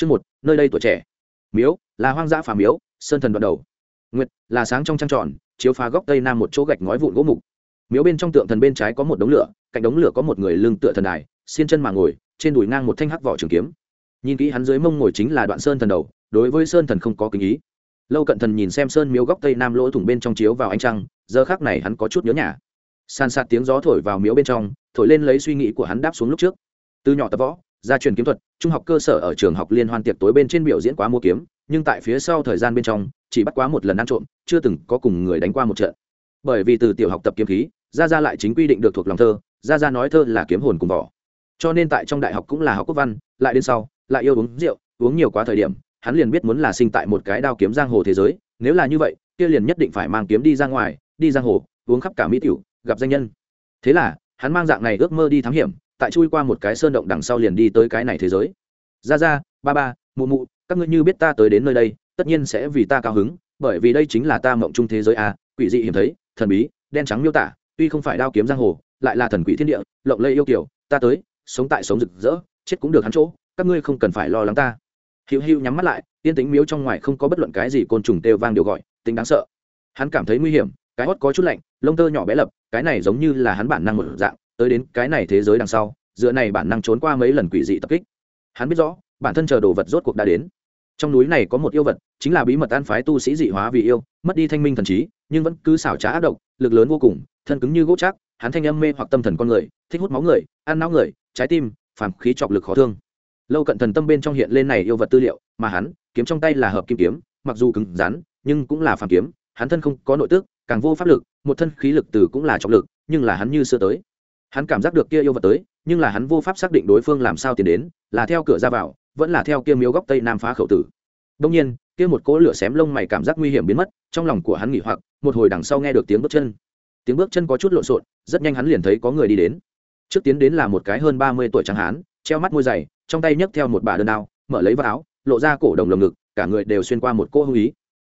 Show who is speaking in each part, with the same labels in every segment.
Speaker 1: chương một, nơi đây tuổi trẻ. Miếu, là hoang dã phà miếu, sơn thần đoạn đầu. Nguyệt, là sáng trong trăng tròn, chiếu phá góc tây nam một chỗ gạch ngói vụn gỗ mục. Miếu bên trong tượng thần bên trái có một đống lửa, cạnh đống lửa có một người lưng tựa thần đài, xiên chân mà ngồi, trên đùi ngang một thanh hắc vỏ trường kiếm. Nhìn kỹ hắn dưới mông ngồi chính là đoạn sơn thần đầu, đối với sơn thần không có kính ý. Lâu cận thần nhìn xem sơn miếu góc tây nam lỗ thủng bên trong chiếu vào ánh trăng, giờ khác này hắn có chút nhớ nhà. San sạt tiếng gió thổi vào miếu bên trong, thổi lên lấy suy nghĩ của hắn đáp xuống lúc trước. Từ nhỏ tập võ gia truyền kiếm thuật, trung học cơ sở ở trường học liên hoan tiệc tối bên trên biểu diễn quá mua kiếm, nhưng tại phía sau thời gian bên trong, chỉ bắt quá một lần ăn trộm, chưa từng có cùng người đánh qua một trận. Bởi vì từ tiểu học tập kiếm khí, gia gia lại chính quy định được thuộc lòng thơ, gia gia nói thơ là kiếm hồn cùng vỏ. Cho nên tại trong đại học cũng là học quốc văn, lại đến sau, lại yêu uống rượu, uống nhiều quá thời điểm, hắn liền biết muốn là sinh tại một cái đao kiếm giang hồ thế giới, nếu là như vậy, kia liền nhất định phải mang kiếm đi ra ngoài, đi giang hồ, uống khắp cả mỹ tiểu, gặp danh nhân. Thế là, hắn mang dạng này ước mơ đi thám hiểm tại chui qua một cái sơn động đằng sau liền đi tới cái này thế giới. Ra ra, ba ba, mụ mụ, các ngươi như biết ta tới đến nơi đây, tất nhiên sẽ vì ta cao hứng, bởi vì đây chính là ta mộng chung thế giới a, quỷ dị hiểm thấy, thần bí, đen trắng miêu tả, tuy không phải đao kiếm giang hồ, lại là thần quỷ thiên địa, lộng lây yêu kiểu ta tới, sống tại sống rực rỡ, chết cũng được hắn chỗ, các ngươi không cần phải lo lắng ta. Hữu hữu nhắm mắt lại yên tính miếu trong ngoài không có bất luận cái gì côn trùng têu vang điều gọi, tính đáng sợ. Hắn cảm thấy nguy hiểm, cái hót có chút lạnh, lông tơ nhỏ bé lập, cái này giống như là hắn bản năng một dạng tới đến cái này thế giới đằng sau, dựa này bản năng trốn qua mấy lần quỷ dị tập kích. Hắn biết rõ, bản thân chờ đồ vật rốt cuộc đã đến. Trong núi này có một yêu vật, chính là bí mật an phái tu sĩ dị hóa vì yêu, mất đi thanh minh thần trí, nhưng vẫn cứ xảo trá ác độc, lực lớn vô cùng, thân cứng như gỗ chắc, hắn thanh âm mê hoặc tâm thần con người, thích hút máu người, ăn não người, trái tim, phàm khí trọc lực khó thương. Lâu cận thần tâm bên trong hiện lên này yêu vật tư liệu, mà hắn, kiếm trong tay là hợp kim kiếm, mặc dù cứng rắn, nhưng cũng là phàm kiếm, hắn thân không có nội tức, càng vô pháp lực, một thân khí lực từ cũng là trọng lực, nhưng là hắn như xưa tới hắn cảm giác được kia yêu vật tới, nhưng là hắn vô pháp xác định đối phương làm sao tiến đến, là theo cửa ra vào, vẫn là theo kia miếu góc tây nam phá khẩu tử. Đông nhiên, kia một cỗ lửa xém lông mày cảm giác nguy hiểm biến mất, trong lòng của hắn nghỉ hoặc, một hồi đằng sau nghe được tiếng bước chân. Tiếng bước chân có chút lộn xộn, rất nhanh hắn liền thấy có người đi đến. Trước tiến đến là một cái hơn ba mươi tuổi trắng hán, treo mắt môi dày, trong tay nhấc theo một bà đơn đao, mở lấy vào áo, lộ ra cổ đồng lồng ngực, cả người đều xuyên qua một cỗ hung ý.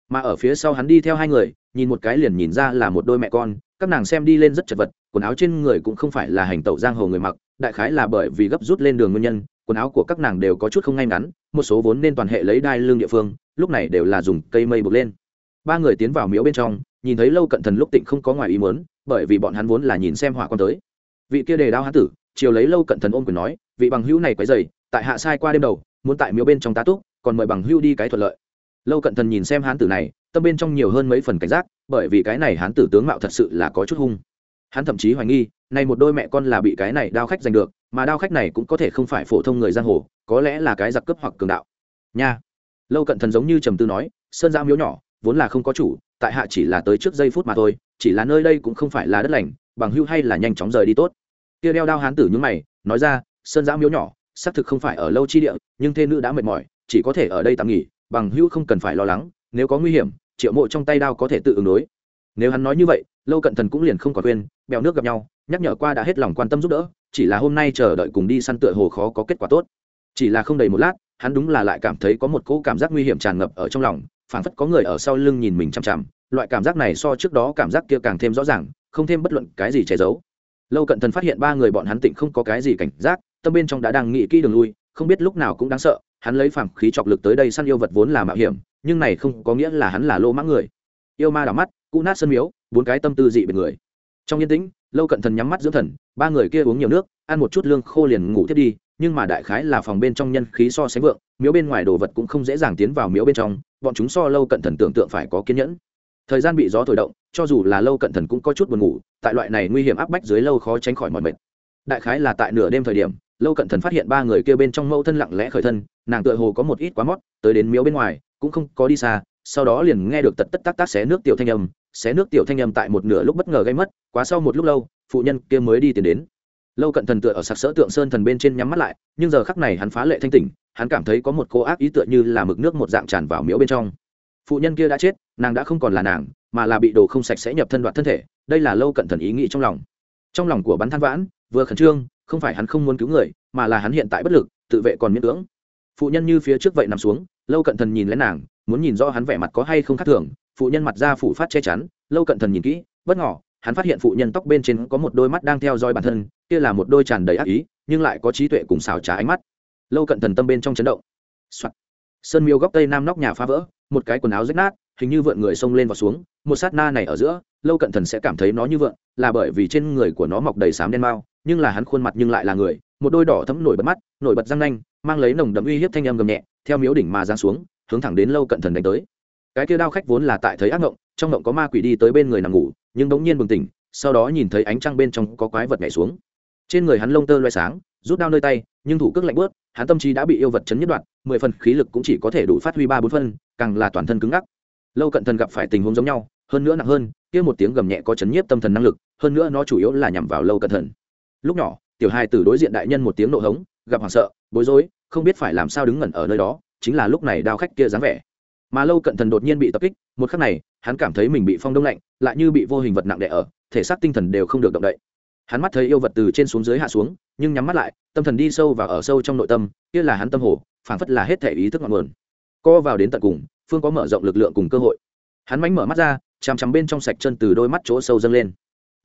Speaker 1: Mà ở phía sau hắn đi theo hai người, nhìn một cái liền nhìn ra là một đôi mẹ con, các nàng xem đi lên rất chật vật quần áo trên người cũng không phải là hành tẩu giang hồ người mặc, đại khái là bởi vì gấp rút lên đường nguyên nhân, quần áo của các nàng đều có chút không ngay ngắn, một số vốn nên toàn hệ lấy đai lương địa phương, lúc này đều là dùng cây mây buộc lên. Ba người tiến vào miếu bên trong, nhìn thấy lâu cận thần lúc tịnh không có ngoài ý muốn, bởi vì bọn hắn vốn là nhìn xem hỏa quan tới. Vị kia đề đao hán tử, chiều lấy lâu cận thần ôm quyền nói, vị bằng hữu này quấy dày tại hạ sai qua đêm đầu, muốn tại miếu bên trong tá túc, còn mời bằng hữu đi cái thuận lợi. Lâu cận thần nhìn xem hán tử này, tâm bên trong nhiều hơn mấy phần cảnh giác, bởi vì cái này hán tử tướng mạo thật sự là có chút hung hắn thậm chí hoài nghi, này một đôi mẹ con là bị cái này đao khách giành được, mà đao khách này cũng có thể không phải phổ thông người giang hồ, có lẽ là cái giặc cướp hoặc cường đạo. Nha. Lâu cận thần giống như trầm tư nói, sơn giao miếu nhỏ, vốn là không có chủ, tại hạ chỉ là tới trước giây phút mà thôi, chỉ là nơi đây cũng không phải là đất lành, bằng hưu hay là nhanh chóng rời đi tốt. Kia đeo đao hán tử nhúng mày, nói ra, sơn giao miếu nhỏ, xác thực không phải ở lâu chi địa, nhưng thê nữ đã mệt mỏi, chỉ có thể ở đây tạm nghỉ, bằng hưu không cần phải lo lắng, nếu có nguy hiểm, triệu mộ trong tay đao có thể tự ứng đối. Nếu hắn nói như vậy, lâu cận thần cũng liền không có khuyên bèo nước gặp nhau, nhắc nhở qua đã hết lòng quan tâm giúp đỡ, chỉ là hôm nay chờ đợi cùng đi săn tựa hồ khó có kết quả tốt. Chỉ là không đầy một lát, hắn đúng là lại cảm thấy có một cỗ cảm giác nguy hiểm tràn ngập ở trong lòng, phảng phất có người ở sau lưng nhìn mình chằm chằm, loại cảm giác này so trước đó cảm giác kia càng thêm rõ ràng, không thêm bất luận cái gì che giấu. Lâu cận thần phát hiện ba người bọn hắn tịnh không có cái gì cảnh giác, tâm bên trong đã đang nghĩ kỹ đường lui, không biết lúc nào cũng đáng sợ, hắn lấy phàm khí chọc lực tới đây săn yêu vật vốn là mạo hiểm, nhưng này không có nghĩa là hắn là lô mãng người. Yêu ma đảo mắt cụ nát sân miếu, bốn cái tâm tư dị bên người trong yên tĩnh, lâu cận thần nhắm mắt dưỡng thần, ba người kia uống nhiều nước, ăn một chút lương khô liền ngủ thiết đi, nhưng mà đại khái là phòng bên trong nhân khí so sánh vượng, miếu bên ngoài đồ vật cũng không dễ dàng tiến vào miếu bên trong, bọn chúng so lâu cận thần tưởng tượng phải có kiên nhẫn. Thời gian bị gió thổi động, cho dù là lâu cận thần cũng có chút buồn ngủ, tại loại này nguy hiểm áp bách dưới lâu khó tránh khỏi mọi mệt. Đại khái là tại nửa đêm thời điểm, lâu cận thần phát hiện ba người kia bên trong mẫu thân lặng lẽ khởi thân, nàng tựa hồ có một ít quá mót, tới đến miếu bên ngoài, cũng không có đi xa, sau đó liền nghe được tật tất tác tác xé nước tiểu thanh âm xé nước tiểu thanh âm tại một nửa lúc bất ngờ gây mất, quá sau một lúc lâu, phụ nhân kia mới đi tiến đến. Lâu cận thần tựa ở sặc sỡ tượng sơn thần bên trên nhắm mắt lại, nhưng giờ khắc này hắn phá lệ thanh tỉnh, hắn cảm thấy có một cô ác ý tựa như là mực nước một dạng tràn vào miễu bên trong. Phụ nhân kia đã chết, nàng đã không còn là nàng, mà là bị đồ không sạch sẽ nhập thân đoạt thân thể, đây là lâu cận thần ý nghĩ trong lòng. Trong lòng của bắn than vãn, vừa khẩn trương, không phải hắn không muốn cứu người, mà là hắn hiện tại bất lực, tự vệ còn miễn cưỡng. Phụ nhân như phía trước vậy nằm xuống, lâu cận thần nhìn lên nàng, muốn nhìn rõ hắn vẻ mặt có hay không khác thường phụ nhân mặt ra phủ phát che chắn, lâu cận thần nhìn kỹ, bất ngỏ hắn phát hiện phụ nhân tóc bên trên có một đôi mắt đang theo dõi bản thân, kia là một đôi tràn đầy ác ý, nhưng lại có trí tuệ cùng xào trá ánh mắt. Lâu cận thần tâm bên trong chấn động、Soạn. Sơn miêu góc tây nam nóc nhà phá vỡ, một cái quần áo rách nát, hình như vượn người xông lên và xuống, một sát na này ở giữa, lâu cận thần sẽ cảm thấy nó như vượn, là bởi vì trên người của nó mọc đầy sám đen mao nhưng là hắn khuôn mặt nhưng lại là người, một đôi đỏ thấm nổi bật mắt, nổi bật răng nanh, mang lấy nồng đậm uy hiếp thanh âm gầm nhẹ, theo miếu đỉnh mà giáng xuống, hướng thẳng đến lâu cận thần đánh tới cái kia đao khách vốn là tại thấy ác ngộng, trong ngộng có ma quỷ đi tới bên người nằm ngủ, nhưng bỗng nhiên bừng tỉnh, sau đó nhìn thấy ánh trăng bên trong có quái vật nhảy xuống. Trên người hắn lông tơ loay sáng, rút đao nơi tay, nhưng thủ cước lạnh bớt, hắn tâm trí đã bị yêu vật chấn nhất đoạn, mười phần khí lực cũng chỉ có thể đủ phát huy ba bốn phân, càng là toàn thân cứng ngắc. Lâu cận thần gặp phải tình huống giống nhau, hơn nữa nặng hơn, kia một tiếng gầm nhẹ có chấn nhiếp tâm thần năng lực, hơn nữa nó chủ yếu là nhằm vào lâu cận thần. Lúc nhỏ, tiểu hai tử đối diện đại nhân một tiếng nộ hống, gặp hoảng sợ, bối rối, không biết phải làm sao đứng ngẩn ở nơi đó, chính là lúc này đao khách kia dáng vẻ mà lâu cận thần đột nhiên bị tập kích, một khắc này, hắn cảm thấy mình bị phong đông lạnh, lại như bị vô hình vật nặng đè ở, thể xác tinh thần đều không được động đậy. Hắn mắt thấy yêu vật từ trên xuống dưới hạ xuống, nhưng nhắm mắt lại, tâm thần đi sâu và ở sâu trong nội tâm, kia là hắn tâm hồ, phảng phất là hết thể ý thức ngọn nguồn. Co vào đến tận cùng, phương có mở rộng lực lượng cùng cơ hội. Hắn mánh mở mắt ra, chằm chằm bên trong sạch chân từ đôi mắt chỗ sâu dâng lên.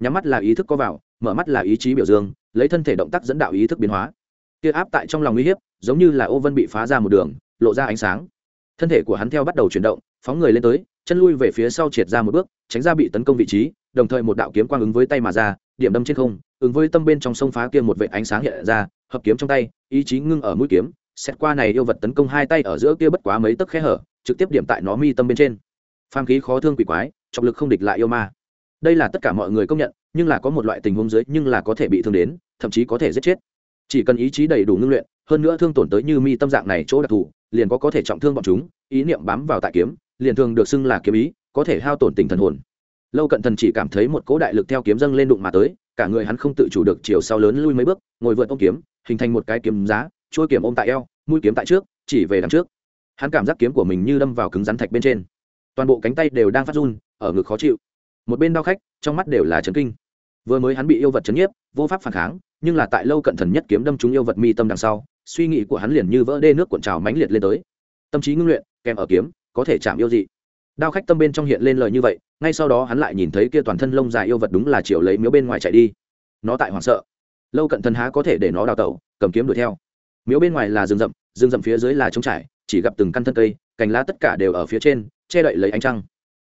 Speaker 1: Nhắm mắt là ý thức có vào, mở mắt là ý chí biểu dương, lấy thân thể động tác dẫn đạo ý thức biến hóa. Kia áp tại trong lòng uy hiếp, giống như là ô vân bị phá ra một đường, lộ ra ánh sáng thân thể của hắn theo bắt đầu chuyển động, phóng người lên tới, chân lui về phía sau triệt ra một bước, tránh ra bị tấn công vị trí, đồng thời một đạo kiếm quang ứng với tay mà ra, điểm đâm trên không, ứng với tâm bên trong sông phá kia một vệ ánh sáng hiện ra, hợp kiếm trong tay, ý chí ngưng ở mũi kiếm xét qua này yêu vật tấn công hai tay ở giữa kia bất quá mấy tấc khe hở, trực tiếp điểm tại nó mi tâm bên trên. Phàm khí khó thương quỷ quái, trọng lực không địch lại yêu ma. Đây là tất cả mọi người công nhận, nhưng là có một loại tình huống dưới nhưng là có thể bị thương đến, thậm chí có thể giết chết. Chỉ cần ý chí đầy đủ ngưng luyện hơn nữa thương tổn tới như mi tâm dạng này chỗ đặc thù, liền có có thể trọng thương bọn chúng, ý niệm bám vào tại kiếm, liền thường được xưng là kiếm ý, có thể hao tổn tình thần hồn. Lâu cận thần chỉ cảm thấy một cỗ đại lực theo kiếm dâng lên đụng mà tới, cả người hắn không tự chủ được chiều sau lớn lui mấy bước, ngồi vượt ôm kiếm, hình thành một cái kiếm giá trôi kiếm ôm tại eo, mũi kiếm tại trước, chỉ về đằng trước. Hắn cảm giác kiếm của mình như đâm vào cứng rắn thạch bên trên. Toàn bộ cánh tay đều đang phát run, ở ngực khó chịu. Một bên đau khách, trong mắt đều là chấn kinh. Vừa mới hắn bị yêu vật chấn nhiếp, vô pháp phản kháng, nhưng là tại lâu cận thần nhất kiếm đâm trúng yêu vật mi tâm đằng sau suy nghĩ của hắn liền như vỡ đê nước cuộn trào mãnh liệt lên tới. Tâm trí ngưng luyện, kèm ở kiếm, có thể chạm yêu dị. Đao khách tâm bên trong hiện lên lời như vậy, ngay sau đó hắn lại nhìn thấy kia toàn thân lông dài yêu vật đúng là chiều lấy miếu bên ngoài chạy đi. Nó tại hoảng sợ. Lâu cận thần há có thể để nó đào tẩu, cầm kiếm đuổi theo. Miếu bên ngoài là rừng rậm rừng rậm phía dưới là trống trải, chỉ gặp từng căn thân cây, cành lá tất cả đều ở phía trên, che đậy lấy ánh trăng.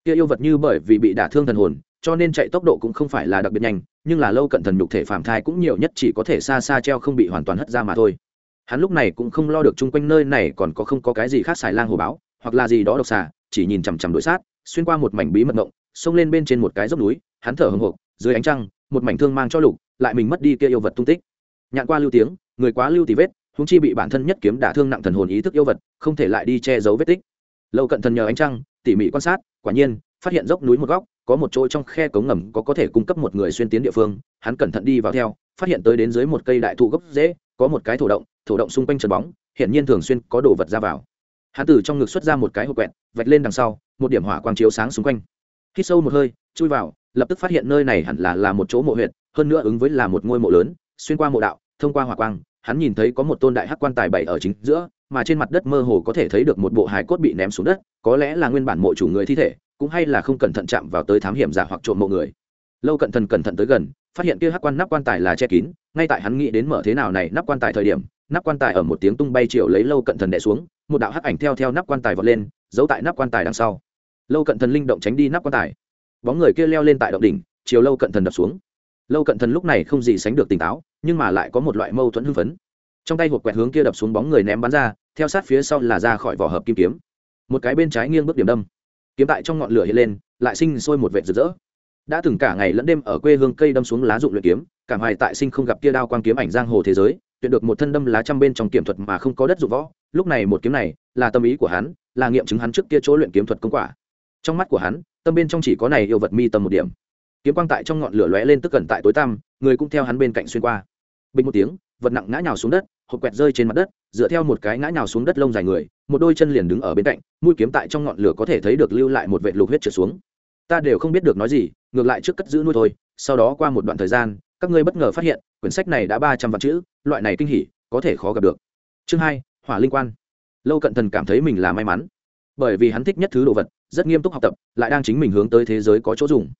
Speaker 1: Kia yêu vật như bởi vì bị đả thương thần hồn, cho nên chạy tốc độ cũng không phải là đặc biệt nhanh, nhưng là lâu cận thần nhục thể phàm thai cũng nhiều nhất chỉ có thể xa xa treo không bị hoàn toàn hất ra mà thôi hắn lúc này cũng không lo được chung quanh nơi này còn có không có cái gì khác xài lang hồ báo, hoặc là gì đó độc xà, chỉ nhìn chằm chằm đuổi sát, xuyên qua một mảnh bí mật ngộng, xông lên bên trên một cái dốc núi, hắn thở hồng hộc, dưới ánh trăng, một mảnh thương mang cho lục, lại mình mất đi kia yêu vật tung tích. Nhạn qua lưu tiếng, người quá lưu tì vết húng chi bị bản thân nhất kiếm đả thương nặng thần hồn ý thức yêu vật, không thể lại đi che giấu vết tích. Lâu cận thần nhờ ánh trăng, tỉ mỉ quan sát, quả nhiên, phát hiện dốc núi một góc, có một chỗ trong khe cống ngầm có có thể cung cấp một người xuyên tiến địa phương, hắn cẩn thận đi vào theo, phát hiện tới đến dưới một cây đại thụ gốc dễ có một cái thổ động thổ động xung quanh trần bóng hiện nhiên thường xuyên có đồ vật ra vào. Hắn từ trong ngực xuất ra một cái hộp quẹt, vạch lên đằng sau, một điểm hỏa quang chiếu sáng xung quanh. Hít sâu một hơi, chui vào, lập tức phát hiện nơi này hẳn là là một chỗ mộ huyện hơn nữa ứng với là một ngôi mộ lớn, xuyên qua mộ đạo, thông qua hỏa quang, hắn nhìn thấy có một tôn đại hắc quan tài bảy ở chính giữa, mà trên mặt đất mơ hồ có thể thấy được một bộ hài cốt bị ném xuống đất, có lẽ là nguyên bản mộ chủ người thi thể, cũng hay là không cẩn thận chạm vào tới thám hiểm giả hoặc trộm mộ người lâu cận thần cẩn thận tới gần, phát hiện kia hắc quan nắp quan tài là che kín, ngay tại hắn nghĩ đến mở thế nào này nắp quan tài thời điểm, nắp quan tài ở một tiếng tung bay chiều lấy lâu cận thần đè xuống, một đạo hắc ảnh theo theo nắp quan tài vọt lên, giấu tại nắp quan tài đằng sau. Lâu cận thần linh động tránh đi nắp quan tài. Bóng người kia leo lên tại động đỉnh, chiều lâu cận thần đập xuống. Lâu cận thần lúc này không gì sánh được tỉnh táo, nhưng mà lại có một loại mâu thuẫn hưng phấn. Trong tay hộp quẹt hướng kia đập xuống bóng người ném bắn ra, theo sát phía sau là ra khỏi vỏ hợp kim kiếm. Một cái bên trái nghiêng bước điểm đâm. Kiếm tại trong ngọn lửa hiện lên, lại sinh sôi một vệt rực rỡ đã từng cả ngày lẫn đêm ở quê hương cây đâm xuống lá dụng luyện kiếm, cảm hoài tại sinh không gặp kia đao quang kiếm ảnh giang hồ thế giới, tuyệt được một thân đâm lá trăm bên trong kiểm thuật mà không có đất dụng võ. Lúc này một kiếm này là tâm ý của hắn, là nghiệm chứng hắn trước kia chỗ luyện kiếm thuật công quả. Trong mắt của hắn, tâm bên trong chỉ có này yêu vật mi tâm một điểm. Kiếm quang tại trong ngọn lửa lóe lên tức cẩn tại tối tăm, người cũng theo hắn bên cạnh xuyên qua. Bình một tiếng, vật nặng ngã nhào xuống đất, hộp quẹt rơi trên mặt đất, dựa theo một cái ngã nhào xuống đất lông dài người, một đôi chân liền đứng ở bên cạnh, mũi kiếm tại trong ngọn lửa có thể thấy được lưu lại một vệt lục huyết trượt xuống. Ta đều không biết được nói gì ngược lại trước cất giữ nuôi thôi, sau đó qua một đoạn thời gian, các ngươi bất ngờ phát hiện, quyển sách này đã ba trăm vạn chữ, loại này kinh hỉ, có thể khó gặp được. Chương hai, hỏa linh quan. Lâu cận thần cảm thấy mình là may mắn, bởi vì hắn thích nhất thứ đồ vật, rất nghiêm túc học tập, lại đang chính mình hướng tới thế giới có chỗ dùng.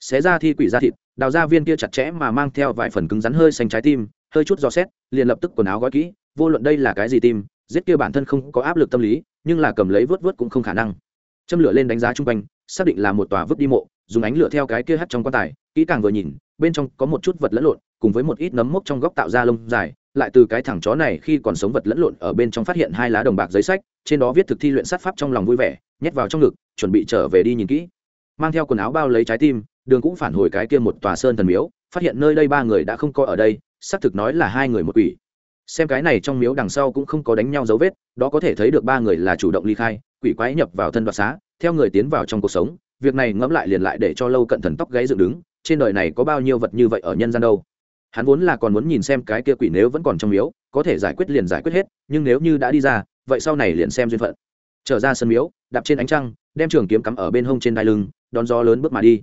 Speaker 1: Xé ra thi quỷ ra thịt, đào ra viên kia chặt chẽ mà mang theo vài phần cứng rắn hơi xanh trái tim, hơi chút gió xét, liền lập tức quần áo gói kỹ, vô luận đây là cái gì tim, giết kia bản thân không có áp lực tâm lý, nhưng là cầm lấy vớt vớt cũng không khả năng. Châm lửa lên đánh giá chung quanh, xác định là một tòa vứt đi mộ dùng ánh lửa theo cái kia hắt trong quan tài, kỹ càng vừa nhìn, bên trong có một chút vật lẫn lộn, cùng với một ít nấm mốc trong góc tạo ra lông dài, lại từ cái thằng chó này khi còn sống vật lẫn lộn ở bên trong phát hiện hai lá đồng bạc giấy sách, trên đó viết thực thi luyện sát pháp trong lòng vui vẻ, nhét vào trong ngực, chuẩn bị trở về đi nhìn kỹ. Mang theo quần áo bao lấy trái tim, đường cũng phản hồi cái kia một tòa sơn thần miếu, phát hiện nơi đây ba người đã không có ở đây, xác thực nói là hai người một quỷ. Xem cái này trong miếu đằng sau cũng không có đánh nhau dấu vết, đó có thể thấy được ba người là chủ động ly khai, quỷ quái nhập vào thân đoạt xá, theo người tiến vào trong cuộc sống việc này ngẫm lại liền lại để cho lâu cận thần tóc gáy dựng đứng, trên đời này có bao nhiêu vật như vậy ở nhân gian đâu? Hắn vốn là còn muốn nhìn xem cái kia quỷ nếu vẫn còn trong miếu, có thể giải quyết liền giải quyết hết, nhưng nếu như đã đi ra, vậy sau này liền xem duyên phận. Trở ra sân miếu, đạp trên ánh trăng, đem trường kiếm cắm ở bên hông trên đai lưng, đón gió lớn bước mà đi.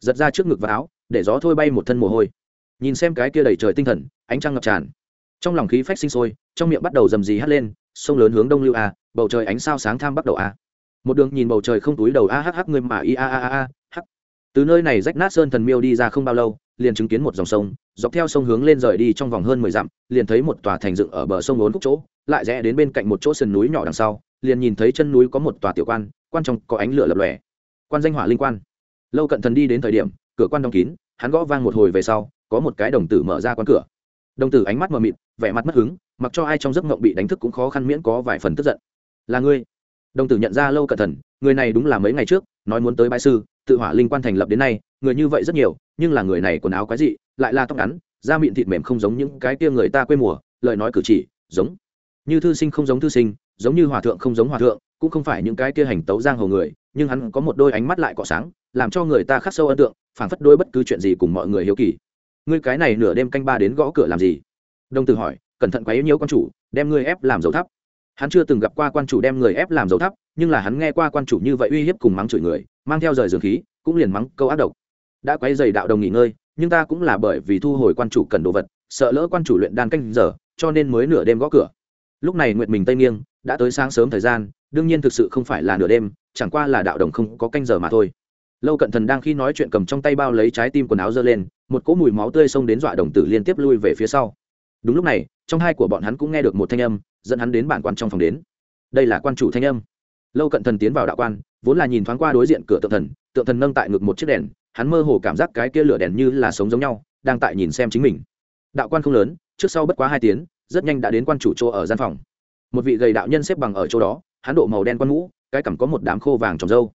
Speaker 1: Giật ra trước ngực và áo, để gió thôi bay một thân mồ hôi. Nhìn xem cái kia đầy trời tinh thần, ánh trăng ngập tràn. Trong lòng khí phách sinh sôi, trong miệng bắt đầu dầm dì hắt lên, sông lớn hướng đông lưu a, bầu trời ánh sao sáng tham bắt đầu a một đường nhìn bầu trời không túi đầu, a hh người mà i a a a a h từ nơi này rách nát sơn thần miêu đi ra không bao lâu, liền chứng kiến một dòng sông, dọc theo sông hướng lên rời đi trong vòng hơn mười dặm, liền thấy một tòa thành dựng ở bờ sông ốn khúc chỗ, lại rẽ đến bên cạnh một chỗ sườn núi nhỏ đằng sau, liền nhìn thấy chân núi có một tòa tiểu quan quan trọng có ánh lửa lập lòe. Quan danh hỏa linh quan. Lâu cận thần đi đến thời điểm, cửa quan đóng kín, hắn gõ vang một hồi về sau, có một cái đồng tử mở ra quan cửa. Đồng tử ánh mắt mờ mịt, vẻ mặt mất hứng, mặc cho ai trong giấc mộng bị đánh thức cũng khó khăn miễn có vài phần tức giận. Là ngươi đồng tử nhận ra lâu cẩn thần người này đúng là mấy ngày trước, nói muốn tới bãi sư, tự hỏa linh quan thành lập đến nay, người như vậy rất nhiều, nhưng là người này quần áo quái dị, lại là tóc ngắn, da mịn thịt mềm không giống những cái kia người ta quê mùa, lời nói cử chỉ, giống như thư sinh không giống thư sinh, giống như hòa thượng không giống hòa thượng, cũng không phải những cái kia hành tấu giang hồ người, nhưng hắn có một đôi ánh mắt lại cọ sáng, làm cho người ta khắc sâu ấn tượng, phảng phất đôi bất cứ chuyện gì cùng mọi người hiếu kỳ. Ngươi cái này nửa đêm canh ba đến gõ cửa làm gì? Đông tử hỏi, cẩn thận quấy nhiễu con chủ, đem ngươi ép làm dầu thắp hắn chưa từng gặp qua quan chủ đem người ép làm dầu thắp nhưng là hắn nghe qua quan chủ như vậy uy hiếp cùng mắng chửi người, mang theo rời giường khí, cũng liền mắng câu ác độc. Đã quay dày đạo đồng nghỉ ngơi, nhưng ta cũng là bởi vì thu hồi quan chủ cần đồ vật, sợ lỡ quan chủ luyện đan canh giờ, cho nên mới nửa đêm gõ cửa. Lúc này nguyện mình tây nghiêng, đã tới sáng sớm thời gian, đương nhiên thực sự không phải là nửa đêm, chẳng qua là đạo đồng không có canh giờ mà thôi. Lâu cận thần đang khi nói chuyện cầm trong tay bao lấy trái tim quần áo giơ lên, một cỗ mùi máu tươi xông đến dọa đồng tử liên tiếp lui về phía sau. Đúng lúc này trong hai của bọn hắn cũng nghe được một thanh âm, dẫn hắn đến bản quan trong phòng đến. Đây là quan chủ thanh âm. Lâu cận thần tiến vào đạo quan, vốn là nhìn thoáng qua đối diện cửa tượng thần tượng thần nâng tại ngực một chiếc đèn, hắn mơ hồ cảm giác cái kia lửa đèn như là sống giống nhau, đang tại nhìn xem chính mình. Đạo quan không lớn, trước sau bất quá hai tiếng, rất nhanh đã đến quan chủ chỗ ở gian phòng. Một vị gầy đạo nhân xếp bằng ở chỗ đó, hắn độ màu đen quan mũ, cái cằm có một đám khô vàng trồng dâu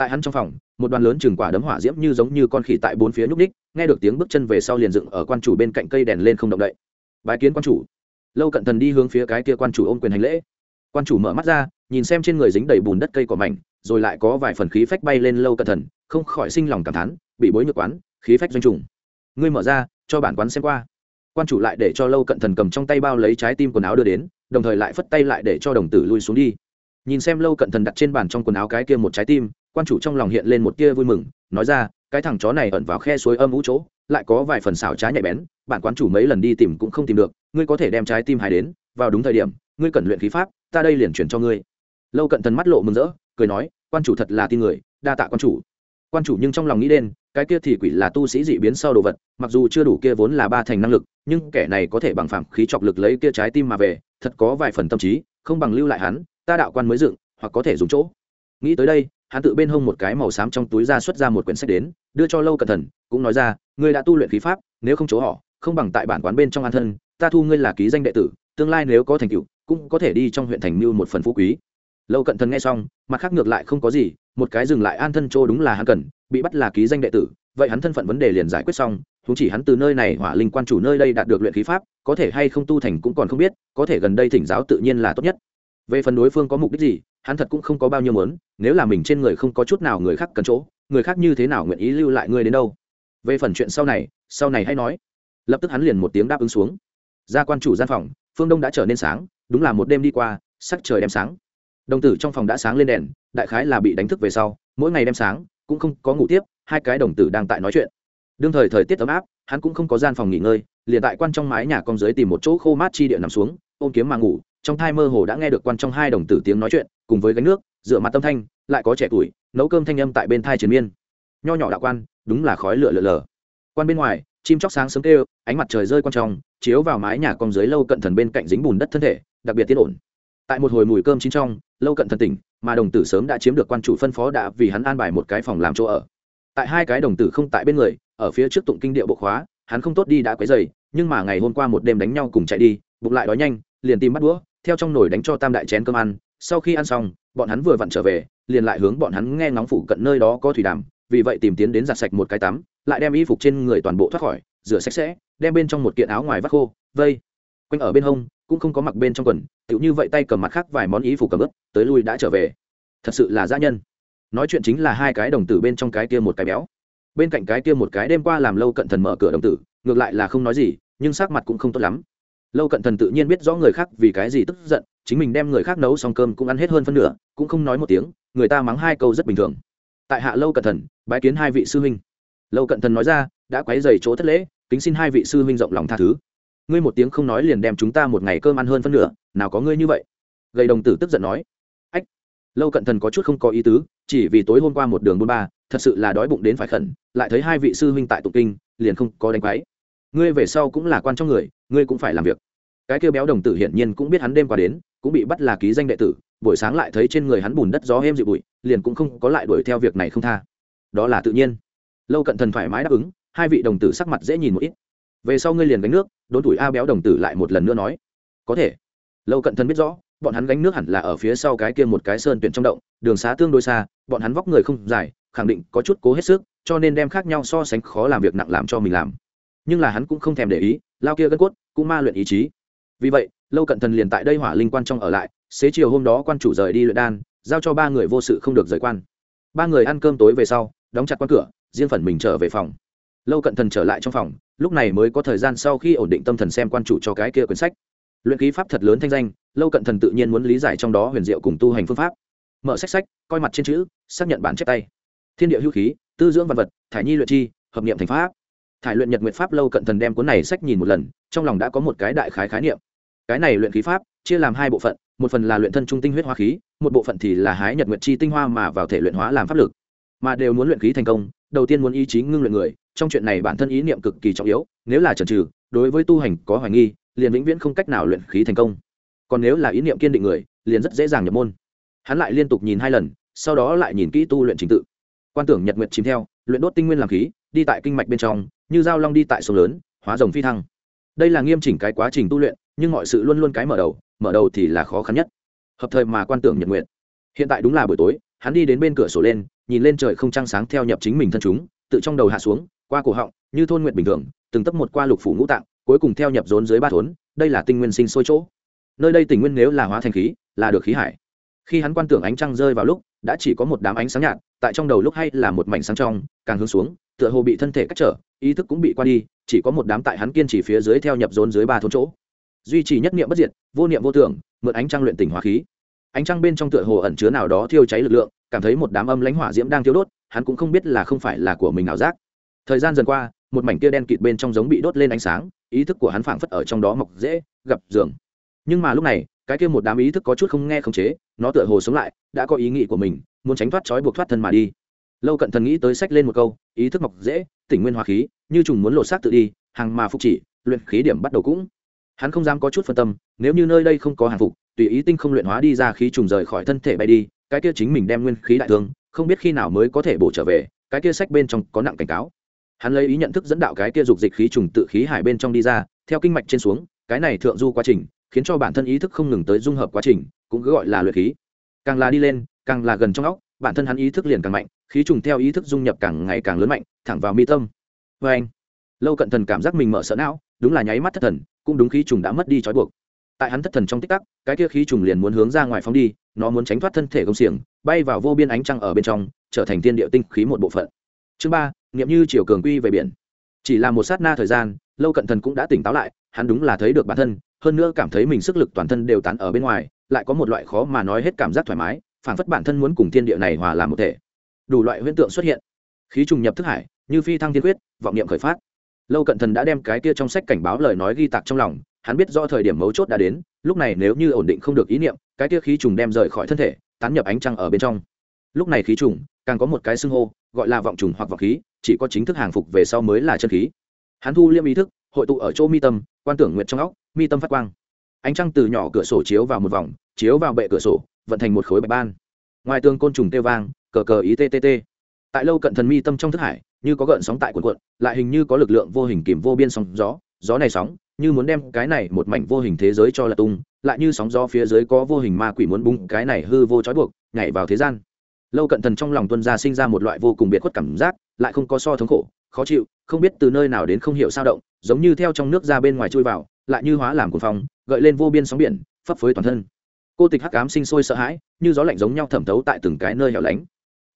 Speaker 1: tại hắn trong phòng, một đoàn lớn chừng quả đấm hỏa diễm như giống như con khỉ tại bốn phía nhúc ních nghe được tiếng bước chân về sau liền dựng ở quan chủ bên cạnh cây đèn lên không động đậy bài kiến quan chủ. Lâu cận thần đi hướng phía cái kia quan chủ ôm quyền hành lễ. Quan chủ mở mắt ra, nhìn xem trên người dính đầy bùn đất cây cỏ mảnh, rồi lại có vài phần khí phách bay lên lâu cận thần, không khỏi sinh lòng cảm thán, bị bối nhược quán, khí phách doanh trùng. Ngươi mở ra, cho bản quán xem qua. Quan chủ lại để cho lâu cận thần cầm trong tay bao lấy trái tim quần áo đưa đến, đồng thời lại phất tay lại để cho đồng tử lui xuống đi. Nhìn xem lâu cận thần đặt trên bàn trong quần áo cái kia một trái tim, quan chủ trong lòng hiện lên một tia vui mừng, nói ra, cái thằng chó này ẩn vào khe suối âm vũ chỗ lại có vài phần xảo trái nhạy bén, bản quán chủ mấy lần đi tìm cũng không tìm được, ngươi có thể đem trái tim hài đến, vào đúng thời điểm, ngươi cần luyện khí pháp, ta đây liền chuyển cho ngươi. Lâu cận thần mắt lộ mừng rỡ, cười nói, quan chủ thật là tin người, đa tạ quan chủ. Quan chủ nhưng trong lòng nghĩ đến, cái kia thì quỷ là tu sĩ dị biến sau đồ vật, mặc dù chưa đủ kia vốn là ba thành năng lực, nhưng kẻ này có thể bằng phạm khí chọc lực lấy kia trái tim mà về, thật có vài phần tâm trí, không bằng lưu lại hắn, ta đạo quan mới dựng, hoặc có thể dùng chỗ. Nghĩ tới đây hắn tự bên hông một cái màu xám trong túi ra xuất ra một quyển sách đến, đưa cho lâu cẩn thận, cũng nói ra, ngươi đã tu luyện khí pháp, nếu không chỗ họ, không bằng tại bản quán bên trong an thân, ta thu ngươi là ký danh đệ tử, tương lai nếu có thành tựu, cũng có thể đi trong huyện thành mưu một phần phú quý. Lâu cận thần nghe xong, mặt khác ngược lại không có gì, một cái dừng lại an thân chỗ đúng là hắn cần, bị bắt là ký danh đệ tử, vậy hắn thân phận vấn đề liền giải quyết xong thú chỉ hắn từ nơi này hỏa linh quan chủ nơi đây đạt được luyện khí pháp, có thể hay không tu thành cũng còn không biết, có thể gần đây thỉnh giáo tự nhiên là tốt nhất. Về phần đối phương có mục đích gì, hắn thật cũng không có bao nhiêu mớn nếu là mình trên người không có chút nào người khác cần chỗ, người khác như thế nào nguyện ý lưu lại ngươi đến đâu? Về phần chuyện sau này sau này hãy nói. Lập tức hắn liền một tiếng đáp ứng xuống. Ra quan chủ gian phòng, phương đông đã trở nên sáng, đúng là một đêm đi qua, sắc trời đem sáng. Đồng tử trong phòng đã sáng lên đèn, đại khái là bị đánh thức về sau, mỗi ngày đem sáng, cũng không có ngủ tiếp, hai cái đồng tử đang tại nói chuyện. Đương thời thời tiết ấm áp, hắn cũng không có gian phòng nghỉ ngơi, liền tại quan trong mái nhà con dưới tìm một chỗ khô mát chi địa nằm xuống, ôm kiếm mà ngủ, trong thai mơ hồ đã nghe được quan trong hai đồng tử tiếng nói chuyện, cùng với gánh nước dựa mặt tâm thanh, lại có trẻ tuổi, nấu cơm thanh âm tại bên thai triền miên. Nho nhỏ đạo quan, đúng là khói lửa lửa lở. Quan bên ngoài, chim chóc sáng sớm kêu, ánh mặt trời rơi quan trong chiếu vào mái nhà con dưới lâu cận thần bên cạnh dính bùn đất thân thể, đặc biệt tiết ổn. Tại một hồi mùi cơm chín trong, lâu cận thần tỉnh, mà đồng tử sớm đã chiếm được quan chủ phân phó đã vì hắn an bài một cái phòng làm chỗ ở. Tại hai cái đồng tử không tại bên người, ở phía trước tụng kinh địa bộ khóa, hắn không tốt đi đã quấy dày nhưng mà ngày hôm qua một đêm đánh nhau cùng chạy đi, bụng lại đói nhanh, liền tìm bắt đũa, theo trong nồi đánh cho tam đại chén cơm ăn, sau khi ăn xong bọn hắn vừa vặn trở về, liền lại hướng bọn hắn nghe ngóng phủ cận nơi đó có thủy đàm, vì vậy tìm tiến đến giặt sạch một cái tắm, lại đem y phục trên người toàn bộ thoát khỏi, rửa sạch sẽ, đem bên trong một kiện áo ngoài vắt khô, vây. Quanh ở bên hông, cũng không có mặc bên trong quần, tựu như vậy tay cầm mặt khác vài món y phục cầm ướp tới lui đã trở về. Thật sự là gia nhân. Nói chuyện chính là hai cái đồng tử bên trong cái kia một cái béo. Bên cạnh cái kia một cái đêm qua làm lâu cận thần mở cửa đồng tử, ngược lại là không nói gì, nhưng sắc mặt cũng không tốt lắm. Lâu cận thần tự nhiên biết rõ người khác vì cái gì tức giận chính mình đem người khác nấu xong cơm cũng ăn hết hơn phân nửa, cũng không nói một tiếng, người ta mắng hai câu rất bình thường. Tại hạ lâu cận thần bái kiến hai vị sư huynh. Lâu cận thần nói ra, đã quấy dày chỗ thất lễ, kính xin hai vị sư huynh rộng lòng tha thứ. Ngươi một tiếng không nói liền đem chúng ta một ngày cơm ăn hơn phân nửa, nào có ngươi như vậy? Gầy đồng tử tức giận nói. Ách. Lâu cận thần có chút không có ý tứ, chỉ vì tối hôm qua một đường buôn ba, thật sự là đói bụng đến phải khẩn, lại thấy hai vị sư huynh tại tụng kinh, liền không có đánh quái ngươi về sau cũng là quan trong người, ngươi cũng phải làm việc. Cái kêu béo đồng tử hiển nhiên cũng biết hắn đêm qua đến cũng bị bắt là ký danh đệ tử, buổi sáng lại thấy trên người hắn bùn đất gió êm dịu bụi, liền cũng không có lại đuổi theo việc này không tha. Đó là tự nhiên. Lâu cận thần thoải mái đáp ứng, hai vị đồng tử sắc mặt dễ nhìn một ít. Về sau ngươi liền gánh nước, đốn tuổi a béo đồng tử lại một lần nữa nói. Có thể. Lâu cận thần biết rõ, bọn hắn gánh nước hẳn là ở phía sau cái kia một cái sơn tuyển trong động, đường xá tương đối xa, bọn hắn vóc người không dài, khẳng định có chút cố hết sức, cho nên đem khác nhau so sánh khó làm việc nặng làm cho mình làm. Nhưng là hắn cũng không thèm để ý, lao kia gân cốt, cũng ma luyện ý chí vì vậy, lâu cận thần liền tại đây hỏa linh quan trong ở lại, xế chiều hôm đó quan chủ rời đi luyện đan, giao cho ba người vô sự không được rời quan. Ba người ăn cơm tối về sau, đóng chặt quan cửa, riêng phần mình trở về phòng. Lâu cận thần trở lại trong phòng, lúc này mới có thời gian sau khi ổn định tâm thần xem quan chủ cho cái kia quyển sách. Luyện ký pháp thật lớn thanh danh, lâu cận thần tự nhiên muốn lý giải trong đó huyền diệu cùng tu hành phương pháp. Mở sách sách, coi mặt trên chữ, xác nhận bản chép tay. Thiên địa hữu khí, tư dưỡng văn vật, thải nhi luyện chi, hợp niệm thành pháp. Thải luyện nhật nguyện pháp, lâu cận thần đem cuốn này sách nhìn một lần, trong lòng đã có một cái đại khái khái niệm cái này luyện khí pháp, chia làm hai bộ phận, một phần là luyện thân trung tinh huyết hóa khí, một bộ phận thì là hái nhật nguyện chi tinh hoa mà vào thể luyện hóa làm pháp lực. Mà đều muốn luyện khí thành công, đầu tiên muốn ý chí ngưng luyện người, trong chuyện này bản thân ý niệm cực kỳ trọng yếu, nếu là trần trừ đối với tu hành có hoài nghi, liền vĩnh viễn không cách nào luyện khí thành công. Còn nếu là ý niệm kiên định người, liền rất dễ dàng nhập môn. Hắn lại liên tục nhìn hai lần, sau đó lại nhìn kỹ tu luyện trình tự. Quan tưởng nhật nguyện chìm theo, luyện đốt tinh nguyên làm khí, đi tại kinh mạch bên trong, như dao long đi tại sông lớn, hóa rồng phi thăng đây là nghiêm chỉnh cái quá trình tu luyện, nhưng mọi sự luôn luôn cái mở đầu mở đầu thì là khó khăn nhất. Hợp thời mà quan tưởng nhật nguyện hiện tại đúng là buổi tối, hắn đi đến bên cửa sổ lên, nhìn lên trời không trăng sáng theo nhập chính mình thân chúng, tự trong đầu hạ xuống, qua cổ họng, như thôn nguyện bình thường, từng tấp một qua lục phủ ngũ tạng, cuối cùng theo nhập rốn dưới ba thốn, đây là tinh nguyên sinh sôi chỗ. Nơi đây tình nguyên nếu là hóa thành khí, là được khí hải. Khi hắn quan tưởng ánh trăng rơi vào lúc, đã chỉ có một đám ánh sáng nhạt, tại trong đầu lúc hay là một mảnh sáng trong, càng hướng xuống, tựa hồ bị thân thể cách trở, ý thức cũng bị qua đi chỉ có một đám tại hắn kiên trì phía dưới theo nhập rốn dưới ba thôn chỗ. Duy trì nhất niệm bất diệt, vô niệm vô tưởng, mượn ánh trăng luyện tỉnh hóa khí. Ánh trăng bên trong tựa hồ ẩn chứa nào đó thiêu cháy lực lượng, cảm thấy một đám âm lãnh hỏa diễm đang thiêu đốt, hắn cũng không biết là không phải là của mình ảo giác. Thời gian dần qua, một mảnh kia đen kịt bên trong giống bị đốt lên ánh sáng, ý thức của hắn phảng phất ở trong đó mọc dễ, gặp giường nhưng mà lúc này, cái kia một đám ý thức có chút không nghe không chế, nó tựa hồ sống lại, đã có ý nghĩ của mình, muốn tránh thoát trói buộc thoát thân mà đi lâu cận thần nghĩ tới sách lên một câu, ý thức mọc dễ, tỉnh nguyên hóa khí, như trùng muốn lột xác tự đi, hàng mà phục chỉ, luyện khí điểm bắt đầu cũng. Hắn không dám có chút phân tâm, nếu như nơi đây không có hàng phục, tùy ý tinh không luyện hóa đi ra khí trùng rời khỏi thân thể bay đi, cái kia chính mình đem nguyên khí đại thương, không biết khi nào mới có thể bổ trở về, cái kia sách bên trong có nặng cảnh cáo. Hắn lấy ý nhận thức dẫn đạo cái kia dục dịch khí trùng tự khí hải bên trong đi ra, theo kinh mạch trên xuống, cái này thượng du quá trình, khiến cho bản thân ý thức không ngừng tới dung hợp quá trình, cũng cứ gọi là luyện khí. Càng là đi lên, càng là gần trong óc bản thân hắn ý thức liền càng mạnh, khí trùng theo ý thức dung nhập càng ngày càng lớn mạnh, thẳng vào mi tâm. Vê anh, lâu cận thần cảm giác mình mở sợ não, đúng là nháy mắt thất thần, cũng đúng khí trùng đã mất đi trói buộc. Tại hắn thất thần trong tích tắc, cái kia khí trùng liền muốn hướng ra ngoài phóng đi, nó muốn tránh thoát thân thể công xiềng, bay vào vô biên ánh trăng ở bên trong, trở thành tiên địa tinh khí một bộ phận. Chương ba nghiệm như chiều cường quy về biển. Chỉ là một sát na thời gian, lâu cận thần cũng đã tỉnh táo lại, hắn đúng là thấy được bản thân, hơn nữa cảm thấy mình sức lực toàn thân đều tán ở bên ngoài, lại có một loại khó mà nói hết cảm giác thoải mái phản phất bản thân muốn cùng thiên địa này hòa làm một thể. Đủ loại huyễn tượng xuất hiện. Khí trùng nhập thức hải, như phi thăng thiên quyết, vọng niệm khởi phát. Lâu cận thần đã đem cái kia trong sách cảnh báo lời nói ghi tạc trong lòng, hắn biết do thời điểm mấu chốt đã đến, lúc này nếu như ổn định không được ý niệm, cái kia khí trùng đem rời khỏi thân thể, tán nhập ánh trăng ở bên trong. Lúc này khí trùng, càng có một cái xưng hô, gọi là vọng trùng hoặc vọng khí, chỉ có chính thức hàng phục về sau mới là chân khí. Hắn thu liêm ý thức, hội tụ ở chỗ mi tâm, quan tưởng nguyện trong óc, mi tâm phát quang. Ánh trăng từ nhỏ cửa sổ chiếu vào một vòng, chiếu vào bệ cửa sổ vận thành một khối bạch ban. Ngoài tường côn trùng tê vang, cờ cờ ý ttt tại lâu cận thần mi tâm trong thức hải, như có gợn sóng tại quần quận lại hình như có lực lượng vô hình kìm vô biên sóng gió gió này sóng, như muốn đem cái này một mảnh vô hình thế giới cho là tung, lại như sóng gió phía dưới có vô hình ma quỷ muốn bung cái này hư vô trói buộc, nhảy vào thế gian. Lâu cận thần trong lòng tuân gia sinh ra một loại vô cùng biệt khuất cảm giác, lại không có so thống khổ, khó chịu, không biết từ nơi nào đến không hiểu sao động, giống như theo trong nước ra bên ngoài chui vào, lại như hóa làm cuồng phong, gợi lên vô biên sóng biển, phấp phới toàn thân cô tịch hắc ám sinh sôi sợ hãi, như gió lạnh giống nhau thẩm thấu tại từng cái nơi hẻo lánh.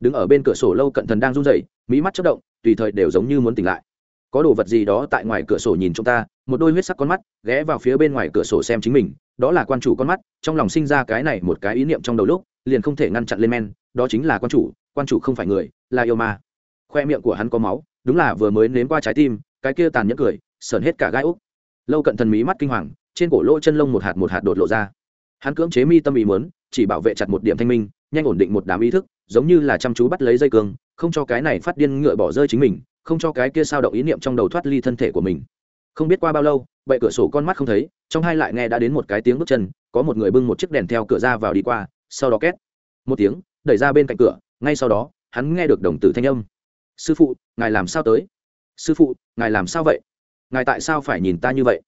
Speaker 1: Đứng ở bên cửa sổ lâu cận thần đang run rẩy, mỹ mắt chất động, tùy thời đều giống như muốn tỉnh lại. Có đồ vật gì đó tại ngoài cửa sổ nhìn chúng ta, một đôi huyết sắc con mắt, ghé vào phía bên ngoài cửa sổ xem chính mình, đó là quan chủ con mắt, trong lòng sinh ra cái này một cái ý niệm trong đầu lúc, liền không thể ngăn chặn lên men, đó chính là quan chủ quan chủ không phải người, là yêu ma. Khoe miệng của hắn có máu, đúng là vừa mới nếm qua trái tim, cái kia tàn nhẫn cười sởn hết cả gai úc. Lâu cận thần mí mắt kinh hoàng, trên cổ lỗ chân lông một hạt một hạt đột lộ ra hắn cưỡng chế mi tâm ý muốn, chỉ bảo vệ chặt một điểm thanh minh, nhanh ổn định một đám ý thức, giống như là chăm chú bắt lấy dây cương, không cho cái này phát điên ngựa bỏ rơi chính mình, không cho cái kia sao động ý niệm trong đầu thoát ly thân thể của mình. Không biết qua bao lâu bậy cửa sổ con mắt không thấy, trong hai lại nghe đã đến một cái tiếng bước chân, có một người bưng một chiếc đèn theo cửa ra vào đi qua, sau đó két. Một tiếng, đẩy ra bên cạnh cửa, ngay sau đó, hắn nghe được đồng tử thanh âm. Sư phụ, ngài làm sao tới? Sư phụ, ngài làm sao vậy? Ngài tại sao phải nhìn ta như vậy?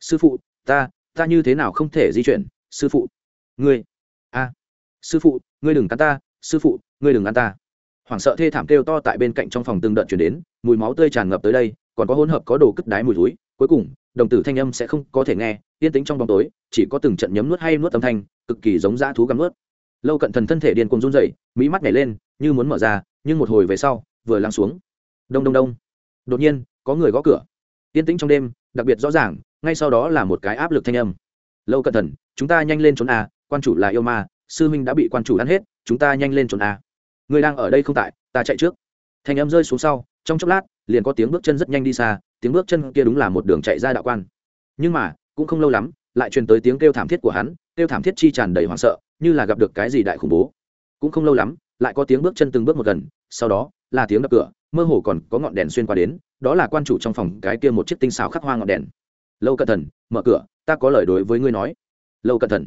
Speaker 1: Sư phụ, ta ta như thế nào không thể di chuyển? Sư phụ, ngươi, a, sư phụ, ngươi đừng cắn ta, sư phụ, ngươi đừng ăn ta. Hoảng sợ thê thảm kêu to tại bên cạnh trong phòng từng đợt chuyển đến, mùi máu tươi tràn ngập tới đây, còn có hỗn hợp có đồ cất đái mùi túi cuối cùng, đồng tử thanh âm sẽ không có thể nghe, yên tĩnh trong bóng tối, chỉ có từng trận nhấm nuốt hay nuốt âm thanh, cực kỳ giống dã thú gắm nuốt. Lâu cận thần thân thể điên cuồng run rẩy, mỹ mắt nhảy lên, như muốn mở ra, nhưng một hồi về sau, vừa lắng xuống. Đông đông đông. Đột nhiên, có người gõ cửa. Yên tĩnh trong đêm, đặc biệt rõ ràng, ngay sau đó là một cái áp lực thanh âm lâu cẩn thận, chúng ta nhanh lên trốn a quan chủ là yêu ma sư minh đã bị quan chủ ăn hết chúng ta nhanh lên trốn a. Người đang ở đây không tại ta chạy trước. Thanh âm rơi xuống sau trong chốc lát liền có tiếng bước chân rất nhanh đi xa tiếng bước chân kia đúng là một đường chạy ra đạo quan. Nhưng mà cũng không lâu lắm lại truyền tới tiếng kêu thảm thiết của hắn kêu thảm thiết chi tràn đầy hoảng sợ như là gặp được cái gì đại khủng bố. Cũng không lâu lắm lại có tiếng bước chân từng bước một gần sau đó là tiếng đập cửa mơ hồ còn có ngọn đèn xuyên qua đến đó là quan chủ trong phòng cái kia một chiếc tinh xào khắc hoa ngọn đèn lâu cẩn thận mở cửa, ta có lời đối với ngươi nói. Lâu cẩn thận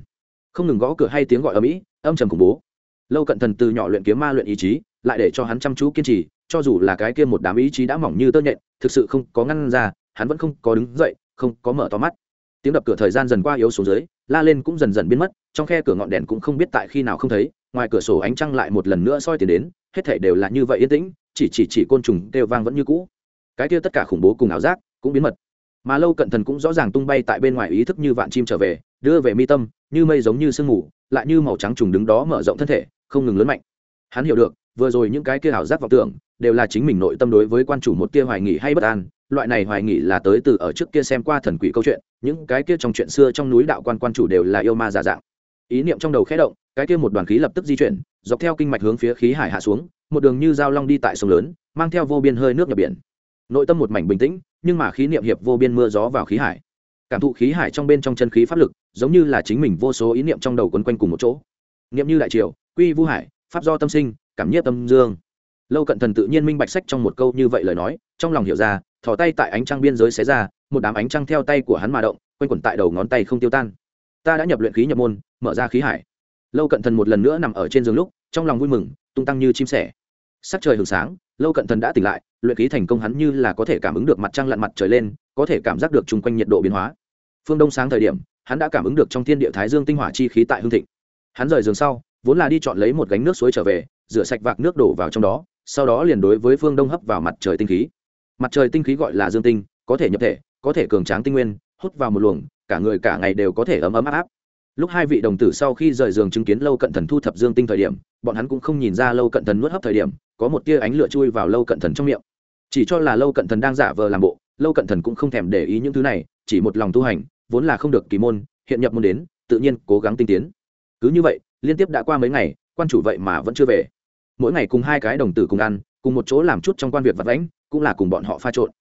Speaker 1: không ngừng gõ cửa hay tiếng gọi ở mỹ, âm trầm khủng bố. Lâu cận thần từ nhỏ luyện kiếm ma luyện ý chí, lại để cho hắn chăm chú kiên trì, cho dù là cái kia một đám ý chí đã mỏng như tơ nhện, thực sự không có ngăn ra, hắn vẫn không có đứng dậy, không có mở to mắt. Tiếng đập cửa thời gian dần qua yếu xuống dưới, la lên cũng dần dần biến mất, trong khe cửa ngọn đèn cũng không biết tại khi nào không thấy, ngoài cửa sổ ánh trăng lại một lần nữa soi tiền đến, hết thể đều là như vậy yên tĩnh, chỉ chỉ chỉ côn trùng đều vang vẫn như cũ. Cái kia tất cả khủng bố cùng ảo giác cũng biến mật mà lâu cận thần cũng rõ ràng tung bay tại bên ngoài ý thức như vạn chim trở về, đưa về mi tâm, như mây giống như sương mù, lại như màu trắng trùng đứng đó mở rộng thân thể, không ngừng lớn mạnh. Hắn hiểu được, vừa rồi những cái kia ảo giác vọng tưởng, đều là chính mình nội tâm đối với quan chủ một kia hoài nghị hay bất an, loại này hoài nghị là tới từ ở trước kia xem qua thần quỷ câu chuyện, những cái kia trong chuyện xưa trong núi đạo quan quan chủ đều là yêu ma giả dạng. Ý niệm trong đầu khẽ động, cái kia một đoàn khí lập tức di chuyển, dọc theo kinh mạch hướng phía khí hải hạ xuống, một đường như dao long đi tại sông lớn, mang theo vô biên hơi nước nhập biển. Nội tâm một mảnh bình tĩnh nhưng mà khí niệm hiệp vô biên mưa gió vào khí hải. Cảm thụ khí hải trong bên trong chân khí pháp lực, giống như là chính mình vô số ý niệm trong đầu quấn quanh cùng một chỗ. Niệm như đại triều, quy vu hải, pháp do tâm sinh, cảm nhiếp tâm dương. Lâu cận thần tự nhiên minh bạch sách trong một câu như vậy lời nói, trong lòng hiểu ra, thò tay tại ánh trăng biên giới xé ra, một đám ánh trăng theo tay của hắn mà động, quanh quẩn tại đầu ngón tay không tiêu tan. Ta đã nhập luyện khí nhập môn, mở ra khí hải. Lâu cận thần một lần nữa nằm ở trên giường lúc, trong lòng vui mừng, tung tăng như chim sẻ sắc trời hừng sáng, lâu cận thần đã tỉnh lại, luyện khí thành công hắn như là có thể cảm ứng được mặt trăng lặn mặt trời lên, có thể cảm giác được chung quanh nhiệt độ biến hóa. Phương đông sáng thời điểm, hắn đã cảm ứng được trong thiên địa thái dương tinh hỏa chi khí tại hương thịnh. Hắn rời giường sau, vốn là đi chọn lấy một gánh nước suối trở về, rửa sạch vạc nước đổ vào trong đó, sau đó liền đối với phương đông hấp vào mặt trời tinh khí. Mặt trời tinh khí gọi là dương tinh, có thể nhập thể, có thể cường tráng tinh nguyên, hút vào một luồng, cả người cả ngày đều có thể ấm ấm áp áp lúc hai vị đồng tử sau khi rời giường chứng kiến lâu cận thần thu thập dương tinh thời điểm, bọn hắn cũng không nhìn ra lâu cận thần nuốt hấp thời điểm, có một tia ánh lửa chui vào lâu cận thần trong miệng. Chỉ cho là lâu cận thần đang giả vờ làm bộ, lâu cận thần cũng không thèm để ý những thứ này, chỉ một lòng tu hành, vốn là không được kỳ môn, hiện nhập môn đến, tự nhiên cố gắng tinh tiến. Cứ như vậy, liên tiếp đã qua mấy ngày, quan chủ vậy mà vẫn chưa về. Mỗi ngày cùng hai cái đồng tử cùng ăn, cùng một chỗ làm chút trong quan việc vật lãnh cũng là cùng bọn họ pha trộn.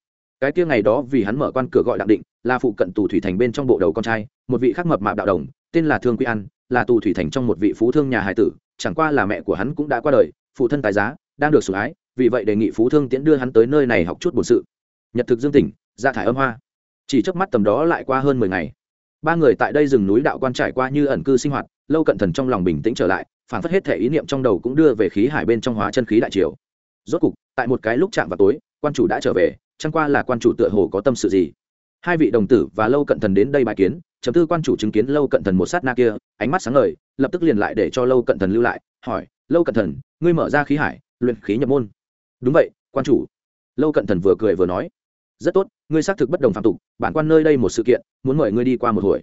Speaker 1: Cái kia ngày đó vì hắn mở quan cửa gọi đặng định, là phụ cận tù thủy thành bên trong bộ đầu con trai, một vị khắc mập mạp đạo đồng tên là thương quy an, là tù thủy thành trong một vị phú thương nhà hải tử, chẳng qua là mẹ của hắn cũng đã qua đời, phụ thân tài giá, đang được sủng ái, vì vậy đề nghị phú thương tiễn đưa hắn tới nơi này học chút bổn sự. Nhật thực dương tỉnh ra thải âm hoa. Chỉ trước mắt tầm đó lại qua hơn mười ngày. Ba người tại đây rừng núi đạo quan trải qua như ẩn cư sinh hoạt, lâu cận thần trong lòng bình tĩnh trở lại phản phất hết thể ý niệm trong đầu cũng đưa về khí hải bên trong hóa chân khí đại triều. Rốt cục, tại một cái lúc chạm vào tối, quan chủ đã trở về, chẳng qua là quan chủ tựa hồ có tâm sự gì. Hai vị đồng tử và lâu cận thần đến đây bài kiến chấm tư quan chủ chứng kiến lâu cận thần một sát na kia, ánh mắt sáng ngời, lập tức liền lại để cho lâu cận thần lưu lại, hỏi, lâu cận thần, ngươi mở ra khí hải, luyện khí nhập môn. Đúng vậy, quan chủ. Lâu cận thần vừa cười vừa nói, rất tốt, ngươi xác thực bất đồng phạm tục, bản quan nơi đây một sự kiện, muốn mời ngươi đi qua một hồi.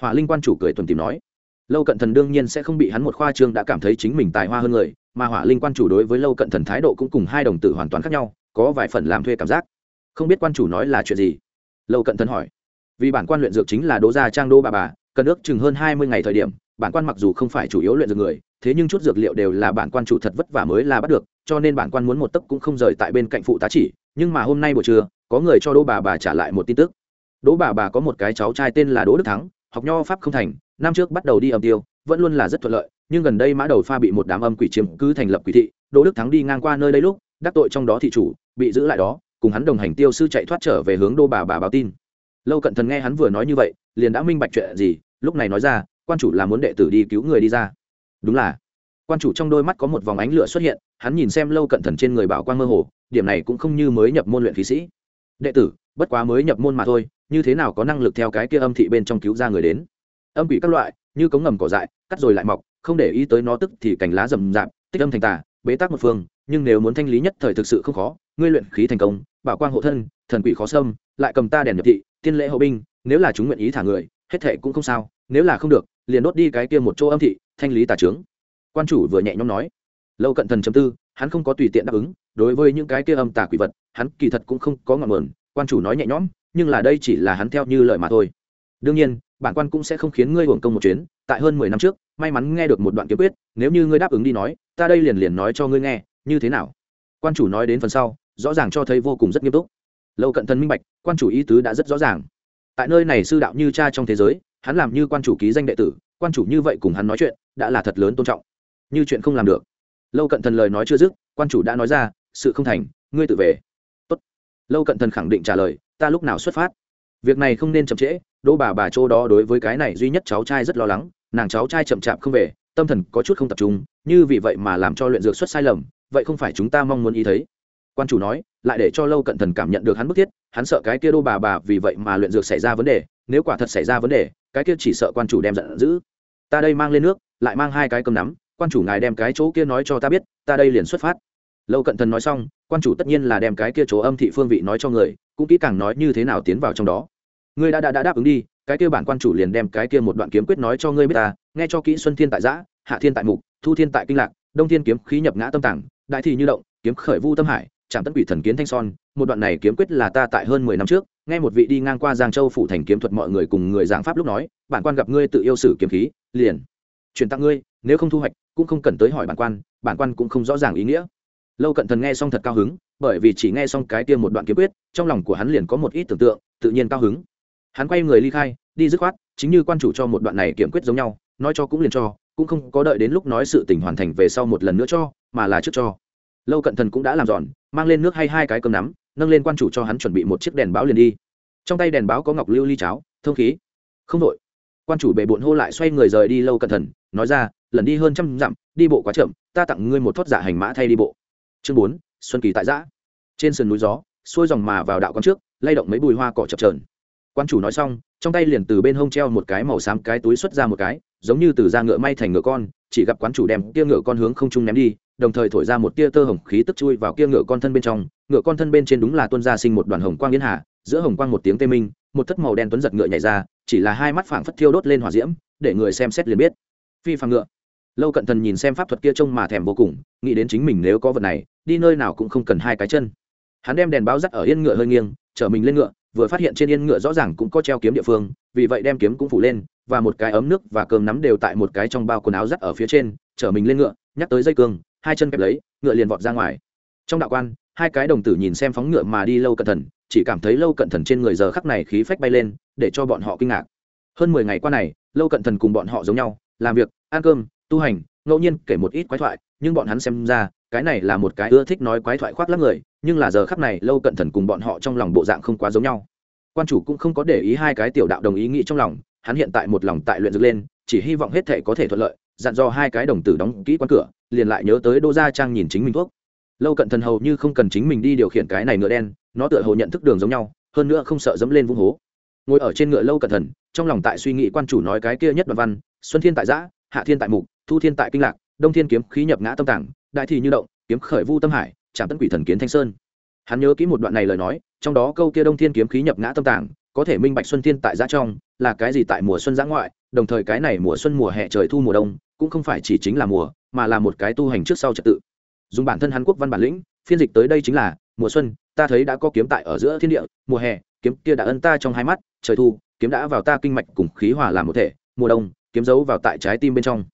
Speaker 1: Hỏa linh quan chủ cười tuần tìm nói, lâu cận thần đương nhiên sẽ không bị hắn một khoa trương đã cảm thấy chính mình tài hoa hơn người, mà hỏa linh quan chủ đối với lâu cận thần thái độ cũng cùng hai đồng tử hoàn toàn khác nhau, có vài phần làm thuê cảm giác. Không biết quan chủ nói là chuyện gì? Lâu cận thần hỏi vì bản quan luyện dược chính là đỗ gia trang đô bà bà, cần ước chừng hơn hai mươi ngày thời điểm, bản quan mặc dù không phải chủ yếu luyện dược người, thế nhưng chút dược liệu đều là bản quan chủ thật vất vả mới là bắt được, cho nên bản quan muốn một tấc cũng không rời tại bên cạnh phụ tá chỉ, nhưng mà hôm nay buổi trưa, có người cho đỗ bà bà trả lại một tin tức. Đỗ bà bà có một cái cháu trai tên là đỗ đức thắng, học nho pháp không thành, năm trước bắt đầu đi âm tiêu, vẫn luôn là rất thuận lợi, nhưng gần đây mã đầu pha bị một đám âm quỷ chiếm cứ thành lập quỷ thị, đỗ đức thắng đi ngang qua nơi đây lúc, đắc tội trong đó thị chủ, bị giữ lại đó, cùng hắn đồng hành tiêu sư chạy thoát trở về hướng đô bà bà báo tin lâu cận thần nghe hắn vừa nói như vậy, liền đã minh bạch chuyện gì, lúc này nói ra, quan chủ là muốn đệ tử đi cứu người đi ra. Đúng là. Quan chủ trong đôi mắt có một vòng ánh lửa xuất hiện, hắn nhìn xem lâu cận thần trên người bảo quan mơ hồ, điểm này cũng không như mới nhập môn luyện khí sĩ. Đệ tử, bất quá mới nhập môn mà thôi, như thế nào có năng lực theo cái kia âm thị bên trong cứu ra người đến? Âm quỷ các loại, như cống ngầm cỏ dại, cắt rồi lại mọc, không để ý tới nó tức thì cành lá rầm rạp, tích âm thành tà, bế tắc một phương, nhưng nếu muốn thanh lý nhất thời thực sự không khó, ngươi luyện khí thành công, bảo quang hộ thân thần quỷ khó xâm, lại cầm ta đèn nhập thị, tiên lễ hậu binh, nếu là chúng nguyện ý thả người, hết thệ cũng không sao, nếu là không được, liền đốt đi cái kia một chỗ âm thị, thanh lý tà trướng. Quan chủ vừa nhẹ nhõm nói. Lâu cận thần chấm tư, hắn không có tùy tiện đáp ứng, đối với những cái kia âm tà quỷ vật, hắn kỳ thật cũng không có ngọn mờn quan chủ nói nhẹ nhõm, nhưng là đây chỉ là hắn theo như lời mà thôi. Đương nhiên, bản quan cũng sẽ không khiến ngươi hưởng công một chuyến, tại hơn mười năm trước, may mắn nghe được một đoạn kiếm quyết, nếu như ngươi đáp ứng đi nói, ta đây liền liền nói cho ngươi nghe, như thế nào? Quan chủ nói đến phần sau, rõ ràng cho thấy vô cùng rất nghiêm túc lâu cận thân minh bạch, quan chủ ý tứ đã rất rõ ràng. Tại nơi này sư đạo như cha trong thế giới, hắn làm như quan chủ ký danh đệ tử, quan chủ như vậy cùng hắn nói chuyện, đã là thật lớn tôn trọng. Như chuyện không làm được. Lâu cận thần lời nói chưa dứt, quan chủ đã nói ra, sự không thành, ngươi tự về. Tốt. lâu cận thần khẳng định trả lời, ta lúc nào xuất phát? Việc này không nên chậm trễ, đỗ bà bà châu đó đối với cái này duy nhất cháu trai rất lo lắng, nàng cháu trai chậm chạp không về, tâm thần có chút không tập trung, như vì vậy mà làm cho luyện dược xuất sai lầm, vậy không phải chúng ta mong muốn ý thấy quan chủ nói lại để cho lâu cận thần cảm nhận được hắn bức thiết hắn sợ cái kia đô bà bà vì vậy mà luyện dược xảy ra vấn đề nếu quả thật xảy ra vấn đề cái kia chỉ sợ quan chủ đem giận dữ. Ta đây mang lên nước lại mang hai cái cầm nắm quan chủ ngài đem cái chỗ kia nói cho ta biết ta đây liền xuất phát. Lâu cận thần nói xong quan chủ tất nhiên là đem cái kia chỗ âm thị phương vị nói cho người cũng kỹ càng nói như thế nào tiến vào trong đó. Ngươi đã, đã đã đáp ứng đi cái kia bản quan chủ liền đem cái kia một đoạn kiếm quyết nói cho ngươi biết ta nghe cho kỹ xuân thiên tại giã hạ thiên tại mục thu thiên tại kinh lạc đông thiên kiếm khí nhập ngã tâm tảng đại thị như động kiếm khởi vu tâm hải trạm tấn quỷ thần kiến thanh son, một đoạn này kiếm quyết là ta tại hơn mười năm trước, nghe một vị đi ngang qua giang châu phủ thành kiếm thuật mọi người cùng người giảng pháp lúc nói, bản quan gặp ngươi tự yêu sử kiếm khí, liền truyền tặng ngươi, nếu không thu hoạch, cũng không cần tới hỏi bản quan bản quan cũng không rõ ràng ý nghĩa. Lâu cận thần nghe xong thật cao hứng, bởi vì chỉ nghe xong cái tiêm một đoạn kiếm quyết, trong lòng của hắn liền có một ít tưởng tượng, tự nhiên cao hứng. Hắn quay người ly khai, đi dứt khoát, chính như quan chủ cho một đoạn này kiếm quyết giống nhau, nói cho cũng liền cho, cũng không có đợi đến lúc nói sự tình hoàn thành về sau một lần nữa cho, mà là trước cho. Lâu cận thần cũng đã làm giòn mang lên nước hay hai cái cơm nắm, nâng lên quan chủ cho hắn chuẩn bị một chiếc đèn báo liền đi. Trong tay đèn báo có ngọc lưu ly cháo, thông khí. Không đội. Quan chủ bề bộn hô lại xoay người rời đi lâu cẩn thận, nói ra, lần đi hơn trăm dặm, đi bộ quá chậm, ta tặng ngươi một thoát giả hành mã thay đi bộ. Chương bốn, xuân kỳ tại giã trên sườn núi gió, xuôi dòng mà vào đạo con trước, lay động mấy bùi hoa cỏ chập trờn quan chủ nói xong, trong tay liền từ bên hông treo một cái màu xám cái túi xuất ra một cái, giống như từ da ngựa may thành ngựa con chỉ gặp quán chủ đem kia ngựa con hướng không trung ném đi, đồng thời thổi ra một tia tơ hồng khí tức chui vào kia ngựa con thân bên trong. Ngựa con thân bên trên đúng là tuân gia sinh một đoàn hồng quang yến hà, giữa hồng quang một tiếng tê minh, một thất màu đen tuấn giật ngựa nhảy ra, chỉ là hai mắt phảng phất thiêu đốt lên hỏa diễm, để người xem xét liền biết. Phi phàm ngựa. Lâu cận thần nhìn xem pháp thuật kia trông mà thèm vô cùng, nghĩ đến chính mình nếu có vật này, đi nơi nào cũng không cần hai cái chân. Hắn đem đèn báo dắt ở yên ngựa hơi nghiêng, chở mình lên ngựa, vừa phát hiện trên yên ngựa rõ ràng cũng có treo kiếm địa phương vì vậy đem kiếm cũng phủ lên, và một cái ấm nước và cơm nắm đều tại một cái trong bao quần áo dắt ở phía trên, chở mình lên ngựa, nhắc tới dây cương, hai chân kẹp lấy, ngựa liền vọt ra ngoài. Trong đạo quan, hai cái đồng tử nhìn xem phóng ngựa mà đi lâu cẩn thận, chỉ cảm thấy lâu cận thần trên người giờ khắc này khí phách bay lên, để cho bọn họ kinh ngạc. Hơn mười ngày qua này, lâu cận thần cùng bọn họ giống nhau, làm việc, ăn cơm, tu hành, ngẫu nhiên kể một ít quái thoại, nhưng bọn hắn xem ra, cái này là một cái ưa thích nói quái thoại khoác lắc người, nhưng là giờ khắc này lâu cận thần cùng bọn họ trong lòng bộ dạng không quá giống nhau quan chủ cũng không có để ý hai cái tiểu đạo đồng ý nghĩ trong lòng, hắn hiện tại một lòng tại luyện dược lên, chỉ hy vọng hết thệ có thể thuận lợi, dặn dò hai cái đồng tử đóng kỹ quan cửa, liền lại nhớ tới đô gia trang nhìn chính mình thuốc. Lâu cận thần hầu như không cần chính mình đi điều khiển cái này ngựa đen, nó tựa hồ nhận thức đường giống nhau, hơn nữa không sợ dẫm lên vung hố. Ngồi ở trên ngựa lâu cận thần, trong lòng tại suy nghĩ quan chủ nói cái kia nhất đoạn văn, xuân thiên tại giã, hạ thiên tại mục, thu thiên tại kinh lạc, đông thiên kiếm khí nhập ngã tâm tảng đại thị như động, kiếm khởi vu tâm hải trạm tấn quỷ thần kiến thanh sơn hắn nhớ kỹ một đoạn này lời nói, trong đó câu kia đông thiên kiếm khí nhập ngã tâm tàng có thể minh bạch xuân thiên tại giã trong, là cái gì tại mùa xuân giã ngoại, đồng thời cái này mùa xuân mùa hè trời thu mùa đông, cũng không phải chỉ chính là mùa, mà là một cái tu hành trước sau trật tự. Dùng bản thân Hàn quốc văn bản lĩnh, phiên dịch tới đây chính là, mùa xuân, ta thấy đã có kiếm tại ở giữa thiên địa, mùa hè, kiếm kia đã ân ta trong hai mắt, trời thu, kiếm đã vào ta kinh mạch cùng khí hòa làm một thể, mùa đông, kiếm giấu vào tại trái tim bên trong.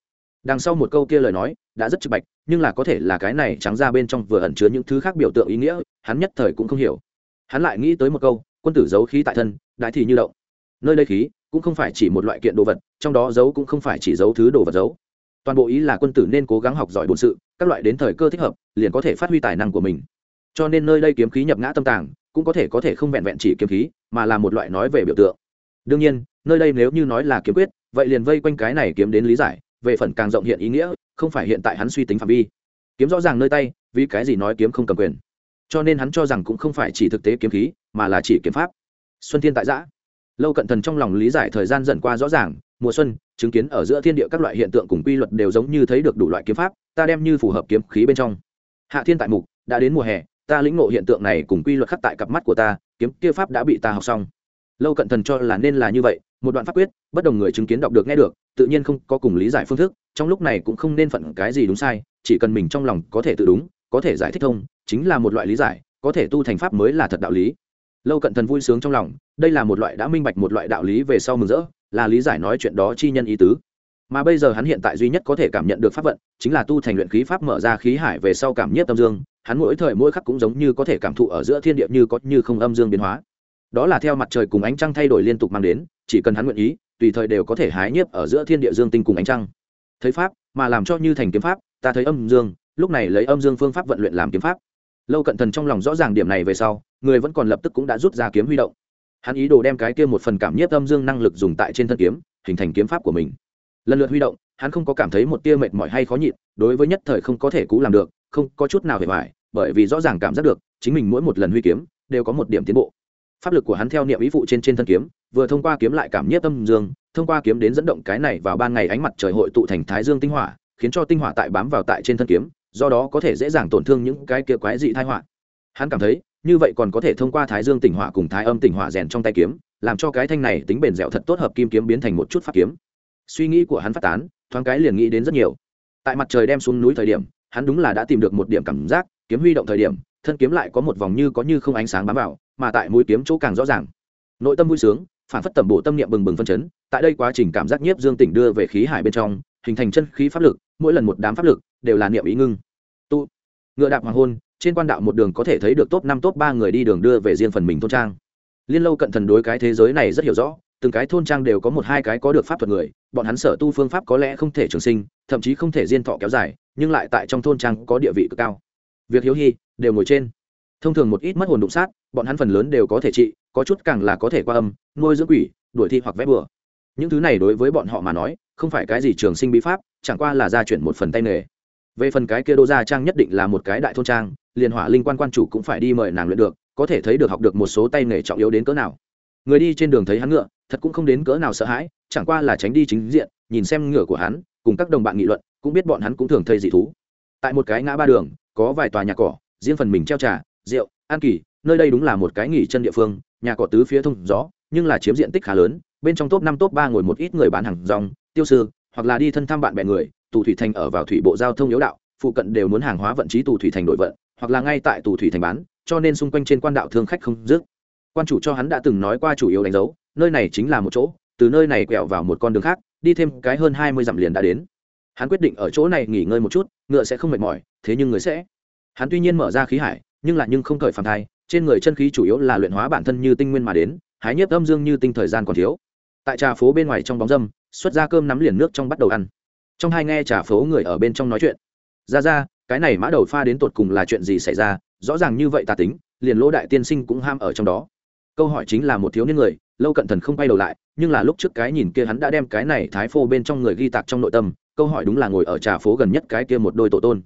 Speaker 1: Đằng sau một câu kia lời nói đã rất trực bạch, nhưng là có thể là cái này trắng ra bên trong vừa ẩn chứa những thứ khác biểu tượng ý nghĩa, hắn nhất thời cũng không hiểu. Hắn lại nghĩ tới một câu, quân tử giấu khí tại thân, đại thì như động. Nơi đây khí cũng không phải chỉ một loại kiện đồ vật, trong đó giấu cũng không phải chỉ giấu thứ đồ vật giấu. Toàn bộ ý là quân tử nên cố gắng học giỏi bổn sự, các loại đến thời cơ thích hợp, liền có thể phát huy tài năng của mình. Cho nên nơi đây kiếm khí nhập ngã tâm tàng, cũng có thể có thể không vẹn vẹn chỉ kiếm khí, mà là một loại nói về biểu tượng. Đương nhiên, nơi đây nếu như nói là kiếm quyết, vậy liền vây quanh cái này kiếm đến lý giải về phần càng rộng hiện ý nghĩa, không phải hiện tại hắn suy tính phạm vi. Kiếm rõ ràng nơi tay, vì cái gì nói kiếm không cầm quyền? Cho nên hắn cho rằng cũng không phải chỉ thực tế kiếm khí, mà là chỉ kiếm pháp. Xuân thiên tại giã. Lâu cận thần trong lòng lý giải thời gian dần qua rõ ràng, mùa xuân, chứng kiến ở giữa thiên địa các loại hiện tượng cùng quy luật đều giống như thấy được đủ loại kiếm pháp, ta đem như phù hợp kiếm khí bên trong. Hạ thiên tại mục, đã đến mùa hè, ta lĩnh ngộ hiện tượng này cùng quy luật khắc tại cặp mắt của ta, kiếm kia pháp đã bị ta học xong. Lâu cận thần cho là nên là như vậy một đoạn pháp quyết, bất đồng người chứng kiến đọc được nghe được, tự nhiên không có cùng lý giải phương thức, trong lúc này cũng không nên phận cái gì đúng sai, chỉ cần mình trong lòng có thể tự đúng, có thể giải thích thông, chính là một loại lý giải, có thể tu thành pháp mới là thật đạo lý. Lâu cận thần vui sướng trong lòng, đây là một loại đã minh bạch một loại đạo lý về sau mừng rỡ, là lý giải nói chuyện đó chi nhân ý tứ. Mà bây giờ hắn hiện tại duy nhất có thể cảm nhận được pháp vận, chính là tu thành luyện khí pháp mở ra khí hải về sau cảm nhiếp tâm dương, hắn mỗi thời mỗi khắc cũng giống như có thể cảm thụ ở giữa thiên địa như có như không âm dương biến hóa. Đó là theo mặt trời cùng ánh trăng thay đổi liên tục mang đến chỉ cần hắn nguyện ý, tùy thời đều có thể hái nhiếp ở giữa thiên địa dương tinh cùng ánh trăng. Thấy pháp, mà làm cho như thành kiếm pháp, ta thấy âm dương, lúc này lấy âm dương phương pháp vận luyện làm kiếm pháp. Lâu cận thần trong lòng rõ ràng điểm này về sau, người vẫn còn lập tức cũng đã rút ra kiếm huy động. Hắn ý đồ đem cái kia một phần cảm nhiếp âm dương năng lực dùng tại trên thân kiếm, hình thành kiếm pháp của mình. Lần lượt huy động, hắn không có cảm thấy một tia mệt mỏi hay khó nhịn, đối với nhất thời không có thể cũ làm được, không có chút nào hề vải bởi vì rõ ràng cảm giác được, chính mình mỗi một lần huy kiếm, đều có một điểm tiến bộ pháp lực của hắn theo niệm ý phụ trên trên thân kiếm, vừa thông qua kiếm lại cảm nhiếp âm dương, thông qua kiếm đến dẫn động cái này vào ban ngày ánh mặt trời hội tụ thành thái dương tinh hỏa, khiến cho tinh hỏa tại bám vào tại trên thân kiếm, do đó có thể dễ dàng tổn thương những cái kia quái dị thai họa. hắn cảm thấy, như vậy còn có thể thông qua thái dương tỉnh hỏa cùng thái âm tỉnh hỏa rèn trong tay kiếm, làm cho cái thanh này tính bền dẻo thật tốt hợp kim kiếm biến thành một chút pháp kiếm suy nghĩ của hắn phát tán, thoáng cái liền nghĩ đến rất nhiều tại mặt trời đem xuống núi thời điểm, hắn đúng là đã tìm được một điểm cảm giác, kiếm huy động thời điểm, thân kiếm lại có một vòng như có như không ánh sáng bám vào mà tại mũi kiếm chỗ càng rõ ràng. Nội tâm vui sướng, phản phất tầm bộ tâm niệm bừng bừng phân chấn, tại đây quá trình cảm giác nhiếp dương tỉnh đưa về khí hải bên trong, hình thành chân khí pháp lực, mỗi lần một đám pháp lực đều là niệm ý ngưng. Tu, ngựa đạp hoàng hôn, trên quan đạo một đường có thể thấy được top năm, top ba người đi đường đưa về riêng phần mình thôn trang. Liên lâu cận thần đối cái thế giới này rất hiểu rõ, từng cái thôn trang đều có một hai cái có được pháp thuật người, bọn hắn sở tu phương pháp có lẽ không thể trường sinh, thậm chí không thể diên thọ kéo dài, nhưng lại tại trong thôn trang có địa vị cực cao. Việc hiếu hy đều ngồi trên thông thường một ít mất hồn đụng sát, bọn hắn phần lớn đều có thể trị, có chút càng là có thể qua âm, nuôi dưỡng quỷ, đuổi thi hoặc vẽ bừa. Những thứ này đối với bọn họ mà nói, không phải cái gì trường sinh bí pháp, chẳng qua là gia chuyển một phần tay nghề. Về phần cái kia đô gia trang nhất định là một cái đại thôn trang, liền hỏa linh quan quan chủ cũng phải đi mời nàng luyện được, có thể thấy được học được một số tay nghề trọng yếu đến cỡ nào. Người đi trên đường thấy hắn ngựa, thật cũng không đến cỡ nào sợ hãi, chẳng qua là tránh đi chính diện, nhìn xem ngựa của hắn, cùng các đồng bạn nghị luận, cũng biết bọn hắn cũng thường thấy dị thú. Tại một cái ngã ba đường, có vài tòa nhà cỏ, riêng phần mình treo trà rượu, an kỳ, nơi đây đúng là một cái nghỉ chân địa phương, nhà cỏ tứ phía thông gió, nhưng là chiếm diện tích khá lớn, bên trong top năm, top ba ngồi một ít người bán hàng rong, tiêu sư, hoặc là đi thân thăm bạn bè người, tù thủy thành ở vào thủy bộ giao thông yếu đạo, phụ cận đều muốn hàng hóa vận trí tù thủy thành đội vận, hoặc là ngay tại tù thủy thành bán, cho nên xung quanh trên quan đạo thương khách không dứt. Quan chủ cho hắn đã từng nói qua chủ yếu đánh dấu, nơi này chính là một chỗ, từ nơi này quẹo vào một con đường khác, đi thêm cái hơn hai mươi dặm liền đã đến. Hắn quyết định ở chỗ này nghỉ ngơi một chút, ngựa sẽ không mệt mỏi, thế nhưng người sẽ. Hắn tuy nhiên mở ra khí hải nhưng lại nhưng không cởi phản thai, trên người chân khí chủ yếu là luyện hóa bản thân như tinh nguyên mà đến, hái nhiếp âm dương như tinh thời gian còn thiếu. Tại trà phố bên ngoài trong bóng dâm, xuất ra cơm nắm liền nước trong bắt đầu ăn. Trong hai nghe trà phố người ở bên trong nói chuyện. Ra ra, cái này mã đầu pha đến tột cùng là chuyện gì xảy ra? Rõ ràng như vậy ta tính, liền lỗ đại tiên sinh cũng ham ở trong đó. Câu hỏi chính là một thiếu niên người, lâu cận thần không quay đầu lại, nhưng là lúc trước cái nhìn kia hắn đã đem cái này thái phô bên trong người ghi tạc trong nội tâm, câu hỏi đúng là ngồi ở trà phố gần nhất cái kia một đôi tổ tôn.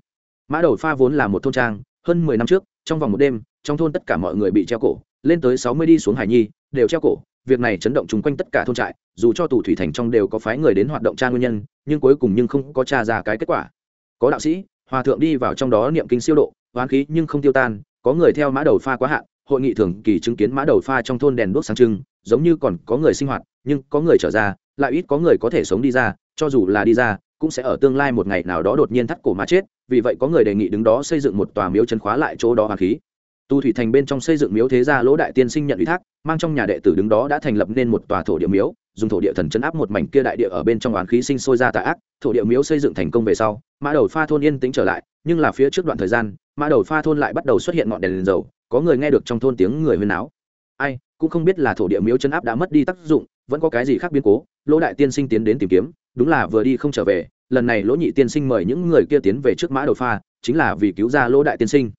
Speaker 1: Mã đầu pha vốn là một thôn trang hơn mười năm trước, trong vòng một đêm, trong thôn tất cả mọi người bị treo cổ, lên tới sáu mươi đi xuống hải nhi, đều treo cổ. Việc này chấn động chung quanh tất cả thôn trại, dù cho tù thủy thành trong đều có phái người đến hoạt động tra nguyên nhân, nhưng cuối cùng nhưng không có tra ra cái kết quả. Có đạo sĩ, hòa thượng đi vào trong đó niệm kinh siêu độ hoán khí nhưng không tiêu tan, có người theo mã đầu pha quá hạn, hội nghị thường kỳ chứng kiến mã đầu pha trong thôn đèn đuốc sáng trưng, giống như còn có người sinh hoạt, nhưng có người trở ra, lại ít có người có thể sống đi ra, cho dù là đi ra, cũng sẽ ở tương lai một ngày nào đó đột nhiên thắt cổ mà chết vì vậy có người đề nghị đứng đó xây dựng một tòa miếu chân khóa lại chỗ đó hoàng khí. Tu thủy thành bên trong xây dựng miếu thế gia lỗ đại tiên sinh nhận ủy thác mang trong nhà đệ tử đứng đó đã thành lập nên một tòa thổ địa miếu dùng thổ địa thần chấn áp một mảnh kia đại địa ở bên trong oán khí sinh sôi ra tà ác thổ địa miếu xây dựng thành công về sau mã đầu pha thôn yên tĩnh trở lại nhưng là phía trước đoạn thời gian mã đầu pha thôn lại bắt đầu xuất hiện ngọn đèn, đèn dầu có người nghe được trong thôn tiếng người huyên áo ai cũng không biết là thổ địa miếu chấn áp đã mất đi tác dụng vẫn có cái gì khác biến cố lỗ đại tiên sinh tiến đến tìm kiếm đúng là vừa đi không trở về lần này lỗ nhị tiên sinh mời những người kia tiến về trước mã đầu pha, chính là vì cứu ra lỗ đại tiên sinh.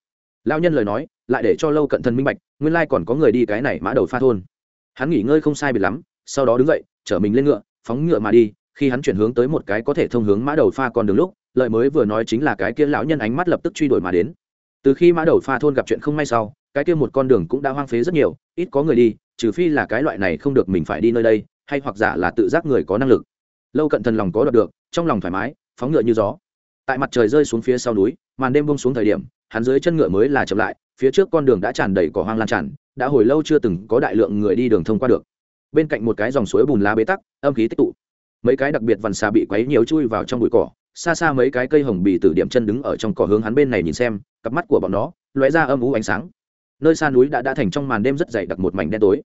Speaker 1: Lao nhân lời nói, lại để cho lâu cận thần minh bạch, nguyên lai còn có người đi cái này mã đầu pha thôn. Hắn nghỉ ngơi không sai biệt lắm, sau đó đứng dậy, chở mình lên ngựa, phóng ngựa mà đi, khi hắn chuyển hướng tới một cái có thể thông hướng mã đầu pha còn đường lúc lợi mới vừa nói chính là cái kia lão nhân ánh mắt lập tức truy đuổi mà đến. Từ khi mã đầu pha thôn gặp chuyện không may sau, cái kia một con đường cũng đã hoang phế rất nhiều, ít có người đi, trừ phi là cái loại này không được mình phải đi nơi đây, hay hoặc giả là tự giác người có năng lực. Lâu cận thần lòng có đọc được trong lòng thoải mái, phóng ngựa như gió. Tại mặt trời rơi xuống phía sau núi, màn đêm bông xuống thời điểm, hắn dưới chân ngựa mới là chậm lại, phía trước con đường đã tràn đầy cỏ hoang lan tràn, đã hồi lâu chưa từng có đại lượng người đi đường thông qua được. Bên cạnh một cái dòng suối bùn lá bế tắc, âm khí tích tụ. Mấy cái đặc biệt vằn xà bị quấy nhiều chui vào trong bụi cỏ, xa xa mấy cái cây hồng bì từ điểm chân đứng ở trong cỏ hướng hắn bên này nhìn xem, cặp mắt của bọn nó lóe ra âm u ánh sáng. Nơi xa núi đã đã thành trong màn đêm rất dày đặc một mảnh đen tối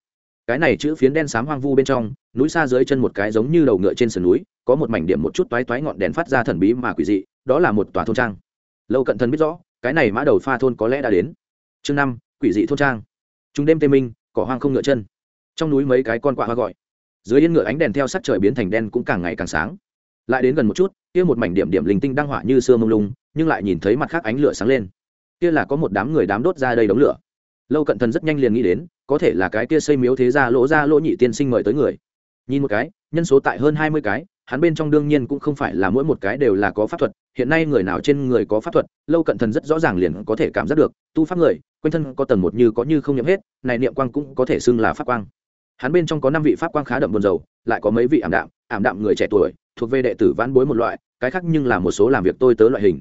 Speaker 1: cái này chữ phiến đen xám hoang vu bên trong, núi xa dưới chân một cái giống như đầu ngựa trên sườn núi, có một mảnh điểm một chút toái toái ngọn đèn phát ra thần bí mà quỷ dị, đó là một tòa thôn trang. Lâu cận thần biết rõ, cái này mã đầu pha thôn có lẽ đã đến. Chương năm, quỷ dị thôn trang. Chúng đêm tê minh, cỏ hoang không ngựa chân. Trong núi mấy cái con quạ hoa gọi. Dưới yên ngựa ánh đèn theo sắc trời biến thành đen cũng càng ngày càng sáng. Lại đến gần một chút, kia một mảnh điểm điểm linh tinh đang hỏa như sương mông lung, nhưng lại nhìn thấy mặt khác ánh lửa sáng lên. Kia là có một đám người đám đốt ra đây đống lửa lâu cận thần rất nhanh liền nghĩ đến, có thể là cái kia xây miếu thế gia lỗ ra lỗ nhị tiên sinh mời tới người. Nhìn một cái, nhân số tại hơn hai mươi cái, hắn bên trong đương nhiên cũng không phải là mỗi một cái đều là có pháp thuật, hiện nay người nào trên người có pháp thuật, lâu cận thần rất rõ ràng liền có thể cảm giác được, tu pháp người, quanh thân có tầng một như có như không nhiễm hết, này niệm quang cũng có thể xưng là pháp quang. Hắn bên trong có năm vị pháp quang khá đậm buồn dầu lại có mấy vị ảm đạm ảm đạm người trẻ tuổi, thuộc về đệ tử vãn bối một loại, cái khác nhưng là một số làm việc tôi tớ loại hình.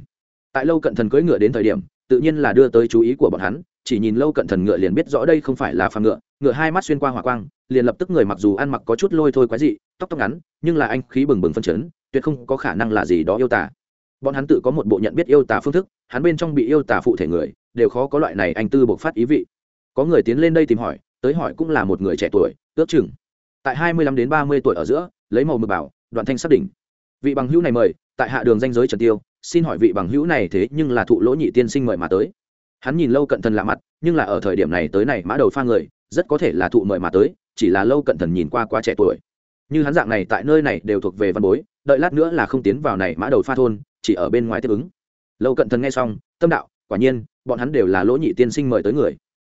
Speaker 1: Tại lâu cận thần cưỡi ngựa đến thời điểm, tự nhiên là đưa tới chú ý của bọn hắn chỉ nhìn lâu cận thần ngựa liền biết rõ đây không phải là phàm ngựa ngựa hai mắt xuyên qua hỏa quang, liền lập tức người mặc dù ăn mặc có chút lôi thôi quái dị, tóc tóc ngắn, nhưng là anh khí bừng bừng phân chấn, tuyệt không có khả năng là gì đó yêu tả bọn hắn tự có một bộ nhận biết yêu tả phương thức, hắn bên trong bị yêu tả phụ thể người, đều khó có loại này anh tư bộc phát ý vị. Có người tiến lên đây tìm hỏi, tới hỏi cũng là một người trẻ tuổi, ước chừng. Tại hai mươi lăm đến ba mươi tuổi ở giữa, lấy màu mực bảo, đoạn thanh xác định vị bằng hữu này mời, tại hạ đường danh giới trần tiêu, xin hỏi vị bằng hữu này thế nhưng là thụ lỗ nhị tiên sinh mời mà tới hắn nhìn lâu cận thần lạ mặt, nhưng là ở thời điểm này tới này mã đầu pha người, rất có thể là thụ mời mà tới, chỉ là lâu cận thần nhìn qua quá trẻ tuổi. Như hắn dạng này tại nơi này đều thuộc về văn bối, đợi lát nữa là không tiến vào này mã đầu pha thôn, chỉ ở bên ngoài tiếp ứng. Lâu cận thần nghe xong, tâm đạo, quả nhiên, bọn hắn đều là lỗ nhị tiên sinh mời tới người.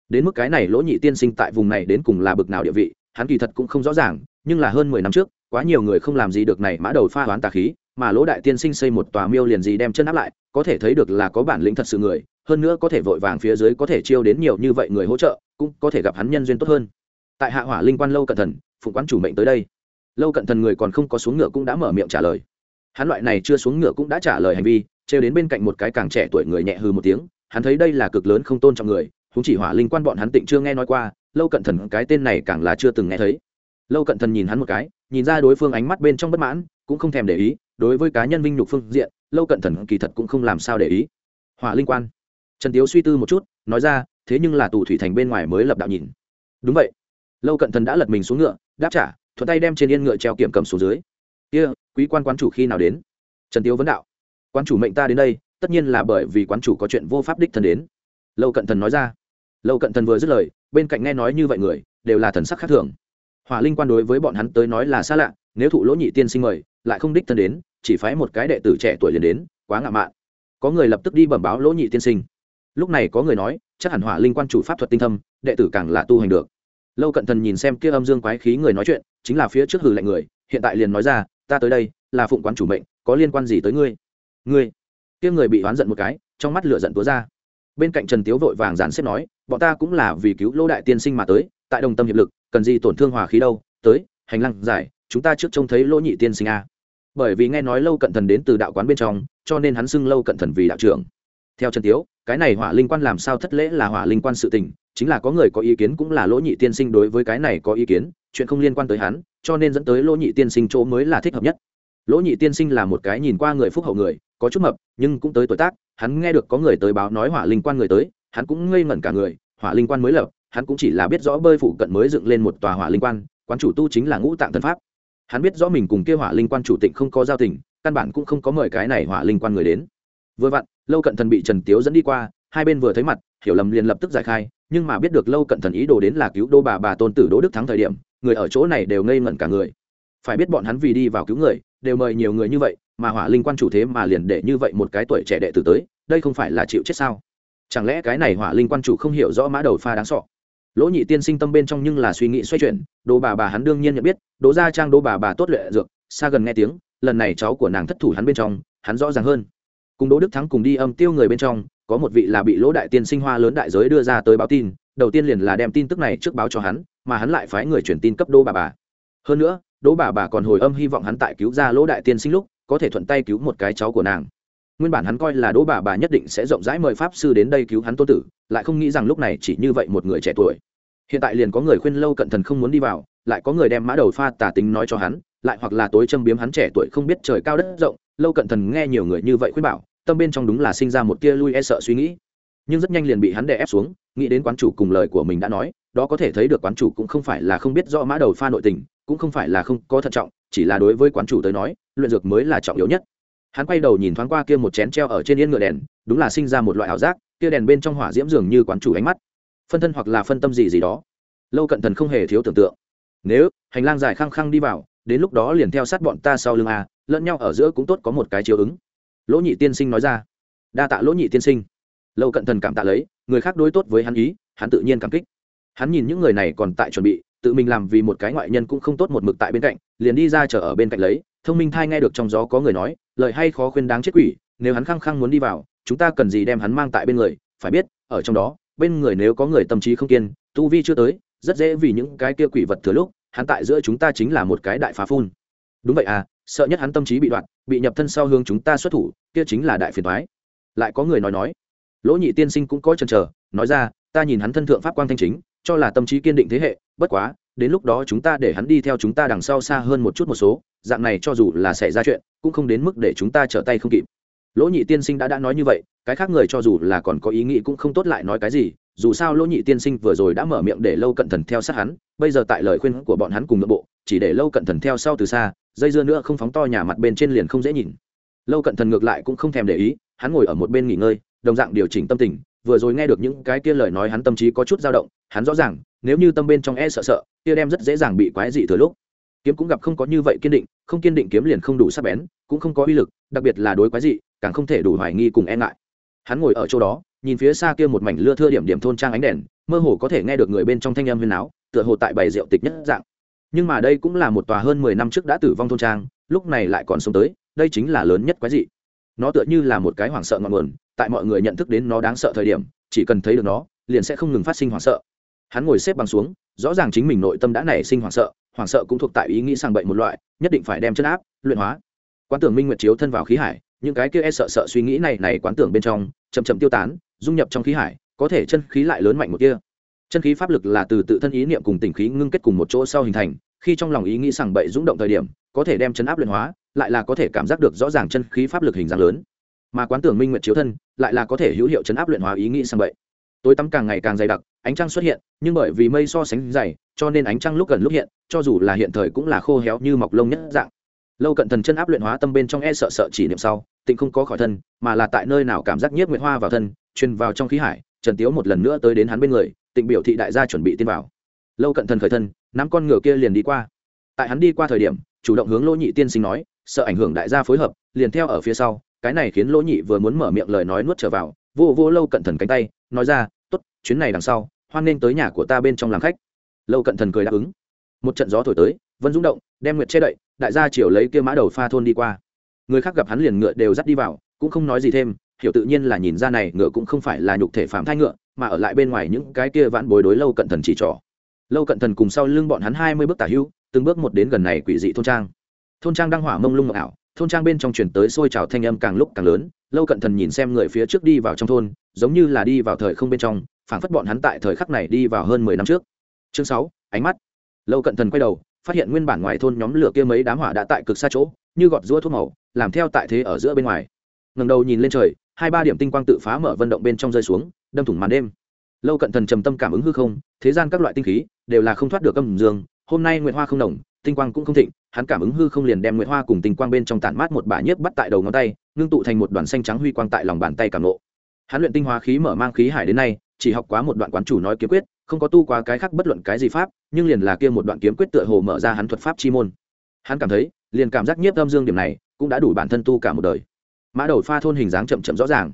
Speaker 1: Đến mức cái này lỗ nhị tiên sinh tại vùng này đến cùng là bực nào địa vị, hắn kỳ thật cũng không rõ ràng, nhưng là hơn mười năm trước, quá nhiều người không làm gì được này mã đầu pha hoán tà khí, mà lỗ đại tiên sinh xây một tòa miêu liền gì đem chân áp lại, có thể thấy được là có bản lĩnh thật sự người hơn nữa có thể vội vàng phía dưới có thể chiêu đến nhiều như vậy người hỗ trợ, cũng có thể gặp hắn nhân duyên tốt hơn. Tại hạ hỏa linh quan lâu cận thần, phụng quán chủ mệnh tới đây. Lâu cận thần người còn không có xuống ngựa cũng đã mở miệng trả lời. Hắn loại này chưa xuống ngựa cũng đã trả lời hành vi, trêu đến bên cạnh một cái càng trẻ tuổi người nhẹ hư một tiếng, hắn thấy đây là cực lớn không tôn trọng người húng chỉ hỏa linh quan bọn hắn tịnh chưa nghe nói qua, lâu cận thần cái tên này càng là chưa từng nghe thấy. Lâu cận thần nhìn hắn một cái, nhìn ra đối phương ánh mắt bên trong bất mãn, cũng không thèm để ý, đối với cá nhân vinh nhục phương diện, lâu cận thần kỳ thật cũng không làm sao để ý. Hỏa linh quan trần tiếu suy tư một chút, nói ra, thế nhưng là tù thủy thành bên ngoài mới lập đạo nhìn. Đúng vậy. Lâu cận thần đã lật mình xuống ngựa, đáp trả, thuận tay đem trên yên ngựa treo kiểm cầm xuống dưới. Kia, quý quan quán chủ khi nào đến? Trần tiếu vấn đạo. Quan chủ mệnh ta đến đây, tất nhiên là bởi vì quán chủ có chuyện vô pháp đích thần đến. Lâu cận thần nói ra. Lâu cận thần vừa dứt lời, bên cạnh nghe nói như vậy người, đều là thần sắc khác thường. Hỏa linh quan đối với bọn hắn tới nói là xa lạ, nếu thụ lỗ nhị tiên sinh mời, lại không đích thân đến, chỉ phái một cái đệ tử trẻ tuổi liền đến, quá ngạo mạn. Có người lập tức đi bẩm báo lỗ nhị tiên sinh lúc này có người nói, chắc hẳn hỏa linh quan chủ pháp thuật tinh thâm, đệ tử càng là tu hành được. Lâu cận thần nhìn xem kia âm dương quái khí người nói chuyện, chính là phía trước hử lạnh người, hiện tại liền nói ra, ta tới đây, là phụng quán chủ mệnh, có liên quan gì tới ngươi? Ngươi? Kia người bị oán giận một cái, trong mắt lửa giận túa ra. Bên cạnh trần tiếu vội vàng dàn xếp nói, bọn ta cũng là vì cứu lô đại tiên sinh mà tới, tại đồng tâm hiệp lực, cần gì tổn thương hòa khí đâu, tới, hành lang giải, chúng ta trước trông thấy lỗ nhị tiên sinh a. Bởi vì nghe nói lâu cận thần đến từ đạo quán bên trong, cho nên hắn xưng lâu cận thần vì đạo trưởng. Theo trần tiếu cái này hỏa linh quan làm sao thất lễ là hỏa linh quan sự tình, chính là có người có ý kiến cũng là lỗ nhị tiên sinh đối với cái này có ý kiến, chuyện không liên quan tới hắn, cho nên dẫn tới lỗ nhị tiên sinh chỗ mới là thích hợp nhất. Lỗ nhị tiên sinh là một cái nhìn qua người phúc hậu người, có chút mập, nhưng cũng tới tuổi tác, hắn nghe được có người tới báo nói hỏa linh quan người tới, hắn cũng ngây ngẩn cả người, hỏa linh quan mới lập, hắn cũng chỉ là biết rõ bơi phụ cận mới dựng lên một tòa hỏa linh quan quan chủ tu chính là ngũ tạng thần pháp. Hắn biết rõ mình cùng kia hỏa linh quan chủ tịnh không có giao tình, căn bản cũng không có mời cái này hỏa linh quan người đến. Vừa vặn lâu cận thần bị trần tiếu dẫn đi qua, hai bên vừa thấy mặt, hiểu lầm liền lập tức giải khai, nhưng mà biết được lâu cận thần ý đồ đến là cứu đô bà bà tôn tử đỗ đức thắng thời điểm, người ở chỗ này đều ngây ngẩn cả người. Phải biết bọn hắn vì đi vào cứu người, đều mời nhiều người như vậy, mà hỏa linh quan chủ thế mà liền để như vậy một cái tuổi trẻ đệ tử tới, đây không phải là chịu chết sao? Chẳng lẽ cái này hỏa linh quan chủ không hiểu rõ mã đầu pha đáng sọ lỗ nhị tiên sinh tâm bên trong nhưng là suy nghĩ xoay chuyển Đỗ bà bà hắn đương nhiên nhận biết, đỗ gia trang đỗ bà bà tốt lệ dược, xa gần nghe tiếng, lần này cháu của nàng thất thủ hắn bên trong, hắn rõ ràng hơn cùng đỗ đức thắng cùng đi âm tiêu người bên trong, có một vị là bị lỗ đại tiên sinh hoa lớn đại giới đưa ra tới báo tin, đầu tiên liền là đem tin tức này trước báo cho hắn, mà hắn lại phái người truyền tin cấp đỗ bà bà. Hơn nữa, đỗ bà bà còn hồi âm hy vọng hắn tại cứu ra lỗ đại tiên sinh lúc, có thể thuận tay cứu một cái cháu của nàng. Nguyên bản hắn coi là đỗ bà bà nhất định sẽ rộng rãi mời pháp sư đến đây cứu hắn tô tử, lại không nghĩ rằng lúc này chỉ như vậy một người trẻ tuổi. Hiện tại liền có người khuyên lâu cận thần không muốn đi vào, lại có người đem mã đầu pha tả tính nói cho hắn, lại hoặc là tối châm biếm hắn trẻ tuổi không biết trời cao đất rộng lâu cận thần nghe nhiều người như vậy khuyên bảo, tâm bên trong đúng là sinh ra một tia lui e sợ suy nghĩ. Nhưng rất nhanh liền bị hắn đè ép xuống, nghĩ đến quán chủ cùng lời của mình đã nói, đó có thể thấy được quán chủ cũng không phải là không biết rõ mã đầu pha nội tình, cũng không phải là không có thận trọng, chỉ là đối với quán chủ tới nói, luyện dược mới là trọng yếu nhất. Hắn quay đầu nhìn thoáng qua kia một chén treo ở trên yên ngựa đèn, đúng là sinh ra một loại ảo giác, kia đèn bên trong hỏa diễm dường như quán chủ ánh mắt. Phân thân hoặc là phân tâm gì gì đó. Lâu cận thần không hề thiếu tưởng tượng. Nếu hành lang dài khăng khăng đi vào, đến lúc đó liền theo sát bọn ta sau lưng a lẫn nhau ở giữa cũng tốt có một cái chiếu ứng. Lỗ nhị tiên sinh nói ra. Đa tạ lỗ nhị tiên sinh. Lâu cận thần cảm tạ lấy, người khác đối tốt với hắn ý, hắn tự nhiên cảm kích. Hắn nhìn những người này còn tại chuẩn bị, tự mình làm vì một cái ngoại nhân cũng không tốt một mực tại bên cạnh, liền đi ra chờ ở bên cạnh lấy. Thông minh thai nghe được trong gió có người nói, lời hay khó khuyên đáng chết quỷ, nếu hắn khăng khăng muốn đi vào, chúng ta cần gì đem hắn mang tại bên người, phải biết, ở trong đó, bên người nếu có người tâm trí không kiên, tu vi chưa tới, rất dễ vì những cái kia quỷ vật thừa lúc, hắn tại giữa chúng ta chính là một cái đại phá phun. Đúng vậy à sợ nhất hắn tâm trí bị đoạn, bị nhập thân sau hướng chúng ta xuất thủ, kia chính là đại phiền thoái lại có người nói nói, lỗ nhị tiên sinh cũng có chần chờ, nói ra, ta nhìn hắn thân thượng pháp quang thanh chính, cho là tâm trí kiên định thế hệ, bất quá, đến lúc đó chúng ta để hắn đi theo chúng ta đằng sau xa hơn một chút một số, dạng này cho dù là xảy ra chuyện, cũng không đến mức để chúng ta trở tay không kịp lỗ nhị tiên sinh đã đã nói như vậy, cái khác người cho dù là còn có ý nghĩ cũng không tốt lại nói cái gì, dù sao lỗ nhị tiên sinh vừa rồi đã mở miệng để lâu cận thần theo sát hắn, bây giờ tại lời khuyên của bọn hắn cùng nội bộ, chỉ để lâu cận thần theo sau từ xa, dây dưa nữa không phóng to nhà mặt bên trên liền không dễ nhìn. Lâu cận thần ngược lại cũng không thèm để ý, hắn ngồi ở một bên nghỉ ngơi, đồng dạng điều chỉnh tâm tình, vừa rồi nghe được những cái kia lời nói hắn tâm trí có chút dao động, hắn rõ ràng, nếu như tâm bên trong e sợ sợ, kia đem rất dễ dàng bị quái dị thừa lúc. Kiếm cũng gặp không có như vậy kiên định, không kiên định kiếm liền không đủ sắc bén, cũng không có uy lực, đặc biệt là đối quái dị càng không thể đủ hoài nghi cùng e ngại. Hắn ngồi ở chỗ đó, nhìn phía xa kia một mảnh lưa thưa điểm điểm thôn trang ánh đèn, mơ hồ có thể nghe được người bên trong thanh âm huyền áo, tựa hồ tại bày rượu tịch nhất dạng. Nhưng mà đây cũng là một tòa hơn mười năm trước đã tử vong thôn trang, lúc này lại còn sống tới, đây chính là lớn nhất quái dị. Nó tựa như là một cái hoảng sợ ngọn nguồn, tại mọi người nhận thức đến nó đáng sợ thời điểm, chỉ cần thấy được nó, liền sẽ không ngừng phát sinh hoảng sợ. Hắn ngồi xếp bằng xuống, rõ ràng chính mình nội tâm đã nảy sinh hoảng sợ hoảng sợ cũng thuộc tại ý nghĩ sang bệnh một loại, nhất định phải đem chân áp, luyện hóa. Quan tưởng minh nguyệt chiếu thân vào khí hải những cái kia e sợ sợ suy nghĩ này này quán tưởng bên trong, chậm chậm tiêu tán, dung nhập trong khí hải, có thể chân khí lại lớn mạnh một kia. Chân khí pháp lực là từ tự thân ý niệm cùng tình khí ngưng kết cùng một chỗ sau hình thành, khi trong lòng ý nghĩ sảng bậy rung động thời điểm, có thể đem chấn áp luyện hóa, lại là có thể cảm giác được rõ ràng chân khí pháp lực hình dáng lớn. Mà quán tưởng minh nguyệt chiếu thân, lại là có thể hữu hiệu chấn áp luyện hóa ý nghĩ sảng bậy. Tối tăm càng ngày càng dày đặc, ánh trăng xuất hiện, nhưng bởi vì mây so sánh dày, cho nên ánh trăng lúc gần lúc hiện, cho dù là hiện thời cũng là khô héo như mọc lông nhất dạng lâu cận thần chân áp luyện hóa tâm bên trong e sợ sợ chỉ niệm sau, tịnh không có khỏi thân, mà là tại nơi nào cảm giác nhiếp nguyệt hoa vào thân, truyền vào trong khí hải, trần tiếu một lần nữa tới đến hắn bên người, tịnh biểu thị đại gia chuẩn bị tin vào. Lâu cận thần khởi thân, nắm con ngựa kia liền đi qua. Tại hắn đi qua thời điểm, chủ động hướng lỗ nhị tiên sinh nói, sợ ảnh hưởng đại gia phối hợp, liền theo ở phía sau, cái này khiến lỗ nhị vừa muốn mở miệng lời nói nuốt trở vào, vô vô lâu cận thần cánh tay, nói ra, tốt, chuyến này đằng sau, hoan nên tới nhà của ta bên trong làm khách. Lâu cận thần cười đáp ứng. Một trận gió thổi tới, vân rung động đem nguyệt che đậy, đại gia chiều lấy kia mã đầu pha thôn đi qua. Người khác gặp hắn liền ngựa đều dắt đi vào, cũng không nói gì thêm, hiểu tự nhiên là nhìn ra này ngựa cũng không phải là nhục thể phạm thai ngựa, mà ở lại bên ngoài những cái kia vãn bối đối lâu cận thần chỉ trỏ. Lâu cận thần cùng sau lưng bọn hắn hai mươi bước tả hưu, từng bước một đến gần này quỷ dị thôn trang. Thôn trang đang hỏa mông lung ảo, thôn trang bên trong chuyển tới sôi trào thanh âm càng lúc càng lớn, lâu cận thần nhìn xem người phía trước đi vào trong thôn, giống như là đi vào thời không bên trong, phảng phất bọn hắn tại thời khắc này đi vào hơn mười năm trước. Chương sáu, ánh mắt. Lâu cận thần quay đầu phát hiện nguyên bản ngoài thôn nhóm lửa kia mấy đám hỏa đã tại cực xa chỗ, như gọt rũa thuốc màu, làm theo tại thế ở giữa bên ngoài. Ngầm đầu nhìn lên trời, hai ba điểm tinh quang tự phá mở vận động bên trong rơi xuống, đâm thủng màn đêm. Lâu cận thần trầm tâm cảm ứng hư không, thế gian các loại tinh khí đều là không thoát được âm dương, hôm nay nguyệt hoa không nồng tinh quang cũng không thịnh, hắn cảm ứng hư không liền đem nguyệt hoa cùng tinh quang bên trong tản mát một bả nhiếp bắt tại đầu ngón tay, ngưng tụ thành một đoàn xanh trắng huy quang tại lòng bàn tay cảm nộ hắn luyện tinh hóa khí mở mang khí hải đến nay, chỉ học quá một đoạn quán chủ nói kiếm quyết không có tu quá cái khác bất luận cái gì pháp, nhưng liền là kia một đoạn kiếm quyết tựa hồ mở ra hắn thuật pháp chi môn. Hắn cảm thấy, liền cảm giác nhiếp âm dương điểm này cũng đã đủ bản thân tu cả một đời. Mã đầu pha thôn hình dáng chậm chậm rõ ràng.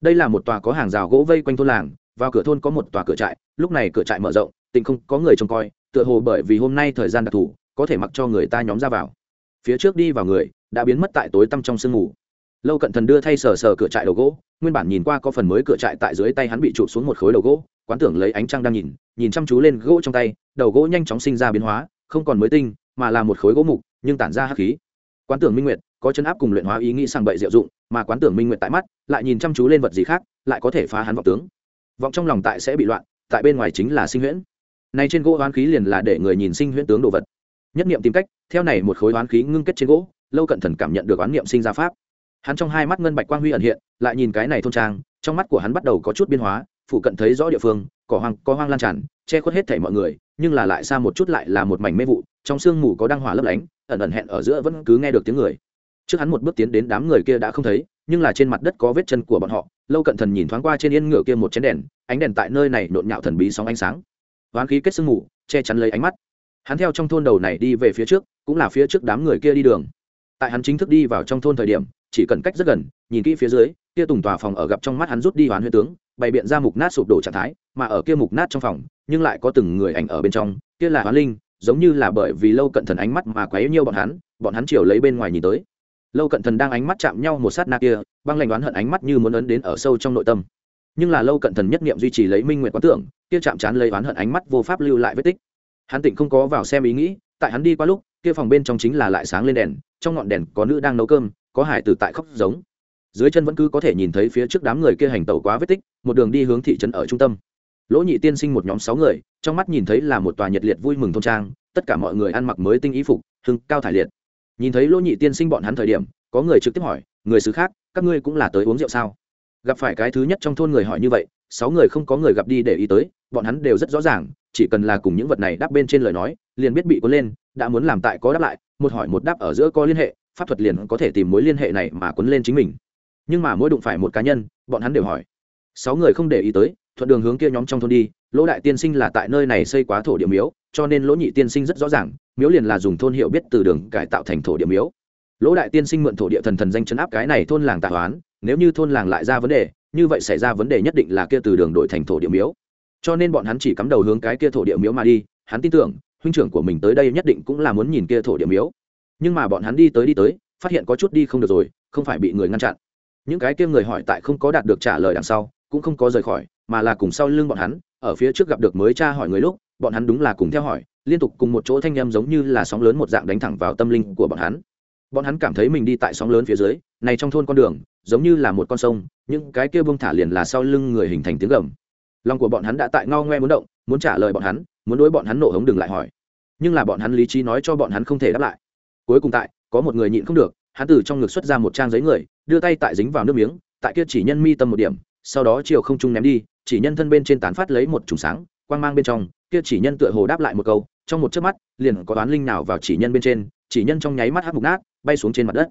Speaker 1: Đây là một tòa có hàng rào gỗ vây quanh thôn làng, vào cửa thôn có một tòa cửa trại, lúc này cửa trại mở rộng, tình không có người trông coi, tựa hồ bởi vì hôm nay thời gian đặc thù, có thể mặc cho người ta nhóm ra vào. Phía trước đi vào người, đã biến mất tại tối tăm trong sương mù. Lâu cận thần đưa thay sờ sờ cửa trại đầu gỗ nguyên bản nhìn qua có phần mới cửa trại tại dưới tay hắn bị trụ xuống một khối đầu gỗ, quán tưởng lấy ánh trăng đang nhìn nhìn chăm chú lên gỗ trong tay, đầu gỗ nhanh chóng sinh ra biến hóa, không còn mới tinh, mà là một khối gỗ mục, nhưng tản ra hắc khí. Quán tưởng minh nguyệt có chân áp cùng luyện hóa ý nghĩ sang bậy diệu dụng, mà quán tưởng minh nguyệt tại mắt, lại nhìn chăm chú lên vật gì khác, lại có thể phá hắn vọng tướng. Vọng trong lòng tại sẽ bị loạn, tại bên ngoài chính là sinh huyễn. Này trên gỗ oán khí liền là để người nhìn sinh huyễn tướng đồ vật. Nhất niệm tìm cách, theo này một khối oán khí ngưng kết trên gỗ, lâu cận thần cảm nhận được oán niệm sinh ra pháp hắn trong hai mắt ngân bạch quang huy ẩn hiện, lại nhìn cái này thôn trang, trong mắt của hắn bắt đầu có chút biến hóa phụ cận thấy rõ địa phương, cỏ hoang, có hoang lan tràn, che khuất hết thảy mọi người, nhưng là lại xa một chút lại là một mảnh mê vụ, trong sương mù có đăng hỏa lấp lánh, ẩn ẩn hẹn ở giữa vẫn cứ nghe được tiếng người. Trước hắn một bước tiến đến đám người kia đã không thấy, nhưng là trên mặt đất có vết chân của bọn họ, lâu cận thần nhìn thoáng qua trên yên ngựa kia một chén đèn, ánh đèn tại nơi này nhộn nhạo thần bí sóng ánh sáng. Hoán khí kết sương mù, che chắn lấy ánh mắt. Hắn theo trong thôn đầu này đi về phía trước, cũng là phía trước đám người kia đi đường. Tại hắn chính thức đi vào trong thôn thời điểm chỉ cần cách rất gần, nhìn kỹ phía dưới, kia tùng tòa phòng ở gặp trong mắt hắn rút đi hoán huyết tướng, bày biện ra mục nát sụp đổ trạng thái, mà ở kia mục nát trong phòng, nhưng lại có từng người ảnh ở bên trong, kia là hoán linh, giống như là bởi vì lâu cận thần ánh mắt mà quấy nhiêu bọn hắn bọn hắn chiều lấy bên ngoài nhìn tới. Lâu cận thần đang ánh mắt chạm nhau một sát na kia, băng lạnh đoán hận ánh mắt như muốn ấn đến ở sâu trong nội tâm. Nhưng là lâu cận thần nhất niệm duy trì lấy minh nguyện quán tưởng, kia chạm chán lấy oán hận ánh mắt vô pháp lưu lại vết tích. Hắn tỉnh không có vào xem ý nghĩ, tại hắn đi qua lúc, kia phòng bên trong chính là lại sáng lên đèn, trong ngọn đèn có nữ đang nấu cơm có hải tử tại khóc giống. Dưới chân vẫn cứ có thể nhìn thấy phía trước đám người kia hành tẩu quá vết tích, một đường đi hướng thị trấn ở trung tâm. Lỗ nhị tiên sinh một nhóm sáu người, trong mắt nhìn thấy là một tòa nhiệt liệt vui mừng thôn trang, tất cả mọi người ăn mặc mới tinh ý phục, hưng cao thải liệt. Nhìn thấy lỗ nhị tiên sinh bọn hắn thời điểm, có người trực tiếp hỏi, người xứ khác, các ngươi cũng là tới uống rượu sao? Gặp phải cái thứ nhất trong thôn người hỏi như vậy, sáu người không có người gặp đi để ý tới, bọn hắn đều rất rõ ràng, chỉ cần là cùng những vật này đáp bên trên lời nói, liền biết bị cuốn lên, đã muốn làm tại có đáp lại, một hỏi một đáp ở giữa có liên hệ pháp thuật liền có thể tìm mối liên hệ này mà cuốn lên chính mình. Nhưng mà mỗi đụng phải một cá nhân, bọn hắn đều hỏi. Sáu người không để ý tới, thuận đường hướng kia nhóm trong thôn đi, lỗ đại tiên sinh là tại nơi này xây quá thổ địa miếu, cho nên lỗ nhị tiên sinh rất rõ ràng, miếu liền là dùng thôn hiệu biết từ đường cải tạo thành thổ địa miếu. Lỗ đại tiên sinh mượn thổ địa thần thần danh chấn áp cái này thôn làng tạ hoán, nếu như thôn làng lại ra vấn đề, như vậy xảy ra vấn đề nhất định là kia từ đường đổi thành thổ địa miếu. Cho nên bọn hắn chỉ cắm đầu hướng cái kia thổ địa miếu mà đi, hắn tin tưởng, huynh trưởng của mình tới đây nhất định cũng là muốn nhìn kia thổ địa miếu nhưng mà bọn hắn đi tới đi tới, phát hiện có chút đi không được rồi, không phải bị người ngăn chặn. Những cái kia người hỏi tại không có đạt được trả lời đằng sau, cũng không có rời khỏi, mà là cùng sau lưng bọn hắn, ở phía trước gặp được mới cha hỏi người lúc, bọn hắn đúng là cùng theo hỏi, liên tục cùng một chỗ thanh â giống như là sóng lớn một dạng đánh thẳng vào tâm linh của bọn hắn. Bọn hắn cảm thấy mình đi tại sóng lớn phía dưới, này trong thôn con đường, giống như là một con sông, những cái kia bông thả liền là sau lưng người hình thành tiếng gầm. Lòng của bọn hắn đã tại ngao ngoe muốn động, muốn trả lời bọn hắn, muốn đối bọn hắn nổ hống đừng lại hỏi. Nhưng là bọn hắn lý trí nói cho bọn hắn không thể đáp lại cuối cùng tại, có một người nhịn không được, hắn từ trong ngực xuất ra một trang giấy người, đưa tay tại dính vào nước miếng, tại kia chỉ nhân mi tâm một điểm, sau đó chiều không trung ném đi, chỉ nhân thân bên trên tán phát lấy một trùng sáng, quang mang bên trong, kia chỉ nhân tựa hồ đáp lại một câu, trong một chớp mắt, liền có toán linh nào vào chỉ nhân bên trên, chỉ nhân trong nháy mắt hát mục nát, bay xuống trên mặt đất.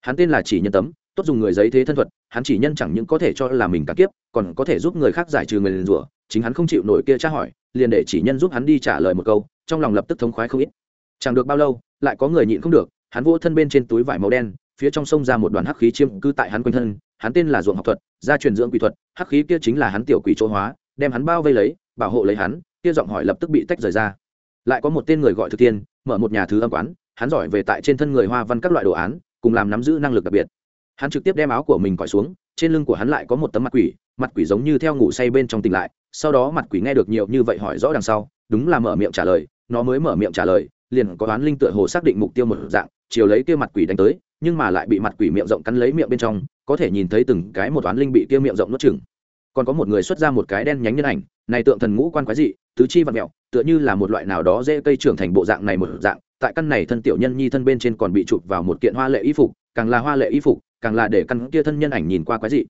Speaker 1: Hắn tên là chỉ nhân tấm, tốt dùng người giấy thế thân thuật, hắn chỉ nhân chẳng những có thể cho là mình cả kiếp, còn có thể giúp người khác giải trừ người liền rủa, chính hắn không chịu nổi kia tra hỏi, liền để chỉ nhân giúp hắn đi trả lời một câu, trong lòng lập tức thống khoái không ít. Chẳng được bao lâu lại có người nhịn không được, hắn vỗ thân bên trên túi vải màu đen, phía trong sông ra một đoàn hắc khí chiêm cư tại hắn quanh thân, hắn tên là ruộng học thuật, gia truyền dưỡng quỷ thuật, hắc khí kia chính là hắn tiểu quỷ chỗ hóa, đem hắn bao vây lấy, bảo hộ lấy hắn, kia giọng hỏi lập tức bị tách rời ra. Lại có một tên người gọi thực tiên mở một nhà thứ âm quán, hắn giỏi về tại trên thân người hoa văn các loại đồ án, cùng làm nắm giữ năng lực đặc biệt. Hắn trực tiếp đem áo của mình cõi xuống, trên lưng của hắn lại có một tấm mặt quỷ mặt quỷ giống như theo ngủ say bên trong tỉnh lại, sau đó mặt quỷ nghe được nhiều như vậy hỏi rõ đằng sau, đúng là mở miệng trả lời, nó mới mở miệng trả lời liền có đoán linh tựa hồ xác định mục tiêu một dạng, chiều lấy kia mặt quỷ đánh tới, nhưng mà lại bị mặt quỷ miệng rộng cắn lấy miệng bên trong, có thể nhìn thấy từng cái một đoán linh bị kia miệng rộng nuốt chừng còn có một người xuất ra một cái đen nhánh nhân ảnh, này tượng thần ngũ quan quái dị, tứ chi vật mẹo tựa như là một loại nào đó dễ cây trưởng thành bộ dạng này một dạng, tại căn này thân tiểu nhân nhi thân bên trên còn bị chụp vào một kiện hoa lệ y phục, càng là hoa lệ y phục, càng là để căn kia thân nhân ảnh nhìn qua quái dị.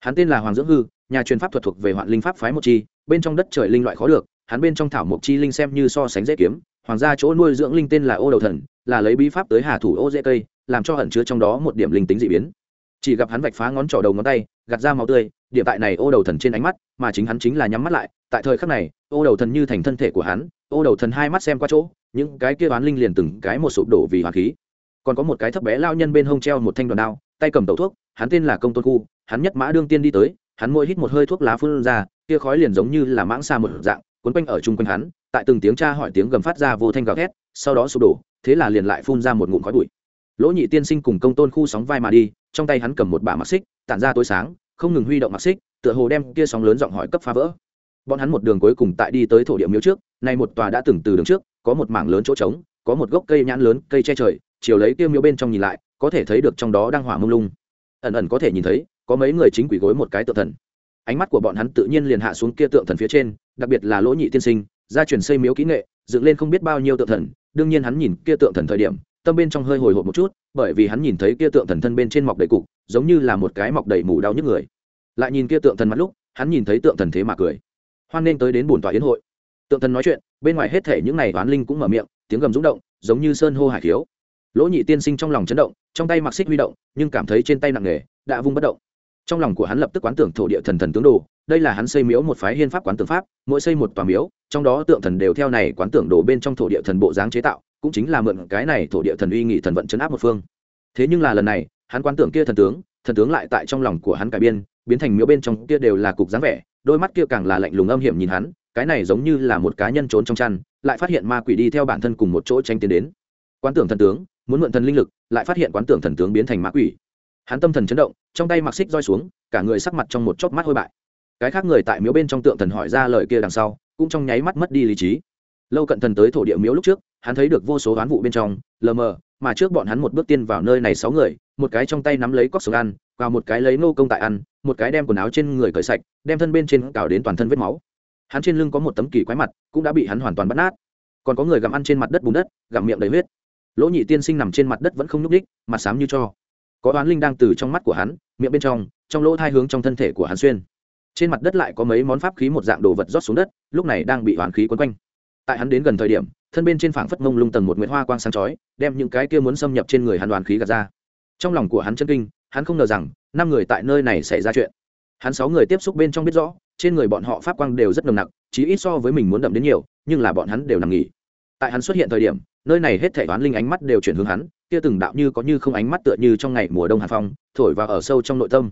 Speaker 1: Hắn tên là hoàng dưỡng hư, nhà truyền pháp thuật thuộc về hoạn linh pháp phái một chi, bên trong đất trời linh loại khó được, hắn bên trong thảo mộc chi linh xem như so sánh dễ kiếm hoàng gia chỗ nuôi dưỡng linh tên là ô đầu thần, là lấy bí pháp tới hà thủ ô dễ cây, làm cho ẩn chứa trong đó một điểm linh tính dị biến. Chỉ gặp hắn vạch phá ngón trỏ đầu ngón tay, gạt ra máu tươi, điểm tại này ô đầu thần trên ánh mắt, mà chính hắn chính là nhắm mắt lại, tại thời khắc này, ô đầu thần như thành thân thể của hắn, ô đầu thần hai mắt xem qua chỗ, những cái kia bán linh liền từng cái một sụp đổ vì hoàng khí. Còn có một cái thấp bé lao nhân bên hông treo một thanh đoàn đao, tay cầm tẩu thuốc, hắn tên là công tôn khu, hắn nhất mã đương tiên đi tới, hắn môi hít một hơi thuốc lá phun ra, kia khói liền giống như là mãng xa một dạng quấn quanh ở chung quanh hắn, tại từng tiếng tra hỏi tiếng gầm phát ra vô thanh gào thét, sau đó sụp đổ, thế là liền lại phun ra một ngụm khói bụi. Lỗ nhị tiên sinh cùng công tôn khu sóng vai mà đi, trong tay hắn cầm một bả mặc xích, tản ra tối sáng, không ngừng huy động mặc xích, tựa hồ đem kia sóng lớn giọng hỏi cấp phá vỡ. Bọn hắn một đường cuối cùng tại đi tới thổ địa miếu trước, nay một tòa đã từng từ đường trước, có một mảng lớn chỗ trống, có một gốc cây nhãn lớn, cây che trời, chiều lấy kia miếu bên trong nhìn lại, có thể thấy được trong đó đang hỏa mông lung. Ẩn ẩn có thể nhìn thấy, có mấy người chính quỷ gối một cái tượng thần. Ánh mắt của bọn hắn tự nhiên liền hạ xuống kia tượng thần phía trên đặc biệt là lỗ nhị tiên sinh, gia truyền xây miếu kỹ nghệ, dựng lên không biết bao nhiêu tượng thần, đương nhiên hắn nhìn kia tượng thần thời điểm, tâm bên trong hơi hồi hộp một chút, bởi vì hắn nhìn thấy kia tượng thần thân bên trên mọc đầy cục, giống như là một cái mọc đầy mù đau nhức người. Lại nhìn kia tượng thần mắt lúc, hắn nhìn thấy tượng thần thế mà cười. Hoan nên tới đến bổn tòa yến hội. Tượng thần nói chuyện, bên ngoài hết thể những này toán linh cũng mở miệng, tiếng gầm rúng động, giống như sơn hô hải khiếu. Lỗ nhị tiên sinh trong lòng chấn động, trong tay mặc xích huy động, nhưng cảm thấy trên tay nặng nề, đã vung bất động. Trong lòng của hắn lập tức quán tưởng thổ địa thần thần tướng đồ đây là hắn xây miếu một phái hiên pháp quán tượng pháp, mỗi xây một tòa miếu, trong đó tượng thần đều theo này quán tưởng đổ bên trong thổ địa thần bộ dáng chế tạo, cũng chính là mượn cái này thổ địa thần uy nghị thần vận chấn áp một phương. Thế nhưng là lần này, hắn quán tưởng kia thần tướng thần tướng lại tại trong lòng của hắn cải biên, biến thành miếu bên trong kia đều là cục dáng vẻ, đôi mắt kia càng là lạnh lùng âm hiểm nhìn hắn, cái này giống như là một cá nhân trốn trong chăn, lại phát hiện ma quỷ đi theo bản thân cùng một chỗ tranh tiến đến. Quán tưởng thần tướng, muốn mượn thần linh lực, lại phát hiện quán tưởng thần tướng biến thành ma quỷ. Hắn tâm thần chấn động, trong tay mặc xích roi xuống, cả người sắc mặt trong một chốc mắt hôi bại cái khác người tại miếu bên trong tượng thần hỏi ra lời kia đằng sau, cũng trong nháy mắt mất đi lý trí. Lâu cận thần tới thổ địa miếu lúc trước, hắn thấy được vô số oán vụ bên trong, lờ mờ, mà trước bọn hắn một bước tiên vào nơi này sáu người, một cái trong tay nắm lấy cóc sống ăn, và một cái lấy nô công tại ăn, một cái đem quần áo trên người cởi sạch, đem thân bên trên cào đến toàn thân vết máu. Hắn trên lưng có một tấm kỳ quái mặt, cũng đã bị hắn hoàn toàn bắt nát. Còn có người gặm ăn trên mặt đất bùn đất, gặm miệng đầy huyết. Lỗ nhị tiên sinh nằm trên mặt đất vẫn không nhúc ních mặt xám như cho. Có oán linh đang từ trong mắt của hắn, miệng bên trong trong lỗ thai hướng trong thân thể của hắn xuyên trên mặt đất lại có mấy món pháp khí một dạng đồ vật rót xuống đất, lúc này đang bị hoàn khí quấn quanh. Tại hắn đến gần thời điểm, thân bên trên phảng phất mông lung tầng một nguyễn hoa quang sáng chói, đem những cái kia muốn xâm nhập trên người hắn đoàn khí gạt ra. Trong lòng của hắn chân kinh, hắn không ngờ rằng, năm người tại nơi này xảy ra chuyện. Hắn sáu người tiếp xúc bên trong biết rõ, trên người bọn họ pháp quang đều rất nồng nặc, chí ít so với mình muốn đậm đến nhiều, nhưng là bọn hắn đều nằm nghỉ. Tại hắn xuất hiện thời điểm, nơi này hết thể toán linh ánh mắt đều chuyển hướng hắn, kia từng đạo như có như không ánh mắt tựa như trong ngày mùa đông hàn phong, thổi vào ở sâu trong nội tâm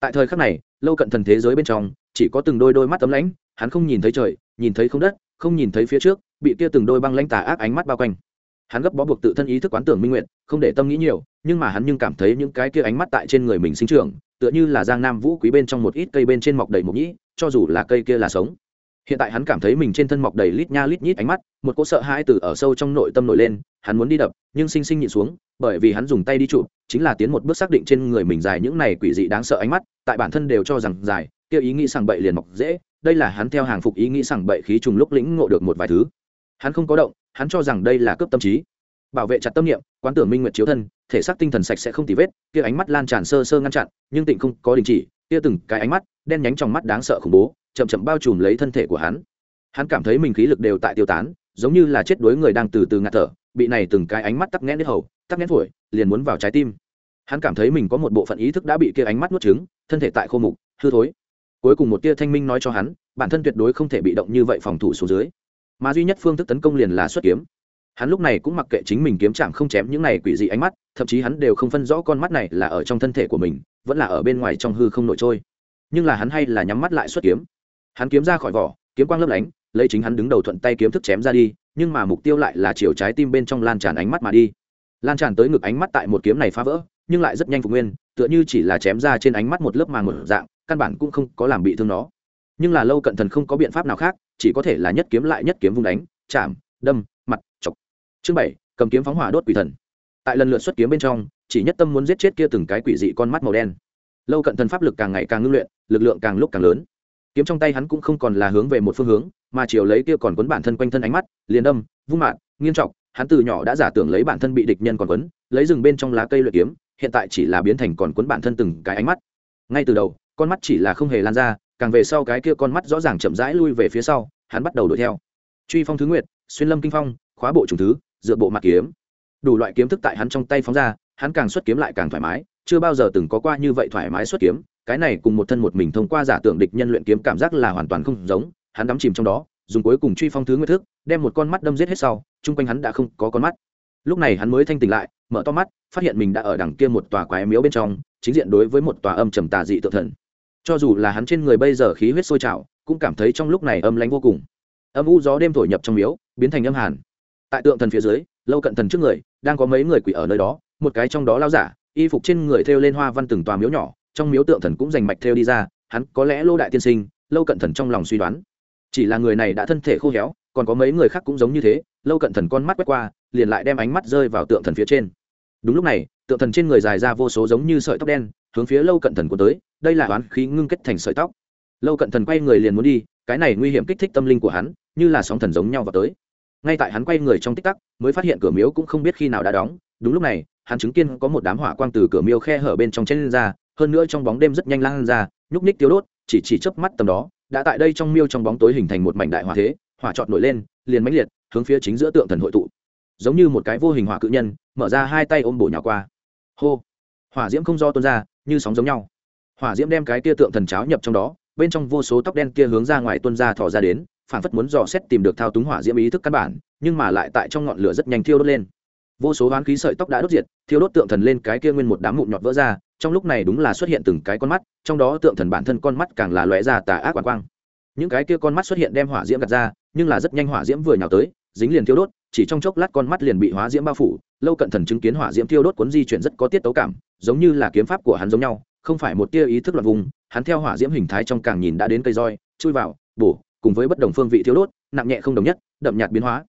Speaker 1: tại thời khắc này, lâu cận thần thế giới bên trong, chỉ có từng đôi đôi mắt tấm lãnh, hắn không nhìn thấy trời, nhìn thấy không đất, không nhìn thấy phía trước, bị kia từng đôi băng lãnh tà ác ánh mắt bao quanh. Hắn gấp bó buộc tự thân ý thức quán tưởng minh nguyện, không để tâm nghĩ nhiều, nhưng mà hắn nhưng cảm thấy những cái kia ánh mắt tại trên người mình sinh trưởng, tựa như là giang nam vũ quý bên trong một ít cây bên trên mọc đầy mục nhĩ, cho dù là cây kia là sống hiện tại hắn cảm thấy mình trên thân mọc đầy lít nha lít nhít ánh mắt, một cỗ sợ hãi từ ở sâu trong nội tâm nổi lên, hắn muốn đi đập, nhưng sinh sinh nhịn xuống, bởi vì hắn dùng tay đi chụp, chính là tiến một bước xác định trên người mình dài những này quỷ dị đáng sợ ánh mắt, tại bản thân đều cho rằng dài, kia ý nghĩ sằng bậy liền mọc dễ, đây là hắn theo hàng phục ý nghĩ sằng bậy khí trùng lúc lĩnh ngộ được một vài thứ. Hắn không có động, hắn cho rằng đây là cướp tâm trí. Bảo vệ chặt tâm niệm, quán tưởng minh nguyệt chiếu thân, thể xác tinh thần sạch sẽ không tì vết, kia ánh mắt lan tràn sơ sơ ngăn chặn, nhưng tịnh không có đình chỉ, kia từng cái ánh mắt, đen nhánh trong mắt đáng sợ khủng bố chậm chậm bao trùm lấy thân thể của hắn. Hắn cảm thấy mình khí lực đều tại tiêu tán, giống như là chết đuối người đang từ từ ngạt thở, bị này từng cái ánh mắt tắc nghẽn đến hầu, tắc nghẽn phổi, liền muốn vào trái tim. Hắn cảm thấy mình có một bộ phận ý thức đã bị kia ánh mắt nuốt trứng, thân thể tại khô mục, hư thối. Cuối cùng một tia thanh minh nói cho hắn, bản thân tuyệt đối không thể bị động như vậy phòng thủ xuống dưới. Mà duy nhất phương thức tấn công liền là xuất kiếm. Hắn lúc này cũng mặc kệ chính mình kiếm chạm không chém những này quỷ dị ánh mắt, thậm chí hắn đều không phân rõ con mắt này là ở trong thân thể của mình, vẫn là ở bên ngoài trong hư không nổi trôi. Nhưng là hắn hay là nhắm mắt lại xuất kiếm hắn kiếm ra khỏi vỏ, kiếm quang lấp lánh, lấy chính hắn đứng đầu thuận tay kiếm thức chém ra đi, nhưng mà mục tiêu lại là chiều trái tim bên trong lan tràn ánh mắt mà đi. Lan tràn tới ngực ánh mắt tại một kiếm này phá vỡ, nhưng lại rất nhanh phục nguyên, tựa như chỉ là chém ra trên ánh mắt một lớp màng một dạng, căn bản cũng không có làm bị thương nó. Nhưng là lâu cận thần không có biện pháp nào khác, chỉ có thể là nhất kiếm lại nhất kiếm vung đánh, chạm, đâm, mặt, chọc. Chương bảy, cầm kiếm phóng hỏa đốt quỷ thần. Tại lần lượt xuất kiếm bên trong, chỉ nhất tâm muốn giết chết kia từng cái quỷ dị con mắt màu đen. Lâu cận thần pháp lực càng ngày càng ngưng luyện, lực lượng càng lúc càng lớn kiếm trong tay hắn cũng không còn là hướng về một phương hướng, mà chiều lấy kia còn quấn bản thân quanh thân ánh mắt, liền đâm, vung mạng nghiêm trọng, hắn từ nhỏ đã giả tưởng lấy bản thân bị địch nhân còn quấn, lấy rừng bên trong lá cây luyện kiếm, hiện tại chỉ là biến thành còn quấn bản thân từng cái ánh mắt. Ngay từ đầu, con mắt chỉ là không hề lan ra, càng về sau cái kia con mắt rõ ràng chậm rãi lui về phía sau, hắn bắt đầu đuổi theo. Truy phong thứ nguyệt, xuyên lâm kinh phong, khóa bộ trùng thứ, dựa bộ mặt kiếm. Đủ loại kiếm thức tại hắn trong tay phóng ra, hắn càng xuất kiếm lại càng thoải mái, chưa bao giờ từng có qua như vậy thoải mái xuất kiếm cái này cùng một thân một mình thông qua giả tưởng địch nhân luyện kiếm cảm giác là hoàn toàn không giống, hắn đắm chìm trong đó, dùng cuối cùng truy phong thứ nguyên thức, đem một con mắt đâm giết hết sau, chung quanh hắn đã không có con mắt. Lúc này hắn mới thanh tỉnh lại, mở to mắt, phát hiện mình đã ở đằng kia một tòa quái miếu bên trong, chính diện đối với một tòa âm trầm tà dị tự thần. Cho dù là hắn trên người bây giờ khí huyết sôi trào, cũng cảm thấy trong lúc này âm lánh vô cùng. Âm u gió đêm thổi nhập trong miếu, biến thành âm hàn. Tại tượng thần phía dưới, lâu cận thần trước người, đang có mấy người quỷ ở nơi đó, một cái trong đó lao giả, y phục trên người thêu lên hoa văn từng tòa miếu nhỏ trong miếu tượng thần cũng dành mạch theo đi ra, hắn có lẽ lô đại tiên sinh, lâu cận thần trong lòng suy đoán. Chỉ là người này đã thân thể khô héo, còn có mấy người khác cũng giống như thế, lâu cận thần con mắt quét qua, liền lại đem ánh mắt rơi vào tượng thần phía trên. Đúng lúc này, tượng thần trên người dài ra vô số giống như sợi tóc đen, hướng phía lâu cận thần của tới, đây là oán khí ngưng kết thành sợi tóc. Lâu cận thần quay người liền muốn đi, cái này nguy hiểm kích thích tâm linh của hắn, như là sóng thần giống nhau vào tới. Ngay tại hắn quay người trong tích tắc, mới phát hiện cửa miếu cũng không biết khi nào đã đóng. Đúng lúc này, hắn chứng kiến có một đám hỏa quang từ cửa miếu khe hở bên trong chen lên ra hơn nữa trong bóng đêm rất nhanh lan ra, nhúc ních tiêu đốt, chỉ chỉ chớp mắt tầm đó, đã tại đây trong miêu trong bóng tối hình thành một mảnh đại hỏa thế, hỏa trọt nổi lên, liền mãnh liệt, hướng phía chính giữa tượng thần hội tụ. Giống như một cái vô hình hỏa cự nhân, mở ra hai tay ôm bổ nhỏ qua. Hô! Hỏa diễm không do tuôn ra, như sóng giống nhau. Hỏa diễm đem cái tia tượng thần cháo nhập trong đó, bên trong vô số tóc đen kia hướng ra ngoài tuôn ra thò ra đến phản phất muốn dò xét tìm được thao túng hỏa diễm ý thức căn bản, nhưng mà lại tại trong ngọn lửa rất nhanh thiêu đốt lên. Vô số hoán khí sợi tóc đã đốt diệt, thiêu đốt tượng thần lên cái kia nguyên một đám mụn nhọt vỡ ra trong lúc này đúng là xuất hiện từng cái con mắt, trong đó tượng thần bản thân con mắt càng là lóe ra tà ác quang quang. Những cái kia con mắt xuất hiện đem hỏa diễm gạt ra, nhưng là rất nhanh hỏa diễm vừa nhào tới, dính liền thiêu đốt, chỉ trong chốc lát con mắt liền bị hóa diễm bao phủ, lâu cận thần chứng kiến hỏa diễm thiêu đốt cuốn di chuyển rất có tiết tấu cảm, giống như là kiếm pháp của hắn giống nhau, không phải một tia ý thức loạn vùng, hắn theo hỏa diễm hình thái trong càng nhìn đã đến cây roi, chui vào, bổ, cùng với bất đồng phương vị thiêu đốt, nặng nhẹ không đồng nhất, đậm nhạt biến hóa.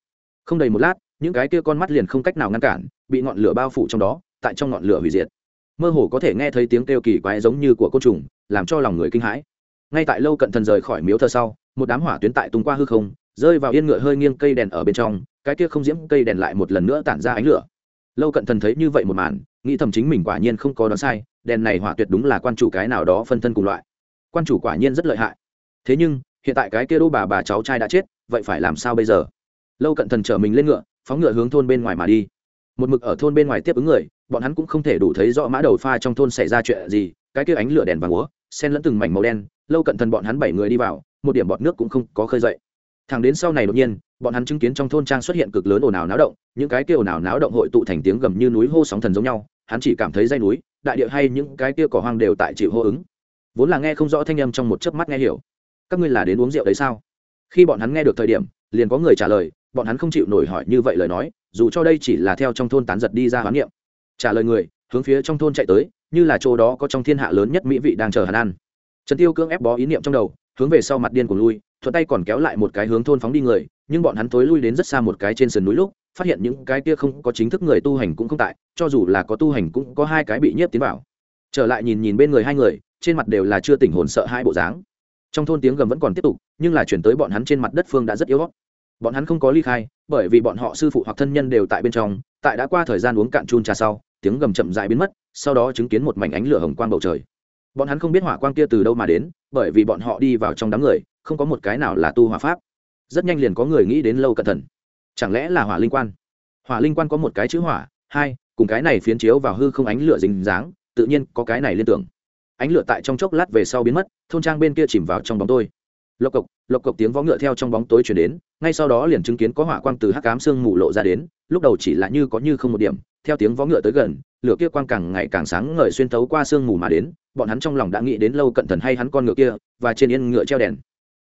Speaker 1: Không đầy một lát, những cái kia con mắt liền không cách nào ngăn cản, bị ngọn lửa bao phủ trong đó, tại trong ngọn lửa hủy diệt mơ hồ có thể nghe thấy tiếng kêu kỳ quái giống như của côn trùng, làm cho lòng người kinh hãi. Ngay tại lâu cận thần rời khỏi miếu thờ sau, một đám hỏa tuyến tại tung qua hư không, rơi vào yên ngựa hơi nghiêng cây đèn ở bên trong, cái kia không diễm cây đèn lại một lần nữa tản ra ánh lửa. Lâu cận thần thấy như vậy một màn, nghĩ thầm chính mình quả nhiên không có đoán sai, đèn này hỏa tuyệt đúng là quan chủ cái nào đó phân thân cùng loại. Quan chủ quả nhiên rất lợi hại. Thế nhưng, hiện tại cái kia đô bà bà cháu trai đã chết, vậy phải làm sao bây giờ? Lâu cận thần chở mình lên ngựa, phóng ngựa hướng thôn bên ngoài mà đi một mực ở thôn bên ngoài tiếp ứng người, bọn hắn cũng không thể đủ thấy rõ mã đầu pha trong thôn xảy ra chuyện gì, cái kia ánh lửa đèn vàng múa, sen lẫn từng mảnh màu đen, lâu cận thần bọn hắn bảy người đi vào, một điểm bọt nước cũng không có khơi dậy. Thẳng đến sau này đột nhiên, bọn hắn chứng kiến trong thôn trang xuất hiện cực lớn ồn ào náo động, những cái kia ồn ào náo động hội tụ thành tiếng gầm như núi hô sóng thần giống nhau, hắn chỉ cảm thấy dây núi, đại địa hay những cái kia cỏ hoang đều tại chịu hô ứng. Vốn là nghe không rõ thanh âm trong một chớp mắt nghe hiểu. Các ngươi là đến uống rượu đấy sao? Khi bọn hắn nghe được thời điểm, liền có người trả lời, bọn hắn không chịu nổi hỏi như vậy lời nói dù cho đây chỉ là theo trong thôn tán giật đi ra hoán niệm. Trả lời người, hướng phía trong thôn chạy tới, như là chỗ đó có trong thiên hạ lớn nhất mỹ vị đang chờ hắn ăn. Trần tiêu cương ép bó ý niệm trong đầu, hướng về sau mặt điên của lui, thuận tay còn kéo lại một cái hướng thôn phóng đi người, nhưng bọn hắn tối lui đến rất xa một cái trên sườn núi lúc, phát hiện những cái kia không có chính thức người tu hành cũng không tại, cho dù là có tu hành cũng có hai cái bị nhiếp tiến vào. Trở lại nhìn nhìn bên người hai người, trên mặt đều là chưa tỉnh hồn sợ hai bộ dáng. Trong thôn tiếng gầm vẫn còn tiếp tục, nhưng là chuyển tới bọn hắn trên mặt đất phương đã rất yếu bọn hắn không có ly khai, bởi vì bọn họ sư phụ hoặc thân nhân đều tại bên trong, tại đã qua thời gian uống cạn chun trà sau, tiếng gầm chậm dại biến mất, sau đó chứng kiến một mảnh ánh lửa hồng quang bầu trời. Bọn hắn không biết hỏa quang kia từ đâu mà đến, bởi vì bọn họ đi vào trong đám người, không có một cái nào là tu hỏa pháp. Rất nhanh liền có người nghĩ đến lâu cẩn thận chẳng lẽ là hỏa linh quan? Hỏa linh quan có một cái chữ hỏa, hai, cùng cái này phiến chiếu vào hư không ánh lửa dính dáng, tự nhiên có cái này liên tưởng. Ánh lửa tại trong chốc lát về sau biến mất, thôn trang bên kia chìm vào trong bóng tôi lộc cộc lộc cộc tiếng vó ngựa theo trong bóng tối chuyển đến, ngay sau đó liền chứng kiến có hỏa quang từ hắc cám sương mù lộ ra đến, lúc đầu chỉ là như có như không một điểm, theo tiếng vó ngựa tới gần, lửa kia quang càng ngày càng sáng ngời xuyên tấu qua sương mù mà đến, bọn hắn trong lòng đã nghĩ đến lâu cận thần hay hắn con ngựa kia, và trên yên ngựa treo đèn.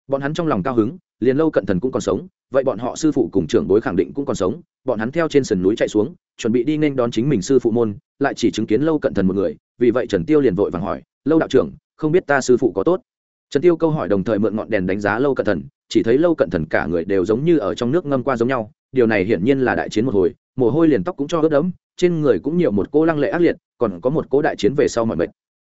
Speaker 1: Bọn hắn trong lòng cao hứng, liền lâu cận thần cũng còn sống, vậy bọn họ sư phụ cùng trưởng bối khẳng định cũng còn sống, bọn hắn theo trên sườn núi chạy xuống, chuẩn bị đi nên đón chính mình sư phụ môn, lại chỉ chứng kiến lâu cận thần một người, vì vậy trần tiêu liền vội vàng hỏi, lâu đạo trưởng, không biết ta sư phụ có tốt? Trần tiêu câu hỏi đồng thời mượn ngọn đèn đánh giá lâu cận thần, chỉ thấy lâu cận thần cả người đều giống như ở trong nước ngâm qua giống nhau, điều này hiển nhiên là đại chiến một hồi, mồ hôi liền tóc cũng cho ướt đẫm, trên người cũng nhiều một cô lăng lệ ác liệt, còn có một cỗ đại chiến về sau mọi mệt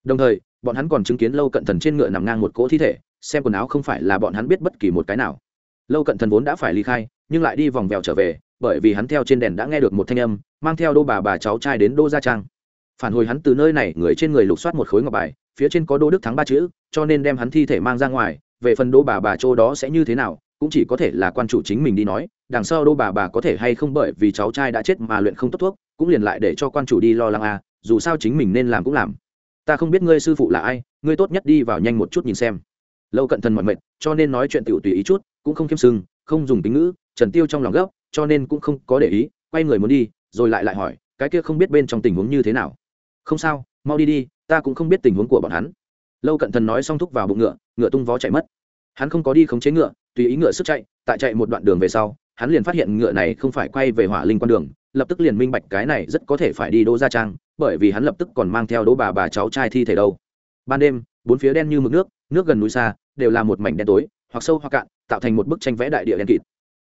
Speaker 1: đồng thời, bọn hắn còn chứng kiến lâu cận thần trên ngựa nằm ngang một cỗ thi thể, xem quần áo không phải là bọn hắn biết bất kỳ một cái nào. Lâu cận thần vốn đã phải ly khai, nhưng lại đi vòng vèo trở về, bởi vì hắn theo trên đèn đã nghe được một thanh âm, mang theo đô bà bà cháu trai đến đô gia trang phản hồi hắn từ nơi này, người trên người lục soát một khối ngọc bài, phía trên có đô đức thắng ba chữ, cho nên đem hắn thi thể mang ra ngoài, về phần đô bà bà châu đó sẽ như thế nào, cũng chỉ có thể là quan chủ chính mình đi nói, đằng sau đô bà bà có thể hay không bởi vì cháu trai đã chết mà luyện không tốt thuốc, cũng liền lại để cho quan chủ đi lo lắng à dù sao chính mình nên làm cũng làm. Ta không biết ngươi sư phụ là ai, ngươi tốt nhất đi vào nhanh một chút nhìn xem. Lâu cận thần mọi mệt, cho nên nói chuyện tiểu tùy ý chút, cũng không kiêm sưng không dùng tính ngữ, trần tiêu trong lòng gấp, cho nên cũng không có để ý, quay người muốn đi, rồi lại lại hỏi, cái kia không biết bên trong tình huống như thế nào không sao, mau đi đi, ta cũng không biết tình huống của bọn hắn. Lâu cận thần nói xong thúc vào bụng ngựa ngựa tung vó chạy mất. Hắn không có đi khống chế ngựa, tùy ý ngựa sức chạy, tại chạy một đoạn đường về sau, hắn liền phát hiện ngựa này không phải quay về hỏa linh quan đường, lập tức liền minh bạch cái này rất có thể phải đi đỗ gia trang, bởi vì hắn lập tức còn mang theo đỗ bà bà cháu trai thi thể đâu. Ban đêm, bốn phía đen như mực nước nước gần núi xa, đều là một mảnh đen tối, hoặc sâu hoặc cạn, tạo thành một bức tranh vẽ đại địa đen kịt.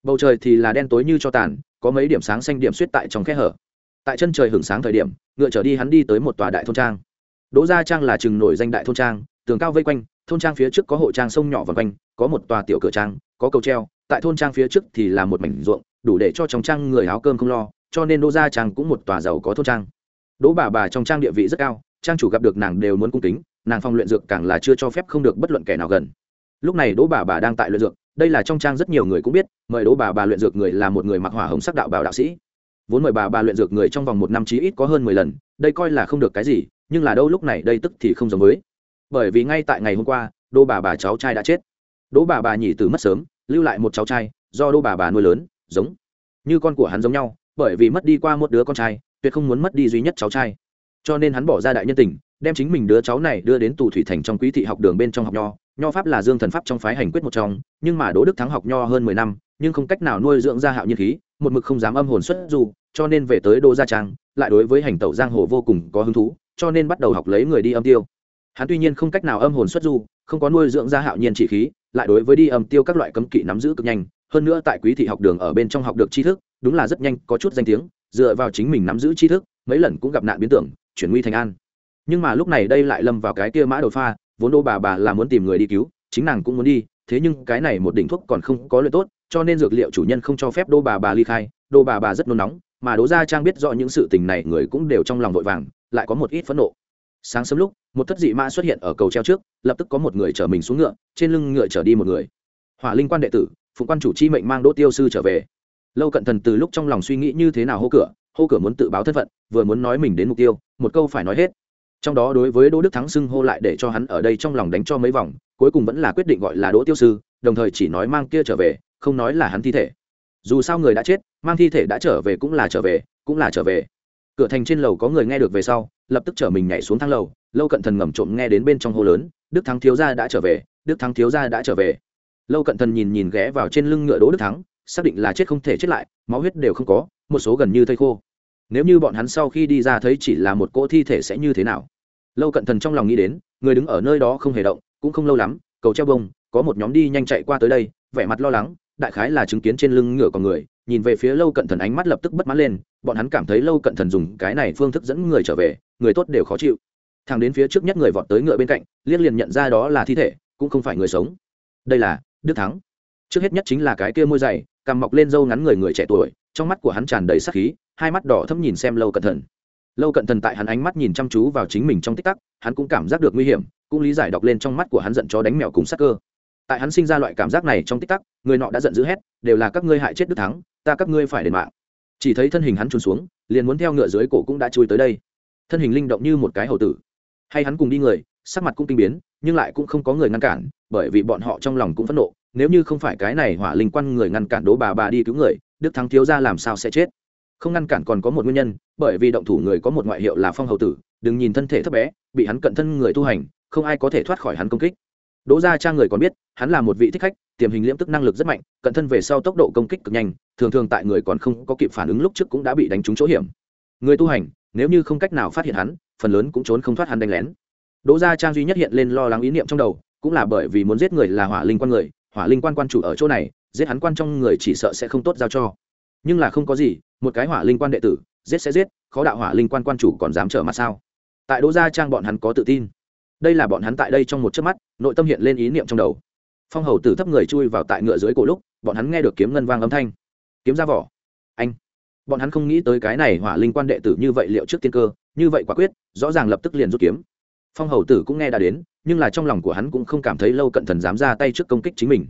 Speaker 1: Bầu trời thì là đen tối như cho tàn, có mấy điểm sáng xanh điểm suýt tại trong khe hở. Tại chân trời hưởng sáng thời điểm ngựa trở đi hắn đi tới một tòa đại thôn trang. Đỗ gia trang là chừng nổi danh đại thôn trang, tường cao vây quanh, thôn trang phía trước có hộ trang sông nhỏ vần quanh, có một tòa tiểu cửa trang, có cầu treo, tại thôn trang phía trước thì là một mảnh ruộng, đủ để cho trong trang người áo cơm không lo, cho nên đỗ gia trang cũng một tòa giàu có thôn trang. Đỗ bà bà trong trang địa vị rất cao, trang chủ gặp được nàng đều muốn cung kính, nàng phong luyện dược càng là chưa cho phép không được bất luận kẻ nào gần. Lúc này đỗ bà bà đang tại luyện dược, đây là trong trang rất nhiều người cũng biết, mời đỗ bà bà luyện dược người là một người mặc hỏa hồng sắc đạo bảo đạo sĩ vốn mời bà bà luyện dược người trong vòng một năm chí ít có hơn mười lần, đây coi là không được cái gì, nhưng là đâu lúc này đây tức thì không giống với. Bởi vì ngay tại ngày hôm qua, đỗ bà bà cháu trai đã chết. Đỗ bà bà nhỉ từ mất sớm, lưu lại một cháu trai, do đỗ bà bà nuôi lớn, giống như con của hắn giống nhau, bởi vì mất đi qua một đứa con trai, tuyệt không muốn mất đi duy nhất cháu trai. Cho nên hắn bỏ ra đại nhân tình, đem chính mình đứa cháu này đưa đến tù thủy thành trong quý thị học đường bên trong học nho. Nho pháp là dương thần pháp trong phái hành quyết một trong, nhưng mà đỗ đức thắng học nho hơn mười năm, nhưng không cách nào nuôi dưỡng ra hạo nhiên khí một mực không dám âm hồn xuất dù, cho nên về tới đô gia trang, lại đối với hành tẩu giang hồ vô cùng có hứng thú, cho nên bắt đầu học lấy người đi âm tiêu. Hắn tuy nhiên không cách nào âm hồn xuất du không có nuôi dưỡng ra hạo nhiên chỉ khí, lại đối với đi âm tiêu các loại cấm kỵ nắm giữ cực nhanh, hơn nữa tại quý thị học đường ở bên trong học được tri thức, đúng là rất nhanh, có chút danh tiếng, dựa vào chính mình nắm giữ tri thức, mấy lần cũng gặp nạn biến tưởng, chuyển nguy thành an. Nhưng mà lúc này đây lại lâm vào cái kia mã đột pha, vốn đô bà bà là muốn tìm người đi cứu, chính nàng cũng muốn đi, thế nhưng cái này một đỉnh thuốc còn không có lợi tốt cho nên dược liệu chủ nhân không cho phép đô bà bà ly khai, đô bà bà rất nôn nóng, mà đố gia trang biết rõ những sự tình này người cũng đều trong lòng vội vàng, lại có một ít phẫn nộ. Sáng sớm lúc, một thất dị mã xuất hiện ở cầu treo trước, lập tức có một người chở mình xuống ngựa, trên lưng ngựa chở đi một người. Hỏa linh quan đệ tử phụ quan chủ chi mệnh mang đỗ tiêu sư trở về. Lâu cận thần từ lúc trong lòng suy nghĩ như thế nào hô cửa hô cửa muốn tự báo thân phận, vừa muốn nói mình đến mục tiêu, một câu phải nói hết. Trong đó đối với đỗ đức thắng xưng hô lại để cho hắn ở đây trong lòng đánh cho mấy vòng, cuối cùng vẫn là quyết định gọi là đỗ tiêu sư, đồng thời chỉ nói mang kia trở về không nói là hắn thi thể. Dù sao người đã chết, mang thi thể đã trở về cũng là trở về, cũng là trở về. Cửa thành trên lầu có người nghe được về sau, lập tức chở mình nhảy xuống thang lầu, lâu cận thần ngầm trộm nghe đến bên trong hô lớn, đức thắng thiếu gia đã trở về, đức thắng thiếu gia đã trở về. Lâu cận thần nhìn nhìn ghé vào trên lưng ngựa đỗ đức thắng, xác định là chết không thể chết lại, máu huyết đều không có, một số gần như thây khô. Nếu như bọn hắn sau khi đi ra thấy chỉ là một cỗ thi thể sẽ như thế nào? Lâu cận thần trong lòng nghĩ đến, người đứng ở nơi đó không hề động, cũng không lâu lắm, cầu treo bông, có một nhóm đi nhanh chạy qua tới đây, vẻ mặt lo lắng đại khái là chứng kiến trên lưng ngựa con người, nhìn về phía lâu cận thần ánh mắt lập tức bất mãn lên, bọn hắn cảm thấy lâu cận thần dùng cái này phương thức dẫn người trở về, người tốt đều khó chịu. Thằng đến phía trước nhất người vọt tới ngựa bên cạnh liên liền nhận ra đó là thi thể, cũng không phải người sống. Đây là đức thắng. Trước hết nhất chính là cái kia môi dày, cằm mọc lên râu ngắn người người trẻ tuổi, trong mắt của hắn tràn đầy sắc khí, hai mắt đỏ thâm nhìn xem lâu cận thần. Lâu cận thần tại hắn ánh mắt nhìn chăm chú vào chính mình trong tích tắc, hắn cũng cảm giác được nguy hiểm, cũng lý giải đọc lên trong mắt của hắn giận chó đánh mèo cùng sắc cơ tại hắn sinh ra loại cảm giác này trong tích tắc, người nọ đã giận dữ hét, đều là các ngươi hại chết đức thắng, ta các ngươi phải đền mạng. Chỉ thấy thân hình hắn trốn xuống, liền muốn theo ngựa dưới cổ cũng đã chui tới đây. Thân hình linh động như một cái hầu tử. Hay hắn cùng đi người, sắc mặt cũng tinh biến, nhưng lại cũng không có người ngăn cản, bởi vì bọn họ trong lòng cũng phẫn nộ, nếu như không phải cái này hỏa linh quan người ngăn cản đố bà bà đi cứu người, đức thắng thiếu ra làm sao sẽ chết? Không ngăn cản còn có một nguyên nhân, bởi vì động thủ người có một ngoại hiệu là phong hầu tử, đừng nhìn thân thể thấp bé, bị hắn cận thân người tu hành, không ai có thể thoát khỏi hắn công kích đỗ gia trang người còn biết, hắn là một vị thích khách, tiềm hình liễm tức năng lực rất mạnh, cận thân về sau tốc độ công kích cực nhanh, thường thường tại người còn không có kịp phản ứng lúc trước cũng đã bị đánh trúng chỗ hiểm. Người tu hành, nếu như không cách nào phát hiện hắn, phần lớn cũng trốn không thoát hắn đánh lén. Đỗ gia trang duy nhất hiện lên lo lắng ý niệm trong đầu, cũng là bởi vì muốn giết người là hỏa linh quan người, hỏa linh quan quan chủ ở chỗ này, giết hắn quan trong người chỉ sợ sẽ không tốt giao cho. Nhưng là không có gì, một cái hỏa linh quan đệ tử, giết sẽ giết, khó đạo hỏa linh quan quan chủ còn dám trở mặt sao? Tại đỗ gia trang bọn hắn có tự tin đây là bọn hắn tại đây trong một chớp mắt, nội tâm hiện lên ý niệm trong đầu. Phong hầu tử thấp người chui vào tại ngựa dưới cổ lúc, bọn hắn nghe được kiếm ngân vang âm thanh. Kiếm ra vỏ. Anh. Bọn hắn không nghĩ tới cái này hỏa linh quan đệ tử như vậy liệu trước tiên cơ, như vậy quả quyết, rõ ràng lập tức liền rút kiếm. Phong hầu tử cũng nghe đã đến, nhưng là trong lòng của hắn cũng không cảm thấy lâu cận thần dám ra tay trước công kích chính mình.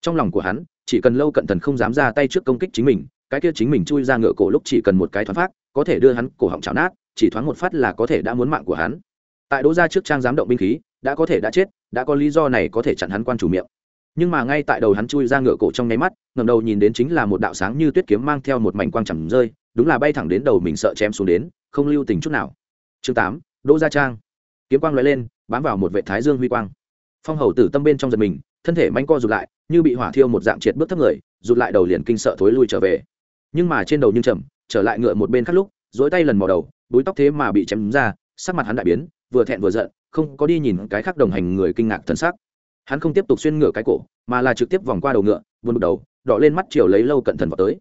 Speaker 1: Trong lòng của hắn, chỉ cần lâu cận thần không dám ra tay trước công kích chính mình, cái kia chính mình chui ra ngựa cổ lúc chỉ cần một cái thoáng phát, có thể đưa hắn cổ họng chảo nát, chỉ thoáng một phát là có thể đã muốn mạng của hắn tại đỗ Gia trước trang giám động binh khí, đã có thể đã chết, đã có lý do này có thể chặn hắn quan chủ miệng. Nhưng mà ngay tại đầu hắn chui ra ngựa cổ trong nháy mắt ngầm đầu nhìn đến chính là một đạo sáng như tuyết kiếm mang theo một mảnh quang chẳng rơi, đúng là bay thẳng đến đầu mình sợ chém xuống đến, không lưu tình chút nào. Chương tám, đỗ gia trang. Kiếm quang l lên, bám vào một vệ thái dương huy quang. Phong hầu tử tâm bên trong giật mình, thân thể manh co rụt lại, như bị hỏa thiêu một dạng triệt bước thấp người, rụt lại đầu liền kinh sợ thối lui trở về. Nhưng mà trên đầu nhưng chậm, trở lại ngựa một bên khác lúc dối tay lần mò đầu, búi tóc thế mà bị chém ra, sắc mặt hắn đại biến vừa thẹn vừa giận, không có đi nhìn cái khác đồng hành người kinh ngạc thân sắc hắn không tiếp tục xuyên ngửa cái cổ, mà là trực tiếp vòng qua đầu ngựa vươn đầu, đỏ lên mắt chiều lấy lâu cận thần vào tới.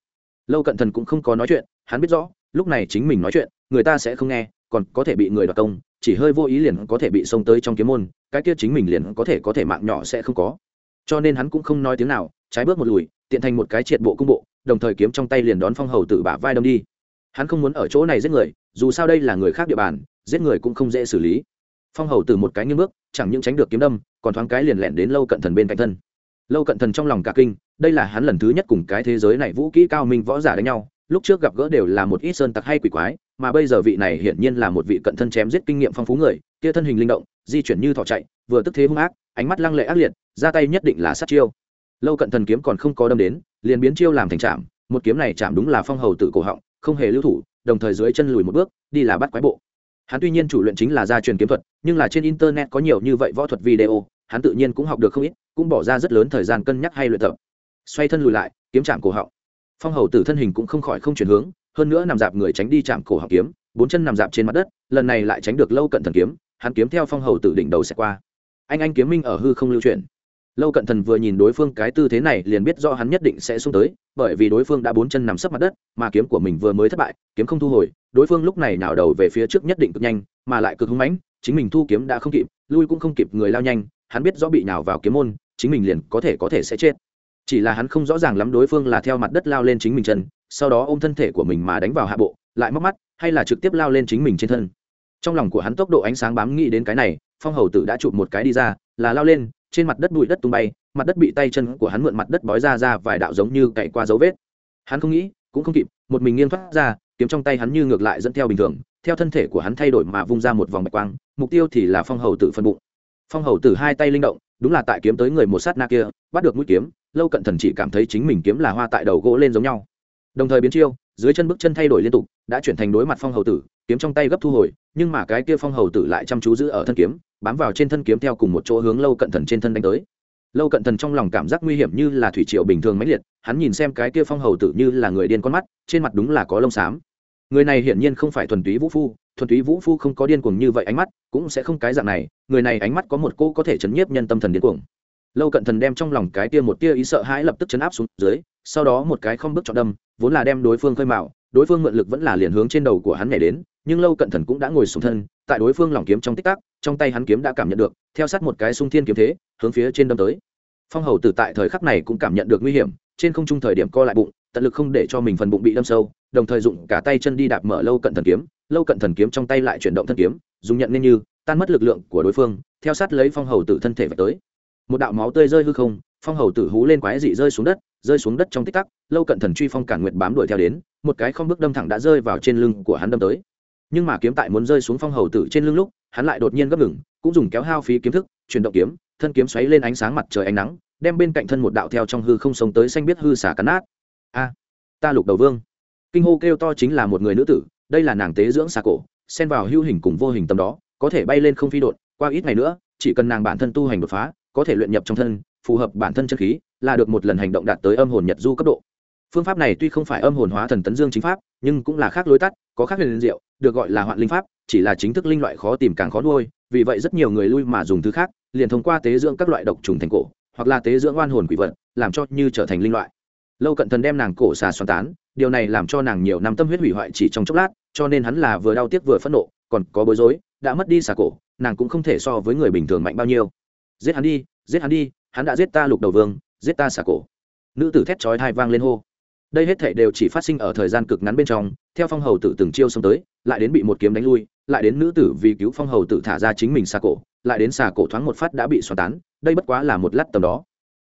Speaker 1: Lâu cận thần cũng không có nói chuyện, hắn biết rõ, lúc này chính mình nói chuyện, người ta sẽ không nghe, còn có thể bị người đoạt công, chỉ hơi vô ý liền có thể bị xông tới trong kiếm môn, cái kia chính mình liền có thể có thể mạng nhỏ sẽ không có. Cho nên hắn cũng không nói tiếng nào, trái bước một lùi, tiện thành một cái triệt bộ cung bộ, đồng thời kiếm trong tay liền đón phong hầu tử bả vai đâm đi. Hắn không muốn ở chỗ này giết người, dù sao đây là người khác địa bàn giết người cũng không dễ xử lý. Phong hầu tử một cái nghiêng bước, chẳng những tránh được kiếm đâm, còn thoáng cái liền lẹn đến lâu cận thần bên cạnh thân. Lâu cận thần trong lòng cả kinh, đây là hắn lần thứ nhất cùng cái thế giới này vũ kỹ cao minh võ giả đánh nhau, lúc trước gặp gỡ đều là một ít sơn tặc hay quỷ quái, mà bây giờ vị này hiển nhiên là một vị cận thân chém giết kinh nghiệm phong phú người, kia thân hình linh động, di chuyển như thỏ chạy, vừa tức thế hung ác, ánh mắt lăng lệ ác liệt, ra tay nhất định là sát chiêu. Lâu cận thần kiếm còn không có đâm đến, liền biến chiêu làm thành trạm, một kiếm này chạm đúng là phong hầu tự cổ họng, không hề lưu thủ, đồng thời dưới chân lùi một bước, đi là bắt quái bộ hắn tuy nhiên chủ luyện chính là gia truyền kiếm thuật, nhưng là trên internet có nhiều như vậy võ thuật video, hắn tự nhiên cũng học được không ít, cũng bỏ ra rất lớn thời gian cân nhắc hay luyện tập. Xoay thân lùi lại, kiếm chạm cổ họng. Phong hầu tử thân hình cũng không khỏi không chuyển hướng, hơn nữa nằm dạp người tránh đi chạm cổ họng kiếm, bốn chân nằm dạp trên mặt đất, lần này lại tránh được lâu cận thần kiếm, hắn kiếm theo phong hầu tử đỉnh đầu sẽ qua. Anh anh kiếm minh ở hư không lưu chuyển lâu cận thần vừa nhìn đối phương cái tư thế này liền biết do hắn nhất định sẽ xuống tới, bởi vì đối phương đã bốn chân nằm sấp mặt đất, mà kiếm của mình vừa mới thất bại, kiếm không thu hồi, đối phương lúc này nào đầu về phía trước nhất định cực nhanh, mà lại cực hung mãnh, chính mình thu kiếm đã không kịp, lui cũng không kịp người lao nhanh, hắn biết rõ bị nào vào kiếm môn, chính mình liền có thể có thể sẽ chết. Chỉ là hắn không rõ ràng lắm đối phương là theo mặt đất lao lên chính mình chân, sau đó ôm thân thể của mình mà đánh vào hạ bộ, lại móc mắt, hay là trực tiếp lao lên chính mình trên thân. Trong lòng của hắn tốc độ ánh sáng bám nghĩ đến cái này, phong hầu tử đã chụp một cái đi ra, là lao lên trên mặt đất bụi đất tung bay, mặt đất bị tay chân của hắn mượn mặt đất bói ra ra vài đạo giống như cậy qua dấu vết. Hắn không nghĩ, cũng không kịp, một mình nghiêng thoát ra, kiếm trong tay hắn như ngược lại dẫn theo bình thường, theo thân thể của hắn thay đổi mà vung ra một vòng bạch quang, mục tiêu thì là phong hầu tử phân bụng. Phong hầu tử hai tay linh động, đúng là tại kiếm tới người một sát na kia, bắt được mũi kiếm, lâu cận thần chỉ cảm thấy chính mình kiếm là hoa tại đầu gỗ lên giống nhau. Đồng thời biến chiêu, dưới chân bước chân thay đổi liên tục, đã chuyển thành đối mặt phong hầu tử kiếm trong tay gấp thu hồi, nhưng mà cái kia phong hầu tử lại chăm chú giữ ở thân kiếm, bám vào trên thân kiếm theo cùng một chỗ hướng lâu cận thần trên thân đánh tới. Lâu cận thần trong lòng cảm giác nguy hiểm như là thủy triều bình thường mãnh liệt, hắn nhìn xem cái kia phong hầu tử như là người điên con mắt, trên mặt đúng là có lông xám. Người này hiển nhiên không phải thuần túy vũ phu, thuần túy vũ phu không có điên cuồng như vậy ánh mắt, cũng sẽ không cái dạng này, người này ánh mắt có một cô có thể chấn nhiếp nhân tâm thần điên cuồng. Lâu cận thần đem trong lòng cái tia một tia ý sợ hãi lập tức chấn áp xuống dưới, sau đó một cái không bước chọn đâm, vốn là đem đối phương khơi mạo đối phương mượn lực vẫn là liền hướng trên đầu của hắn nhảy đến nhưng lâu cận thần cũng đã ngồi xuống thân, tại đối phương lòng kiếm trong tích tắc, trong tay hắn kiếm đã cảm nhận được, theo sát một cái sung thiên kiếm thế, hướng phía trên đâm tới. Phong hầu tử tại thời khắc này cũng cảm nhận được nguy hiểm, trên không trung thời điểm co lại bụng, tận lực không để cho mình phần bụng bị đâm sâu, đồng thời dụng cả tay chân đi đạp mở lâu cận thần kiếm, lâu cận thần kiếm trong tay lại chuyển động thân kiếm, dùng nhận nên như, tan mất lực lượng của đối phương, theo sát lấy phong hầu tử thân thể về tới. Một đạo máu tươi rơi hư không, phong hầu tử hú lên quái dị rơi xuống đất, rơi xuống đất trong tích tắc, lâu cận thần truy phong cản nguyệt bám đuổi theo đến, một cái không bước đâm thẳng đã rơi vào trên lưng của hắn đâm tới nhưng mà kiếm tại muốn rơi xuống phong hầu tử trên lưng lúc, hắn lại đột nhiên gấp ngừng, cũng dùng kéo hao phí kiếm thức, chuyển động kiếm, thân kiếm xoáy lên ánh sáng mặt trời ánh nắng, đem bên cạnh thân một đạo theo trong hư không sống tới xanh biết hư xả cắn nát. A, ta lục đầu vương. Kinh hô kêu to chính là một người nữ tử, đây là nàng tế dưỡng xà cổ, xen vào hưu hình cùng vô hình tầm đó, có thể bay lên không phi đột, qua ít ngày nữa, chỉ cần nàng bản thân tu hành đột phá, có thể luyện nhập trong thân, phù hợp bản thân chân khí, là được một lần hành động đạt tới âm hồn nhật du cấp độ. Phương pháp này tuy không phải âm hồn hóa thần tấn dương chính pháp, nhưng cũng là khác lối tắt, có khác huyền diệu được gọi là hoạn linh pháp, chỉ là chính thức linh loại khó tìm càng khó nuôi, vì vậy rất nhiều người lui mà dùng thứ khác, liền thông qua tế dưỡng các loại độc trùng thành cổ, hoặc là tế dưỡng oan hồn quỷ vật, làm cho như trở thành linh loại. Lâu cận thần đem nàng cổ xà xoắn tán, điều này làm cho nàng nhiều năm tâm huyết hủy hoại chỉ trong chốc lát, cho nên hắn là vừa đau tiếc vừa phẫn nộ, còn có bối rối, đã mất đi xà cổ, nàng cũng không thể so với người bình thường mạnh bao nhiêu. Giết hắn đi, giết hắn đi, hắn đã giết ta lục đầu vương, giết ta xà cổ. Nữ tử thét chói hai vang lên hô đây hết thảy đều chỉ phát sinh ở thời gian cực ngắn bên trong, theo phong hầu tử từng chiêu xông tới, lại đến bị một kiếm đánh lui, lại đến nữ tử vì cứu phong hầu tử thả ra chính mình xà cổ, lại đến xà cổ thoáng một phát đã bị xoắn tán, đây bất quá là một lát tầm đó.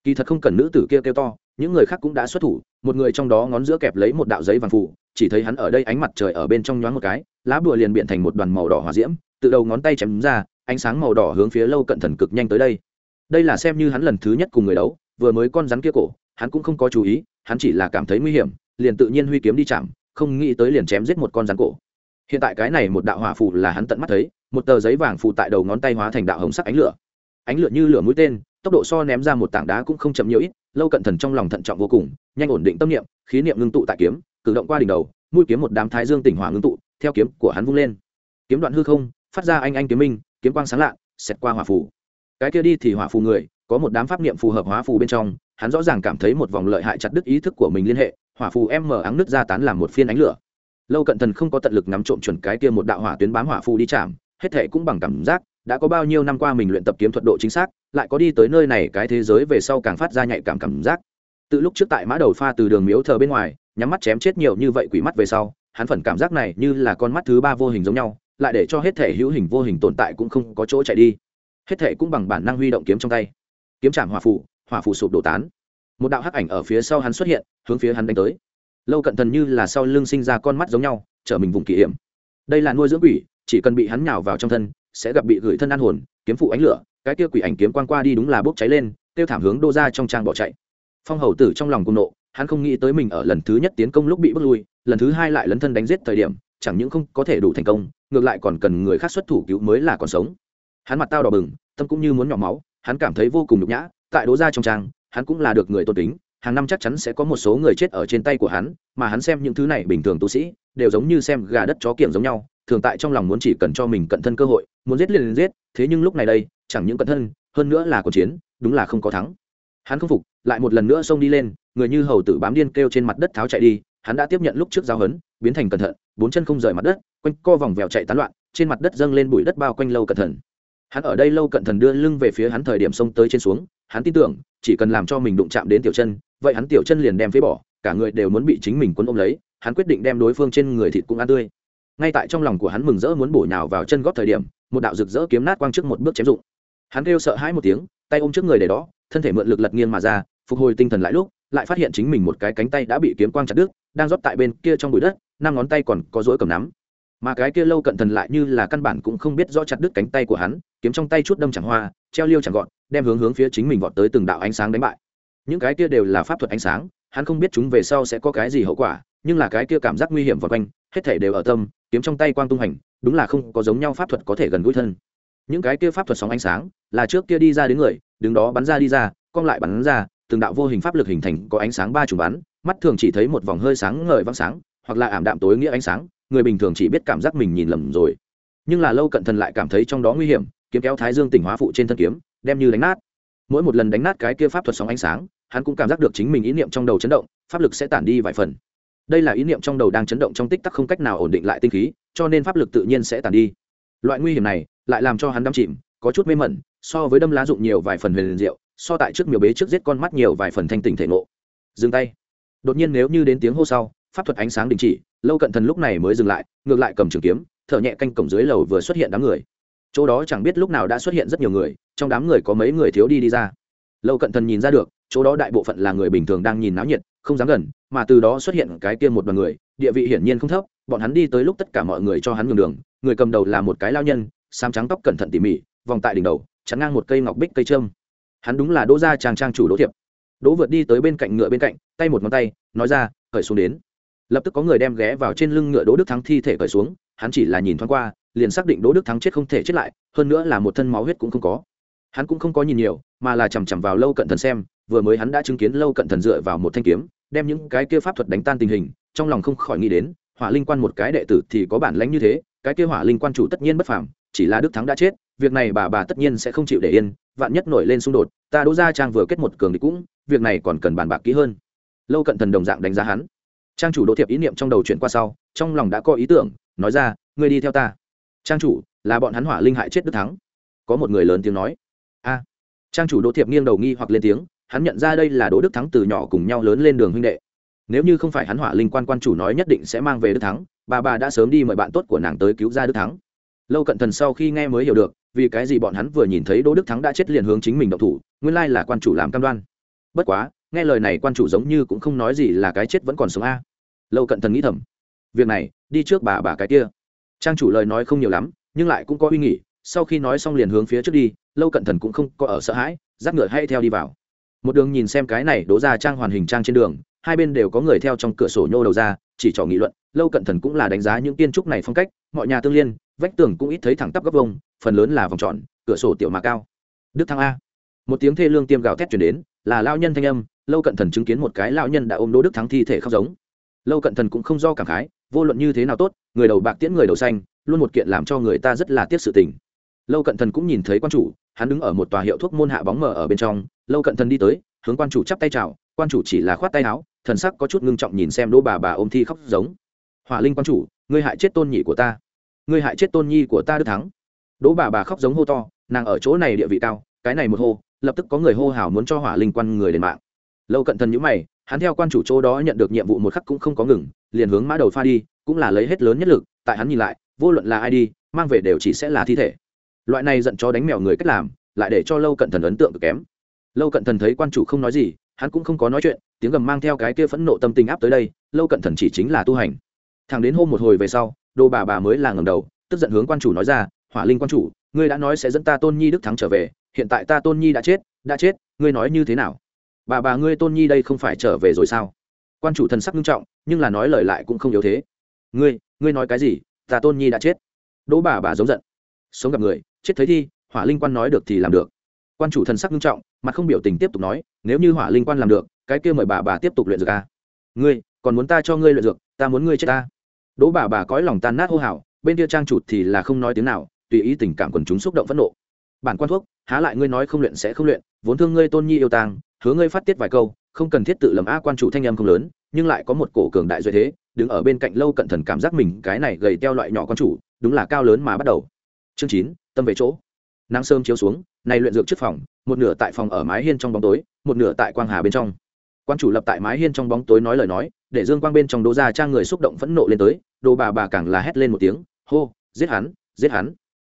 Speaker 1: Kỳ thật không cần nữ tử kia kêu to, những người khác cũng đã xuất thủ, một người trong đó ngón giữa kẹp lấy một đạo giấy vàng phủ, chỉ thấy hắn ở đây ánh mặt trời ở bên trong nhoáng một cái, lá bùa liền biện thành một đoàn màu đỏ hỏa diễm, từ đầu ngón tay chém ra, ánh sáng màu đỏ hướng phía lâu cận thần cực nhanh tới đây. Đây là xem như hắn lần thứ nhất cùng người đấu, vừa mới con rắn kia cổ hắn cũng không có chú ý, hắn chỉ là cảm thấy nguy hiểm, liền tự nhiên huy kiếm đi chạm, không nghĩ tới liền chém giết một con rắn cổ. Hiện tại cái này một đạo hỏa phù là hắn tận mắt thấy, một tờ giấy vàng phù tại đầu ngón tay hóa thành đạo hồng sắc ánh lửa. Ánh lửa như lửa mũi tên, tốc độ so ném ra một tảng đá cũng không chậm nhiều ít, lâu cận thần trong lòng thận trọng vô cùng, nhanh ổn định tâm niệm, khí niệm ngưng tụ tại kiếm, cử động qua đỉnh đầu, mũi kiếm một đám thái dương tỉnh hỏa ngưng tụ, theo kiếm của hắn vung lên. Kiếm đoạn hư không, phát ra anh anh kiếm minh, kiếm quang sáng lạ, xẹt qua hỏa phù. Cái kia đi thì hỏa phù người, có một đám pháp niệm phù hợp hóa phù bên trong hắn rõ ràng cảm thấy một vòng lợi hại chặt đứt ý thức của mình liên hệ, hỏa phù em mở áng nứt ra tán làm một phiên ánh lửa. Lâu cận thần không có tận lực nắm trộm chuẩn cái kia một đạo hỏa tuyến bám hỏa phù đi chạm, hết thệ cũng bằng cảm giác, đã có bao nhiêu năm qua mình luyện tập kiếm thuật độ chính xác, lại có đi tới nơi này cái thế giới về sau càng phát ra nhạy cảm cảm giác. Từ lúc trước tại mã đầu pha từ đường miếu thờ bên ngoài, nhắm mắt chém chết nhiều như vậy quỷ mắt về sau, hắn phần cảm giác này như là con mắt thứ ba vô hình giống nhau, lại để cho hết thể hữu hình vô hình tồn tại cũng không có chỗ chạy đi. Hết thể cũng bằng bản năng huy động kiếm trong tay. Kiếm chạm hỏa phù hỏa phủ sụp đổ tán. Một đạo hắc ảnh ở phía sau hắn xuất hiện, hướng phía hắn đánh tới. Lâu cận thần như là sau lưng sinh ra con mắt giống nhau, trở mình vùng kỳ hiểm. Đây là nuôi dưỡng quỷ, chỉ cần bị hắn nhào vào trong thân, sẽ gặp bị gửi thân an hồn, kiếm phụ ánh lửa, cái kia quỷ ảnh kiếm quang qua đi đúng là bốc cháy lên, tiêu thảm hướng đô ra trong trang bỏ chạy. Phong hầu tử trong lòng cung nộ, hắn không nghĩ tới mình ở lần thứ nhất tiến công lúc bị bước lui, lần thứ hai lại lấn thân đánh giết thời điểm, chẳng những không có thể đủ thành công, ngược lại còn cần người khác xuất thủ cứu mới là còn sống. Hắn mặt tao đỏ bừng, tâm cũng như muốn nhỏ máu, hắn cảm thấy vô cùng nhục nhã tại đỗ gia trong trang, hắn cũng là được người tôn kính, hàng năm chắc chắn sẽ có một số người chết ở trên tay của hắn, mà hắn xem những thứ này bình thường tu sĩ, đều giống như xem gà đất chó kiểng giống nhau, thường tại trong lòng muốn chỉ cần cho mình cận thân cơ hội, muốn giết liền liền giết, thế nhưng lúc này đây, chẳng những cận thân, hơn nữa là cuộc chiến, đúng là không có thắng. Hắn không phục, lại một lần nữa xông đi lên, người như hầu tử bám điên kêu trên mặt đất tháo chạy đi, hắn đã tiếp nhận lúc trước giao hấn biến thành cẩn thận, bốn chân không rời mặt đất, quanh co vòng vèo chạy tán loạn, trên mặt đất dâng lên bụi đất bao quanh lâu cẩn thận. Hắn ở đây lâu cận thần đưa lưng về phía hắn thời điểm xông tới trên xuống hắn tin tưởng, chỉ cần làm cho mình đụng chạm đến tiểu chân, vậy hắn tiểu chân liền đem phế bỏ, cả người đều muốn bị chính mình quấn ôm lấy, hắn quyết định đem đối phương trên người thịt cũng ăn tươi. Ngay tại trong lòng của hắn mừng rỡ muốn bổ nhào vào chân góp thời điểm, một đạo rực rỡ kiếm nát quang trước một bước chém dụng. Hắn kêu sợ hãi một tiếng, tay ôm trước người để đó, thân thể mượn lực lật nghiêng mà ra, phục hồi tinh thần lại lúc, lại phát hiện chính mình một cái cánh tay đã bị kiếm quang chặt đứt, đang rót tại bên kia trong bụi đất, năm ngón tay còn có rối cầm nắm. Mà cái kia lâu cận thần lại như là căn bản cũng không biết rõ chặt đứt cánh tay của hắn, kiếm trong tay chút đâm chẳng hoa, treo liêu chẳng gọn đem hướng hướng phía chính mình vọt tới từng đạo ánh sáng đánh bại. Những cái kia đều là pháp thuật ánh sáng, hắn không biết chúng về sau sẽ có cái gì hậu quả, nhưng là cái kia cảm giác nguy hiểm vọt quanh, hết thể đều ở tâm, kiếm trong tay quang tung hành, đúng là không có giống nhau pháp thuật có thể gần gũi thân. Những cái kia pháp thuật sóng ánh sáng, là trước kia đi ra đến người, đứng đó bắn ra đi ra, cong lại bắn ra, từng đạo vô hình pháp lực hình thành có ánh sáng ba chùm bắn, mắt thường chỉ thấy một vòng hơi sáng ngời vắng sáng, hoặc là ảm đạm tối nghĩa ánh sáng, người bình thường chỉ biết cảm giác mình nhìn lầm rồi. Nhưng là lâu cận thần lại cảm thấy trong đó nguy hiểm, kiếm kéo thái dương tỉnh hóa phụ trên thân kiếm đem như đánh nát. Mỗi một lần đánh nát cái kia pháp thuật sóng ánh sáng, hắn cũng cảm giác được chính mình ý niệm trong đầu chấn động, pháp lực sẽ tản đi vài phần. Đây là ý niệm trong đầu đang chấn động trong tích tắc không cách nào ổn định lại tinh khí, cho nên pháp lực tự nhiên sẽ tản đi. Loại nguy hiểm này lại làm cho hắn đắm chìm, có chút mê mẩn, so với đâm lá dụng nhiều vài phần huyền liền diệu, so tại trước miều bế trước giết con mắt nhiều vài phần thanh tỉnh thể ngộ. Dừng tay. Đột nhiên nếu như đến tiếng hô sau, pháp thuật ánh sáng đình chỉ, lâu cận thần lúc này mới dừng lại, ngược lại cầm trường kiếm, thở nhẹ canh cổng dưới lầu vừa xuất hiện đám người. Chỗ đó chẳng biết lúc nào đã xuất hiện rất nhiều người trong đám người có mấy người thiếu đi đi ra. Lâu cận thần nhìn ra được, chỗ đó đại bộ phận là người bình thường đang nhìn náo nhiệt, không dám gần, mà từ đó xuất hiện cái kia một đoàn người, địa vị hiển nhiên không thấp, bọn hắn đi tới lúc tất cả mọi người cho hắn nhường đường, người cầm đầu là một cái lao nhân sam trắng tóc cẩn thận tỉ mỉ, vòng tại đỉnh đầu, chắn ngang một cây ngọc bích cây trơm. Hắn đúng là đỗ gia trang trang chủ đỗ thiệp. Đỗ vượt đi tới bên cạnh ngựa bên cạnh, tay một ngón tay, nói ra, khởi xuống đến. Lập tức có người đem ghé vào trên lưng ngựa đỗ đức thắng thi thể cởi xuống, hắn chỉ là nhìn thoáng qua, liền xác định đỗ đức thắng chết không thể chết lại, hơn nữa là một thân máu huyết cũng không có hắn cũng không có nhìn nhiều, mà là chằm chằm vào lâu cận thần xem, vừa mới hắn đã chứng kiến lâu cận thần dựa vào một thanh kiếm, đem những cái kia pháp thuật đánh tan tình hình, trong lòng không khỏi nghĩ đến, hỏa linh quan một cái đệ tử thì có bản lãnh như thế, cái kia hỏa linh quan chủ tất nhiên bất phàm, chỉ là đức thắng đã chết, việc này bà bà tất nhiên sẽ không chịu để yên, vạn nhất nổi lên xung đột, ta đỗ gia trang vừa kết một cường địch cũng, việc này còn cần bàn bạc kỹ hơn. Lâu cận thần đồng dạng đánh giá hắn. Trang chủ đỗ thiệp ý niệm trong đầu chuyển qua sau, trong lòng đã có ý tưởng, nói ra, ngươi đi theo ta. Trang chủ, là bọn hắn hỏa linh hại chết đức thắng. Có một người lớn tiếng nói a. Trang chủ đỗ thiệp nghiêng đầu nghi hoặc lên tiếng, hắn nhận ra đây là đỗ đức thắng từ nhỏ cùng nhau lớn lên đường huynh đệ. Nếu như không phải hắn hỏa linh quan quan chủ nói nhất định sẽ mang về đức thắng, bà bà đã sớm đi mời bạn tốt của nàng tới cứu ra đức thắng. Lâu cận thần sau khi nghe mới hiểu được, vì cái gì bọn hắn vừa nhìn thấy đỗ đức thắng đã chết liền hướng chính mình động thủ, nguyên lai là quan chủ làm cam đoan. Bất quá, nghe lời này quan chủ giống như cũng không nói gì là cái chết vẫn còn sống a. Lâu cận thần nghĩ thầm, việc này, đi trước bà bà cái kia. Trang chủ lời nói không nhiều lắm, nhưng lại cũng có uy nghỉ sau khi nói xong liền hướng phía trước đi lâu cận thần cũng không có ở sợ hãi, dắt ngựa hay theo đi vào. Một đường nhìn xem cái này đỗ ra trang hoàn hình trang trên đường, hai bên đều có người theo trong cửa sổ nhô đầu ra, chỉ trò nghị luận, lâu cận thần cũng là đánh giá những tiên trúc này phong cách, mọi nhà tương liên, vách tường cũng ít thấy thẳng tắp góc vông phần lớn là vòng tròn, cửa sổ tiểu mà cao. Đức thăng a. Một tiếng thê lương tiêm gào thét chuyển đến, là lao nhân thanh âm, lâu cận thần chứng kiến một cái lao nhân đã ôm đỗ đức thắng thi thể khóc giống. Lâu cận thần cũng không do cảm khái, vô luận như thế nào tốt, người đầu bạc tiễn người đầu xanh, luôn một kiện làm cho người ta rất là tiếc sự tình lâu cận thần cũng nhìn thấy quan chủ, hắn đứng ở một tòa hiệu thuốc môn hạ bóng mờ ở bên trong. Lâu cận thần đi tới, hướng quan chủ chắp tay chào. Quan chủ chỉ là khoát tay áo, thần sắc có chút ngưng trọng nhìn xem đỗ bà bà ôm thi khóc giống. Hỏa linh quan chủ, ngươi hại chết tôn nhị của ta. Ngươi hại chết tôn nhi của ta đức thắng. Đỗ bà bà khóc giống hô to, nàng ở chỗ này địa vị cao, cái này một hô, lập tức có người hô hào muốn cho hỏa linh quan người lên mạng. Lâu cận thần nhữ mày, hắn theo quan chủ chỗ đó nhận được nhiệm vụ một khắc cũng không có ngừng, liền hướng mã đầu pha đi, cũng là lấy hết lớn nhất lực, tại hắn nhìn lại, vô luận là ai đi, mang về đều chỉ sẽ là thi thể loại này giận cho đánh mèo người cách làm, lại để cho lâu cận thần ấn tượng cực kém. Lâu cận thần thấy quan chủ không nói gì, hắn cũng không có nói chuyện, tiếng gầm mang theo cái kia phẫn nộ tâm tình áp tới đây, lâu cận thần chỉ chính là tu hành. Thằng đến hôm một hồi về sau, đồ bà bà mới là ngầm đầu, tức giận hướng quan chủ nói ra, hỏa linh quan chủ, ngươi đã nói sẽ dẫn ta tôn nhi đức thắng trở về, hiện tại ta tôn nhi đã chết đã chết, ngươi nói như thế nào? Bà bà ngươi tôn nhi đây không phải trở về rồi sao? Quan chủ thần sắc nghiêm trọng, nhưng là nói lời lại cũng không yếu thế. Ngươi ngươi nói cái gì? Ta tôn nhi đã chết. Đỗ bà bà giống giận sống gặp người, chết thấy thi, hỏa linh quan nói được thì làm được. Quan chủ thần sắc nghiêm trọng, mặt không biểu tình tiếp tục nói, nếu như hỏa linh quan làm được, cái kia mời bà bà tiếp tục luyện dược a à? ngươi, còn muốn ta cho ngươi luyện dược, ta muốn ngươi chết ta. Đỗ bà bà cõi lòng tan nát hô hào, bên kia trang chủ thì là không nói tiếng nào, tùy ý tình cảm quần chúng xúc động phẫn nộ. Bản quan thuốc, há lại ngươi nói không luyện sẽ không luyện, vốn thương ngươi tôn nhi yêu tàng hứa ngươi phát tiết vài câu, không cần thiết tự lầm a, quan chủ thanh âm không lớn, nhưng lại có một cổ cường đại duy thế, đứng ở bên cạnh lâu cận thần cảm giác mình cái này gầy teo loại nhỏ quan chủ, đúng là cao lớn mà bắt đầu chương chín, tâm về chỗ. Nắng sớm chiếu xuống, nay luyện dược trước phòng, một nửa tại phòng ở mái hiên trong bóng tối, một nửa tại quang hà bên trong. Quan chủ lập tại mái hiên trong bóng tối nói lời nói, để dương quang bên trong đỗ ra trang người xúc động phẫn nộ lên tới, đồ bà bà càng là hét lên một tiếng, hô, giết hắn giết hắn.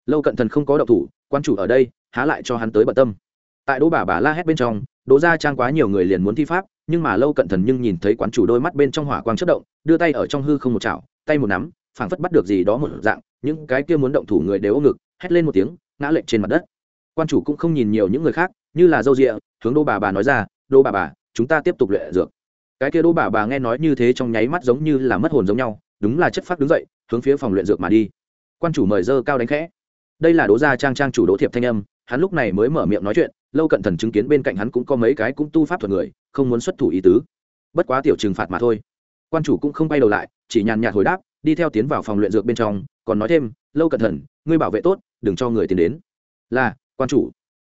Speaker 1: Lâu cận thần không có động thủ, quan chủ ở đây, há lại cho hắn tới bận tâm. Tại đỗ bà bà la hét bên trong, đỗ ra trang quá nhiều người liền muốn thi pháp, nhưng mà lâu cận thần nhưng nhìn thấy quán chủ đôi mắt bên trong hỏa quang chất động, đưa tay ở trong hư không một chảo, tay một nắm phảng phất bắt được gì đó một dạng, những cái kia muốn động thủ người đều ôm ngực, hét lên một tiếng, ngã lệch trên mặt đất. Quan chủ cũng không nhìn nhiều những người khác, như là dâu rịa, hướng đô bà bà nói ra đô bà bà, chúng ta tiếp tục luyện dược. Cái kia đô bà bà nghe nói như thế trong nháy mắt giống như là mất hồn giống nhau, đúng là chất phát đứng dậy, hướng phía phòng luyện dược mà đi. Quan chủ mời dơ cao đánh khẽ. Đây là đỗ gia trang trang chủ đỗ thiệp thanh âm, hắn lúc này mới mở miệng nói chuyện, lâu cận thần chứng kiến bên cạnh hắn cũng có mấy cái cũng tu pháp thuật người, không muốn xuất thủ ý tứ. Bất quá tiểu trừng phạt mà thôi. Quan chủ cũng không bay đầu lại, chỉ nhàn nhạt hồi đáp đi theo tiến vào phòng luyện dược bên trong, còn nói thêm, lâu cận thần, ngươi bảo vệ tốt, đừng cho người tiến đến. Là, quan chủ.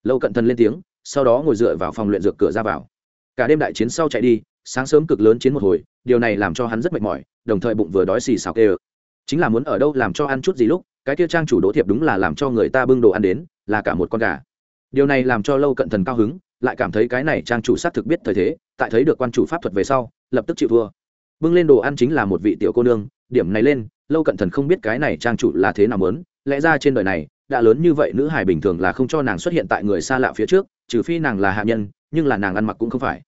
Speaker 1: Lâu cận thần lên tiếng, sau đó ngồi dựa vào phòng luyện dược cửa ra vào. Cả đêm đại chiến sau chạy đi, sáng sớm cực lớn chiến một hồi, điều này làm cho hắn rất mệt mỏi, đồng thời bụng vừa đói xì xào kê chính là muốn ở đâu làm cho ăn chút gì lúc, cái kia trang chủ đỗ thiệp đúng là làm cho người ta bưng đồ ăn đến, là cả một con gà. Điều này làm cho lâu cận thần cao hứng, lại cảm thấy cái này trang chủ xác thực biết thời thế, tại thấy được quan chủ pháp thuật về sau, lập tức chịu thua. Bưng lên đồ ăn chính là một vị tiểu cô nương điểm này lên, lâu cận thần không biết cái này trang chủ là thế nào lớn lẽ ra trên đời này, đã lớn như vậy nữ hài bình thường là không cho nàng xuất hiện tại người xa lạ phía trước, trừ phi nàng là hạ nhân, nhưng là nàng ăn mặc cũng không phải.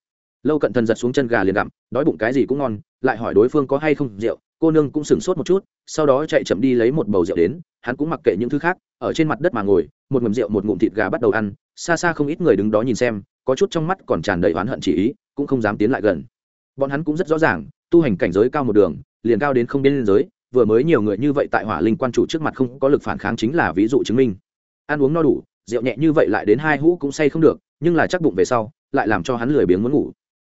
Speaker 1: Lâu cận thần giật xuống chân gà liền gặm, đói bụng cái gì cũng ngon, lại hỏi đối phương có hay không rượu, cô nương cũng sửng sốt một chút, sau đó chạy chậm đi lấy một bầu rượu đến, hắn cũng mặc kệ những thứ khác, ở trên mặt đất mà ngồi, một ngụm rượu, một ngụm thịt gà bắt đầu ăn, xa xa không ít người đứng đó nhìn xem, có chút trong mắt còn tràn đầy oán hận chỉ ý, cũng không dám tiến lại gần. Bọn hắn cũng rất rõ ràng, tu hành cảnh giới cao một đường liền cao đến không biên giới, vừa mới nhiều người như vậy tại hỏa linh quan chủ trước mặt không có lực phản kháng chính là ví dụ chứng minh. Ăn uống no đủ, rượu nhẹ như vậy lại đến hai hũ cũng say không được, nhưng là chắc bụng về sau, lại làm cho hắn lười biếng muốn ngủ.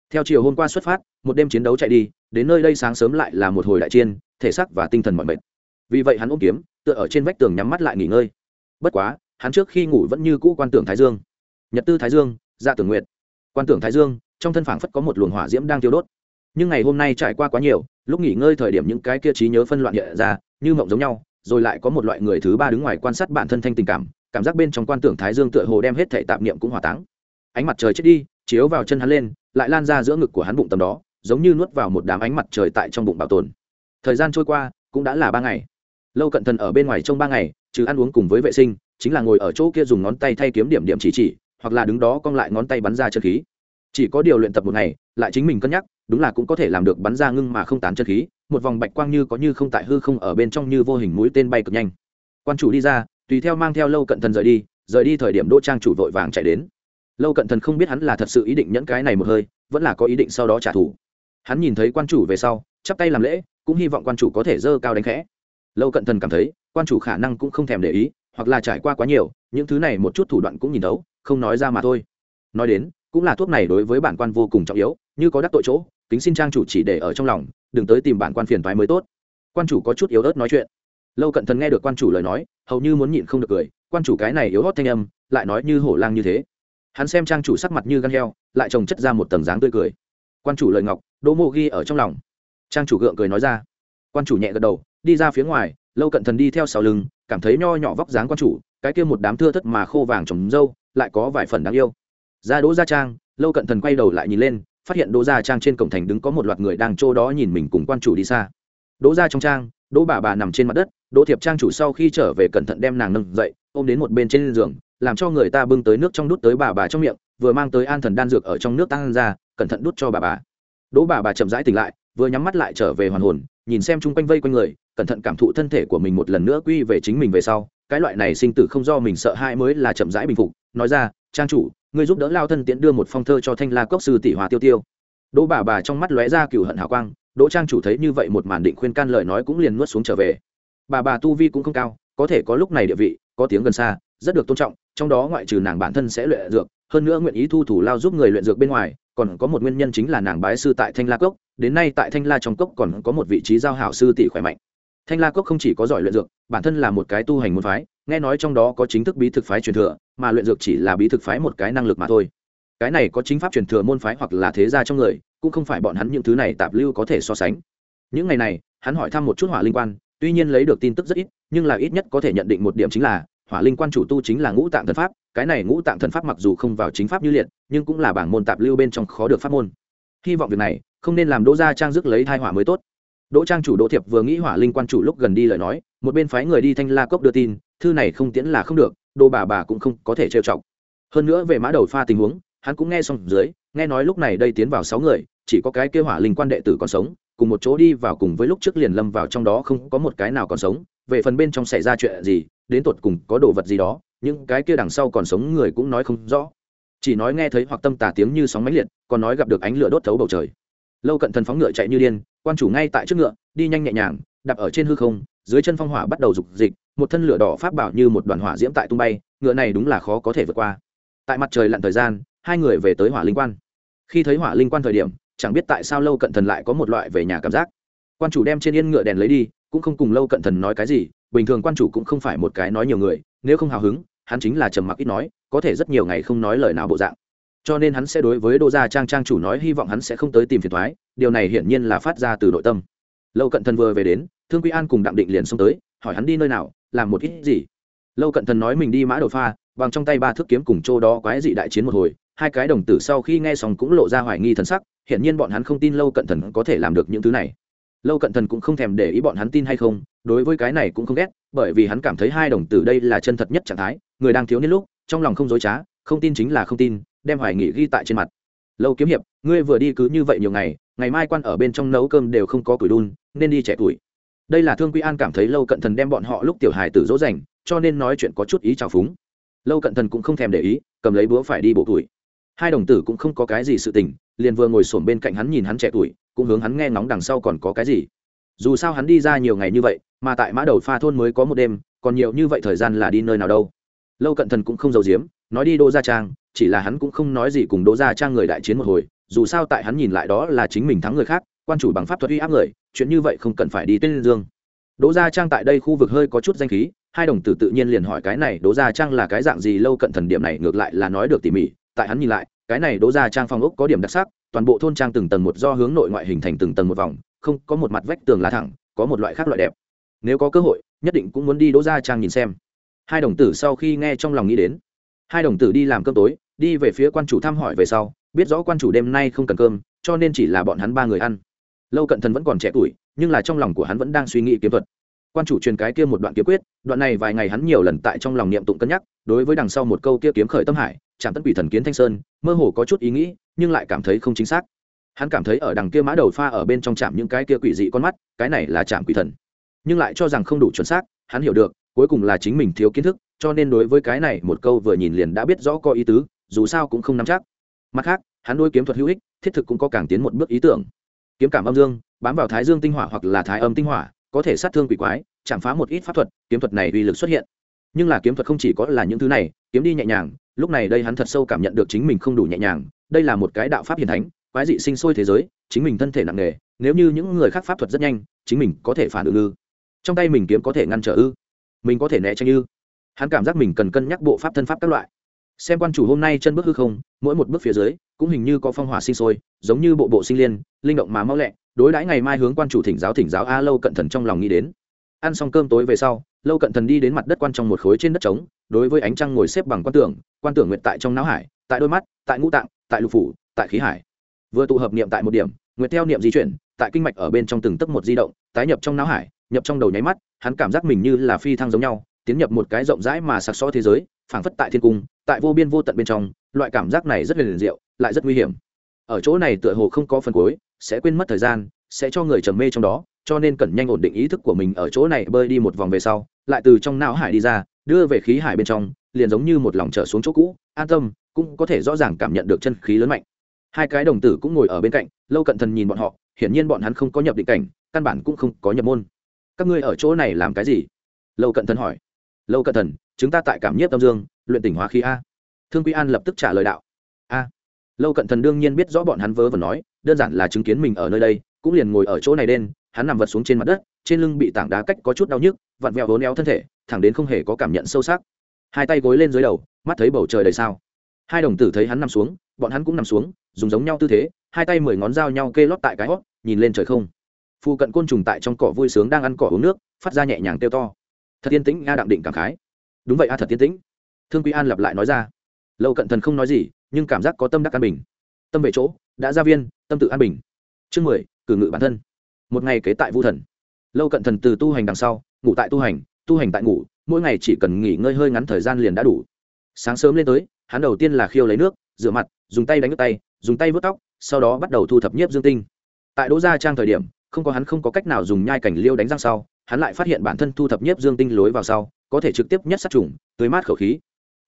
Speaker 1: Theo chiều hôm qua xuất phát, một đêm chiến đấu chạy đi, đến nơi đây sáng sớm lại là một hồi đại chiên thể xác và tinh thần mọi mệt. Vì vậy hắn ôm kiếm, tựa ở trên vách tường nhắm mắt lại nghỉ ngơi. Bất quá, hắn trước khi ngủ vẫn như cũ quan tưởng thái dương. Nhật tư thái dương dạ tưởng nguyệt. Quan tưởng thái dương, trong thân phảng phất có một luồng hỏa diễm đang tiêu đốt. Nhưng ngày hôm nay trải qua quá nhiều lúc nghỉ ngơi thời điểm những cái kia trí nhớ phân loạn hiện ra, như mộng giống nhau, rồi lại có một loại người thứ ba đứng ngoài quan sát bản thân thanh tình cảm cảm giác bên trong quan tưởng thái dương tựa hồ đem hết thể tạp niệm cũng hỏa táng. Ánh mặt trời chết đi, chiếu vào chân hắn lên, lại lan ra giữa ngực của hắn bụng tầm đó, giống như nuốt vào một đám ánh mặt trời tại trong bụng bảo tồn. Thời gian trôi qua, cũng đã là ba ngày. Lâu cận thần ở bên ngoài trong ba ngày, trừ ăn uống cùng với vệ sinh, chính là ngồi ở chỗ kia dùng ngón tay thay kiếm điểm điểm chỉ chỉ, hoặc là đứng đó cong lại ngón tay bắn ra chân khí. Chỉ có điều luyện tập một ngày lại chính mình cân nhắc, đúng là cũng có thể làm được bắn ra ngưng mà không tán chân khí, một vòng bạch quang như có như không tại hư không ở bên trong như vô hình mũi tên bay cực nhanh. Quan chủ đi ra, tùy theo mang theo lâu cận thần rời đi rời đi thời điểm đỗ trang chủ vội vàng chạy đến. Lâu cận thần không biết hắn là thật sự ý định nhẫn cái này một hơi, vẫn là có ý định sau đó trả thù. Hắn nhìn thấy quan chủ về sau, chắp tay làm lễ, cũng hy vọng quan chủ có thể dơ cao đánh khẽ. Lâu cận thần cảm thấy, quan chủ khả năng cũng không thèm để ý, hoặc là trải qua quá nhiều, những thứ này một chút thủ đoạn cũng nhìn đấu không nói ra mà thôi. Nói đến cũng là thuốc này đối với bản quan vô cùng trọng yếu, như có đắc tội chỗ, kính xin trang chủ chỉ để ở trong lòng, đừng tới tìm bản quan phiền thoái mới tốt. Quan chủ có chút yếu ớt nói chuyện. Lâu cận thần nghe được quan chủ lời nói, hầu như muốn nhịn không được cười, quan chủ cái này yếu hót thanh âm, lại nói như hổ lang như thế. Hắn xem trang chủ sắc mặt như gan heo, lại trồng chất ra một tầng dáng tươi cười. Quan chủ lời ngọc, đỗ mộ ghi ở trong lòng. Trang chủ gượng cười nói ra. Quan chủ nhẹ gật đầu, đi ra phía ngoài, lâu cận thần đi theo sau lưng, cảm thấy nho nhỏ vóc dáng quan chủ, cái kia một đám thưa thất mà khô vàng trồng dâu, lại có vài phần đáng yêu ra đỗ gia trang, lâu cận thần quay đầu lại nhìn lên, phát hiện đỗ gia trang trên cổng thành đứng có một loạt người đang chỗ đó nhìn mình cùng quan chủ đi xa. Đỗ gia trong trang, đỗ bà bà nằm trên mặt đất, đỗ thiệp trang chủ sau khi trở về cẩn thận đem nàng nâng dậy, ôm đến một bên trên giường, làm cho người ta bưng tới nước trong đút tới bà bà trong miệng, vừa mang tới an thần đan dược ở trong nước tăng ra, cẩn thận đút cho bà bà. Đỗ bà bà chậm rãi tỉnh lại, vừa nhắm mắt lại trở về hoàn hồn, nhìn xem chung quanh vây quanh người, cẩn thận cảm thụ thân thể của mình một lần nữa quy về chính mình về sau, cái loại này sinh tử không do mình sợ hãi mới là chậm rãi bình phục, nói ra, trang chủ ngươi giúp đỡ lao thân tiễn đưa một phong thơ cho thanh la cốc sư tỷ hòa tiêu tiêu. Đỗ bà bà trong mắt lóe ra cựu hận hào quang, đỗ trang chủ thấy như vậy một màn định khuyên can lời nói cũng liền nuốt xuống trở về. Bà bà tu vi cũng không cao, có thể có lúc này địa vị, có tiếng gần xa, rất được tôn trọng, trong đó ngoại trừ nàng bản thân sẽ luyện dược, hơn nữa nguyện ý thu thủ lao giúp người luyện dược bên ngoài, còn có một nguyên nhân chính là nàng bái sư tại thanh la cốc, đến nay tại thanh la trong cốc còn có một vị trí giao hảo sư tỷ khỏe mạnh. Thanh la cốc không chỉ có giỏi luyện dược, bản thân là một cái tu hành môn phái, nghe nói trong đó có chính thức bí thực phái truyền thừa mà luyện dược chỉ là bí thực phái một cái năng lực mà thôi. Cái này có chính pháp truyền thừa môn phái hoặc là thế gia trong người, cũng không phải bọn hắn những thứ này tạp lưu có thể so sánh. Những ngày này, hắn hỏi thăm một chút hỏa linh quan, tuy nhiên lấy được tin tức rất ít, nhưng là ít nhất có thể nhận định một điểm chính là, hỏa linh quan chủ tu chính là ngũ tạng thần pháp, cái này ngũ tạng thần pháp mặc dù không vào chính pháp như liệt, nhưng cũng là bảng môn tạp lưu bên trong khó được pháp môn. Hy vọng việc này không nên làm đỗ gia trang dứt lấy thai hỏa mới tốt. Đỗ trang chủ đỗ thiệp vừa nghĩ hỏa linh quan chủ lúc gần đi lời nói, một bên phái người đi thanh la cốc đưa tin thư này không tiễn là không được, đồ bà bà cũng không có thể trêu chọc. Hơn nữa về mã đầu pha tình huống, hắn cũng nghe xong dưới, nghe nói lúc này đây tiến vào sáu người, chỉ có cái kêu hỏa linh quan đệ tử còn sống, cùng một chỗ đi vào cùng với lúc trước liền lâm vào trong đó không có một cái nào còn sống, về phần bên trong xảy ra chuyện gì, đến tột cùng có đồ vật gì đó, những cái kia đằng sau còn sống người cũng nói không rõ. Chỉ nói nghe thấy hoặc tâm tà tiếng như sóng mãnh liệt, còn nói gặp được ánh lửa đốt thấu bầu trời. Lâu cận thần phóng ngựa chạy như điên, quan chủ ngay tại trước ngựa, đi nhanh nhẹ nhàng, đạp ở trên hư không, dưới chân phong hỏa bắt đầu rục dịch một thân lửa đỏ pháp bảo như một đoàn hỏa diễm tại tung bay, ngựa này đúng là khó có thể vượt qua. Tại mặt trời lặn thời gian, hai người về tới hỏa linh quan. Khi thấy hỏa linh quan thời điểm, chẳng biết tại sao lâu cận thần lại có một loại về nhà cảm giác. Quan chủ đem trên yên ngựa đèn lấy đi, cũng không cùng lâu cận thần nói cái gì, bình thường quan chủ cũng không phải một cái nói nhiều người, nếu không hào hứng, hắn chính là trầm mặc ít nói, có thể rất nhiều ngày không nói lời nào bộ dạng. Cho nên hắn sẽ đối với đô gia trang trang chủ nói hy vọng hắn sẽ không tới tìm phiền thoái điều này hiển nhiên là phát ra từ nội tâm. Lâu cận thần vừa về đến, thương quy an cùng đặng định liền xông tới, hỏi hắn đi nơi nào làm một ít gì. Lâu cận thần nói mình đi mã đầu pha, bằng trong tay ba thước kiếm cùng châu đó quái dị đại chiến một hồi, hai cái đồng tử sau khi nghe xong cũng lộ ra hoài nghi thần sắc, hiển nhiên bọn hắn không tin lâu cận thần có thể làm được những thứ này. Lâu cận thần cũng không thèm để ý bọn hắn tin hay không, đối với cái này cũng không ghét, bởi vì hắn cảm thấy hai đồng tử đây là chân thật nhất trạng thái, người đang thiếu niên lúc, trong lòng không dối trá, không tin chính là không tin, đem hoài nghị ghi tại trên mặt. Lâu kiếm hiệp, ngươi vừa đi cứ như vậy nhiều ngày ngày mai quan ở bên trong nấu cơm đều không có củi đun, nên đi trẻ tuổi đây là thương quy an cảm thấy lâu cận thần đem bọn họ lúc tiểu hài tử dỗ dành, cho nên nói chuyện có chút ý trào phúng. Lâu cận thần cũng không thèm để ý, cầm lấy búa phải đi bổ tuổi. Hai đồng tử cũng không có cái gì sự tình, liền vừa ngồi xổm bên cạnh hắn nhìn hắn trẻ tuổi, cũng hướng hắn nghe ngóng đằng sau còn có cái gì. Dù sao hắn đi ra nhiều ngày như vậy, mà tại mã đầu pha thôn mới có một đêm, còn nhiều như vậy thời gian là đi nơi nào đâu. Lâu cận thần cũng không giấu giếm, nói đi Đô gia trang, chỉ là hắn cũng không nói gì cùng Đô gia trang người đại chiến một hồi, dù sao tại hắn nhìn lại đó là chính mình thắng người khác quan chủ bằng pháp thuật uy áp người, chuyện như vậy không cần phải đi tên dương. Đỗ gia trang tại đây khu vực hơi có chút danh khí, hai đồng tử tự nhiên liền hỏi cái này, đỗ gia trang là cái dạng gì, lâu cận thần điểm này ngược lại là nói được tỉ mỉ, tại hắn nhìn lại, cái này đỗ gia trang phong ốc có điểm đặc sắc, toàn bộ thôn trang từng tầng một do hướng nội ngoại hình thành từng tầng một vòng, không có một mặt vách tường lá thẳng, có một loại khác loại đẹp. Nếu có cơ hội, nhất định cũng muốn đi đỗ gia trang nhìn xem. Hai đồng tử sau khi nghe trong lòng nghĩ đến, hai đồng tử đi làm cơm tối, đi về phía quan chủ thăm hỏi về sau, biết rõ quan chủ đêm nay không cần cơm, cho nên chỉ là bọn hắn ba người ăn lâu cận thần vẫn còn trẻ tuổi, nhưng là trong lòng của hắn vẫn đang suy nghĩ kiếm thuật. Quan chủ truyền cái kia một đoạn kiếm quyết, đoạn này vài ngày hắn nhiều lần tại trong lòng niệm tụng cân nhắc, đối với đằng sau một câu kia kiếm khởi tâm hải, chạm tân quỷ thần kiến thanh sơn, mơ hồ có chút ý nghĩ, nhưng lại cảm thấy không chính xác. Hắn cảm thấy ở đằng kia mã đầu pha ở bên trong chạm những cái kia quỷ dị con mắt, cái này là chạm quỷ thần. Nhưng lại cho rằng không đủ chuẩn xác, hắn hiểu được, cuối cùng là chính mình thiếu kiến thức, cho nên đối với cái này một câu vừa nhìn liền đã biết rõ có ý tứ, dù sao cũng không nắm chắc. Mặt khác, hắn đôi kiếm thuật hữu ích, thiết thực cũng có càng tiến một bước ý tưởng kiếm cảm âm dương, bám vào thái dương tinh hỏa hoặc là thái âm tinh hỏa, có thể sát thương quỷ quái, chạm phá một ít pháp thuật, kiếm thuật này uy lực xuất hiện. Nhưng là kiếm thuật không chỉ có là những thứ này, kiếm đi nhẹ nhàng, lúc này đây hắn thật sâu cảm nhận được chính mình không đủ nhẹ nhàng, đây là một cái đạo pháp hiền thánh, quái dị sinh sôi thế giới, chính mình thân thể nặng nề, nếu như những người khác pháp thuật rất nhanh, chính mình có thể phản ứng ư. Trong tay mình kiếm có thể ngăn trở ư, mình có thể né tránh ư. Hắn cảm giác mình cần cân nhắc bộ pháp thân pháp các loại xem quan chủ hôm nay chân bước hư không, mỗi một bước phía dưới, cũng hình như có phong hỏa sinh sôi, giống như bộ bộ sinh liên, linh động mà mau lẹ, đối đãi ngày mai hướng quan chủ thỉnh giáo thỉnh giáo a lâu cận thần trong lòng nghĩ đến. Ăn xong cơm tối về sau, lâu cận thần đi đến mặt đất quan trong một khối trên đất trống, đối với ánh trăng ngồi xếp bằng quan tưởng quan tưởng nguyện tại trong não hải, tại đôi mắt, tại ngũ tạng, tại lục phủ, tại khí hải. Vừa tụ hợp niệm tại một điểm nguyện theo niệm di chuyển, tại kinh mạch ở bên trong từng tấc một di động, tái nhập trong não hải, nhập trong đầu nháy mắt, hắn cảm giác mình như là phi thăng giống nhau, tiến nhập một cái rộng rãi mà sặc sỡ thế giới phảng phất tại thiên cung, tại vô biên vô tận bên trong, loại cảm giác này rất liền diệu, lại rất nguy hiểm. Ở chỗ này tựa hồ không có phần cuối, sẽ quên mất thời gian, sẽ cho người trầm mê trong đó, cho nên cần nhanh ổn định ý thức của mình ở chỗ này bơi đi một vòng về sau, lại từ trong não hải đi ra, đưa về khí hải bên trong, liền giống như một lòng trở xuống chỗ cũ, an tâm, cũng có thể rõ ràng cảm nhận được chân khí lớn mạnh. Hai cái đồng tử cũng ngồi ở bên cạnh, lâu cận thần nhìn bọn họ, hiển nhiên bọn hắn không có nhập định cảnh, căn bản cũng không có nhập môn. Các ngươi ở chỗ này làm cái gì? Lâu cận thần hỏi. Lâu cận thần chúng ta tại cảm nhiếp tâm dương, luyện tỉnh hóa khí a. Thương quy an lập tức trả lời đạo. A. Lâu cận thần đương nhiên biết rõ bọn hắn vớ và nói, đơn giản là chứng kiến mình ở nơi đây, cũng liền ngồi ở chỗ này đen, hắn nằm vật xuống trên mặt đất, trên lưng bị tảng đá cách có chút đau nhức, vặn vẹo vốn éo thân thể, thẳng đến không hề có cảm nhận sâu sắc. Hai tay gối lên dưới đầu, mắt thấy bầu trời đầy sao. Hai đồng tử thấy hắn nằm xuống, bọn hắn cũng nằm xuống, dùng giống nhau tư thế, hai tay mười ngón dao nhau kê lót tại cái hót, nhìn lên trời không. Phu cận côn trùng tại trong cỏ vui sướng đang ăn cỏ uống nước, phát ra nhẹ nhàng kêu to. Thật yên tĩnh, nga đặng định cảm khái đúng vậy a, thật tiên tĩnh. Thương quý an lặp lại nói ra. Lâu cận thần không nói gì, nhưng cảm giác có tâm đắc an bình. Tâm về chỗ, đã ra viên, tâm tự an bình. Chương mười, cử ngự bản thân. Một ngày kế tại vu thần. Lâu cận thần từ tu hành đằng sau, ngủ tại tu hành tu hành tại ngủ, mỗi ngày chỉ cần nghỉ ngơi hơi ngắn thời gian liền đã đủ. Sáng sớm lên tới, hắn đầu tiên là khiêu lấy nước, rửa mặt, dùng tay đánh nước tay, dùng tay vớt tóc, sau đó bắt đầu thu thập nhiếp dương tinh. Tại đỗ gia trang thời điểm, không có hắn không có cách nào dùng nhai cảnh liêu đánh răng sau, hắn lại phát hiện bản thân thu thập nhiếp dương tinh lối vào sau có thể trực tiếp nhất sát trùng tưới mát khẩu khí.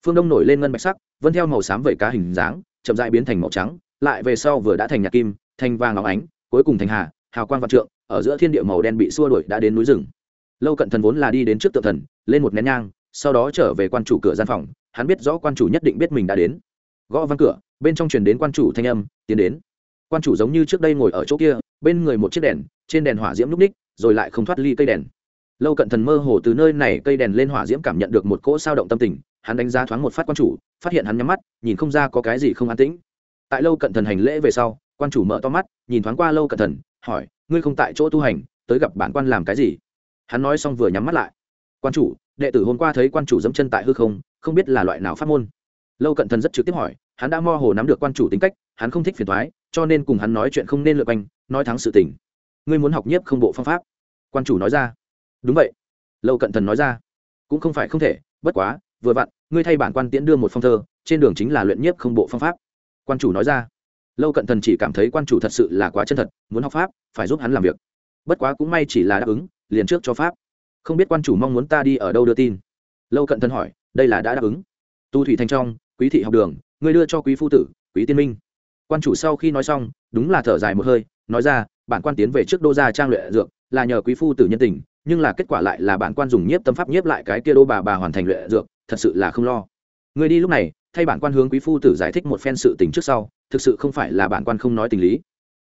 Speaker 1: Phương đông nổi lên ngân bạch sắc, vân theo màu xám vẩy cá hình dáng, chậm dại biến thành màu trắng, lại về sau vừa đã thành nhạc kim, thành vàng óng ánh, cuối cùng thành hà, hào quang vạn trượng, ở giữa thiên địa màu đen bị xua đuổi đã đến núi rừng. Lâu cận thần vốn là đi đến trước tượng thần, lên một nén nhang, sau đó trở về quan chủ cửa gian phòng, hắn biết rõ quan chủ nhất định biết mình đã đến. Gõ văn cửa, bên trong truyền đến quan chủ thanh âm, tiến đến. Quan chủ giống như trước đây ngồi ở chỗ kia, bên người một chiếc đèn, trên đèn hỏa diễm núp ních, rồi lại không thoát ly cây đèn lâu cận thần mơ hồ từ nơi này cây đèn lên hỏa diễm cảm nhận được một cỗ sao động tâm tình, hắn đánh giá thoáng một phát quan chủ, phát hiện hắn nhắm mắt, nhìn không ra có cái gì không an tĩnh. Tại lâu cận thần hành lễ về sau, quan chủ mở to mắt, nhìn thoáng qua lâu cận thần, hỏi, ngươi không tại chỗ tu hành, tới gặp bản quan làm cái gì? Hắn nói xong vừa nhắm mắt lại. Quan chủ, đệ tử hôm qua thấy quan chủ dẫm chân tại hư không không biết là loại nào phát môn. Lâu cận thần rất trực tiếp hỏi, hắn đã mơ hồ nắm được quan chủ tính cách, hắn không thích phiền thoái cho nên cùng hắn nói chuyện không nên lượt quanh, nói thắng sự tình. Ngươi muốn học nhiếp không bộ phong pháp? Quan chủ nói ra đúng vậy. Lâu cận thần nói ra. Cũng không phải không thể, bất quá, vừa vặn, ngươi thay bản quan tiễn đưa một phong thơ, trên đường chính là luyện nhiếp không bộ phong pháp. Quan chủ nói ra. Lâu cận thần chỉ cảm thấy quan chủ thật sự là quá chân thật, muốn học pháp, phải giúp hắn làm việc. Bất quá cũng may chỉ là đáp ứng, liền trước cho pháp. Không biết quan chủ mong muốn ta đi ở đâu đưa tin? Lâu cận thần hỏi, đây là đã đáp ứng. Tu thủy thanh trong, quý thị học đường, ngươi đưa cho quý phu tử, quý tiên minh. Quan chủ sau khi nói xong, đúng là thở dài một hơi, nói ra, bản quan tiến về trước đô gia trang luyện dược, là nhờ quý phu tử nhân tình nhưng là kết quả lại là bản quan dùng nhiếp tâm pháp nhiếp lại cái kia đô bà bà hoàn thành luyện dược, thật sự là không lo. Người đi lúc này, thay bản quan hướng quý phu tử giải thích một phen sự tình trước sau, thực sự không phải là bản quan không nói tình lý.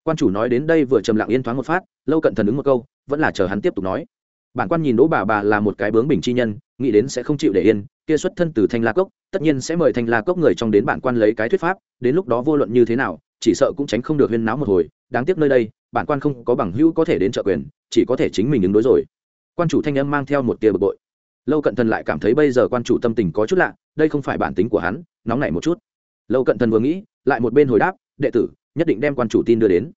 Speaker 1: Quan chủ nói đến đây vừa trầm lặng yên thoáng một phát, lâu cận thần ứng một câu, vẫn là chờ hắn tiếp tục nói. Bản quan nhìn đỗ bà bà là một cái bướng bình chi nhân, nghĩ đến sẽ không chịu để yên, kia xuất thân từ thanh la cốc, tất nhiên sẽ mời thanh la cốc người trong đến bản quan lấy cái thuyết pháp, đến lúc đó vô luận như thế nào, chỉ sợ cũng tránh không được huyên náo một hồi. Đáng tiếc nơi đây, bản quan không có bằng hữu có thể đến trợ quyền, chỉ có thể chính mình ứng đối rồi quan chủ thanh âm mang theo một tia bực bội. Lâu cận thần lại cảm thấy bây giờ quan chủ tâm tình có chút lạ, đây không phải bản tính của hắn, nóng nảy một chút. Lâu cận thần vừa nghĩ, lại một bên hồi đáp, đệ tử, nhất định đem quan chủ tin đưa đến.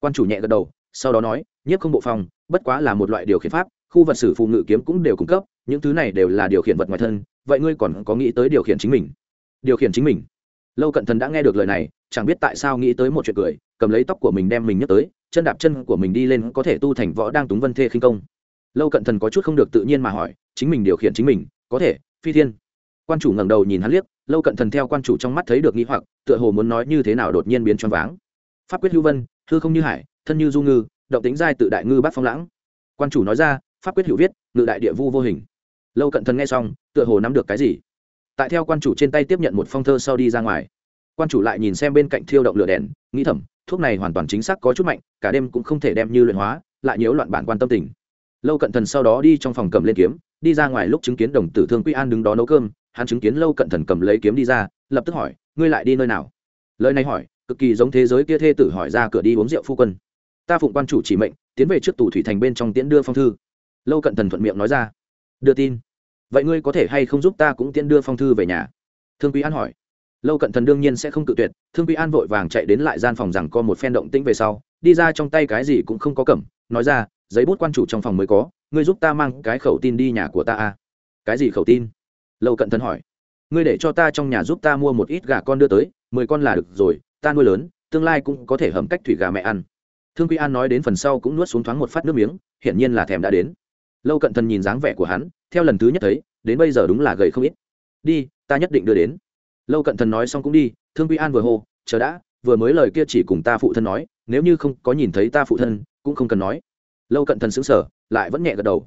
Speaker 1: Quan chủ nhẹ gật đầu, sau đó nói, nhiếp không bộ phòng, bất quá là một loại điều khiển pháp, khu vật sử phụ ngự kiếm cũng đều cung cấp, những thứ này đều là điều khiển vật ngoài thân, vậy ngươi còn có nghĩ tới điều khiển chính mình? Điều khiển chính mình? Lâu cận thần đã nghe được lời này, chẳng biết tại sao nghĩ tới một chuyện cười, cầm lấy tóc của mình đem mình nhấc tới, chân đạp chân của mình đi lên có thể tu thành võ đang túng vân thê khinh công lâu cận thần có chút không được tự nhiên mà hỏi, chính mình điều khiển chính mình, có thể, phi thiên. Quan chủ ngẩng đầu nhìn hắn liếc, lâu cận thần theo quan chủ trong mắt thấy được nghĩ hoặc, tựa hồ muốn nói như thế nào đột nhiên biến choáng váng. Pháp quyết hữu vân, hư không như hải, thân như du ngư, động tính giai tự đại ngư bát phong lãng. Quan chủ nói ra, pháp quyết hữu viết, ngự đại địa vu vô hình. Lâu cận thần nghe xong, tựa hồ nắm được cái gì. Tại theo quan chủ trên tay tiếp nhận một phong thơ sau đi ra ngoài, quan chủ lại nhìn xem bên cạnh thiêu động lửa đèn, nghĩ thầm, thuốc này hoàn toàn chính xác có chút mạnh, cả đêm cũng không thể đem như luyện hóa, lại nhiễu loạn bản quan tâm tình lâu cận thần sau đó đi trong phòng cầm lên kiếm, đi ra ngoài lúc chứng kiến đồng tử thương quy an đứng đó nấu cơm, hắn chứng kiến lâu cận thần cầm lấy kiếm đi ra, lập tức hỏi, ngươi lại đi nơi nào? Lời này hỏi, cực kỳ giống thế giới kia thê tử hỏi ra cửa đi uống rượu phu quân. Ta phụng quan chủ chỉ mệnh, tiến về trước tù thủy thành bên trong tiễn đưa phong thư. Lâu cận thần thuận miệng nói ra, đưa tin. Vậy ngươi có thể hay không giúp ta cũng tiễn đưa phong thư về nhà? Thương quý an hỏi. Lâu cận thần đương nhiên sẽ không cự tuyệt, thương quý an vội vàng chạy đến lại gian phòng rằng có một phen động tĩnh về sau, đi ra trong tay cái gì cũng không có cẩm nói ra giấy bút quan chủ trong phòng mới có, ngươi giúp ta mang cái khẩu tin đi nhà của ta à? Cái gì khẩu tin? Lâu cận thân hỏi. Ngươi để cho ta trong nhà giúp ta mua một ít gà con đưa tới, mười con là được rồi, ta nuôi lớn, tương lai cũng có thể hầm cách thủy gà mẹ ăn. Thương quy an nói đến phần sau cũng nuốt xuống thoáng một phát nước miếng, hiển nhiên là thèm đã đến. Lâu cận thần nhìn dáng vẻ của hắn, theo lần thứ nhất thấy, đến bây giờ đúng là gầy không ít. Đi, ta nhất định đưa đến. Lâu cận thần nói xong cũng đi, thương quy an vừa hô, chờ đã, vừa mới lời kia chỉ cùng ta phụ thân nói, nếu như không có nhìn thấy ta phụ thân, cũng không cần nói lâu cận thần xứng sở, lại vẫn nhẹ gật đầu.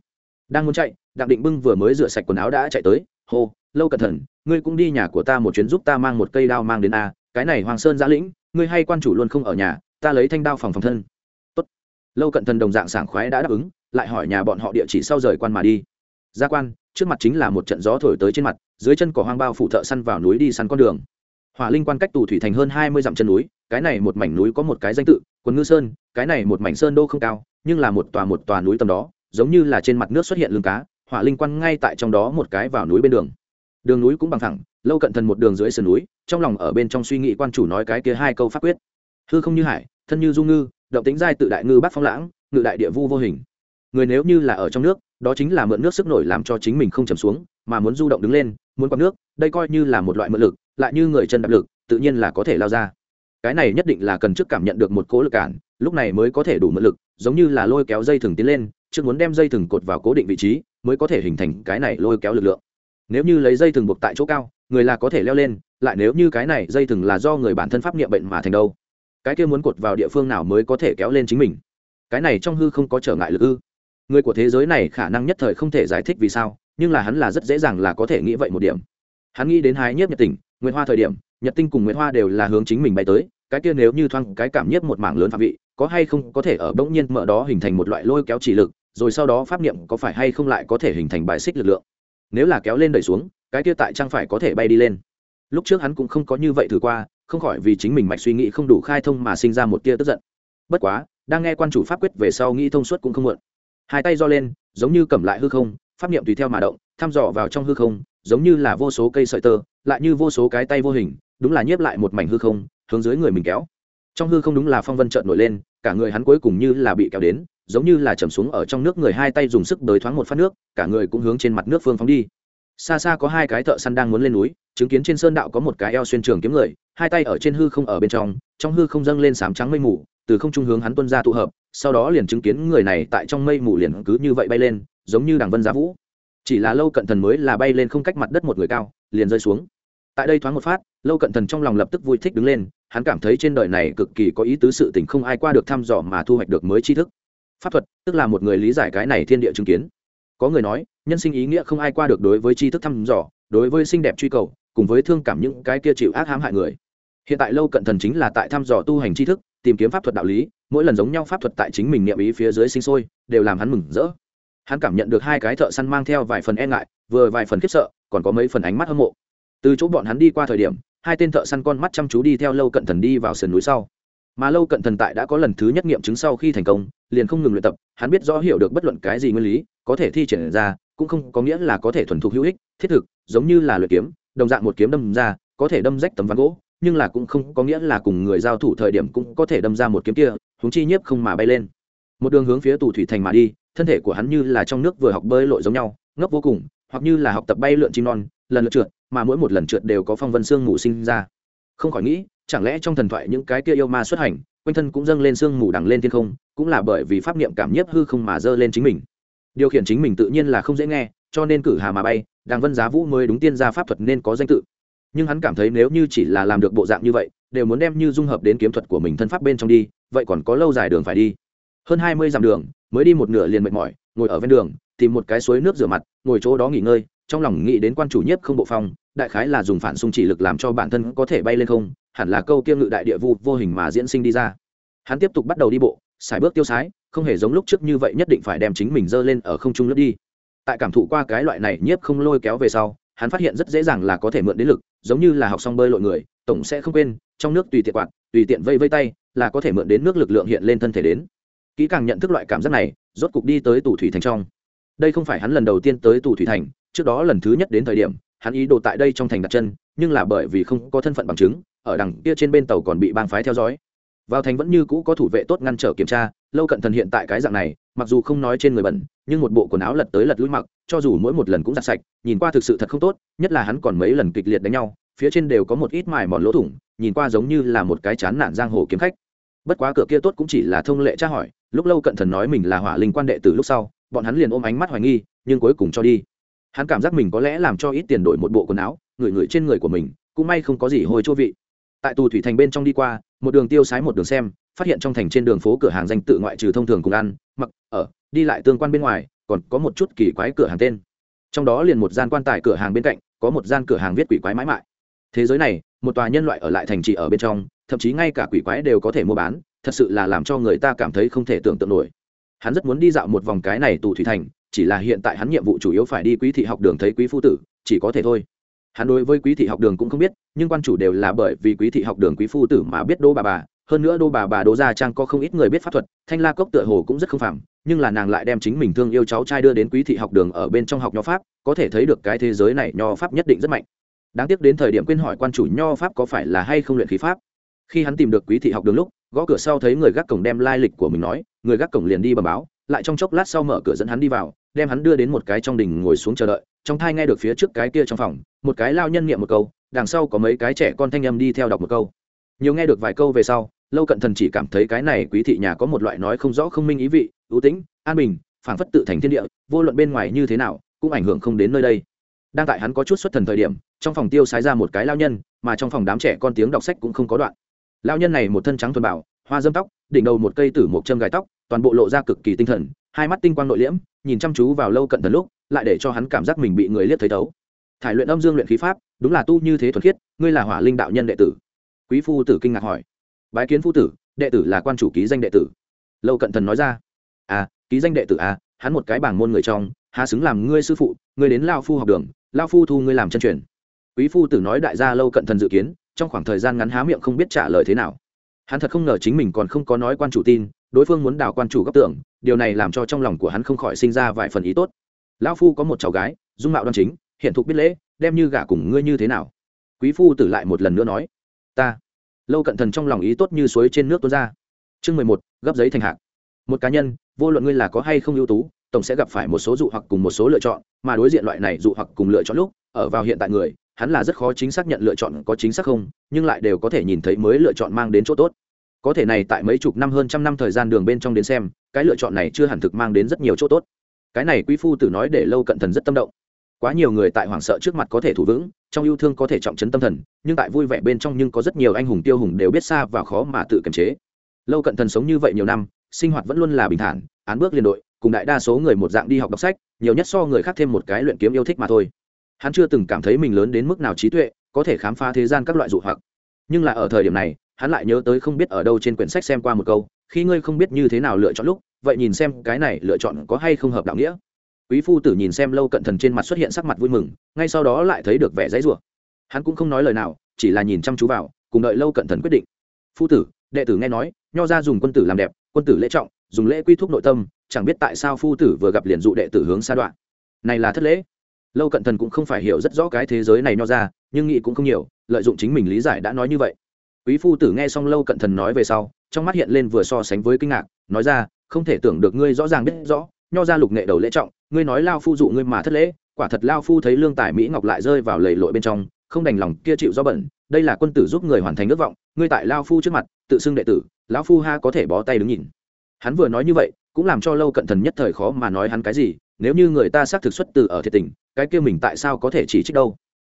Speaker 1: Đang muốn chạy, đặng định bưng vừa mới rửa sạch quần áo đã chạy tới, hô, lâu cận thần, ngươi cũng đi nhà của ta một chuyến giúp ta mang một cây đao mang đến a, cái này hoàng sơn giã lĩnh, ngươi hay quan chủ luôn không ở nhà, ta lấy thanh đao phòng phòng thân. Tốt. lâu cận thần đồng dạng sảng khoái đã đáp ứng, lại hỏi nhà bọn họ địa chỉ sau rời quan mà đi. Gia quan, trước mặt chính là một trận gió thổi tới trên mặt, dưới chân cỏ hoang bao phủ thợ săn vào núi đi săn con đường. Hỏa linh quan cách tù thủy thành hơn hai mươi dặm chân núi, cái này một mảnh núi có một cái danh tự, quần ngư sơn, cái này một mảnh sơn đô không cao nhưng là một tòa một tòa núi tầm đó, giống như là trên mặt nước xuất hiện lưng cá, hỏa linh quan ngay tại trong đó một cái vào núi bên đường. Đường núi cũng bằng thẳng, lâu cận thần một đường dưới sườn núi, trong lòng ở bên trong suy nghĩ quan chủ nói cái kia hai câu pháp quyết. Hư không như hải, thân như du ngư, động tính giai tự đại ngư bắc phong lãng, ngự đại địa vu vô hình. Người nếu như là ở trong nước, đó chính là mượn nước sức nổi làm cho chính mình không chầm xuống, mà muốn du động đứng lên, muốn quạt nước, đây coi như là một loại mượn lực, lại như người chân đạp lực, tự nhiên là có thể lao ra. Cái này nhất định là cần trước cảm nhận được một cố lực cản lúc này mới có thể đủ mượn lực, giống như là lôi kéo dây thừng tiến lên, trước muốn đem dây thừng cột vào cố định vị trí, mới có thể hình thành cái này lôi kéo lực lượng. Nếu như lấy dây thừng buộc tại chỗ cao, người là có thể leo lên, lại nếu như cái này dây thừng là do người bản thân pháp nghiệm bệnh mà thành đâu? Cái kia muốn cột vào địa phương nào mới có thể kéo lên chính mình? Cái này trong hư không có trở ngại lực ư? Người của thế giới này khả năng nhất thời không thể giải thích vì sao, nhưng là hắn là rất dễ dàng là có thể nghĩ vậy một điểm. Hắn nghĩ đến hái nhiếp nhật tỉnh nguyễn hoa thời điểm, nhật tinh cùng nguyễn hoa đều là hướng chính mình bay tới, cái kia nếu như thoang cái cảm nhiếp một mảng lớn phạm vị có hay không có thể ở bỗng nhiên mở đó hình thành một loại lôi kéo chỉ lực, rồi sau đó pháp niệm có phải hay không lại có thể hình thành bài xích lực lượng. Nếu là kéo lên đẩy xuống, cái kia tại trang phải có thể bay đi lên. Lúc trước hắn cũng không có như vậy thử qua, không khỏi vì chính mình mạch suy nghĩ không đủ khai thông mà sinh ra một tia tức giận. Bất quá, đang nghe quan chủ pháp quyết về sau nghĩ thông suốt cũng không muộn. Hai tay do lên, giống như cầm lại hư không, pháp niệm tùy theo mà động, thăm dò vào trong hư không, giống như là vô số cây sợi tơ, lại như vô số cái tay vô hình, đúng là nhiếp lại một mảnh hư không, hướng dưới người mình kéo. Trong hư không đúng là phong vân trợn nổi lên cả người hắn cuối cùng như là bị kéo đến, giống như là chầm xuống ở trong nước người hai tay dùng sức đới thoáng một phát nước, cả người cũng hướng trên mặt nước phương phóng đi. Xa xa có hai cái thợ săn đang muốn lên núi, chứng kiến trên sơn đạo có một cái eo xuyên trường kiếm người, hai tay ở trên hư không ở bên trong trong hư không dâng lên sám trắng mây mù, từ không trung hướng hắn tuân ra tụ hợp, sau đó liền chứng kiến người này tại trong mây mù liền cứ như vậy bay lên, giống như đằng vân giá vũ. Chỉ là lâu cận thần mới là bay lên không cách mặt đất một người cao, liền rơi xuống. Tại đây thoáng một phát, lâu cận thần trong lòng lập tức vui thích đứng lên hắn cảm thấy trên đời này cực kỳ có ý tứ sự tình không ai qua được thăm dò mà thu hoạch được mới tri thức. Pháp thuật, tức là một người lý giải cái này thiên địa chứng kiến. Có người nói, nhân sinh ý nghĩa không ai qua được đối với tri thức thăm dò, đối với xinh đẹp truy cầu, cùng với thương cảm những cái kia chịu ác hãm hại người. Hiện tại lâu cận thần chính là tại thăm dò tu hành tri thức, tìm kiếm pháp thuật đạo lý, mỗi lần giống nhau pháp thuật tại chính mình niệm ý phía dưới sinh sôi, đều làm hắn mừng rỡ. Hắn cảm nhận được hai cái thợ săn mang theo vài phần e ngại, vừa vài phần khiếp sợ, còn có mấy phần ánh mắt hâm mộ. Từ chỗ bọn hắn đi qua thời điểm hai tên thợ săn con mắt chăm chú đi theo lâu cận thần đi vào sườn núi sau. Mà lâu cận thần tại đã có lần thứ nhất nghiệm chứng sau khi thành công, liền không ngừng luyện tập, hắn biết rõ hiểu được bất luận cái gì nguyên lý, có thể thi triển ra, cũng không có nghĩa là có thể thuần thục hữu ích, thiết thực, giống như là luyện kiếm, đồng dạng một kiếm đâm ra, có thể đâm rách tấm ván gỗ, nhưng là cũng không có nghĩa là cùng người giao thủ thời điểm cũng có thể đâm ra một kiếm kia húng chi nhiếp không mà bay lên. Một đường hướng phía tù thủy thành mà đi, thân thể của hắn như là trong nước vừa học bơi lội giống nhau, ngốc vô cùng, hoặc như là học tập bay lượn chim non lần lượt trượt, mà mỗi một lần trượt đều có phong vân sương mù sinh ra. Không khỏi nghĩ, chẳng lẽ trong thần thoại những cái kia yêu ma xuất hành, quanh thân cũng dâng lên sương mù đằng lên thiên không, cũng là bởi vì pháp niệm cảm nhiếp hư không mà dơ lên chính mình. Điều khiển chính mình tự nhiên là không dễ nghe, cho nên cử hà mà bay đàng vân giá vũ mới đúng tiên gia pháp thuật nên có danh tự. Nhưng hắn cảm thấy nếu như chỉ là làm được bộ dạng như vậy, đều muốn đem như dung hợp đến kiếm thuật của mình thân pháp bên trong đi, vậy còn có lâu dài đường phải đi. Hơn hai mươi dặm đường, mới đi một nửa liền mệt mỏi, ngồi ở ven đường, tìm một cái suối nước rửa mặt, ngồi chỗ đó nghỉ ngơi trong lòng nghĩ đến quan chủ nhiếp không bộ phong, đại khái là dùng phản xung chỉ lực làm cho bản thân có thể bay lên không, hẳn là câu kiêng ngự đại địa vu vô hình mà diễn sinh đi ra. Hắn tiếp tục bắt đầu đi bộ, xài bước tiêu sái, không hề giống lúc trước như vậy nhất định phải đem chính mình dơ lên ở không trung lướt đi. Tại cảm thụ qua cái loại này nhiếp không lôi kéo về sau, hắn phát hiện rất dễ dàng là có thể mượn đến lực, giống như là học xong bơi lội người, tổng sẽ không quên, trong nước tùy tiện quạt, tùy tiện vây vây tay, là có thể mượn đến nước lực lượng hiện lên thân thể đến. Kỹ càng nhận thức loại cảm giác này, rốt cục đi tới tủ thủy thành trong. Đây không phải hắn lần đầu tiên tới tủ thủy thành trước đó lần thứ nhất đến thời điểm, hắn ý đồ tại đây trong thành đặt chân, nhưng là bởi vì không có thân phận bằng chứng, ở đằng kia trên bên tàu còn bị bang phái theo dõi. Vào thành vẫn như cũ có thủ vệ tốt ngăn trở kiểm tra, lâu cận thần hiện tại cái dạng này, mặc dù không nói trên người bẩn, nhưng một bộ quần áo lật tới lật lui mặc, cho dù mỗi một lần cũng giặt sạch, nhìn qua thực sự thật không tốt, nhất là hắn còn mấy lần kịch liệt đánh nhau, phía trên đều có một ít mài mòn lỗ thủng, nhìn qua giống như là một cái chán nản giang hồ kiếm khách. Bất quá cửa kia tốt cũng chỉ là thông lệ tra hỏi, lúc lâu cận thần nói mình là hỏa linh quan đệ từ lúc sau, bọn hắn liền ôm ánh mắt hoài nghi, nhưng cuối cùng cho đi hắn cảm giác mình có lẽ làm cho ít tiền đổi một bộ quần áo, người người trên người của mình, cũng may không có gì hồi chua vị. Tại tù thủy thành bên trong đi qua, một đường tiêu sái một đường xem, phát hiện trong thành trên đường phố cửa hàng danh tự ngoại trừ thông thường cùng ăn, mặc, ở, đi lại tương quan bên ngoài, còn có một chút kỳ quái cửa hàng tên. Trong đó liền một gian quan tài cửa hàng bên cạnh, có một gian cửa hàng viết quỷ quái mãi mãi. Thế giới này, một tòa nhân loại ở lại thành trì ở bên trong, thậm chí ngay cả quỷ quái đều có thể mua bán, thật sự là làm cho người ta cảm thấy không thể tưởng tượng nổi hắn rất muốn đi dạo một vòng cái này tù thủy thành, chỉ là hiện tại hắn nhiệm vụ chủ yếu phải đi quý thị học đường thấy quý phu tử, chỉ có thể thôi. Hắn đối với quý thị học đường cũng không biết, nhưng quan chủ đều là bởi vì quý thị học đường quý phu tử mà biết đô bà bà, hơn nữa đô bà bà đô gia trang có không ít người biết pháp thuật, thanh la cốc tựa hồ cũng rất không phạm nhưng là nàng lại đem chính mình thương yêu cháu trai đưa đến quý thị học đường ở bên trong học nho pháp, có thể thấy được cái thế giới này nho pháp nhất định rất mạnh. Đáng tiếc đến thời điểm quên hỏi quan chủ nho pháp có phải là hay không luyện khí pháp. Khi hắn tìm được quý thị học đường lúc, gõ cửa sau thấy người gác cổng đem lai lịch của mình nói người gác cổng liền đi bầm báo, lại trong chốc lát sau mở cửa dẫn hắn đi vào, đem hắn đưa đến một cái trong đình ngồi xuống chờ đợi, trong thai nghe được phía trước cái kia trong phòng, một cái lao nhân niệm một câu, đằng sau có mấy cái trẻ con thanh âm đi theo đọc một câu. Nhiều nghe được vài câu về sau, lâu cận thần chỉ cảm thấy cái này quý thị nhà có một loại nói không rõ không minh ý vị, ưu tĩnh, an bình, phảng phất tự thành thiên địa, vô luận bên ngoài như thế nào, cũng ảnh hưởng không đến nơi đây. Đang tại hắn có chút xuất thần thời điểm, trong phòng tiêu sái ra một cái lao nhân, mà trong phòng đám trẻ con tiếng đọc sách cũng không có đoạn. Lao nhân này một thân trắng thuần bảo hoa dâm tóc, đỉnh đầu một cây tử một châm gài tóc, toàn bộ lộ ra cực kỳ tinh thần, hai mắt tinh quang nội liễm, nhìn chăm chú vào lâu cận thần lúc, lại để cho hắn cảm giác mình bị người liếc thấy thấu. Thải luyện âm dương luyện khí pháp, đúng là tu như thế thuần khiết, ngươi là hỏa linh đạo nhân đệ tử. Quý phu tử kinh ngạc hỏi. Bái kiến phu tử, đệ tử là quan chủ ký danh đệ tử. Lâu cận thần nói ra. À ký danh đệ tử à hắn một cái bảng môn người trong, há xứng làm ngươi sư phụ, ngươi đến lao phu học đường, lao phu thu ngươi làm chân truyền. Quý phu tử nói đại gia lâu cận thần dự kiến, trong khoảng thời gian ngắn há miệng không biết trả lời thế nào hắn thật không ngờ chính mình còn không có nói quan chủ tin, đối phương muốn đào quan chủ góc tưởng, điều này làm cho trong lòng của hắn không khỏi sinh ra vài phần ý tốt. Lão phu có một cháu gái, dung mạo đoan chính, hiện thục biết lễ, đem như gả cùng ngươi như thế nào? Quý phu tử lại một lần nữa nói. Ta. Lâu cận thần trong lòng ý tốt như suối trên nước tuôn ra. Chương mười một, gấp giấy thành hạc. Một cá nhân, vô luận ngươi là có hay không ưu tú, tổng sẽ gặp phải một số dụ hoặc cùng một số lựa chọn, mà đối diện loại này dụ hoặc cùng lựa chọn lúc, ở vào hiện tại người hắn là rất khó chính xác nhận lựa chọn có chính xác không, nhưng lại đều có thể nhìn thấy mới lựa chọn mang đến chỗ tốt. Có thể này tại mấy chục năm hơn trăm năm thời gian đường bên trong đến xem, cái lựa chọn này chưa hẳn thực mang đến rất nhiều chỗ tốt. Cái này quý phu tử nói để lâu cận thần rất tâm động. Quá nhiều người tại hoảng sợ trước mặt có thể thủ vững, trong yêu thương có thể trọng chấn tâm thần, nhưng tại vui vẻ bên trong nhưng có rất nhiều anh hùng tiêu hùng đều biết xa và khó mà tự kiềm chế. Lâu cận thần sống như vậy nhiều năm, sinh hoạt vẫn luôn là bình thản, án bước liên đội, cùng đại đa số người một dạng đi học đọc sách, nhiều nhất so người khác thêm một cái luyện kiếm yêu thích mà thôi hắn chưa từng cảm thấy mình lớn đến mức nào trí tuệ, có thể khám phá thế gian các loại dụ hoặc. Nhưng là ở thời điểm này, hắn lại nhớ tới không biết ở đâu trên quyển sách xem qua một câu, khi ngươi không biết như thế nào lựa chọn lúc, vậy nhìn xem cái này lựa chọn có hay không hợp đạo nghĩa. Quý phu tử nhìn xem lâu cận thần trên mặt xuất hiện sắc mặt vui mừng, ngay sau đó lại thấy được vẻ dãy rủa. Hắn cũng không nói lời nào, chỉ là nhìn chăm chú vào, cùng đợi lâu cận thần quyết định. Phu tử, đệ tử nghe nói, nho ra dùng quân tử làm đẹp, quân tử lễ trọng, dùng lễ quy thúc nội tâm, chẳng biết tại sao phu tử vừa gặp liền dụ đệ tử hướng xa đoạn. Này là thất lễ lâu cận thần cũng không phải hiểu rất rõ cái thế giới này nho ra, nhưng nghĩ cũng không nhiều, lợi dụng chính mình lý giải đã nói như vậy. Quý phu tử nghe xong lâu cận thần nói về sau, trong mắt hiện lên vừa so sánh với kinh ngạc, nói ra, không thể tưởng được ngươi rõ ràng biết rõ, nho ra lục nghệ đầu lễ trọng, ngươi nói lao phu dụ ngươi mà thất lễ, quả thật lao phu thấy lương tài mỹ ngọc lại rơi vào lầy lội bên trong, không đành lòng kia chịu do bẩn, đây là quân tử giúp người hoàn thành ước vọng, ngươi tại lao phu trước mặt, tự xưng đệ tử, lão phu ha có thể bó tay đứng nhìn. Hắn vừa nói như vậy, cũng làm cho lâu cận thần nhất thời khó mà nói hắn cái gì nếu như người ta xác thực xuất từ ở thiệt tình, cái kia mình tại sao có thể chỉ trích đâu?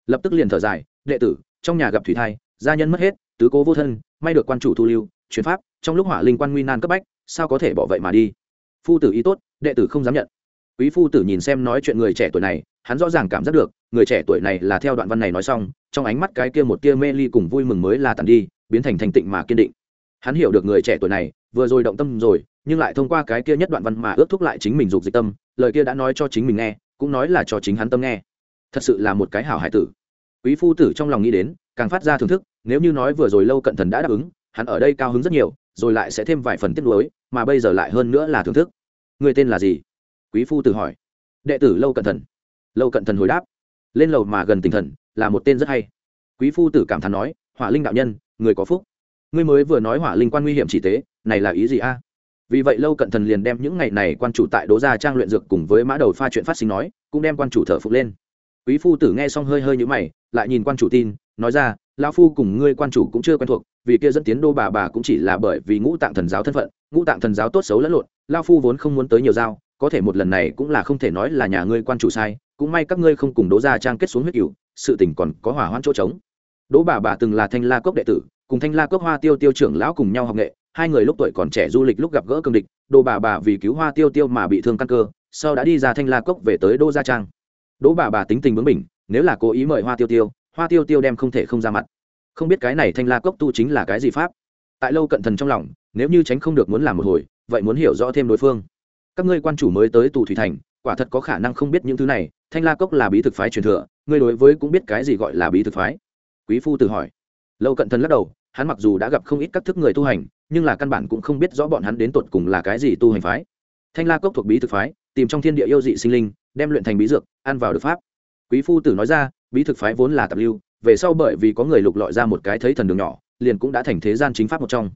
Speaker 1: Lập tức liền thở dài, đệ tử, trong nhà gặp thủy thai, gia nhân mất hết, tứ cố vô thân, may được quan chủ thu lưu chuyển pháp, trong lúc hỏa linh quan nguy nan cấp bách, sao có thể bỏ vậy mà đi? Phu tử ý tốt, đệ tử không dám nhận. Quý phu tử nhìn xem nói chuyện người trẻ tuổi này, hắn rõ ràng cảm giác được, người trẻ tuổi này là theo đoạn văn này nói xong, trong ánh mắt cái kia một tia mê ly cùng vui mừng mới là tàn đi, biến thành thành tịnh mà kiên định. Hắn hiểu được người trẻ tuổi này, vừa rồi động tâm rồi, nhưng lại thông qua cái kia nhất đoạn văn mà ước thúc lại chính mình dục dịch tâm lời kia đã nói cho chính mình nghe, cũng nói là cho chính hắn tâm nghe. Thật sự là một cái hảo hải tử. Quý phu tử trong lòng nghĩ đến, càng phát ra thưởng thức, nếu như nói vừa rồi lâu cận thần đã đáp ứng, hắn ở đây cao hứng rất nhiều, rồi lại sẽ thêm vài phần tiết lối mà bây giờ lại hơn nữa là thưởng thức. Người tên là gì? Quý phu tử hỏi. Đệ tử lâu cận thần. Lâu cận thần hồi đáp. Lên lầu mà gần tinh thần, là một tên rất hay. Quý phu tử cảm thán nói, hỏa linh đạo nhân, người có phúc. Ngươi mới vừa nói hỏa linh quan nguy hiểm chỉ tế này là ý gì a? Vì vậy lâu cận thần liền đem những ngày này quan chủ tại đố gia trang luyện dược cùng với mã đầu pha chuyện phát sinh nói, cũng đem quan chủ thở phục lên. Quý phu tử nghe xong hơi hơi nhũ mày, lại nhìn quan chủ tin, nói ra, lão phu cùng ngươi quan chủ cũng chưa quen thuộc, vì kia dẫn tiến đô bà bà cũng chỉ là bởi vì ngũ tạng thần giáo thân phận, ngũ tạng thần giáo tốt xấu lẫn lộn, lão phu vốn không muốn tới nhiều giao, có thể một lần này cũng là không thể nói là nhà ngươi quan chủ sai, cũng may các ngươi không cùng đố gia trang kết xuống huyết cửu, sự tình còn có hỏa hoãn chỗ trống. Đỗ bà bà từng là thanh la cốc đệ tử, cùng thanh la cốc hoa tiêu tiêu trưởng lão cùng nhau học nghệ hai người lúc tuổi còn trẻ du lịch lúc gặp gỡ cương địch đỗ bà bà vì cứu hoa tiêu tiêu mà bị thương căn cơ, sau đã đi ra thanh la cốc về tới đô gia trang. Đỗ bà bà tính tình bướng bỉnh, nếu là cố ý mời hoa tiêu tiêu, hoa tiêu tiêu đem không thể không ra mặt. Không biết cái này thanh la cốc tu chính là cái gì pháp? Tại lâu cận thần trong lòng, nếu như tránh không được muốn làm một hồi, vậy muốn hiểu rõ thêm đối phương. Các ngươi quan chủ mới tới tù thủy thành, quả thật có khả năng không biết những thứ này, thanh la cốc là bí thực phái truyền thừa, ngươi đối với cũng biết cái gì gọi là bí thực phái. Quý phu tự hỏi. Lâu cận thần lắc đầu, hắn mặc dù đã gặp không ít các thức người tu hành nhưng là căn bản cũng không biết rõ bọn hắn đến tột cùng là cái gì tu hành phái. Thanh la cốc thuộc bí thực phái, tìm trong thiên địa yêu dị sinh linh, đem luyện thành bí dược, ăn vào được pháp. Quý phu tử nói ra, bí thực phái vốn là tạp lưu, về sau bởi vì có người lục lọi ra một cái thấy thần đường nhỏ, liền cũng đã thành thế gian chính pháp một trong.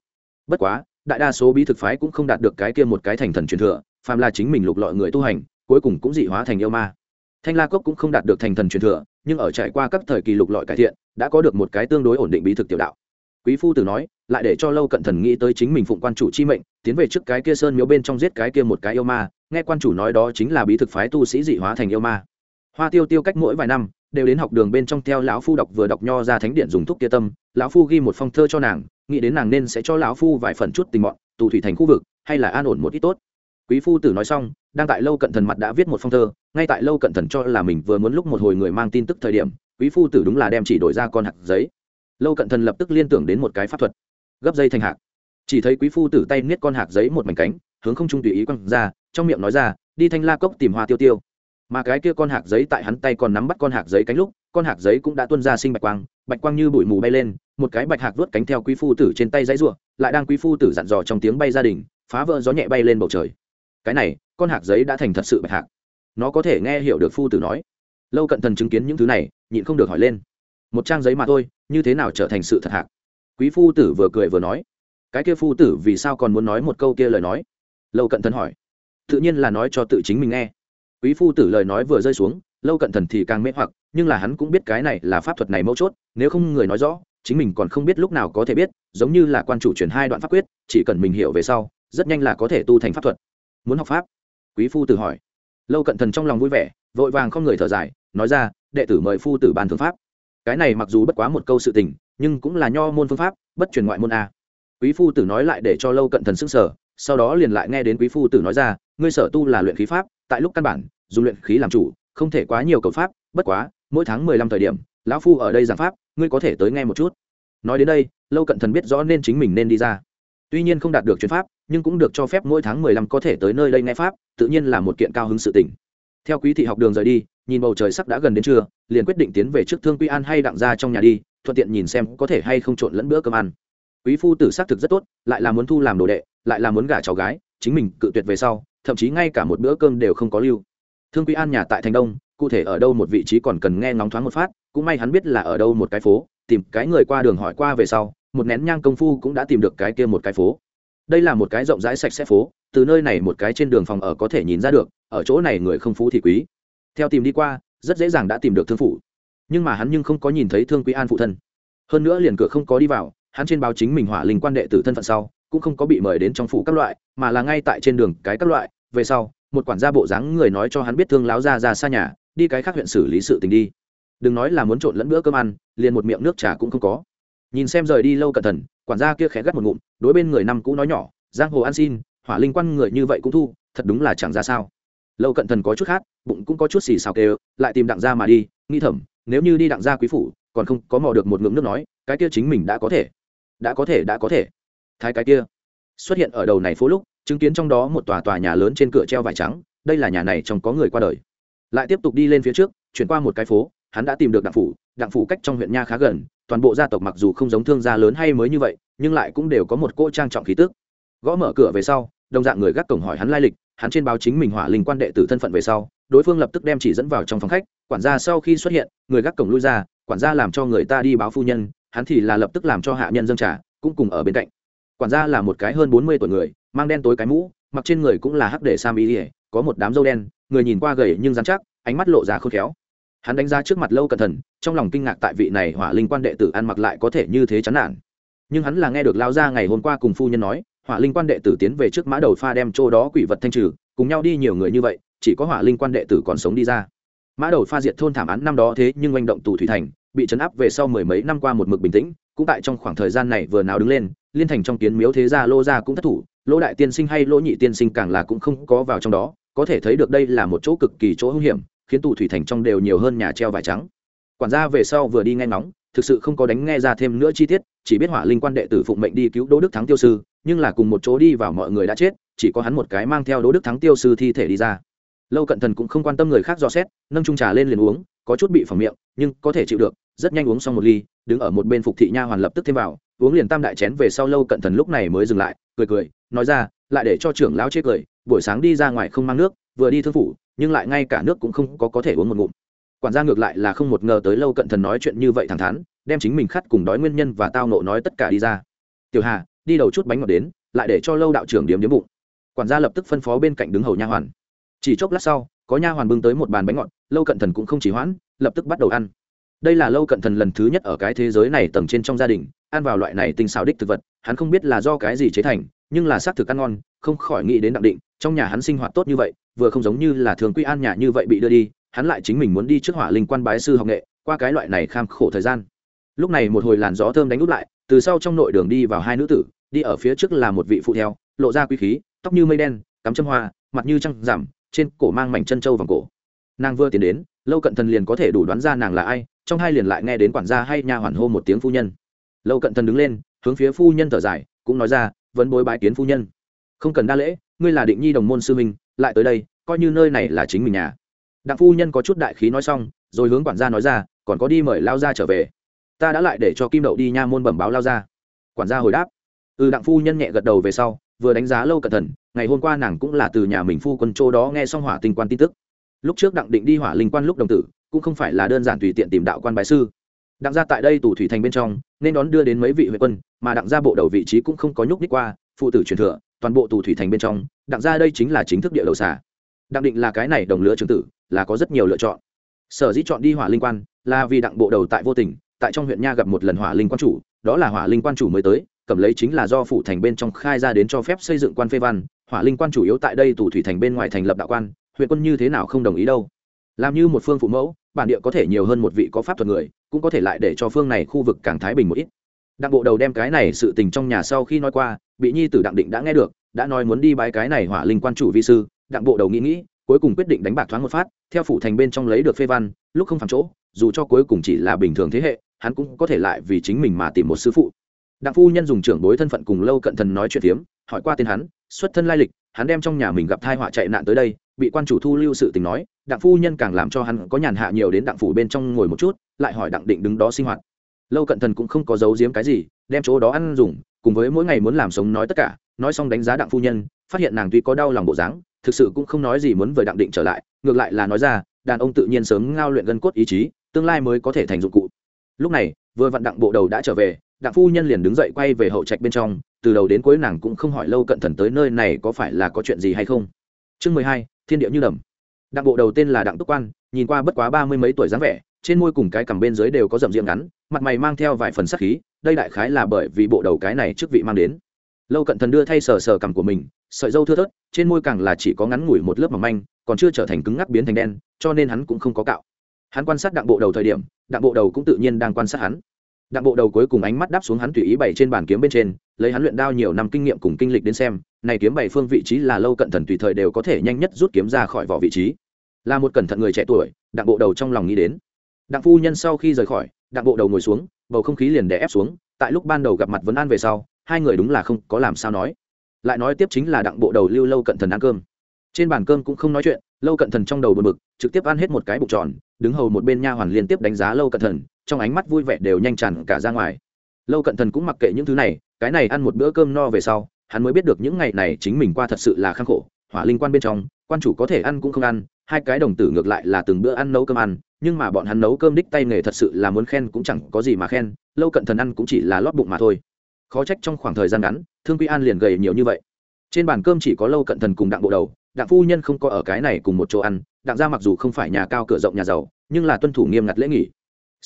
Speaker 1: Bất quá, đại đa số bí thực phái cũng không đạt được cái kia một cái thành thần truyền thừa, phàm là chính mình lục lọi người tu hành, cuối cùng cũng dị hóa thành yêu ma. Thanh la cốc cũng không đạt được thành thần truyền thừa, nhưng ở trải qua các thời kỳ lục lọi cải thiện, đã có được một cái tương đối ổn định bí thực tiểu đạo quý phu tử nói, lại để cho lâu cận thần nghĩ tới chính mình phụng quan chủ chi mệnh, tiến về trước cái kia sơn miếu bên trong giết cái kia một cái yêu ma, nghe quan chủ nói đó chính là bí thực phái tu sĩ dị hóa thành yêu ma. Hoa tiêu tiêu cách mỗi vài năm, đều đến học đường bên trong theo lão phu đọc vừa đọc nho ra thánh điện dùng thuốc kia tâm, lão phu ghi một phong thơ cho nàng, nghĩ đến nàng nên sẽ cho lão phu vài phần chút tình mọn, tù thủy thành khu vực, hay là an ổn một ít tốt. Quý phu tử nói xong, đang tại lâu cận thần mặt đã viết một phong thơ, ngay tại lâu cận thần cho là mình vừa muốn lúc một hồi người mang tin tức thời điểm, quý phu tử đúng là đem chỉ đổi ra con hạt giấy lâu cận thần lập tức liên tưởng đến một cái pháp thuật gấp dây thành hạt chỉ thấy quý phu tử tay niết con hạt giấy một mảnh cánh hướng không trung tùy ý quăng ra trong miệng nói ra đi thanh la cốc tìm hoa tiêu tiêu mà cái kia con hạt giấy tại hắn tay còn nắm bắt con hạt giấy cánh lúc con hạt giấy cũng đã tuôn ra sinh bạch quang bạch quang như bụi mù bay lên một cái bạch hạt vớt cánh theo quý phu tử trên tay dãy ruộng lại đang quý phu tử dặn dò trong tiếng bay gia đình phá vỡ gió nhẹ bay lên bầu trời cái này con hạt giấy đã thành thật sự bạch hạt nó có thể nghe hiểu được phu tử nói lâu cận thần chứng kiến những thứ này nhịn không được hỏi lên một trang giấy mà thôi như thế nào trở thành sự thật hạc? Quý phu tử vừa cười vừa nói. Cái kia phu tử vì sao còn muốn nói một câu kia lời nói? Lâu cận thần hỏi. Tự nhiên là nói cho tự chính mình nghe. Quý phu tử lời nói vừa rơi xuống, lâu cận thần thì càng mê hoặc, nhưng là hắn cũng biết cái này là pháp thuật này mấu chốt, nếu không người nói rõ, chính mình còn không biết lúc nào có thể biết, giống như là quan chủ truyền hai đoạn pháp quyết, chỉ cần mình hiểu về sau, rất nhanh là có thể tu thành pháp thuật. Muốn học pháp? Quý phu tử hỏi. Lâu cận thần trong lòng vui vẻ, vội vàng không người thở dài, nói ra, đệ tử mời phu tử bàn thượng pháp cái này mặc dù bất quá một câu sự tình, nhưng cũng là nho môn phương pháp, bất truyền ngoại môn a. Quý phu tử nói lại để cho lâu cận thần s ư n g sở sau đó liền lại nghe đến quý phu tử nói ra, ngươi sở tu là luyện khí pháp, tại lúc căn bản, dùng luyện khí làm chủ, không thể quá nhiều cầu pháp, bất quá, mỗi tháng mười lăm thời điểm, lão phu ở đây giảng pháp, ngươi có thể tới nghe một chút. Nói đến đây, lâu cận thần biết rõ nên chính mình nên đi ra. Tuy nhiên không đạt được chuyến pháp, nhưng cũng được cho phép mỗi tháng mười lăm có thể tới nơi đây nghe pháp, tự nhiên là một kiện cao hứng sự tỉnh theo quý thị học đường rời đi nhìn bầu trời sắc đã gần đến trưa, liền quyết định tiến về trước thương quy an hay đặng ra trong nhà đi, thuận tiện nhìn xem có thể hay không trộn lẫn bữa cơm ăn. Quý phu tử xác thực rất tốt, lại là muốn thu làm đồ đệ, lại là muốn gả cháu gái, chính mình cự tuyệt về sau, thậm chí ngay cả một bữa cơm đều không có lưu. Thương quý an nhà tại thành đông, cụ thể ở đâu một vị trí còn cần nghe ngóng thoáng một phát, cũng may hắn biết là ở đâu một cái phố, tìm cái người qua đường hỏi qua về sau, một nén nhang công phu cũng đã tìm được cái kia một cái phố. Đây là một cái rộng rãi sạch sẽ phố, từ nơi này một cái trên đường phòng ở có thể nhìn ra được, ở chỗ này người không phú thì quý theo tìm đi qua, rất dễ dàng đã tìm được thương phủ. Nhưng mà hắn nhưng không có nhìn thấy thương quý an phụ thân. Hơn nữa liền cửa không có đi vào, hắn trên báo chính mình hỏa linh quan đệ tử thân phận sau, cũng không có bị mời đến trong phủ các loại, mà là ngay tại trên đường cái các loại. Về sau, một quản gia bộ dáng người nói cho hắn biết thương láo ra ra xa nhà, đi cái khác huyện xử lý sự tình đi. Đừng nói là muốn trộn lẫn bữa cơm ăn, liền một miệng nước trà cũng không có. Nhìn xem rời đi lâu cẩn thận, quản gia kia khẽ gắt một ngụm, đối bên người năm cũ nói nhỏ, giang hồ ăn xin, hỏa linh quan người như vậy cũng thu, thật đúng là chẳng ra sao lâu cận thần có chút khác bụng cũng có chút xì xào kêu, lại tìm đặng gia mà đi nghi thẩm nếu như đi đặng gia quý phủ, còn không có mò được một ngưỡng nước nói, cái kia chính mình đã có thể, đã có thể, đã có thể. Thái cái kia xuất hiện ở đầu này phố lúc, chứng kiến trong đó một tòa tòa nhà lớn trên cửa treo vải trắng, đây là nhà này trong có người qua đời. Lại tiếp tục đi lên phía trước, chuyển qua một cái phố, hắn đã tìm được đặng phủ đặng phủ cách trong huyện nha khá gần, toàn bộ gia tộc mặc dù không giống thương gia lớn hay mới như vậy, nhưng lại cũng đều có một cô trang trọng khí tức. Gõ mở cửa về sau, đồng dạng người gác cổng hỏi hắn lai lịch hắn trên báo chính mình hỏa linh quan đệ tử thân phận về sau, đối phương lập tức đem chỉ dẫn vào trong phòng khách, quản gia sau khi xuất hiện, người gác cổng lui ra, quản gia làm cho người ta đi báo phu nhân, hắn thì là lập tức làm cho hạ nhân dâng trả cũng cùng ở bên cạnh. Quản gia là một cái hơn bốn mươi tuổi người, mang đen tối cái mũ, mặc trên người cũng là hắc để sam y ỉa có một đám râu đen, người nhìn qua gầy nhưng dán chắc, ánh mắt lộ ra khôn khéo. Hắn đánh giá trước mặt lâu cẩn thận, trong lòng kinh ngạc tại vị này hỏa linh quan đệ tử ăn mặc lại có thể như thế chán nản. Nhưng hắn là nghe được lao ra ngày hôm qua cùng phu nhân nói hỏa linh quan đệ tử tiến về trước mã đầu pha đem chỗ đó quỷ vật thanh trừ, cùng nhau đi nhiều người như vậy, chỉ có hỏa linh quan đệ tử còn sống đi ra. Mã đầu pha diệt thôn thảm án năm đó thế nhưng manh động tù thủy thành, bị chấn áp về sau mười mấy năm qua một mực bình tĩnh, cũng tại trong khoảng thời gian này vừa nào đứng lên, liên thành trong kiến miếu thế gia lô gia cũng thất thủ lỗ đại tiên sinh hay lỗ nhị tiên sinh càng là cũng không có vào trong đó, có thể thấy được đây là một chỗ cực kỳ chỗ hung hiểm, khiến tù thủy thành trong đều nhiều hơn nhà treo vải trắng. Quản gia về sau vừa đi nghe ngóng, thực sự không có đánh nghe ra thêm nữa chi tiết, chỉ biết hỏa linh quan đệ tử phụng mệnh đi cứu đỗ đức thắng tiêu sư nhưng là cùng một chỗ đi vào mọi người đã chết, chỉ có hắn một cái mang theo đỗ đức thắng tiêu sư thi thể đi ra. Lâu cận thần cũng không quan tâm người khác dò xét, nâng trung trà lên liền uống, có chút bị phỏng miệng, nhưng có thể chịu được, rất nhanh uống xong một ly, đứng ở một bên phục thị nha hoàn lập tức thêm vào, uống liền tam đại chén về sau lâu cận thần lúc này mới dừng lại, cười cười, nói ra, lại để cho trưởng lão chê cười, buổi sáng đi ra ngoài không mang nước, vừa đi thương phủ, nhưng lại ngay cả nước cũng không có có thể uống một ngụm. Quản gia ngược lại là không một ngờ tới lâu cận thần nói chuyện như vậy thẳng thắn, đem chính mình khắt cùng đói nguyên nhân và tao nộ nói tất cả đi ra. Tiểu hà đi đầu chút bánh ngọt đến, lại để cho lâu đạo trưởng điếm điếm bụng. Quản gia lập tức phân phó bên cạnh đứng hầu nha hoàn. Chỉ chốc lát sau, có nha hoàn bưng tới một bàn bánh ngọt, lâu cận thần cũng không chỉ hoãn, lập tức bắt đầu ăn. Đây là lâu cận thần lần thứ nhất ở cái thế giới này tầng trên trong gia đình, ăn vào loại này tinh xào đích thực vật, hắn không biết là do cái gì chế thành, nhưng là xác thực ăn ngon, không khỏi nghĩ đến đặc định, trong nhà hắn sinh hoạt tốt như vậy, vừa không giống như là thường quy an nhà như vậy bị đưa đi, hắn lại chính mình muốn đi trước hỏa linh quan bái sư học nghệ, qua cái loại này kham khổ thời gian. Lúc này một hồi làn gió thơm đánh úp lại, từ sau trong nội đường đi vào hai nữ tử đi ở phía trước là một vị phụ theo lộ ra quý khí, tóc như mây đen, cắm châm hoa, mặt như trăng giảm trên cổ mang mảnh chân trâu vòng cổ. Nàng vừa tiến đến, lâu cận thần liền có thể đủ đoán ra nàng là ai, trong hai liền lại nghe đến quản gia hay nha hoàn hô một tiếng phu nhân. Lâu cận thần đứng lên, hướng phía phu nhân thở dài, cũng nói ra vẫn bối bái kiến phu nhân. Không cần đa lễ, ngươi là định nhi đồng môn sư minh lại tới đây, coi như nơi này là chính mình nhà. Đặng phu nhân có chút đại khí nói xong, rồi hướng quản gia nói ra, còn có đi mời lao ra trở về. Ta đã lại để cho kim đậu đi nha môn bẩm báo lao ra quản gia hồi đáp ừ đặng phu nhân nhẹ gật đầu về sau, vừa đánh giá lâu cẩn thận, ngày hôm qua nàng cũng là từ nhà mình phu quân châu đó nghe xong hỏa tinh quan tin tức. Lúc trước đặng định đi hỏa linh quan lúc đồng tử, cũng không phải là đơn giản tùy tiện tìm đạo quan bài sư. Đặng gia tại đây tù thủy thành bên trong, nên đón đưa đến mấy vị huệ quân, mà đặng gia bộ đầu vị trí cũng không có nhúc nhích qua, phụ tử truyền thừa, toàn bộ tù thủy thành bên trong, đặng gia đây chính là chính thức địa đầu xả đặng định là cái này đồng lứa trường tử, là có rất nhiều lựa chọn. Sở dĩ chọn đi hỏa linh quan, là vì đặng bộ đầu tại vô tình, tại trong huyện nha gặp một lần hỏa linh quan chủ, đó là hỏa linh quan chủ mới tới cầm lấy chính là do phủ thành bên trong khai ra đến cho phép xây dựng quan phê văn, hỏa linh quan chủ yếu tại đây tù thủy thành bên ngoài thành lập đạo quan, huyện quân như thế nào không đồng ý đâu. Làm như một phương phụ mẫu, bản địa có thể nhiều hơn một vị có pháp thuật người, cũng có thể lại để cho phương này khu vực càng thái bình một ít. Đặng bộ đầu đem cái này sự tình trong nhà sau khi nói qua, bị nhi tử đặng định đã nghe được, đã nói muốn đi bái cái này hỏa linh quan chủ vi sư, đặng bộ đầu nghĩ nghĩ, cuối cùng quyết định đánh bạc thoáng một phát, theo phủ thành bên trong lấy được phê văn, lúc không phản chỗ, dù cho cuối cùng chỉ là bình thường thế hệ, hắn cũng có thể lại vì chính mình mà tìm một sư phụ đặng phu nhân dùng trưởng bối thân phận cùng lâu cận thần nói chuyện phiếm, hỏi qua tên hắn, xuất thân lai lịch, hắn đem trong nhà mình gặp thai họa chạy nạn tới đây, bị quan chủ thu lưu sự tình nói, đặng phu nhân càng làm cho hắn có nhàn hạ nhiều đến đặng phủ bên trong ngồi một chút, lại hỏi đặng định đứng đó sinh hoạt. Lâu cận thần cũng không có giấu giếm cái gì, đem chỗ đó ăn dùng, cùng với mỗi ngày muốn làm sống nói tất cả, nói xong đánh giá đặng phu nhân, phát hiện nàng tuy có đau lòng bộ dáng, thực sự cũng không nói gì muốn với đặng định trở lại, ngược lại là nói ra, đàn ông tự nhiên sớm ngao luyện gân cốt ý chí, tương lai mới có thể thành dụng cụ. Lúc này, vừa vặn đặng bộ đầu đã trở về đặng phu nhân liền đứng dậy quay về hậu trạch bên trong, từ đầu đến cuối nàng cũng không hỏi lâu cận thần tới nơi này có phải là có chuyện gì hay không. Chương mười hai, thiên địa như đầm. Đặng bộ đầu tên là đặng túc quan, nhìn qua bất quá ba mươi mấy tuổi dáng vẻ, trên môi cùng cái cằm bên dưới đều có rậm riêng ngắn, mặt mày mang theo vài phần sắc khí, đây đại khái là bởi vì bộ đầu cái này trước vị mang đến. Lâu cận thần đưa thay sờ sờ cằm của mình, sợi dâu thưa thớt, trên môi càng là chỉ có ngắn ngủi một lớp mỏng manh, còn chưa trở thành cứng ngắc biến thành đen, cho nên hắn cũng không có cạo. Hắn quan sát đặng bộ đầu thời điểm, đặng bộ đầu cũng tự nhiên đang quan sát hắn đặng bộ đầu cuối cùng ánh mắt đáp xuống hắn tùy ý bày trên bàn kiếm bên trên, lấy hắn luyện đao nhiều năm kinh nghiệm cùng kinh lịch đến xem, này kiếm bày phương vị trí là lâu cận thần tùy thời đều có thể nhanh nhất rút kiếm ra khỏi vỏ vị trí. Là một cẩn thận người trẻ tuổi, đặng bộ đầu trong lòng nghĩ đến. Đặng phu nhân sau khi rời khỏi, đặng bộ đầu ngồi xuống, bầu không khí liền đè ép xuống, tại lúc ban đầu gặp mặt vấn an về sau, hai người đúng là không có làm sao nói. Lại nói tiếp chính là đặng bộ đầu lưu lâu cận thần ăn cơm. Trên bàn cơm cũng không nói chuyện, lâu cận thần trong đầu bờ bực, trực tiếp ăn hết một cái bụng tròn, đứng hầu một bên nha hoàn liên tiếp đánh giá lâu cận thần trong ánh mắt vui vẻ đều nhanh tràn cả ra ngoài. Lâu cận thần cũng mặc kệ những thứ này, cái này ăn một bữa cơm no về sau, hắn mới biết được những ngày này chính mình qua thật sự là khang khổ, hỏa linh quan bên trong, quan chủ có thể ăn cũng không ăn, hai cái đồng tử ngược lại là từng bữa ăn nấu cơm ăn, nhưng mà bọn hắn nấu cơm đích tay nghề thật sự là muốn khen cũng chẳng có gì mà khen, lâu cận thần ăn cũng chỉ là lót bụng mà thôi. Khó trách trong khoảng thời gian ngắn, thương quy an liền gầy nhiều như vậy. Trên bàn cơm chỉ có lâu cận thần cùng đặng bộ đầu, đặng phu nhân không có ở cái này cùng một chỗ ăn, đặng ra mặc dù không phải nhà cao cửa rộng nhà giàu, nhưng là tuân thủ nghiêm ngặt lễ nghỉ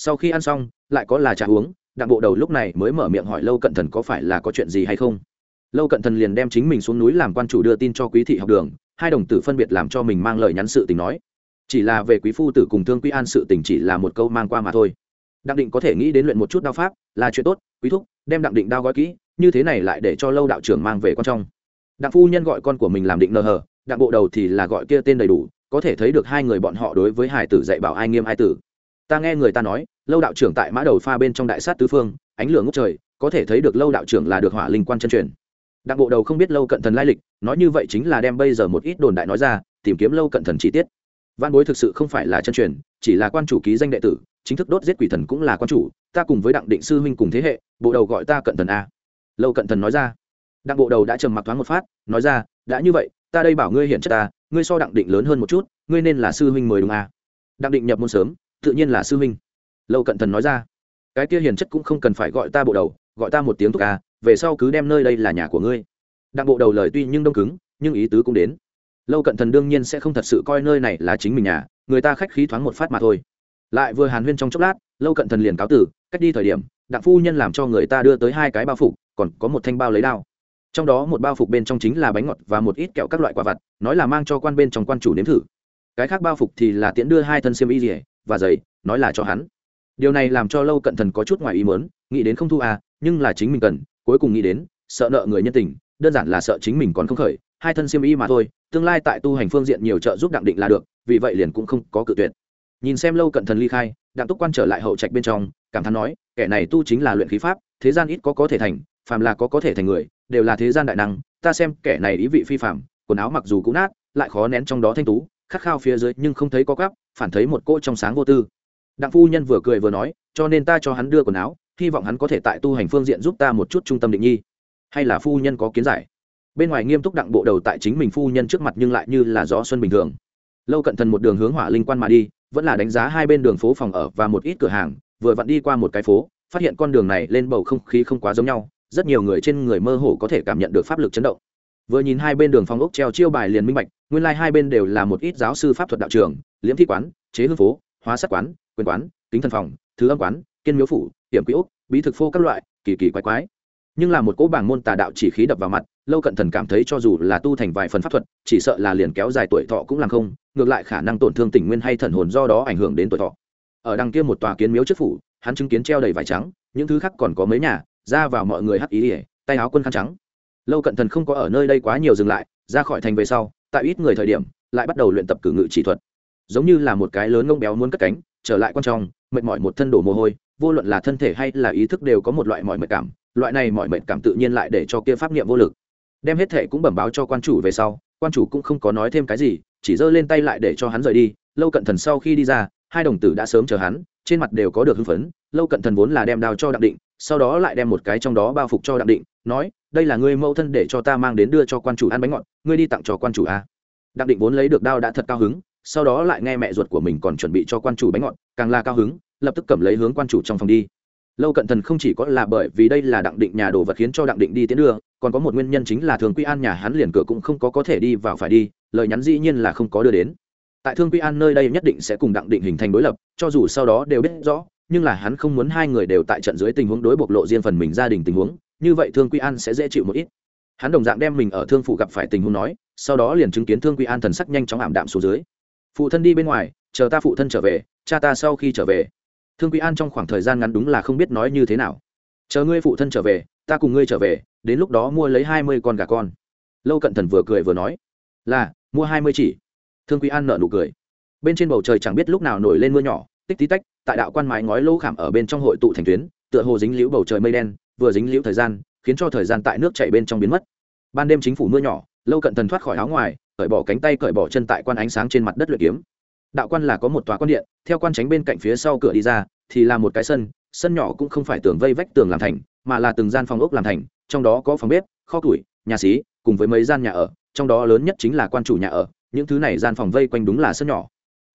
Speaker 1: sau khi ăn xong, lại có là trà uống, đặng bộ đầu lúc này mới mở miệng hỏi lâu cận thần có phải là có chuyện gì hay không. Lâu cận thần liền đem chính mình xuống núi làm quan chủ đưa tin cho quý thị học đường, hai đồng tử phân biệt làm cho mình mang lời nhắn sự tình nói. Chỉ là về quý phu tử cùng thương quý an sự tình chỉ là một câu mang qua mà thôi. Đặng định có thể nghĩ đến luyện một chút đao pháp, là chuyện tốt, quý thúc, đem đặng định đao gói kỹ, như thế này lại để cho lâu đạo trưởng mang về con trong. Đặng phu nhân gọi con của mình làm định nờ hờ, đặng bộ đầu thì là gọi kia tên đầy đủ, có thể thấy được hai người bọn họ đối với hải tử dạy bảo ai nghiêm ai tử ta nghe người ta nói, lâu đạo trưởng tại mã đầu pha bên trong đại sát tứ phương, ánh lửa ngốc trời, có thể thấy được lâu đạo trưởng là được hỏa linh quan chân truyền. Đặng bộ đầu không biết lâu cận thần lai lịch, nói như vậy chính là đem bây giờ một ít đồn đại nói ra, tìm kiếm lâu cận thần chi tiết. Văn bối thực sự không phải là chân truyền, chỉ là quan chủ ký danh đệ tử, chính thức đốt giết quỷ thần cũng là quan chủ, ta cùng với đặng định sư huynh cùng thế hệ, bộ đầu gọi ta cận thần a. Lâu cận thần nói ra. Đặng bộ đầu đã trầm mặc thoáng một phát, nói ra, đã như vậy, ta đây bảo ngươi hiện chất ta, ngươi so đặng định lớn hơn một chút, ngươi nên là sư huynh mời đúng a. Đặng định nhập môn sớm tự nhiên là sư huynh. Lâu cận thần nói ra cái kia hiền chất cũng không cần phải gọi ta bộ đầu gọi ta một tiếng thúc à, về sau cứ đem nơi đây là nhà của ngươi. Đặng bộ đầu lời tuy nhưng đông cứng nhưng ý tứ cũng đến. Lâu cận thần đương nhiên sẽ không thật sự coi nơi này là chính mình nhà người ta khách khí thoáng một phát mà thôi. Lại vừa hàn huyên trong chốc lát lâu cận thần liền cáo tử cách đi thời điểm đặng phu nhân làm cho người ta đưa tới hai cái bao phục còn có một thanh bao lấy đao. Trong đó một bao phục bên trong chính là bánh ngọt và một ít kẹo các loại quả vặt nói là mang cho quan bên trong quan chủ nếm thử. Cái khác bao phục thì là tiễn đưa hai thân xiêm y rỉa và giày, nói là cho hắn. Điều này làm cho lâu cận thần có chút ngoài ý mớn nghĩ đến không thu à nhưng là chính mình cần, cuối cùng nghĩ đến, sợ nợ người nhân tình, đơn giản là sợ chính mình còn không khởi, hai thân siêm y mà thôi, tương lai tại tu hành phương diện nhiều trợ giúp đặng định là được, vì vậy liền cũng không có cự tuyệt. Nhìn xem lâu cận thần ly khai, đặng túc quan trở lại hậu trạch bên trong, cảm thán nói, kẻ này tu chính là luyện khí pháp, thế gian ít có có thể thành, phàm là có có thể thành người, đều là thế gian đại năng, ta xem kẻ này ý vị phi phàm, quần áo mặc dù cũ nát, lại khó nén trong đó thanh tú khát khao phía dưới nhưng không thấy có gắp phản thấy một cô trong sáng vô tư. Đặng phu nhân vừa cười vừa nói, cho nên ta cho hắn đưa quần áo, hy vọng hắn có thể tại tu hành phương diện giúp ta một chút trung tâm định nhi. Hay là phu nhân có kiến giải? Bên ngoài nghiêm túc đặng bộ đầu tại chính mình phu nhân trước mặt nhưng lại như là gió xuân bình thường. Lâu cận thần một đường hướng hỏa linh quan mà đi, vẫn là đánh giá hai bên đường phố phòng ở và một ít cửa hàng, vừa vặn đi qua một cái phố, phát hiện con đường này lên bầu không khí không quá giống nhau, rất nhiều người trên người mơ hồ có thể cảm nhận được pháp lực chấn động vừa nhìn hai bên đường phong ốc treo chiêu bài liền minh bạch, nguyên lai、like、hai bên đều là một ít giáo sư pháp thuật đạo trường, liễm thi quán, chế hương phố, hóa sắc quán, quyền quán, kính thần phòng, thứ âm quán, kiên miếu phủ, hiểm quỹ úc bí thực phô các loại, kỳ kỳ quái quái. Nhưng là một cỗ bảng môn tà đạo chỉ khí đập vào mặt, lâu cận thần cảm thấy cho dù là tu thành vài phần pháp thuật, chỉ sợ là liền kéo dài tuổi thọ cũng làm không, ngược lại khả năng tổn thương tình nguyên hay thần hồn do đó ảnh hưởng đến tuổi thọ. Ở đằng kia một tòa kiến miếu trước phủ, hắn chứng kiến treo đầy vải trắng, những thứ khác còn có mấy nhà, ra vào mọi người hắc ý ỉa tay áo quân khăn trắng lâu cận thần không có ở nơi đây quá nhiều dừng lại, ra khỏi thành về sau, tại ít người thời điểm, lại bắt đầu luyện tập cử ngự chỉ thuật. Giống như là một cái lớn ngông béo muốn cất cánh, trở lại quan trọng mệt mỏi một thân đổ mồ hôi, vô luận là thân thể hay là ý thức đều có một loại mỏi mệt cảm, loại này mỏi mệt cảm tự nhiên lại để cho kia pháp niệm vô lực. Đem hết thể cũng bẩm báo cho quan chủ về sau, quan chủ cũng không có nói thêm cái gì, chỉ giơ lên tay lại để cho hắn rời đi. Lâu cận thần sau khi đi ra, hai đồng tử đã sớm chờ hắn, trên mặt đều có được hưng phấn. Lâu cận thần vốn là đem đao cho đặng định sau đó lại đem một cái trong đó bao phục cho đặng định, nói, đây là ngươi mẫu thân để cho ta mang đến đưa cho quan chủ ăn bánh ngọt, ngươi đi tặng cho quan chủ a. Đặng định vốn lấy được đao đã thật cao hứng, sau đó lại nghe mẹ ruột của mình còn chuẩn bị cho quan chủ bánh ngọt, càng là cao hứng, lập tức cầm lấy hướng quan chủ trong phòng đi. Lâu cận thần không chỉ có là bởi vì đây là đặng định nhà đồ vật khiến cho đặng định đi tiến đưa, còn có một nguyên nhân chính là thường quy an nhà hắn liền cửa cũng không có có thể đi vào phải đi, lời nhắn dĩ nhiên là không có đưa đến. Tại thương quy an nơi đây nhất định sẽ cùng đặng định hình thành đối lập, cho dù sau đó đều biết rõ nhưng là hắn không muốn hai người đều tại trận dưới tình huống đối bộc lộ riêng phần mình gia đình tình huống, như vậy thương quy an sẽ dễ chịu một ít. Hắn đồng dạng đem mình ở thương phụ gặp phải tình huống nói, sau đó liền chứng kiến thương quy an thần sắc nhanh chóng ảm đạm xuống dưới. Phụ thân đi bên ngoài, chờ ta phụ thân trở về, cha ta sau khi trở về. Thương quy an trong khoảng thời gian ngắn đúng là không biết nói như thế nào. Chờ ngươi phụ thân trở về, ta cùng ngươi trở về, đến lúc đó mua lấy hai mươi con gà con. Lâu cận thần vừa cười vừa nói, là, mua hai mươi chỉ. Thương quy an nợ nụ cười. Bên trên bầu trời chẳng biết lúc nào nổi lên mưa nhỏ, tích tí tách tại đạo quan mái ngói lỗ khảm ở bên trong hội tụ thành tuyến, tựa hồ dính liễu bầu trời mây đen, vừa dính liễu thời gian, khiến cho thời gian tại nước chảy bên trong biến mất. Ban đêm chính phủ mưa nhỏ, lâu cận thần thoát khỏi áo ngoài, cởi bỏ cánh tay cởi bỏ chân tại quan ánh sáng trên mặt đất luyện kiếm. Đạo quan là có một tòa quan điện, theo quan tránh bên cạnh phía sau cửa đi ra, thì là một cái sân sân nhỏ cũng không phải tường vây vách tường làm thành, mà là từng gian phòng ốc làm thành, trong đó có phòng bếp, kho củi, nhà xí, cùng với mấy gian nhà ở, trong đó lớn nhất chính là quan chủ nhà ở, những thứ này gian phòng vây quanh đúng là sân nhỏ.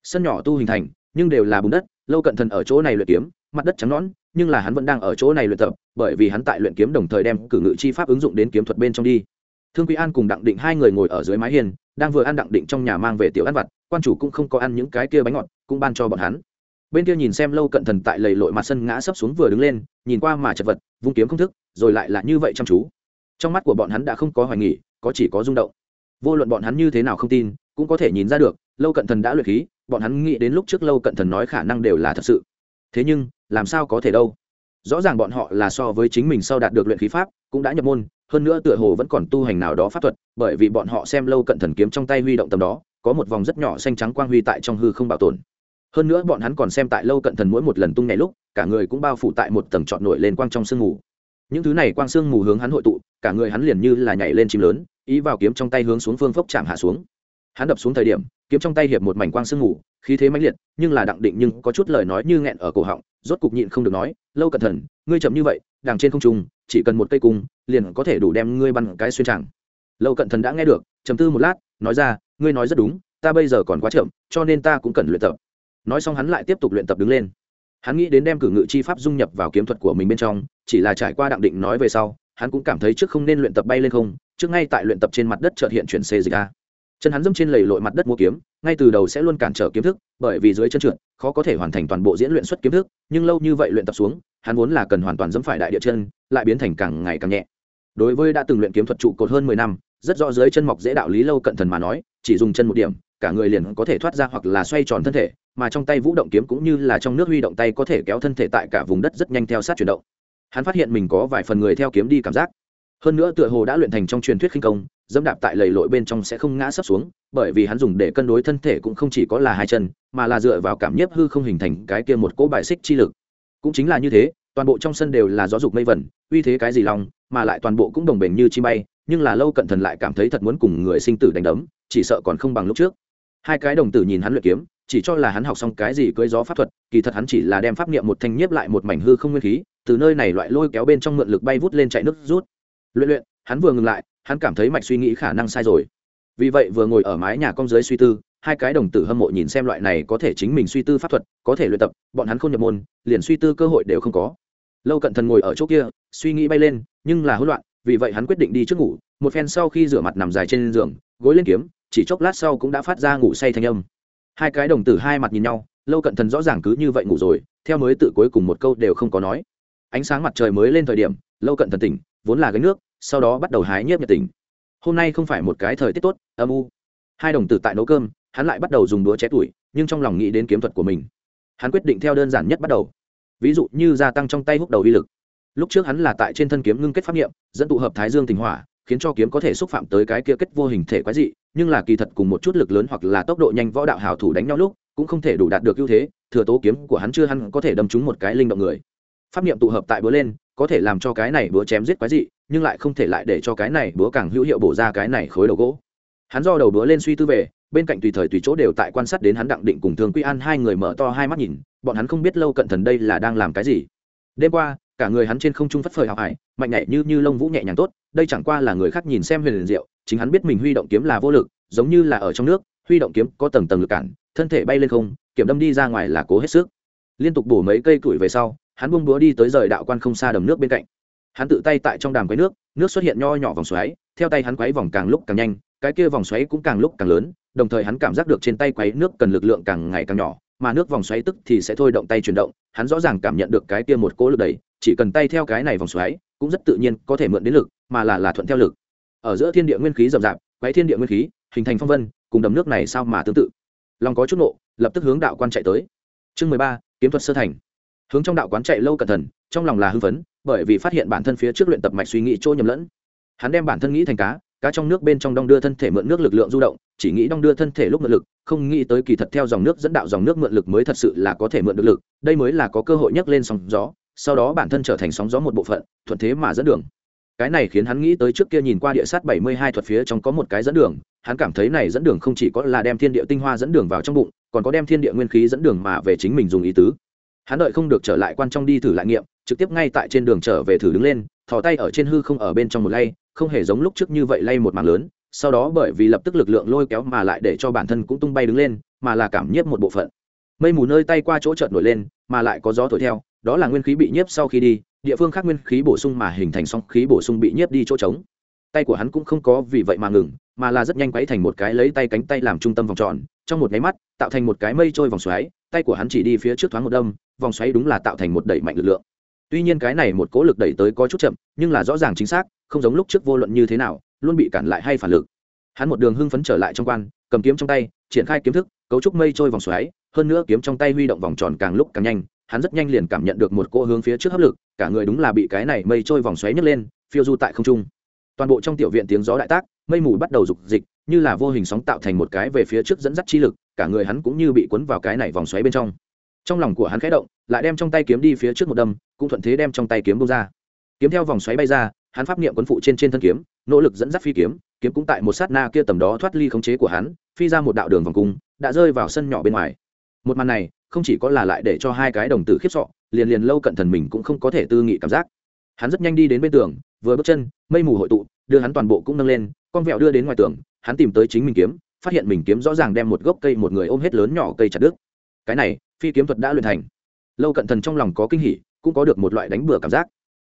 Speaker 1: Sân nhỏ tu hình thành, nhưng đều là bùn đất lâu cận thần ở chỗ này luyện kiếm, mặt đất trắng nõn, nhưng là hắn vẫn đang ở chỗ này luyện tập, bởi vì hắn tại luyện kiếm đồng thời đem cử ngự chi pháp ứng dụng đến kiếm thuật bên trong đi. Thương quý an cùng đặng định hai người ngồi ở dưới mái hiên, đang vừa ăn đặng định trong nhà mang về tiểu ăn vặt, quan chủ cũng không có ăn những cái kia bánh ngọt, cũng ban cho bọn hắn. Bên kia nhìn xem lâu cận thần tại lầy lội mặt sân ngã sấp xuống vừa đứng lên, nhìn qua mà chật vật, vung kiếm không thức, rồi lại là như vậy chăm chú. Trong mắt của bọn hắn đã không có hoài nghỉ có chỉ có rung động. Vô luận bọn hắn như thế nào không tin, cũng có thể nhìn ra được, lâu cận thần đã luyện khí bọn hắn nghĩ đến lúc trước lâu cận thần nói khả năng đều là thật sự. Thế nhưng, làm sao có thể đâu? Rõ ràng bọn họ là so với chính mình sau đạt được luyện khí pháp, cũng đã nhập môn, hơn nữa tựa hồ vẫn còn tu hành nào đó pháp thuật, bởi vì bọn họ xem lâu cận thần kiếm trong tay huy động tầm đó, có một vòng rất nhỏ xanh trắng quang huy tại trong hư không bảo tồn. Hơn nữa bọn hắn còn xem tại lâu cận thần mỗi một lần tung này lúc, cả người cũng bao phủ tại một tầng trọn nổi lên quang trong sương mù. Những thứ này quang sương mù hướng hắn hội tụ, cả người hắn liền như là nhảy lên chim lớn, ý vào kiếm trong tay hướng xuống phương phốc chạm hạ xuống. Hắn đập xuống thời điểm kiếm trong tay hiệp một mảnh quang sương mù, khí thế mãnh liệt, nhưng là đặng định nhưng có chút lời nói như nghẹn ở cổ họng, rốt cục nhịn không được nói, lâu cẩn thận, ngươi chậm như vậy, đằng trên không trung, chỉ cần một cây cung, liền có thể đủ đem ngươi bắn cái xuyên chẳng. Lâu cận thần đã nghe được chầm tư một lát, nói ra, ngươi nói rất đúng, ta bây giờ còn quá chậm, cho nên ta cũng cần luyện tập. Nói xong hắn lại tiếp tục luyện tập đứng lên. Hắn nghĩ đến đem cử ngự chi pháp dung nhập vào kiếm thuật của mình bên trong, chỉ là trải qua đặng định nói về sau, hắn cũng cảm thấy trước không nên luyện tập bay lên không, trước ngay tại luyện tập trên mặt đất trợt hiện chuyển xê dịch a chân hắn dẫm trên lầy lội mặt đất mua kiếm, ngay từ đầu sẽ luôn cản trở kiếm thức, bởi vì dưới chân trượt, khó có thể hoàn thành toàn bộ diễn luyện xuất kiếm thức, nhưng lâu như vậy luyện tập xuống, hắn vốn là cần hoàn toàn dẫm phải đại địa chân, lại biến thành càng ngày càng nhẹ. Đối với đã từng luyện kiếm thuật trụ cột hơn mười năm, rất rõ dưới chân mọc dễ đạo lý lâu cận thần mà nói, chỉ dùng chân một điểm, cả người liền có thể thoát ra hoặc là xoay tròn thân thể, mà trong tay vũ động kiếm cũng như là trong nước huy động tay có thể kéo thân thể tại cả vùng đất rất nhanh theo sát chuyển động. Hắn phát hiện mình có vài phần người theo kiếm đi cảm giác hơn nữa tựa hồ đã luyện thành trong truyền thuyết khinh công, dẫm đạp tại lầy lội bên trong sẽ không ngã sấp xuống, bởi vì hắn dùng để cân đối thân thể cũng không chỉ có là hai chân, mà là dựa vào cảm nhiếp hư không hình thành cái kia một cỗ bài xích chi lực. Cũng chính là như thế, toàn bộ trong sân đều là gió dục mây vẩn, uy thế cái gì lòng, mà lại toàn bộ cũng đồng bền như chi bay, nhưng là lâu cận thần lại cảm thấy thật muốn cùng người sinh tử đánh đấm, chỉ sợ còn không bằng lúc trước. Hai cái đồng tử nhìn hắn luyện kiếm, chỉ cho là hắn học xong cái gì cưỡi gió pháp thuật, kỳ thật hắn chỉ là đem pháp niệm một thanh nhiếp lại một mảnh hư không nguyên khí, từ nơi này loại lôi kéo bên trong mượn lực bay vút lên chạy nước rút luyện luyện, hắn vừa ngừng lại, hắn cảm thấy mạch suy nghĩ khả năng sai rồi. Vì vậy vừa ngồi ở mái nhà con dưới suy tư, hai cái đồng tử hâm mộ nhìn xem loại này có thể chính mình suy tư pháp thuật, có thể luyện tập, bọn hắn không nhập môn, liền suy tư cơ hội đều không có. Lâu cận thần ngồi ở chỗ kia, suy nghĩ bay lên, nhưng là hỗn loạn, vì vậy hắn quyết định đi trước ngủ, một phen sau khi rửa mặt nằm dài trên giường, gối lên kiếm, chỉ chốc lát sau cũng đã phát ra ngủ say thanh âm. Hai cái đồng tử hai mặt nhìn nhau, lâu cận thần rõ ràng cứ như vậy ngủ rồi, theo mới tự cuối cùng một câu đều không có nói. Ánh sáng mặt trời mới lên thời điểm, lâu cận thần tỉnh, vốn là gánh nước sau đó bắt đầu hái nhiếp nhiệt tình. hôm nay không phải một cái thời tiết tốt, âm u. Hai đồng tử tại nấu cơm, hắn lại bắt đầu dùng đũa ché tuổi, nhưng trong lòng nghĩ đến kiếm thuật của mình. Hắn quyết định theo đơn giản nhất bắt đầu. Ví dụ như gia tăng trong tay húc đầu uy lực. Lúc trước hắn là tại trên thân kiếm ngưng kết pháp nghiệm dẫn tụ hợp thái dương tình hỏa, khiến cho kiếm có thể xúc phạm tới cái kia kết vô hình thể quái dị, nhưng là kỳ thật cùng một chút lực lớn hoặc là tốc độ nhanh võ đạo hảo thủ đánh nhau lúc, cũng không thể đủ đạt được ưu thế, thừa tố kiếm của hắn chưa hắn có thể đâm trúng một cái linh động người. Pháp niệm tụ hợp tại búa lên, có thể làm cho cái này búa chém giết quái dị nhưng lại không thể lại để cho cái này búa càng hữu hiệu bổ ra cái này khối đầu gỗ. Hắn do đầu búa lên suy tư về, bên cạnh tùy thời tùy chỗ đều tại quan sát đến hắn đặng định cùng thương quy an hai người mở to hai mắt nhìn, bọn hắn không biết lâu cận thần đây là đang làm cái gì. Đêm qua, cả người hắn trên không trung phất phời học hải, mạnh nhẹ như như lông vũ nhẹ nhàng tốt, đây chẳng qua là người khác nhìn xem huyền liền diệu, chính hắn biết mình huy động kiếm là vô lực, giống như là ở trong nước, huy động kiếm có tầng tầng lực cản, thân thể bay lên không, kiểm đâm đi ra ngoài là cố hết sức. Liên tục bổ mấy cây củi về sau, hắn buông búa đi tới rời đạo quan không xa đầm nước bên cạnh hắn tự tay tại trong đàm quấy nước nước xuất hiện nho nhỏ vòng xoáy, theo tay hắn quấy vòng càng lúc càng nhanh, cái kia vòng xoáy cũng càng lúc càng lớn, đồng thời hắn cảm giác được trên tay quấy nước cần lực lượng càng ngày càng nhỏ, mà nước vòng xoáy tức thì sẽ thôi động tay chuyển động, hắn rõ ràng cảm nhận được cái kia một cỗ lực đẩy, chỉ cần tay theo cái này vòng xoáy, cũng rất tự nhiên có thể mượn đến lực, mà là là thuận theo lực. Ở giữa thiên địa nguyên khí rậm rạp, quấy thiên địa nguyên khí, hình thành phong vân, cùng đầm nước này sao mà tương tự. Lòng có chút nộ, lập tức hướng đạo quan chạy tới. Chương mười ba, kiếm thuật sơ thành. Hướng trong đạo quán chạy lâu cẩn thận, trong lòng là hưng phấn bởi vì phát hiện bản thân phía trước luyện tập mạch suy nghĩ trôi nhầm lẫn. Hắn đem bản thân nghĩ thành cá cá trong nước bên trong đong đưa thân thể mượn nước lực lượng du động, chỉ nghĩ đong đưa thân thể lúc mượn lực, không nghĩ tới kỳ thật theo dòng nước dẫn đạo dòng nước mượn lực mới thật sự là có thể mượn được lực, đây mới là có cơ hội nhấc lên sóng gió, sau đó bản thân trở thành sóng gió một bộ phận, thuận thế mà dẫn đường. Cái này khiến hắn nghĩ tới trước kia nhìn qua địa sát bảy mươi hai thuật phía trong có một cái dẫn đường, hắn cảm thấy này dẫn đường không chỉ có là đem thiên địa tinh hoa dẫn đường vào trong bụng, còn có đem thiên địa nguyên khí dẫn đường mà về chính mình dùng ý tứ. Hắn đợi không được trở lại quan trong đi thử lại nghiệm trực tiếp ngay tại trên đường trở về thử đứng lên, thò tay ở trên hư không ở bên trong một lay, không hề giống lúc trước như vậy lay một mảng lớn, sau đó bởi vì lập tức lực lượng lôi kéo mà lại để cho bản thân cũng tung bay đứng lên, mà là cảm nhiếp một bộ phận. Mây mù nơi tay qua chỗ chợt nổi lên, mà lại có gió thổi theo, đó là nguyên khí bị nhiếp sau khi đi, địa phương khác nguyên khí bổ sung mà hình thành song khí bổ sung bị nhiếp đi chỗ trống. Tay của hắn cũng không có vì vậy mà ngừng, mà là rất nhanh quấy thành một cái lấy tay cánh tay làm trung tâm vòng tròn, trong một nháy mắt, tạo thành một cái mây trôi vòng xoáy, tay của hắn chỉ đi phía trước thoáng một đâm, vòng xoáy đúng là tạo thành một đẩy mạnh lực lượng tuy nhiên cái này một cố lực đẩy tới có chút chậm, nhưng là rõ ràng chính xác, không giống lúc trước vô luận như thế nào, luôn bị cản lại hay phản lực. Hắn một đường hưng phấn trở lại trong quan, cầm kiếm trong tay, triển khai kiếm thức, cấu trúc mây trôi vòng xoáy, hơn nữa kiếm trong tay huy động vòng tròn càng lúc càng nhanh, hắn rất nhanh liền cảm nhận được một cỗ hướng phía trước hấp lực, cả người đúng là bị cái này mây trôi vòng xoáy nhấc lên, phiêu du tại không trung. Toàn bộ trong tiểu viện tiếng gió đại tác, mây mù bắt đầu rục dịch, như là vô hình sóng tạo thành một cái về phía trước dẫn dắt chi lực, cả người hắn cũng như bị cuốn vào cái này vòng xoáy bên trong. Trong lòng của hắn khẽ động lại đem trong tay kiếm đi phía trước một đâm, cũng thuận thế đem trong tay kiếm bông ra. Kiếm theo vòng xoáy bay ra, hắn pháp niệm quấn phụ trên trên thân kiếm, nỗ lực dẫn dắt phi kiếm kiếm cũng tại một sát na kia tầm đó thoát ly khống chế của hắn, phi ra một đạo đường vòng cung, đã rơi vào sân nhỏ bên ngoài. Một màn này, không chỉ có là lại để cho hai cái đồng tử khiếp sọ liền liền lâu cận thần mình cũng không có thể tư nghị cảm giác. Hắn rất nhanh đi đến bên tường, vừa bước chân, mây mù hội tụ, đưa hắn toàn bộ cũng nâng lên, con vẹo đưa đến ngoài tường, hắn tìm tới chính mình kiếm, phát hiện mình kiếm rõ ràng đem một gốc cây một người ôm hết lớn nhỏ cây chặt đứt. Cái này, phi kiếm thuật đã luyện thành lâu cận thần trong lòng có kinh hỉ, cũng có được một loại đánh bừa cảm giác.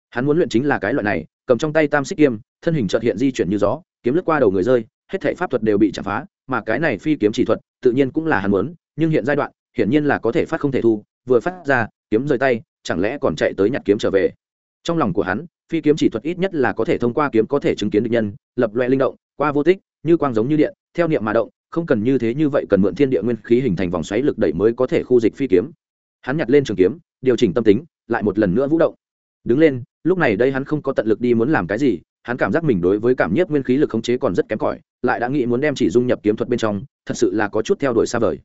Speaker 1: Hắn muốn luyện chính là cái loại này, cầm trong tay tam xích kiếm, thân hình trợt hiện di chuyển như gió, kiếm lướt qua đầu người rơi, hết thể pháp thuật đều bị chạm phá, mà cái này phi kiếm chỉ thuật, tự nhiên cũng là hắn muốn, nhưng hiện giai đoạn, hiển nhiên là có thể phát không thể thu, vừa phát ra, kiếm rời tay, chẳng lẽ còn chạy tới nhặt kiếm trở về? Trong lòng của hắn, phi kiếm chỉ thuật ít nhất là có thể thông qua kiếm có thể chứng kiến được nhân, lập loe linh động, qua vô tích, như quang giống như điện, theo niệm mà động, không cần như thế như vậy cần mượn thiên địa nguyên khí hình thành vòng xoáy lực đẩy mới có thể khu dịch phi kiếm hắn nhặt lên trường kiếm, điều chỉnh tâm tính, lại một lần nữa vũ động. Đứng lên, lúc này đây hắn không có tận lực đi muốn làm cái gì, hắn cảm giác mình đối với cảm nhiếp nguyên khí lực khống chế còn rất kém cỏi, lại đã nghĩ muốn đem chỉ dung nhập kiếm thuật bên trong, thật sự là có chút theo đuổi xa vời.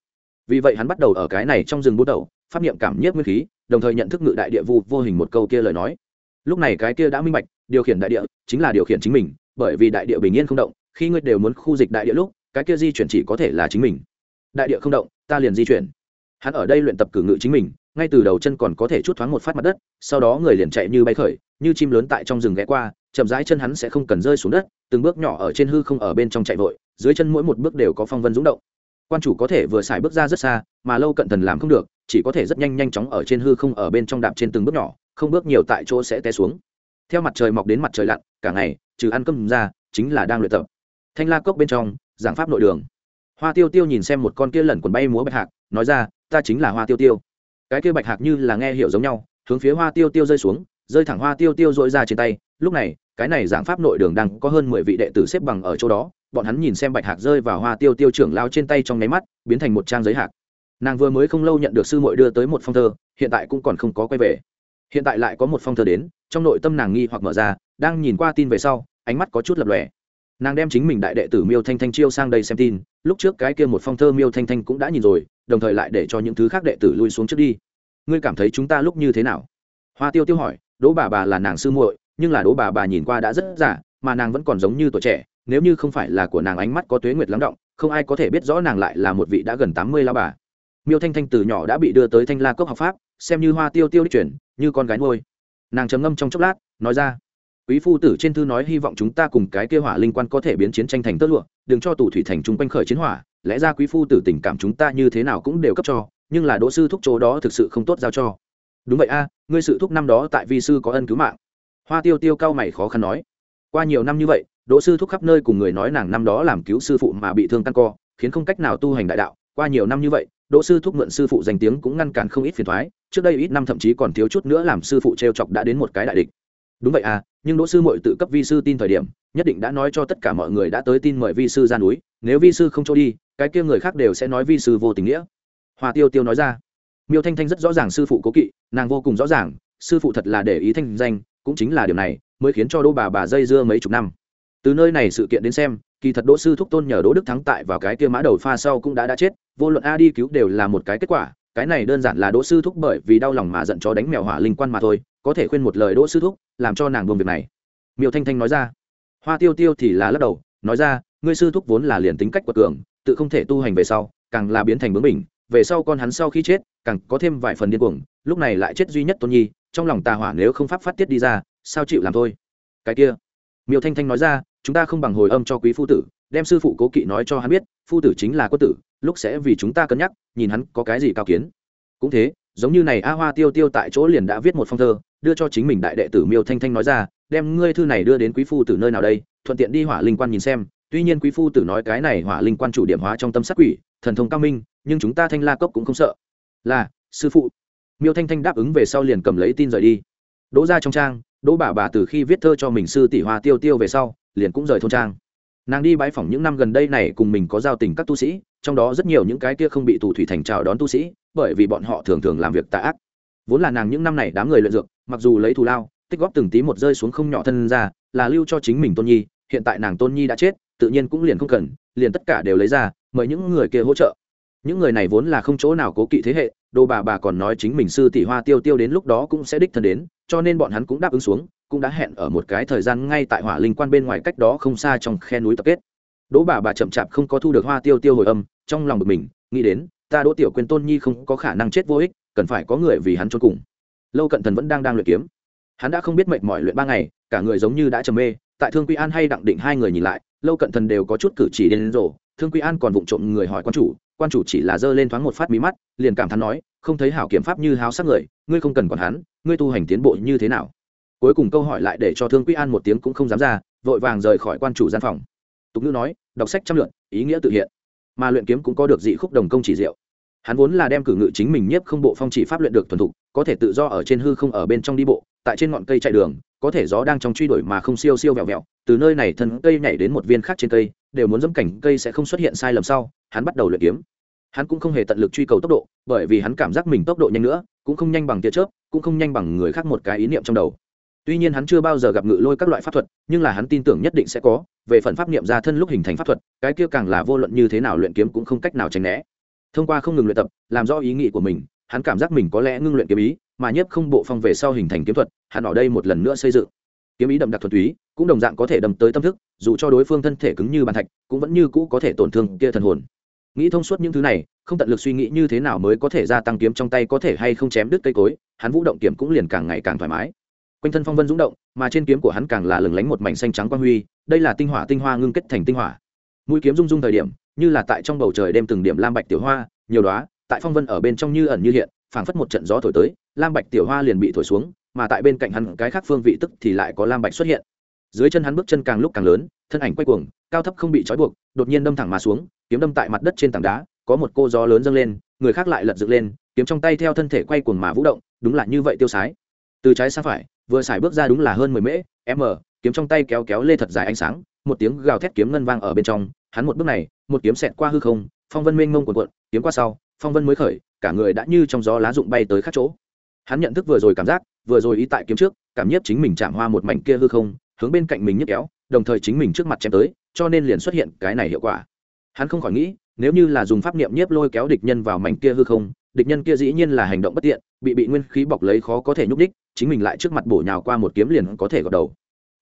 Speaker 1: Vì vậy hắn bắt đầu ở cái này trong rừng bút đầu phát niệm cảm nhiếp nguyên khí, đồng thời nhận thức ngự đại địa vu vô hình một câu kia lời nói. Lúc này cái kia đã minh bạch, điều khiển đại địa chính là điều khiển chính mình, bởi vì đại địa bình yên không động, khi ngươi đều muốn khu dịch đại địa lúc, cái kia di chuyển chỉ có thể là chính mình. Đại địa không động, ta liền di chuyển hắn ở đây luyện tập cử ngự chính mình, ngay từ đầu chân còn có thể chút thoáng một phát mặt đất, sau đó người liền chạy như bay khởi, như chim lớn tại trong rừng ghé qua, chậm rãi chân hắn sẽ không cần rơi xuống đất, từng bước nhỏ ở trên hư không ở bên trong chạy vội, dưới chân mỗi một bước đều có phong vân rúng động. Quan chủ có thể vừa xài bước ra rất xa, mà lâu cận thần làm không được, chỉ có thể rất nhanh nhanh chóng ở trên hư không ở bên trong đạp trên từng bước nhỏ, không bước nhiều tại chỗ sẽ té xuống. Theo mặt trời mọc đến mặt trời lặn, cả ngày, trừ ăn cơm ra, chính là đang luyện tập. Thanh la cốc bên trong, giảng pháp nội đường. Hoa tiêu tiêu nhìn xem một con kia lẩn quần bay múa bạch hạc, nói ra ta chính là hoa tiêu tiêu. Cái kia bạch hạc như là nghe hiểu giống nhau, hướng phía hoa tiêu tiêu rơi xuống, rơi thẳng hoa tiêu tiêu dội ra trên tay. Lúc này, cái này giảng pháp nội đường đang có hơn mười vị đệ tử xếp bằng ở chỗ đó, bọn hắn nhìn xem bạch hạc rơi vào hoa tiêu tiêu trưởng lao trên tay trong nháy mắt, biến thành một trang giấy hạc. Nàng vừa mới không lâu nhận được sư mội đưa tới một phong thơ, hiện tại cũng còn không có quay về. Hiện tại lại có một phong thơ đến, trong nội tâm nàng nghi hoặc mở ra, đang nhìn qua tin về sau, ánh mắt có chút lập lòe. Nàng đem chính mình đại đệ tử miêu thanh thanh chiêu sang đây xem tin, lúc trước cái kia một phong thơ miêu thanh thanh cũng đã nhìn rồi đồng thời lại để cho những thứ khác đệ tử lui xuống trước đi. Ngươi cảm thấy chúng ta lúc như thế nào? Hoa tiêu tiêu hỏi, đỗ bà bà là nàng sư muội, nhưng là đỗ bà bà nhìn qua đã rất giả mà nàng vẫn còn giống như tuổi trẻ, nếu như không phải là của nàng ánh mắt có tuế nguyệt lắng động, không ai có thể biết rõ nàng lại là một vị đã gần tám mươi lao bà. Miêu thanh thanh từ nhỏ đã bị đưa tới thanh la cốc học pháp, xem như hoa tiêu tiêu đi chuyển như con gái nuôi. nàng trầm ngâm trong chốc lát, nói ra quý phu tử trên thư nói hy vọng chúng ta cùng cái kêu hỏa linh quan có thể biến chiến tranh thành tơ lụa, đừng cho tù thủy thành chung quanh khởi chiến hỏa, lẽ ra quý phu tử tình cảm chúng ta như thế nào cũng đều cấp cho, nhưng là đỗ sư thúc chỗ đó thực sự không tốt giao cho. Đúng vậy a, ngươi sự thúc năm đó tại vi sư có ân cứu mạng. Hoa tiêu tiêu cao mày khó khăn nói. Qua nhiều năm như vậy, đỗ sư thúc khắp nơi cùng người nói nàng năm đó làm cứu sư phụ mà bị thương căn co, khiến không cách nào tu hành đại đạo. Qua nhiều năm như vậy, đỗ sư thúc mượn sư phụ danh tiếng cũng ngăn cản không ít phiền thoái, trước đây ít năm thậm chí còn thiếu chút nữa làm sư phụ t r e o chọc đã đến một cái đại địch. Đúng vậy à nhưng đỗ sư mội tự cấp vi sư tin thời điểm, nhất định đã nói cho tất cả mọi người đã tới tin mời vi sư ra núi, nếu vi sư không cho đi, cái kia người khác đều sẽ nói vi sư vô tình nghĩa. Hoa tiêu tiêu nói ra. Miêu thanh thanh rất rõ ràng sư phụ cố kỵ, nàng vô cùng rõ ràng, sư phụ thật là để ý thanh danh, cũng chính là điều này, mới khiến cho đỗ bà bà dây dưa mấy chục năm. Từ nơi này sự kiện đến xem, kỳ thật đỗ sư thúc tôn nhờ đỗ đức thắng tại vào cái kia mã đầu pha sau cũng đã đã chết, vô luận a đi cứu đều là một cái kết quả, cái này đơn giản là đỗ sư thúc bởi vì đau lòng mà giận cho đánh mèo hỏa linh quan mà thôi có thể khuyên một lời đỗ sư thúc, làm cho nàng buông việc này. Miêu thanh thanh nói ra. Hoa tiêu tiêu thì là lắc đầu, nói ra, ngươi sư thúc vốn là liền tính cách quật cường, tự không thể tu hành về sau, càng là biến thành bướng bỉnh, về sau con hắn sau khi chết, càng có thêm vài phần điên cuồng, lúc này lại chết duy nhất tôn nhi, trong lòng tà hỏa nếu không pháp phát tiết đi ra, sao chịu làm thôi? Cái kia. Miêu thanh thanh nói ra, chúng ta không bằng hồi âm cho quý phu tử, đem sư phụ cố kỵ nói cho hắn biết, phu tử chính là quân tử, lúc sẽ vì chúng ta cân nhắc, nhìn hắn có cái gì cao kiến. Cũng thế giống như này a hoa tiêu tiêu tại chỗ liền đã viết một phong thơ, đưa cho chính mình đại đệ tử miêu thanh thanh nói ra, đem ngươi thư này đưa đến quý phu tử nơi nào đây, thuận tiện đi hỏa linh quan nhìn xem. Tuy nhiên quý phu tử nói cái này hỏa linh quan chủ điểm hóa trong tâm sát quỷ, thần thông cao minh, nhưng chúng ta thanh la cốc cũng không sợ. Là, sư phụ. Miêu thanh thanh đáp ứng về sau liền cầm lấy tin rời đi. Đỗ ra trong trang, đỗ bà bà từ khi viết thơ cho mình sư tỷ hoa tiêu tiêu về sau, liền cũng rời thôn trang. Nàng đi bãi phỏng những năm gần đây này cùng mình có giao tình các tu sĩ, trong đó rất nhiều những cái kia không bị tù thủy thành chào đón tu sĩ bởi vì bọn họ thường thường làm việc tà ác. Vốn là nàng những năm này đám người luyện dược, mặc dù lấy thù lao, tích góp từng tí một rơi xuống không nhỏ thân ra, là lưu cho chính mình tôn nhi, hiện tại nàng tôn nhi đã chết, tự nhiên cũng liền không cần, liền tất cả đều lấy ra, mời những người kia hỗ trợ. Những người này vốn là không chỗ nào cố kỵ thế hệ, đồ bà bà còn nói chính mình sư tỷ hoa tiêu tiêu đến lúc đó cũng sẽ đích thân đến, cho nên bọn hắn cũng đáp ứng xuống, cũng đã hẹn ở một cái thời gian ngay tại hỏa linh quan bên ngoài cách đó không xa trong khe núi tập kết. Đỗ bà bà chậm chạp không có thu được hoa tiêu tiêu hồi âm, trong lòng bực mình, nghĩ đến ta đỗ tiểu quyền tôn nhi không có khả năng chết vô ích, cần phải có người vì hắn trốn cùng. Lâu cận thần vẫn đang đang luyện kiếm. Hắn đã không biết mệt mỏi luyện ba ngày, cả người giống như đã trầm mê, tại thương quy an hay đặng định hai người nhìn lại, lâu cận thần đều có chút cử chỉ đến rồ. thương quy an còn vụng trộm người hỏi quan chủ quan chủ chỉ là giơ lên thoáng một phát mí mắt, liền cảm thán nói, không thấy hảo kiếm pháp như háo sắc người, ngươi không cần còn hắn, ngươi tu hành tiến bộ như thế nào. Cuối cùng câu hỏi lại để cho thương quy an một tiếng cũng không dám ra, vội vàng rời khỏi quan chủ gian phòng. Tục ngữ nói, đọc sách trăm lượn, ý nghĩa tự hiện. Mà luyện kiếm cũng có được dị khúc đồng công chỉ diệu hắn vốn là đem cử ngự chính mình nhiếp không bộ phong chỉ pháp luyện được thuần thục, có thể tự do ở trên hư không ở bên trong đi bộ, tại trên ngọn cây chạy đường, có thể gió đang trong truy đuổi mà không siêu siêu vẹo vẹo, từ nơi này thân cây nhảy đến một viên khác trên cây, đều muốn dẫm cảnh cây sẽ không xuất hiện sai lầm sau, hắn bắt đầu luyện kiếm. Hắn cũng không hề tận lực truy cầu tốc độ, bởi vì hắn cảm giác mình tốc độ nhanh nữa, cũng không nhanh bằng tia chớp, cũng không nhanh bằng người khác một cái ý niệm trong đầu. Tuy nhiên hắn chưa bao giờ gặp ngự lôi các loại pháp thuật, nhưng là hắn tin tưởng nhất định sẽ có, về phần pháp niệm ra thân lúc hình thành pháp thuật, cái kia càng là vô luận như thế nào luyện kiếm cũng không cách nào tránh né thông qua không ngừng luyện tập, làm rõ ý nghĩ của mình, hắn cảm giác mình có lẽ ngưng luyện kiếm ý, mà nhất không bộ phong về sau hình thành kiếm thuật, hắn ở đây một lần nữa xây dựng. Kiếm ý đậm đặc thuật túy, cũng đồng dạng có thể đâm tới tâm thức, dù cho đối phương thân thể cứng như bàn thạch, cũng vẫn như cũ có thể tổn thương kia thần hồn. Nghĩ thông suốt những thứ này, không tận lực suy nghĩ như thế nào mới có thể gia tăng kiếm trong tay có thể hay không chém đứt cây cối, hắn vũ động kiếm cũng liền càng ngày càng thoải mái. Quanh thân phong vân rung động, mà trên kiếm của hắn càng là lừng lánh một mảnh xanh trắng quang huy, đây là tinh hỏa tinh hoa ngưng kết thành tinh hỏa. Mũi kiếm rung rung thời điểm như là tại trong bầu trời đêm từng điểm lam bạch tiểu hoa, nhiều đó tại phong vân ở bên trong như ẩn như hiện, phảng phất một trận gió thổi tới, lam bạch tiểu hoa liền bị thổi xuống, mà tại bên cạnh hắn cái khác phương vị tức thì lại có lam bạch xuất hiện. Dưới chân hắn bước chân càng lúc càng lớn, thân ảnh quay cuồng, cao thấp không bị trói buộc, đột nhiên đâm thẳng mà xuống, kiếm đâm tại mặt đất trên tảng đá, có một cô gió lớn dâng lên, người khác lại lật dựng lên, kiếm trong tay theo thân thể quay cuồng mà vũ động, đúng là như vậy tiêu sái. Từ trái sang phải, vừa xài bước ra đúng là hơn mười mễ, m, kiếm trong tay kéo kéo lê thật dài ánh sáng, một tiếng gào thét kiếm ngân vang ở bên trong hắn một bước này, một kiếm xẹt qua hư không, phong vân mênh mông cuộn cuộn, kiếm qua sau, phong vân mới khởi, cả người đã như trong gió lá rụng bay tới khác chỗ. Hắn nhận thức vừa rồi cảm giác, vừa rồi ý tại kiếm trước, cảm nhiếp chính mình chạm hoa một mảnh kia hư không, hướng bên cạnh mình nhấc kéo, đồng thời chính mình trước mặt chém tới, cho nên liền xuất hiện cái này hiệu quả. Hắn không khỏi nghĩ, nếu như là dùng pháp niệm nhiếp lôi kéo địch nhân vào mảnh kia hư không, địch nhân kia dĩ nhiên là hành động bất tiện, bị bị nguyên khí bọc lấy khó có thể nhúc đích chính mình lại trước mặt bổ nhào qua một kiếm liền có thể gọt đầu.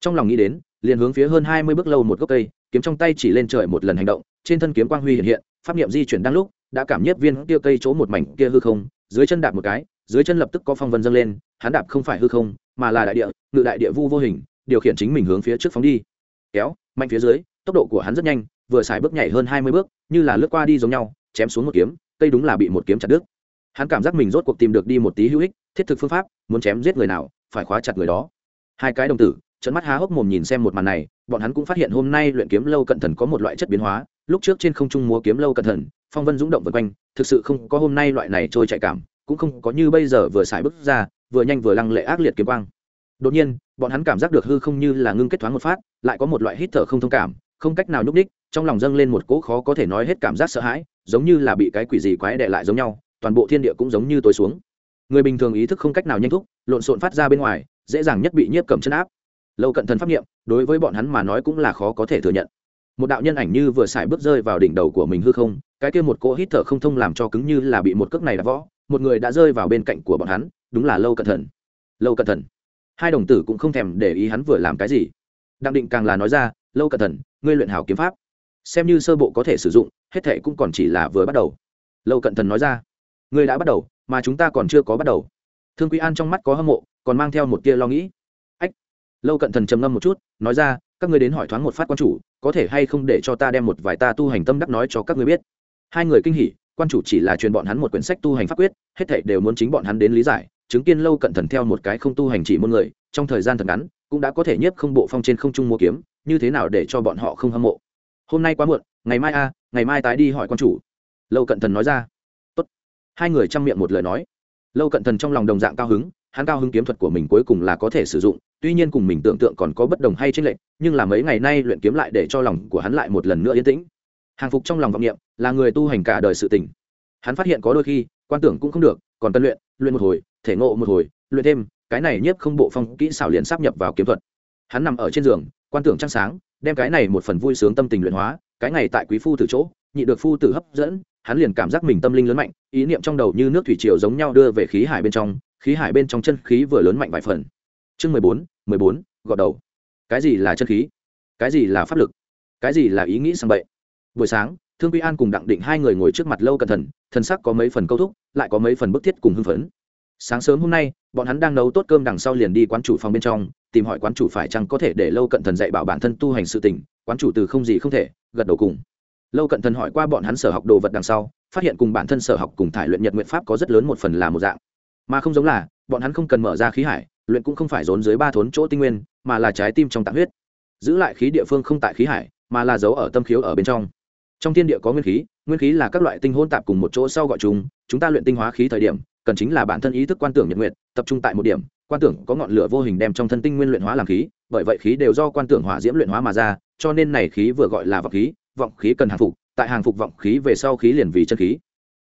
Speaker 1: Trong lòng nghĩ đến, liền hướng phía hơn hai mươi bước lâu một gốc cây kiếm trong tay chỉ lên trời một lần hành động, trên thân kiếm quang huy hiện hiện, pháp niệm di chuyển đang lúc, đã cảm nhiếp viên kia cây chỗ một mảnh kia hư không, dưới chân đạp một cái, dưới chân lập tức có phong vân dâng lên, hắn đạp không phải hư không, mà là đại địa, ngự đại địa vu vô hình, điều khiển chính mình hướng phía trước phóng đi. Kéo, mạnh phía dưới, tốc độ của hắn rất nhanh, vừa xài bước nhảy hơn hai mươi bước, như là lướt qua đi giống nhau, chém xuống một kiếm, cây đúng là bị một kiếm chặt đứt. Hắn cảm giác mình rốt cuộc tìm được đi một tí hữu ích, thiết thực phương pháp, muốn chém giết người nào, phải khóa chặt người đó. Hai cái đồng tử trận mắt há hốc mồm nhìn xem một màn này, bọn hắn cũng phát hiện hôm nay luyện kiếm lâu cận thần có một loại chất biến hóa, lúc trước trên không trung múa kiếm lâu cận thần, phong vân dũng động vân quanh, thực sự không có hôm nay loại này trôi chạy cảm, cũng không có như bây giờ vừa xài bước ra, vừa nhanh vừa lăng lệ ác liệt kiếm quang. Đột nhiên, bọn hắn cảm giác được hư không như là ngưng kết thoáng một phát, lại có một loại hít thở không thông cảm, không cách nào nhúc đích trong lòng dâng lên một cỗ khó có thể nói hết cảm giác sợ hãi, giống như là bị cái quỷ gì quái đệ lại giống nhau, toàn bộ thiên địa cũng giống như tối xuống. Người bình thường ý thức không cách nào nhanh thúc, lộn xộn phát ra bên ngoài, dễ dàng nhất bị nhiếp cầm chân áp lâu cận thần pháp nghiệm đối với bọn hắn mà nói cũng là khó có thể thừa nhận. Một đạo nhân ảnh như vừa xài bước rơi vào đỉnh đầu của mình hư không, cái kia một cỗ hít thở không thông làm cho cứng như là bị một cước này đã võ, một người đã rơi vào bên cạnh của bọn hắn, đúng là lâu cận thần. Lâu cận thần. Hai đồng tử cũng không thèm để ý hắn vừa làm cái gì. Đặng định càng là nói ra, lâu cận thần, ngươi luyện hảo kiếm pháp. Xem như sơ bộ có thể sử dụng, hết thệ cũng còn chỉ là vừa bắt đầu. Lâu cận thần nói ra, ngươi đã bắt đầu, mà chúng ta còn chưa có bắt đầu. Thương quý an trong mắt có hâm mộ, còn mang theo một tia lo nghĩ lâu cận thần trầm ngâm một chút, nói ra, các ngươi đến hỏi thoáng một phát quan chủ, có thể hay không để cho ta đem một vài ta tu hành tâm đắc nói cho các ngươi biết? Hai người kinh hỉ, quan chủ chỉ là truyền bọn hắn một quyển sách tu hành pháp quyết, hết thảy đều muốn chính bọn hắn đến lý giải, chứng kiến lâu cận thần theo một cái không tu hành chỉ một người, trong thời gian thật ngắn, cũng đã có thể nhiếp không bộ phong trên không trung mua kiếm, như thế nào để cho bọn họ không hâm mộ? Hôm nay quá muộn, ngày mai a, ngày mai tái đi hỏi quan chủ. Lâu cận thần nói ra. Tốt. hai người chăm miệng một lời nói. Lâu cận thần trong lòng đồng dạng cao hứng hắn cao hứng kiếm thuật của mình cuối cùng là có thể sử dụng, tuy nhiên cùng mình tưởng tượng còn có bất đồng hay tranh lệch, nhưng là mấy ngày nay luyện kiếm lại để cho lòng của hắn lại một lần nữa yên tĩnh. Hàng phục trong lòng vọng niệm, là người tu hành cả đời sự tỉnh hắn phát hiện có đôi khi, quan tưởng cũng không được, còn tân luyện luyện một hồi, thể ngộ một hồi, luyện thêm, cái này nhiếp không bộ phong kỹ xảo liền sắp nhập vào kiếm thuật. Hắn nằm ở trên giường, quan tưởng trăng sáng, đem cái này một phần vui sướng tâm tình luyện hóa, cái ngày tại quý phu từ chỗ, nhị được phu tử hấp dẫn, hắn liền cảm giác mình tâm linh lớn mạnh, ý niệm trong đầu như nước thủy triều giống nhau đưa về khí hải bên trong khí hải bên trong chân khí vừa lớn mạnh vài phần. Chương mười bốn mười bốn, gọt đầu. Cái gì là chân khí? Cái gì là pháp lực? Cái gì là ý nghĩ sang bậy? Buổi sáng, thương quy an cùng đặng định hai người ngồi trước mặt lâu cẩn thận thần sắc có mấy phần câu thúc, lại có mấy phần bức thiết cùng hưng phấn. Sáng sớm hôm nay, bọn hắn đang nấu tốt cơm đằng sau liền đi quán chủ phòng bên trong, tìm hỏi quán chủ phải chăng có thể để lâu cận thần dạy bảo bản thân tu hành sự tình, quán chủ từ không gì không thể, gật đầu cùng. Lâu cận thần hỏi qua bọn hắn sở học đồ vật đằng sau, phát hiện cùng bản thân sở học cùng thải luyện nhật nguyện pháp có rất lớn một phần là một dạng mà không giống là, bọn hắn không cần mở ra khí hải, luyện cũng không phải rốn dưới ba thốn chỗ tinh nguyên, mà là trái tim trong tạng huyết. Giữ lại khí địa phương không tại khí hải, mà là giấu ở tâm khiếu ở bên trong. Trong thiên địa có nguyên khí nguyên khí là các loại tinh hôn tạp cùng một chỗ sau gọi chúng chúng ta luyện tinh hóa khí thời điểm, cần chính là bản thân ý thức quan tưởng nhật nguyện tập trung tại một điểm, quan tưởng có ngọn lửa vô hình đem trong thân tinh nguyên luyện hóa làm khí, bởi vậy khí đều do quan tưởng hỏa diễm luyện hóa mà ra, cho nên này khí vừa gọi là vọng khí vọng khí cần hàng phục, tại hàng phục vọng khí về sau khí liền vì chân khí.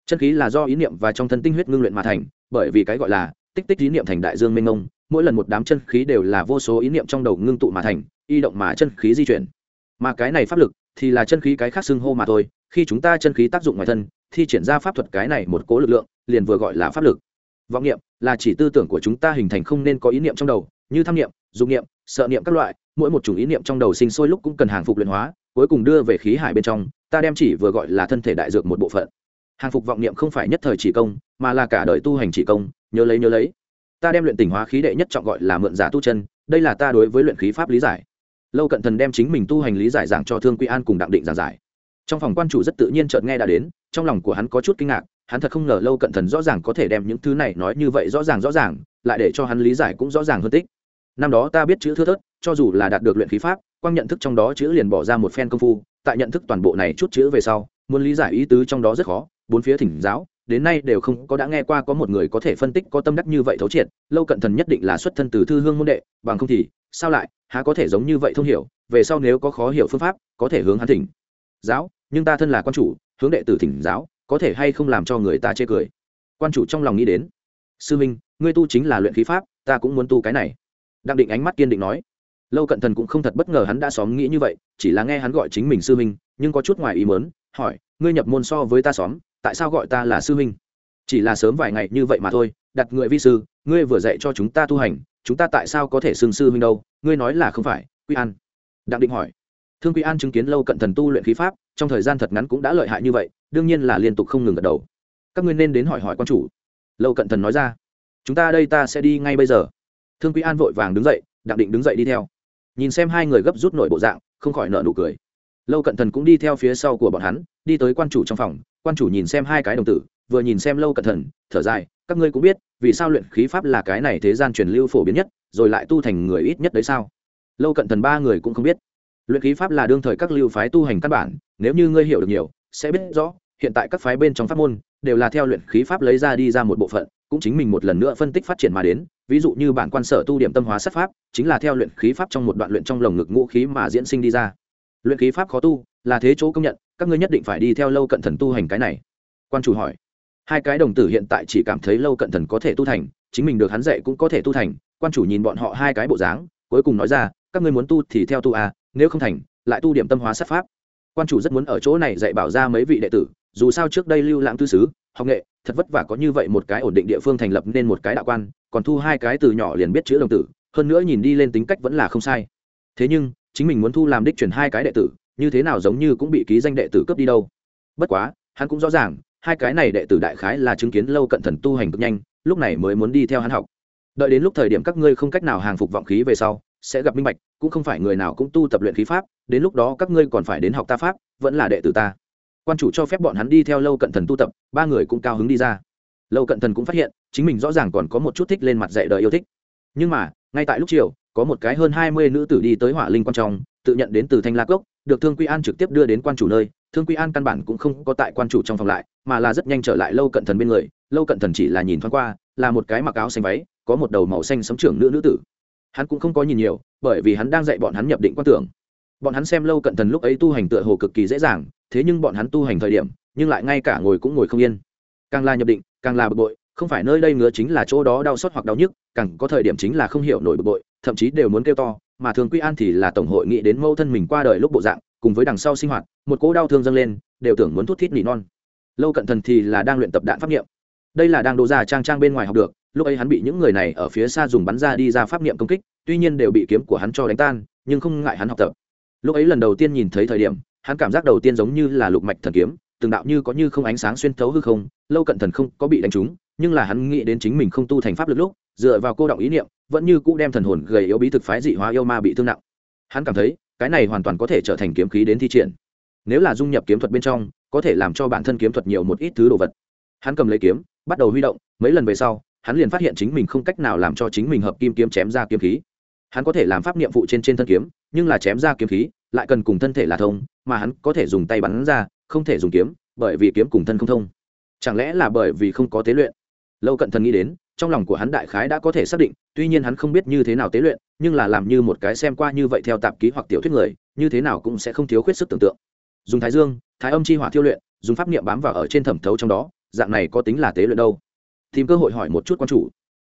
Speaker 1: Chân khí là do ý niệm và trong thân tinh huyết ngưng luyện mà thành bởi vì cái gọi là tích tích ý niệm thành đại dương mênh mông, mỗi lần một đám chân khí đều là vô số ý niệm trong đầu ngưng tụ mà thành, y động mà chân khí di chuyển. Mà cái này pháp lực thì là chân khí cái khác xưng hô mà thôi, khi chúng ta chân khí tác dụng ngoài thân thì triển ra pháp thuật cái này một cố lực lượng, liền vừa gọi là pháp lực. Vọng niệm là chỉ tư tưởng của chúng ta hình thành không nên có ý niệm trong đầu, như tham niệm dụng niệm, sợ niệm các loại, mỗi một chủng ý niệm trong đầu sinh sôi lúc cũng cần hàng phục luyện hóa, cuối cùng đưa về khí hải bên trong, ta đem chỉ vừa gọi là thân thể đại dược một bộ phận hàng phục vọng niệm không phải nhất thời chỉ công, mà là cả đời tu hành chỉ công, nhớ lấy nhớ lấy. Ta đem luyện tỉnh hóa khí đệ nhất trọng gọi là mượn giả tu chân, đây là ta đối với luyện khí pháp lý giải. Lâu cận thần đem chính mình tu hành lý giải giảng cho thương quy an cùng đặng định giảng giải. Trong phòng quan chủ rất tự nhiên chợt nghe đã đến, trong lòng của hắn có chút kinh ngạc, hắn thật không ngờ lâu cận thần rõ ràng có thể đem những thứ này nói như vậy rõ ràng rõ ràng, lại để cho hắn lý giải cũng rõ ràng hơn tích. Năm đó ta biết chữ thưa thớt, cho dù là đạt được luyện khí pháp, quang nhận thức trong đó chữ liền bỏ ra một phen công phu, tại nhận thức toàn bộ này chút chữ về sau, muốn lý giải ý tứ trong đó rất khó bốn phía thỉnh giáo, đến nay đều không có đã nghe qua có một người có thể phân tích có tâm đắc như vậy thấu triệt, lâu cận thần nhất định là xuất thân từ thư hương môn đệ, bằng không thì, sao lại, há có thể giống như vậy thông hiểu, về sau nếu có khó hiểu phương pháp, có thể hướng hắn thỉnh. Giáo, nhưng ta thân là quan chủ, hướng đệ tử thỉnh giáo, có thể hay không làm cho người ta chê cười? Quan chủ trong lòng nghĩ đến. Sư minh, ngươi tu chính là luyện khí pháp, ta cũng muốn tu cái này. Đặng định ánh mắt kiên định nói. Lâu cận thần cũng không thật bất ngờ hắn đã xóm nghĩ như vậy, chỉ là nghe hắn gọi chính mình sư minh, nhưng có chút ngoài ý mớn hỏi, ngươi nhập môn so với ta xóm tại sao gọi ta là sư huynh? Chỉ là sớm vài ngày như vậy mà thôi, đặt người vi sư, ngươi vừa dạy cho chúng ta tu hành, chúng ta tại sao có thể xưng sư huynh đâu? Ngươi nói là không phải, quy an. Đặng định hỏi. Thương quy an chứng kiến lâu cận thần tu luyện khí pháp, trong thời gian thật ngắn cũng đã lợi hại như vậy, đương nhiên là liên tục không ngừng gật đầu. Các ngươi nên đến hỏi hỏi quan chủ. Lâu cận thần nói ra. Chúng ta đây ta sẽ đi ngay bây giờ. Thương quý an vội vàng đứng dậy, đặng định đứng dậy đi theo. Nhìn xem hai người gấp rút nội bộ dạng, không khỏi nợ nụ cười. Lâu cận thần cũng đi theo phía sau của bọn hắn, đi tới quan chủ trong phòng quan chủ nhìn xem hai cái đồng tử, vừa nhìn xem lâu cận thần thở dài, các ngươi cũng biết, vì sao luyện khí pháp là cái này thế gian truyền lưu phổ biến nhất, rồi lại tu thành người ít nhất đấy sao? Lâu cận thần ba người cũng không biết. Luyện khí pháp là đương thời các lưu phái tu hành căn bản, nếu như ngươi hiểu được nhiều, sẽ biết rõ, hiện tại các phái bên trong pháp môn, đều là theo luyện khí pháp lấy ra đi ra một bộ phận, cũng chính mình một lần nữa phân tích phát triển mà đến, ví dụ như bản quan sở tu điểm tâm hóa sát pháp, chính là theo luyện khí pháp trong một đoạn luyện trong lồng ngực ngũ khí mà diễn sinh đi ra. Luyện khí pháp khó tu, là thế chỗ công nhận các ngươi nhất định phải đi theo lâu cận thần tu hành cái này. Quan chủ hỏi. Hai cái đồng tử hiện tại chỉ cảm thấy lâu cận thần có thể tu thành, chính mình được hắn dạy cũng có thể tu thành. Quan chủ nhìn bọn họ hai cái bộ dáng, cuối cùng nói ra, các ngươi muốn tu thì theo tu à nếu không thành, lại tu điểm tâm hóa sát pháp. Quan chủ rất muốn ở chỗ này dạy bảo ra mấy vị đệ tử, dù sao trước đây lưu lãng tư sứ, học nghệ, thật vất vả có như vậy một cái ổn định địa phương thành lập nên một cái đạo quan, còn thu hai cái từ nhỏ liền biết chữ đồng tử, hơn nữa nhìn đi lên tính cách vẫn là không sai. Thế nhưng, chính mình muốn thu làm đích chuyển hai cái đệ tử như thế nào giống như cũng bị ký danh đệ tử cướp đi đâu. Bất quá, hắn cũng rõ ràng, hai cái này đệ tử đại khái là chứng kiến lâu cận thần tu hành cực nhanh, lúc này mới muốn đi theo hắn học. Đợi đến lúc thời điểm các ngươi không cách nào hàng phục vọng khí về sau, sẽ gặp minh bạch, cũng không phải người nào cũng tu tập luyện khí pháp, đến lúc đó các ngươi còn phải đến học ta pháp, vẫn là đệ tử ta. Quan chủ cho phép bọn hắn đi theo lâu cận thần tu tập, ba người cũng cao hứng đi ra. Lâu cận thần cũng phát hiện, chính mình rõ ràng còn có một chút thích lên mặt dạy đời yêu thích. Nhưng mà ngay tại lúc chiều, có một cái hơn hai mươi nữ tử đi tới hỏa linh quan trọng tự nhận đến từ thanh la cốc, được thương quy an trực tiếp đưa đến quan chủ nơi. Thương quy an căn bản cũng không có tại quan chủ trong phòng lại, mà là rất nhanh trở lại lâu cận thần bên người. Lâu cận thần chỉ là nhìn thoáng qua, là một cái mặc áo xanh váy, có một đầu màu xanh sấm trưởng nữ nữ tử. Hắn cũng không có nhìn nhiều, bởi vì hắn đang dạy bọn hắn nhập định quan tưởng. Bọn hắn xem lâu cận thần lúc ấy tu hành tựa hồ cực kỳ dễ dàng, thế nhưng bọn hắn tu hành thời điểm, nhưng lại ngay cả ngồi cũng ngồi không yên. Càng là nhập định, càng là bực bội không phải nơi đây ngứa chính là chỗ đó đau xót hoặc đau nhức, càng có thời điểm chính là không hiểu nổi bực bội, thậm chí đều muốn kêu to, mà thường quy an thì là tổng hội nghĩ đến mâu thân mình qua đời lúc bộ dạng, cùng với đằng sau sinh hoạt, một cỗ đau thương dâng lên, đều tưởng muốn thút thít nỉ non. Lâu cận thần thì là đang luyện tập đạn pháp nghiệm đây là đang đổ ra trang trang bên ngoài học được, lúc ấy hắn bị những người này ở phía xa dùng bắn ra đi ra pháp nghiệm công kích, tuy nhiên đều bị kiếm của hắn cho đánh tan, nhưng không ngại hắn học tập. Lúc ấy lần đầu tiên nhìn thấy thời điểm, hắn cảm giác đầu tiên giống như là lục mạch thần kiếm từng đạo như có như không ánh sáng xuyên thấu hư không, lâu cận thần không có bị đánh trúng, nhưng là hắn nghĩ đến chính mình không tu thành pháp lực lúc, dựa vào cô động ý niệm, vẫn như cũ đem thần hồn gầy yếu bí thực phái dị hóa yêu ma bị thương nặng. Hắn cảm thấy, cái này hoàn toàn có thể trở thành kiếm khí đến thi triển. Nếu là dung nhập kiếm thuật bên trong, có thể làm cho bản thân kiếm thuật nhiều một ít thứ đồ vật. Hắn cầm lấy kiếm, bắt đầu huy động, mấy lần về sau, hắn liền phát hiện chính mình không cách nào làm cho chính mình hợp kim kiếm chém ra kiếm khí. Hắn có thể làm pháp niệm phụ trên trên thân kiếm, nhưng là chém ra kiếm khí, lại cần cùng thân thể là thông, mà hắn có thể dùng tay bắn ra không thể dùng kiếm, bởi vì kiếm cùng thân không thông. Chẳng lẽ là bởi vì không có tế luyện? Lâu cận thần nghĩ đến, trong lòng của hắn đại khái đã có thể xác định, tuy nhiên hắn không biết như thế nào tế luyện, nhưng là làm như một cái xem qua như vậy theo tạp ký hoặc tiểu thuyết người, như thế nào cũng sẽ không thiếu khuyết sức tưởng tượng. Dùng thái dương, thái âm chi hỏa thiêu luyện, dùng pháp niệm bám vào ở trên thẩm thấu trong đó, dạng này có tính là tế luyện đâu? Tìm cơ hội hỏi một chút quan chủ.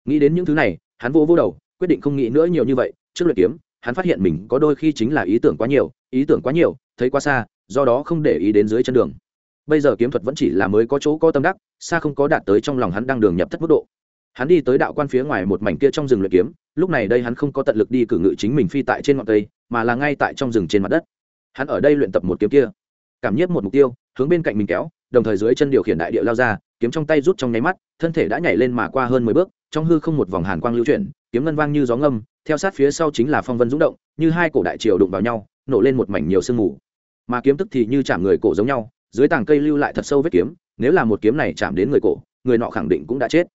Speaker 1: Nghĩ đến những thứ này, hắn vô vô đầu, quyết định không nghĩ nữa nhiều như vậy, trước luyện kiếm, hắn phát hiện mình có đôi khi chính là ý tưởng quá nhiều, ý tưởng quá nhiều, thấy quá xa do đó không để ý đến dưới chân đường. Bây giờ kiếm thuật vẫn chỉ là mới có chỗ có tâm đắc, xa không có đạt tới trong lòng hắn đang đường nhập thất mức độ. Hắn đi tới đạo quan phía ngoài một mảnh kia trong rừng luyện kiếm, lúc này đây hắn không có tận lực đi cử ngự chính mình phi tại trên ngọn cây, mà là ngay tại trong rừng trên mặt đất. Hắn ở đây luyện tập một kiếm kia, cảm nhiếp một mục tiêu, hướng bên cạnh mình kéo, đồng thời dưới chân điều khiển đại địa lao ra, kiếm trong tay rút trong nháy mắt, thân thể đã nhảy lên mà qua hơn mười bước, trong hư không một vòng hàn quang lưu chuyển, kiếm ngân vang như gió ngâm, theo sát phía sau chính là phong vân dũng động, như hai cổ đại triều đụng vào nhau, nổ lên một mảnh nhiều sương mù mà kiếm tức thì như chạm người cổ giống nhau, dưới tàng cây lưu lại thật sâu vết kiếm, nếu là một kiếm này chạm đến người cổ, người nọ khẳng định cũng đã chết.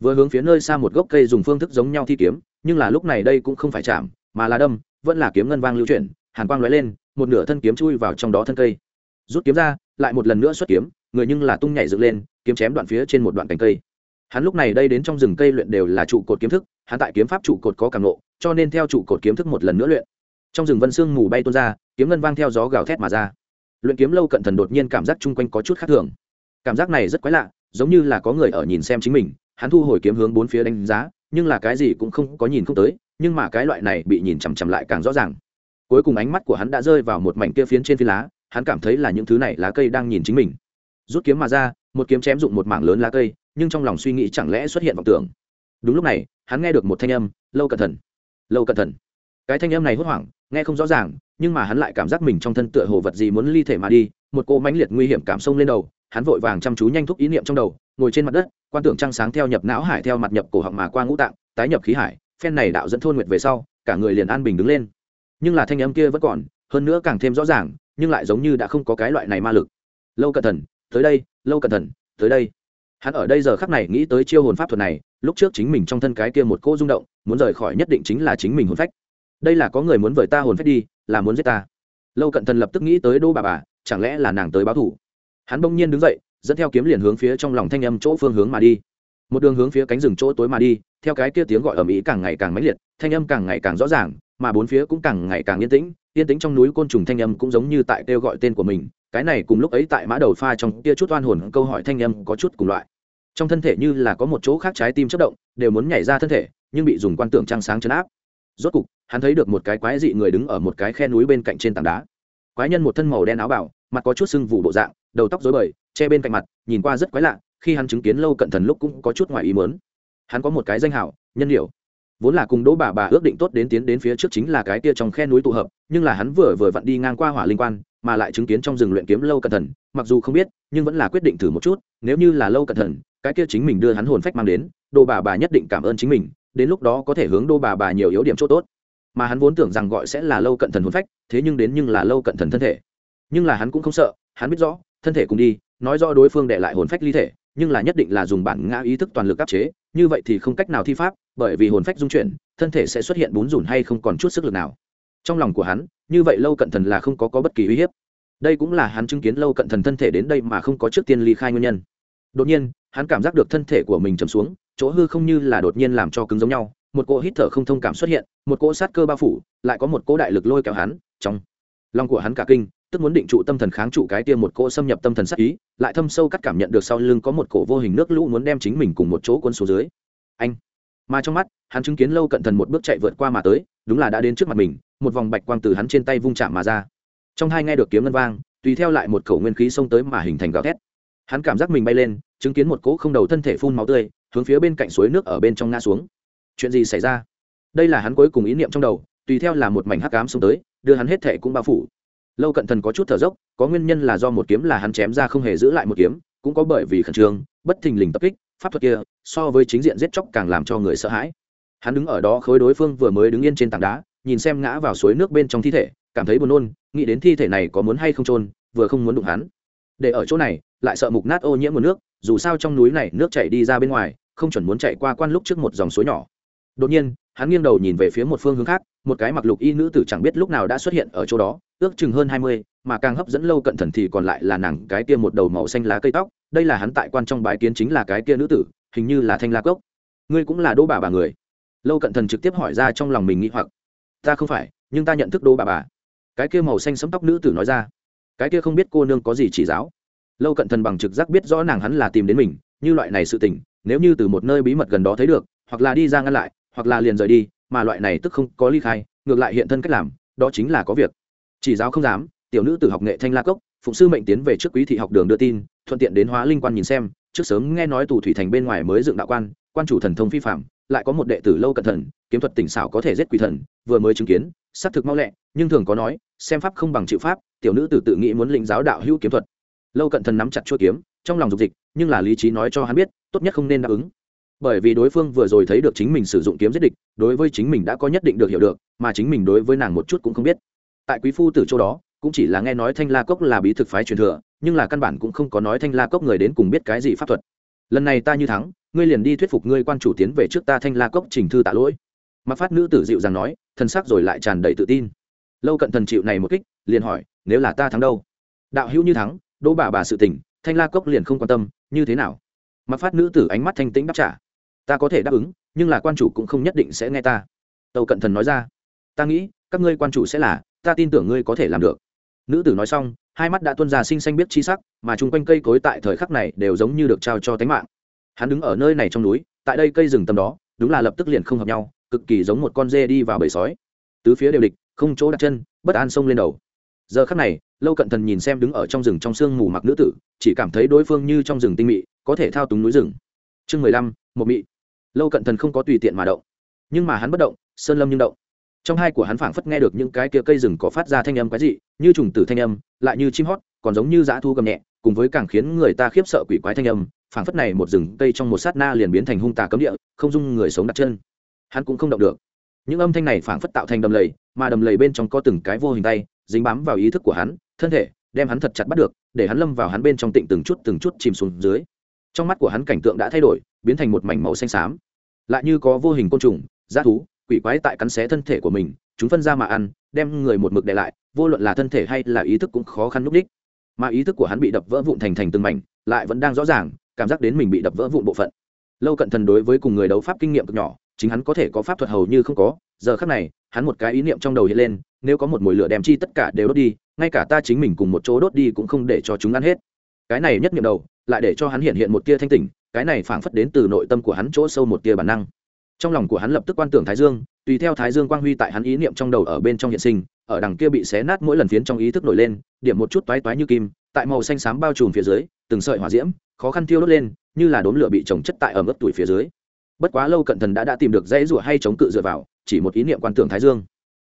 Speaker 1: Vừa hướng phía nơi xa một gốc cây dùng phương thức giống nhau thi kiếm, nhưng là lúc này đây cũng không phải chạm, mà là đâm, vẫn là kiếm ngân vang lưu chuyển, hàn quang lóe lên, một nửa thân kiếm chui vào trong đó thân cây. Rút kiếm ra, lại một lần nữa xuất kiếm, người nhưng là tung nhảy dựng lên, kiếm chém đoạn phía trên một đoạn cành cây. Hắn lúc này đây đến trong rừng cây luyện đều là trụ cột kiếm thức, hắn tại kiếm pháp trụ cột có càng lộ, cho nên theo trụ cột kiếm thức một lần nữa luyện. Trong rừng vân sương mù bay tuôn ra kiếm ngân vang theo gió gào thét mà ra. Luyện kiếm lâu cận thần đột nhiên cảm giác chung quanh có chút khác thường. Cảm giác này rất quái lạ, giống như là có người ở nhìn xem chính mình, hắn thu hồi kiếm hướng bốn phía đánh giá, nhưng là cái gì cũng không có nhìn không tới, nhưng mà cái loại này bị nhìn chằm chằm lại càng rõ ràng. Cuối cùng ánh mắt của hắn đã rơi vào một mảnh kia phiến trên phi lá, hắn cảm thấy là những thứ này lá cây đang nhìn chính mình. Rút kiếm mà ra, một kiếm chém dụng một mảng lớn lá cây, nhưng trong lòng suy nghĩ chẳng lẽ xuất hiện vọng tưởng. Đúng lúc này, hắn nghe được một thanh âm, lâu cẩn thận lâu cẩn thận cái thanh âm này hốt hoảng, nghe không rõ ràng nhưng mà hắn lại cảm giác mình trong thân tựa hồ vật gì muốn ly thể mà đi, một cô mãnh liệt nguy hiểm cảm xông lên đầu, hắn vội vàng chăm chú nhanh thúc ý niệm trong đầu, ngồi trên mặt đất, quan tưởng trăng sáng theo nhập não hải theo mặt nhập cổ họng mà qua ngũ tạng, tái nhập khí hải, phen này đạo dẫn thôn nguyệt về sau, cả người liền an bình đứng lên. Nhưng là thanh âm kia vẫn còn, hơn nữa càng thêm rõ ràng, nhưng lại giống như đã không có cái loại này ma lực. Lâu cẩn thận, tới đây, lâu cẩn thận, tới đây. Hắn ở đây giờ khắc này nghĩ tới chiêu hồn pháp thuật này, lúc trước chính mình trong thân cái kia một cô rung động, muốn rời khỏi nhất định chính là chính mình hồn phách. Đây là có người muốn vời ta hồn phách đi là muốn giết ta. Lâu cận thần lập tức nghĩ tới đô bà bà, chẳng lẽ là nàng tới báo thủ hắn bỗng nhiên đứng dậy, dẫn theo kiếm liền hướng phía trong lòng thanh âm chỗ phương hướng mà đi. Một đường hướng phía cánh rừng chỗ tối mà đi, theo cái kia tiếng gọi ở mỹ càng ngày càng mãnh liệt, thanh âm càng ngày càng rõ ràng, mà bốn phía cũng càng ngày càng yên tĩnh yên tĩnh trong núi côn trùng thanh âm cũng giống như tại kêu gọi tên của mình, cái này cùng lúc ấy tại mã đầu pha trong kia chút oan hồn câu hỏi thanh âm có chút cùng loại. Trong thân thể như là có một chỗ khác trái tim chất động, đều muốn nhảy ra thân thể, nhưng bị dùng quan tượng trăng sáng chấn áp rốt cục, hắn thấy được một cái quái dị người đứng ở một cái khe núi bên cạnh trên tảng đá. Quái nhân một thân màu đen áo bảo mặt có chút sưng vụ bộ dạng, đầu tóc dối bời, che bên cạnh mặt, nhìn qua rất quái lạ, khi hắn chứng kiến lâu cận thần lúc cũng có chút ngoài ý mớn hắn có một cái danh hảo nhân liệu vốn là cùng đỗ bà bà ước định tốt đến tiến đến phía trước chính là cái kia trong khe núi tụ hợp, nhưng là hắn vừa vừa vặn đi ngang qua hỏa linh quan, mà lại chứng kiến trong rừng luyện kiếm lâu cẩn thận mặc dù không biết, nhưng vẫn là quyết định thử một chút, nếu như là lâu cẩn thận cái kia chính mình đưa hắn hồn phách mang đến, đỗ bà bà nhất định cảm ơn chính mình đến lúc đó có thể hướng đô bà bà nhiều yếu điểm chỗ tốt. Mà hắn vốn tưởng rằng gọi sẽ là lâu cận thần hồn phách thế nhưng đến nhưng là lâu cận thần thân thể. Nhưng là hắn cũng không sợ hắn biết rõ thân thể cùng đi nói rõ đối phương để lại hồn phách ly thể nhưng là nhất định là dùng bản ngã ý thức toàn lực áp chế như vậy thì không cách nào thi pháp bởi vì hồn phách dung chuyển thân thể sẽ xuất hiện bún rủn hay không còn chút sức lực nào. Trong lòng của hắn như vậy lâu cận thần là không có, có bất kỳ uy hiếp. Đây cũng là hắn chứng kiến lâu cận thần thân thể đến đây mà không có trước tiên ly khai nguyên nhân. Đột nhiên hắn cảm giác được thân thể của mình chầm xuống chỗ hư không như là đột nhiên làm cho cứng giống nhau, một cỗ hít thở không thông cảm xuất hiện, một cỗ sát cơ bao phủ, lại có một cỗ đại lực lôi kéo hắn, trong lòng của hắn cả kinh, tức muốn định trụ tâm thần kháng trụ cái tiêm một cỗ xâm nhập tâm thần sát ý, lại thâm sâu cắt cảm nhận được sau lưng có một cổ vô hình nước lũ muốn đem chính mình cùng một chỗ quân xuống dưới. Anh! Mà trong mắt, hắn chứng kiến lâu cận thần một bước chạy vượt qua mà tới, đúng là đã đến trước mặt mình, một vòng bạch quang từ hắn trên tay vung chạm mà ra. Trong hai nghe được kiếm ngân vang, tùy theo lại một khẩu nguyên khí xông tới mà hình thành gào thét. Hắn cảm giác mình bay lên, chứng kiến một cỗ không đầu thân thể phun máu tươi hướng phía bên cạnh suối nước ở bên trong ngã xuống. Chuyện gì xảy ra? Đây là hắn cuối cùng ý niệm trong đầu, tùy theo là một mảnh hắc cám xông tới, đưa hắn hết thệ cũng bao phủ. Lâu cận thần có chút thở dốc, có nguyên nhân là do một kiếm là hắn chém ra không hề giữ lại một kiếm, cũng có bởi vì khẩn trương, bất thình lình tập kích, pháp thuật kia, so với chính diện giết chóc càng làm cho người sợ hãi. Hắn đứng ở đó khối đối phương vừa mới đứng yên trên tảng đá, nhìn xem ngã vào suối nước bên trong thi thể, cảm thấy buồn nôn, nghĩ đến thi thể này có muốn hay không trôn vừa không muốn đụng hắn để ở chỗ này, lại sợ mục nát ô nhiễm nguồn nước, dù sao trong núi này nước chảy đi ra bên ngoài, không chuẩn muốn chạy qua quan lúc trước một dòng suối nhỏ. Đột nhiên, hắn nghiêng đầu nhìn về phía một phương hướng khác, một cái mặc lục y nữ tử chẳng biết lúc nào đã xuất hiện ở chỗ đó, ước chừng hơn hai mươi, mà càng hấp dẫn lâu cận thần thì còn lại là nàng cái kia một đầu màu xanh lá cây tóc, đây là hắn tại quan trong bài kiến chính là cái kia nữ tử, hình như là thanh la cốc. Ngươi cũng là đỗ bà bà người? Lâu cận thần trực tiếp hỏi ra trong lòng mình nghĩ hoặc. Ta không phải, nhưng ta nhận thức đỗ bà bà. Cái kia màu xanh sấm tóc nữ tử nói ra cái kia không biết cô nương có gì chỉ giáo. Lâu cận thần bằng trực giác biết rõ nàng hắn là tìm đến mình, như loại này sự tình, nếu như từ một nơi bí mật gần đó thấy được, hoặc là đi ra ngăn lại, hoặc là liền rời đi, mà loại này tức không có ly khai, ngược lại hiện thân cách làm, đó chính là có việc. Chỉ giáo không dám, tiểu nữ tử học nghệ thanh la cốc, phụng sư mệnh tiến về trước quý thị học đường đưa tin, thuận tiện đến hóa linh quan nhìn xem, trước sớm nghe nói tù thủy thành bên ngoài mới dựng đạo quan quan chủ thần thông phi phạm lại có một đệ tử lâu cẩn thận kiếm thuật tỉnh xảo có thể giết quỷ thần, vừa mới chứng kiến, xác thực mau lẹ, nhưng thường có nói, xem pháp không bằng chịu pháp, tiểu nữ từ tự nghĩ muốn lĩnh giáo đạo hữu kiếm thuật. Lâu cận thần nắm chặt chuôi kiếm, trong lòng dục dịch, nhưng là lý trí nói cho hắn biết, tốt nhất không nên đáp ứng. Bởi vì đối phương vừa rồi thấy được chính mình sử dụng kiếm giết địch, đối với chính mình đã có nhất định được hiểu được, mà chính mình đối với nàng một chút cũng không biết. Tại quý phu tử chỗ đó, cũng chỉ là nghe nói thanh la cốc là bí thực phái truyền thừa, nhưng là căn bản cũng không có nói thanh la cốc người đến cùng biết cái gì pháp thuật. Lần này ta như thắng, ngươi liền đi thuyết phục ngươi quan chủ tiến về trước ta thanh la cốc trình thư tạ lỗi mặc phát nữ tử dịu dàng nói thân sắc rồi lại tràn đầy tự tin. Lâu cận thần chịu này một kích, liền hỏi, nếu là ta thắng đâu? Đạo hữu như thắng, đỗ bà bà sự tình, thanh la cốc liền không quan tâm, như thế nào? Mặc phát nữ tử ánh mắt thanh tĩnh đáp trả, ta có thể đáp ứng, nhưng là quan chủ cũng không nhất định sẽ nghe ta. Tâu cận thần nói ra, ta nghĩ, các ngươi quan chủ sẽ là, ta tin tưởng ngươi có thể làm được. Nữ tử nói xong, hai mắt đã tuân ra xinh xanh biết chi sắc, mà chung quanh cây cối tại thời khắc này đều giống như được trao cho tánh mạng. Hắn đứng ở nơi này trong núi, tại đây cây rừng tầm đó, đúng là lập tức liền không hợp nhau cực kỳ giống một con dê đi vào bầy sói. Tứ phía đều địch, không chỗ đặt chân, bất an xông lên đầu. Giờ khắc này, lâu cận thần nhìn xem đứng ở trong rừng trong sương mù mặc nữ tử, chỉ cảm thấy đối phương như trong rừng tinh mị, có thể thao túng núi rừng. Chương mười lăm, một mị. Lâu cận thần không có tùy tiện mà động. Nhưng mà hắn bất động, sơn lâm nhưng động. Trong hai của hắn phảng phất nghe được những cái kia cây rừng có phát ra thanh âm quái dị, như trùng tử thanh âm, lại như chim hót, còn giống như dã thu gầm nhẹ, cùng với càng khiến người ta khiếp sợ quỷ quái thanh âm, phảng phất này một rừng cây trong một sát na liền biến thành hung tà cấm địa, không dung người sống đặt chân hắn cũng không động được. Những âm thanh này phảng phất tạo thành đầm lầy, mà đầm lầy bên trong có từng cái vô hình tay, dính bám vào ý thức của hắn, thân thể, đem hắn thật chặt bắt được, để hắn lâm vào hắn bên trong tịnh từng chút từng chút chìm xuống dưới. Trong mắt của hắn cảnh tượng đã thay đổi, biến thành một mảnh màu xanh xám. Lại như có vô hình côn trùng g thú, quỷ quái tại cắn xé thân thể của mình, chúng phân ra mà ăn, đem người một mực để lại, vô luận là thân thể hay là ý thức cũng khó khăn núp đích. Mà ý thức của hắn bị đập vỡ vụn thành thành từng mảnh, lại vẫn đang rõ ràng, cảm giác đến mình bị đập vỡ vụn bộ phận. Lâu cận thần đối với cùng người đấu pháp kinh nghiệm cực nhỏ chính hắn có thể có pháp thuật hầu như không có, giờ khác này, hắn một cái ý niệm trong đầu hiện lên, nếu có một mồi lửa đem chi tất cả đều đốt đi, ngay cả ta chính mình cùng một chỗ đốt đi cũng không để cho chúng ăn hết. Cái này nhất niệm đầu, lại để cho hắn hiện hiện một tia thanh tỉnh, cái này phảng phất đến từ nội tâm của hắn chỗ sâu một tia bản năng. Trong lòng của hắn lập tức quan tưởng thái dương, tùy theo thái dương quang huy tại hắn ý niệm trong đầu ở bên trong hiện sinh, ở đằng kia bị xé nát mỗi lần phiến trong ý thức nổi lên, điểm một chút toái toái như kim, tại màu xanh xám bao trùm phía dưới, từng sợi hỏa diễm, khó khăn thiêu đốt lên, như là đốn lửa bị trồng chất tại ở mức tuổi phía dưới bất quá lâu cận thần đã đã tìm được dãy rủa hay chống cự dựa vào, chỉ một ý niệm quan tưởng thái dương.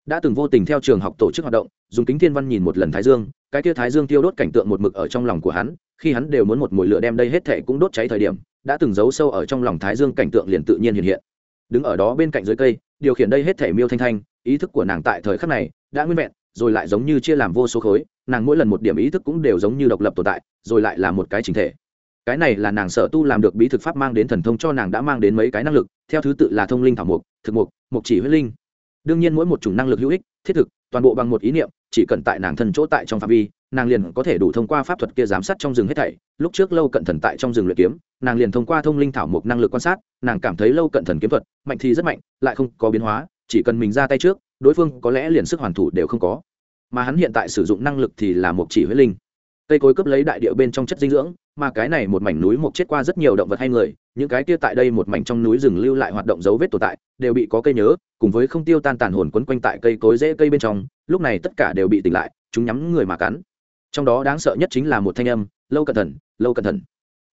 Speaker 1: Đã từng vô tình theo trường học tổ chức hoạt động, dùng kính thiên văn nhìn một lần thái dương, cái kia thái dương tiêu đốt cảnh tượng một mực ở trong lòng của hắn, khi hắn đều muốn một mùi lửa đem đây hết thệ cũng đốt cháy thời điểm, đã từng giấu sâu ở trong lòng thái dương cảnh tượng liền tự nhiên hiện hiện. Đứng ở đó bên cạnh dưới cây, điều khiển đây hết thể miêu thanh thanh, ý thức của nàng tại thời khắc này đã nguyên vẹn, rồi lại giống như chia làm vô số khối, nàng mỗi lần một điểm ý thức cũng đều giống như độc lập tồn tại, rồi lại là một cái chính thể cái này là nàng sở tu làm được bí thực pháp mang đến thần thông cho nàng đã mang đến mấy cái năng lực, theo thứ tự là thông linh thảo mục thực mục mục chỉ huyết linh. Đương nhiên mỗi một chủng năng lực hữu ích, thiết thực, toàn bộ bằng một ý niệm, chỉ cần tại nàng thân chỗ tại trong phạm vi, nàng liền có thể đủ thông qua pháp thuật kia giám sát trong rừng hết thảy. Lúc trước lâu cận thần tại trong rừng luyện kiếm, nàng liền thông qua thông linh thảo mục năng lực quan sát, nàng cảm thấy lâu cận thần kiếm thuật, mạnh thì rất mạnh, lại không có biến hóa, chỉ cần mình ra tay trước, đối phương có lẽ liền sức hoàn thủ đều không có. Mà hắn hiện tại sử dụng năng lực thì là một chỉ huyết linh. Cây cối cấp lấy đại địa bên trong chất dinh dưỡng mà cái này một mảnh núi mục chết qua rất nhiều động vật hay người, những cái kia tại đây một mảnh trong núi rừng lưu lại hoạt động dấu vết tồn tại, đều bị có cây nhớ, cùng với không tiêu tan tàn hồn quấn quanh tại cây cối rễ cây bên trong, lúc này tất cả đều bị tỉnh lại, chúng nhắm người mà cắn. Trong đó đáng sợ nhất chính là một thanh âm, lâu cẩn thận, lâu cẩn thận.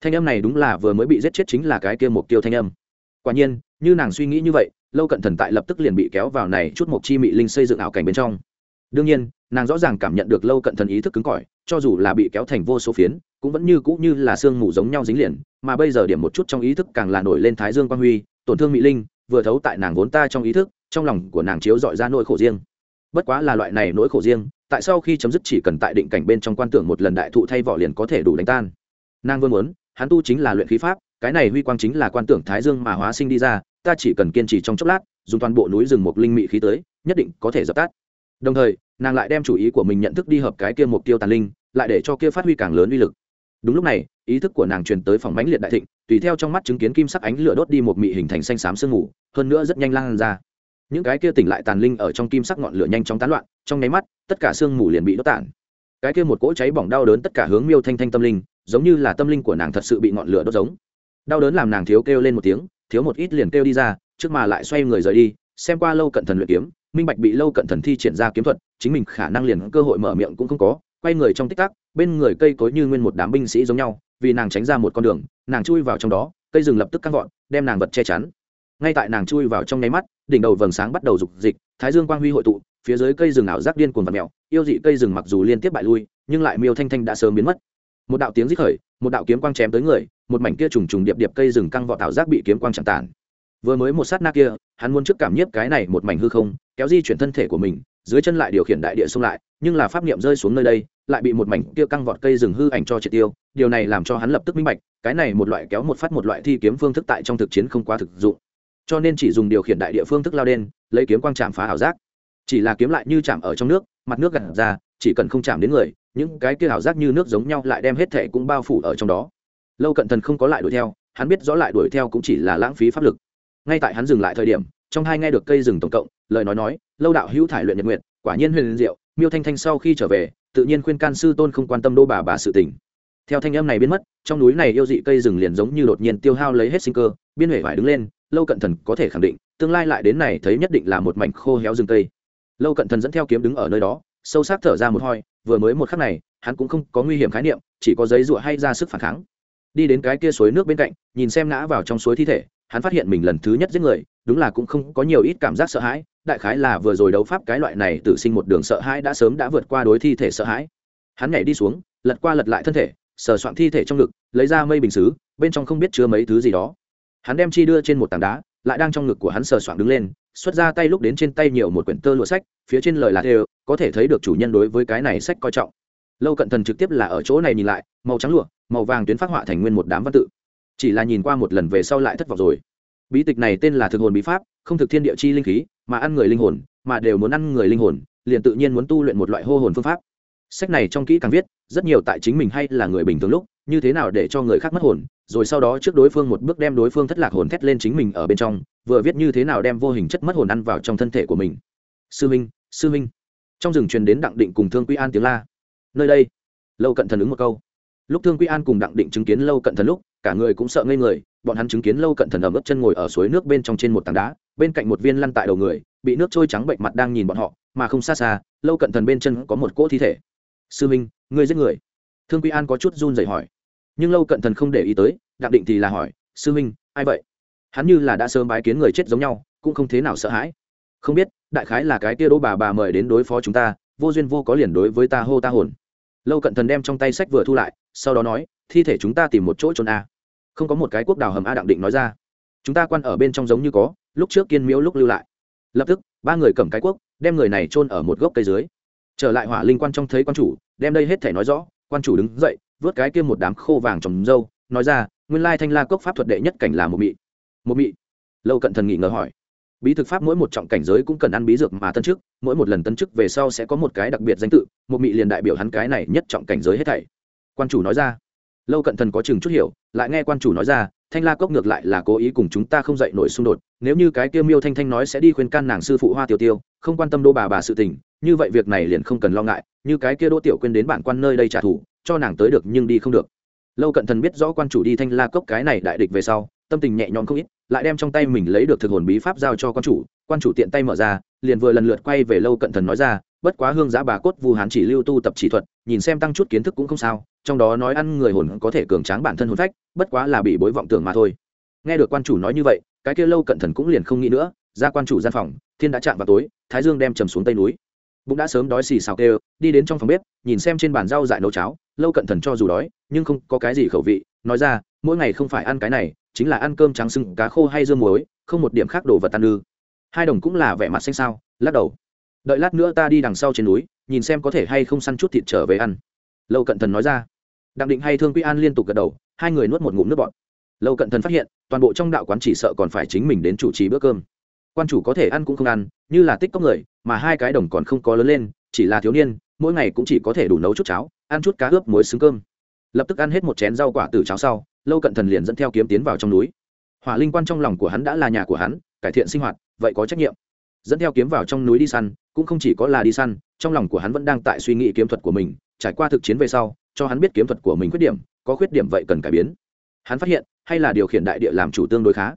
Speaker 1: Thanh âm này đúng là vừa mới bị giết chết chính là cái kia mục tiêu thanh âm. Quả nhiên, như nàng suy nghĩ như vậy, lâu cận thần tại lập tức liền bị kéo vào này chút mục chi mị linh xây dựng ảo cảnh bên trong đương nhiên, nàng rõ ràng cảm nhận được lâu cận thần ý thức cứng cỏi, cho dù là bị kéo thành vô số phiến, cũng vẫn như cũ như là sương mù giống nhau dính liền, mà bây giờ điểm một chút trong ý thức càng là nổi lên thái dương quang huy, tổn thương mỹ linh, vừa thấu tại nàng vốn ta trong ý thức, trong lòng của nàng chiếu dọi ra nỗi khổ riêng. Bất quá là loại này nỗi khổ riêng, tại sau khi chấm dứt chỉ cần tại định cảnh bên trong quan tưởng một lần đại thụ thay vỏ liền có thể đủ đánh tan. Nàng vương muốn, hắn tu chính là luyện khí pháp, cái này huy quang chính là quan tưởng thái dương mà hóa sinh đi ra, ta chỉ cần kiên trì trong chốc lát, dùng toàn bộ núi rừng một linh mị khí tới, nhất định có thể dập tắt đồng thời, nàng lại đem chủ ý của mình nhận thức đi hợp cái kia mục tiêu tàn linh, lại để cho kia phát huy càng lớn uy lực. Đúng lúc này, ý thức của nàng truyền tới phòng mãnh liệt đại thịnh, tùy theo trong mắt chứng kiến kim sắc ánh lửa đốt đi một mị hình thành xanh xám sương mù, hơn nữa rất nhanh lan ra. Những cái kia tỉnh lại tàn linh ở trong kim sắc ngọn lửa nhanh chóng tán loạn, trong nháy mắt, tất cả sương mù liền bị đốt tản. Cái kia một cỗ cháy bỏng đau đớn tất cả hướng miêu thanh thanh tâm linh, giống như là tâm linh của nàng thật sự bị ngọn lửa đốt giống. Đau đớn làm nàng thiếu kêu lên một tiếng, thiếu một ít liền kêu đi ra, trước mà lại xoay người rời đi, xem qua lâu cận thần luyện kiếm minh bạch bị lâu cận thần thi triển ra kiếm thuật, chính mình khả năng liền cơ hội mở miệng cũng không có, quay người trong tích tắc, bên người cây cối như nguyên một đám binh sĩ giống nhau, vì nàng tránh ra một con đường, nàng chui vào trong đó, cây rừng lập tức căng gọn đem nàng vật che chắn. Ngay tại nàng chui vào trong nháy mắt, đỉnh đầu vầng sáng bắt đầu rục dịch, thái dương quang huy hội tụ, phía dưới cây rừng ảo giác điên cuồng và mèo, yêu dị cây rừng mặc dù liên tiếp bại lui, nhưng lại miêu thanh thanh đã sớm biến mất. Một đạo tiếng rít khởi, một đạo kiếm quang chém tới người, một mảnh kia trùng trùng điệp điệp cây rừng căng vọt ảo giác bị kiếm quang chẳng tàn vừa mới một sát na kia, hắn muốn trước cảm nhiếp cái này một mảnh hư không kéo di chuyển thân thể của mình, dưới chân lại điều khiển đại địa xông lại, nhưng là pháp niệm rơi xuống nơi đây, lại bị một mảnh kia căng vọt cây rừng hư ảnh cho triệt tiêu, điều này làm cho hắn lập tức minh bạch, cái này một loại kéo một phát một loại thi kiếm phương thức tại trong thực chiến không quá thực dụng. Cho nên chỉ dùng điều khiển đại địa phương thức lao đen, lấy kiếm quang chạm phá ảo giác. Chỉ là kiếm lại như chạm ở trong nước, mặt nước gặt ra, chỉ cần không chạm đến người, những cái kia ảo giác như nước giống nhau lại đem hết thể cũng bao phủ ở trong đó. Lâu cận thần không có lại đuổi theo, hắn biết rõ lại đuổi theo cũng chỉ là lãng phí pháp lực. Ngay tại hắn dừng lại thời điểm, trong hai nghe được cây rừng tổng cộng lời nói nói, lâu đạo hữu thải luyện nhật nguyện quả nhiên huyền diệu, miêu thanh thanh sau khi trở về, tự nhiên khuyên can sư tôn không quan tâm đô bà bà sự tình. Theo thanh âm này biến mất, trong núi này yêu dị cây rừng liền giống như đột nhiên tiêu hao lấy hết sinh cơ, biên huệ phải đứng lên, lâu cận thần có thể khẳng định, tương lai lại đến này thấy nhất định là một mảnh khô héo rừng cây. Lâu cận thần dẫn theo kiếm đứng ở nơi đó, sâu sắc thở ra một hoi, vừa mới một khắc này, hắn cũng không có nguy hiểm khái niệm, chỉ có giấy rụa hay ra sức phản kháng. Đi đến cái kia suối nước bên cạnh, nhìn xem ngã vào trong suối thi thể, hắn phát hiện mình lần thứ nhất giết người đúng là cũng không có nhiều ít cảm giác sợ hãi, đại khái là vừa rồi đấu pháp cái loại này tự sinh một đường sợ hãi đã sớm đã vượt qua đối thi thể sợ hãi. Hắn nhảy đi xuống, lật qua lật lại thân thể, sờ soạn thi thể trong ngực, lấy ra mây bình xứ, bên trong không biết chứa mấy thứ gì đó. Hắn đem chi đưa trên một tảng đá, lại đang trong ngực của hắn sờ soạn đứng lên, xuất ra tay lúc đến trên tay nhiều một quyển tơ lụa sách, phía trên lời là đều, có thể thấy được chủ nhân đối với cái này sách coi trọng. Lâu cận thần trực tiếp là ở chỗ này nhìn lại, màu trắng lụa, màu vàng tuyến phát họa thành nguyên một đám văn tự. Chỉ là nhìn qua một lần về sau lại thất vọng rồi bí tịch này tên là thực hồn bí pháp, không thực thiên địa chi linh khí, mà ăn người linh hồn, mà đều muốn ăn người linh hồn, liền tự nhiên muốn tu luyện một loại hô hồn phương pháp. Sách này trong kỹ càng viết, rất nhiều tại chính mình hay là người bình thường lúc, như thế nào để cho người khác mất hồn, rồi sau đó trước đối phương một bước đem đối phương thất lạc hồn thét lên chính mình ở bên trong, vừa viết như thế nào đem vô hình chất mất hồn ăn vào trong thân thể của mình. Sư minh sư minh. Trong rừng truyền đến đặng định cùng thương quy an tiếng la. Nơi đây. Lâu cận thần ứng một câu. Lúc thương quy an cùng đặng định chứng kiến lâu cận thần lúc, cả người cũng sợ ngây người bọn hắn chứng kiến lâu cận thần ẩm ướt chân ngồi ở suối nước bên trong trên một tảng đá, bên cạnh một viên lăn tại đầu người, bị nước trôi trắng bệnh mặt đang nhìn bọn họ, mà không xa xa, lâu cận thần bên chân có một cỗ thi thể. Sư minh, ngươi giết người? Thương quy an có chút run rẩy hỏi. Nhưng lâu cận thần không để ý tới, đặng định thì là hỏi, sư minh, ai vậy? Hắn như là đã sớm bái kiến người chết giống nhau, cũng không thế nào sợ hãi. Không biết, đại khái là cái tia đỗ bà bà mời đến đối phó chúng ta, vô duyên vô có liền đối với ta hô ta hồn. Lâu cận thần đem trong tay sách vừa thu lại, sau đó nói, thi thể chúng ta tìm một chỗ trốn a không có một cái quốc đào hầm a đặng định nói ra. Chúng ta quan ở bên trong giống như có, lúc trước kiên miếu lúc lưu lại. Lập tức, ba người cầm cái quốc, đem người này chôn ở một gốc cây dưới. Trở lại hỏa linh quan trong thấy quan chủ, đem đây hết thể nói rõ, quan chủ đứng dậy, vớt cái kia một đám khô vàng trồng dâu, nói ra, nguyên lai thanh la cốc pháp thuật đệ nhất cảnh là một mị. Một mị? Lâu cận thần nghỉ ngờ hỏi. Bí thực pháp mỗi một trọng cảnh giới cũng cần ăn bí dược mà tân chức, mỗi một lần tân chức về sau sẽ có một cái đặc biệt danh tự, một mị liền đại biểu hắn cái này nhất trọng cảnh giới hết thảy. Quan chủ nói ra lâu cận thần có chừng chút hiểu, lại nghe quan chủ nói ra, thanh la cốc ngược lại là cố ý cùng chúng ta không dậy nổi xung đột, nếu như cái kia miêu thanh thanh nói sẽ đi khuyên can nàng sư phụ hoa tiêu tiêu, không quan tâm đô bà bà sự tình, như vậy việc này liền không cần lo ngại, như cái kia đỗ tiểu quên đến bản quan nơi đây trả thù, cho nàng tới được nhưng đi không được. Lâu cận thần biết rõ quan chủ đi thanh la cốc cái này đại địch về sau, tâm tình nhẹ nhõm không ít, lại đem trong tay mình lấy được thực hồn bí pháp giao cho quan chủ quan chủ tiện tay mở ra, liền vừa lần lượt quay về lâu cận thần nói ra, bất quá hương giá bà cốt vu hán chỉ lưu tu tập chỉ thuật, nhìn xem tăng chút kiến thức cũng không sao trong đó nói ăn người hồn có thể cường tráng bản thân hồn phách bất quá là bị bối vọng tưởng mà thôi. Nghe được quan chủ nói như vậy cái kia lâu cận thần cũng liền không nghĩ nữa ra quan chủ gian phòng thiên đã chạm vào tối thái dương đem trầm xuống tây núi. Bụng đã sớm đói xì xào kêu đi đến trong phòng bếp nhìn xem trên bàn rau dại nấu cháo lâu cận thần cho dù đói nhưng không có cái gì khẩu vị nói ra mỗi ngày không phải ăn cái này chính là ăn cơm trắng sưng cá khô hay dưa muối không một điểm khác đồ vật ăn ư. Hai đồng cũng là vẻ mặt xanh sao, lắc đầu. Đợi lát nữa ta đi đằng sau trên núi nhìn xem có thể hay không săn chút thịt trở về ăn. Lâu cận thần nói ra đặng định hay thương quy an liên tục gật đầu, hai người nuốt một ngụm nước bọn lâu cận thần phát hiện, toàn bộ trong đạo quán chỉ sợ còn phải chính mình đến chủ trì bữa cơm. Quan chủ có thể ăn cũng không ăn, như là tích cốc người, mà hai cái đồng còn không có lớn lên, chỉ là thiếu niên, mỗi ngày cũng chỉ có thể đủ nấu chút cháo, ăn chút cá ướp muối xứng cơm. Lập tức ăn hết một chén rau quả từ cháo sau, lâu cận thần liền dẫn theo kiếm tiến vào trong núi. Hỏa linh quan trong lòng của hắn đã là nhà của hắn, cải thiện sinh hoạt, vậy có trách nhiệm. Dẫn theo kiếm vào trong núi đi săn, cũng không chỉ có là đi săn, trong lòng của hắn vẫn đang tại suy nghĩ kiếm thuật của mình, trải qua thực chiến về sau cho hắn biết kiếm thuật của mình khuyết điểm, có khuyết điểm vậy cần cải biến. Hắn phát hiện, hay là điều khiển đại địa làm chủ tương đối khá.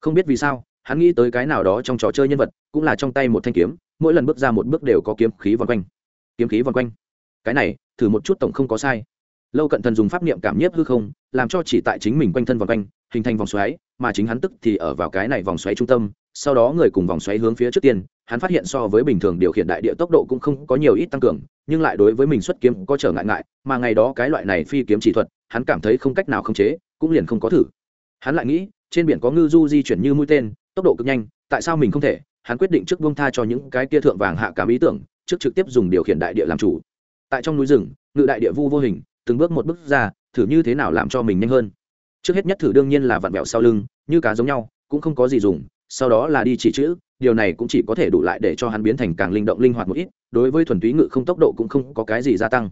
Speaker 1: Không biết vì sao, hắn nghĩ tới cái nào đó trong trò chơi nhân vật, cũng là trong tay một thanh kiếm, mỗi lần bước ra một bước đều có kiếm khí vòng quanh. Kiếm khí vòng quanh. Cái này, thử một chút tổng không có sai. Lâu cận thần dùng pháp niệm cảm nhiếp hư không, làm cho chỉ tại chính mình quanh thân vòng quanh hình thành vòng xoáy, mà chính hắn tức thì ở vào cái này vòng xoáy trung tâm, sau đó người cùng vòng xoáy hướng phía trước tiên, hắn phát hiện so với bình thường điều khiển đại địa tốc độ cũng không có nhiều ít tăng cường, nhưng lại đối với mình xuất kiếm có trở ngại ngại, mà ngày đó cái loại này phi kiếm chỉ thuật, hắn cảm thấy không cách nào khống chế, cũng liền không có thử. Hắn lại nghĩ, trên biển có ngư du di chuyển như mũi tên, tốc độ cực nhanh, tại sao mình không thể? Hắn quyết định trước buông tha cho những cái kia thượng vàng hạ cám ý tưởng, trước trực tiếp dùng điều khiển đại địa làm chủ. Tại trong núi rừng, ngự đại địa vu vô hình, từng bước một bước ra, thử như thế nào làm cho mình nhanh hơn? Trước hết nhất thử đương nhiên là vặn vẹo sau lưng, như cá giống nhau, cũng không có gì dùng, sau đó là đi chỉ chữ, điều này cũng chỉ có thể đủ lại để cho hắn biến thành càng linh động linh hoạt một ít, đối với thuần túy ngự không tốc độ cũng không có cái gì gia tăng.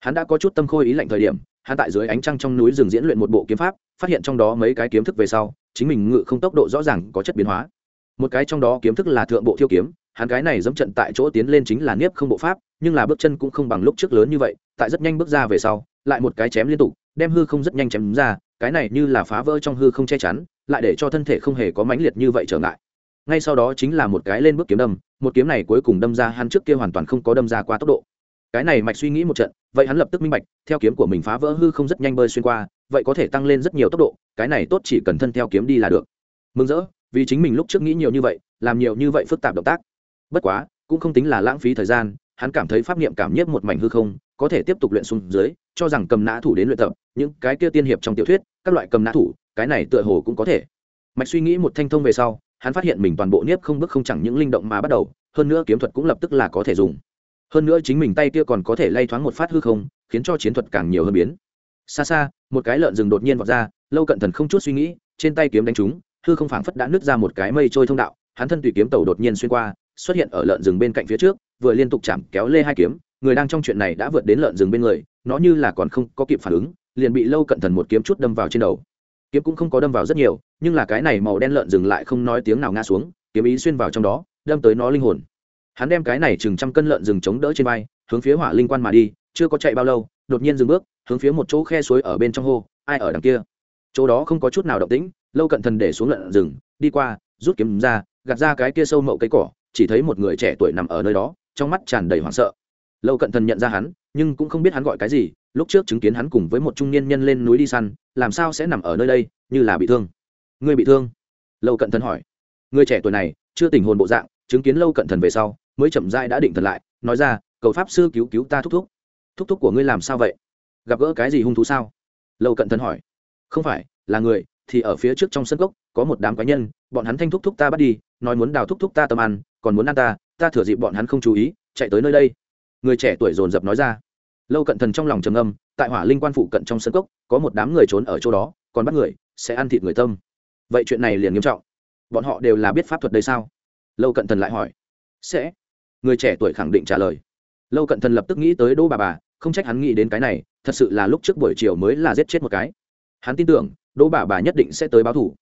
Speaker 1: Hắn đã có chút tâm khôi ý lạnh thời điểm, hắn tại dưới ánh trăng trong núi rừng diễn luyện một bộ kiếm pháp, phát hiện trong đó mấy cái kiếm thức về sau, chính mình ngự không tốc độ rõ ràng có chất biến hóa. Một cái trong đó kiếm thức là thượng bộ thiêu kiếm, hắn cái này dẫm trận tại chỗ tiến lên chính là niếp không bộ pháp, nhưng là bước chân cũng không bằng lúc trước lớn như vậy, tại rất nhanh bước ra về sau, lại một cái chém liên tục, đem hư không rất nhanh chém ra cái này như là phá vỡ trong hư không che chắn, lại để cho thân thể không hề có mãnh liệt như vậy trở ngại. Ngay sau đó chính là một cái lên bước kiếm đâm, một kiếm này cuối cùng đâm ra hắn trước kia hoàn toàn không có đâm ra qua tốc độ. Cái này mạch suy nghĩ một trận, vậy hắn lập tức minh bạch, theo kiếm của mình phá vỡ hư không rất nhanh bơi xuyên qua, vậy có thể tăng lên rất nhiều tốc độ, cái này tốt chỉ cần thân theo kiếm đi là được. Mừng rỡ, vì chính mình lúc trước nghĩ nhiều như vậy, làm nhiều như vậy phức tạp động tác. Bất quá, cũng không tính là lãng phí thời gian, hắn cảm thấy pháp niệm cảm nhiếp một mảnh hư không có thể tiếp tục luyện xuống dưới, cho rằng cầm nã thủ đến luyện tập, những cái kia tiên hiệp trong tiểu thuyết, các loại cầm nã thủ, cái này tựa hồ cũng có thể. Mạch suy nghĩ một thanh thông về sau, hắn phát hiện mình toàn bộ niếp không bước không chẳng những linh động mà bắt đầu, hơn nữa kiếm thuật cũng lập tức là có thể dùng. Hơn nữa chính mình tay kia còn có thể lay thoáng một phát hư không, khiến cho chiến thuật càng nhiều hơn biến. Xa xa, một cái lợn rừng đột nhiên vọt ra, lâu cận thần không chút suy nghĩ, trên tay kiếm đánh trúng, hư không phảng phất đã nứt ra một cái mây trôi thông đạo, hắn thân tùy kiếm tàu đột nhiên xuyên qua, xuất hiện ở lợn rừng bên cạnh phía trước, vừa liên tục chạm kéo lê hai kiếm người đang trong chuyện này đã vượt đến lợn rừng bên người, nó như là còn không có kịp phản ứng, liền bị lâu cận thần một kiếm chút đâm vào trên đầu. Kiếm cũng không có đâm vào rất nhiều, nhưng là cái này màu đen lợn rừng lại không nói tiếng nào ngã xuống, kiếm ý xuyên vào trong đó, đâm tới nó linh hồn. Hắn đem cái này chừng trăm cân lợn rừng chống đỡ trên vai, hướng phía hỏa linh quan mà đi, chưa có chạy bao lâu, đột nhiên dừng bước, hướng phía một chỗ khe suối ở bên trong hô, ai ở đằng kia? Chỗ đó không có chút nào động tĩnh, lâu cận thần để xuống lợn rừng, đi qua, rút kiếm ra, gạt ra cái kia sâu mậu cây cỏ, chỉ thấy một người trẻ tuổi nằm ở nơi đó, trong mắt tràn đầy hoảng sợ lâu cận thần nhận ra hắn, nhưng cũng không biết hắn gọi cái gì, lúc trước chứng kiến hắn cùng với một trung niên nhân lên núi đi săn, làm sao sẽ nằm ở nơi đây, như là bị thương. Người bị thương? Lâu cận thần hỏi. Người trẻ tuổi này, chưa tình hồn bộ dạng, chứng kiến lâu cận thần về sau, mới chậm dai đã định thần lại, nói ra, cầu pháp sư cứu cứu ta thúc thúc. Thúc thúc của ngươi làm sao vậy? Gặp gỡ cái gì hung thú sao? Lâu cận thần hỏi. Không phải, là người, thì ở phía trước trong sân gốc có một đám cá nhân, bọn hắn thanh thúc thúc ta bắt đi, nói muốn đào thúc thúc ta tâm ăn, còn muốn ăn ta ta thừa dịp bọn hắn không chú ý, chạy tới nơi đây người trẻ tuổi dồn dập nói ra. Lâu cận thần trong lòng trầm âm tại hỏa linh quan phụ cận trong sân cốc, có một đám người trốn ở chỗ đó, còn bắt người, sẽ ăn thịt người tâm. Vậy chuyện này liền nghiêm trọng. Bọn họ đều là biết pháp thuật đây sao? Lâu cận thần lại hỏi. Sẽ. Người trẻ tuổi khẳng định trả lời. Lâu cận thần lập tức nghĩ tới đỗ bà bà, không trách hắn nghĩ đến cái này, thật sự là lúc trước buổi chiều mới là giết chết một cái. Hắn tin tưởng, đỗ bà bà nhất định sẽ tới báo thủ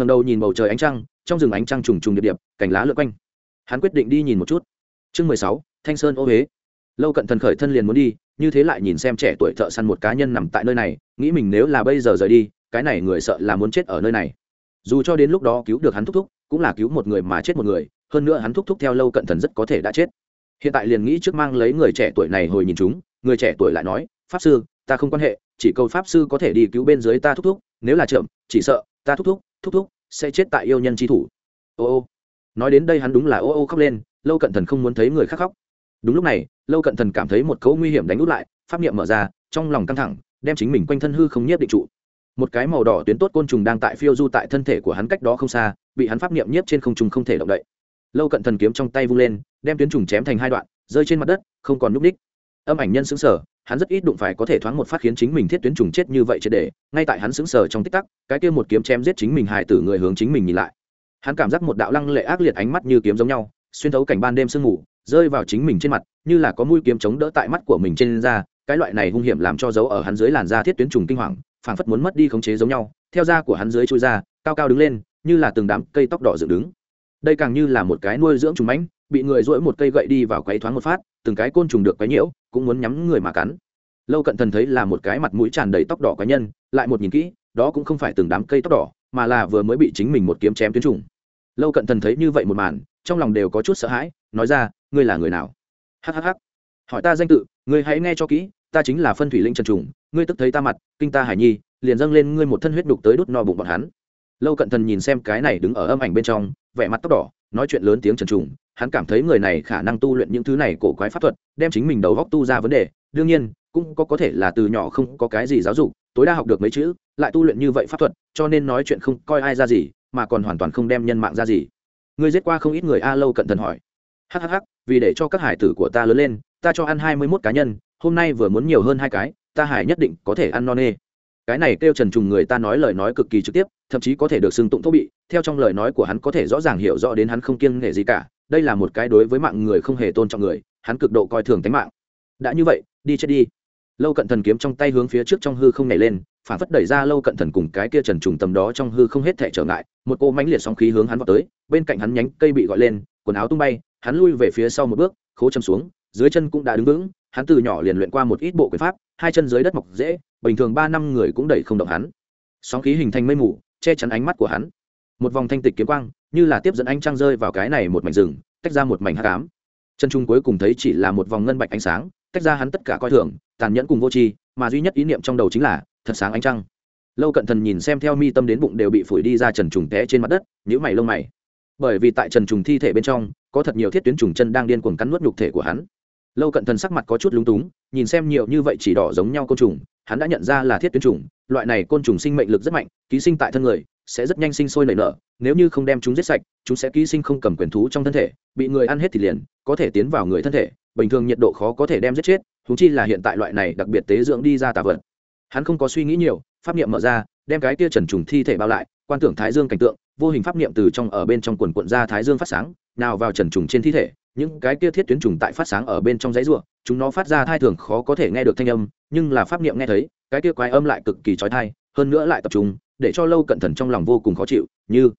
Speaker 1: ngầm đầu nhìn bầu trời ánh trăng, trong rừng ánh trăng trùng trùng điệp điệp, cành lá lượt quanh. Hắn quyết định đi nhìn một chút. Chương mười sáu, thanh sơn ô huế lâu cận thần khởi thân liền muốn đi, như thế lại nhìn xem trẻ tuổi thợ săn một cá nhân nằm tại nơi này, nghĩ mình nếu là bây giờ rời đi, cái này người sợ là muốn chết ở nơi này. Dù cho đến lúc đó cứu được hắn thúc thúc, cũng là cứu một người mà chết một người, hơn nữa hắn thúc thúc theo lâu cận thần rất có thể đã chết. Hiện tại liền nghĩ trước mang lấy người trẻ tuổi này hồi nhìn chúng, người trẻ tuổi lại nói, pháp sư, ta không quan hệ, chỉ cầu pháp sư có thể đi cứu bên dưới ta thúc thúc, nếu là chậm, chỉ sợ, ta thúc thúc thúc thúc sẽ chết tại yêu nhân tri thủ. Ô ô. Nói đến đây hắn đúng là ô ô khóc lên, lâu cận thần không muốn thấy người khác khóc. Đúng lúc này lâu cận thần cảm thấy một cấu nguy hiểm đánh út lại, pháp niệm mở ra, trong lòng căng thẳng, đem chính mình quanh thân hư không nhiếp định trụ. Một cái màu đỏ tuyến tốt côn trùng đang tại phiêu du tại thân thể của hắn cách đó không xa, bị hắn pháp niệm nhiếp trên không trùng không thể động đậy. Lâu cận thần kiếm trong tay vung lên, đem tuyến trùng chém thành hai đoạn, rơi trên mặt đất, không còn núp ních. Âm ảnh nhân xứng sở hắn rất ít đụng phải có thể thoáng một phát khiến chính mình thiết tuyến trùng chết như vậy triệt để, ngay tại hắn xứng sở trong tích tắc, cái kia một kiếm chém giết chính mình hài tử người hướng chính mình nhìn lại. Hắn cảm giác một đạo lăng lệ ác liệt ánh mắt như kiếm giống nhau, xuyên thấu cảnh ban đêm sương ngủ rơi vào chính mình trên mặt, như là có mũi kiếm chống đỡ tại mắt của mình trên da. Cái loại này hung hiểm làm cho dấu ở hắn dưới làn da thiết tuyến trùng kinh hoàng, phảng phất muốn mất đi khống chế giống nhau. Theo da của hắn dưới chui ra, cao cao đứng lên, như là từng đám cây tóc đỏ dựng đứng. Đây càng như là một cái nuôi dưỡng trùng mãnh, bị người duỗi một cây gậy đi vào quấy thoáng một phát, từng cái côn trùng được quấy nhiễu, cũng muốn nhắm người mà cắn. Lâu cận thần thấy là một cái mặt mũi tràn đầy tóc đỏ cá nhân, lại một nhìn kỹ, đó cũng không phải từng đám cây tóc đỏ, mà là vừa mới bị chính mình một kiếm chém tuyến trùng. Lâu cận thần thấy như vậy một màn, trong lòng đều có chút sợ hãi, nói ra ngươi là người nào? Hhh hỏi ta danh tự, ngươi hãy nghe cho kỹ, ta chính là phân thủy linh trần trùng, ngươi tức thấy ta mặt, kinh ta hải nhi, liền dâng lên ngươi một thân huyết đục tới đốt no bụng bọn hắn. Lâu cận thần nhìn xem cái này đứng ở âm ảnh bên trong, vẻ mặt tóc đỏ, nói chuyện lớn tiếng trần trùng, hắn cảm thấy người này khả năng tu luyện những thứ này cổ quái pháp thuật, đem chính mình đầu góc tu ra vấn đề, đương nhiên, cũng có có thể là từ nhỏ không có cái gì giáo dục, tối đa học được mấy chữ, lại tu luyện như vậy pháp thuật, cho nên nói chuyện không coi ai ra gì, mà còn hoàn toàn không đem nhân mạng ra gì. Ngươi giết qua không ít người a, lâu cận thần hỏi. Hhh vì để cho các hải tử của ta lớn lên, ta cho ăn hai mươi mốt cá nhân, hôm nay vừa muốn nhiều hơn hai cái, ta hải nhất định có thể ăn no nê. Cái này kêu trần trùng người ta nói lời nói cực kỳ trực tiếp, thậm chí có thể được xưng tụng thô bị, theo trong lời nói của hắn có thể rõ ràng hiểu rõ đến hắn không kiêng nể gì cả, đây là một cái đối với mạng người không hề tôn trọng người, hắn cực độ coi thường tính mạng. Đã như vậy, đi chết đi. Lâu cận thần kiếm trong tay hướng phía trước trong hư không nhảy lên, phản phất đẩy ra lâu cận thần cùng cái kia trần trùng tầm đó trong hư không hết thể trở ngại, một cô mãnh liệt sóng khí hướng hắn vào tới, bên cạnh hắn nhánh cây bị gọi lên, quần áo tung bay hắn lui về phía sau một bước, khố châm xuống, dưới chân cũng đã đứng vững, hắn từ nhỏ liền luyện qua một ít bộ quyền pháp, hai chân dưới đất mọc dễ, bình thường ba năm người cũng đẩy không động hắn. Sóng khí hình thành mây mù, che chắn ánh mắt của hắn. Một vòng thanh tịch kiếm quang, như là tiếp dẫn ánh trăng rơi vào cái này một mảnh rừng, tách ra một mảnh hát cám chân trung cuối cùng thấy chỉ là một vòng ngân bạch ánh sáng, tách ra hắn tất cả coi thường, tàn nhẫn cùng vô tri, mà duy nhất ý niệm trong đầu chính là, thật sáng ánh trăng. Lâu cận thần nhìn xem theo mi tâm đến bụng đều bị phủi đi ra trần trùng té trên mặt đất nhữ mày lông mày bởi vì tại trần trùng thi thể bên trong, có thật nhiều thiết tuyến trùng chân đang điên cuồng cắn nuốt nhục thể của hắn. Lâu cận thần sắc mặt có chút lúng túng, nhìn xem nhiều như vậy chỉ đỏ giống nhau côn trùng, hắn đã nhận ra là thiết tuyến trùng, loại này côn trùng sinh mệnh lực rất mạnh, ký sinh tại thân người, sẽ rất nhanh sinh sôi nảy nở, nếu như không đem chúng giết sạch, chúng sẽ ký sinh không cầm quyền thú trong thân thể, bị người ăn hết thì liền, có thể tiến vào người thân thể, bình thường nhiệt độ khó có thể đem giết chết thú chi là hiện tại loại này đặc biệt tế dưỡng đi ra tà vật. Hắn không có suy nghĩ nhiều, pháp niệm mở ra, đem cái kia trần trùng thi thể bao lại quan tưởng thái dương cảnh tượng, vô hình pháp niệm từ trong ở bên trong quần quận ra thái dương phát sáng, nào vào trần trùng trên thi thể, những cái kia thiết tuyến trùng tại phát sáng ở bên trong giấy ruộng, chúng nó phát ra thai thường khó có thể nghe được thanh âm, nhưng là pháp niệm nghe thấy, cái kia quái âm lại cực kỳ trói thai hơn nữa lại tập trung, để cho lâu cận thần trong lòng vô cùng khó chịu, như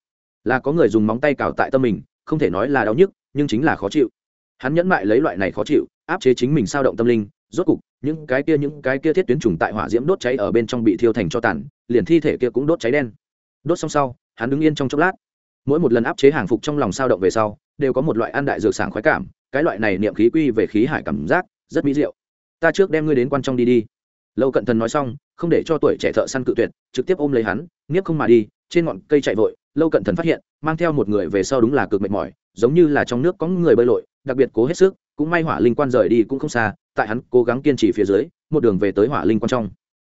Speaker 1: là có người dùng móng tay cào tại tâm mình, không thể nói là đau nhức, nhưng chính là khó chịu. Hắn nhẫn mại lấy loại này khó chịu, áp chế chính mình sao động tâm linh, rốt cục, những cái kia, những cái kia thiết tuyến trùng tại hỏa diễm đốt cháy ở bên trong bị thiêu thành cho tàn, liền thi thể kia cũng đốt cháy đen đốt xong sau, hắn đứng yên trong chốc lát. Mỗi một lần áp chế hàng phục trong lòng sao động về sau, đều có một loại ăn đại dược sảng khoái cảm, cái loại này niệm khí quy về khí hải cảm giác, rất mỹ diệu. Ta trước đem ngươi đến quan trong đi đi. Lâu cận thần nói xong, không để cho tuổi trẻ thợ săn cự tuyệt, trực tiếp ôm lấy hắn, nghiếp không mà đi, trên ngọn cây chạy vội, lâu cận thần phát hiện, mang theo một người về sau đúng là cực mệt mỏi, giống như là trong nước có người bơi lội, đặc biệt cố hết sức, cũng may hỏa linh quan rời đi cũng không xa, tại hắn cố gắng kiên trì phía dưới, một đường về tới hỏa linh quan trong.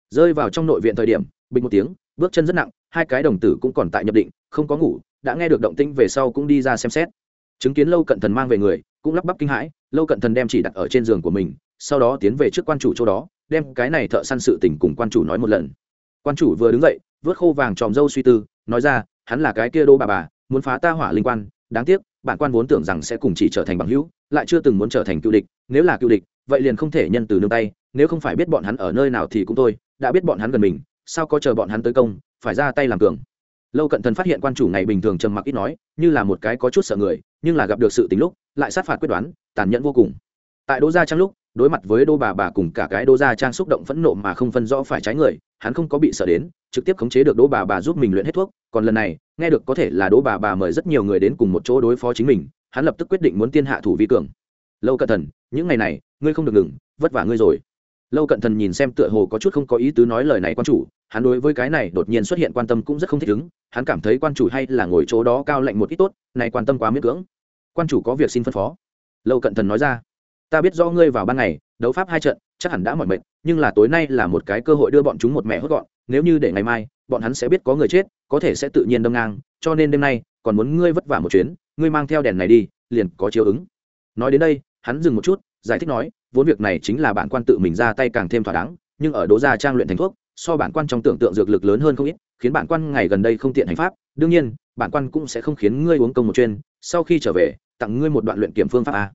Speaker 1: Rơi vào trong nội viện thời điểm, bình một tiếng, bước chân rất nặng hai cái đồng tử cũng còn tại nhập định, không có ngủ, đã nghe được động tĩnh về sau cũng đi ra xem xét. Chứng kiến lâu cận thần mang về người, cũng lắp bắp kinh hãi, lâu cận thần đem chỉ đặt ở trên giường của mình, sau đó tiến về trước quan chủ chỗ đó, đem cái này thợ săn sự tình cùng quan chủ nói một lần. Quan chủ vừa đứng dậy, vớt khô vàng tròm dâu suy tư, nói ra, hắn là cái kia đô bà bà, muốn phá ta hỏa linh quan, đáng tiếc, bản quan vốn tưởng rằng sẽ cùng chỉ trở thành bằng hữu, lại chưa từng muốn trở thành cựu địch, nếu là cựu địch, vậy liền không thể nhân từ nương tay, nếu không phải biết bọn hắn ở nơi nào thì cũng thôi, đã biết bọn hắn gần mình sao có chờ bọn hắn tới công, phải ra tay làm cường. Lâu cận thần phát hiện quan chủ ngày bình thường trầm mặc ít nói, như là một cái có chút sợ người, nhưng là gặp được sự tính lúc, lại sát phạt quyết đoán, tàn nhẫn vô cùng. Tại đỗ gia trang lúc, đối mặt với đô bà bà cùng cả cái đô gia trang xúc động phẫn nộ mà không phân rõ phải trái người, hắn không có bị sợ đến, trực tiếp khống chế được đỗ bà bà giúp mình luyện hết thuốc, còn lần này, nghe được có thể là đỗ bà bà mời rất nhiều người đến cùng một chỗ đối phó chính mình, hắn lập tức quyết định muốn tiên hạ thủ vi cường. Lâu cận thần, những ngày này, ngươi không được ngừng, vất vả ngươi rồi. Lâu cận thần nhìn xem tựa hồ có chút không có ý tứ nói lời này quan chủ hắn đối với cái này đột nhiên xuất hiện quan tâm cũng rất không thích ứng, hắn cảm thấy quan chủ hay là ngồi chỗ đó cao lạnh một ít tốt, này quan tâm quá miễn cưỡng. Quan chủ có việc xin phân phó. Lâu cận thần nói ra, ta biết do ngươi vào ban ngày, đấu pháp hai trận, chắc hẳn đã mỏi mệt, nhưng là tối nay là một cái cơ hội đưa bọn chúng một mẹ hốt gọn, nếu như để ngày mai, bọn hắn sẽ biết có người chết, có thể sẽ tự nhiên đâm ngang, cho nên đêm nay, còn muốn ngươi vất vả một chuyến, ngươi mang theo đèn này đi, liền có chiếu ứng. Nói đến đây, hắn dừng một chút, giải thích nói, vốn việc này chính là bạn quan tự mình ra tay càng thêm thỏa đáng, nhưng ở đố gia trang luyện thành thuốc so bản quan trong tưởng tượng dược lực lớn hơn không ít, khiến bản quan ngày gần đây không tiện hành pháp. Đương nhiên, bản quan cũng sẽ không khiến ngươi uống công một chuyên, sau khi trở về, tặng ngươi một đoạn luyện kiểm phương pháp a.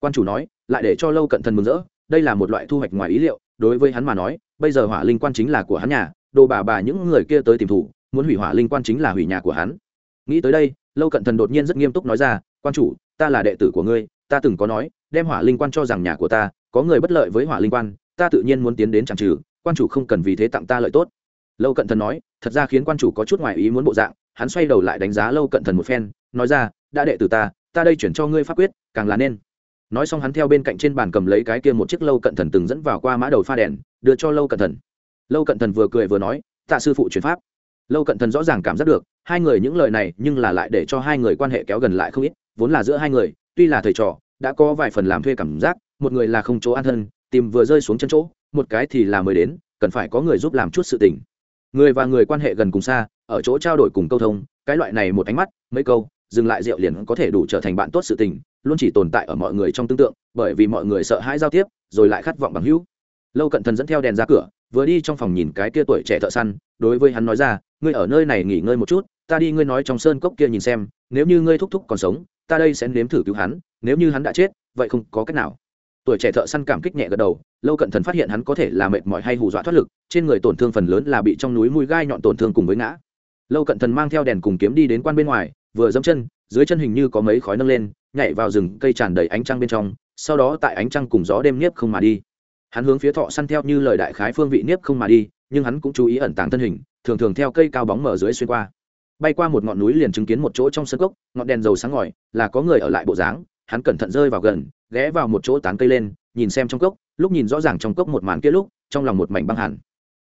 Speaker 1: Quan chủ nói, lại để cho lâu cận thần mừng rỡ, đây là một loại thu hoạch ngoài ý liệu, đối với hắn mà nói, bây giờ hỏa linh quan chính là của hắn nhà, đồ bà bà những người kia tới tìm thủ, muốn hủy hỏa linh quan chính là hủy nhà của hắn. Nghĩ tới đây, lâu cận thần đột nhiên rất nghiêm túc nói ra, quan chủ, ta là đệ tử của ngươi, ta từng có nói, đem hỏa linh quan cho rằng nhà của ta, có người bất lợi với hỏa linh quan, ta tự nhiên muốn tiến đến chẳng trừ quan chủ không cần vì thế tặng ta lợi tốt. Lâu cận thần nói, thật ra khiến quan chủ có chút ngoài ý muốn bộ dạng, hắn xoay đầu lại đánh giá lâu cận thần một phen, nói ra, đã đệ tử ta ta đây chuyển cho ngươi pháp quyết, càng là nên. Nói xong hắn theo bên cạnh trên bàn cầm lấy cái kia một chiếc lâu cận thần từng dẫn vào qua mã đầu pha đèn, đưa cho lâu cận thần. Lâu cận thần vừa cười vừa nói, tạ sư phụ chuyển pháp. Lâu cận thần rõ ràng cảm giác được, hai người những lời này nhưng là lại để cho hai người quan hệ kéo gần lại không ít, vốn là giữa hai người, tuy là thầy trò, đã có vài phần làm thuê cảm giác, một người là không chỗ an thân, tìm vừa rơi xuống chân chỗ một cái thì là mới đến, cần phải có người giúp làm chút sự tình. Người và người quan hệ gần cùng xa, ở chỗ trao đổi cùng câu thông, cái loại này một ánh mắt, mấy câu, dừng lại rượu liền có thể đủ trở thành bạn tốt sự tình, luôn chỉ tồn tại ở mọi người trong tương tượng, bởi vì mọi người sợ hãi giao tiếp, rồi lại khát vọng bằng hữu. Lâu cận thần dẫn theo đèn ra cửa, vừa đi trong phòng nhìn cái kia tuổi trẻ thợ săn, đối với hắn nói ra, ngươi ở nơi này nghỉ ngơi một chút, ta đi ngươi nói trong sơn cốc kia nhìn xem, nếu như ngươi thúc thúc còn sống, ta đây sẽ nếm thử cứu hắn, nếu như hắn đã chết, vậy không có cách nào tuổi trẻ thợ săn cảm kích nhẹ gật đầu, lâu cận thần phát hiện hắn có thể là mệt mỏi hay hù dọa thoát lực, trên người tổn thương phần lớn là bị trong núi mùi gai nhọn tổn thương cùng với ngã. Lâu cận thần mang theo đèn cùng kiếm đi đến quan bên ngoài, vừa dẫm chân, dưới chân hình như có mấy khói nâng lên, nhảy vào rừng cây tràn đầy ánh trăng bên trong, sau đó tại ánh trăng cùng gió đêm nếp không mà đi. Hắn hướng phía thọ săn theo như lời đại khái phương vị nếp không mà đi, nhưng hắn cũng chú ý ẩn tàng thân hình, thường thường theo cây cao bóng mở dưới xuyên qua. Bay qua một ngọn núi liền chứng kiến một chỗ trong sân cốc, ngọn đèn dầu sáng ngòi, là có người ở lại bộ dáng, hắn cẩn thận rơi vào gần ghé vào một chỗ tán cây lên, nhìn xem trong cốc, lúc nhìn rõ ràng trong cốc một màn kia lúc, trong lòng một mảnh băng hẳn.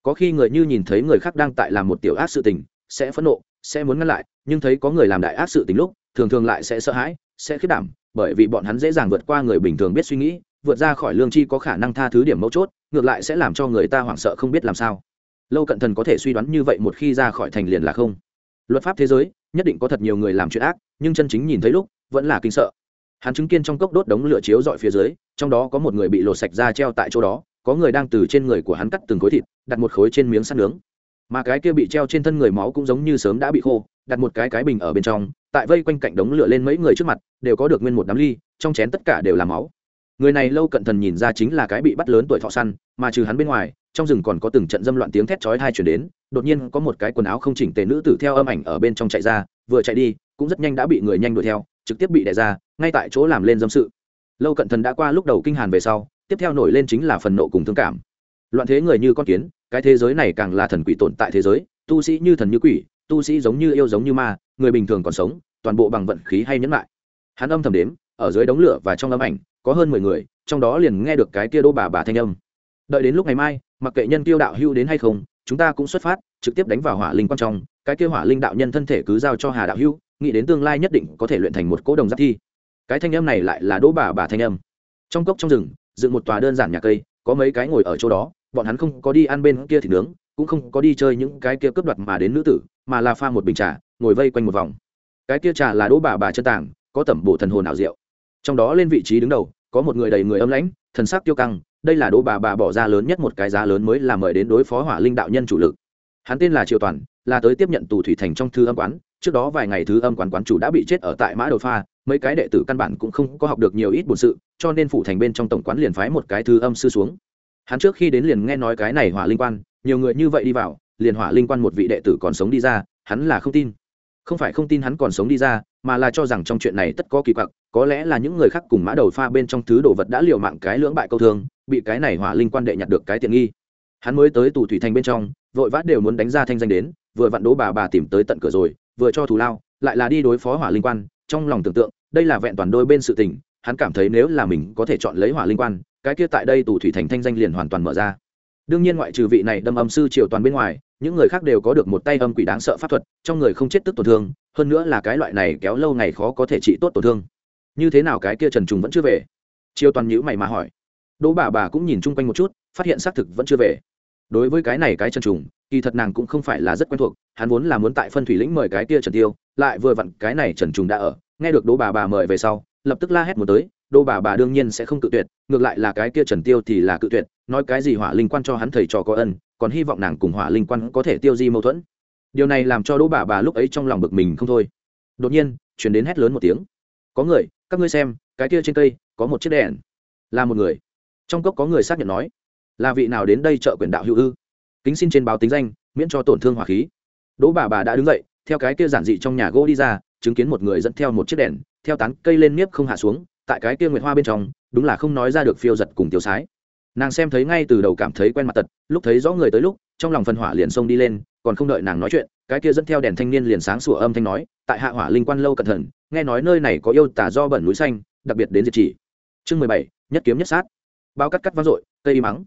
Speaker 1: Có khi người như nhìn thấy người khác đang tại làm một tiểu ác sự tình, sẽ phẫn nộ, sẽ muốn ngăn lại, nhưng thấy có người làm đại ác sự tình lúc, thường thường lại sẽ sợ hãi, sẽ khiết đảm, bởi vì bọn hắn dễ dàng vượt qua người bình thường biết suy nghĩ, vượt ra khỏi lương chi có khả năng tha thứ điểm mấu chốt, ngược lại sẽ làm cho người ta hoảng sợ không biết làm sao. Lâu cận thần có thể suy đoán như vậy một khi ra khỏi thành liền là không. Luật pháp thế giới, nhất định có thật nhiều người làm chuyện ác, nhưng chân chính nhìn thấy lúc, vẫn là kinh sợ hắn chứng kiến trong cốc đốt đống lửa chiếu dọi phía dưới, trong đó có một người bị lột sạch ra treo tại chỗ đó, có người đang từ trên người của hắn cắt từng khối thịt, đặt một khối trên miếng sắt nướng. Mà cái kia bị treo trên thân người máu cũng giống như sớm đã bị khô, đặt một cái cái bình ở bên trong, tại vây quanh cạnh đống lửa lên mấy người trước mặt, đều có được nguyên một đám ly, trong chén tất cả đều là máu. Người này lâu cận thần nhìn ra chính là cái bị bắt lớn tuổi thọ săn, mà trừ hắn bên ngoài, trong rừng còn có từng trận dâm loạn tiếng thét chói tai chuyển đến, đột nhiên có một cái quần áo không chỉnh tề nữ tử theo âm ảnh ở bên trong chạy ra, vừa chạy đi, cũng rất nhanh đã bị người nhanh đuổi theo, trực tiếp bị đè ra ngay tại chỗ làm lên dâm sự. Lâu cận thần đã qua lúc đầu kinh hàn về sau, tiếp theo nổi lên chính là phần nộ cùng thương cảm. Loạn thế người như con kiến, cái thế giới này càng là thần quỷ tồn tại thế giới, tu sĩ như thần như quỷ, tu sĩ giống như yêu giống như ma, người bình thường còn sống, toàn bộ bằng vận khí hay nhẫn lại. Hắn âm thầm đếm, ở dưới đống lửa và trong âm ảnh, có hơn mười người, trong đó liền nghe được cái kia đô bà bà thanh âm. Đợi đến lúc ngày mai, mặc kệ nhân tiêu đạo hưu đến hay không, chúng ta cũng xuất phát, trực tiếp đánh vào hỏa linh quan trọng cái kia hỏa linh đạo nhân thân thể cứ giao cho hà đạo hưu nghĩ đến tương lai nhất định có thể luyện thành một cỗ đồng giáp thi cái thanh âm này lại là đỗ bà bà thanh âm. Trong cốc trong rừng, dựng một tòa đơn giản nhà cây, có mấy cái ngồi ở chỗ đó, bọn hắn không có đi ăn bên kia thì nướng, cũng không có đi chơi những cái kia cướp đoạt mà đến nữ tử, mà là pha một bình trà, ngồi vây quanh một vòng. Cái kia trà là đỗ bà bà chân tảng, có tẩm bổ thần hồn ảo diệu. Trong đó lên vị trí đứng đầu, có một người đầy người âm lãnh, thần sắc tiêu căng, đây là đỗ bà bà bỏ ra lớn nhất một cái giá lớn mới là mời đến đối phó hỏa linh đạo nhân chủ lực. Hắn tên là Triệu toàn, là tới tiếp nhận tù thủy thành trong thư âm quán, trước đó vài ngày thứ âm quán quán chủ đã bị chết ở tại mã đầu pha mấy cái đệ tử căn bản cũng không có học được nhiều ít bổn sự, cho nên phủ thành bên trong tổng quán liền phái một cái thư âm sư xuống. Hắn trước khi đến liền nghe nói cái này hỏa linh quan, nhiều người như vậy đi vào, liền hỏa linh quan một vị đệ tử còn sống đi ra, hắn là không tin. Không phải không tin hắn còn sống đi ra, mà là cho rằng trong chuyện này tất có kỳ quặc, có lẽ là những người khác cùng mã đầu pha bên trong thứ đồ vật đã liều mạng cái lưỡng bại câu thương, bị cái này hỏa linh quan đệ nhặt được cái tiện nghi. Hắn mới tới tù thủy thành bên trong, vội vã đều muốn đánh ra thanh danh đến, vừa vặn đỗ bà bà tìm tới tận cửa rồi, vừa cho thù lao, lại là đi đối phó hỏa linh quan trong lòng tưởng tượng, đây là vẹn toàn đôi bên sự tình, hắn cảm thấy nếu là mình có thể chọn lấy hỏa linh quan, cái kia tại đây tù thủy thành thanh danh liền hoàn toàn mở ra. Đương nhiên ngoại trừ vị này đâm âm sư triều toàn bên ngoài, những người khác đều có được một tay âm quỷ đáng sợ pháp thuật, trong người không chết tức tổn thương, hơn nữa là cái loại này kéo lâu ngày khó có thể trị tốt tổn thương. Như thế nào cái kia trần trùng vẫn chưa về? Triều toàn nhữ mày mà hỏi. Đỗ bà bà cũng nhìn chung quanh một chút, phát hiện xác thực vẫn chưa về đối với cái này cái trần trùng, kỳ thật nàng cũng không phải là rất quen thuộc, hắn vốn là muốn tại phân thủy lĩnh mời cái kia trần tiêu, lại vừa vặn cái này trần trùng đã ở, nghe được đỗ bà bà mời về sau, lập tức la hét một tới, đỗ bà bà đương nhiên sẽ không cự tuyệt, ngược lại là cái kia trần tiêu thì là cự tuyệt, nói cái gì hỏa linh quan cho hắn thầy trò có ân, còn hy vọng nàng cùng hỏa linh quan có thể tiêu di mâu thuẫn. Điều này làm cho đỗ bà bà lúc ấy trong lòng bực mình không thôi. Đột nhiên chuyển đến hét lớn một tiếng. Có người, các ngươi xem, cái kia trên cây có một chiếc đèn. Là một người. Trong cốc có người xác nhận nói là vị nào đến đây trợ quyền đạo hữu ư? Kính xin trên báo tính danh, miễn cho tổn thương hỏa khí. Đỗ bà bà đã đứng dậy, theo cái kia giản dị trong nhà gỗ đi ra, chứng kiến một người dẫn theo một chiếc đèn, theo tán cây lên nếp không hạ xuống, tại cái kia nguyệt hoa bên trong, đúng là không nói ra được phiêu giật cùng tiêu sái. Nàng xem thấy ngay từ đầu cảm thấy quen mặt tật, lúc thấy rõ người tới lúc, trong lòng phần hỏa liền xông đi lên, còn không đợi nàng nói chuyện, cái kia dẫn theo đèn thanh niên liền sáng sủa âm thanh nói, tại hạ hỏa linh quan lâu cẩn thận, nghe nói nơi này có yêu tả do bẩn núi xanh, đặc biệt đến diệt chỉ. Chương mười bảy, nhất kiếm nhất sát. Bao cắt cắt vang dội, cây y mắng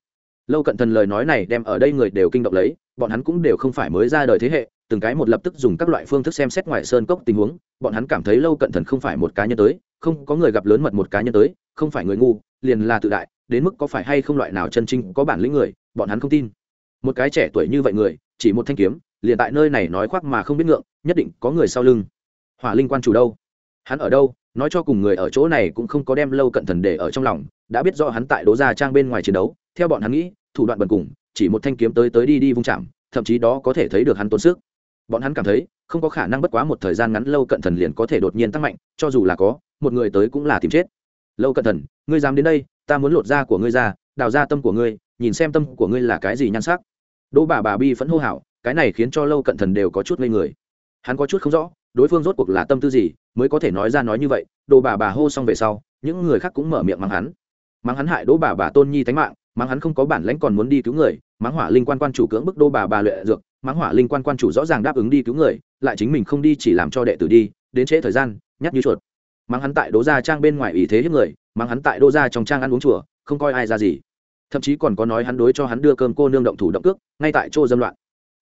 Speaker 1: lâu cận thần lời nói này đem ở đây người đều kinh động lấy, bọn hắn cũng đều không phải mới ra đời thế hệ, từng cái một lập tức dùng các loại phương thức xem xét ngoài sơn cốc tình huống, bọn hắn cảm thấy lâu cận thần không phải một cá nhân tới, không có người gặp lớn mật một cá nhân tới, không phải người ngu, liền là tự đại, đến mức có phải hay không loại nào chân chính có bản lĩnh người, bọn hắn không tin. Một cái trẻ tuổi như vậy người, chỉ một thanh kiếm, liền tại nơi này nói khoác mà không biết ngượng, nhất định có người sau lưng. Hỏa linh quan chủ đâu? Hắn ở đâu? Nói cho cùng người ở chỗ này cũng không có đem lâu cận thần để ở trong lòng, đã biết rõ hắn tại đố gia trang bên ngoài chiến đấu theo bọn hắn nghĩ, thủ đoạn bần cùng, chỉ một thanh kiếm tới tới đi đi vung chạm, thậm chí đó có thể thấy được hắn tốn sức. Bọn hắn cảm thấy, không có khả năng bất quá một thời gian ngắn lâu cận thần liền có thể đột nhiên tăng mạnh, cho dù là có, một người tới cũng là tìm chết. Lâu cận thần, ngươi dám đến đây, ta muốn lột da của ngươi ra, đào ra tâm của ngươi, nhìn xem tâm của ngươi là cái gì nhan sắc. Đỗ bà bà bi phẫn hô hào, cái này khiến cho lâu cận thần đều có chút ngây người. Hắn có chút không rõ, đối phương rốt cuộc là tâm tư gì, mới có thể nói ra nói như vậy đồ bà bà hô xong về sau, những người khác cũng mở miệng mắng hắn. Mắng hắn hại đỗ bà bà tôn nhi tánh mạng mắng hắn không có bản lãnh còn muốn đi cứu người, mắng hỏa linh quan quan chủ cưỡng bức đô bà bà lệ dược, mắng hỏa linh quan quan chủ rõ ràng đáp ứng đi cứu người, lại chính mình không đi chỉ làm cho đệ tử đi, đến trễ thời gian, nhắc như chuột. Mắng hắn tại đỗ gia trang bên ngoài ý thế hiếp người, mắng hắn tại đỗ gia trong trang ăn uống chùa, không coi ai ra gì. Thậm chí còn có nói hắn đối cho hắn đưa cơm cô nương động thủ động cước, ngay tại chỗ dâm loạn.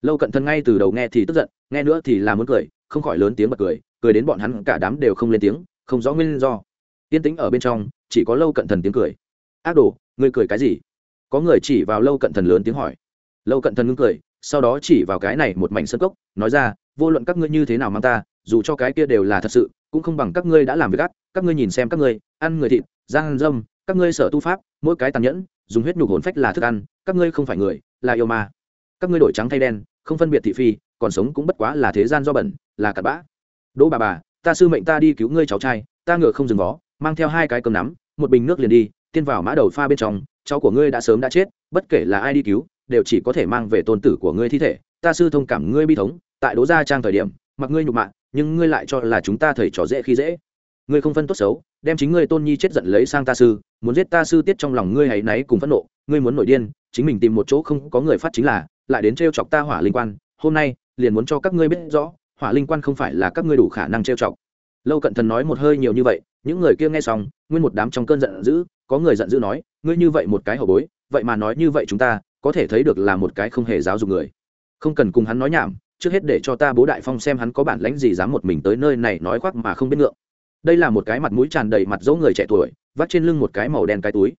Speaker 1: Lâu cận thần ngay từ đầu nghe thì tức giận, nghe nữa thì là muốn cười, không khỏi lớn tiếng bật cười cười đến bọn hắn cả đám đều không lên tiếng, không rõ nguyên do. Yên tĩnh ở bên trong, chỉ có lâu cận thần tiếng cười. Ác đồ, ngươi cười cái gì? Có người chỉ vào lâu cận thần lớn tiếng hỏi. Lâu cận thần ngưng cười, sau đó chỉ vào cái này một mảnh sân cốc, nói ra, vô luận các ngươi như thế nào mang ta, dù cho cái kia đều là thật sự, cũng không bằng các ngươi đã làm việc gắt, các ngươi nhìn xem các ngươi, ăn người thịt giang dâm các ngươi sở tu pháp, mỗi cái tàn nhẫn, dùng huyết nhục hồn phách là thức ăn, các ngươi không phải người, là yêu ma. Các ngươi đổi trắng thay đen, không phân biệt thị phi, còn sống cũng bất quá là thế gian do bẩn, là cặn bã. Đỗ bà bà, ta sư mệnh ta đi cứu ngươi cháu trai, ta ngựa không dừng vó, mang theo hai cái cơm nắm, một bình nước liền đi tiên vào mã đầu pha bên trong, cháu của ngươi đã sớm đã chết, bất kể là ai đi cứu, đều chỉ có thể mang về tôn tử của ngươi thi thể. Ta sư thông cảm ngươi bi thống, tại đố gia trang thời điểm, mặc ngươi nhục mạ, nhưng ngươi lại cho là chúng ta thầy trò dễ khi dễ. Ngươi không phân tốt xấu, đem chính ngươi tôn nhi chết giận lấy sang ta sư, muốn giết ta sư tiết trong lòng ngươi hãy náy cùng phẫn nộ, ngươi muốn nổi điên, chính mình tìm một chỗ không có người phát chính là, lại đến trêu chọc ta hỏa linh quan, hôm nay, liền muốn cho các ngươi biết rõ, hỏa linh quan không phải là các ngươi đủ khả năng trêu chọc. Lâu cận thần nói một hơi nhiều như vậy, những người kia nghe xong, nguyên một đám trong cơn giận dữ có người giận dữ nói, ngươi như vậy một cái hậu bối, vậy mà nói như vậy chúng ta, có thể thấy được là một cái không hề giáo dục người. Không cần cùng hắn nói nhảm, trước hết để cho ta bố đại phong xem hắn có bản lãnh gì dám một mình tới nơi này nói khoác mà không biết ngượng. Đây là một cái mặt mũi tràn đầy mặt dỗ người trẻ tuổi, vắt trên lưng một cái màu đen cái túi.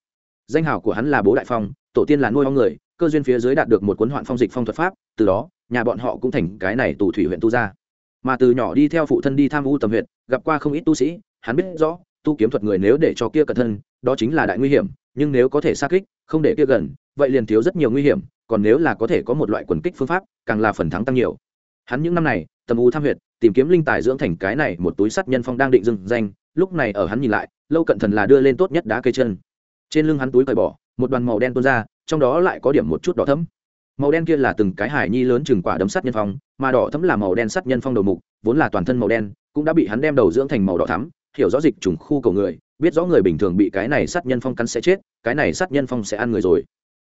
Speaker 1: Danh hào của hắn là bố đại phong, tổ tiên là nuôi ong người, cơ duyên phía dưới đạt được một cuốn hoạn phong dịch phong thuật pháp, từ đó, nhà bọn họ cũng thành cái này tù thủy huyện tu gia. Mà từ nhỏ đi theo phụ thân đi tham u tầm huyện gặp qua không ít tu sĩ, hắn biết rõ tu kiếm thuật người nếu để cho kia cẩn thân, đó chính là đại nguy hiểm, nhưng nếu có thể xa kích, không để kia gần, vậy liền thiếu rất nhiều nguy hiểm, còn nếu là có thể có một loại quần kích phương pháp, càng là phần thắng tăng nhiều. Hắn những năm này, tầm u tham huyệt, tìm kiếm linh tài dưỡng thành cái này một túi sắt nhân phong đang định dừng danh, lúc này ở hắn nhìn lại, lâu cận thần là đưa lên tốt nhất đá cây chân. Trên lưng hắn túi cởi bỏ, một đoàn màu đen tuôn ra, trong đó lại có điểm một chút đỏ thấm màu đen kia là từng cái hải nhi lớn chừng quả đấm sắt nhân phong, mà đỏ thấm là màu đen sắt nhân phong đầu mục, vốn là toàn thân màu đen, cũng đã bị hắn đem đầu dưỡng thành màu đỏ thắm hiểu rõ dịch trùng khu cầu người, biết rõ người bình thường bị cái này sát nhân phong cắn sẽ chết, cái này sát nhân phong sẽ ăn người rồi.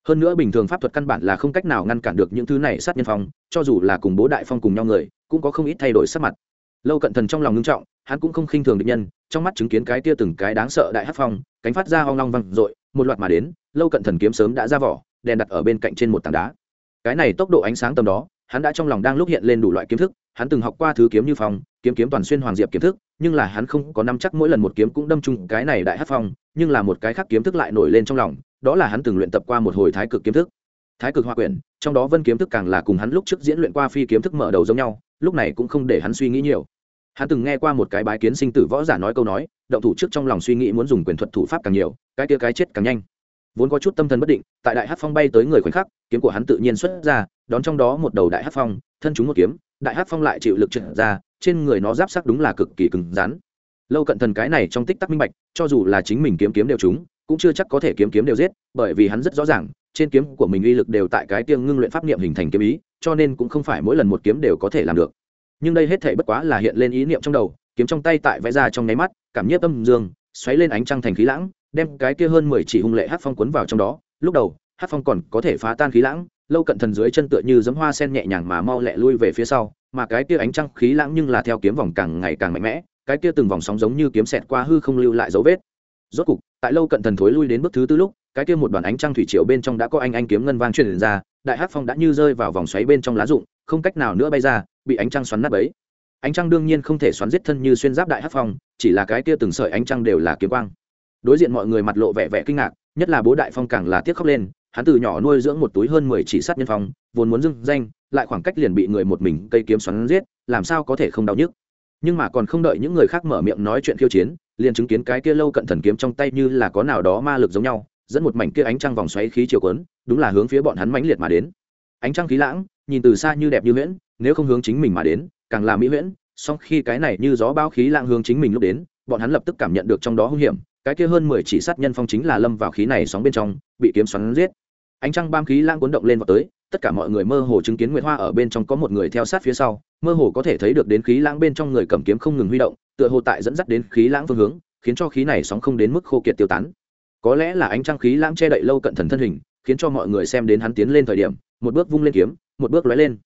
Speaker 1: Hơn nữa bình thường pháp thuật căn bản là không cách nào ngăn cản được những thứ này sát nhân phong, cho dù là cùng bố đại phong cùng nhau người, cũng có không ít thay đổi sắc mặt. Lâu cận thần trong lòng ngưng trọng, hắn cũng không khinh thường địch nhân, trong mắt chứng kiến cái tia từng cái đáng sợ đại hát phong, cánh phát ra hoang long văng r một loạt mà đến, lâu cận thần kiếm sớm đã ra vỏ, đèn đặt ở bên cạnh trên một tảng đá. Cái này tốc độ ánh sáng tầm đó, hắn đã trong lòng đang lúc hiện lên đủ loại kiếm thức, hắn từng học qua thứ kiếm như phong, kiếm kiếm toàn xuyên hoàng diệp kiếm thức nhưng là hắn không có nắm chắc mỗi lần một kiếm cũng đâm chung cái này đại hát phong, nhưng là một cái khác kiếm thức lại nổi lên trong lòng, đó là hắn từng luyện tập qua một hồi thái cực kiếm thức. Thái cực hoa quyển, trong đó vân kiếm thức càng là cùng hắn lúc trước diễn luyện qua phi kiếm thức mở đầu giống nhau, lúc này cũng không để hắn suy nghĩ nhiều. Hắn từng nghe qua một cái bái kiến sinh tử võ giả nói câu nói, động thủ trước trong lòng suy nghĩ muốn dùng quyền thuật thủ pháp càng nhiều, cái kia cái chết càng nhanh. Vốn có chút tâm thần bất định, tại đại hát phong bay tới người khoảnh khắc, kiếm của hắn tự nhiên xuất ra, đón trong đó một đầu đại hát phong, thân chúng một kiếm, đại hát phong lại chịu lực trượt ra trên người nó giáp sắc đúng là cực kỳ cứng rắn. Lâu cận thần cái này trong tích tắc minh bạch, cho dù là chính mình kiếm kiếm đều chúng cũng chưa chắc có thể kiếm kiếm đều giết, bởi vì hắn rất rõ ràng, trên kiếm của mình uy lực đều tại cái tiêng ngưng luyện pháp niệm hình thành kiếm ý, cho nên cũng không phải mỗi lần một kiếm đều có thể làm được. Nhưng đây hết thể bất quá là hiện lên ý niệm trong đầu, kiếm trong tay tại vẽ ra trong nháy mắt, cảm nhiếp âm dương, xoáy lên ánh trăng thành khí lãng, đem cái kia hơn mười chỉ hung lệ hát phong quấn vào trong đó. Lúc đầu hát phong còn có thể phá tan khí lãng, lâu cận thần dưới chân tựa như giấm hoa sen nhẹ nhàng mà mau lẹ lui về phía sau mà cái kia ánh trăng khí lãng nhưng là theo kiếm vòng càng ngày càng mạnh mẽ, cái kia từng vòng sóng giống như kiếm xẹt qua hư không lưu lại dấu vết. Rốt cục, tại lâu cận thần thối lui đến bước thứ tư lúc, cái kia một đoàn ánh trăng thủy triều bên trong đã có anh anh kiếm ngân vang truyền ra, đại hát phong đã như rơi vào vòng xoáy bên trong lá rụng, không cách nào nữa bay ra, bị ánh trăng xoắn nát ấy ánh trăng đương nhiên không thể xoắn giết thân như xuyên giáp đại hát phong, chỉ là cái kia từng sợi ánh trăng đều là kiếm quang. Đối diện mọi người mặt lộ vẻ vẻ kinh ngạc, nhất là bố đại phong càng là tiếc khóc lên, hắn từ nhỏ nuôi dưỡng một túi hơn mười chỉ sát nhân phong, vốn muốn dưng danh lại khoảng cách liền bị người một mình cây kiếm xoắn giết làm sao có thể không đau nhức? Nhưng mà còn không đợi những người khác mở miệng nói chuyện khiêu chiến liền chứng kiến cái kia lâu cận thần kiếm trong tay như là có nào đó ma lực giống nhau dẫn một mảnh kia ánh trăng vòng xoáy khí chiều cuốn, đúng là hướng phía bọn hắn mãnh liệt mà đến. Ánh trăng khí lãng nhìn từ xa như đẹp như huyễn nếu không hướng chính mình mà đến càng là mỹ huyễn song khi cái này như gió bão khí lãng hướng chính mình lúc đến bọn hắn lập tức cảm nhận được trong đó hung hiểm cái kia hơn mười chỉ sát nhân phong chính là lâm vào khí này sóng bên trong bị kiếm xoắn giết. Ánh trăng bam khí lãng cuốn động lên vào tới tất cả mọi người mơ hồ chứng kiến nguyệt hoa ở bên trong có một người theo sát phía sau, mơ hồ có thể thấy được đến khí lãng bên trong người cầm kiếm không ngừng huy động, tựa hồ tại dẫn dắt đến khí lãng phương hướng, khiến cho khí này sóng không đến mức khô kiệt tiêu tán. Có lẽ là ánh trăng khí lãng che đậy lâu cận thần thân hình, khiến cho mọi người xem đến hắn tiến lên thời điểm, một bước vung lên kiếm, một bước lóe lên.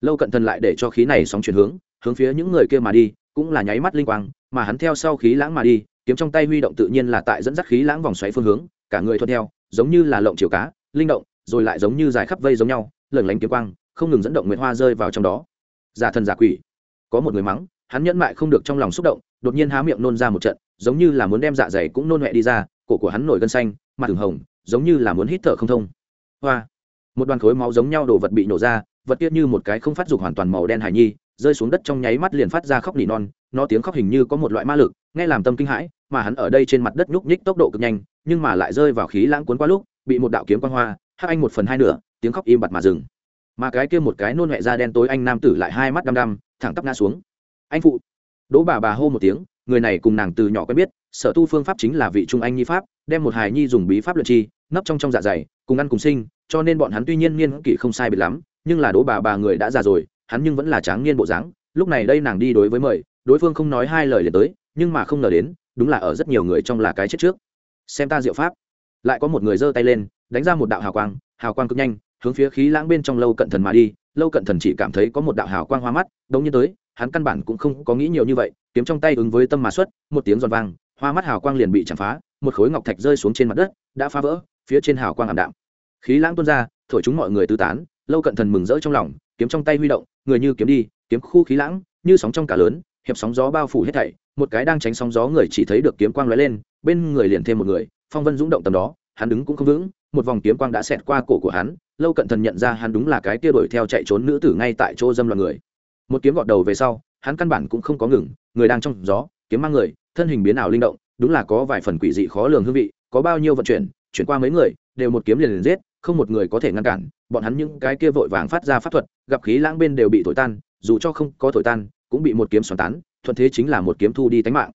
Speaker 1: Lâu cận thần lại để cho khí này sóng chuyển hướng hướng phía những người kia mà đi, cũng là nháy mắt linh quang, mà hắn theo sau khí lãng mà đi, kiếm trong tay huy động tự nhiên là tại dẫn dắt khí lãng vòng xoáy phương hướng, cả người thuận theo, giống như là lộng chiều cá, linh động rồi lại giống như dài khắp vây giống nhau lẩn lánh kiếm quang, không ngừng dẫn động nguyệt hoa rơi vào trong đó. Giả thần giả quỷ. Có một người mắng, hắn nhẫn mại không được trong lòng xúc động, đột nhiên há miệng nôn ra một trận, giống như là muốn đem dạ dày cũng nôn huệ đi ra, cổ của hắn nổi gân xanh, mặt thường hồng, giống như là muốn hít thở không thông. Hoa. Một đoàn khối máu giống nhau đồ vật bị nổ ra, vật tiết như một cái không phát dục hoàn toàn màu đen hải nhi, rơi xuống đất trong nháy mắt liền phát ra khóc nỉ non, nó tiếng khóc hình như có một loại ma lực, nghe làm tâm kinh hãi, mà hắn ở đây trên mặt đất nhúc nhích tốc độ cực nhanh, nhưng mà lại rơi vào khí lãng cuốn qua lúc, bị một đạo kiếm quang hoa hắc anh một phần hai nửa, tiếng khóc im bặt mà dừng. Mà cái kia một cái nôn mẹ da đen tối anh nam tử lại hai mắt đăm đăm, thẳng tắp ngã xuống. Anh phụ! Đỗ bà bà hô một tiếng, người này cùng nàng từ nhỏ quen biết, sở tu phương pháp chính là vị trung anh nhi pháp, đem một hài nhi dùng bí pháp luyện chi, nấp trong trong dạ dày, cùng ăn cùng sinh, cho nên bọn hắn tuy nhiên niên kỷ không sai biệt lắm, nhưng là đỗ bà bà người đã già rồi, hắn nhưng vẫn là tráng niên bộ dáng. Lúc này đây nàng đi đối với mời, đối phương không nói hai lời liền tới, nhưng mà không ngờ đến, đúng là ở rất nhiều người trong là cái chết trước. Xem ta diệu pháp. Lại có một người giơ tay lên đánh ra một đạo hào quang hào quang cực nhanh, hướng phía khí lãng bên trong lâu cận thần mà đi. Lâu cận thần chỉ cảm thấy có một đạo hào quang hoa mắt, đống nhiên tới, hắn căn bản cũng không có nghĩ nhiều như vậy, kiếm trong tay ứng với tâm mà xuất, một tiếng giòn vang, hoa mắt hào quang liền bị chạm phá, một khối ngọc thạch rơi xuống trên mặt đất, đã phá vỡ, phía trên hào quang ảm đạm. Khí lãng tuôn ra, thổi chúng mọi người tứ tán, lâu cận thần mừng rỡ trong lòng, kiếm trong tay huy động, người như kiếm đi, kiếm khu khí lãng, như sóng trong cả lớn, hiệp sóng gió bao phủ hết thảy, một cái đang tránh sóng gió người chỉ thấy được kiếm quang lóe lên, bên người liền thêm một người, phong vân dũng động tầm đó, hắn đứng cũng không vững một vòng kiếm quang đã xẹt qua cổ của hắn, lâu cận thần nhận ra hắn đúng là cái kia đuổi theo chạy trốn nữ tử ngay tại chỗ dâm loạn người. Một kiếm gọt đầu về sau, hắn căn bản cũng không có ngừng, người đang trong gió, kiếm mang người, thân hình biến ảo linh động, đúng là có vài phần quỷ dị khó lường hương vị, có bao nhiêu vận chuyển chuyển qua mấy người, đều một kiếm liền liền giết, không một người có thể ngăn cản, bọn hắn những cái kia vội vàng phát ra pháp thuật, gặp khí lãng bên đều bị thổi tan, dù cho không có thổi tan, cũng bị một kiếm xoắn tán, thuận thế chính là một kiếm thu đi tánh mạng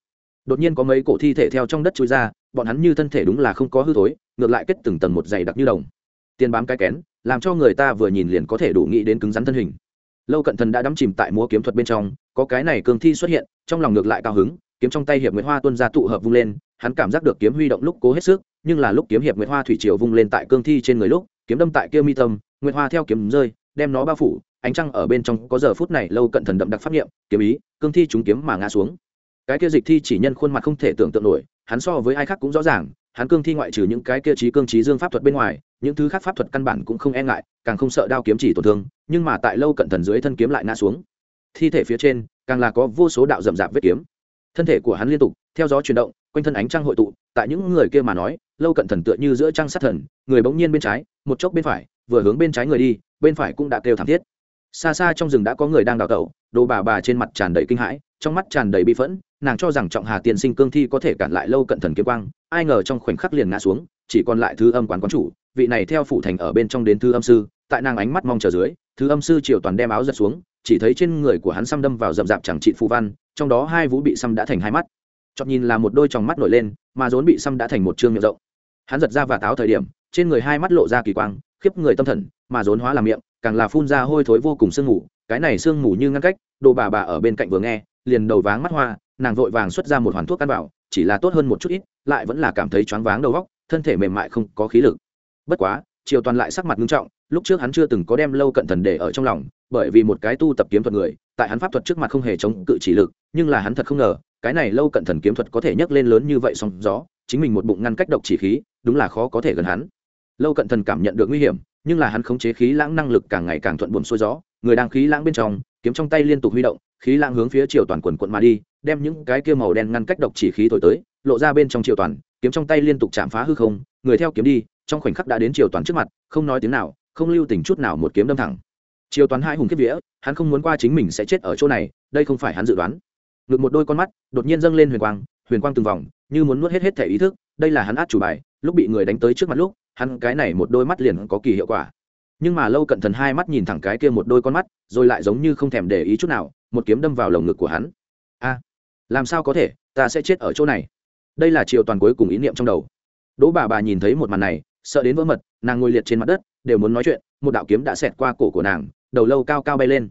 Speaker 1: đột nhiên có mấy cổ thi thể theo trong đất chui ra, bọn hắn như thân thể đúng là không có hư thối, ngược lại kết từng tầng một dày đặc như đồng. Tiền bám cái kén, làm cho người ta vừa nhìn liền có thể đủ nghĩ đến cứng rắn thân hình. Lâu cận thần đã đắm chìm tại múa kiếm thuật bên trong, có cái này cường thi xuất hiện, trong lòng ngược lại cao hứng, kiếm trong tay hiệp nguyễn hoa tuân ra tụ hợp vung lên, hắn cảm giác được kiếm huy động lúc cố hết sức, nhưng là lúc kiếm hiệp nguyễn hoa thủy triều vung lên tại cương thi trên người lúc, kiếm đâm tại kia mi tâm nguyễn hoa theo kiếm rơi, đem nó bao phủ, ánh trăng ở bên trong có giờ phút này lâu cận thần đậm đặc pháp nghiệm kiếm ý, cương thi chúng kiếm mà ngã xuống cái kia dịch thi chỉ nhân khuôn mặt không thể tưởng tượng nổi, hắn so với ai khác cũng rõ ràng, hắn cương thi ngoại trừ những cái kia trí cương trí dương pháp thuật bên ngoài, những thứ khác pháp thuật căn bản cũng không e ngại, càng không sợ đao kiếm chỉ tổn thương, nhưng mà tại lâu cận thần dưới thân kiếm lại ngã xuống. Thi thể phía trên, càng là có vô số đạo rậm rạp vết kiếm. Thân thể của hắn liên tục, theo gió chuyển động, quanh thân ánh trăng hội tụ, tại những người kia mà nói, lâu cận thần tựa như giữa trăng sát thần, người bỗng nhiên bên trái, một chốc bên phải, vừa hướng bên trái người đi, bên phải cũng đã kêu thảm thiết. Xa xa trong rừng đã có người đang đào tẩu, đồ bà bà trên mặt tràn đầy kinh hãi, trong mắt tràn đầy bi phẫn nàng cho rằng trọng hà tiên sinh cương thi có thể cản lại lâu cận thần kiếm quang, ai ngờ trong khoảnh khắc liền ngã xuống, chỉ còn lại thư âm quán quán chủ, vị này theo phủ thành ở bên trong đến thư âm sư, tại nàng ánh mắt mong chờ dưới thư âm sư triều toàn đem áo giật xuống, chỉ thấy trên người của hắn xăm đâm vào rậm rạp chẳng trị phù văn, trong đó hai vũ bị xăm đã thành hai mắt. Chọn nhìn là một đôi tròng mắt nổi lên, mà rốn bị xăm đã thành một chương miệng rộng. Hắn giật ra và táo thời điểm, trên người hai mắt lộ ra kỳ quang, khiếp người tâm thần, mà rốn hóa làm miệng, càng là phun ra hôi thối vô cùng sương mù, cái này sương mù như ngăn cách, đồ bà bà ở bên cạnh vừa nghe, liền đầu váng mắt hoa nàng vội vàng xuất ra một hoàn thuốc căn bảo chỉ là tốt hơn một chút ít, lại vẫn là cảm thấy choáng váng đầu góc thân thể mềm mại không có khí lực. Bất quá, triều toàn lại sắc mặt nghiêm trọng, lúc trước hắn chưa từng có đem lâu cận thần để ở trong lòng, bởi vì một cái tu tập kiếm thuật người, tại hắn pháp thuật trước mặt không hề chống cự chỉ lực, nhưng là hắn thật không ngờ, cái này lâu cận thần kiếm thuật có thể nhấc lên lớn như vậy song gió, chính mình một bụng ngăn cách độc chỉ khí, đúng là khó có thể gần hắn. Lâu cận thần cảm nhận được nguy hiểm, nhưng là hắn khống chế khí lãng năng lực càng ngày càng thuận buồm xuôi gió, người đang khí lãng bên trong, kiếm trong tay liên tục huy động, khí lãng hướng phía triều toàn quần quận mà đi đem những cái kia màu đen ngăn cách độc chỉ khí thổi tới, lộ ra bên trong triều toàn, kiếm trong tay liên tục chạm phá hư không, người theo kiếm đi, trong khoảnh khắc đã đến triều toàn trước mặt, không nói tiếng nào, không lưu tình chút nào một kiếm đâm thẳng. Triều toàn hai hùng kiếp vía, hắn không muốn qua chính mình sẽ chết ở chỗ này, đây không phải hắn dự đoán. Ngực một đôi con mắt, đột nhiên dâng lên huyền quang huyền quang từng vòng, như muốn nuốt hết hết thể ý thức, đây là hắn át chủ bài, lúc bị người đánh tới trước mặt lúc, hắn cái này một đôi mắt liền có kỳ hiệu quả. Nhưng mà lâu cận thần hai mắt nhìn thẳng cái kia một đôi con mắt, rồi lại giống như không thèm để ý chút nào, một kiếm đâm vào lồng ngực của hắn. A! Làm sao có thể? Ta sẽ chết ở chỗ này. Đây là chiều toàn cuối cùng ý niệm trong đầu. Đỗ bà bà nhìn thấy một màn này, sợ đến vỡ mật, nàng ngồi liệt trên mặt đất, đều muốn nói chuyện, một đạo kiếm đã xẹt qua cổ của nàng, đầu lâu cao cao bay lên.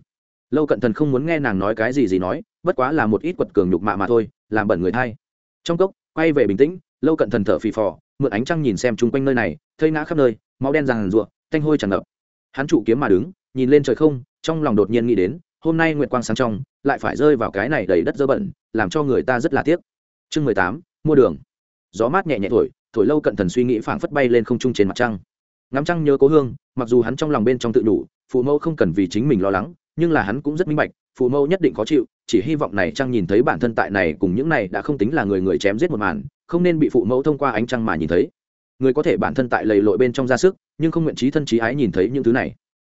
Speaker 1: Lâu cận thần không muốn nghe nàng nói cái gì gì nói, bất quá là một ít quật cường nhục mạ mà thôi, làm bẩn người thay. Trong cốc, quay về bình tĩnh, lâu cận thần thở phì phò, mượn ánh trăng nhìn xem chung quanh nơi này, thây ngã khắp nơi, máu đen ràng rụa, thanh hôi tràn ngập. Hắn trụ kiếm mà đứng, nhìn lên trời không, trong lòng đột nhiên nghĩ đến hôm nay nguyệt quang sáng trong, lại phải rơi vào cái này đầy đất dơ bẩn, làm cho người ta rất là tiếc. Chương mười tám, mua đường. Gió mát nhẹ nhẹ thổi thổi lâu cận thần suy nghĩ phảng phất bay lên không trung trên mặt trăng. Ngắm trăng nhớ cố hương, mặc dù hắn trong lòng bên trong tự đủ, phụ mẫu không cần vì chính mình lo lắng, nhưng là hắn cũng rất minh bạch, phụ mẫu nhất định khó chịu, chỉ hy vọng này trăng nhìn thấy bản thân tại này cùng những này đã không tính là người người chém giết một màn, không nên bị phụ mẫu thông qua ánh trăng mà nhìn thấy. Người có thể bản thân tại lầy lội bên trong ra sức, nhưng không nguyện trí thân trí ái nhìn thấy những thứ này.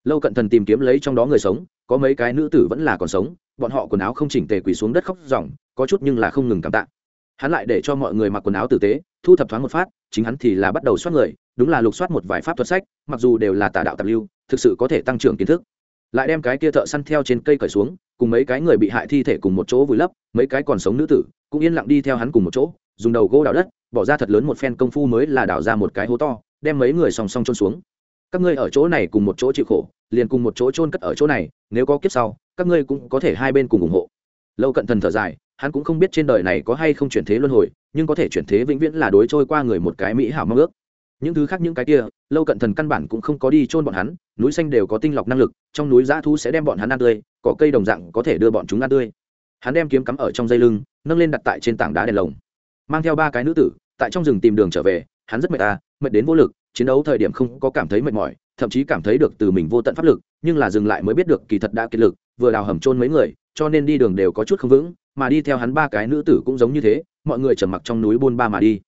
Speaker 1: Lâu cận thần tìm kiếm lấy trong đó người sống có mấy cái nữ tử vẫn là còn sống, bọn họ quần áo không chỉnh tề quỳ xuống đất khóc ròng, có chút nhưng là không ngừng cảm tạ. Hắn lại để cho mọi người mặc quần áo tử tế, thu thập thoáng một phát, chính hắn thì là bắt đầu soát người, đúng là lục soát một vài pháp thuật sách, mặc dù đều là tà đạo tạp lưu, thực sự có thể tăng trưởng kiến thức. Lại đem cái kia thợ săn theo trên cây cởi xuống, cùng mấy cái người bị hại thi thể cùng một chỗ vùi lấp, mấy cái còn sống nữ tử, cũng yên lặng đi theo hắn cùng một chỗ, dùng đầu gỗ đào đất, bỏ ra thật lớn một phen công phu mới là đào ra một cái hố to, đem mấy người song song trôn xuống các ngươi ở chỗ này cùng một chỗ chịu khổ, liền cùng một chỗ trôn cất ở chỗ này, nếu có kiếp sau, các ngươi cũng có thể hai bên cùng ủng hộ. Lâu cận thần thở dài, hắn cũng không biết trên đời này có hay không chuyển thế luân hồi, nhưng có thể chuyển thế vĩnh viễn là đối trôi qua người một cái mỹ hảo mong ước. Những thứ khác những cái kia, lâu cận thần căn bản cũng không có đi chôn bọn hắn, núi xanh đều có tinh lọc năng lực, trong núi dã thu sẽ đem bọn hắn ăn tươi có cây đồng dạng có thể đưa bọn chúng ăn tươi. Hắn đem kiếm cắm ở trong dây lưng, nâng lên đặt tại trên tảng đá đèn lồng. Mang theo ba cái nữ tử, tại trong rừng tìm đường trở về, hắn rất mệt ta mệt đến vô lực chiến đấu thời điểm không có cảm thấy mệt mỏi, thậm chí cảm thấy được từ mình vô tận pháp lực, nhưng là dừng lại mới biết được kỳ thật đã kiệt lực, vừa đào hầm trôn mấy người, cho nên đi đường đều có chút không vững, mà đi theo hắn ba cái nữ tử cũng giống như thế, mọi người trầm mặc trong núi buôn ba mà đi.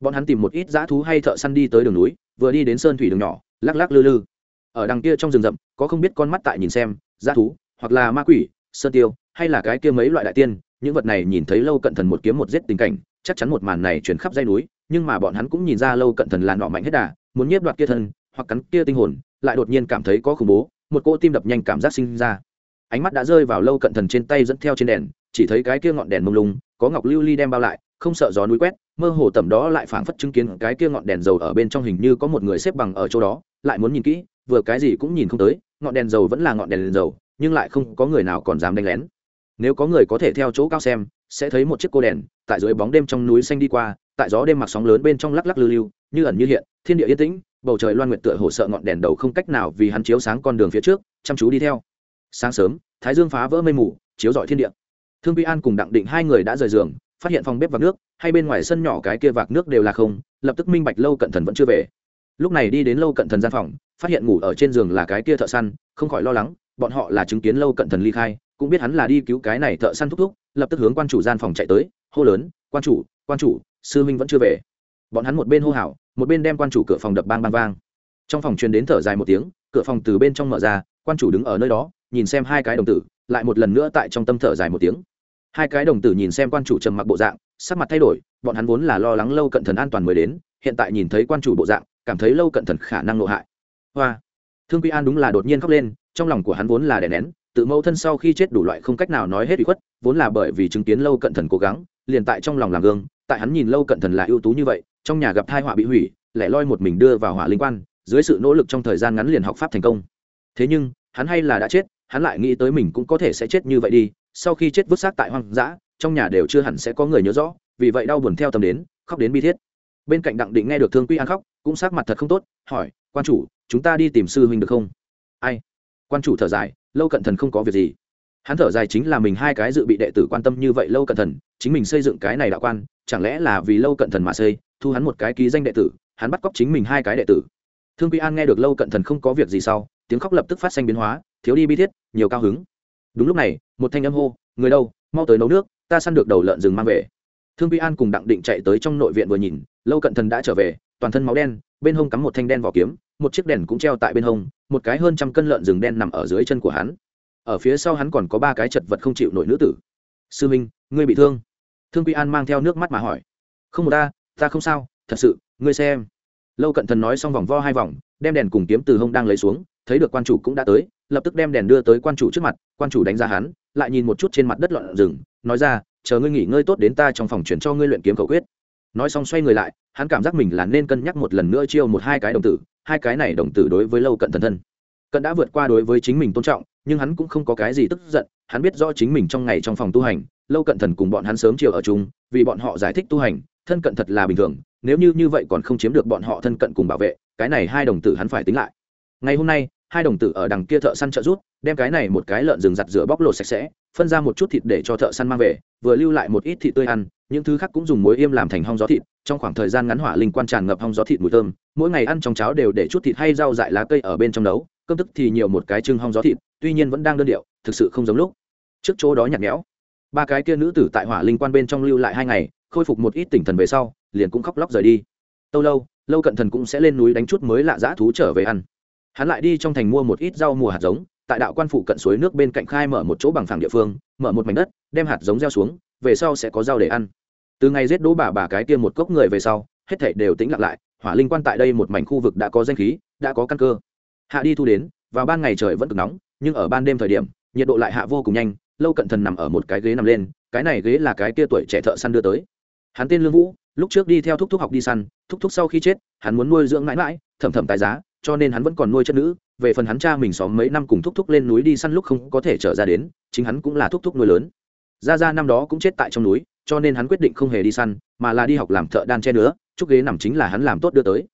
Speaker 1: Bọn hắn tìm một ít dã thú hay thợ săn đi tới đường núi, vừa đi đến sơn thủy đường nhỏ, lắc lắc lư lư. Ở đằng kia trong rừng rậm, có không biết con mắt tại nhìn xem, dã thú, hoặc là ma quỷ, sơn tiêu, hay là cái kia mấy loại đại tiên, những vật này nhìn thấy lâu cận thần một kiếm một giết tình cảnh, chắc chắn một màn này chuyển khắp dây núi, nhưng mà bọn hắn cũng nhìn ra lâu cận thần là nọ mạnh hết đà muốn nhiếp đoạt kia thân, hoặc cắn kia tinh hồn, lại đột nhiên cảm thấy có khủng bố, một cỗ tim đập nhanh cảm giác sinh ra. Ánh mắt đã rơi vào lâu cận thần trên tay dẫn theo trên đèn, chỉ thấy cái kia ngọn đèn mông lung, có ngọc lưu ly đem bao lại, không sợ gió núi quét, mơ hồ tầm đó lại phảng phất chứng kiến cái kia ngọn đèn dầu ở bên trong hình như có một người xếp bằng ở chỗ đó, lại muốn nhìn kỹ, vừa cái gì cũng nhìn không tới, ngọn đèn dầu vẫn là ngọn đèn dầu, nhưng lại không có người nào còn dám đánh lén. Nếu có người có thể theo chỗ cao xem, sẽ thấy một chiếc cô đèn, tại dưới bóng đêm trong núi xanh đi qua tại gió đêm mặc sóng lớn bên trong lắc lắc lư lưu, như ẩn như hiện, thiên địa yên tĩnh, bầu trời loan nguyệt tựa hồ sợ ngọn đèn đầu không cách nào vì hắn chiếu sáng con đường phía trước, chăm chú đi theo. Sáng sớm, thái dương phá vỡ mây mù, chiếu rọi thiên địa. Thương quy an cùng đặng định hai người đã rời giường, phát hiện phòng bếp vạc nước, hay bên ngoài sân nhỏ cái kia vạc nước đều là không, lập tức minh bạch lâu cận thần vẫn chưa về. Lúc này đi đến lâu cận thần gian phòng, phát hiện ngủ ở trên giường là cái kia thợ săn, không khỏi lo lắng, bọn họ là chứng kiến lâu cận thần ly khai, cũng biết hắn là đi cứu cái này thợ săn thúc thúc, lập tức hướng quan chủ gian phòng chạy tới, hô lớn, quan chủ quan chủ sư minh vẫn chưa về. Bọn hắn một bên hô hào, một bên đem quan chủ cửa phòng đập bang bang vang. Trong phòng truyền đến thở dài một tiếng, cửa phòng từ bên trong mở ra, quan chủ đứng ở nơi đó, nhìn xem hai cái đồng tử, lại một lần nữa tại trong tâm thở dài một tiếng. Hai cái đồng tử nhìn xem quan chủ trầm mặc bộ dạng, sắc mặt thay đổi, bọn hắn vốn là lo lắng lâu cận thần an toàn mới đến, hiện tại nhìn thấy quan chủ bộ dạng, cảm thấy lâu cận thần khả năng nộ hại. Hoa! Thương quy an đúng là đột nhiên khóc lên, trong lòng của hắn vốn là đè nén, tự mẫu thân sau khi chết đủ loại không cách nào nói hết bị khuất, vốn là bởi vì chứng kiến lâu cận thần cố gắng, liền tại trong lòng làm gương tại hắn nhìn lâu cận thần là ưu tú như vậy, trong nhà gặp thai họa bị hủy, lẻ loi một mình đưa vào hỏa linh quan, dưới sự nỗ lực trong thời gian ngắn liền học pháp thành công. Thế nhưng, hắn hay là đã chết, hắn lại nghĩ tới mình cũng có thể sẽ chết như vậy đi, sau khi chết vứt xác tại hoang dã, trong nhà đều chưa hẳn sẽ có người nhớ rõ, vì vậy đau buồn theo tâm đến, khóc đến bi thiết. Bên cạnh đặng định nghe được thương quy an khóc, cũng sắc mặt thật không tốt, hỏi, quan chủ, chúng ta đi tìm sư huynh được không? Ai? Quan chủ thở dài, lâu cận thần không có việc gì. Hắn thở dài chính là mình hai cái dự bị đệ tử quan tâm như vậy lâu cận thần, chính mình xây dựng cái này đạo quan chẳng lẽ là vì lâu cận thần mà xây, thu hắn một cái ký danh đệ tử, hắn bắt cóc chính mình hai cái đệ tử. Thương quy an nghe được lâu cận thần không có việc gì sau, tiếng khóc lập tức phát sinh biến hóa, thiếu đi bi thiết, nhiều cao hứng. Đúng lúc này, một thanh âm hô, người đâu, mau tới nấu nước, ta săn được đầu lợn rừng mang về. Thương quy an cùng đặng định chạy tới trong nội viện vừa nhìn, lâu cận thần đã trở về, toàn thân máu đen, bên hông cắm một thanh đen vỏ kiếm, một chiếc đèn cũng treo tại bên hông, một cái hơn trăm cân lợn rừng đen nằm ở dưới chân của hắn. Ở phía sau hắn còn có ba cái chật vật không chịu nổi nữ tử. Sư minh, ngươi bị thương thương quy an mang theo nước mắt mà hỏi, không một ta ta không sao, thật sự, ngươi xem. Lâu cận thần nói xong vòng vo hai vòng, đem đèn cùng kiếm từ hông đang lấy xuống, thấy được quan chủ cũng đã tới, lập tức đem đèn đưa tới quan chủ trước mặt, quan chủ đánh giá hắn, lại nhìn một chút trên mặt đất loạn rừng, nói ra, chờ ngươi nghỉ ngơi tốt đến ta trong phòng chuyển cho ngươi luyện kiếm khẩu quyết. Nói xong xoay người lại, hắn cảm giác mình là nên cân nhắc một lần nữa chiêu một hai cái đồng tử, hai cái này đồng tử đối với lâu cận thần thân. Cận đã vượt qua đối với chính mình tôn trọng, nhưng hắn cũng không có cái gì tức giận, hắn biết rõ chính mình trong ngày trong phòng tu hành lâu cận thần cùng bọn hắn sớm chiều ở chung, vì bọn họ giải thích tu hành, thân cận thật là bình thường, nếu như như vậy còn không chiếm được bọn họ thân cận cùng bảo vệ, cái này hai đồng tử hắn phải tính lại. Ngày hôm nay, hai đồng tử ở đằng kia thợ săn trợ rút đem cái này một cái lợn rừng giặt rửa bóc lột sạch sẽ, phân ra một chút thịt để cho thợ săn mang về, vừa lưu lại một ít thịt tươi ăn, những thứ khác cũng dùng muối yêm làm thành hong gió thịt, trong khoảng thời gian ngắn hỏa linh quan tràn ngập hong gió thịt mùi thơm, mỗi ngày ăn trong cháo đều để chút thịt hay rau dại lá cây ở bên trong nấu, cơm tức thì nhiều một cái trưng hong gió thịt, tuy nhiên vẫn đang đơn điệu, thực sự không giống lúc. Trước chỗ đó nhạt nhẽo ba cái kia nữ tử tại hỏa linh quan bên trong lưu lại hai ngày, khôi phục một ít tỉnh thần về sau, liền cũng khóc lóc rời đi. Tâu lâu lâu cận thần cũng sẽ lên núi đánh chút mới lạ dã thú trở về ăn. Hắn lại đi trong thành mua một ít rau mùa hạt giống, tại đạo quan phụ cận suối nước bên cạnh khai mở một chỗ bằng phẳng địa phương, mở một mảnh đất, đem hạt giống gieo xuống, về sau sẽ có rau để ăn. Từ ngày giết đỗ bà bà cái kia một cốc người về sau, hết thảy đều tĩnh lặng lại, hỏa linh quan tại đây một mảnh khu vực đã có danh khí, đã có căn cơ. Hạ đi thu đến, vào ban ngày trời vẫn cực nóng, nhưng ở ban đêm thời điểm, nhiệt độ lại hạ vô cùng nhanh lâu cận thần nằm ở một cái ghế nằm lên, cái này ghế là cái kia tuổi trẻ thợ săn đưa tới. Hắn tên lương vũ, lúc trước đi theo thúc thúc học đi săn, thúc thúc sau khi chết, hắn muốn nuôi dưỡng mãi mãi thẩm thẩm tài giá, cho nên hắn vẫn còn nuôi chất nữ. Về phần hắn cha mình xóm mấy năm cùng thúc thúc lên núi đi săn lúc không có thể trở ra đến, chính hắn cũng là thúc thúc nuôi lớn. Ra ra năm đó cũng chết tại trong núi, cho nên hắn quyết định không hề đi săn, mà là đi học làm thợ đan che nữa chúc ghế nằm chính là hắn làm tốt đưa tới.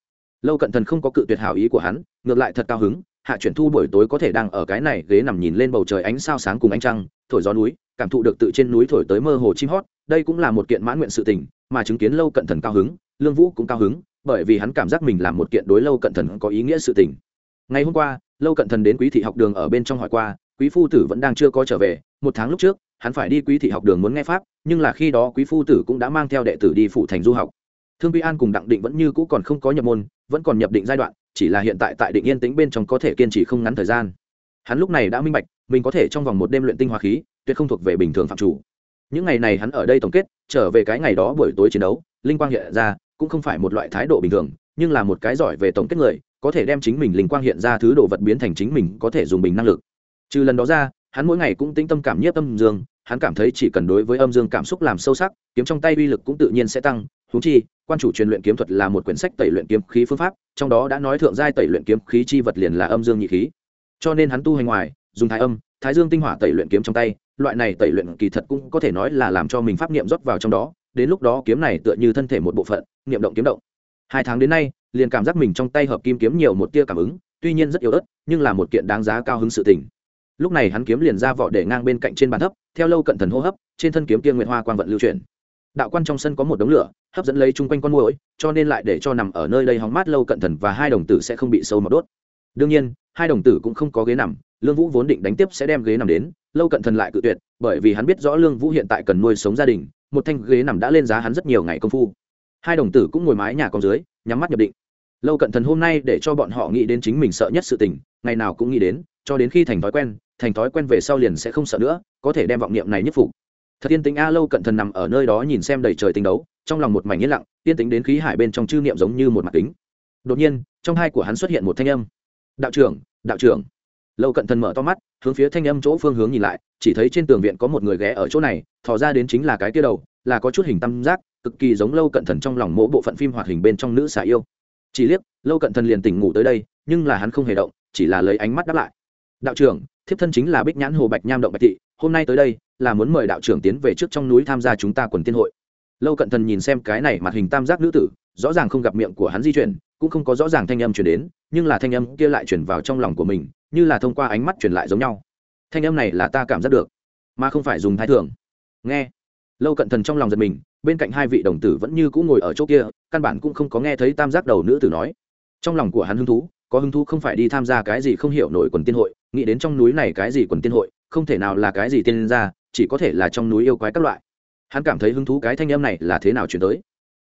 Speaker 1: Lâu cận thần không có cự tuyệt hảo ý của hắn, ngược lại thật cao hứng hạ chuyển thu buổi tối có thể đang ở cái này ghế nằm nhìn lên bầu trời ánh sao sáng cùng ánh trăng, thổi gió núi, cảm thụ được tự trên núi thổi tới mơ hồ chim hót, đây cũng là một kiện mãn nguyện sự tình, mà chứng kiến lâu cận thần cao hứng, lương vũ cũng cao hứng, bởi vì hắn cảm giác mình làm một kiện đối lâu cận thần có ý nghĩa sự tình. Ngày hôm qua, lâu cận thần đến quý thị học đường ở bên trong hỏi qua, quý phu tử vẫn đang chưa có trở về, một tháng lúc trước, hắn phải đi quý thị học đường muốn nghe pháp, nhưng là khi đó quý phu tử cũng đã mang theo đệ tử đi phụ thành du học thương quý an cùng đặng định vẫn như cũ còn không có nhập môn, vẫn còn nhập định giai đoạn, chỉ là hiện tại tại định yên tĩnh bên trong có thể kiên trì không ngắn thời gian. Hắn lúc này đã minh bạch, mình có thể trong vòng một đêm luyện tinh hoa khí, tuyệt không thuộc về bình thường phạm chủ. Những ngày này hắn ở đây tổng kết, trở về cái ngày đó buổi tối chiến đấu, linh quang hiện ra, cũng không phải một loại thái độ bình thường, nhưng là một cái giỏi về tổng kết người, có thể đem chính mình linh quang hiện ra thứ đồ vật biến thành chính mình có thể dùng bình năng lực. Trừ lần đó ra, hắn mỗi ngày cũng tĩnh tâm cảm nhiếp âm dương, hắn cảm thấy chỉ cần đối với âm dương cảm xúc làm sâu sắc, kiếm trong tay uy lực cũng tự nhiên sẽ tăng húng chi, quan chủ truyền luyện kiếm thuật là một quyển sách tẩy luyện kiếm khí phương pháp, trong đó đã nói thượng giai tẩy luyện kiếm khí chi vật liền là âm dương nhị khí. Cho nên hắn tu hành ngoài, dùng thái âm, thái dương tinh hỏa tẩy luyện kiếm trong tay, loại này tẩy luyện kỳ thật cũng có thể nói là làm cho mình pháp niệm rót vào trong đó, đến lúc đó kiếm này tựa như thân thể một bộ phận, niệm động kiếm động. Hai tháng đến nay, liền cảm giác mình trong tay hợp kim kiếm nhiều một tia cảm ứng, tuy nhiên rất yếu ớt, nhưng là một kiện đáng giá cao hứng sự tình. Lúc này hắn kiếm liền ra vỏ để ngang bên cạnh trên bàn thấp, theo lâu cận thần hô hấp, trên thân kiếm kia nguyệt hoa quang vận lưu chuyển đạo quan trong sân có một đống lửa, hấp dẫn lấy chung quanh con mồi cho nên lại để cho nằm ở nơi đây hóng mát lâu cận thần và hai đồng tử sẽ không bị sâu mọt đốt. Đương nhiên, hai đồng tử cũng không có ghế nằm, lương vũ vốn định đánh tiếp sẽ đem ghế nằm đến, lâu cận thần lại cự tuyệt, bởi vì hắn biết rõ lương vũ hiện tại cần nuôi sống gia đình, một thanh ghế nằm đã lên giá hắn rất nhiều ngày công phu. Hai đồng tử cũng ngồi mái nhà con dưới, nhắm mắt nhập định. Lâu cận thần hôm nay để cho bọn họ nghĩ đến chính mình sợ nhất sự tình, ngày nào cũng nghĩ đến, cho đến khi thành thói quen, thành thói quen về sau liền sẽ không sợ nữa, có thể đem vọng niệm này nhất phục thật yên tĩnh a lâu cận thần nằm ở nơi đó nhìn xem đầy trời tinh đấu, trong lòng một mảnh yên lặng, yên tĩnh đến khí hải bên trong chư niệm giống như một mặt kính. Đột nhiên, trong hai của hắn xuất hiện một thanh âm. Đạo trưởng đạo trưởng. Lâu cận thần mở to mắt, hướng phía thanh âm chỗ phương hướng nhìn lại, chỉ thấy trên tường viện có một người ghé ở chỗ này, thò ra đến chính là cái kia đầu, là có chút hình tam giác, cực kỳ giống lâu cận thần trong lòng mỗi bộ phận phim hoạt hình bên trong nữ xả yêu. Chỉ liếc, lâu cận thần liền tỉnh ngủ tới đây, nhưng là hắn không hề động, chỉ là lấy ánh mắt đáp lại. Đạo trưởng, thiếp thân chính là bích nhãn hồ bạch nham động bạch thị, hôm nay tới đây là muốn mời đạo trưởng tiến về trước trong núi tham gia chúng ta quần tiên hội. Lâu cận thần nhìn xem cái này mặt hình tam giác nữ tử, rõ ràng không gặp miệng của hắn di chuyển, cũng không có rõ ràng thanh âm chuyển đến, nhưng là thanh âm kia lại chuyển vào trong lòng của mình, như là thông qua ánh mắt truyền lại giống nhau. Thanh âm này là ta cảm giác được, mà không phải dùng thái thường. Nghe. Lâu cận thần trong lòng giật mình, bên cạnh hai vị đồng tử vẫn như cũng ngồi ở chỗ kia, căn bản cũng không có nghe thấy tam giác đầu nữ tử nói. Trong lòng của hắn hứng thú, có hứng thú không phải đi tham gia cái gì không hiểu nổi quần tiên hội, nghĩ đến trong núi này cái gì quần tiên hội, không thể nào là cái gì tiên gia chỉ có thể là trong núi yêu quái các loại. Hắn cảm thấy hứng thú cái thanh âm này là thế nào chuyển tới.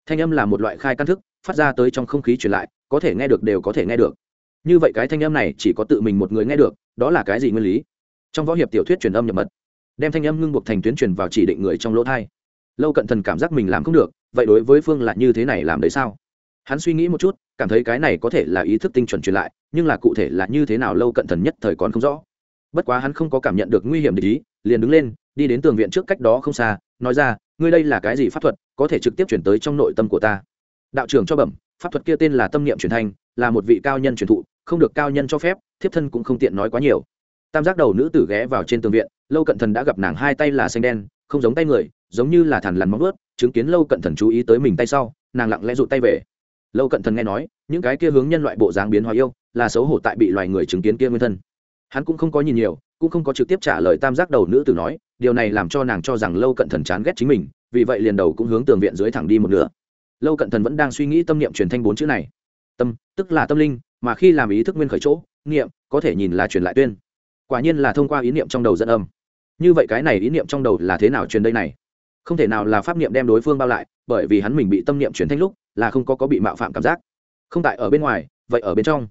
Speaker 1: Thanh âm là một loại khai căn thức, phát ra tới trong không khí truyền lại, có thể nghe được đều có thể nghe được. Như vậy cái thanh âm này chỉ có tự mình một người nghe được, đó là cái gì nguyên lý? Trong võ hiệp tiểu thuyết truyền âm nhập mật, đem thanh âm ngưng buộc thành tuyến truyền vào chỉ định người trong lỗ thai. Lâu cận thần cảm giác mình làm không được, vậy đối với phương là như thế này làm đấy sao? Hắn suy nghĩ một chút, cảm thấy cái này có thể là ý thức tinh chuẩn truyền lại, nhưng là cụ thể là như thế nào lâu cận thần nhất thời còn không rõ. Bất quá hắn không có cảm nhận được nguy hiểm để ý, liền đứng lên đi đến tường viện trước cách đó không xa, nói ra, ngươi đây là cái gì pháp thuật, có thể trực tiếp chuyển tới trong nội tâm của ta? Đạo trưởng cho bẩm, pháp thuật kia tên là tâm niệm truyền thanh, là một vị cao nhân truyền thụ, không được cao nhân cho phép, thiếp thân cũng không tiện nói quá nhiều. Tam giác đầu nữ tử ghé vào trên tường viện, lâu cận thần đã gặp nàng hai tay là xanh đen, không giống tay người, giống như là thằn lằn móng ướt chứng kiến lâu cận thần chú ý tới mình tay sau, nàng lặng lẽ rụt tay về. Lâu cận thần nghe nói, những cái kia hướng nhân loại bộ dáng biến hóa yêu, là xấu hổ tại bị loài người chứng kiến kia nguyên thân. Hắn cũng không có nhìn nhiều cũng không có trực tiếp trả lời tam giác đầu nữ tử nói, điều này làm cho nàng cho rằng lâu cận thần chán ghét chính mình, vì vậy liền đầu cũng hướng tường viện dưới thẳng đi một nửa. Lâu cận thần vẫn đang suy nghĩ tâm niệm truyền thanh bốn chữ này. Tâm, tức là tâm linh, mà khi làm ý thức nguyên khởi chỗ, niệm, có thể nhìn là truyền lại tuyên. Quả nhiên là thông qua ý niệm trong đầu dẫn âm. Như vậy cái này ý niệm trong đầu là thế nào truyền đây này? Không thể nào là pháp niệm đem đối phương bao lại, bởi vì hắn mình bị tâm niệm truyền thanh lúc, là không có có bị mạo phạm cảm giác. Không tại ở bên ngoài, vậy ở bên trong.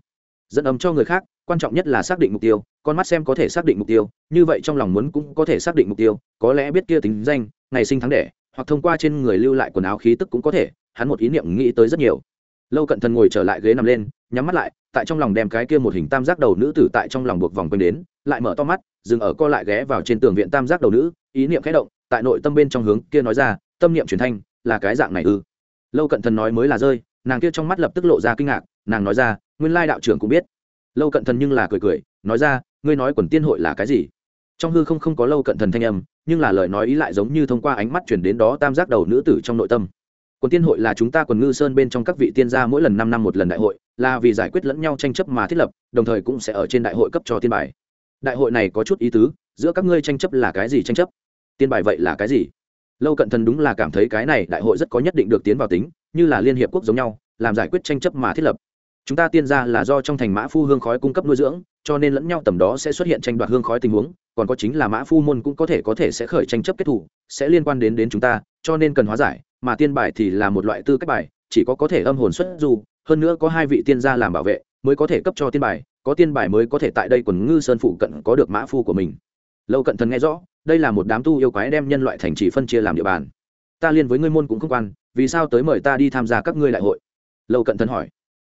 Speaker 1: Dẫn âm cho người khác, quan trọng nhất là xác định mục tiêu con mắt xem có thể xác định mục tiêu, như vậy trong lòng muốn cũng có thể xác định mục tiêu, có lẽ biết kia tính danh, ngày sinh tháng đẻ, hoặc thông qua trên người lưu lại quần áo khí tức cũng có thể, hắn một ý niệm nghĩ tới rất nhiều. Lâu cận thần ngồi trở lại ghế nằm lên, nhắm mắt lại, tại trong lòng đem cái kia một hình tam giác đầu nữ tử tại trong lòng buộc vòng quanh đến, lại mở to mắt, dừng ở co lại ghé vào trên tường viện tam giác đầu nữ, ý niệm khẽ động, tại nội tâm bên trong hướng kia nói ra, tâm niệm truyền thanh, là cái dạng này ư. Lâu cận thần nói mới là rơi, nàng kia trong mắt lập tức lộ ra kinh ngạc, nàng nói ra, nguyên lai đạo trưởng cũng biết. Lâu cận thần nhưng là cười cười, nói ra ngươi nói quần tiên hội là cái gì? Trong hư không không có lâu cận thần thanh âm, nhưng là lời nói ý lại giống như thông qua ánh mắt chuyển đến đó tam giác đầu nữ tử trong nội tâm. Quần tiên hội là chúng ta quần ngư sơn bên trong các vị tiên gia mỗi lần năm năm một lần đại hội, là vì giải quyết lẫn nhau tranh chấp mà thiết lập, đồng thời cũng sẽ ở trên đại hội cấp cho tiên bài. Đại hội này có chút ý tứ, giữa các ngươi tranh chấp là cái gì tranh chấp? Tiên bài vậy là cái gì? Lâu cận thần đúng là cảm thấy cái này đại hội rất có nhất định được tiến vào tính, như là liên hiệp quốc giống nhau, làm giải quyết tranh chấp mà thiết lập chúng ta tiên gia là do trong thành mã phu hương khói cung cấp nuôi dưỡng, cho nên lẫn nhau tầm đó sẽ xuất hiện tranh đoạt hương khói tình huống, còn có chính là mã phu môn cũng có thể có thể sẽ khởi tranh chấp kết thủ sẽ liên quan đến đến chúng ta, cho nên cần hóa giải, mà tiên bài thì là một loại tư cách bài, chỉ có có thể âm hồn xuất dù, hơn nữa có hai vị tiên gia làm bảo vệ, mới có thể cấp cho tiên bài, có tiên bài mới có thể tại đây quần ngư sơn phụ cận có được mã phu của mình. Lâu cận thần nghe rõ, đây là một đám tu yêu quái đem nhân loại thành trì phân chia làm địa bàn. Ta liên với ngươi môn cũng không quan, vì sao tới mời ta đi tham gia các ngươi đại hội? Lâu cận thần hỏi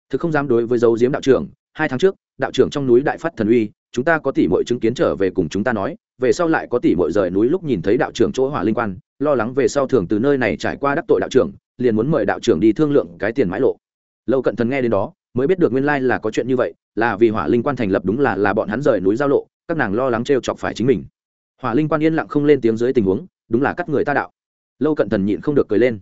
Speaker 1: thực không dám đối với dấu diếm đạo trưởng, hai tháng trước, đạo trưởng trong núi đại phát thần uy, chúng ta có tỷ mọi chứng kiến trở về cùng chúng ta nói, về sau lại có tỷ mọi rời núi lúc nhìn thấy đạo trưởng chỗ hỏa linh quan, lo lắng về sau thường từ nơi này trải qua đắc tội đạo trưởng, liền muốn mời đạo trưởng đi thương lượng cái tiền mãi lộ. Lâu cận thần nghe đến đó, mới biết được nguyên lai là có chuyện như vậy, là vì hỏa linh quan thành lập đúng là là bọn hắn rời núi giao lộ, các nàng lo lắng t chọc phải chính mình. Hỏa linh quan yên lặng không lên tiếng dưới tình huống, đúng là cắt người ta đạo. Lâu cận thần nhịn không được cười lên.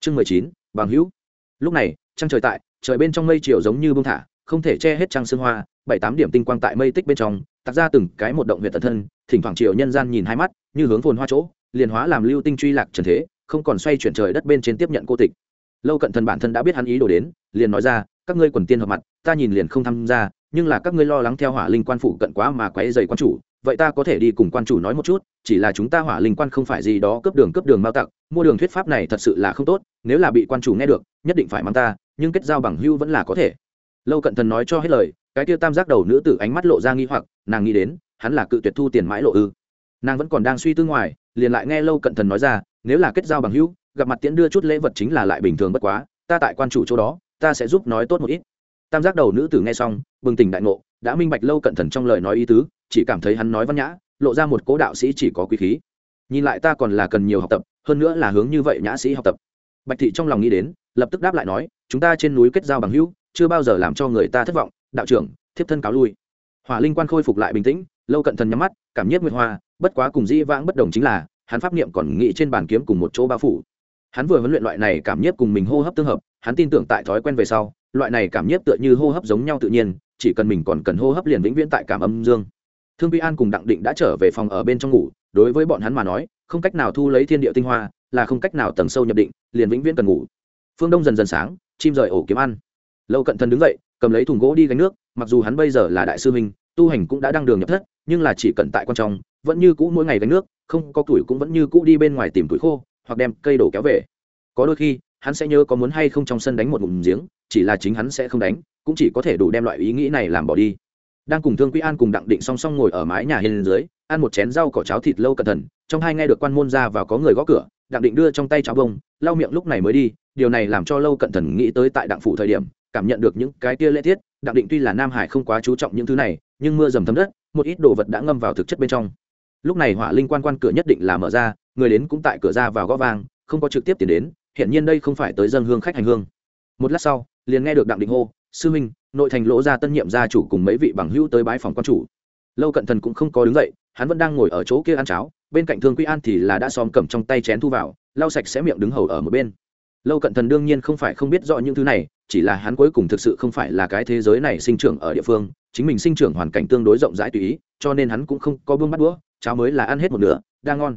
Speaker 1: Chương mười chín, bằng hữu. Lúc này, trăng trời tại trời bên trong mây chiều giống như bông thả, không thể che hết trăng sương hoa, bảy tám điểm tinh quang tại mây tích bên trong, tạc ra từng cái một động huyện tận thân, thỉnh thoảng chiều nhân gian nhìn hai mắt, như hướng phồn hoa chỗ, liền hóa làm lưu tinh truy lạc trần thế, không còn xoay chuyển trời đất bên trên tiếp nhận cô tịch. Lâu cận thần bản thân đã biết hắn ý đồ đến, liền nói ra, các ngươi quần tiên hợp mặt, ta nhìn liền không tham gia, nhưng là các ngươi lo lắng theo hỏa linh quan phủ cận quá mà quấy dày quan chủ, vậy ta có thể đi cùng quan chủ nói một chút, chỉ là chúng ta hỏa linh quan không phải gì đó cướp đường cướp đường mao tặc, mua đường thuyết pháp này thật sự là không tốt, nếu là bị quan chủ nghe được, nhất định phải mang ta nhưng kết giao bằng hưu vẫn là có thể. Lâu cận thần nói cho hết lời, cái tiêu tam giác đầu nữ tử ánh mắt lộ ra nghi hoặc, nàng nghĩ đến, hắn là cự tuyệt thu tiền mãi lộ ư. Nàng vẫn còn đang suy tư ngoài, liền lại nghe lâu cận thần nói ra, nếu là kết giao bằng hữu gặp mặt tiễn đưa chút lễ vật chính là lại bình thường bất quá, ta tại quan chủ chỗ đó, ta sẽ giúp nói tốt một ít. Tam giác đầu nữ tử nghe xong, bừng tỉnh đại ngộ, đã minh bạch lâu cận thần trong lời nói ý tứ, chỉ cảm thấy hắn nói văn nhã, lộ ra một cố đạo sĩ chỉ có quý khí. Nhìn lại ta còn là cần nhiều học tập, hơn nữa là hướng như vậy nhã sĩ học tập. Bạch thị trong lòng nghĩ đến, lập tức đáp lại nói chúng ta trên núi kết giao bằng hữu, chưa bao giờ làm cho người ta thất vọng, đạo trưởng, thiếp thân cáo lui. Hỏa linh quan khôi phục lại bình tĩnh, lâu cận thần nhắm mắt, cảm nhiếp nguyệt hoa, bất quá cùng dĩ vãng bất đồng chính là, hắn pháp niệm còn nghĩ trên bàn kiếm cùng một chỗ bao phủ. Hắn vừa huấn luyện loại này cảm nhiếp cùng mình hô hấp tương hợp, hắn tin tưởng tại thói quen về sau, loại này cảm nhiếp tựa như hô hấp giống nhau tự nhiên, chỉ cần mình còn cần hô hấp liền vĩnh viễn tại cảm âm dương. Thương vi an cùng đặng định đã trở về phòng ở bên trong ngủ, đối với bọn hắn mà nói, không cách nào thu lấy thiên địa tinh hoa, là không cách nào tầng sâu nhập định, liền vĩnh viễn cần ngủ. Phương đông dần dần sáng chim rời ổ kiếm ăn. Lâu cận thần đứng dậy, cầm lấy thùng gỗ đi gánh nước, mặc dù hắn bây giờ là đại sư huynh, tu hành cũng đã đăng đường nhập thất, nhưng là chỉ cần tại quan trọng, vẫn như cũ mỗi ngày gánh nước, không có tuổi cũng vẫn như cũ đi bên ngoài tìm tuổi khô, hoặc đem cây đổ kéo về. Có đôi khi, hắn sẽ nhớ có muốn hay không trong sân đánh một ngụm giếng, chỉ là chính hắn sẽ không đánh, cũng chỉ có thể đủ đem loại ý nghĩ này làm bỏ đi. Đang cùng thương quý an cùng đặng định song song ngồi ở mái nhà hiên dưới, ăn một chén rau cỏ cháo thịt lâu cẩn thận trong hai nghe được quan môn ra và có người gõ cửa đặng định đưa trong tay cháo bông, lau miệng lúc này mới đi, điều này làm cho lâu cận thần nghĩ tới tại đặng phủ thời điểm, cảm nhận được những cái kia lễ tiết, đặng định tuy là nam hải không quá chú trọng những thứ này, nhưng mưa dầm thấm đất, một ít đồ vật đã ngâm vào thực chất bên trong. Lúc này hỏa linh quan quan cửa nhất định là mở ra, người đến cũng tại cửa ra vào gõ vang, không có trực tiếp tiền đến hiện nhiên đây không phải tới dân hương khách hành hương. Một lát sau, liền nghe được đặng định hô, sư minh nội thành lỗ ra tân nhiệm gia chủ cùng mấy vị bằng hữu tới bái phòng quan chủ. Lâu cận thần cũng không có đứng dậy, hắn vẫn đang ngồi ở chỗ kia ăn cháo bên cạnh thương quy an thì là đã xóm cầm trong tay chén thu vào, lau sạch sẽ miệng đứng hầu ở một bên. Lâu cận thần đương nhiên không phải không biết rõ những thứ này, chỉ là hắn cuối cùng thực sự không phải là cái thế giới này sinh trưởng ở địa phương, chính mình sinh trưởng hoàn cảnh tương đối rộng rãi tùy ý, cho nên hắn cũng không có buông bắt đũa, cháo mới là ăn hết một nửa đang ngon.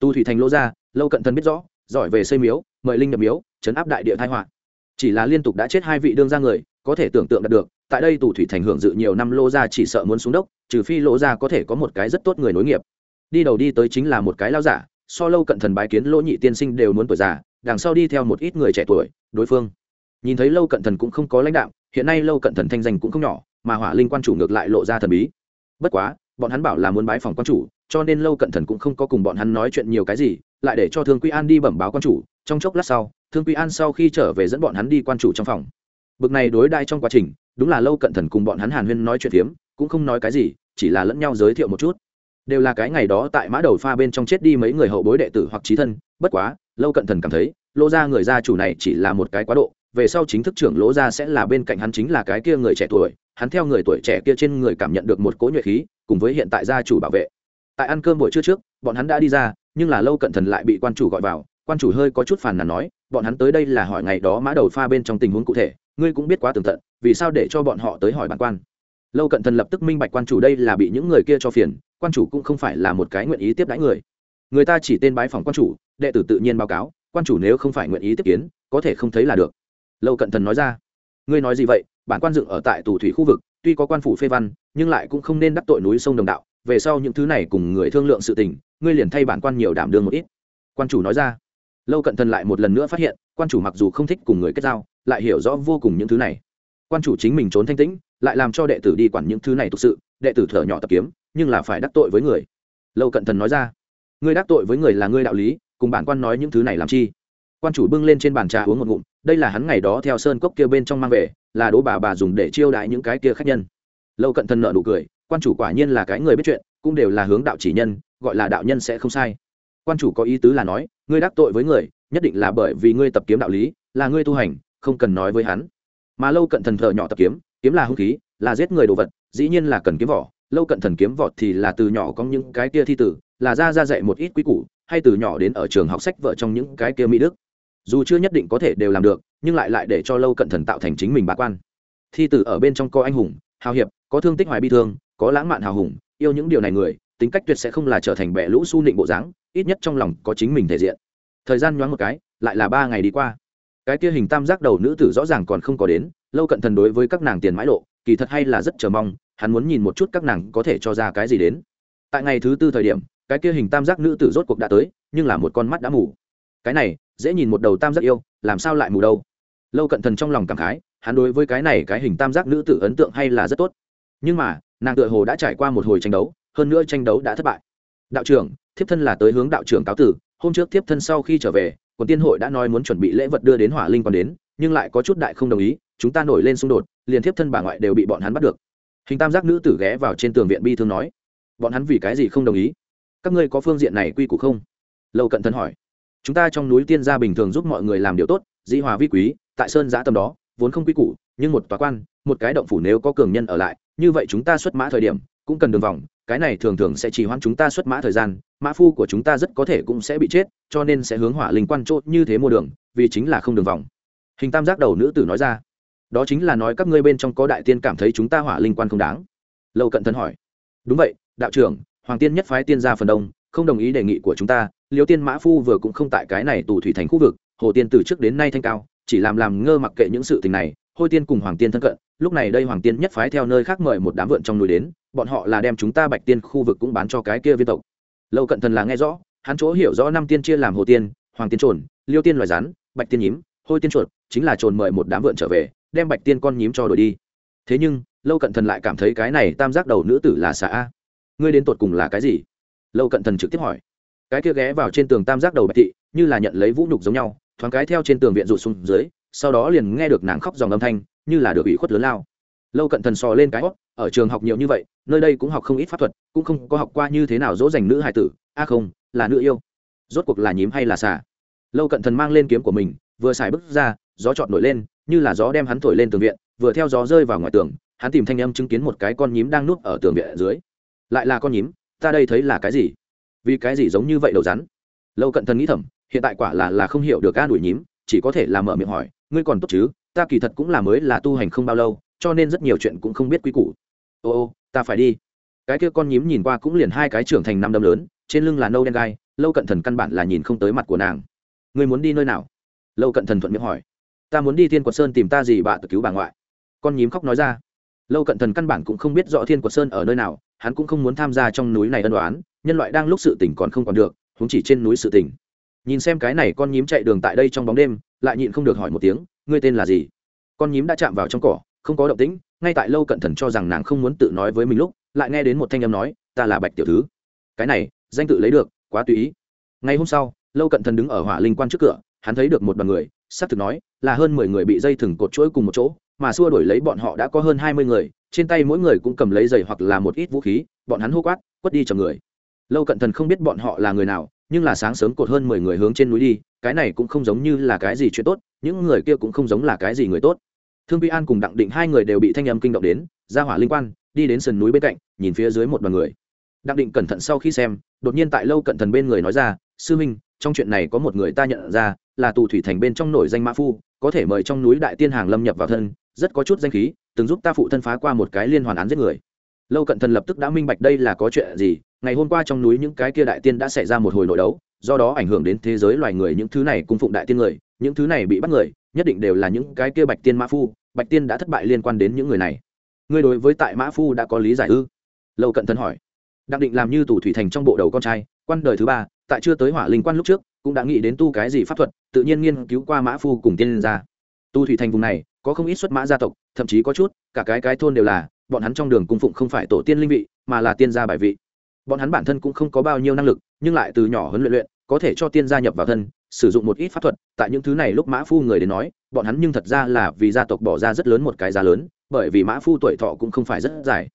Speaker 1: Tu thủy thành lỗ ra, lâu cận thần biết rõ, giỏi về xây miếu, mời linh nhập miếu, chấn áp đại địa thái họa. Chỉ là liên tục đã chết hai vị đương ra người, có thể tưởng tượng được, tại đây tù thủy thành hưởng dự nhiều năm lô ra chỉ sợ muốn xuống đốc, trừ phi lỗ ra có thể có một cái rất tốt người nối nghiệp đi đầu đi tới chính là một cái lao giả, so lâu cận thần bái kiến lỗ nhị tiên sinh đều muốn tuổi già, đằng sau đi theo một ít người trẻ tuổi, đối phương. Nhìn thấy lâu cận thần cũng không có lãnh đạo hiện nay lâu cận thần thanh danh cũng không nhỏ, mà hỏa linh quan chủ ngược lại lộ ra thần bí. Bất quá, bọn hắn bảo là muốn bái phòng quan chủ, cho nên lâu cận thần cũng không có cùng bọn hắn nói chuyện nhiều cái gì, lại để cho thương quy an đi bẩm báo quan chủ, trong chốc lát sau, thương quy an sau khi trở về dẫn bọn hắn đi quan chủ trong phòng. Bực này đối đai trong quá trình, đúng là lâu cận thần cùng bọn hắn hàn huyên nói chuyện phiếm, cũng không nói cái gì, chỉ là lẫn nhau giới thiệu một chút đều là cái ngày đó tại mã đầu pha bên trong chết đi mấy người hậu bối đệ tử hoặc trí thân, bất quá, lâu cận thần cảm thấy lô gia người gia chủ này chỉ là một cái quá độ, về sau chính thức trưởng lỗ gia sẽ là bên cạnh hắn chính là cái kia người trẻ tuổi, hắn theo người tuổi trẻ kia trên người cảm nhận được một cỗ nhuệ khí, cùng với hiện tại gia chủ bảo vệ. Tại ăn cơm buổi trưa trước, bọn hắn đã đi ra, nhưng là lâu cận thần lại bị quan chủ gọi vào, quan chủ hơi có chút phàn nàn nói, bọn hắn tới đây là hỏi ngày đó mã đầu pha bên trong tình huống cụ thể, ngươi cũng biết quá tường tận, vì sao để cho bọn họ tới hỏi bản quan? Lâu cận thần lập tức minh bạch quan chủ đây là bị những người kia cho phiền quan chủ cũng không phải là một cái nguyện ý tiếp đãi người. Người ta chỉ tên bái phòng quan chủ, đệ tử tự nhiên báo cáo, quan chủ nếu không phải nguyện ý tiếp kiến, có thể không thấy là được. Lâu cận thần nói ra. Ngươi nói gì vậy? Bản quan dựng ở tại tù thủy khu vực, tuy có quan phủ phê văn, nhưng lại cũng không nên đắc tội núi sông đồng đạo. Về sau những thứ này cùng người thương lượng sự tình, ngươi liền thay bản quan nhiều đảm đương một ít. Quan chủ nói ra. Lâu cận thần lại một lần nữa phát hiện, quan chủ mặc dù không thích cùng người kết giao, lại hiểu rõ vô cùng những thứ này. Quan chủ chính mình trốn thanh tĩnh, lại làm cho đệ tử đi quản những thứ này thực sự, đệ tử thở nhỏ tập kiếm nhưng là phải đắc tội với người. Lâu cận thần nói ra, ngươi đắc tội với người là ngươi đạo lý, cùng bản quan nói những thứ này làm chi? Quan chủ bưng lên trên bàn trà uống một ngụm, đây là hắn ngày đó theo sơn cốc kia bên trong mang về, là đỗ bà bà dùng để chiêu đãi những cái kia khách nhân. Lâu cận thần nợ nụ cười, quan chủ quả nhiên là cái người biết chuyện, cũng đều là hướng đạo chỉ nhân, gọi là đạo nhân sẽ không sai. Quan chủ có ý tứ là nói, ngươi đắc tội với người, nhất định là bởi vì ngươi tập kiếm đạo lý, là ngươi tu hành, không cần nói với hắn. Mà lâu cận thần thợ nhỏ tập kiếm kiếm là hung khí, là giết người đồ vật, dĩ nhiên là cần kiếm vỏ lâu cận thần kiếm vọt thì là từ nhỏ có những cái kia thi tử, là ra ra dạy một ít quý củ, hay từ nhỏ đến ở trường học sách vợ trong những cái kia mỹ đức. Dù chưa nhất định có thể đều làm được, nhưng lại lại để cho lâu cận thần tạo thành chính mình bá quan. Thi tử ở bên trong có anh hùng, hào hiệp, có thương tích hoài bi thương, có lãng mạn hào hùng, yêu những điều này người, tính cách tuyệt sẽ không là trở thành bẻ lũ su nịnh bộ dáng, ít nhất trong lòng có chính mình thể diện. Thời gian nhoáng một cái, lại là ba ngày đi qua. Cái kia hình tam giác đầu nữ tử rõ ràng còn không có đến, lâu cận thần đối với các nàng tiền mãi lộ, kỳ thật hay là rất chờ mong hắn muốn nhìn một chút các nàng có thể cho ra cái gì đến. Tại ngày thứ tư thời điểm, cái kia hình tam giác nữ tử rốt cuộc đã tới, nhưng là một con mắt đã mù. Cái này, dễ nhìn một đầu tam giác yêu, làm sao lại mù đâu? Lâu cận thần trong lòng cảm khái, hắn đối với cái này cái hình tam giác nữ tử ấn tượng hay là rất tốt. Nhưng mà, nàng tựa hồ đã trải qua một hồi tranh đấu, hơn nữa tranh đấu đã thất bại. Đạo trưởng, thiếp thân là tới hướng đạo trưởng cáo tử, hôm trước thiếp thân sau khi trở về, quần tiên hội đã nói muốn chuẩn bị lễ vật đưa đến hỏa linh còn đến, nhưng lại có chút đại không đồng ý, chúng ta nổi lên xung đột, liền thiếp thân bà ngoại đều bị bọn hắn bắt được hình tam giác nữ tử ghé vào trên tường viện bi thương nói, bọn hắn vì cái gì không đồng ý? Các ngươi có phương diện này quy củ không? Lâu cận thân hỏi, chúng ta trong núi tiên gia bình thường giúp mọi người làm điều tốt, dĩ hòa vi quý, tại sơn giã tâm đó, vốn không quy củ, nhưng một tòa quan, một cái động phủ nếu có cường nhân ở lại, như vậy chúng ta xuất mã thời điểm, cũng cần đường vòng, cái này thường thường sẽ trì hoãn chúng ta xuất mã thời gian, mã phu của chúng ta rất có thể cũng sẽ bị chết, cho nên sẽ hướng hỏa linh quan chốt như thế mua đường, vì chính là không đường vòng. Hình tam giác đầu nữ tử nói ra đó chính là nói các ngươi bên trong có đại tiên cảm thấy chúng ta hỏa linh quan không đáng. Lâu cận thân hỏi. Đúng vậy, đạo trưởng, hoàng tiên nhất phái tiên gia phần đông, không đồng ý đề nghị của chúng ta, liêu tiên mã phu vừa cũng không tại cái này tù thủy thành khu vực, hồ tiên từ trước đến nay thanh cao, chỉ làm làm ngơ mặc kệ những sự tình này, hôi tiên cùng hoàng tiên thân cận, lúc này đây hoàng tiên nhất phái theo nơi khác mời một đám vượn trong núi đến, bọn họ là đem chúng ta bạch tiên khu vực cũng bán cho cái kia viên tộc. Lâu cận thần là nghe rõ, hắn chỗ hiểu rõ năm tiên chia làm hồ tiên, hoàng tiên trồn, liêu tiên loài rắn, bạch tiên nhím, hôi tiên chuột, chính là trồn mời một đám vượn trở về đem bạch tiên con nhím cho đổi đi. Thế nhưng, lâu cận thần lại cảm thấy cái này tam giác đầu nữ tử là xà a. Ngươi đến tột cùng là cái gì? Lâu cận thần trực tiếp hỏi. Cái kia ghé vào trên tường tam giác đầu bạch thị, như là nhận lấy vũ nhục giống nhau, thoáng cái theo trên tường viện rụt xuống dưới, sau đó liền nghe được nàng khóc dòng âm thanh, như là được ủy khuất lớn lao. Lâu cận thần sò lên cái hót ở trường học nhiều như vậy, nơi đây cũng học không ít pháp thuật, cũng không có học qua như thế nào dỗ dành nữ hải tử. A không, là nữ yêu. Rốt cuộc là nhím hay là xà? Lâu cận thần mang lên kiếm của mình vừa xài bước ra, gió trọt nổi lên, như là gió đem hắn thổi lên tường viện, vừa theo gió rơi vào ngoài tường, hắn tìm thanh âm chứng kiến một cái con nhím đang nuốt ở tường viện ở dưới. Lại là con nhím, ta đây thấy là cái gì? Vì cái gì giống như vậy đầu rắn? Lâu cận thần nghĩ thầm, hiện tại quả là là không hiểu được a đuổi nhím, chỉ có thể là mở miệng hỏi, ngươi còn tốt chứ? Ta kỳ thật cũng là mới là tu hành không bao lâu, cho nên rất nhiều chuyện cũng không biết quy củ. Ô ô, ta phải đi. Cái kia con nhím nhìn qua cũng liền hai cái trưởng thành năm đâm lớn, trên lưng là nâu đen gai, lâu cận thần căn bản là nhìn không tới mặt của nàng. Ngươi muốn đi nơi nào? Lâu cận thần thuận miệng hỏi, ta muốn đi thiên quật sơn tìm ta gì bà tự cứu bà ngoại? Con nhím khóc nói ra, lâu cận thần căn bản cũng không biết rõ thiên quật sơn ở nơi nào, hắn cũng không muốn tham gia trong núi này ân đoán nhân loại đang lúc sự tỉnh còn không còn được húng chỉ trên núi sự tỉnh nhìn xem cái này, con nhím chạy đường tại đây trong bóng đêm, lại nhịn không được hỏi một tiếng, ngươi tên là gì? Con nhím đã chạm vào trong cỏ, không có động tĩnh, ngay tại lâu cận thần cho rằng nàng không muốn tự nói với mình lúc, lại nghe đến một thanh âm nói, ta là bạch tiểu thứ. Cái này, danh tự lấy được, quá tùy ý. Ngày hôm sau, lâu cận thần đứng ở hỏa linh quan trước cửa hắn thấy được một đoàn người, xác thực nói là hơn mười người bị dây thừng cột chuỗi cùng một chỗ, mà xua đổi lấy bọn họ đã có hơn hai mươi người, trên tay mỗi người cũng cầm lấy giày hoặc là một ít vũ khí, bọn hắn hô quát, quất đi chầm người. Lâu cận thần không biết bọn họ là người nào, nhưng là sáng sớm cột hơn mười người hướng trên núi đi, cái này cũng không giống như là cái gì chuyện tốt, những người kia cũng không giống là cái gì người tốt. Thương vi an cùng đặng định hai người đều bị thanh âm kinh động đến, ra hỏa linh quan, đi đến sườn núi bên cạnh, nhìn phía dưới một đoàn người. Đặng định cẩn thận sau khi xem, đột nhiên tại lâu cận thần bên người nói ra, sư minh trong chuyện này có một người ta nhận ra, là tù thủy thành bên trong nổi danh mã phu, có thể mời trong núi đại tiên hàng lâm nhập vào thân, rất có chút danh khí, từng giúp ta phụ thân phá qua một cái liên hoàn án giết người. Lâu cận thần lập tức đã minh bạch đây là có chuyện gì, ngày hôm qua trong núi những cái kia đại tiên đã xảy ra một hồi nội đấu, do đó ảnh hưởng đến thế giới loài người, những thứ này cung phụng đại tiên người, những thứ này bị bắt người, nhất định đều là những cái kia bạch tiên mã phu, bạch tiên đã thất bại liên quan đến những người này. Ngươi đối với tại mã phu đã có lý giải ư? Lâu cận thần hỏi. Đặng định làm như tù thủy thành trong bộ đầu con trai, quan đời thứ ba tại chưa tới hỏa linh quan lúc trước, cũng đã nghĩ đến tu cái gì pháp thuật, tự nhiên nghiên cứu qua mã phu cùng tiên gia. tu thủy thành vùng này, có không ít xuất mã gia tộc, thậm chí có chút, cả cái cái thôn đều là, bọn hắn trong đường cung phụng không phải tổ tiên linh vị, mà là tiên gia bài vị bọn hắn bản thân cũng không có bao nhiêu năng lực, nhưng lại từ nhỏ huấn luyện luyện, có thể cho tiên gia nhập vào thân, sử dụng một ít pháp thuật, tại những thứ này lúc mã phu người đến nói, bọn hắn nhưng thật ra là vì gia tộc bỏ ra rất lớn một cái giá lớn, bởi vì mã phu tuổi thọ cũng không phải rất dài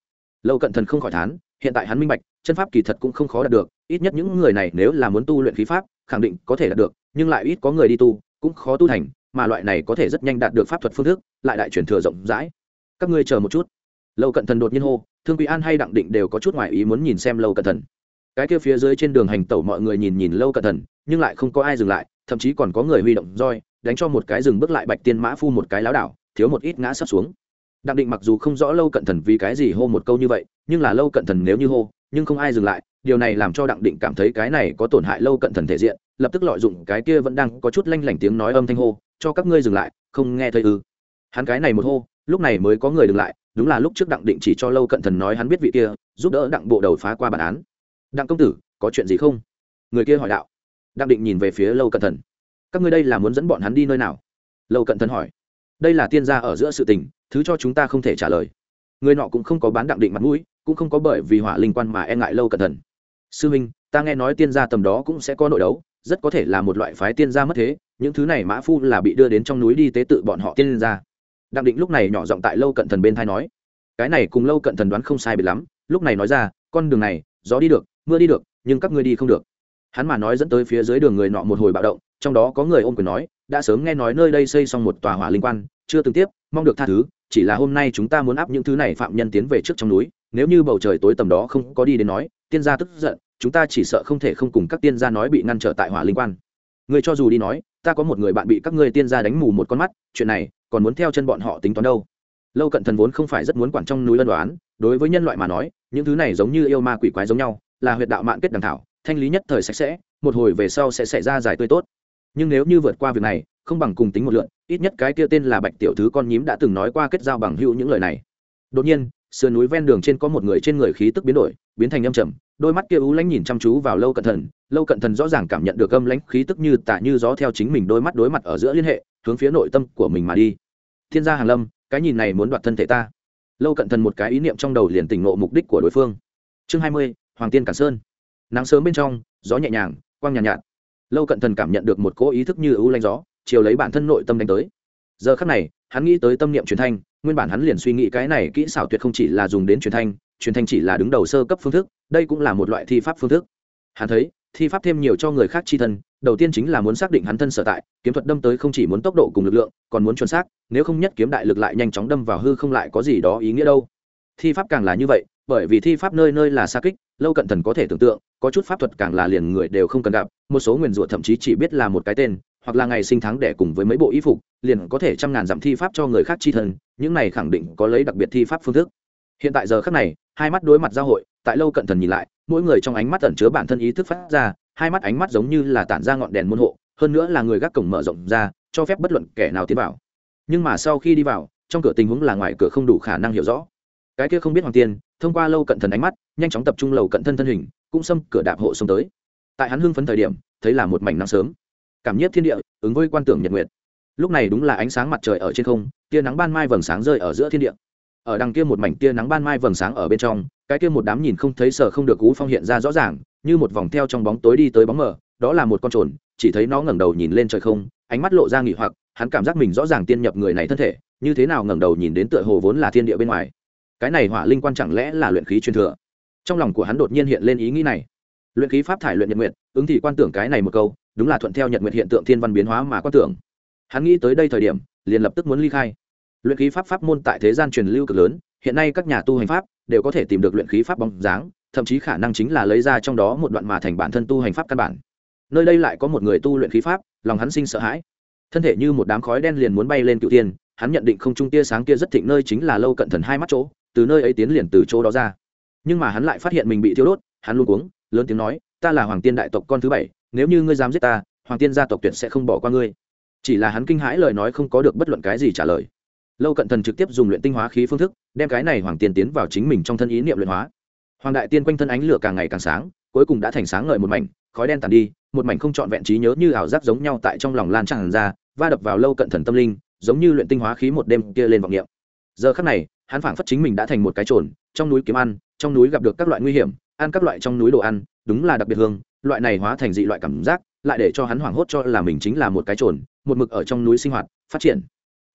Speaker 1: lâu cận thần không khỏi thán hiện tại hắn minh bạch, chân pháp kỳ thật cũng không khó đạt được, ít nhất những người này nếu là muốn tu luyện khí pháp, khẳng định có thể đạt được, nhưng lại ít có người đi tu, cũng khó tu thành, mà loại này có thể rất nhanh đạt được pháp thuật phương thức, lại đại truyền thừa rộng rãi. Các ngươi chờ một chút. Lâu cận thần đột nhiên hô, thương quý an hay đặng định đều có chút ngoài ý muốn nhìn xem lâu cận thần. Cái kia phía dưới trên đường hành tẩu mọi người nhìn nhìn lâu cận thần, nhưng lại không có ai dừng lại, thậm chí còn có người huy động roi, đánh cho một cái rừng bước lại bạch tiên mã phu một cái láo đảo, thiếu một ít ngã sắp xuống đặng định mặc dù không rõ lâu cận thần vì cái gì hô một câu như vậy, nhưng là lâu cận thần nếu như hô, nhưng không ai dừng lại, điều này làm cho đặng định cảm thấy cái này có tổn hại lâu cận thần thể diện, lập tức lợi dụng cái kia vẫn đang có chút lanh lảnh tiếng nói âm thanh hô, cho các ngươi dừng lại, không nghe thấy ư. Hắn cái này một hô, lúc này mới có người dừng lại, đúng là lúc trước đặng định chỉ cho lâu cận thần nói hắn biết vị kia, giúp đỡ đặng bộ đầu phá qua bản án. Đặng công tử, có chuyện gì không? Người kia hỏi đạo. Đặng định nhìn về phía lâu cận thần. Các ngươi đây là muốn dẫn bọn hắn đi nơi nào? Lâu cận thần hỏi đây là tiên gia ở giữa sự tình, thứ cho chúng ta không thể trả lời. Người nọ cũng không có bán đặng định mặt mũi, cũng không có bởi vì hỏa linh quan mà e ngại lâu cẩn thận. Sư minh ta nghe nói tiên gia tầm đó cũng sẽ có nội đấu, rất có thể là một loại phái tiên gia mất thế, những thứ này mã phu là bị đưa đến trong núi đi tế tự bọn họ tiên gia. Đặng định lúc này nhỏ giọng tại lâu cận thần bên thai nói, cái này cùng lâu cận thần đoán không sai biệt lắm, lúc này nói ra, con đường này, gió đi được, mưa đi được, nhưng các ngươi đi không được. Hắn mà nói dẫn tới phía dưới đường người nọ một hồi bạo động, trong đó có người ôm quyền nói đã sớm nghe nói nơi đây xây xong một tòa hỏa linh quan, chưa từng tiếp, mong được tha thứ, chỉ là hôm nay chúng ta muốn áp những thứ này phạm nhân tiến về trước trong núi, nếu như bầu trời tối tầm đó không có đi đến nói, tiên gia tức giận, chúng ta chỉ sợ không thể không cùng các tiên gia nói bị ngăn trở tại hỏa linh quan. Người cho dù đi nói, ta có một người bạn bị các ngươi tiên gia đánh mù một con mắt, chuyện này, còn muốn theo chân bọn họ tính toán đâu. Lâu cận thần vốn không phải rất muốn quản trong núi lân đoán đối với nhân loại mà nói, những thứ này giống như yêu ma quỷ quái giống nhau, là huyệt đạo mạng kết đằng thảo, thanh lý nhất thời sạch sẽ, một hồi về sau sẽ xảy ra giải tươi tốt nhưng nếu như vượt qua việc này không bằng cùng tính một lượn ít nhất cái kia tên là bạch tiểu thứ con nhím đã từng nói qua kết giao bằng hữu những lời này. Đột nhiên sườn núi ven đường trên có một người trên người khí tức biến đổi biến thành âm trầm đôi mắt kia ú lánh nhìn chăm chú vào lâu cận thần lâu cận thần rõ ràng cảm nhận được âm lãnh khí tức như tả như gió theo chính mình đôi mắt đối mặt ở giữa liên hệ hướng phía nội tâm của mình mà đi. Thiên gia hàn lâm cái nhìn này muốn đoạt thân thể ta. Lâu cận thần một cái ý niệm trong đầu liền tỉnh ngộ mục đích của đối phương. Chương hai mươi hoàng tiên cản sơn. Nắng sớm bên trong gió nhẹ nhàng quang nhàn nhạt, nhạt lâu cận thần cảm nhận được một cỗ ý thức như ưu lanh gió, chiều lấy bản thân nội tâm đánh tới. Giờ khắc này, hắn nghĩ tới tâm niệm truyền thanh, nguyên bản hắn liền suy nghĩ cái này kỹ xảo tuyệt không chỉ là dùng đến truyền thanh truyền thanh chỉ là đứng đầu sơ cấp phương thức, đây cũng là một loại thi pháp phương thức. Hắn thấy, thi pháp thêm nhiều cho người khác chi thân, đầu tiên chính là muốn xác định hắn thân sở tại, kiếm thuật đâm tới không chỉ muốn tốc độ cùng lực lượng, còn muốn chuẩn xác, nếu không nhất kiếm đại lực lại nhanh chóng đâm vào hư không lại có gì đó ý nghĩa đâu. Thi pháp càng là như vậy, bởi vì thi pháp nơi nơi là xa kích lâu cận thần có thể tưởng tượng, có chút pháp thuật càng là liền người đều không cần gặp, một số nguyền rủa thậm chí chỉ biết là một cái tên, hoặc là ngày sinh tháng đẻ cùng với mấy bộ y phục, liền có thể trăm ngàn dặm thi pháp cho người khác chi thân những này khẳng định có lấy đặc biệt thi pháp phương thức. Hiện tại giờ khắc này, hai mắt đối mặt giao hội, tại lâu cận thần nhìn lại, mỗi người trong ánh mắt ẩn chứa bản thân ý thức phát ra, hai mắt ánh mắt giống như là tản ra ngọn đèn môn hộ, hơn nữa là người gác cổng mở rộng ra, cho phép bất luận kẻ nào tiến vào. Nhưng mà sau khi đi vào, trong cửa tình huống là ngoài cửa không đủ khả năng hiểu rõ. Cái kia không biết hoàng tiên thông qua lâu cận thần ánh mắt, nhanh chóng tập trung lầu cận thân thân hình, cũng xâm cửa đạp hộ xông tới. Tại hắn hưng phấn thời điểm, thấy là một mảnh nắng sớm. Cảm nhiếp thiên địa, ứng với quan tưởng nhật nguyệt. Lúc này đúng là ánh sáng mặt trời ở trên không, tia nắng ban mai vầng sáng rơi ở giữa thiên địa. Ở đằng kia một mảnh tia nắng ban mai vầng sáng ở bên trong, cái kia một đám nhìn không thấy sở không được cú phong hiện ra rõ ràng, như một vòng theo trong bóng tối đi tới bóng mờ, đó là một con trồn, chỉ thấy nó ngẩng đầu nhìn lên trời không, ánh mắt lộ ra nghỉ hoặc, hắn cảm giác mình rõ ràng tiên nhập người này thân thể, như thế nào ngẩng đầu nhìn đến tựa hồ vốn là thiên địa bên ngoài cái này hỏa linh quan chẳng lẽ là luyện khí truyền thừa? Trong lòng của hắn đột nhiên hiện lên ý nghĩ này. Luyện khí pháp thải luyện nhật nguyện ứng thì quan tưởng cái này một câu, đúng là thuận theo nhật nguyện hiện tượng thiên văn biến hóa mà quan tưởng. Hắn nghĩ tới đây thời điểm, liền lập tức muốn ly khai. Luyện khí pháp pháp môn tại thế gian truyền lưu cực lớn, hiện nay các nhà tu hành pháp đều có thể tìm được luyện khí pháp bóng dáng, thậm chí khả năng chính là lấy ra trong đó một đoạn mà thành bản thân tu hành pháp căn bản. Nơi đây lại có một người tu luyện khí pháp, lòng hắn sinh sợ hãi. Thân thể như một đám khói đen liền muốn bay lên cựu tiên hắn nhận định không trung tia sáng kia rất thịnh nơi chính là lâu cận thần hai mắt chỗ từ nơi ấy tiến liền từ chỗ đó ra. Nhưng mà hắn lại phát hiện mình bị thiếu đốt, hắn luôn cuống, lớn tiếng nói, ta là hoàng tiên đại tộc con thứ bảy, nếu như ngươi dám giết ta, hoàng tiên gia tộc tuyệt sẽ không bỏ qua ngươi. Chỉ là hắn kinh hãi lời nói không có được bất luận cái gì trả lời. Lâu cận thần trực tiếp dùng luyện tinh hóa khí phương thức, đem cái này hoàng tiên tiến vào chính mình trong thân ý niệm luyện hóa. Hoàng đại tiên quanh thân ánh lửa càng ngày càng sáng, cuối cùng đã thành sáng ngời một mảnh, khói đen tàn đi, một mảnh không trọn vẹn trí nhớ như ảo giác giống nhau tại trong lòng lan tràn ra, va đập vào lâu cận thần tâm linh, giống như luyện tinh hóa khí một đêm kia lên vọng niệm. Giờ khắc này hắn phảng phất chính mình đã thành một cái trồn, trong núi kiếm ăn, trong núi gặp được các loại nguy hiểm, ăn các loại trong núi đồ ăn, đúng là đặc biệt hương, loại này hóa thành dị loại cảm giác, lại để cho hắn hoảng hốt cho là mình chính là một cái trồn, một mực ở trong núi sinh hoạt, phát triển.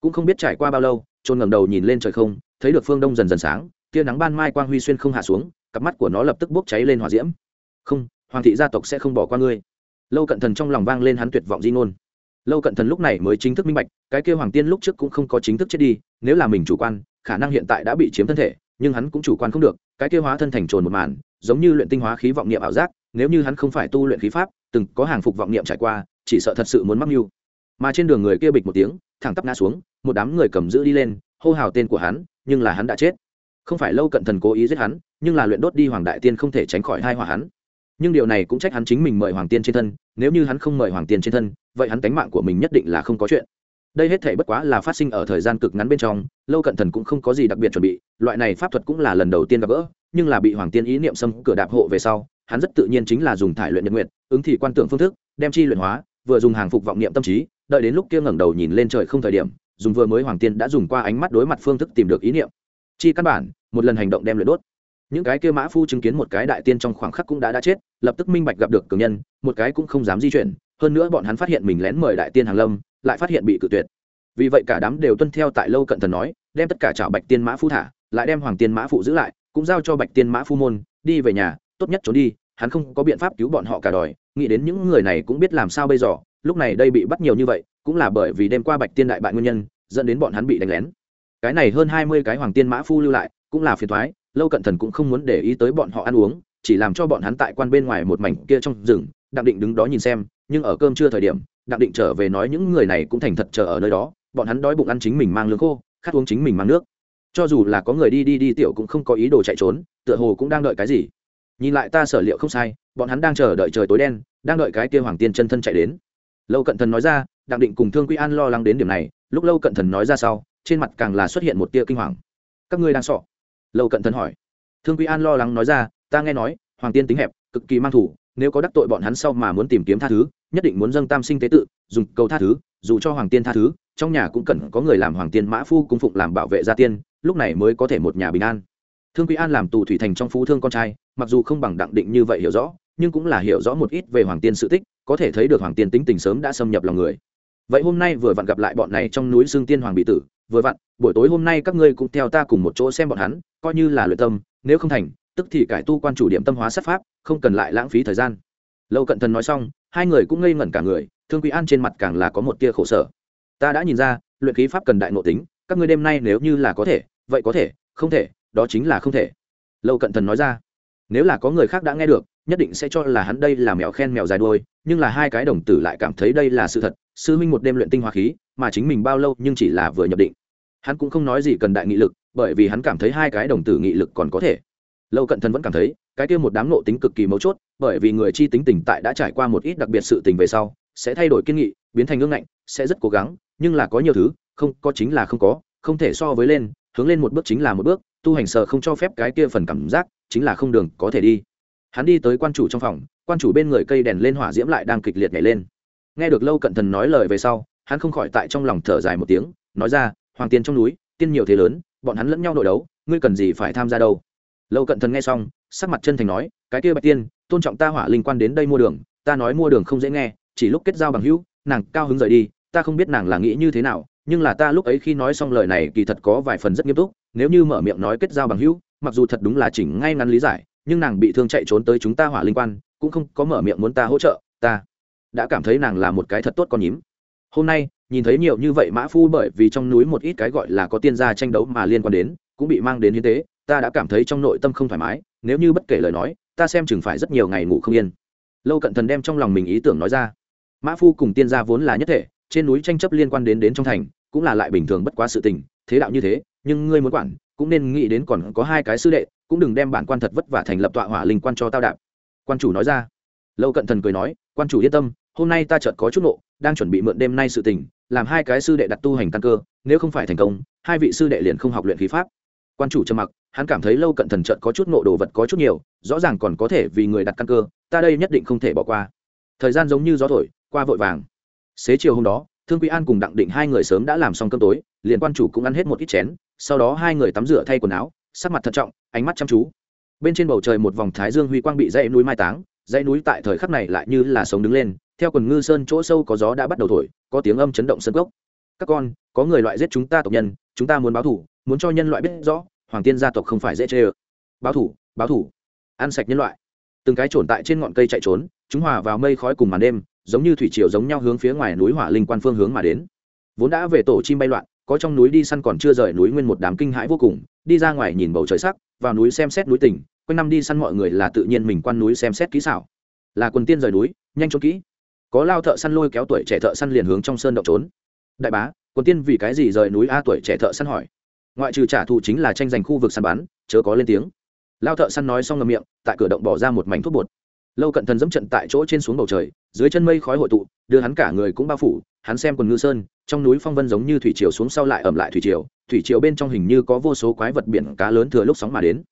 Speaker 1: Cũng không biết trải qua bao lâu, trồn ngẩng đầu nhìn lên trời không, thấy được phương đông dần dần sáng, tia nắng ban mai quang huy xuyên không hạ xuống, cặp mắt của nó lập tức bốc cháy lên hỏa diễm. Không, hoàng thị gia tộc sẽ không bỏ qua ngươi. Lâu cận thần trong lòng vang lên hắn tuyệt vọng di ngôn. Lâu cận thần lúc này mới chính thức minh bạch, cái kêu hoàng tiên lúc trước cũng không có chính thức chết đi, nếu là mình chủ quan khả năng hiện tại đã bị chiếm thân thể, nhưng hắn cũng chủ quan không được, cái kêu hóa thân thành trồn một màn, giống như luyện tinh hóa khí vọng niệm ảo giác, nếu như hắn không phải tu luyện khí pháp, từng có hàng phục vọng niệm trải qua, chỉ sợ thật sự muốn mắc mưu. Mà trên đường người kia bịch một tiếng, thẳng tắp ngã xuống, một đám người cầm giữ đi lên, hô hào tên của hắn, nhưng là hắn đã chết. Không phải lâu cận thần cố ý giết hắn, nhưng là luyện đốt đi hoàng đại tiên không thể tránh khỏi hai hỏa hắn. Nhưng điều này cũng trách hắn chính mình mời hoàng tiên trên thân, nếu như hắn không mời hoàng tiên trên thân, vậy hắn tánh mạng của mình nhất định là không có chuyện đây hết thể bất quá là phát sinh ở thời gian cực ngắn bên trong, lâu cận thần cũng không có gì đặc biệt chuẩn bị, loại này pháp thuật cũng là lần đầu tiên gặp gỡ, nhưng là bị hoàng tiên ý niệm xâm cửa đạp hộ về sau, hắn rất tự nhiên chính là dùng thải luyện nhật nguyện ứng thì quan tưởng phương thức, đem chi luyện hóa, vừa dùng hàng phục vọng niệm tâm trí, đợi đến lúc kia ngẩng đầu nhìn lên trời không thời điểm, dùng vừa mới hoàng tiên đã dùng qua ánh mắt đối mặt phương thức tìm được ý niệm. Chi căn bản, một lần hành động đem luyện đốt. Những cái kia mã phu chứng kiến một cái đại tiên trong khoảng khắc cũng đã đã chết, lập tức minh bạch gặp được cường nhân, một cái cũng không dám di chuyển hơn nữa bọn hắn phát hiện mình lén mời đại tiên hàng lâm, lại phát hiện bị cự tuyệt. Vì vậy cả đám đều tuân theo tại lâu cận thần nói, đem tất cả chảo bạch tiên mã phu thả, lại đem hoàng tiên mã phụ giữ lại, cũng giao cho bạch tiên mã phu môn, đi về nhà, tốt nhất trốn đi, hắn không có biện pháp cứu bọn họ cả đòi, nghĩ đến những người này cũng biết làm sao bây giờ, lúc này đây bị bắt nhiều như vậy, cũng là bởi vì đêm qua bạch tiên đại bại nguyên nhân, dẫn đến bọn hắn bị đánh lén. Cái này hơn hai mươi cái hoàng tiên mã phu lưu lại, cũng là phiền thoái lâu cận thần cũng không muốn để ý tới bọn họ ăn uống, chỉ làm cho bọn hắn tại quan bên ngoài một mảnh kia trong rừng đặng định đứng đó nhìn xem, nhưng ở cơm trưa thời điểm, đặng định trở về nói những người này cũng thành thật chờ ở nơi đó, bọn hắn đói bụng ăn chính mình mang lương khô, khát uống chính mình mang nước. Cho dù là có người đi đi đi tiểu cũng không có ý đồ chạy trốn, tựa hồ cũng đang đợi cái gì. Nhìn lại ta sở liệu không sai, bọn hắn đang chờ đợi trời tối đen, đang đợi cái kia hoàng tiên chân thân chạy đến. Lâu cận thần nói ra, đặng định cùng thương quy an lo lắng đến điểm này, lúc lâu cận thần nói ra sau, trên mặt càng là xuất hiện một tia kinh hoàng. Các ngươi đang sọ? Lâu cận thần hỏi. Thương quy an lo lắng nói ra, ta nghe nói, hoàng tiên tính hẹp, cực kỳ mang thủ nếu có đắc tội bọn hắn sau mà muốn tìm kiếm tha thứ, nhất định muốn dâng tam sinh tế tự, dùng cầu tha thứ, dù cho hoàng tiên tha thứ, trong nhà cũng cần có người làm hoàng tiên mã phu cung phụng làm bảo vệ gia tiên, lúc này mới có thể một nhà bình an. Thương quý an làm tù thủy thành trong phú thương con trai, mặc dù không bằng đặng định như vậy hiểu rõ, nhưng cũng là hiểu rõ một ít về hoàng tiên sự tích, có thể thấy được hoàng tiên tính tình sớm đã xâm nhập lòng người. Vậy hôm nay vừa vặn gặp lại bọn này trong núi xương tiên hoàng bị tử, vừa vặn, buổi tối hôm nay các ngươi cũng theo ta cùng một chỗ xem bọn hắn, coi như là luyện tâm, nếu không thành tức thì cải tu quan chủ điểm tâm hóa sát pháp, không cần lại lãng phí thời gian. Lâu cận thần nói xong, hai người cũng ngây ngẩn cả người, thương quý an trên mặt càng là có một tia khổ sở. Ta đã nhìn ra, luyện khí pháp cần đại nội tính, các ngươi đêm nay nếu như là có thể, vậy có thể, không thể, đó chính là không thể. Lâu cận thần nói ra, nếu là có người khác đã nghe được, nhất định sẽ cho là hắn đây là mèo khen mèo dài đuôi, nhưng là hai cái đồng tử lại cảm thấy đây là sự thật, sư minh một đêm luyện tinh hoa khí, mà chính mình bao lâu nhưng chỉ là vừa nhập định. Hắn cũng không nói gì cần đại nghị lực, bởi vì hắn cảm thấy hai cái đồng tử nghị lực còn có thể lâu cận thần vẫn cảm thấy, cái kia một đám nộ tính cực kỳ mấu chốt, bởi vì người chi tính tình tại đã trải qua một ít đặc biệt sự tình về sau, sẽ thay đổi kiên nghị, biến thành ngưng ngạnh, sẽ rất cố gắng, nhưng là có nhiều thứ, không, có chính là không có, không thể so với lên, hướng lên một bước chính là một bước, tu hành sợ không cho phép cái kia phần cảm giác, chính là không đường có thể đi. Hắn đi tới quan chủ trong phòng, quan chủ bên người cây đèn lên hỏa diễm lại đang kịch liệt nhảy lên. Nghe được lâu cận thần nói lời về sau, hắn không khỏi tại trong lòng thở dài một tiếng, nói ra, hoàng tiên trong núi, tiên nhiều thế lớn, bọn hắn lẫn nhau nội đấu, ngươi cần gì phải tham gia đâu? Lâu cận thần nghe xong, sắc mặt chân thành nói, cái kia bạch tiên, tôn trọng ta hỏa linh quan đến đây mua đường, ta nói mua đường không dễ nghe, chỉ lúc kết giao bằng hữu, nàng cao hứng rời đi, ta không biết nàng là nghĩ như thế nào, nhưng là ta lúc ấy khi nói xong lời này kỳ thật có vài phần rất nghiêm túc, nếu như mở miệng nói kết giao bằng hữu, mặc dù thật đúng là chỉnh ngay ngắn lý giải, nhưng nàng bị thương chạy trốn tới chúng ta hỏa linh quan, cũng không có mở miệng muốn ta hỗ trợ, ta đã cảm thấy nàng là một cái thật tốt con nhím. Hôm nay, nhìn thấy nhiều như vậy mã phu bởi vì trong núi một ít cái gọi là có tiên gia tranh đấu mà liên quan đến, cũng bị mang đến hiến tế ta đã cảm thấy trong nội tâm không thoải mái, nếu như bất kể lời nói, ta xem chừng phải rất nhiều ngày ngủ không yên. Lâu cận thần đem trong lòng mình ý tưởng nói ra. Mã phu cùng tiên gia vốn là nhất thể, trên núi tranh chấp liên quan đến đến trong thành, cũng là lại bình thường bất quá sự tình, thế đạo như thế, nhưng ngươi muốn quản, cũng nên nghĩ đến còn có hai cái sư đệ, cũng đừng đem bản quan thật vất vả thành lập tọa hỏa linh quan cho tao đạp. Quan chủ nói ra. Lâu cận thần cười nói, quan chủ yên tâm, hôm nay ta chợt có chút nộ đang chuẩn bị mượn đêm nay sự tình, làm hai cái sư đệ đặt tu hành căn cơ, nếu không phải thành công, hai vị sư đệ liền không học luyện khí pháp quan chủ trầm mặc, hắn cảm thấy lâu cận thần trận có chút nộ đồ vật có chút nhiều, rõ ràng còn có thể vì người đặt căn cơ, ta đây nhất định không thể bỏ qua. Thời gian giống như gió thổi, qua vội vàng. Xế chiều hôm đó, thương quý an cùng đặng định hai người sớm đã làm xong cơm tối, liền quan chủ cũng ăn hết một ít chén, sau đó hai người tắm rửa thay quần áo, sắc mặt thận trọng, ánh mắt chăm chú. Bên trên bầu trời một vòng thái dương huy quang bị dãy núi mai táng, dãy núi tại thời khắc này lại như là sống đứng lên, theo quần ngư sơn chỗ sâu có gió đã bắt đầu thổi, có tiếng âm chấn động sân gốc. Các con, có người loại giết chúng ta tộc nhân, chúng ta muốn báo thủ muốn cho nhân loại biết rõ, hoàng tiên gia tộc không phải dễ chê ơ. Báo thủ báo thủ. Ăn sạch nhân loại. Từng cái trồn tại trên ngọn cây chạy trốn, chúng hòa vào mây khói cùng màn đêm, giống như thủy triều giống nhau hướng phía ngoài núi hỏa linh quan phương hướng mà đến. Vốn đã về tổ chim bay loạn, có trong núi đi săn còn chưa rời núi nguyên một đám kinh hãi vô cùng, đi ra ngoài nhìn bầu trời sắc, vào núi xem xét núi tỉnh quanh năm đi săn mọi người là tự nhiên mình quan núi xem xét kỹ xảo. Là quần tiên rời núi, nhanh trốn kỹ. Có lao thợ săn lôi kéo tuổi trẻ thợ săn liền hướng trong sơn động trốn. Đại bá, quần tiên vì cái gì rời núi? A, tuổi trẻ thợ săn hỏi ngoại trừ trả thù chính là tranh giành khu vực săn bắn, chớ có lên tiếng. Lao thợ săn nói xong ngầm miệng, tại cửa động bỏ ra một mảnh thuốc bột. Lâu cận thần dẫm trận tại chỗ trên xuống bầu trời, dưới chân mây khói hội tụ, đưa hắn cả người cũng bao phủ, hắn xem quần ngư sơn, trong núi phong vân giống như thủy triều xuống sau lại ẩm lại thủy triều thủy triều bên trong hình như có vô số quái vật biển cá lớn thừa lúc sóng mà đến.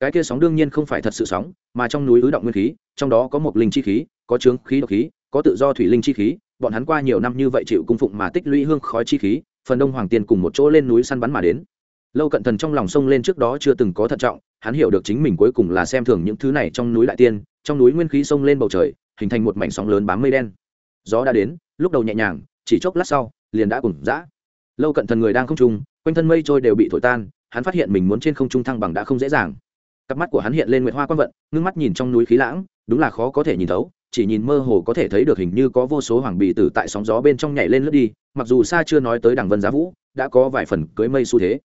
Speaker 1: Cái kia sóng đương nhiên không phải thật sự sóng, mà trong núi ứ động nguyên khí, trong đó có một linh chi khí, có trướng khí độc khí, có tự do thủy linh chi khí, bọn hắn qua nhiều năm như vậy chịu cung phụng mà tích lũy hương khói chi khí, phần đông hoàng tiên cùng một chỗ lên núi săn bắn mà đến lâu cận thần trong lòng sông lên trước đó chưa từng có thận trọng, hắn hiểu được chính mình cuối cùng là xem thường những thứ này trong núi đại tiên, trong núi nguyên khí sông lên bầu trời, hình thành một mảnh sóng lớn bám mây đen. Gió đã đến, lúc đầu nhẹ nhàng, chỉ chốc lát sau, liền đã cùng dã. Lâu cận thần người đang không trung, quanh thân mây trôi đều bị thổi tan, hắn phát hiện mình muốn trên không trung thăng bằng đã không dễ dàng. Cặp mắt của hắn hiện lên nguyệt hoa quang vận, ngưng mắt nhìn trong núi khí lãng, đúng là khó có thể nhìn thấu, chỉ nhìn mơ hồ có thể thấy được hình như có vô số hoàng bì tử tại sóng gió bên trong nhảy lên lướt đi, mặc dù xa chưa nói tới đằng vân giá vũ, đã có vài phần cưới mây xu thế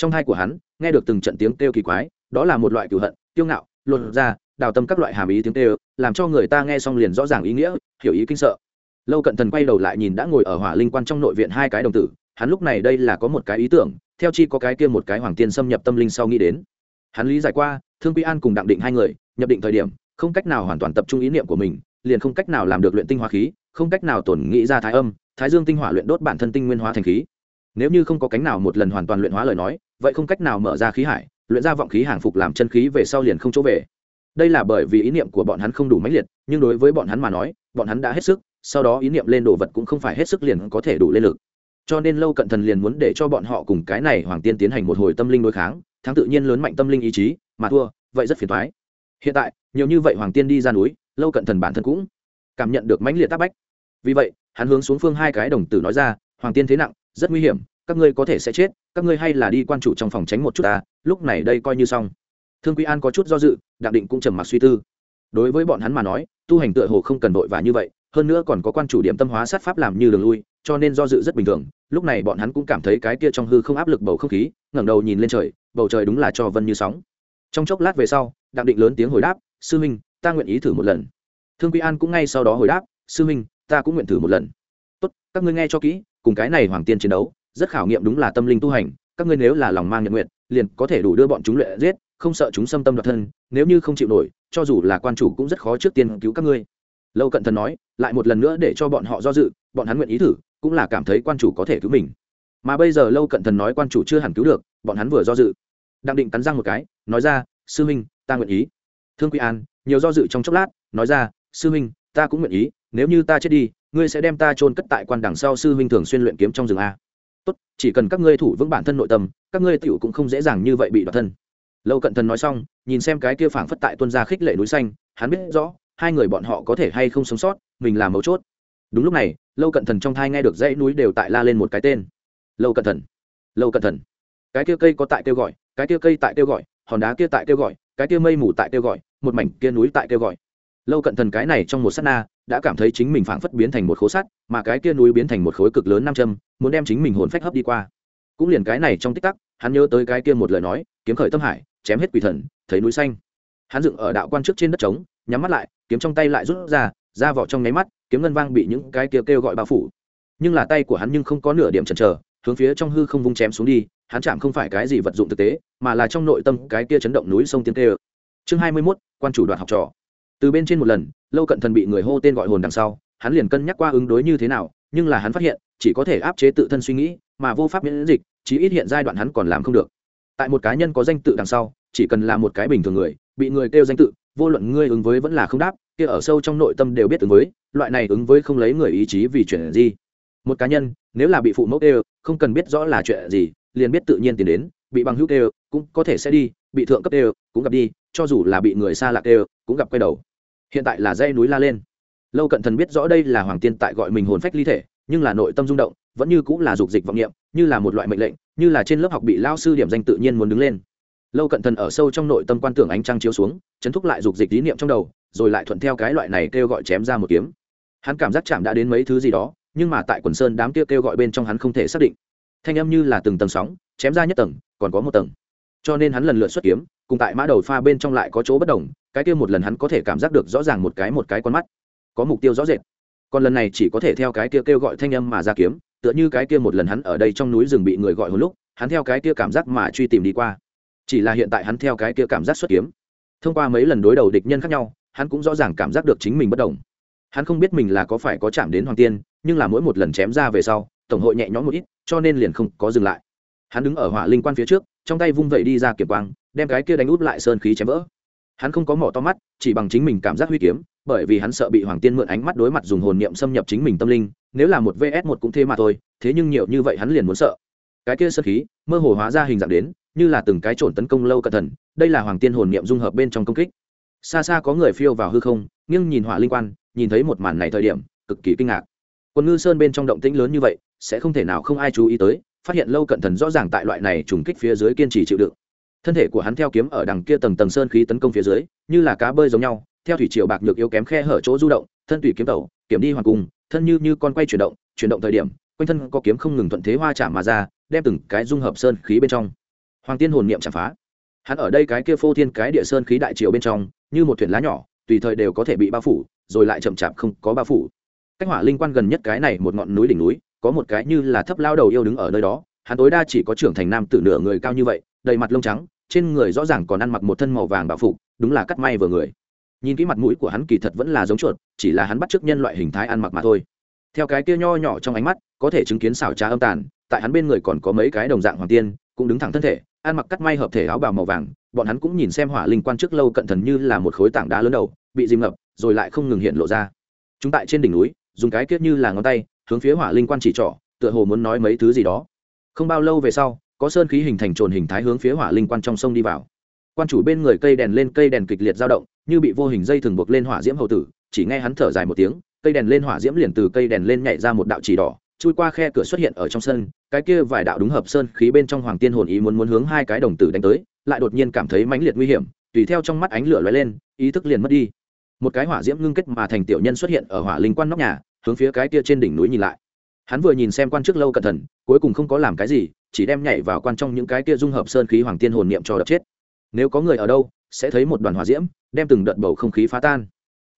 Speaker 1: trong thai của hắn, nghe được từng trận tiếng kêu kỳ quái, đó là một loại cửu hận, kiêu ngạo luận ra, đào tâm các loại hàm ý tiếng kêu, làm cho người ta nghe xong liền rõ ràng ý nghĩa, hiểu ý kinh sợ. Lâu cận thần quay đầu lại nhìn đã ngồi ở hỏa linh quan trong nội viện hai cái đồng tử, hắn lúc này đây là có một cái ý tưởng, theo chi có cái kia một cái hoàng tiên xâm nhập tâm linh sau nghĩ đến. Hắn lý giải qua, thương quy an cùng đặng định hai người, nhập định thời điểm, không cách nào hoàn toàn tập trung ý niệm của mình, liền không cách nào làm được luyện tinh hoa khí, không cách nào tổn nghĩ ra thái âm, thái dương tinh hỏa luyện đốt bản thân tinh nguyên hóa thành khí nếu như không có cánh nào một lần hoàn toàn luyện hóa lời nói, vậy không cách nào mở ra khí hải, luyện ra vọng khí hàng phục làm chân khí về sau liền không chỗ về. Đây là bởi vì ý niệm của bọn hắn không đủ mãnh liệt, nhưng đối với bọn hắn mà nói, bọn hắn đã hết sức, sau đó ý niệm lên đồ vật cũng không phải hết sức liền có thể đủ lên lực. Cho nên lâu cận thần liền muốn để cho bọn họ cùng cái này hoàng tiên tiến hành một hồi tâm linh đối kháng, thắng tự nhiên lớn mạnh tâm linh ý chí, mà thua, vậy rất phiền thoái hiện tại, nhiều như vậy hoàng tiên đi ra núi, lâu cận thần bản thân cũng cảm nhận được mãnh liệt tác bách. Vì vậy, hắn hướng xuống phương hai cái đồng tử nói ra, hoàng tiên thế nặng rất nguy hiểm, các ngươi có thể sẽ chết, các ngươi hay là đi quan chủ trong phòng tránh một chút ta, lúc này đây coi như xong. Thương quý an có chút do dự, đặng định cũng trầm mặc suy tư. Đối với bọn hắn mà nói, tu hành tựa hồ không cần vội và như vậy, hơn nữa còn có quan chủ điểm tâm hóa sát pháp làm như đường lui, cho nên do dự rất bình thường. Lúc này bọn hắn cũng cảm thấy cái kia trong hư không áp lực bầu không khí, ngẩng đầu nhìn lên trời, bầu trời đúng là cho vân như sóng. Trong chốc lát về sau, đặng định lớn tiếng hồi đáp, sư minh ta nguyện ý thử một lần. Thương quý an cũng ngay sau đó hồi đáp, sư minh ta cũng nguyện thử một lần. Tốt, các ngươi nghe cho kỹ cùng cái này hoàng tiên chiến đấu, rất khảo nghiệm đúng là tâm linh tu hành, các ngươi nếu là lòng mang nhật nguyện, liền có thể đủ đưa bọn chúng luyện giết, không sợ chúng xâm tâm đoạt thân, nếu như không chịu nổi, cho dù là quan chủ cũng rất khó trước tiên cứu các ngươi. Lâu cận thần nói, lại một lần nữa để cho bọn họ do dự, bọn hắn nguyện ý thử, cũng là cảm thấy quan chủ có thể cứu mình. Mà bây giờ lâu cận thần nói quan chủ chưa hẳn cứu được, bọn hắn vừa do dự. Đang định cắn răng một cái, nói ra, sư huynh ta nguyện ý. Thương quy an, nhiều do dự trong chốc lát, nói ra, sư huynh ta cũng nguyện ý, nếu như ta chết đi ngươi sẽ đem ta chôn cất tại quan đằng sau sư huynh thường xuyên luyện kiếm trong rừng a. Tốt, chỉ cần các ngươi thủ vững bản thân nội tâm, các ngươi tiểu cũng không dễ dàng như vậy bị đoạt thân. Lâu cận thần nói xong, nhìn xem cái kia phảng phất tại tuân gia khích lệ núi xanh, hắn biết rõ, hai người bọn họ có thể hay không sống sót, mình là mấu chốt. Đúng lúc này, lâu cận thần trong thai nghe được dãy núi đều tại la lên một cái tên. Lâu cận thần, lâu cận thần. Cái kia cây có tại kêu gọi, cái kia cây tại kêu gọi, hòn đá kia tại kêu gọi, cái kia mây mù tại kêu gọi, một mảnh kia núi tại kêu gọi. Lâu cận thần cái này trong một s á t na đã cảm thấy chính mình phảng phất biến thành một khố sắt mà cái kia núi biến thành một khối cực lớn nam châm muốn đem chính mình hồn phách hấp đi qua. Cũng liền cái này trong tích tắc hắn nhớ tới cái kia một lời nói kiếm khởi tâm hải chém hết quỷ thần thấy núi xanh. Hắn dựng ở đạo quan trước trên đất trống nhắm mắt lại kiếm trong tay lại rút ra ra vỏ trong nháy mắt kiếm ngân vang bị những cái kia kêu, kêu gọi bao phủ. Nhưng là tay của hắn nhưng không có nửa điểm chần chờ hướng phía trong hư không vung chém xuống đi hắn chạm không phải cái gì vật dụng thực tế mà là trong nội tâm cái kia chấn động núi sông tiếng kêu. Chương hai mươi 21, quan chủ đoạn học trò từ bên trên một lần, lâu cận thần bị người hô tên gọi hồn đằng sau, hắn liền cân nhắc qua ứng đối như thế nào, nhưng là hắn phát hiện, chỉ có thể áp chế tự thân suy nghĩ, mà vô pháp miễn dịch, chí ít hiện giai đoạn hắn còn làm không được. Tại một cá nhân có danh tự đằng sau, chỉ cần là một cái bình thường người, bị người kêu danh tự, vô luận ngươi ứng với vẫn là không đáp, kia ở sâu trong nội tâm đều biết ứng với, loại này ứng với không lấy người ý chí vì chuyện gì. Một cá nhân, nếu là bị phụ mẫu kêu, không cần biết rõ là chuyện gì, liền biết tự nhiên tiến đến, bị bằng hữu kêu, cũng có thể sẽ đi, bị thượng cấp kêu, cũng gặp đi, cho dù là bị người xa lạ kêu, cũng gặp quay đầu hiện tại là dây núi la lên. Lâu cận thần biết rõ đây là hoàng tiên tại gọi mình hồn phách ly thể nhưng là nội tâm rung động vẫn như cũng là dục dịch vọng niệm, như là một loại mệnh lệnh như là trên lớp học bị lao sư điểm danh tự nhiên muốn đứng lên. Lâu cận thần ở sâu trong nội tâm quan tưởng ánh trăng chiếu xuống chấn thúc lại dục dịch lý niệm trong đầu rồi lại thuận theo cái loại này kêu gọi chém ra một kiếm. Hắn cảm giác chạm đã đến mấy thứ gì đó nhưng mà tại quần sơn đám kia kêu gọi bên trong hắn không thể xác định. Thanh âm như là từng tầng sóng chém ra nhất tầng còn có một tầng. Cho nên hắn lần lượt xuất kiếm cùng tại mã đầu pha bên trong lại có chỗ bất đồng, cái kia một lần hắn có thể cảm giác được rõ ràng một cái một cái con mắt. Có mục tiêu rõ rệt. Còn lần này chỉ có thể theo cái kia kêu gọi thanh âm mà ra kiếm, tựa như cái kia một lần hắn ở đây trong núi rừng bị người gọi hồi lúc, hắn theo cái kia cảm giác mà truy tìm đi qua. Chỉ là hiện tại hắn theo cái kia cảm giác xuất kiếm. Thông qua mấy lần đối đầu địch nhân khác nhau, hắn cũng rõ ràng cảm giác được chính mình bất đồng. Hắn không biết mình là có phải có chạm đến hoàng tiên, nhưng là mỗi một lần chém ra về sau, tổng hội nhẹ nhõm một ít, cho nên liền không có dừng lại. Hắn đứng ở hỏa linh quan phía trước, trong tay vung vẩy đi ra kiểm quang đem cái kia đánh út lại sơn khí chém vỡ. Hắn không có mỏ to mắt, chỉ bằng chính mình cảm giác huy kiếm, bởi vì hắn sợ bị hoàng tiên mượn ánh mắt đối mặt dùng hồn niệm xâm nhập chính mình tâm linh, nếu là một vs một cũng thế mà thôi, thế nhưng nhiều như vậy hắn liền muốn sợ. Cái kia sơn khí, mơ hồ hóa ra hình dạng đến, như là từng cái trộn tấn công lâu cẩn thận, đây là hoàng tiên hồn niệm dung hợp bên trong công kích. Xa xa có người phiêu vào hư không, nghiêng nhìn hỏa linh quan, nhìn thấy một màn này thời điểm, cực kỳ kinh ngạc. Quân ngư sơn bên trong động tĩnh lớn như vậy, sẽ không thể nào không ai chú ý tới, phát hiện lâu cận thần rõ ràng tại loại này trùng kích phía dưới kiên trì chịu đựng thân thể của hắn theo kiếm ở đằng kia tầng tầng sơn khí tấn công phía dưới, như là cá bơi giống nhau, theo thủy triều bạc nhược yếu kém khe hở chỗ du động, thân tùy kiếm tẩu, kiếm đi hoàng cung, thân như như con quay chuyển động chuyển động thời điểm, quanh thân có kiếm không ngừng thuận thế hoa chạm mà ra, đem từng cái dung hợp sơn khí bên trong. Hoàng tiên hồn niệm chạm phá. Hắn ở đây cái kia phô thiên cái địa sơn khí đại triều bên trong, như một thuyền lá nhỏ, tùy thời đều có thể bị bao phủ, rồi lại chậm chạp không có bao phủ. Cách hỏa linh quan gần nhất cái này một ngọn núi đỉnh núi, có một cái như là thấp lao đầu yêu đứng ở nơi đó, hắn tối đa chỉ có trưởng thành nam tử nửa người cao như vậy đầy mặt lông trắng, trên người rõ ràng còn ăn mặc một thân màu vàng bảo phục, đúng là cắt may vừa người. Nhìn kỹ mặt mũi của hắn kỳ thật vẫn là giống chuột, chỉ là hắn bắt chước nhân loại hình thái ăn mặc mà thôi. Theo cái kia nho nhỏ trong ánh mắt, có thể chứng kiến xảo trá âm tàn, tại hắn bên người còn có mấy cái đồng dạng hoàng tiên, cũng đứng thẳng thân thể, ăn mặc cắt may hợp thể áo bào màu vàng, bọn hắn cũng nhìn xem hỏa linh quan trước lâu cận thần như là một khối tảng đá lớn đầu, bị dìm ngập, rồi lại không ngừng hiện lộ ra. Chúng tại trên đỉnh núi, dùng cái kết như là ngón tay, hướng phía hỏa linh quan chỉ trỏ, tựa hồ muốn nói mấy thứ gì đó. Không bao lâu về sau có sơn khí hình thành trồn hình thái hướng phía hỏa linh quan trong sông đi vào. Quan chủ bên người cây đèn lên cây đèn kịch liệt dao động, như bị vô hình dây thường buộc lên hỏa diễm hậu tử, chỉ nghe hắn thở dài một tiếng, cây đèn lên hỏa diễm liền từ cây đèn lên nhảy ra một đạo chỉ đỏ, chui qua khe cửa xuất hiện ở trong sân, cái kia vài đạo đúng hợp sơn khí bên trong hoàng tiên hồn ý muốn muốn hướng hai cái đồng tử đánh tới, lại đột nhiên cảm thấy mãnh liệt nguy hiểm, tùy theo trong mắt ánh lửa lóe lên, ý thức liền mất đi. Một cái hỏa diễm ngưng kết mà thành tiểu nhân xuất hiện ở hỏa linh quan nóc nhà, hướng phía cái kia trên đỉnh núi nhìn lại. Hắn vừa nhìn xem quan trước lâu cẩn thận, cuối cùng không có làm cái gì chỉ đem nhảy vào quan trong những cái kia dung hợp sơn khí hoàng tiên hồn niệm cho đập chết. Nếu có người ở đâu, sẽ thấy một đoàn hỏa diễm, đem từng đợt bầu không khí phá tan.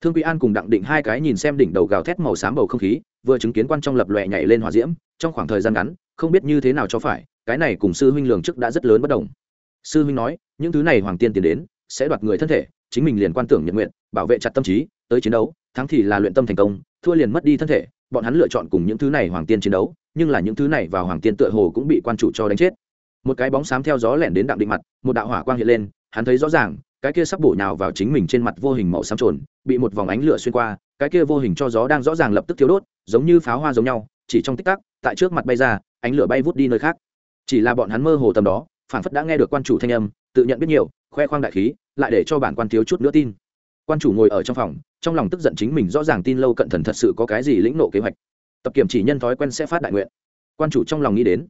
Speaker 1: Thương quý an cùng đặng định hai cái nhìn xem đỉnh đầu gào thét màu xám bầu không khí, vừa chứng kiến quan trong lập lòe nhảy lên hỏa diễm, trong khoảng thời gian ngắn, không biết như thế nào cho phải, cái này cùng sư huynh lường trước đã rất lớn bất đồng. Sư huynh nói, những thứ này hoàng tiên tiến đến, sẽ đoạt người thân thể, chính mình liền quan tưởng nhận nguyện, bảo vệ chặt tâm trí, tới chiến đấu, thắng thì là luyện tâm thành công, thua liền mất đi thân thể, bọn hắn lựa chọn cùng những thứ này hoàng tiên chiến đấu nhưng là những thứ này vào hoàng tiên tựa hồ cũng bị quan chủ cho đánh chết. Một cái bóng xám theo gió lẻn đến đặng định mặt, một đạo hỏa quang hiện lên, hắn thấy rõ ràng, cái kia sắp bổ nhào vào chính mình trên mặt vô hình màu xám trồn, bị một vòng ánh lửa xuyên qua, cái kia vô hình cho gió đang rõ ràng lập tức thiếu đốt, giống như pháo hoa giống nhau, chỉ trong tích tắc, tại trước mặt bay ra, ánh lửa bay vút đi nơi khác. Chỉ là bọn hắn mơ hồ tầm đó phản phất đã nghe được quan chủ thanh âm, tự nhận biết nhiều, khoe khoang đại khí, lại để cho bản quan thiếu chút nữa tin. Quan chủ ngồi ở trong phòng, trong lòng tức giận chính mình rõ ràng tin lâu cận thần thật sự có cái gì lĩnh nộ kế hoạch tập kiểm chỉ nhân thói quen sẽ phát đại nguyện. Quan chủ trong lòng nghĩ đến.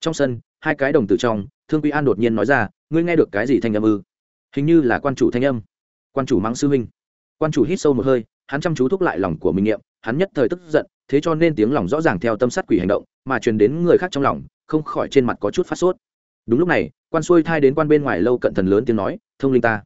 Speaker 1: Trong sân, hai cái đồng tử trong, thương quý an đột nhiên nói ra, ngươi nghe được cái gì thanh âm ư? Hình như là quan chủ thanh âm. Quan chủ mắng sư huynh. Quan chủ hít sâu một hơi, hắn chăm chú thúc lại lòng của mình nghiệm, hắn nhất thời tức giận, thế cho nên tiếng lòng rõ ràng theo tâm sát quỷ hành động, mà truyền đến người khác trong lòng, không khỏi trên mặt có chút phát sốt. Đúng lúc này, quan xuôi thai đến quan bên ngoài lâu cận thần lớn tiếng nói, thông linh ta.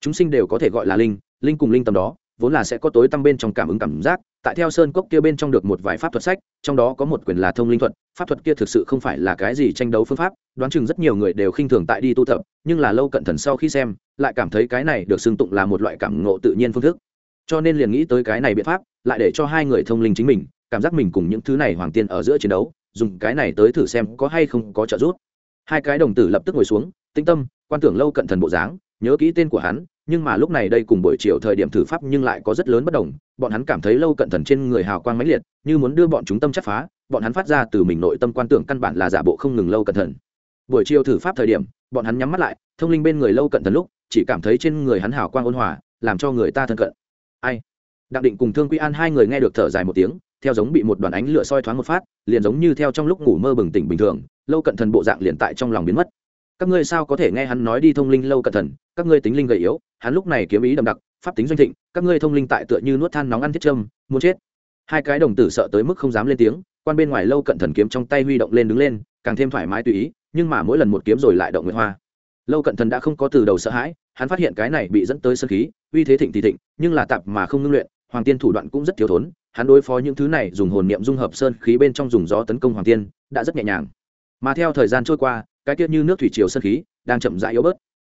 Speaker 1: Chúng sinh đều có thể gọi là linh linh cùng linh tầm đó vốn là sẽ có tối tăm bên trong cảm ứng cảm giác, tại theo sơn cốc kia bên trong được một vài pháp thuật sách, trong đó có một quyền là thông linh thuật, pháp thuật kia thực sự không phải là cái gì tranh đấu phương pháp, đoán chừng rất nhiều người đều khinh thường tại đi tu tập, nhưng là lâu cận thần sau khi xem, lại cảm thấy cái này được xưng tụng là một loại cảm ngộ tự nhiên phương thức. Cho nên liền nghĩ tới cái này biện pháp, lại để cho hai người thông linh chính mình, cảm giác mình cùng những thứ này hoàng tiên ở giữa chiến đấu, dùng cái này tới thử xem có hay không có trợ giúp. Hai cái đồng tử lập tức ngồi xuống, tĩnh tâm, quan tưởng lâu cận thần bộ dáng nhớ kỹ tên của hắn, nhưng mà lúc này đây cùng buổi chiều thời điểm thử pháp nhưng lại có rất lớn bất đồng, bọn hắn cảm thấy lâu cận thần trên người hào quang mãnh liệt, như muốn đưa bọn chúng tâm chắc phá, bọn hắn phát ra từ mình nội tâm quan tưởng căn bản là giả bộ không ngừng lâu cận thần. Buổi chiều thử pháp thời điểm, bọn hắn nhắm mắt lại, thông linh bên người lâu cận thần lúc, chỉ cảm thấy trên người hắn hào quang ôn hòa, làm cho người ta thân cận. Ai? Đặng định cùng thương quy an hai người nghe được thở dài một tiếng, theo giống bị một đoàn ánh lửa soi thoáng một phát, liền giống như theo trong lúc ngủ mơ bừng tỉnh bình thường, lâu cận thần bộ dạng liền tại trong lòng biến mất các ngươi sao có thể nghe hắn nói đi thông linh lâu cận thần các ngươi tính linh gầy yếu hắn lúc này kiếm ý đậm đặc pháp tính doanh thịnh các ngươi thông linh tại tựa như nuốt than nóng ăn thiết trâm, muốn chết. Hai cái đồng tử sợ tới mức không dám lên tiếng quan bên ngoài lâu cận thần kiếm trong tay huy động lên đứng lên càng thêm thoải mái tùy ý nhưng mà mỗi lần một kiếm rồi lại động nguyệt hoa. Lâu cận thần đã không có từ đầu sợ hãi hắn phát hiện cái này bị dẫn tới sân khí uy thế thịnh thì thịnh nhưng là tạp mà không ngưng luyện hoàng tiên thủ đoạn cũng rất thiếu thốn hắn đối phó những thứ này dùng hồn niệm dung hợp sơn khí bên trong dùng gió tấn công hoàng tiên đã rất nhẹ nhàng. Mà theo thời gian trôi qua cái tiết như nước thủy triều sân khí, đang chậm rãi yếu bớt.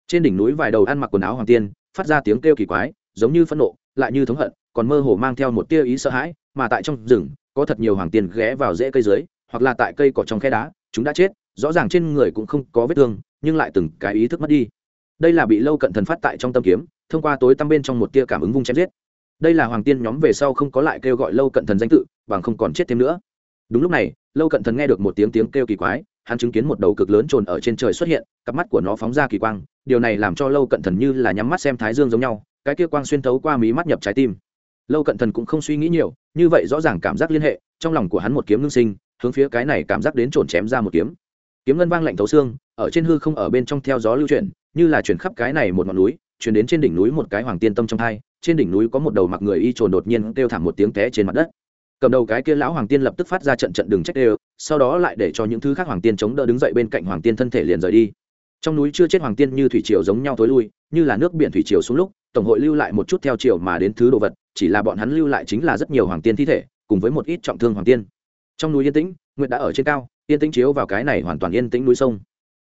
Speaker 1: Trên đỉnh núi vài đầu ăn mặc quần áo hoàng tiên, phát ra tiếng kêu kỳ quái, giống như phẫn nộ, lại như thống hận, còn mơ hồ mang theo một tia ý sợ hãi, mà tại trong rừng, có thật nhiều hoàng tiên ghé vào rễ cây dưới, hoặc là tại cây cỏ trong khe đá, chúng đã chết, rõ ràng trên người cũng không có vết thương, nhưng lại từng cái ý thức mất đi. Đây là bị lâu cận thần phát tại trong tâm kiếm, thông qua tối tăm bên trong một tia cảm ứng vung chém giết. Đây là hoàng tiên nhóm về sau không có lại kêu gọi lâu cận thần danh tự, bằng không còn chết thêm nữa. Đúng lúc này, lâu cận thần nghe được một tiếng tiếng kêu kỳ quái hắn chứng kiến một đầu cực lớn trồn ở trên trời xuất hiện, cặp mắt của nó phóng ra kỳ quang, điều này làm cho lâu cận thần như là nhắm mắt xem thái dương giống nhau, cái kia quang xuyên thấu qua mí mắt nhập trái tim. Lâu cận thần cũng không suy nghĩ nhiều, như vậy rõ ràng cảm giác liên hệ, trong lòng của hắn một kiếm ngưng sinh, hướng phía cái này cảm giác đến trồn chém ra một kiếm. Kiếm ngân vang lạnh thấu xương, ở trên hư không ở bên trong theo gió lưu chuyển, như là chuyển khắp cái này một ngọn núi, chuyển đến trên đỉnh núi một cái hoàng tiên tâm trong hai, trên đỉnh núi có một đầu mặc người y trồn đột nhiên kêu thảm một tiếng té trên mặt đất cầm đầu cái kia lão hoàng tiên lập tức phát ra trận trận đường trách đều, sau đó lại để cho những thứ khác hoàng tiên chống đỡ đứng dậy bên cạnh hoàng tiên thân thể liền rời đi. Trong núi chưa chết hoàng tiên như thủy triều giống nhau tối lui, như là nước biển thủy triều xuống lúc, tổng hội lưu lại một chút theo triều mà đến thứ đồ vật, chỉ là bọn hắn lưu lại chính là rất nhiều hoàng tiên thi thể, cùng với một ít trọng thương hoàng tiên. Trong núi yên tĩnh, nguyệt đã ở trên cao, yên tĩnh chiếu vào cái này hoàn toàn yên tĩnh núi sông.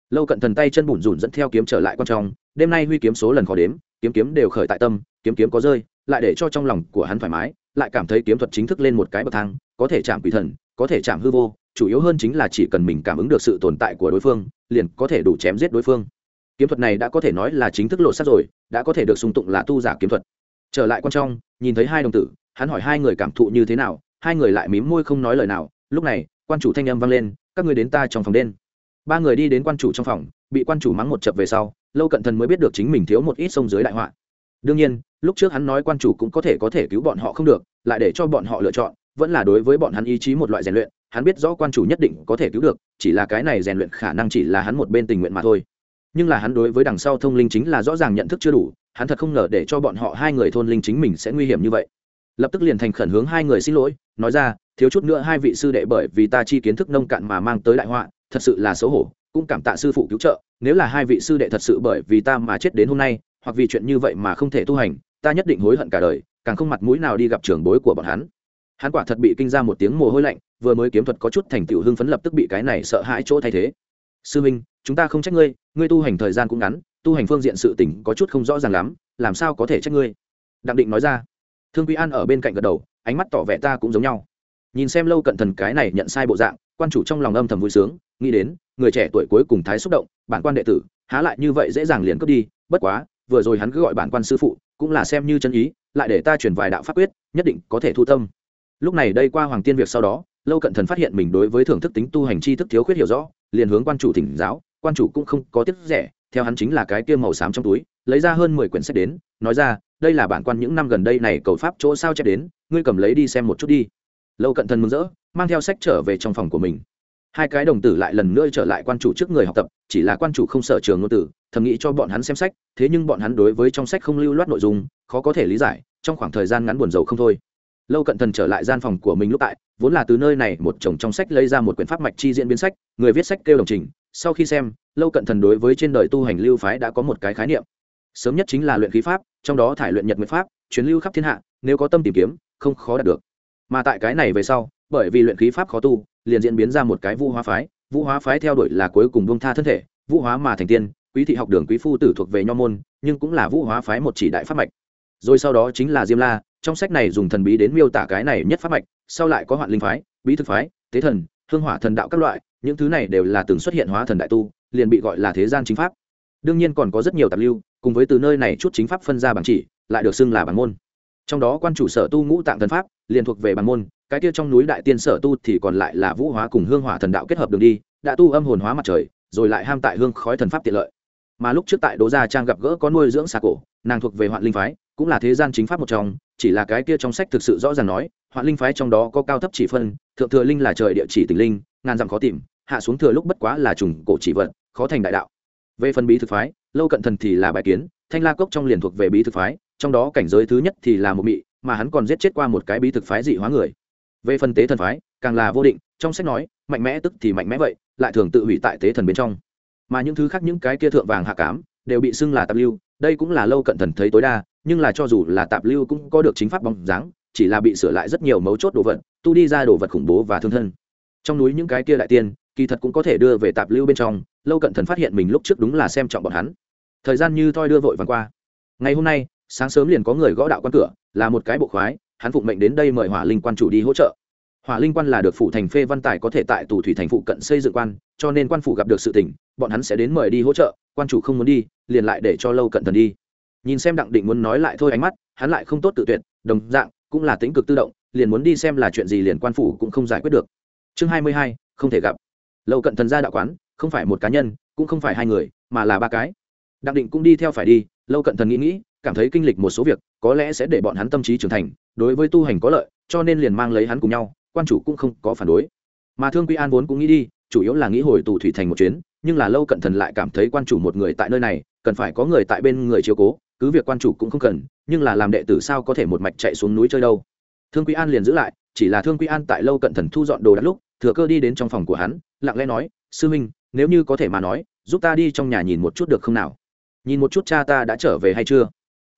Speaker 1: Lâu cận thần tay chân bùn rùn dẫn theo kiếm trở lại quan trọng đêm nay huy kiếm số lần khó đếm, kiếm kiếm đều khởi tại tâm, kiếm kiếm có rơi lại để cho trong lòng của hắn thoải mái, lại cảm thấy kiếm thuật chính thức lên một cái bậc thang, có thể chạm quỷ thần, có thể chạm hư vô, chủ yếu hơn chính là chỉ cần mình cảm ứng được sự tồn tại của đối phương, liền có thể đủ chém giết đối phương. Kiếm thuật này đã có thể nói là chính thức lộ sát rồi, đã có thể được sung tụng là tu giả kiếm thuật. Trở lại quan trong, nhìn thấy hai đồng tử, hắn hỏi hai người cảm thụ như thế nào, hai người lại mím môi không nói lời nào. Lúc này, quan chủ thanh âm vang lên, các người đến ta trong phòng đen. Ba người đi đến quan chủ trong phòng, bị quan chủ mắng một chập về sau, lâu cận thần mới biết được chính mình thiếu một ít sông dưới đại họa đương nhiên, lúc trước hắn nói quan chủ cũng có thể có thể cứu bọn họ không được, lại để cho bọn họ lựa chọn, vẫn là đối với bọn hắn ý chí một loại rèn luyện, hắn biết rõ quan chủ nhất định có thể cứu được, chỉ là cái này rèn luyện khả năng chỉ là hắn một bên tình nguyện mà thôi. Nhưng là hắn đối với đằng sau thông linh chính là rõ ràng nhận thức chưa đủ, hắn thật không ngờ để cho bọn họ hai người thôn linh chính mình sẽ nguy hiểm như vậy. Lập tức liền thành khẩn hướng hai người xin lỗi, nói ra, thiếu chút nữa hai vị sư đệ bởi vì ta chi kiến thức nông cạn mà mang tới đại họa, thật sự là xấu hổ, cũng cảm tạ sư phụ cứu trợ, nếu là hai vị sư đệ thật sự bởi vì ta mà chết đến hôm nay hoặc vì chuyện như vậy mà không thể tu hành, ta nhất định hối hận cả đời, càng không mặt mũi nào đi gặp trưởng bối của bọn hắn. Hắn quả thật bị kinh ra một tiếng mồ hôi lạnh, vừa mới kiếm thuật có chút thành tựu hưng phấn lập tức bị cái này sợ hãi chỗ thay thế. Sư minh, chúng ta không trách ngươi ngươi tu hành thời gian cũng ngắn, tu hành phương diện sự tỉnh có chút không rõ ràng lắm, làm sao có thể trách ngươi? Đặng định nói ra. Thương quý an ở bên cạnh gật đầu, ánh mắt tỏ vẻ ta cũng giống nhau. Nhìn xem lâu cận thần cái này nhận sai bộ dạng, quan chủ trong lòng âm thầm vui sướng, nghĩ đến, người trẻ tuổi cuối cùng thái xúc động, bản quan đệ tử, há lại như vậy dễ dàng liền cướp đi, bất quá vừa rồi hắn cứ gọi bản quan sư phụ, cũng là xem như chân ý, lại để ta chuyển vài đạo pháp quyết, nhất định có thể thu tâm. Lúc này đây qua hoàng tiên việc sau đó, lâu cận thần phát hiện mình đối với thưởng thức tính tu hành chi thức thiếu khuyết hiểu rõ, liền hướng quan chủ thỉnh giáo, quan chủ cũng không có tiết rẻ, theo hắn chính là cái kia màu xám trong túi, lấy ra hơn mười quyển sách đến, nói ra, đây là bản quan những năm gần đây này cầu pháp chỗ sao chép đến, ngươi cầm lấy đi xem một chút đi. Lâu cận thần mừng rỡ, mang theo sách trở về trong phòng của mình hai cái đồng tử lại lần nữa trở lại quan chủ trước người học tập, chỉ là quan chủ không sở trường ngôn tử, thầm nghĩ cho bọn hắn xem sách, thế nhưng bọn hắn đối với trong sách không lưu loát nội dung, khó có thể lý giải, trong khoảng thời gian ngắn buồn rầu không thôi. Lâu cận thần trở lại gian phòng của mình lúc tại, vốn là từ nơi này một chồng trong sách lấy ra một quyển pháp mạch chi diễn biến sách, người viết sách kêu đồng trình. Sau khi xem, lâu cận thần đối với trên đời tu hành lưu phái đã có một cái khái niệm. Sớm nhất chính là luyện khí pháp, trong đó thải luyện nhật nguyện pháp chuyến lưu khắp thiên hạ, nếu có tâm tìm kiếm, không khó đạt được. Mà tại cái này về sau bởi vì luyện khí pháp khó tu, liền diễn biến ra một cái vũ hóa phái. Vũ hóa phái theo đuổi là cuối cùng bông tha thân thể, vũ hóa mà thành tiên, quý thị học đường quý phu tử thuộc về nho môn, nhưng cũng là vũ hóa phái một chỉ đại pháp mạch. Rồi sau đó chính là diêm la, trong sách này dùng thần bí đến miêu tả cái này nhất pháp mạch, sau lại có hoạn linh phái, bí thực phái, tế thần, hương hỏa thần đạo các loại, những thứ này đều là từng xuất hiện hóa thần đại tu, liền bị gọi là thế gian chính pháp. Đương nhiên còn có rất nhiều tạp lưu, cùng với từ nơi này chút chính pháp phân ra bằng chỉ, lại được xưng là bản môn. Trong đó quan chủ sở tu ngũ tạng thần pháp, liền thuộc về bản môn cái kia trong núi đại tiên sở tu thì còn lại là vũ hóa cùng hương hỏa thần đạo kết hợp đường đi, đã tu âm hồn hóa mặt trời, rồi lại ham tại hương khói thần pháp tiện lợi. Mà lúc trước tại đỗ gia trang gặp gỡ có nuôi dưỡng xà cổ, nàng thuộc về hoạn linh phái, cũng là thế gian chính pháp một trong, chỉ là cái kia trong sách thực sự rõ ràng nói, hoạn linh phái trong đó có cao thấp chỉ phân, thượng thừa linh là trời địa chỉ tình linh, ngàn dặm khó tìm, hạ xuống thừa lúc bất quá là trùng cổ chỉ vận khó thành đại đạo. Về phần bí thực phái, lâu cận thần thì là bài kiến, thanh la cốc trong liền thuộc về bí thực phái, trong đó cảnh giới thứ nhất thì là một mị, mà hắn còn giết chết qua một cái bí thực phái dị hóa người về phần tế thần phái, càng là vô định, trong sách nói, mạnh mẽ tức thì mạnh mẽ vậy, lại thường tự hủy tại tế thần bên trong. Mà những thứ khác những cái kia thượng vàng hạ cám, đều bị xưng là tạp lưu, đây cũng là lâu cận thần thấy tối đa, nhưng là cho dù là tạp lưu cũng có được chính pháp bóng dáng, chỉ là bị sửa lại rất nhiều mấu chốt đồ vật, tu đi ra đồ vật khủng bố và thương thân. Trong núi những cái kia đại tiên, kỳ thật cũng có thể đưa về tạp lưu bên trong, lâu cận thần phát hiện mình lúc trước đúng là xem trọng bọn hắn. Thời gian như thoi đưa vội vàng qua. Ngày hôm nay, sáng sớm liền có người gõ đạo quan cửa, là một cái bộ khoái hắn phụng mệnh đến đây mời hỏa linh quan chủ đi hỗ trợ. Hỏa linh quan là được phụ thành phê văn tài có thể tại tù thủy thành phụ cận xây dựng quan, cho nên quan phủ gặp được sự tình, bọn hắn sẽ đến mời đi hỗ trợ, quan chủ không muốn đi, liền lại để cho lâu cận thần đi. Nhìn xem đặng định muốn nói lại thôi ánh mắt, hắn lại không tốt tự tuyệt, đồng dạng, cũng là tính cực tự động, liền muốn đi xem là chuyện gì liền quan phủ cũng không giải quyết được. Chương hai mươi hai, không thể gặp. Lâu cận thần ra đạo quán, không phải một cá nhân, cũng không phải hai người, mà là ba cái. Đặng định cũng đi theo phải đi, lâu cận thần nghĩ nghĩ cảm thấy kinh lịch một số việc, có lẽ sẽ để bọn hắn tâm trí trưởng thành, đối với tu hành có lợi, cho nên liền mang lấy hắn cùng nhau, quan chủ cũng không có phản đối. Mà thương quy an vốn cũng nghĩ đi, chủ yếu là nghĩ hồi tù thủy thành một chuyến, nhưng là lâu cận thần lại cảm thấy quan chủ một người tại nơi này, cần phải có người tại bên người chiếu cố, cứ việc quan chủ cũng không cần, nhưng là làm đệ tử sao có thể một mạch chạy xuống núi chơi đâu. Thương quy an liền giữ lại, chỉ là thương quy an tại lâu cận thần thu dọn đồ đắt lúc, thừa cơ đi đến trong phòng của hắn, lặng lẽ nói, sư minh, nếu như có thể mà nói, giúp ta đi trong nhà nhìn một chút được không nào? Nhìn một chút cha ta đã trở về hay chưa?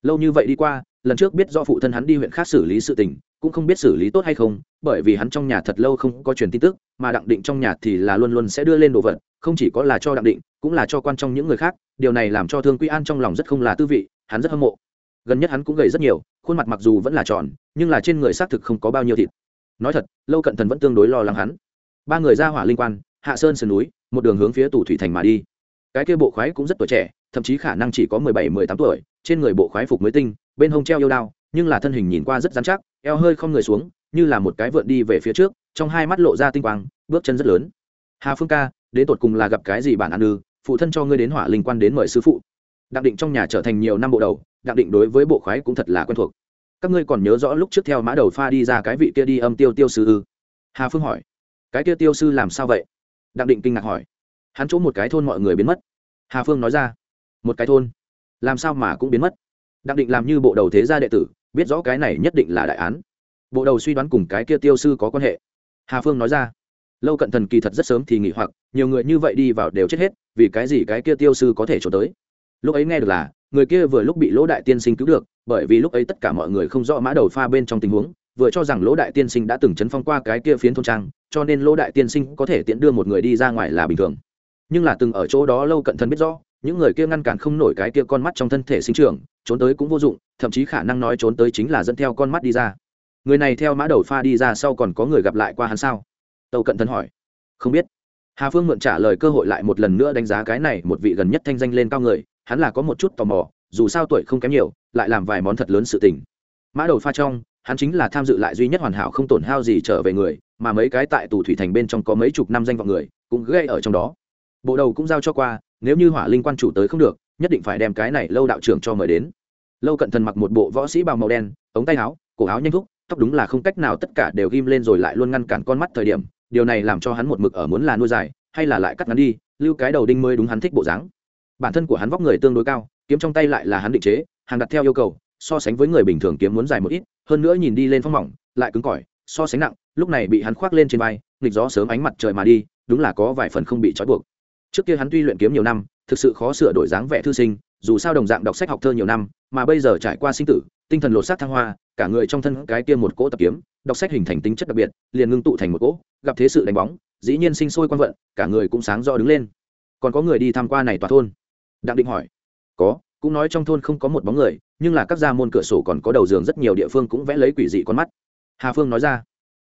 Speaker 1: Lâu như vậy đi qua, lần trước biết do phụ thân hắn đi huyện khác xử lý sự tình, cũng không biết xử lý tốt hay không, bởi vì hắn trong nhà thật lâu không có truyền tin tức, mà đặng định trong nhà thì là luôn luôn sẽ đưa lên đồ vật, không chỉ có là cho đặng định, cũng là cho quan trong những người khác, điều này làm cho thương quy an trong lòng rất không là tư vị, hắn rất hâm mộ. Gần nhất hắn cũng gầy rất nhiều, khuôn mặt mặc dù vẫn là tròn, nhưng là trên người xác thực không có bao nhiêu thịt. Nói thật, lâu cận thần vẫn tương đối lo lắng hắn. Ba người ra hỏa linh quan, hạ sơn sườn núi, một đường hướng phía tù thủy thành mà đi cái kia bộ khoái cũng rất tuổi trẻ, thậm chí khả năng chỉ có mười bảy, mười tám tuổi, trên người bộ khoái phục mới tinh, bên hông treo yêu đao, nhưng là thân hình nhìn qua rất dán chắc, eo hơi không người xuống, như là một cái vượn đi về phía trước, trong hai mắt lộ ra tinh quang, bước chân rất lớn. Hà phương ca, đến tột cùng là gặp cái gì bản ăn ư? Phụ thân cho ngươi đến hỏa linh quan đến mời sư phụ. Đặng định trong nhà trở thành nhiều năm bộ đầu, đặng định đối với bộ khoái cũng thật là quen thuộc. Các ngươi còn nhớ rõ lúc trước theo mã đầu pha đi ra cái vị kia đi âm tiêu tiêu sư ư? Hà phương hỏi. Cái kia tiêu sư làm sao vậy? Đặng định kinh ngạc hỏi hắn chỗ một cái thôn mọi người biến mất. Hà phương nói ra, một cái thôn? Làm sao mà cũng biến mất? Đặng định làm như bộ đầu thế gia đệ tử, biết rõ cái này nhất định là đại án. Bộ đầu suy đoán cùng cái kia tiêu sư có quan hệ. Hà phương nói ra, lâu cận thần kỳ thật rất sớm thì nghỉ hoặc, nhiều người như vậy đi vào đều chết hết, vì cái gì cái kia tiêu sư có thể trốn tới? Lúc ấy nghe được là, người kia vừa lúc bị lỗ đại tiên sinh cứu được, bởi vì lúc ấy tất cả mọi người không rõ mã đầu pha bên trong tình huống, vừa cho rằng lỗ đại tiên sinh đã từng chấn phong qua cái kia phiến thôn trang, cho nên lỗ đại tiên sinh có thể tiện đưa một người đi ra ngoài là bình thường nhưng là từng ở chỗ đó lâu cận thân biết rõ, những người kia ngăn cản không nổi cái kia con mắt trong thân thể sinh trưởng, trốn tới cũng vô dụng, thậm chí khả năng nói trốn tới chính là dẫn theo con mắt đi ra. Người này theo mã đầu pha đi ra sau còn có người gặp lại qua hắn sao? Tâu cận thân hỏi. Không biết. Hà phương mượn trả lời cơ hội lại một lần nữa đánh giá cái này một vị gần nhất thanh danh lên cao người, hắn là có một chút tò mò, dù sao tuổi không kém nhiều, lại làm vài món thật lớn sự tình. Mã đầu pha trong, hắn chính là tham dự lại duy nhất hoàn hảo không tổn hao gì trở về người, mà mấy cái tại tù thủy thành bên trong có mấy chục năm danh vọng người, cũng gây ở trong đó bộ đầu cũng giao cho qua, nếu như hỏa linh quan chủ tới không được, nhất định phải đem cái này lâu đạo trưởng cho mời đến. Lâu cận thần mặc một bộ võ sĩ bào màu đen, ống tay áo, cổ áo nhanh thúc, tóc đúng là không cách nào tất cả đều ghim lên rồi lại luôn ngăn cản con mắt thời điểm, điều này làm cho hắn một mực ở muốn là nuôi dài, hay là lại cắt ngắn đi, lưu cái đầu đinh mới đúng hắn thích bộ dáng. Bản thân của hắn vóc người tương đối cao, kiếm trong tay lại là hắn định chế, hàng đặt theo yêu cầu, so sánh với người bình thường kiếm muốn dài một ít, hơn nữa nhìn đi lên phong mỏng, lại cứng cỏi, so sánh nặng, lúc này bị hắn khoác lên trên vai, nghịch gió sớm ánh mặt trời mà đi, đúng là có vài phần không bị trói buộc trước kia hắn tuy luyện kiếm nhiều năm, thực sự khó sửa đổi dáng vẻ thư sinh, dù sao đồng dạng đọc sách học thơ nhiều năm, mà bây giờ trải qua sinh tử, tinh thần lột xác thăng hoa, cả người trong thân cái kia một cỗ tập kiếm, đọc sách hình thành tính chất đặc biệt, liền ngưng tụ thành một cỗ, gặp thế sự đánh bóng, dĩ nhiên sinh sôi quan vận, cả người cũng sáng rõ đứng lên. Còn có người đi tham qua này tòa thôn? Đặng định hỏi. Có, cũng nói trong thôn không có một bóng người, nhưng là các gia môn cửa sổ còn có đầu giường rất nhiều địa phương cũng vẽ lấy quỷ dị con mắt. Hà phương nói ra.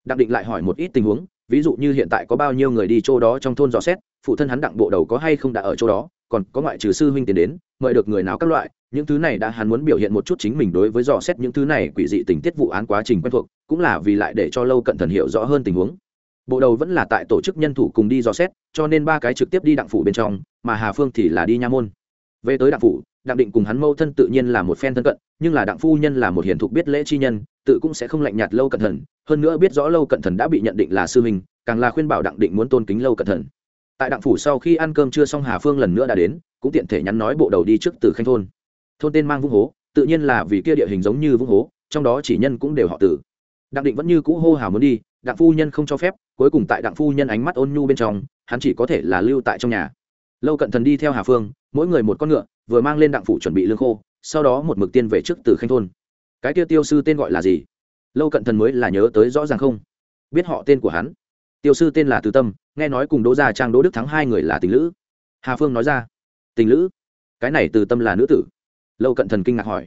Speaker 1: Đặng định lại hỏi một ít tình huống, ví dụ như hiện tại có bao nhiêu người đi chỗ đó trong thôn dò xét phụ thân hắn đặng bộ đầu có hay không đã ở chỗ đó, còn có ngoại trừ sư huynh tiền đến, mời được người nào các loại, những thứ này đã hắn muốn biểu hiện một chút chính mình đối với dò xét những thứ này quỷ dị tình tiết vụ án quá trình quen thuộc, cũng là vì lại để cho lâu cận thần hiểu rõ hơn tình huống. Bộ đầu vẫn là tại tổ chức nhân thủ cùng đi dò xét, cho nên ba cái trực tiếp đi đặng phủ bên trong, mà hà phương thì là đi nha môn. Về tới đặng phủ, đặng định cùng hắn mâu thân tự nhiên là một phen thân cận, nhưng là đặng phu nhân là một hiền thục biết lễ chi nhân, tự cũng sẽ không lạnh nhạt lâu cận thần. Hơn nữa biết rõ lâu cận thần đã bị nhận định là sư huynh, càng là khuyên bảo đặng định muốn tôn kính lâu cận thần tại đặng phủ sau khi ăn cơm chưa xong hà phương lần nữa đã đến, cũng tiện thể nhắn nói bộ đầu đi trước từ khanh thôn. Thôn tên mang vung hố, tự nhiên là vì kia địa hình giống như vung hố, trong đó chỉ nhân cũng đều họ tử. Đặng định vẫn như cũ hô hào muốn đi, đặng phu nhân không cho phép, cuối cùng tại đặng phu nhân ánh mắt ôn nhu bên trong, hắn chỉ có thể là lưu tại trong nhà. Lâu cận thần đi theo hà phương, mỗi người một con ngựa, vừa mang lên đặng phủ chuẩn bị lương khô, sau đó một mực tiên về trước từ khanh thôn. Cái kia tiêu sư tên gọi là gì? Lâu cận thần mới là nhớ tới rõ ràng không? Biết họ tên của hắn tiêu sư tên là từ tâm, nghe nói cùng đỗ gia trang đỗ đức thắng hai người là tình lữ. Hà phương nói ra, tình lữ? Cái này từ tâm là nữ tử. Lâu cận thần kinh ngạc hỏi.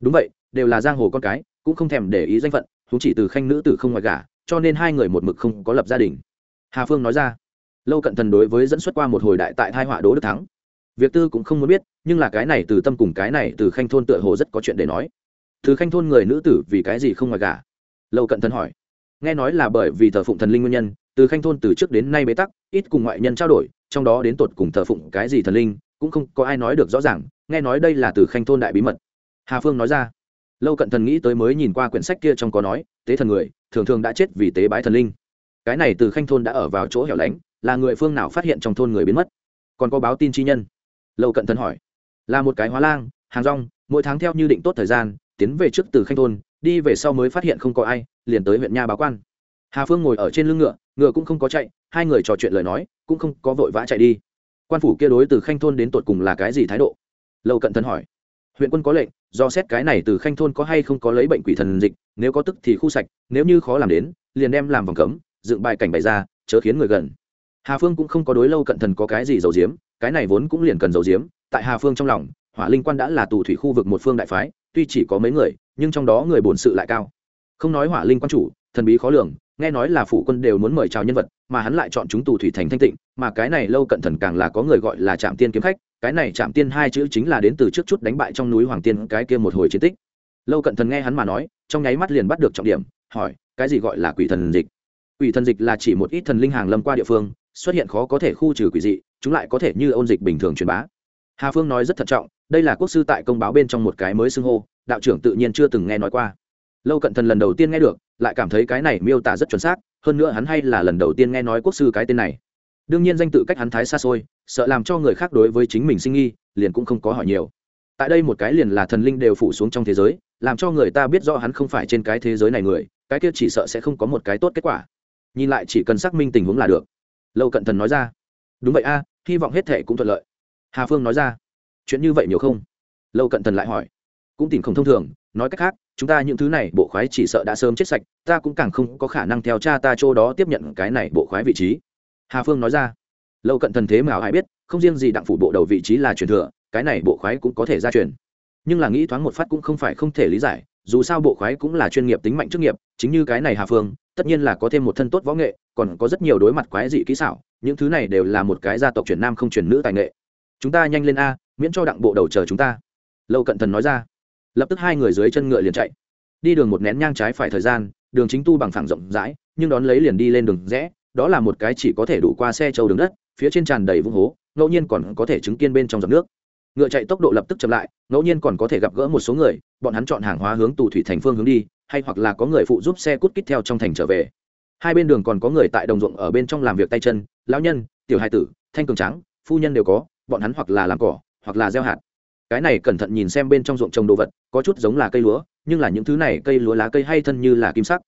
Speaker 1: Đúng vậy, đều là giang hồ con cái, cũng không thèm để ý danh phận chúng chỉ từ khanh nữ tử không ngoài gả, cho nên hai người một mực không có lập gia đình. Hà phương nói ra, lâu cận thần đối với dẫn xuất qua một hồi đại tại thai họa đỗ đức thắng. Việc tư cũng không muốn biết, nhưng là cái này từ tâm cùng cái này từ khanh thôn tựa hồ rất có chuyện để nói. Từ khanh thôn người nữ tử vì cái gì không ngoài gả? Lâu cận thần hỏi. Nghe nói là bởi vì thờ phụng thần linh nguyên nhân từ khanh thôn từ trước đến nay bế tắc, ít cùng ngoại nhân trao đổi, trong đó đến tột cùng thờ phụng cái gì thần linh, cũng không có ai nói được rõ ràng, nghe nói đây là từ khanh thôn đại bí mật. Hà phương nói ra, lâu cận thần nghĩ tới mới nhìn qua quyển sách kia trong có nói, tế thần người, thường thường đã chết vì tế bái thần linh. Cái này từ khanh thôn đã ở vào chỗ hẻo lánh, là người phương nào phát hiện trong thôn người biến mất? Còn có báo tin chi nhân? Lâu cận thần hỏi. Là một cái hóa lang, hàng rong, mỗi tháng theo như định tốt thời gian, tiến về trước từ khanh thôn, đi về sau mới phát hiện không có ai, liền tới huyện nha báo quan hà phương ngồi ở trên lưng ngựa ngựa cũng không có chạy hai người trò chuyện lời nói cũng không có vội vã chạy đi. Quan phủ kia đối từ khanh thôn đến tột cùng là cái gì thái độ? Lâu cận thần hỏi. Huyện quân có lệnh do xét cái này từ khanh thôn có hay không có lấy bệnh quỷ thần dịch nếu có tức thì khu sạch nếu như khó làm đến liền đem làm vòng cấm dựng bài cảnh bày ra chớ khiến người gần. Hà phương cũng không có đối lâu cận thần có cái gì giấu diếm, cái này vốn cũng liền cần giấu diếm. tại hà phương trong lòng hỏa linh quan đã là tù thủy khu vực một phương đại phái tuy chỉ có mấy người nhưng trong đó người bổn sự lại cao. Không nói hỏa linh quan chủ thần bí khó lường nghe nói là phủ quân đều muốn mời chào nhân vật, mà hắn lại chọn chúng tù thủy thành thanh tịnh, mà cái này lâu cận thần càng là có người gọi là trạm tiên kiếm khách, cái này trạm tiên hai chữ chính là đến từ trước chút đánh bại trong núi hoàng tiên, cái kia một hồi chiến tích. Lâu cận thần nghe hắn mà nói, trong nháy mắt liền bắt được trọng điểm, hỏi, cái gì gọi là quỷ thần dịch? Quỷ thần dịch là chỉ một ít thần linh hàng lâm qua địa phương, xuất hiện khó có thể khu trừ quỷ dị, chúng lại có thể như ôn dịch bình thường truyền bá. Hà phương nói rất thận trọng, đây là quốc sư tại công báo bên trong một cái mới xưng hô, đạo trưởng tự nhiên chưa từng nghe nói qua. Lâu cận thần lần đầu tiên nghe được lại cảm thấy cái này miêu tả rất chuẩn xác, hơn nữa hắn hay là lần đầu tiên nghe nói quốc sư cái tên này. Đương nhiên danh tự cách hắn thái xa xôi, sợ làm cho người khác đối với chính mình sinh nghi, liền cũng không có hỏi nhiều. Tại đây một cái liền là thần linh đều phủ xuống trong thế giới, làm cho người ta biết rõ hắn không phải trên cái thế giới này người, cái kia chỉ sợ sẽ không có một cái tốt kết quả. Nhìn lại chỉ cần xác minh tình huống là được. Lâu cận thần nói ra. Đúng vậy a, hy vọng hết thể cũng thuận lợi. Hà phương nói ra. Chuyện như vậy nhiều không? Lâu cận thần lại hỏi. Cũng tìm không thông thường, nói cách khác chúng ta những thứ này, bộ khoái chỉ sợ đã sớm chết sạch, ta cũng càng không có khả năng theo cha ta chỗ đó tiếp nhận cái này bộ khoái vị trí. Hà phương nói ra. Lâu cận thần thế mà ai biết, không riêng gì đặng phủ bộ đầu vị trí là truyền thừa, cái này bộ khoái cũng có thể ra truyền. Nhưng là nghĩ thoáng một phát cũng không phải không thể lý giải, dù sao bộ khoái cũng là chuyên nghiệp tính mạnh chức nghiệp, chính như cái này hà phương, tất nhiên là có thêm một thân tốt võ nghệ, còn có rất nhiều đối mặt quái dị kỹ xảo, những thứ này đều là một cái gia tộc truyền nam không truyền nữ tài nghệ. Chúng ta nhanh lên a, miễn cho đặng bộ đầu chờ chúng ta. Lâu cận thần nói ra lập tức hai người dưới chân ngựa liền chạy. Đi đường một nén nhang trái phải thời gian, đường chính tu bằng phẳng rộng rãi, nhưng đón lấy liền đi lên đường rẽ, đó là một cái chỉ có thể đủ qua xe trâu đường đất, phía trên tràn đầy vũng hố, ngẫu nhiên còn có thể chứng kiên bên trong dòng nước. Ngựa chạy tốc độ lập tức chậm lại, ngẫu nhiên còn có thể gặp gỡ một số người, bọn hắn chọn hàng hóa hướng tù thủy thành phương hướng đi, hay hoặc là có người phụ giúp xe cút kít theo trong thành trở về. Hai bên đường còn có người tại đồng ruộng ở bên trong làm việc tay chân, lão nhân, tiểu hai tử, thanh cường trắng phu nhân đều có, bọn hắn hoặc là làm cỏ, hoặc là gieo hạt cái này cẩn thận nhìn xem bên trong ruộng trồng đồ vật, có chút giống là cây lúa, nhưng là những thứ này cây lúa lá cây hay thân như là kim sắc.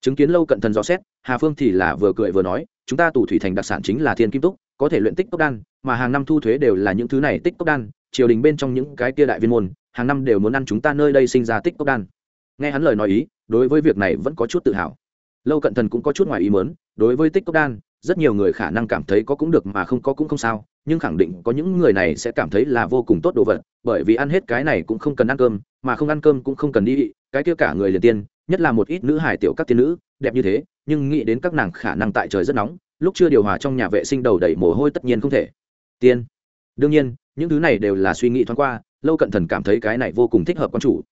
Speaker 1: Chứng kiến lâu cận thần rõ xét, hà phương thì là vừa cười vừa nói, chúng ta tù thủy thành đặc sản chính là thiên kim túc, có thể luyện tích cốc đan, mà hàng năm thu thuế đều là những thứ này tích cốc đan, triều đình bên trong những cái kia đại viên môn, hàng năm đều muốn ăn chúng ta nơi đây sinh ra tích cốc đan. Nghe hắn lời nói ý, đối với việc này vẫn có chút tự hào. Lâu cận thần cũng có chút ngoài ý mớn đối với tích cốc đan, rất nhiều người khả năng cảm thấy có cũng được mà không có cũng không sao nhưng khẳng định có những người này sẽ cảm thấy là vô cùng tốt đồ vật, bởi vì ăn hết cái này cũng không cần ăn cơm, mà không ăn cơm cũng không cần đi, cái kia cả người liền tiên, nhất là một ít nữ hải tiểu các tiên nữ, đẹp như thế, nhưng nghĩ đến các nàng khả năng tại trời rất nóng, lúc chưa điều hòa trong nhà vệ sinh đầu đầy mồ hôi tất nhiên không thể. Tiên. Đương nhiên, những thứ này đều là suy nghĩ thoáng qua, lâu cận thần cảm thấy cái này vô cùng thích hợp con chủ.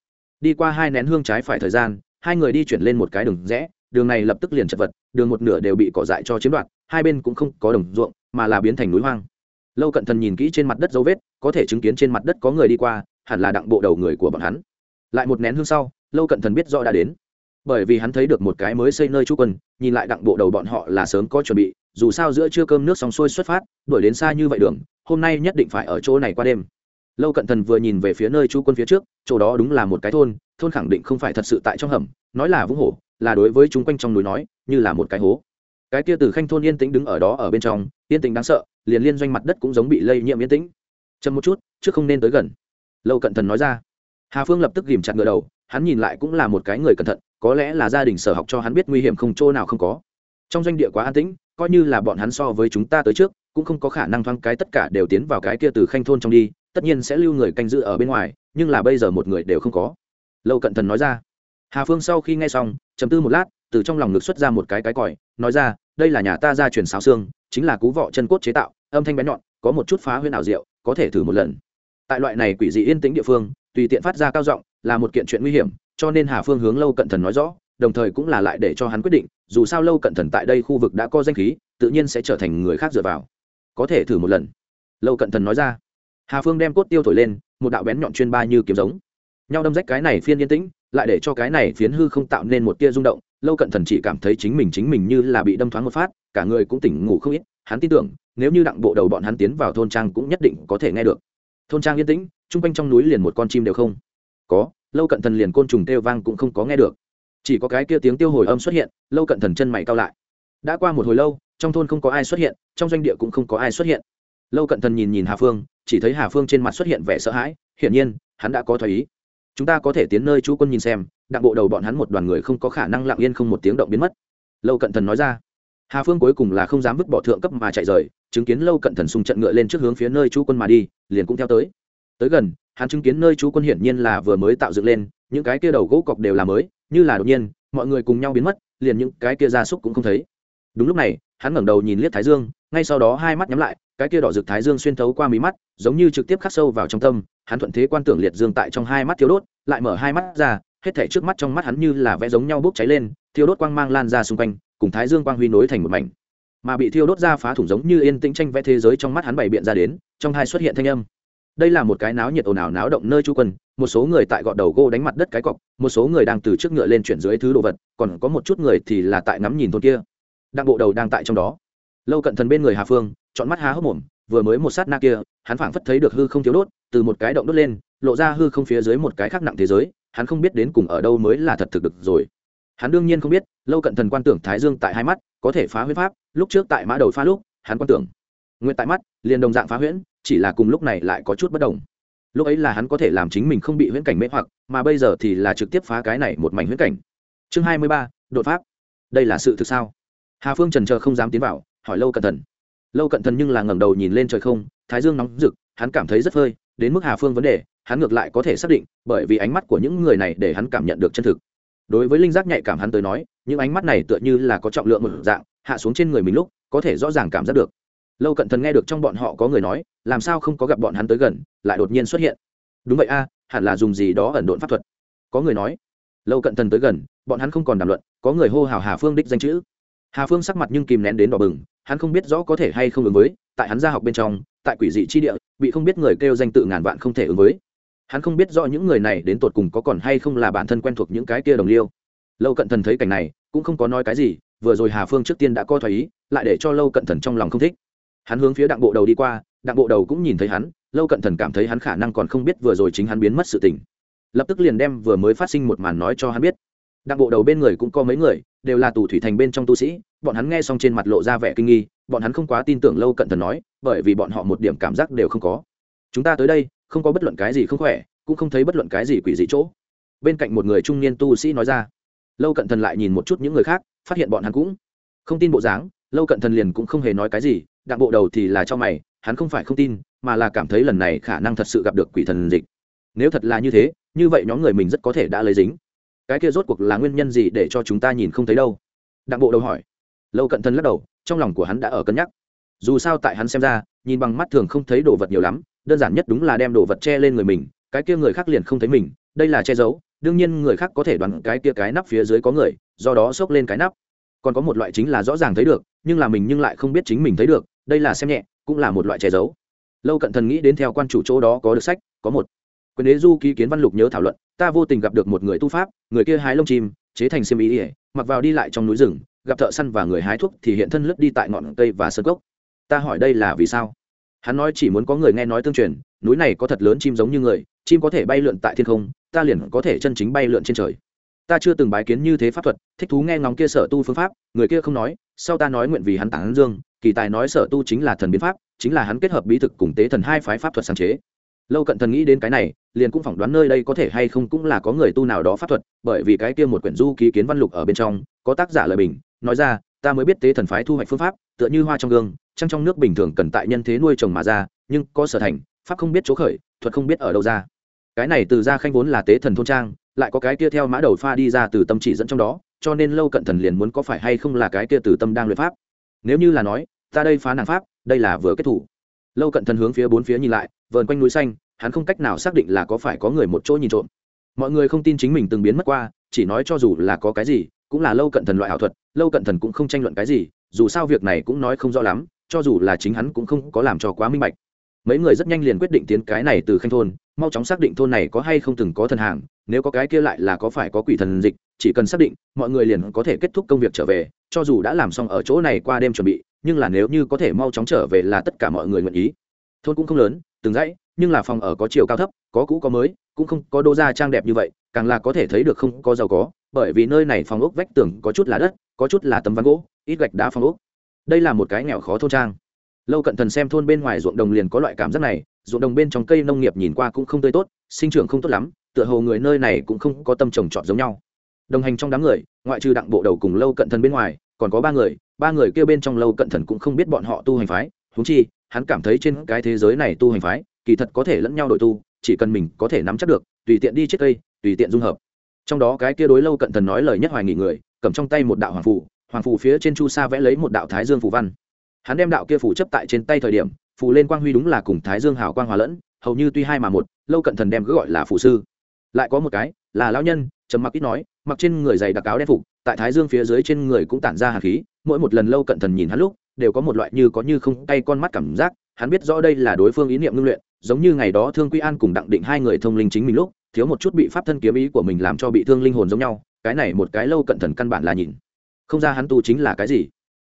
Speaker 1: Đi qua hai nén hương trái phải thời gian, hai người đi chuyển lên một cái đường rẽ, đường này lập tức liền chật vật, đường một nửa đều bị cỏ dại cho chiếm đoạt, hai bên cũng không có đồng ruộng, mà là biến thành núi hoang lâu cận thần nhìn kỹ trên mặt đất dấu vết, có thể chứng kiến trên mặt đất có người đi qua, hẳn là đặng bộ đầu người của bọn hắn. Lại một nén hương sau, lâu cận thần biết rõ đã đến. Bởi vì hắn thấy được một cái mới xây nơi trú quân, nhìn lại đặng bộ đầu bọn họ là sớm có chuẩn bị, dù sao giữa trưa cơm nước xong xuôi xuất phát, đuổi đến xa như vậy đường, hôm nay nhất định phải ở chỗ này qua đêm. Lâu cận thần vừa nhìn về phía nơi trú quân phía trước, chỗ đó đúng là một cái thôn thôn khẳng định không phải thật sự tại trong hầm, nói là vũng hổ, là đối với chúng quanh trong núi nói, như là một cái hố cái kia từ khanh thôn yên tĩnh đứng ở đó ở bên trong, yên tĩnh đáng sợ, liền liên doanh mặt đất cũng giống bị lây nhiễm yên tĩnh. Chậm một chút chứ không nên tới gần. Lâu cận thần nói ra. Hà phương lập tức ghìm chặt ngựa đầu, hắn nhìn lại cũng là một cái người cẩn thận, có lẽ là gia đình sở học cho hắn biết nguy hiểm không, chỗ nào không có. Trong doanh địa quá an tĩnh, coi như là bọn hắn so với chúng ta tới trước, cũng không có khả năng thoáng cái tất cả đều tiến vào cái kia từ khanh thôn trong đi, tất nhiên sẽ lưu người canh giữ ở bên ngoài, nhưng là bây giờ một người đều không có. Lâu cận thần nói ra. Hà phương sau khi nghe xong chấm tư một lát từ trong lòng ngực xuất ra một cái cái còi, nói ra, đây là nhà ta gia truyền sáo xương, chính là cú vọ chân cốt chế tạo, âm thanh bén nhọn, có một chút phá huyên ảo diệu, có thể thử một lần. Tại loại này quỷ dị yên tĩnh địa phương, tùy tiện phát ra cao giọng, là một kiện chuyện nguy hiểm, cho nên hà phương hướng lâu cận thần nói rõ, đồng thời cũng là lại để cho hắn quyết định, dù sao lâu cận thần tại đây khu vực đã có danh khí, tự nhiên sẽ trở thành người khác dựa vào. Có thể thử một lần. Lâu cận thần nói ra. Hà phương đem cốt tiêu thổi lên, một đạo bén nhọn chuyên ba như kiếm giống. Nhau đâm rách cái này phiên yên tĩnh, lại để cho cái này phiến hư không tạo nên một tia rung động lâu cận thần chỉ cảm thấy chính mình chính mình như là bị đâm thoáng một phát, cả người cũng tỉnh ngủ không ít, hắn tin tưởng, nếu như đặng bộ đầu bọn hắn tiến vào thôn trang cũng nhất định có thể nghe được. Thôn trang yên tĩnh, chung quanh trong núi liền một con chim đều không có, lâu cận thần liền côn trùng kêu vang cũng không có nghe được. Chỉ có cái kia tiếng tiêu hồi âm xuất hiện, lâu cận thần chân mày cao lại. Đã qua một hồi lâu, trong thôn không có ai xuất hiện, trong doanh địa cũng không có ai xuất hiện. Lâu cận thần nhìn nhìn hà phương, chỉ thấy hà phương trên mặt xuất hiện vẻ sợ hãi, hiển nhiên, hắn đã có thoái ý chúng ta có thể tiến nơi chú quân nhìn xem, đặng bộ đầu bọn hắn một đoàn người không có khả năng lặng yên không một tiếng động biến mất. Lâu cận thần nói ra. Hà phương cuối cùng là không dám vứt bỏ thượng cấp mà chạy rời, chứng kiến lâu cận thần xung trận ngựa lên trước hướng phía nơi chú quân mà đi, liền cũng theo tới. Tới gần, hắn chứng kiến nơi chú quân hiển nhiên là vừa mới tạo dựng lên, những cái kia đầu gỗ cọc đều là mới, như là đột nhiên, mọi người cùng nhau biến mất, liền những cái kia gia súc cũng không thấy. Đúng lúc này, hắn ngẩng đầu nhìn liếc thái dương ngay sau đó hai mắt nhắm lại, cái kia đỏ rực thái dương xuyên thấu qua mí mắt, giống như trực tiếp khắc sâu vào trong tâm, hắn thuận thế quan tưởng liệt dương tại trong hai mắt thiếu đốt, lại mở hai mắt ra, hết thảy trước mắt trong mắt hắn như là vẽ giống nhau bốc cháy lên, thiêu đốt quang mang lan ra xung quanh, cùng thái dương quang huy nối thành một mảnh. Mà bị thiêu đốt ra phá thủng giống như yên tĩnh tranh vẽ thế giới trong mắt hắn bày biện ra đến, trong hai xuất hiện thanh âm. Đây là một cái náo nhiệt ồn ào náo động nơi Chu quân, một số người tại gọn đầu gô đánh mặt đất cái cọc, một số người đang từ trước ngựa lên chuyển dưới thứ đồ vật, còn có một chút người thì là tại ngắm nhìn thôn kia. Đặng bộ đầu đang tại trong đó lâu cận thần bên người hà phương chọn mắt há hốc mồm, vừa mới một sát na kia, hắn phảng phất thấy được hư không thiếu đốt, từ một cái động đốt lên, lộ ra hư không phía dưới một cái khác nặng thế giới, hắn không biết đến cùng ở đâu mới là thật thực được rồi. Hắn đương nhiên không biết, lâu cận thần quan tưởng thái dương tại hai mắt, có thể phá huyết pháp, lúc trước tại mã đầu phá lúc, hắn quan tưởng. Nguyện tại mắt, liền đồng dạng phá huyễn, chỉ là cùng lúc này lại có chút bất đồng. Lúc ấy là hắn có thể làm chính mình không bị huyễn cảnh mê hoặc, mà bây giờ thì là trực tiếp phá cái này một mảnh huyễn cảnh. Chương hai mươi ba, đột pháp. Đây là sự thực sao? Hà phương trần chờ không dám tiến vào hỏi lâu cẩn thận. Lâu cẩn thận nhưng là ngẩng đầu nhìn lên trời không, thái dương nóng rực, hắn cảm thấy rất phơi, đến mức hà phương vấn đề, hắn ngược lại có thể xác định, bởi vì ánh mắt của những người này để hắn cảm nhận được chân thực. Đối với linh giác nhạy cảm hắn tới nói, những ánh mắt này tựa như là có trọng lượng một dạng, hạ xuống trên người mình lúc, có thể rõ ràng cảm giác được. Lâu cận thần nghe được trong bọn họ có người nói, làm sao không có gặp bọn hắn tới gần, lại đột nhiên xuất hiện. Đúng vậy a, hẳn là dùng gì đó ẩn độn pháp thuật. Có người nói, lâu cận thần tới gần, bọn hắn không còn đàm luận, có người hô hào hà phương đích danh chữ hà phương sắc mặt nhưng kìm nén đến đỏ bừng, hắn không biết rõ có thể hay không ứng với, tại hắn gia học bên trong, tại quỷ dị chi địa, bị không biết người kêu danh tự ngàn vạn không thể ứng với. Hắn không biết rõ những người này đến tột cùng có còn hay không là bản thân quen thuộc những cái kia đồng liêu. Lâu cận thần thấy cảnh này, cũng không có nói cái gì, vừa rồi hà phương trước tiên đã coi thoái ý, lại để cho lâu cận thần trong lòng không thích. Hắn hướng phía đặng bộ đầu đi qua, đặng bộ đầu cũng nhìn thấy hắn, lâu cận thần cảm thấy hắn khả năng còn không biết vừa rồi chính hắn biến mất sự tình. Lập tức liền đem vừa mới phát sinh một màn nói cho hắn biết đặng bộ đầu bên người cũng có mấy người, đều là tù thủy thành bên trong tu sĩ, bọn hắn nghe xong trên mặt lộ ra vẻ kinh nghi, bọn hắn không quá tin tưởng lâu cận thần nói, bởi vì bọn họ một điểm cảm giác đều không có. Chúng ta tới đây, không có bất luận cái gì không khỏe, cũng không thấy bất luận cái gì quỷ dị chỗ. Bên cạnh một người trung niên tu sĩ nói ra. Lâu cận thần lại nhìn một chút những người khác, phát hiện bọn hắn cũng không tin bộ dáng, lâu cận thần liền cũng không hề nói cái gì, đặng bộ đầu thì là cho mày, hắn không phải không tin, mà là cảm thấy lần này khả năng thật sự gặp được quỷ thần dịch. Nếu thật là như thế, như vậy nhóm người mình rất có thể đã lấy dính cái kia rốt cuộc là nguyên nhân gì để cho chúng ta nhìn không thấy đâu? Đặng bộ đầu hỏi. Lâu cận thân lắc đầu, trong lòng của hắn đã ở cân nhắc. Dù sao tại hắn xem ra, nhìn bằng mắt thường không thấy đồ vật nhiều lắm, đơn giản nhất đúng là đem đồ vật che lên người mình, cái kia người khác liền không thấy mình, đây là che giấu, đương nhiên người khác có thể đoán cái kia cái nắp phía dưới có người, do đó xốc lên cái nắp. Còn có một loại chính là rõ ràng thấy được, nhưng là mình nhưng lại không biết chính mình thấy được, đây là xem nhẹ, cũng là một loại che giấu. Lâu cận thần nghĩ đến theo quan chủ chỗ đó có được sách, có một. Quyền đế du ký kiến văn lục nhớ thảo luận ta vô tình gặp được một người tu pháp, người kia hái lông chim, chế thành xiêm ý ỉa mặc vào đi lại trong núi rừng, gặp thợ săn và người hái thuốc thì hiện thân lướt đi tại ngọn cây và sơn cốc. Ta hỏi đây là vì sao? Hắn nói chỉ muốn có người nghe nói tương truyền, núi này có thật lớn chim giống như người, chim có thể bay lượn tại thiên không, ta liền có thể chân chính bay lượn trên trời. Ta chưa từng bái kiến như thế pháp thuật, thích thú nghe ngóng kia sở tu phương pháp, người kia không nói, sau ta nói nguyện vì hắn tản dương, kỳ tài nói sở tu chính là thần biến pháp, chính là hắn kết hợp bí thực cùng tế thần hai phái pháp thuật sáng chế lâu cận thần nghĩ đến cái này, liền cũng phỏng đoán nơi đây có thể hay không cũng là có người tu nào đó pháp thuật, bởi vì cái kia một quyển du ký kiến văn lục ở bên trong, có tác giả lời bình, nói ra, ta mới biết tế thần phái thu hoạch phương pháp, tựa như hoa trong gương, trăng trong nước bình thường cần tại nhân thế nuôi trồng mà ra, nhưng có sở thành, pháp không biết chỗ khởi, thuật không biết ở đâu ra. Cái này từ ra khanh vốn là tế thần thôn trang, lại có cái kia theo mã đầu pha đi ra từ tâm chỉ dẫn trong đó, cho nên lâu cận thần liền muốn có phải hay không là cái kia từ tâm đang luyện pháp. Nếu như là nói, ta đây phá nàng pháp, đây là vừa kết thủ. Lâu cận thần hướng phía bốn phía nhìn lại vờn quanh núi xanh, hắn không cách nào xác định là có phải có người một chỗ nhìn trộm. Mọi người không tin chính mình từng biến mất qua, chỉ nói cho dù là có cái gì, cũng là lâu cận thần loại ảo thuật, lâu cận thần cũng không tranh luận cái gì, dù sao việc này cũng nói không rõ lắm, cho dù là chính hắn cũng không có làm cho quá minh bạch. Mấy người rất nhanh liền quyết định tiến cái này từ khanh thôn, mau chóng xác định thôn này có hay không từng có thần hàng, nếu có cái kia lại là có phải có quỷ thần dịch, chỉ cần xác định, mọi người liền có thể kết thúc công việc trở về, cho dù đã làm xong ở chỗ này qua đêm chuẩn bị, nhưng là nếu như có thể mau chóng trở về là tất cả mọi người nguyện ý. Thôn cũng không lớn từng dãy, nhưng là phòng ở có chiều cao thấp, có cũ có mới, cũng không có đô gia trang đẹp như vậy, càng là có thể thấy được không có giàu có, bởi vì nơi này phòng ốc vách tường có chút là đất, có chút là tấm ván gỗ, ít gạch đá phòng ốc. Đây là một cái nghèo khó thôn trang. Lâu cận thần xem thôn bên ngoài ruộng đồng liền có loại cảm giác này, ruộng đồng bên trong cây nông nghiệp nhìn qua cũng không tươi tốt, sinh trưởng không tốt lắm, tựa hồ người nơi này cũng không có tâm trồng trọt giống nhau. Đồng hành trong đám người, ngoại trừ đặng bộ đầu cùng lâu cận thần bên ngoài, còn có ba người ba người kêu bên trong lâu cận thần cũng không biết bọn họ tu hành phái, huống chi hắn cảm thấy trên cái thế giới này tu hành phái kỳ thật có thể lẫn nhau đội tu chỉ cần mình có thể nắm chắc được tùy tiện đi chết cây tùy tiện dung hợp. Trong đó cái kia đối lâu cận thần nói lời nhất hoài nghỉ người cầm trong tay một đạo hoàng phủ, hoàng phủ phía trên chu sa vẽ lấy một đạo thái dương phù văn. Hắn đem đạo kia phủ chấp tại trên tay thời điểm phù lên quang huy đúng là cùng thái dương hào quang hòa lẫn hầu như tuy hai mà một lâu cận thần đem cứ gọi là phù sư. Lại có một cái là lão nhân trầm mặc ít nói mặc trên người dày đặc áo đen phục tại thái dương phía dưới trên người cũng tản ra hạt khí mỗi một lần lâu cận thần nhìn hắn lúc đều có một loại như có như không tay con mắt cảm giác, hắn biết rõ đây là đối phương ý niệm ngưng luyện, giống như ngày đó thương quy an cùng đặng định hai người thông linh chính mình lúc, thiếu một chút bị pháp thân kiếm ý của mình làm cho bị thương linh hồn giống nhau, cái này một cái lâu cận thần căn bản là nhìn không ra hắn tu chính là cái gì.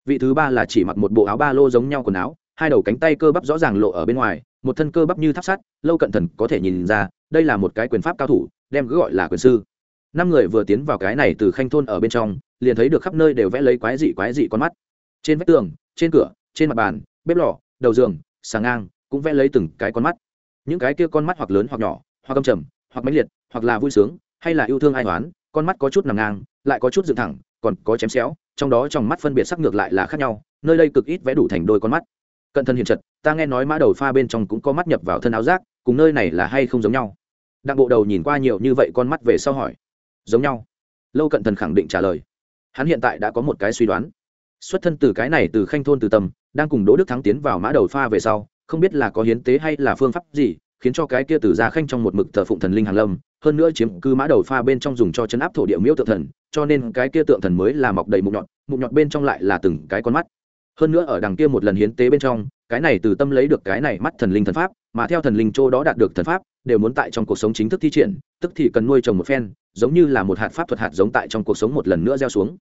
Speaker 1: Vị thứ ba là chỉ mặc một bộ áo ba lô giống nhau quần áo, hai đầu cánh tay cơ bắp rõ ràng lộ ở bên ngoài, một thân cơ bắp như tháp sắt, lâu cận thần có thể nhìn ra, đây là một cái quyền pháp cao thủ, đem cứ gọi là quyền sư. Năm người vừa tiến vào cái này từ khanh thôn ở bên trong, liền thấy được khắp nơi đều vẽ lấy quái dị quái dị con mắt trên vách tường, trên cửa, trên mặt bàn, bếp lò, đầu giường, sàng ngang, cũng vẽ lấy từng cái con mắt. Những cái kia con mắt hoặc lớn hoặc nhỏ, hoặc âm trầm, hoặc mãnh liệt, hoặc là vui sướng, hay là yêu thương ai toán con mắt có chút nằm ngang, lại có chút dựng thẳng, còn có chém xéo, trong đó trong mắt phân biệt sắc ngược lại là khác nhau, nơi đây cực ít vẽ đủ thành đôi con mắt. Cận thân hiện trật, ta nghe nói mã đầu pha bên trong cũng có mắt nhập vào thân áo giác cùng nơi này là hay không giống nhau? Đặng bộ đầu nhìn qua nhiều như vậy con mắt về sau hỏi. Giống nhau. Lâu cận thần khẳng định trả lời. Hắn hiện tại đã có một cái suy đoán xuất thân từ cái này từ khanh thôn từ tâm đang cùng đỗ đức thắng tiến vào mã đầu pha về sau, không biết là có hiến tế hay là phương pháp gì, khiến cho cái kia từ gia khanh trong một mực thờ phụng thần linh hàng lâm, hơn nữa chiếm cư mã đầu pha bên trong dùng cho chấn áp thổ địa miễu tượng thần, cho nên cái kia tượng thần mới là mọc đầy mụn nhọt mụn nhọt bên trong lại là từng cái con mắt. Hơn nữa ở đằng kia một lần hiến tế bên trong, cái này từ tâm lấy được cái này mắt thần linh thần pháp, mà theo thần linh châu đó đạt được thần pháp, đều muốn tại trong cuộc sống chính thức thi triển, tức thì cần nuôi trồng một phen, giống như là một hạt pháp thuật hạt giống tại trong cuộc sống một lần nữa gieo xuống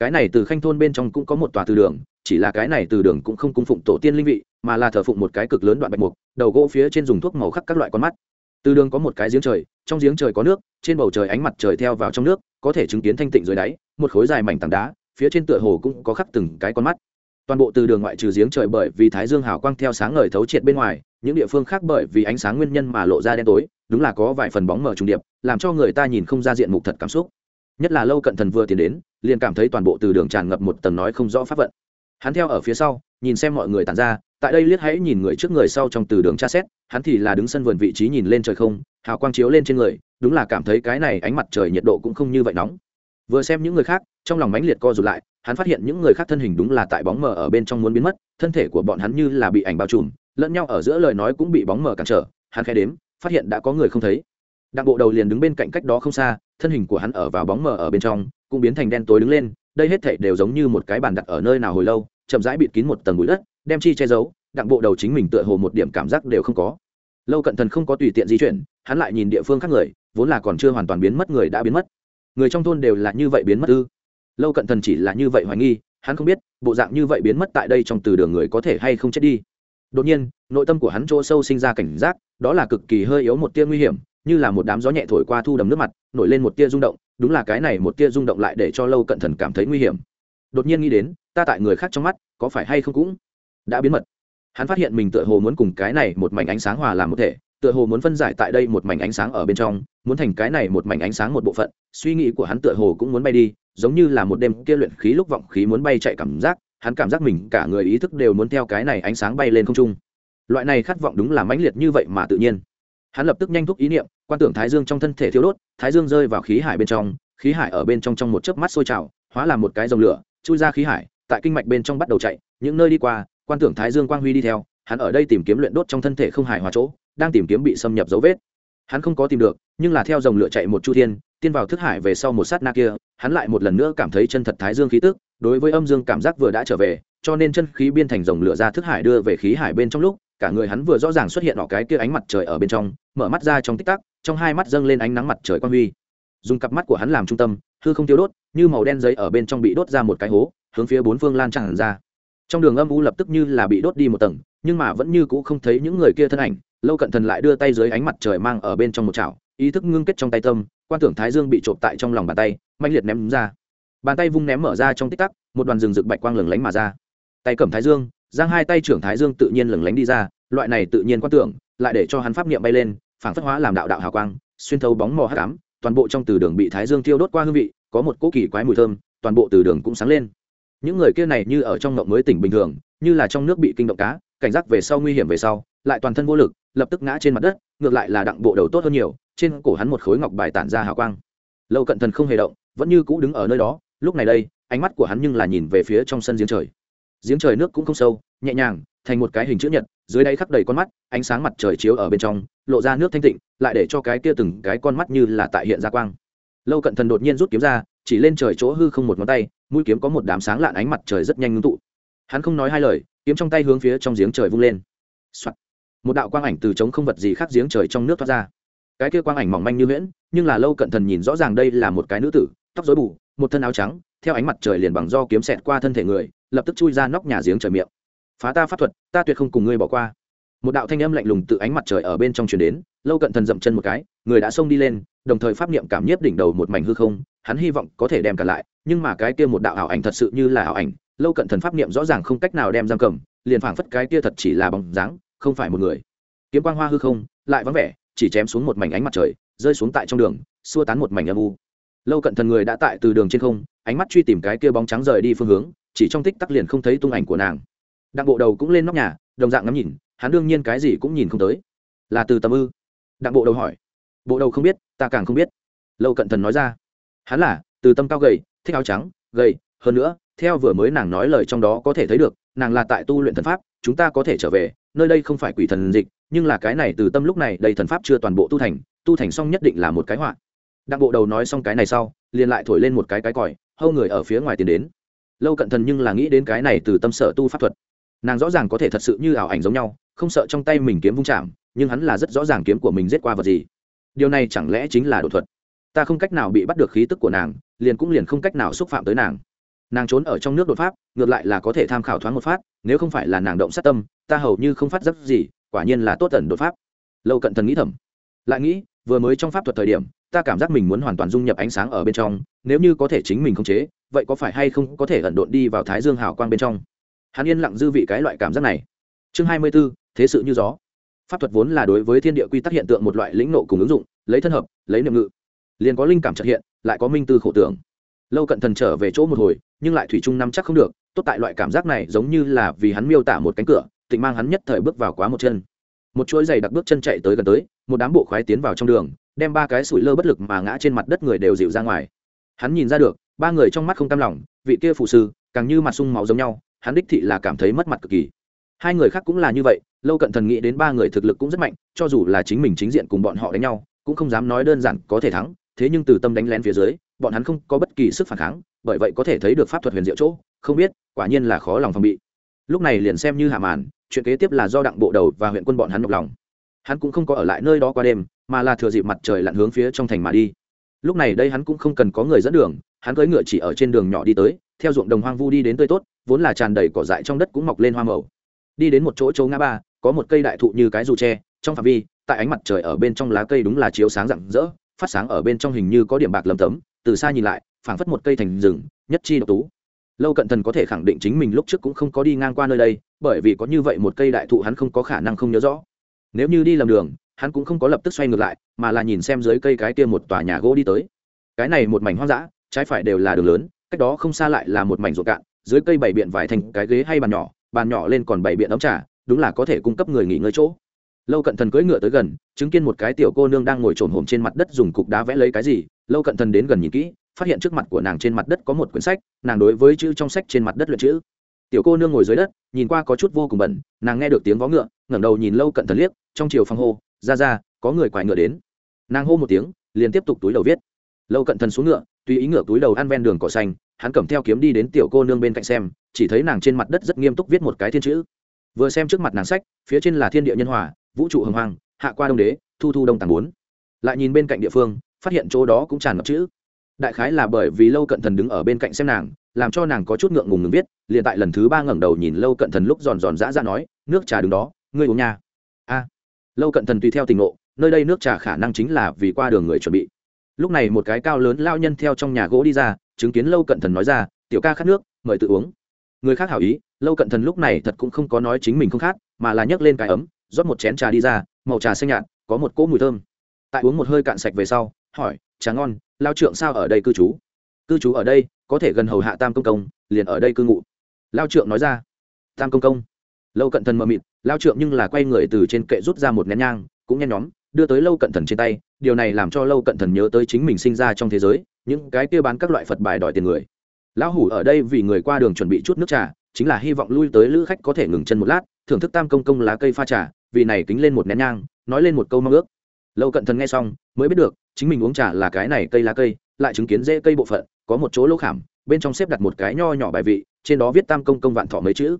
Speaker 1: cái này từ khanh thôn bên trong cũng có một tòa từ đường, chỉ là cái này từ đường cũng không cung phụng tổ tiên linh vị, mà là thờ phụng một cái cực lớn đoạn bạch mục, đầu gỗ phía trên dùng thuốc màu khắc các loại con mắt. Từ đường có một cái giếng trời, trong giếng trời có nước, trên bầu trời ánh mặt trời theo vào trong nước, có thể chứng kiến thanh tịnh dưới đáy, một khối dài mảnh tảng đá, phía trên tựa hồ cũng có khắc từng cái con mắt. Toàn bộ từ đường ngoại trừ giếng trời bởi vì thái dương hào quang theo sáng ngời thấu triệt bên ngoài, những địa phương khác bởi vì ánh sáng nguyên nhân mà lộ ra đen tối, đúng là có vài phần bóng mờ trùng điệp, làm cho người ta nhìn không ra diện mục thật cảm xúc nhất là lâu cận thần vừa tiến đến, liền cảm thấy toàn bộ từ đường tràn ngập một tầng nói không rõ pháp vận. Hắn theo ở phía sau, nhìn xem mọi người tàn ra, tại đây liếc hãy nhìn người trước người sau trong từ đường tra xét, hắn thì là đứng sân vườn vị trí nhìn lên trời không, hào quang chiếu lên trên người, đúng là cảm thấy cái này ánh mặt trời nhiệt độ cũng không như vậy nóng. Vừa xem những người khác, trong lòng mãnh liệt co rụt lại, hắn phát hiện những người khác thân hình đúng là tại bóng mờ ở bên trong muốn biến mất, thân thể của bọn hắn như là bị ảnh bao trùm, lẫn nhau ở giữa lời nói cũng bị bóng mờ cản trở, hắn khẽ đếm, phát hiện đã có người không thấy. Đặng bộ đầu liền đứng bên cạnh cách đó không xa thân hình của hắn ở vào bóng mờ ở bên trong, cũng biến thành đen tối đứng lên, đây hết thảy đều giống như một cái bàn đặt ở nơi nào hồi lâu, chậm rãi bịt kín một tầng bụi đất, đem chi che giấu, đặng bộ đầu chính mình tựa hồ một điểm cảm giác đều không có. Lâu cận thần không có tùy tiện di chuyển, hắn lại nhìn địa phương khác người, vốn là còn chưa hoàn toàn biến mất người đã biến mất. Người trong thôn đều là như vậy biến mất ư? Lâu cận thần chỉ là như vậy hoài nghi, hắn không biết, bộ dạng như vậy biến mất tại đây trong từ đường người có thể hay không chết đi. Đột nhiên, nội tâm của hắn chỗ sâu sinh ra cảnh giác, đó là cực kỳ hơi yếu một tia nguy hiểm như là một đám gió nhẹ thổi qua thu đầm nước mặt, nổi lên một tia rung động, đúng là cái này một tia rung động lại để cho lâu cận thần cảm thấy nguy hiểm. Đột nhiên nghĩ đến, ta tại người khác trong mắt, có phải hay không cũng đã biến mật. Hắn phát hiện mình tựa hồ muốn cùng cái này một mảnh ánh sáng hòa làm một thể, tựa hồ muốn phân giải tại đây một mảnh ánh sáng ở bên trong, muốn thành cái này một mảnh ánh sáng một bộ phận, suy nghĩ của hắn tựa hồ cũng muốn bay đi, giống như là một đêm kia luyện khí lúc vọng khí muốn bay chạy cảm giác, hắn cảm giác mình cả người ý thức đều muốn theo cái này ánh sáng bay lên không trung. Loại này khát vọng đúng là mãnh liệt như vậy mà tự nhiên hắn lập tức nhanh thúc ý niệm, quan tưởng thái dương trong thân thể thiếu đốt, thái dương rơi vào khí hải bên trong, khí hải ở bên trong trong một chớp mắt sôi trào, hóa làm một cái dòng lửa, chui ra khí hải, tại kinh mạch bên trong bắt đầu chạy, những nơi đi qua, quan tưởng thái dương quang huy đi theo, hắn ở đây tìm kiếm luyện đốt trong thân thể không hài hòa chỗ, đang tìm kiếm bị xâm nhập dấu vết. Hắn không có tìm được, nhưng là theo dòng lửa chạy một chu thiên, tiên vào thức hải về sau một sát na kia, hắn lại một lần nữa cảm thấy chân thật thái dương khí tức, đối với âm dương cảm giác vừa đã trở về, cho nên chân khí biên thành dòng lửa ra thức hải đưa về khí hải bên trong lúc cả người hắn vừa rõ ràng xuất hiện ở cái kia ánh mặt trời ở bên trong, mở mắt ra trong tích tắc, trong hai mắt dâng lên ánh nắng mặt trời quang huy. Dùng cặp mắt của hắn làm trung tâm, hư không tiêu đốt, như màu đen giấy ở bên trong bị đốt ra một cái hố, hướng phía bốn phương lan tràn ra. Trong đường âm u lập tức như là bị đốt đi một tầng, nhưng mà vẫn như cũ không thấy những người kia thân ảnh, lâu cận thần lại đưa tay dưới ánh mặt trời mang ở bên trong một chảo, ý thức ngưng kết trong tay tâm, quan tưởng thái dương bị trộm tại trong lòng bàn tay mạnh liệt ném ra. Bàn tay vung ném mở ra trong tích tắc, một đoàn rừng rực bạch quang lửng lánh mà ra. Tay cầm thái dương giang hai tay trưởng thái dương tự nhiên lửng lánh đi ra, loại này tự nhiên quan tưởng, lại để cho hắn pháp niệm bay lên phản phất hóa làm đạo đạo hào quang, xuyên thấu bóng mò hắc ám, toàn bộ trong từ đường bị thái dương thiêu đốt qua hương vị, có một cỗ kỳ quái mùi thơm, toàn bộ từ đường cũng sáng lên. Những người kia này như ở trong ngộng mới tỉnh bình thường, như là trong nước bị kinh động cá, cảnh giác về sau nguy hiểm về sau, lại toàn thân vô lực, lập tức ngã trên mặt đất, ngược lại là đặng bộ đầu tốt hơn nhiều, trên cổ hắn một khối ngọc bài tản ra hào quang. Lâu cận thần không hề động, vẫn như cũ đứng ở nơi đó, lúc này đây, ánh mắt của hắn nhưng là nhìn về phía trong sân giếng trời giếng trời nước cũng không sâu, nhẹ nhàng, thành một cái hình chữ nhật, dưới đây khắc đầy con mắt, ánh sáng mặt trời chiếu ở bên trong, lộ ra nước thanh tịnh, lại để cho cái kia từng cái con mắt như là tại hiện ra quang. Lâu cận thần đột nhiên rút kiếm ra, chỉ lên trời chỗ hư không một ngón tay, mũi kiếm có một đám sáng lạn ánh mặt trời rất nhanh ngưng tụ. Hắn không nói hai lời, kiếm trong tay hướng phía trong giếng trời vung lên、Soạn. một đạo quang ảnh từ trống không vật gì khác giếng trời trong nước thoát ra. Cái kia quang ảnh mỏng manh như nguyễn nhưng là lâu cận thần nhìn rõ ràng đây là một cái nữ tử, tóc dối bù, một thân áo trắng, theo ánh mặt trời liền bằng do kiếm xẹt qua thân thể người lập tức chui ra nóc nhà giếng trời miệng. Phá ta pháp thuật, ta tuyệt không cùng ngươi bỏ qua. Một đạo thanh âm lạnh lùng tự ánh mặt trời ở bên trong truyền đến, lâu cận thần dậm chân một cái, người đã xông đi lên, đồng thời pháp niệm cảm nhiếp đỉnh đầu một mảnh hư không, hắn hy vọng có thể đem cả lại, nhưng mà cái kia một đạo ảo ảnh thật sự như là ảo ảnh, lâu cận thần pháp niệm rõ ràng không cách nào đem giam cầm, liền phảng phất cái kia thật chỉ là bóng dáng, không phải một người. Kiếm quang hoa hư không, lại vắng vẻ, chỉ chém xuống một mảnh ánh mặt trời, rơi xuống tại trong đường, xua tán một mảnh âm u. Lâu cận thần người đã tại từ đường trên không, ánh mắt truy tìm cái kia bóng trắng rời đi phương hướng chỉ trong tích tắc liền không thấy tung ảnh của nàng. Đặng bộ đầu cũng lên nóc nhà, đồng dạng ngắm nhìn, hắn đương nhiên cái gì cũng nhìn không tới. Là từ tâm ư? Đặng bộ đầu hỏi. Bộ đầu không biết, ta càng không biết. Lâu cận thần nói ra. Hắn là, từ tâm cao gầy, thích áo trắng, gầy, hơn nữa, theo vừa mới nàng nói lời trong đó có thể thấy được, nàng là tại tu luyện thần pháp, chúng ta có thể trở về, nơi đây không phải quỷ thần dịch, nhưng là cái này từ tâm lúc này đầy thần pháp chưa toàn bộ tu thành tu thành xong nhất định là một cái họa. Đặng bộ đầu nói xong cái này sau, liền lại thổi lên một cái cái còi, hâu người ở phía ngoài tiến đến lâu cận thần nhưng là nghĩ đến cái này từ tâm sở tu pháp thuật. Nàng rõ ràng có thể thật sự như ảo ảnh giống nhau, không sợ trong tay mình kiếm vung chạm, nhưng hắn là rất rõ ràng kiếm của mình giết qua vật gì. Điều này chẳng lẽ chính là đột thuật? Ta không cách nào bị bắt được khí tức của nàng, liền cũng liền không cách nào xúc phạm tới nàng. Nàng trốn ở trong nước đột pháp, ngược lại là có thể tham khảo thoáng một phát, nếu không phải là nàng động sát tâm, ta hầu như không phát giác gì, quả nhiên là tốt tần đột pháp. Lâu cận thần nghĩ thầm. Lại nghĩ, vừa mới trong pháp thuật thời điểm, ta cảm giác mình muốn hoàn toàn dung nhập ánh sáng ở bên trong, nếu như có thể chính mình khống chế vậy có phải hay không có thể ẩn độn đi vào thái dương hào quang bên trong? Hắn yên lặng dư vị cái loại cảm giác này. Chương hai mươi b ố thế sự như gió. Pháp thuật vốn là đối với thiên địa quy tắc hiện tượng một loại lĩnh nộ cùng ứng dụng, lấy thân hợp, lấy niệm ngự. Liền có linh cảm trật hiện, lại có minh tư khổ tưởng. Lâu cận thần trở về chỗ một hồi, nhưng lại thủy chung nắm chắc không được, tốt tại loại cảm giác này giống như là vì hắn miêu tả một cánh cửa, tịnh mang hắn nhất thời bước vào quá một chân. Một chuỗi giày đặc bước chân chạy tới gần tới, một đám bộ khoái tiến vào trong đường, đem ba cái sủi lơ bất lực mà ngã trên mặt đất người đều dịu ra ngoài. Hắn nhìn ra được ba người trong mắt không cam lòng, vị kia phụ sư, càng như mặt sung máu giống nhau, hắn đích thị là cảm thấy mất mặt cực kỳ. Hai người khác cũng là như vậy, lâu cận thần nghĩ đến ba người thực lực cũng rất mạnh, cho dù là chính mình chính diện cùng bọn họ đánh nhau, cũng không dám nói đơn giản có thể thắng, thế nhưng từ tâm đánh lén phía dưới, bọn hắn không có bất kỳ sức phản kháng, bởi vậy có thể thấy được pháp thuật huyền diệu chỗ, không biết, quả nhiên là khó lòng phòng bị. Lúc này liền xem như hạ màn, chuyện kế tiếp là do đặng bộ đầu và huyện quân bọn hắn nhọc lòng. Hắn cũng không có ở lại nơi đó qua đêm, mà là thừa dịp mặt trời lặn hướng phía trong thành mà đi lúc này đây hắn cũng không cần có người dẫn đường, hắn cưỡi ngựa chỉ ở trên đường nhỏ đi tới, theo ruộng đồng hoang vu đi đến tươi tốt, vốn là tràn đầy cỏ dại trong đất cũng mọc lên hoa màu. Đi đến một chỗ chỗ ngã ba, có một cây đại thụ như cái dù tre, trong phạm vi, tại ánh mặt trời ở bên trong lá cây đúng là chiếu sáng rạng rỡ, phát sáng ở bên trong hình như có điểm bạc lầm tấm, từ xa nhìn lại, phảng phất một cây thành rừng, nhất chi độc tú. Lâu cận thần có thể khẳng định chính mình lúc trước cũng không có đi ngang qua nơi đây, bởi vì có như vậy một cây đại thụ hắn không có khả năng không nhớ rõ. Nếu như đi lầm đường hắn cũng không có lập tức xoay ngược lại, mà là nhìn xem dưới cây cái kia một tòa nhà gỗ đi tới. Cái này một mảnh hoang dã, trái phải đều là đường lớn, cách đó không xa lại là một mảnh ruộng cạn, dưới cây bảy biện vải thành cái ghế hay bàn nhỏ bàn nhỏ lên còn bảy biện ấm trà, đúng là có thể cung cấp người nghỉ ngơi chỗ. Lâu cận thần cưỡi ngựa tới gần, chứng kiến một cái tiểu cô nương đang ngồi trồn hồm trên mặt đất dùng cục đá vẽ lấy cái gì, lâu cận thần đến gần nhìn kỹ, phát hiện trước mặt của nàng trên mặt đất có một quyển sách, nàng đối với chữ trong sách trên mặt đất luyện chữ. Tiểu cô nương ngồi dưới đất, nhìn qua có chút vô cùng bẩn, nàng nghe được tiếng vó ngựa, ngẩng đầu nhìn lâu cận thần liếc, trong chiều phong hô ra ra, có người quải ngựa đến. Nàng hô một tiếng, liền tiếp tục túi đầu viết. Lâu cận thần xuống ngựa, tùy ý ngựa túi đầu ăn ven đường cỏ xanh, hắn cầm theo kiếm đi đến tiểu cô nương bên cạnh xem, chỉ thấy nàng trên mặt đất rất nghiêm túc viết một cái thiên chữ. Vừa xem trước mặt nàng sách, phía trên là thiên địa nhân hòa, vũ trụ hồng hoàng hạ qua đông đế, thu thu đông tàng bốn. Lại nhìn bên cạnh địa phương, phát hiện chỗ đó cũng tràn ngập chữ. Đại khái là bởi vì lâu cận thần đứng ở bên cạnh xem nàng, làm cho nàng có chút ngượng ngùng ngừng viết, liền tại lần thứ ba ngẩng đầu nhìn lâu cận thần lúc giòn giòn dã ra nói, nước trà đứng đó, ngươi uống nha lâu cận thần tùy theo tình ngộ, nơi đây nước trà khả năng chính là vì qua đường người chuẩn bị. Lúc này một cái cao lớn lao nhân theo trong nhà gỗ đi ra, chứng kiến lâu cận thần nói ra, tiểu ca khát nước, mời tự uống. Người khác hảo ý, lâu cận thần lúc này thật cũng không có nói chính mình không khát, mà là nhấc lên cái ấm, rót một chén trà đi ra, màu trà xanh nhạt, có một cỗ mùi thơm. Tại uống một hơi cạn sạch về sau, hỏi, trà ngon, lao trượng sao ở đây cư trú? Cư trú ở đây, có thể gần hầu hạ tam công công, liền ở đây cư ngụ. Lao trượng nói ra, tam công công. Lâu cận thần mờ mịt lao trượng nhưng là quay người từ trên kệ rút ra một nén nhang, cũng nhen nhóm, đưa tới lâu cận thần trên tay, điều này làm cho lâu cận thần nhớ tới chính mình sinh ra trong thế giới, những cái kia bán các loại phật bài đòi tiền người. Lão hủ ở đây vì người qua đường chuẩn bị chút nước trà, chính là hy vọng lui tới lữ khách có thể ngừng chân một lát, thưởng thức tam công công lá cây pha trà, vì này kính lên một nén nhang, nói lên một câu mong ước. Lâu cận thần nghe xong, mới biết được, chính mình uống trà là cái này cây lá cây, lại chứng kiến dễ cây bộ phận, có một chỗ lỗ khảm, bên trong xếp đặt một cái nho nhỏ bài vị, trên đó viết tam công công vạn thọ mấy chữ.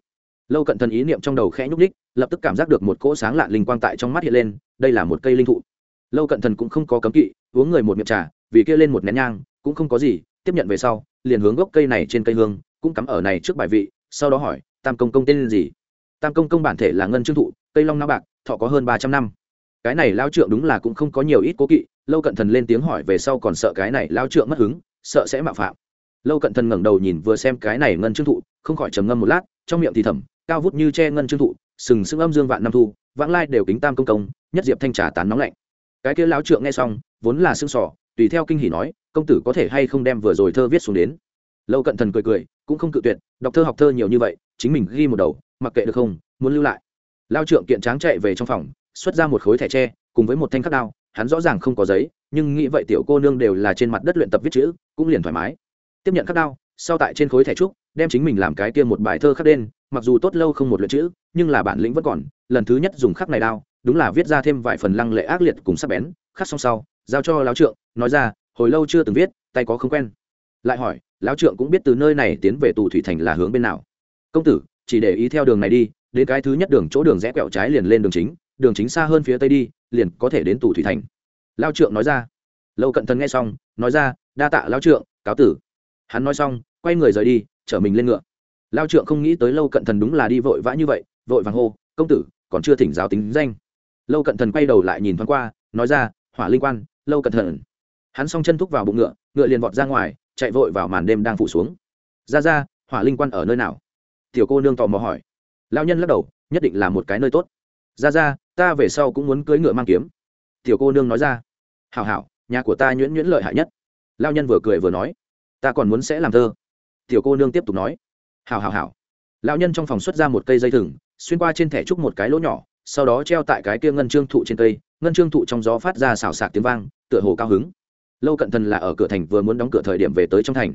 Speaker 1: Lâu cận thần ý niệm trong đầu khẽ nhúc ních lập tức cảm giác được một cỗ sáng lạ linh quang tại trong mắt hiện lên, đây là một cây linh thụ. Lâu cận thần cũng không có cấm kỵ, uống người một miệng trà, vì kia lên một nén nhang, cũng không có gì, tiếp nhận về sau, liền hướng gốc cây này trên cây hương, cũng cắm ở này trước bài vị, sau đó hỏi, tam công công tên gì? Tam công công bản thể là ngân trương thụ, cây long não bạc, thọ có hơn ba trăm năm. Cái này lao trượng đúng là cũng không có nhiều ít cố kỵ, lâu cận thần lên tiếng hỏi về sau còn sợ cái này lao trượng mất hứng, sợ sẽ mạo phạm. Lâu cận thần ngẩng đầu nhìn vừa xem cái này ngân trương thụ, không khỏi trầm ngâm một lát, trong miệng thì thầm, cao vút như che ngân trương thụ sừng sững âm dương vạn năm thu, vãng lai đều kính tam công công, nhất diệp thanh trà tán nóng lạnh. Cái kia lão trượng nghe xong, vốn là xương sỏ tùy theo kinh hỉ nói, công tử có thể hay không đem vừa rồi thơ viết xuống đến? Lâu cận thần cười cười, cũng không cự tuyệt, đọc thơ học thơ nhiều như vậy, chính mình ghi một đầu, mặc kệ được không, muốn lưu lại. Lao trượng kiện tráng chạy về trong phòng, xuất ra một khối thẻ tre, cùng với một thanh khắc đao, hắn rõ ràng không có giấy, nhưng nghĩ vậy tiểu cô nương đều là trên mặt đất luyện tập viết chữ, cũng liền thoải mái. Tiếp nhận khắc đao, sau tại trên khối thẻ trúc, đem chính mình làm cái kia một bài thơ khắc đen mặc dù tốt lâu không một luyện chữ, nhưng là bản lĩnh vẫn còn, lần thứ nhất dùng khắc này đao, đúng là viết ra thêm vài phần lăng lệ ác liệt cùng sắc bén, khắc xong sau, giao cho lão trượng, nói ra, hồi lâu chưa từng viết, tay có không quen. Lại hỏi, lão trượng cũng biết từ nơi này tiến về tù thủy thành là hướng bên nào? Công tử, chỉ để ý theo đường này đi, đến cái thứ nhất đường chỗ đường rẽ quẹo trái liền lên đường chính đường chính xa hơn phía tây đi, liền có thể đến tù thủy thành. Lao trượng nói ra. Lâu cận thần nghe xong, nói ra, đa tạ lao trượng, cáo tử. Hắn nói xong, quay người rời đi, chở mình lên ngựa lao trượng không nghĩ tới lâu cận thần đúng là đi vội vã như vậy, vội vàng hô, công tử, còn chưa thỉnh giáo tính danh. Lâu cận thần quay đầu lại nhìn thoáng qua, nói ra, hỏa linh quan, lâu cận thần. Hắn s o n g chân thúc vào bụng ngựa ngựa liền vọt ra ngoài, chạy vội vào màn đêm đang phủ xuống. Ra ra, hỏa linh quan ở nơi nào? Tiểu cô nương tò mò hỏi. Lao nhân lắc đầu, nhất định là một cái nơi tốt. Ra ra, ta về sau cũng muốn cưỡi ngựa mang kiếm. Tiểu cô nương nói ra. H ả o h ả o nhà của ta nhuyễn nhuyễn lợi hại nhất. Lao nhân vừa cười vừa nói. Ta còn muốn sẽ làm thơ. Tiểu cô nương tiếp tục nói hào hào hào. Lão nhân trong phòng xuất ra một cây dây thừng, xuyên qua trên thẻ trúc một cái lỗ nhỏ, sau đó treo tại cái kia ngân trương thụ trên cây, ngân trương thụ trong gió phát ra xào xạc tiếng vang, tựa hồ cao hứng. Lâu cận thần là ở cửa thành vừa muốn đóng cửa thời điểm về tới trong thành.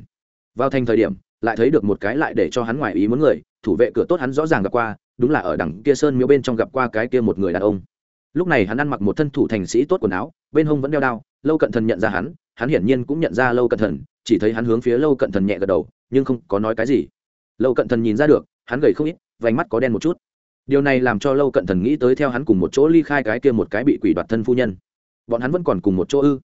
Speaker 1: Vào thành thời điểm, lại thấy được một cái lại để cho hắn ngoài ý muốn người, thủ vệ cửa tốt hắn rõ ràng gặp qua, đúng là ở đằng kia sơn miếu bên trong gặp qua cái kia một người đàn ông. Lúc này hắn ăn mặc một thân thủ thành sĩ tốt quần áo, bên hông vẫn đeo đao, lâu cận thần nhận ra hắn hắn hiển nhiên cũng nhận ra lâu cận thần, chỉ thấy hắn hướng phía lâu cận thần nhẹ gật đầu, nhưng không có nói cái gì lâu cận thần nhìn ra được, hắn gầy không ít, vành mắt có đen một chút. Điều này làm cho lâu cận thần nghĩ tới theo hắn cùng một chỗ ly khai cái kia một cái bị quỷ đoạt thân phu nhân. Bọn hắn vẫn còn cùng một chỗ ư?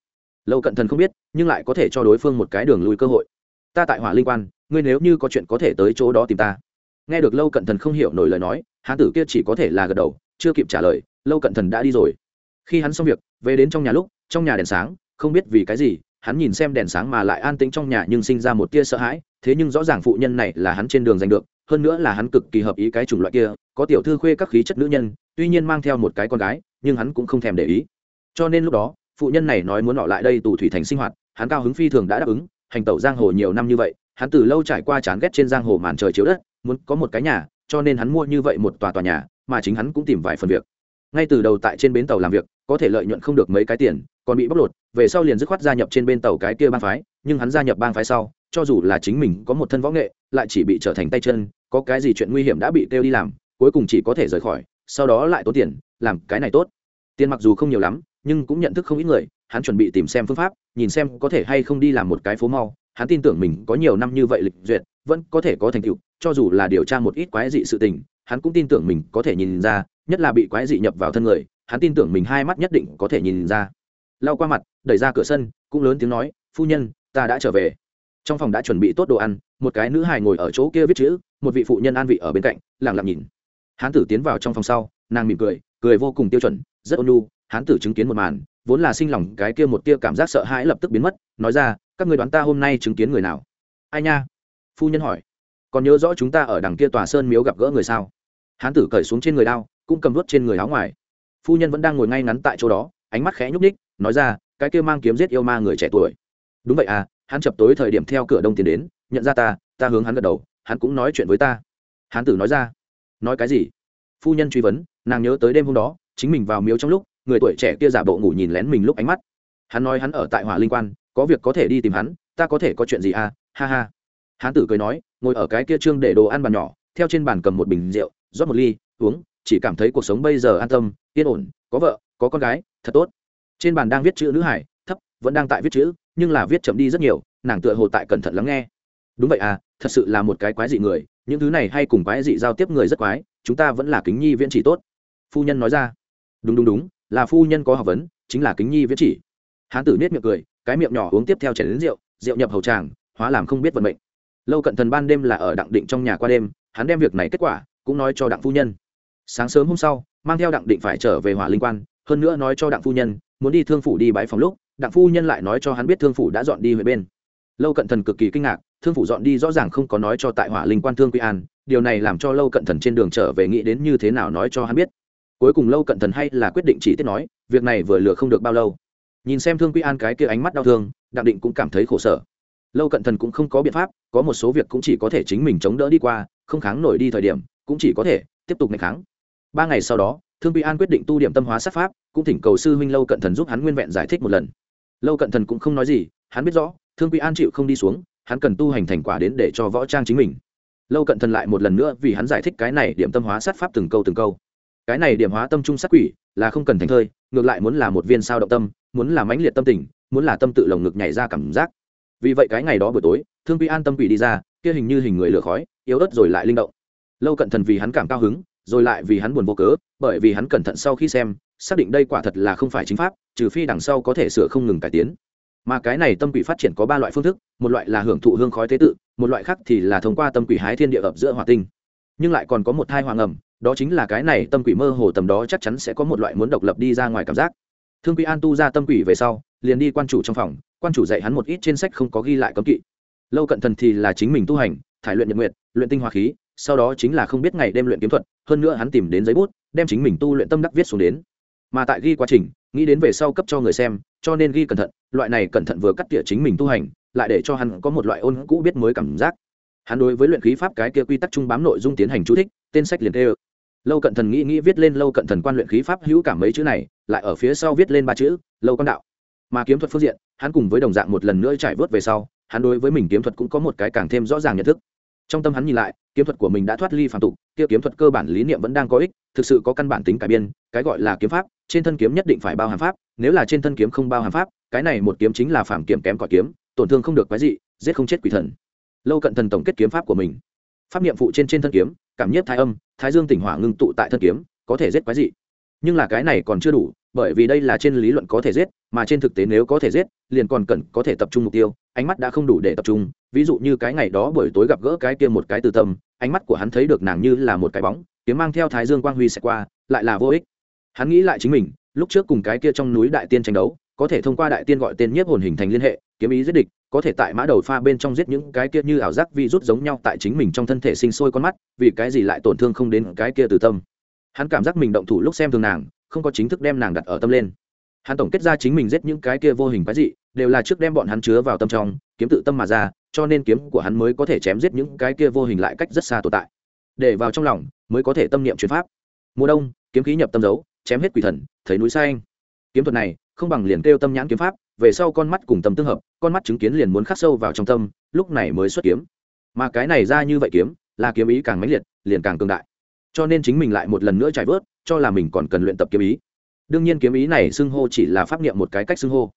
Speaker 1: Lâu cận thần không biết, nhưng lại có thể cho đối phương một cái đường lui cơ hội. Ta tại hỏa linh quan, ngươi nếu như có chuyện có thể tới chỗ đó tìm ta. Nghe được lâu cận thần không hiểu nổi lời nói, hán tử kia chỉ có thể là gật đầu, chưa kịp trả lời, lâu cận thần đã đi rồi. Khi hắn xong việc, về đến trong nhà lúc, trong nhà đèn sáng, không biết vì cái gì hắn nhìn xem đèn sáng mà lại an tĩnh trong nhà nhưng sinh ra một tia sợ hãi, thế nhưng rõ ràng phụ nhân này là hắn trên đường giành được, hơn nữa là hắn cực kỳ hợp ý cái chủng loại kia, có tiểu thư khuê các khí chất nữ nhân, tuy nhiên mang theo một cái con gái, nhưng hắn cũng không thèm để ý. Cho nên lúc đó, phụ nhân này nói muốn họ lại đây tù thủy thành sinh hoạt, hắn cao hứng phi thường đã đáp ứng, hành tẩu giang hồ nhiều năm như vậy, hắn từ lâu trải qua chán ghét trên giang hồ màn trời chiếu đất, muốn có một cái nhà, cho nên hắn mua như vậy một tòa tòa nhà, mà chính hắn cũng tìm vài phần việc ngay từ đầu tại trên bến tàu làm việc, có thể lợi nhuận không được mấy cái tiền, còn bị bóc lột, về sau liền dứt khoát gia nhập trên bên tàu cái kia bang phái, nhưng hắn gia nhập bang phái sau, cho dù là chính mình có một thân võ nghệ, lại chỉ bị trở thành tay chân, có cái gì chuyện nguy hiểm đã bị kêu đi làm, cuối cùng chỉ có thể rời khỏi, sau đó lại tốn tiền, làm cái này tốt. Tiền mặc dù không nhiều lắm, nhưng cũng nhận thức không ít người, hắn chuẩn bị tìm xem phương pháp, nhìn xem có thể hay không đi làm một cái phố mau. Hắn tin tưởng mình có nhiều năm như vậy lịch duyệt, vẫn có thể có thành tựu, cho dù là điều tra một ít quái dị sự tình, hắn cũng tin tưởng mình có thể nhìn ra nhất là bị quái dị nhập vào thân người, hắn tin tưởng mình hai mắt nhất định có thể nhìn ra. Lau qua mặt, đẩy ra cửa sân, cũng lớn tiếng nói, phu nhân, ta đã trở về. Trong phòng đã chuẩn bị tốt đồ ăn, một cái nữ hài ngồi ở chỗ kia viết chữ, một vị phụ nhân an vị ở bên cạnh lẳng lặng nhìn. Hán tử tiến vào trong phòng sau, nàng mỉm cười cười vô cùng tiêu chuẩn, rất ôn nhu, hán tử chứng kiến một màn, vốn là sinh lòng cái kia một tia cảm giác sợ hãi lập tức biến mất, nói ra, các người đoán ta hôm nay chứng kiến người nào? Ai nha? Phu nhân hỏi. Còn nhớ rõ chúng ta ở đằng kia tòa sơn miếu gặp gỡ người sao? Hán tử cởi xuống trên người đao cũng cầm đuốt trên người áo ngoài. Phu nhân vẫn đang ngồi ngay ngắn tại chỗ đó, ánh mắt khẽ nhúc ních nói ra, cái kia mang kiếm giết yêu ma người trẻ tuổi. Đúng vậy à hắn chập tối thời điểm theo cửa đông tiến đến, nhận ra ta ta hướng hắn gật đầu, hắn cũng nói chuyện với ta. Hán tử nói ra, nói cái gì? Phu nhân truy vấn, nàng nhớ tới đêm hôm đó, chính mình vào miếu trong lúc, người tuổi trẻ kia giả bộ ngủ nhìn lén mình lúc ánh mắt. Hắn nói hắn ở tại hỏa linh quan, có việc có thể đi tìm hắn, ta có thể có chuyện gì à ha ha. Hán tử cười nói, ngồi ở cái kia trương để đồ ăn bàn nhỏ, theo trên bàn cầm một bình rượu, rót một ly, uống chỉ cảm thấy cuộc sống bây giờ an tâm, yên ổn, có vợ, có con gái, thật tốt. Trên bàn đang viết chữ nữ hải, thấp, vẫn đang tại viết chữ, nhưng là viết chậm đi rất nhiều, nàng tựa hồ tại cẩn thận lắng nghe. Đúng vậy à thật sự là một cái quái dị người, những thứ này hay cùng quái dị giao tiếp người rất quái, chúng ta vẫn là kính nhi viễn chỉ tốt. Phu nhân nói ra. Đúng đúng đúng, là phu nhân có học vấn, chính là kính nhi viễn chỉ. Hán tử nết miệng cười, cái miệng nhỏ uống tiếp theo chảy đến rượu rượu nhập hầu tràng, hóa làm không biết vận mệnh. Lâu cận thần ban đêm là ở đặng định trong nhà qua đêm, hắn đem việc này kết quả, cũng nói cho đặng phu nhân sáng sớm hôm sau, mang theo đặng định phải trở về hỏa linh quan, hơn nữa nói cho đặng phu nhân, muốn đi thương phủ đi bãi phòng lúc, đặng phu nhân lại nói cho hắn biết thương phủ đã dọn đi về bên. Lâu cận thần cực kỳ kinh ngạc, thương phủ dọn đi rõ ràng không có nói cho tại hỏa linh quan thương quy an, điều này làm cho lâu cận thần trên đường trở về nghĩ đến như thế nào nói cho hắn biết. Cuối cùng lâu cận thần hay là quyết định chỉ tiết nói, việc này vừa lừa không được bao lâu. Nhìn xem thương quy an cái kia ánh mắt đau thương, đặng định cũng cảm thấy khổ sở. Lâu cận thần cũng không có biện pháp, có một số việc cũng chỉ có thể chính mình chống đỡ đi qua, không kháng nổi đi thời điểm, cũng chỉ có thể tiếp tục ngày kháng ba ngày sau đó, thương quy an quyết định tu điểm tâm hóa sát pháp, cũng thỉnh cầu sư huynh lâu cận thần giúp hắn nguyên vẹn giải thích một lần. Lâu cận thần cũng không nói gì, hắn biết rõ, thương quy an chịu không đi xuống, hắn cần tu hành thành quả đến để cho võ trang chính mình. Lâu cận thần lại một lần nữa vì hắn giải thích cái này điểm tâm hóa sát pháp từng câu từng câu. Cái này điểm hóa tâm trung sát quỷ, là không cần thành thơi, ngược lại muốn là một viên sao động tâm, muốn là mãnh liệt tâm tình, muốn là tâm tự lồng ngực nhảy ra cảm giác. Vì vậy cái ngày đó buổi tối, thương quy an tâm quỷ đi ra, kia hình như hình người lửa khói, yếu ớt rồi lại linh động. Lâu cận thần vì hắn cảm cao hứng rồi lại vì hắn buồn vô cớ, bởi vì hắn cẩn thận sau khi xem, xác định đây quả thật là không phải chính pháp, trừ phi đằng sau có thể sửa không ngừng cải tiến. Mà cái này tâm quỷ phát triển có ba loại phương thức, một loại là hưởng thụ hương khói tế tự, một loại khác thì là thông qua tâm quỷ hái thiên địa ập giữa hỏa tinh. Nhưng lại còn có một thai hoàng ẩm, đó chính là cái này tâm quỷ mơ hồ tầm đó chắc chắn sẽ có một loại muốn độc lập đi ra ngoài cảm giác. Thương quỷ an tu ra tâm quỷ về sau, liền đi quan chủ trong phòng, quan chủ dạy hắn một ít trên sách không có ghi lại cấm kỵ. Lâu cận thần thì là chính mình tu hành, thải luyện nhật nguyện luyện tinh hoa khí sau đó chính là không biết ngày đêm luyện kiếm thuật, hơn nữa hắn tìm đến giấy bút, đem chính mình tu luyện tâm đắc viết xuống đến. Mà tại ghi quá trình, nghĩ đến về sau cấp cho người xem, cho nên ghi cẩn thận, loại này cẩn thận vừa cắt tỉa chính mình tu hành, lại để cho hắn có một loại ôn cũ biết mới cảm giác. Hắn đối với luyện khí pháp cái kia quy tắc chung bám nội dung tiến hành chú thích, tên sách liền tê ơ lâu cận thần nghĩ nghĩ viết lên lâu cận thần quan luyện khí pháp hữu cảm mấy chữ này, lại ở phía sau viết lên ba chữ, lâu quan đạo. Mà kiếm thuật phương diện, hắn cùng với đồng dạng một lần nữa trải vớt về sau, hắn đối với mình kiếm thuật cũng có một cái càng thêm rõ ràng nhận thức trong tâm hắn nhìn lại, kiếm thuật của mình đã thoát ly phản tục, kia kiếm thuật cơ bản lý niệm vẫn đang có ích, thực sự có căn bản tính cải biên, cái gọi là kiếm pháp, trên thân kiếm nhất định phải bao hàm pháp, nếu là trên thân kiếm không bao hàm pháp, cái này một kiếm chính là phản kiếm kém cỏi kiếm, tổn thương không được quái dị, giết không chết quỷ thần. Lâu cận thần tổng kết kiếm pháp của mình. Pháp niệm phụ trên trên thân kiếm, cảm nhất thái âm, thái dương tỉnh hỏa ngưng tụ tại thân kiếm, có thể giết quái dị. Nhưng là cái này còn chưa đủ bởi vì đây là trên lý luận có thể giết, mà trên thực tế nếu có thể giết, liền còn cần có thể tập trung mục tiêu, ánh mắt đã không đủ để tập trung. Ví dụ như cái ngày đó buổi tối gặp gỡ cái kia một cái từ tâm, ánh mắt của hắn thấy được nàng như là một cái bóng, kiếm mang theo thái dương quang huy sẽ qua, lại là vô ích. Hắn nghĩ lại chính mình, lúc trước cùng cái kia trong núi đại tiên tranh đấu, có thể thông qua đại tiên gọi tên nhiếp hồn hình thành liên hệ, kiếm ý giết địch, có thể tại mã đầu pha bên trong giết những cái kia như ảo giác vi rút giống nhau tại chính mình trong thân thể sinh sôi con mắt, vì cái gì lại tổn thương không đến cái kia từ tâm. Hắn cảm giác mình động thủ lúc xem thường nàng không có chính thức đem nàng đặt ở tâm lên. Hắn tổng kết ra chính mình giết những cái kia vô hình quái dị, đều là trước đem bọn hắn chứa vào tâm trong, kiếm tự tâm mà ra, cho nên kiếm của hắn mới có thể chém giết những cái kia vô hình lại cách rất xa tồn tại. Để vào trong lòng, mới có thể tâm niệm chuyển pháp. Mùa đông, kiếm khí nhập tâm dấu, chém hết quỷ thần, thấy núi xa anh kiếm thuật này, không bằng liền kêu tâm nhãn kiếm pháp, về sau con mắt cùng tâm tương hợp, con mắt chứng kiến liền muốn khắc sâu vào trong tâm, lúc này mới xuất kiếm. Mà cái này ra như vậy kiếm, là kiếm ý càng mãnh liệt, liền càng cường đại. Cho nên chính mình lại một lần nữa trải vớt cho là mình còn cần luyện tập kiếm ý. Đương nhiên kiếm ý này xưng hô chỉ là pháp niệm một cái cách xưng hô.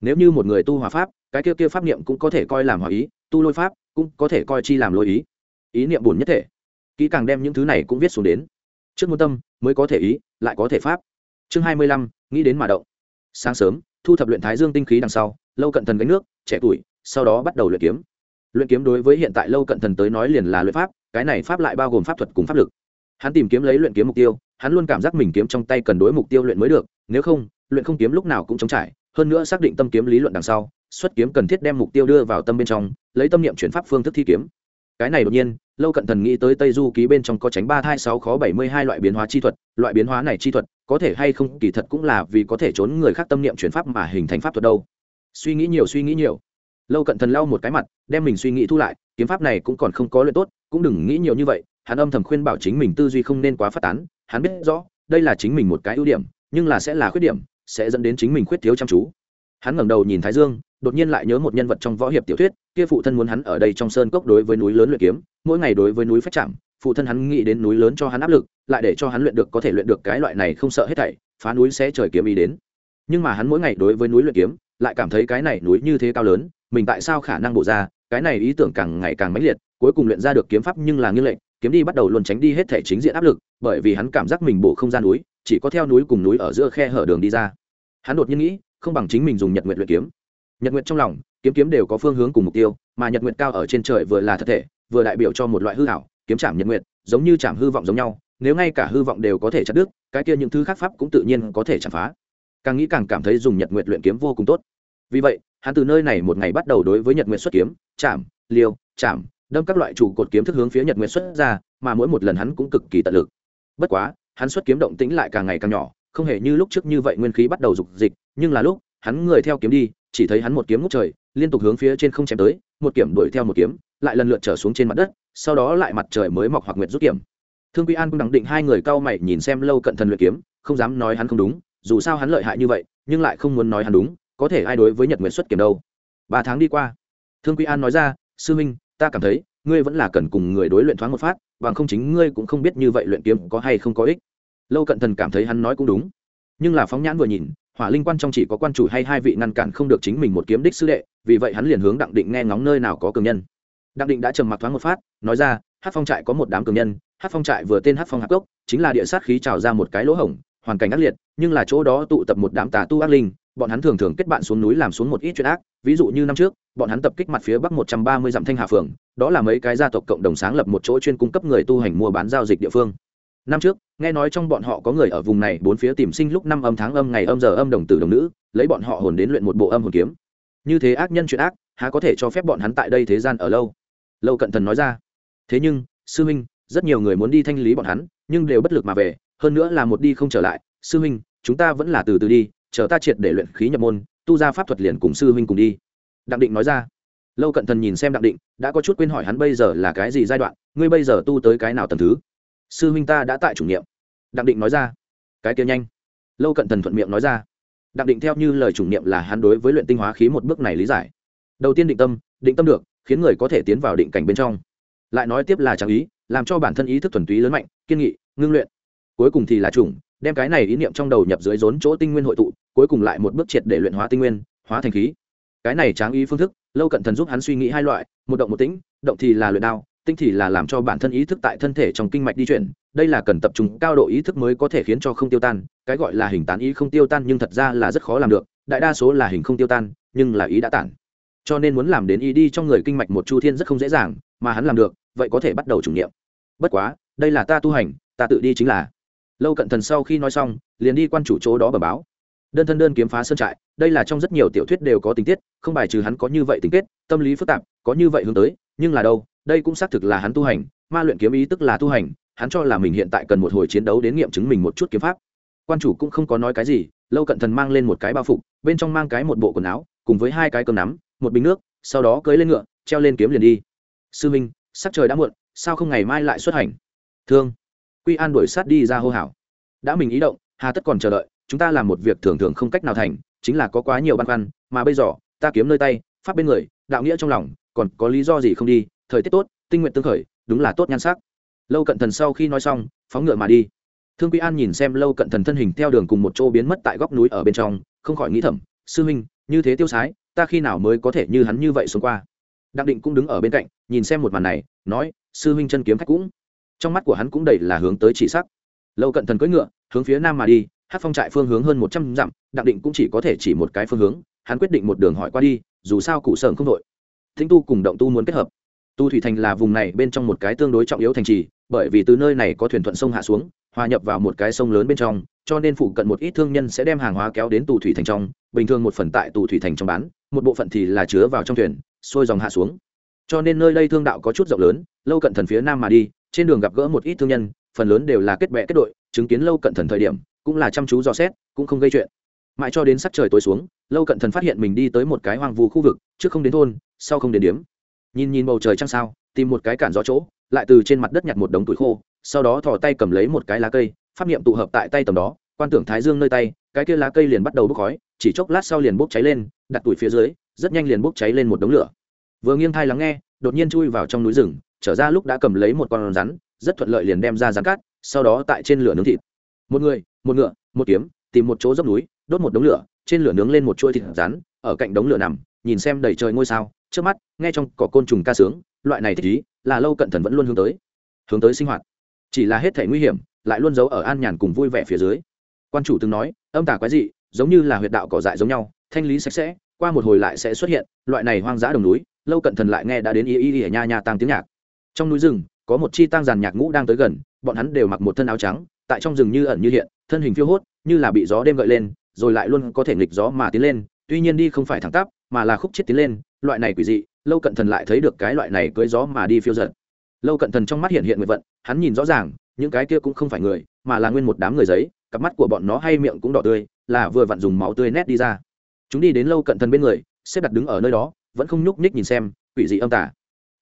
Speaker 1: Nếu như một người tu hòa pháp, cái kia kia pháp niệm cũng có thể coi làm hòa ý, tu lôi pháp cũng có thể coi chi làm lôi ý. Ý niệm buồn nhất thể. Kỹ càng đem những thứ này cũng viết xuống đến. Trước môn tâm, mới có thể ý, lại có thể pháp. Chương hai mươi lăm, nghĩ đến mà động. Sáng sớm, thu thập luyện thái dương tinh khí đằng sau, lâu cận thần gánh nước, trẻ tuổi, sau đó bắt đầu luyện kiếm. Luyện kiếm đối với hiện tại lâu cận thần tới nói liền là luyện pháp, cái này pháp lại bao gồm pháp thuật cùng pháp lực. Hắn tìm kiếm lấy luyện kiếm mục tiêu hắn luôn cảm giác mình kiếm trong tay cần đối mục tiêu luyện mới được, nếu không, luyện không kiếm lúc nào cũng chống trải, hơn nữa xác định tâm kiếm lý luận đằng sau, xuất kiếm cần thiết đem mục tiêu đưa vào tâm bên trong, lấy tâm niệm chuyển pháp phương thức thi kiếm. Cái này đột nhiên, lâu cận thần nghĩ tới tây du ký bên trong có tránh ba hai sáu khó bảy mươi hai loại biến hóa chi thuật, loại biến hóa này chi thuật, có thể hay không, kỳ thật cũng là vì có thể trốn người khác tâm niệm chuyển pháp mà hình thành pháp thuật đâu. Suy nghĩ nhiều, suy nghĩ nhiều. Lâu cận thần lau một cái mặt, đem mình suy nghĩ thu lại, kiếm pháp này cũng còn không có luyện tốt, cũng đừng nghĩ nhiều như vậy, hắn âm thầm khuyên bảo chính mình tư duy không nên quá phát tán hắn biết rõ, đây là chính mình một cái ưu điểm, nhưng là sẽ là khuyết điểm, sẽ dẫn đến chính mình khuyết thiếu chăm chú. Hắn ngẩng đầu nhìn thái dương, đột nhiên lại nhớ một nhân vật trong võ hiệp tiểu thuyết, kia phụ thân muốn hắn ở đây trong sơn cốc đối với núi lớn luyện kiếm, mỗi ngày đối với núi phách chạm, phụ thân hắn nghĩ đến núi lớn cho hắn áp lực, lại để cho hắn luyện được có thể luyện được cái loại này không sợ hết thảy, phá núi sẽ trời kiếm ý đến. Nhưng mà hắn mỗi ngày đối với núi luyện kiếm, lại cảm thấy cái này núi như thế cao lớn, mình tại sao khả năng bổ ra, cái này ý tưởng càng ngày càng mãnh liệt, cuối cùng luyện ra được kiếm pháp nhưng là nghiêng lệnh kiếm đi bắt đầu luôn tránh đi hết thể chính diện áp lực, bởi vì hắn cảm giác mình bổ không gian núi, chỉ có theo núi cùng núi ở giữa khe hở đường đi ra. Hắn đột nhiên nghĩ, không bằng chính mình dùng nhật nguyện luyện kiếm. Nhật nguyện trong lòng, kiếm kiếm đều có phương hướng cùng mục tiêu, mà nhật nguyện cao ở trên trời vừa là thật thể, vừa đại biểu cho một loại hư hảo kiếm chạm nhật nguyện giống như chạm hư vọng giống nhau, nếu ngay cả hư vọng đều có thể chặt đứt, cái kia những thứ khác pháp cũng tự nhiên có thể chạm phá. Càng nghĩ càng cảm thấy dùng nhật nguyện luyện kiếm vô cùng tốt. Vì vậy, hắn từ nơi này một ngày bắt đầu đối với nhật nguyện xuất kiếm, chạm, liêu, chạm đâm các loại trụ cột kiếm thức hướng phía nhật nguyệt xuất ra, mà mỗi một lần hắn cũng cực kỳ tận lực. Bất quá, hắn xuất kiếm động tĩnh lại càng ngày càng nhỏ, không hề như lúc trước như vậy nguyên khí bắt đầu dục dịch, nhưng là lúc, hắn người theo kiếm đi, chỉ thấy hắn một kiếm ngút trời, liên tục hướng phía trên không chém tới, một kiếm đuổi theo một kiếm, lại lần lượt trở xuống trên mặt đất, sau đó lại mặt trời mới mọc hoặc nguyệt rút kiếm. Thương quy an cũng đẳng định hai người cao mày nhìn xem lâu cận thần luyện kiếm, không dám nói hắn không đúng, dù sao hắn lợi hại như vậy, nhưng lại không muốn nói hắn đúng, có thể ai đối với nhật nguyệt xuất kiếm đâu. Ba tháng đi qua, thương quy an nói ra, sư minh ta cảm thấy, ngươi vẫn là cần cùng người đối luyện thoáng một phát, bằng không chính ngươi cũng không biết như vậy luyện kiếm có hay không có ích. Lâu cận thần cảm thấy hắn nói cũng đúng. Nhưng là phóng nhãn vừa nhìn, hỏa linh quan trong chỉ có quan chủ hay hai vị ngăn cản không được chính mình một kiếm đích sư đệ, vì vậy hắn liền hướng đặng định nghe ngóng nơi nào có cường nhân. Đặng định đã trầm mặc thoáng một phát, nói ra hát phong trại có một đám cường nhân hát phong trại vừa tên hát phong hạc gốc chính là địa sát khí trào ra một cái lỗ hổng, hoàn cảnh ác liệt, nhưng là chỗ đó tụ tập một đám tà tu ác linh bọn hắn thường thường kết bạn xuống núi làm xuống một ít chuyện ác, ví dụ như năm trước, bọn hắn tập kích mặt phía bắc một trăm ba mươi dặm thanh hà phường, đó là mấy cái gia tộc cộng đồng sáng lập một chỗ chuyên cung cấp người tu hành mua bán giao dịch địa phương. Năm trước, nghe nói trong bọn họ có người ở vùng này bốn phía tìm sinh lúc năm âm tháng âm ngày âm giờ âm đồng tử đồng nữ, lấy bọn họ hồn đến luyện một bộ âm hồn kiếm. Như thế ác nhân chuyện ác, há có thể cho phép bọn hắn tại đây thế gian ở lâu? Lâu cận thần nói ra. Thế nhưng, sư huynh, rất nhiều người muốn đi thanh lý bọn hắn, nhưng đều bất lực mà về, hơn nữa là một đi không trở lại. Sư huynh, chúng ta vẫn là từ từ đi chờ ta triệt để luyện khí nhập môn, tu ra pháp thuật liền cùng sư huynh cùng đi. Đặng định nói ra. Lâu cận thần nhìn xem đặng định, đã có chút quên hỏi hắn bây giờ là cái gì giai đoạn, ngươi bây giờ tu tới cái nào tầm thứ? Sư huynh ta đã tại chủ nhiệm. Đặng định nói ra. Cái kia nhanh. Lâu cận thần thuận miệng nói ra. Đặng định theo như lời chủ nhiệm là hắn đối với luyện tinh hóa khí một bước này lý giải. Đầu tiên định tâm định tâm được, khiến người có thể tiến vào định cảnh bên trong. Lại nói tiếp là trang ý, làm cho bản thân ý thức thuần túy lớn mạnh, kiên nghị, ngưng luyện. Cuối cùng thì là chủng, đem cái này ý niệm trong đầu nhập dưới rốn chỗ tinh nguyên hội tụ cuối cùng lại một bước triệt để luyện hóa tinh nguyên, hóa thành khí. Cái này tráng ý phương thức, lâu cận thần giúp hắn suy nghĩ hai loại, một động một tĩnh, động thì là luyện đao tinh thì là làm cho bản thân ý thức tại thân thể trong kinh mạch đi chuyển. Đây là cần tập trung cao độ ý thức mới có thể khiến cho không tiêu tan, cái gọi là hình tán ý không tiêu tan nhưng thật ra là rất khó làm được, đại đa số là hình không tiêu tan, nhưng là ý đã tản. Cho nên muốn làm đến ý đi trong người kinh mạch một chu thiên rất không dễ dàng, mà hắn làm được, vậy có thể bắt đầu chủ nghiệm bất quá, đây là ta tu hành, ta tự đi chính là. Lâu cận thần sau khi nói xong, liền đi quan chủ chỗ đó bẩm báo đơn thân đơn kiếm phá sơn trại, đây là trong rất nhiều tiểu thuyết đều có tình tiết, không bài trừ hắn có như vậy tình kết tâm lý phức tạp, có như vậy hướng tới, nhưng là đâu, đây cũng xác thực là hắn tu hành, ma luyện kiếm ý tức là tu hành, hắn cho là mình hiện tại cần một hồi chiến đấu đến nghiệm chứng mình một chút kiếm pháp. Quan chủ cũng không có nói cái gì, lâu cận thần mang lên một cái bao phục, bên trong mang cái một bộ quần áo, cùng với hai cái cơm nắm, một bình nước, sau đó cưới lên ngựa, treo lên kiếm liền đi. Sư minh sắc trời đã muộn, sao không ngày mai lại xuất hành? Thương. Quy an đuổi sát đi ra hô hào. Đã mình ý động, hà tất còn chờ đợi chúng ta làm một việc thường thường không cách nào thành, chính là có quá nhiều băn khoăn, mà bây giờ, ta kiếm nơi tay, pháp bên người, đạo nghĩa trong lòng, còn có lý do gì không đi, thời tiết tốt, tinh nguyện tương khởi, đúng là tốt nhan sắc. Lâu cận thần sau khi nói xong, phóng ngựa mà đi. Thương quy an nhìn xem lâu cận thần thân hình theo đường cùng một chỗ biến mất tại góc núi ở bên trong, không khỏi nghĩ thầm, sư huynh, như thế tiêu sái, ta khi nào mới có thể như hắn như vậy xuống qua? Đặng định cũng đứng ở bên cạnh, nhìn xem một màn này, nói, sư huynh chân kiếm khách cũng. Trong mắt của hắn cũng đầy là hướng tới chỉ sắc. Lâu cận thần cưỡi ngựa, hướng phía nam mà đi hát phong trại phương hướng hơn một trăm dặm, đặng định cũng chỉ có thể chỉ một cái phương hướng, hắn quyết định một đường hỏi qua đi, dù sao cụ sởn không đội. Thính tu cùng động tu muốn kết hợp. Tu thủy thành là vùng này bên trong một cái tương đối trọng yếu thành trì, bởi vì từ nơi này có thuyền thuận sông hạ xuống, hòa nhập vào một cái sông lớn bên trong, cho nên phụ cận một ít thương nhân sẽ đem hàng hóa kéo đến tù thủy thành trong, bình thường một phần tại tù thủy thành trong bán, một bộ phận thì là chứa vào trong thuyền, xuôi dòng hạ xuống. Cho nên nơi đây thương đạo có chút rộng lớn, lâu cận thần phía nam mà đi, trên đường gặp gỡ một ít thương nhân, phần lớn đều là kết bệ kết đội, chứng kiến lâu cận thần thời điểm cũng là chăm chú dò xét, cũng không gây chuyện. Mãi cho đến sắc trời tối xuống, lâu cận thần phát hiện mình đi tới một cái hoang vu khu vực, trước không đến thôn, sau không đến điếm. Nhìn nhìn bầu trời trăng sao, tìm một cái cản gió chỗ, lại từ trên mặt đất nhặt một đống tuổi khô, sau đó thò tay cầm lấy một cái lá cây, pháp niệm tụ hợp tại tay tầm đó, quan tưởng thái dương nơi tay, cái kia lá cây liền bắt đầu bốc khói, chỉ chốc lát sau liền bốc cháy lên, đặt tuổi phía dưới, rất nhanh liền bốc cháy lên một đống lửa. Vừa nghiêng thai lắng nghe, đột nhiên chui vào trong núi rừng, trở ra lúc đã cầm lấy một con rắn, rất thuận lợi liền đem ra rắn cát sau đó tại trên lửa nướng thịt. Một người một ngựa, một kiếm, tìm một chỗ dốc núi, đốt một đống lửa, trên lửa nướng lên một chuỗi thịt rắn, ở cạnh đống lửa nằm, nhìn xem đầy trời ngôi sao. Trước mắt, nghe trong có côn trùng ca sướng, loại này thích ý, là lâu cận thần vẫn luôn hướng tới hướng tới sinh hoạt. Chỉ là hết thể nguy hiểm, lại luôn giấu ở an nhàn cùng vui vẻ phía dưới. Quan chủ từng nói, âm tả quái dị, giống như là huyệt đạo cỏ dại giống nhau, thanh lý sạch sẽ, qua một hồi lại sẽ xuất hiện, loại này hoang dã đồng núi, lâu cận thần lại nghe đã đến y y y nha nha tăng tiếng nhạc. Trong núi rừng, có một chi tăng giàn nhạc ngũ đang tới gần, bọn hắn đều mặc một thân áo trắng, tại trong rừng như ẩn như hiện thân hình phiêu hốt, như là bị gió đêm gợi lên, rồi lại luôn có thể nghịch gió mà tiến lên, tuy nhiên đi không phải thẳng tắp, mà là khúc chết tiến lên, loại này quỷ dị, lâu cận thần lại thấy được cái loại này cưới gió mà đi phiêu giật. Lâu cận thần trong mắt hiện hiện nguyện vận, hắn nhìn rõ ràng, những cái kia cũng không phải người, mà là nguyên một đám người giấy, cặp mắt của bọn nó hay miệng cũng đỏ tươi, là vừa vặn dùng máu tươi nét đi ra. Chúng đi đến lâu cận thần bên người, xếp đặt đứng ở nơi đó, vẫn không nhúc nhích nhìn xem, quỷ dị âm tả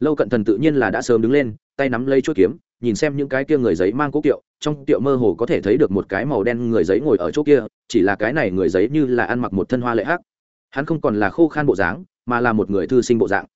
Speaker 1: lâu cận thần tự nhiên là đã sớm đứng lên, tay nắm lấy chuỗi kiếm nhìn xem những cái kia người giấy mang cố kiệu, trong kiệu mơ hồ có thể thấy được một cái màu đen người giấy ngồi ở chỗ kia, chỉ là cái này người giấy như là ăn mặc một thân hoa lệ hắc. Hắn không còn là khô khan bộ dáng, mà là một người thư sinh bộ dạng.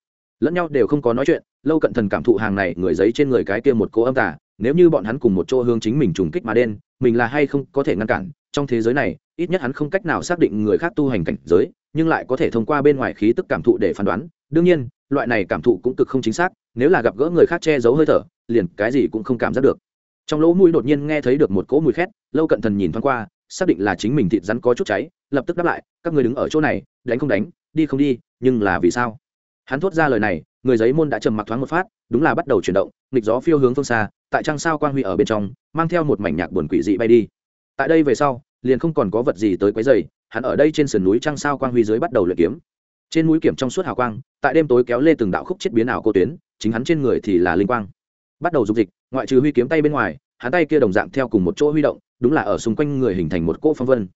Speaker 1: Lẫn nhau đều không có nói chuyện, lâu cận thần cảm thụ hàng này người giấy trên người cái kia một cố âm tả nếu như bọn hắn cùng một chỗ hướng chính mình trùng kích mà đen, mình là hay không có thể ngăn cản, trong thế giới này, ít nhất hắn không cách nào xác định người khác tu hành cảnh giới, nhưng lại có thể thông qua bên ngoài khí tức cảm thụ để phán đoán. Đương nhiên loại này cảm thụ cũng cực không chính xác, nếu là gặp gỡ người khác che giấu hơi thở, liền cái gì cũng không cảm giác được. Trong lỗ mũi đột nhiên nghe thấy được một cỗ mùi khét, lâu cận thần nhìn thoáng qua, xác định là chính mình thịt rắn có chút cháy, lập tức đáp lại, các người đứng ở chỗ này, đánh không đánh, đi không đi, nhưng là vì sao? Hắn thốt ra lời này, người giấy môn đã trầm mặc thoáng một phát, đúng là bắt đầu chuyển động, nghịch gió phiêu hướng phương xa, tại trăng sao quang huy ở bên trong, mang theo một mảnh nhạc buồn quỷ dị bay đi. Tại đây về sau, liền không còn có vật gì tới quấy dày hắn ở đây trên sườn núi trăng sao quang huy dưới bắt đầu luyện kiếm trên mũi kiểm trong suốt hào quang, tại đêm tối kéo lê từng đạo khúc chết biến ảo cô tuyến, chính hắn trên người thì là linh quang. Bắt đầu dục dịch, ngoại trừ huy kiếm tay bên ngoài, hắn tay kia đồng dạng theo cùng một chỗ huy động, đúng là ở xung quanh người hình thành một cỗ phong vân.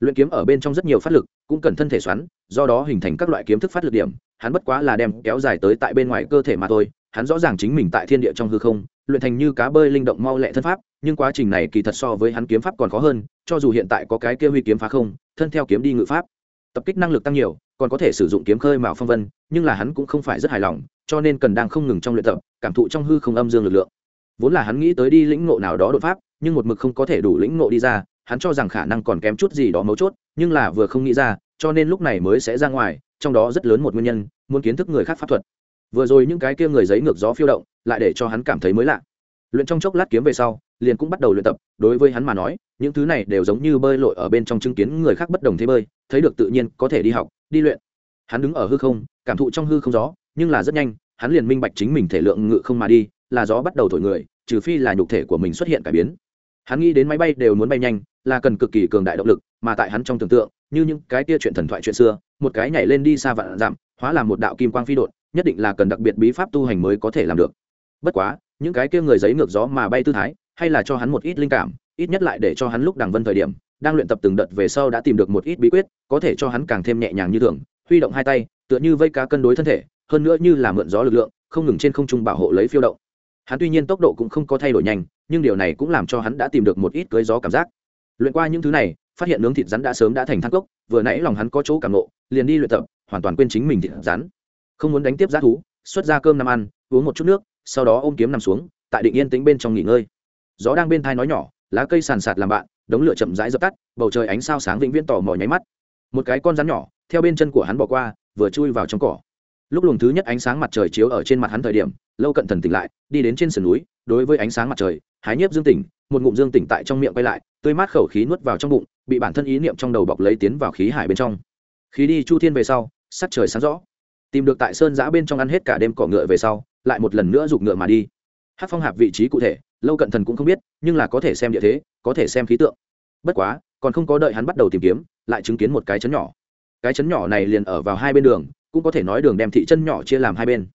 Speaker 1: Luyện kiếm ở bên trong rất nhiều phát lực, cũng cần thân thể xoắn, do đó hình thành các loại kiếm thức phát lực điểm, hắn bất quá là đem kéo dài tới tại bên ngoài cơ thể mà thôi, hắn rõ ràng chính mình tại thiên địa trong hư không, luyện thành như cá bơi linh động mau lẹ thân pháp, nhưng quá trình này kỳ thật so với hắn kiếm pháp còn khó hơn, cho dù hiện tại có cái kia huy kiếm phá không, thân theo kiếm đi ngự pháp, tập kích năng lực tăng nhiều còn có thể sử dụng kiếm khơi mạo phong vân, nhưng là hắn cũng không phải rất hài lòng, cho nên cần đang không ngừng trong luyện tập, cảm thụ trong hư không âm dương lực lượng. Vốn là hắn nghĩ tới đi lĩnh ngộ nào đó đột pháp, nhưng một mực không có thể đủ lĩnh ngộ đi ra, hắn cho rằng khả năng còn kém chút gì đó mấu chốt, nhưng là vừa không nghĩ ra, cho nên lúc này mới sẽ ra ngoài, trong đó rất lớn một nguyên nhân, muốn kiến thức người khác pháp thuật. Vừa rồi những cái kia người giấy ngược gió phiêu động, lại để cho hắn cảm thấy mới lạ. Luyện trong chốc lát kiếm về sau liền cũng bắt đầu luyện tập, đối với hắn mà nói, những thứ này đều giống như bơi lội ở bên trong chứng kiến người khác bất đồng thế bơi, thấy được tự nhiên có thể đi học, đi luyện. Hắn đứng ở hư không, cảm thụ trong hư không gió, nhưng là rất nhanh, hắn liền minh bạch chính mình thể lượng ngự không mà đi, là gió bắt đầu thổi người, trừ phi là nhục thể của mình xuất hiện cải biến. Hắn nghĩ đến máy bay đều muốn bay nhanh, là cần cực kỳ cường đại động lực, mà tại hắn trong tưởng tượng, như những cái tia chuyện thần thoại chuyện xưa, một cái nhảy lên đi xa vạn dặm, hóa làm một đạo kim quang phi đột, nhất định là cần đặc biệt bí pháp tu hành mới có thể làm được. Bất quá, những cái kia người giấy ngược gió mà bay tư thái hay là cho hắn một ít linh cảm, ít nhất lại để cho hắn lúc đằng vân thời điểm, đang luyện tập từng đợt về sau đã tìm được một ít bí quyết, có thể cho hắn càng thêm nhẹ nhàng như thường, huy động hai tay, tựa như vây cá cân đối thân thể, hơn nữa như là mượn gió lực lượng, không ngừng trên không trung bảo hộ lấy phiêu động. Hắn tuy nhiên tốc độ cũng không có thay đổi nhanh, nhưng điều này cũng làm cho hắn đã tìm được một ít cưới gió cảm giác. Luyện qua những thứ này, phát hiện nướng thịt rắn đã sớm đã thành thang cốc, vừa nãy lòng hắn có chỗ cảm nộ liền đi luyện tập, hoàn toàn quên chính mình thịt rắn. Không muốn đánh tiếp giá thú, xuất ra cơm nằm ăn, uống một chút nước, sau đó ôm kiếm nằm xuống, tại định yên tĩnh bên trong nghỉ ngơi gió đang bên thai nói nhỏ, lá cây sàn sạt làm bạn, đống lửa chậm rãi dập tắt, bầu trời ánh sao sáng vĩnh viễn tỏ mò nháy mắt. Một cái con rắn nhỏ, theo bên chân của hắn bỏ qua, vừa chui vào trong cỏ. Lúc luồng thứ nhất ánh sáng mặt trời chiếu ở trên mặt hắn thời điểm, lâu cận thần tỉnh lại, đi đến trên sườn núi, đối với ánh sáng mặt trời, hái nhiếp dương tỉnh, một ngụm dương tỉnh tại trong miệng quay lại, tươi mát khẩu khí nuốt vào trong bụng, bị bản thân ý niệm trong đầu bọc lấy tiến vào khí hải bên trong. Khí đi chu thiên về sau, sắc trời sáng rõ. Tìm được tại sơn giã bên trong ăn hết cả đêm cỏ ngựa về sau, lại một lần nữa giục ngựa mà đi. Hát phong hạp vị trí cụ thể lâu cận thần cũng không biết, nhưng là có thể xem địa thế, có thể xem khí tượng. Bất quá, còn không có đợi hắn bắt đầu tìm kiếm, lại chứng kiến một cái chấn nhỏ. Cái chấn nhỏ này liền ở vào hai bên đường, cũng có thể nói đường đem thị chân nhỏ chia làm hai bên.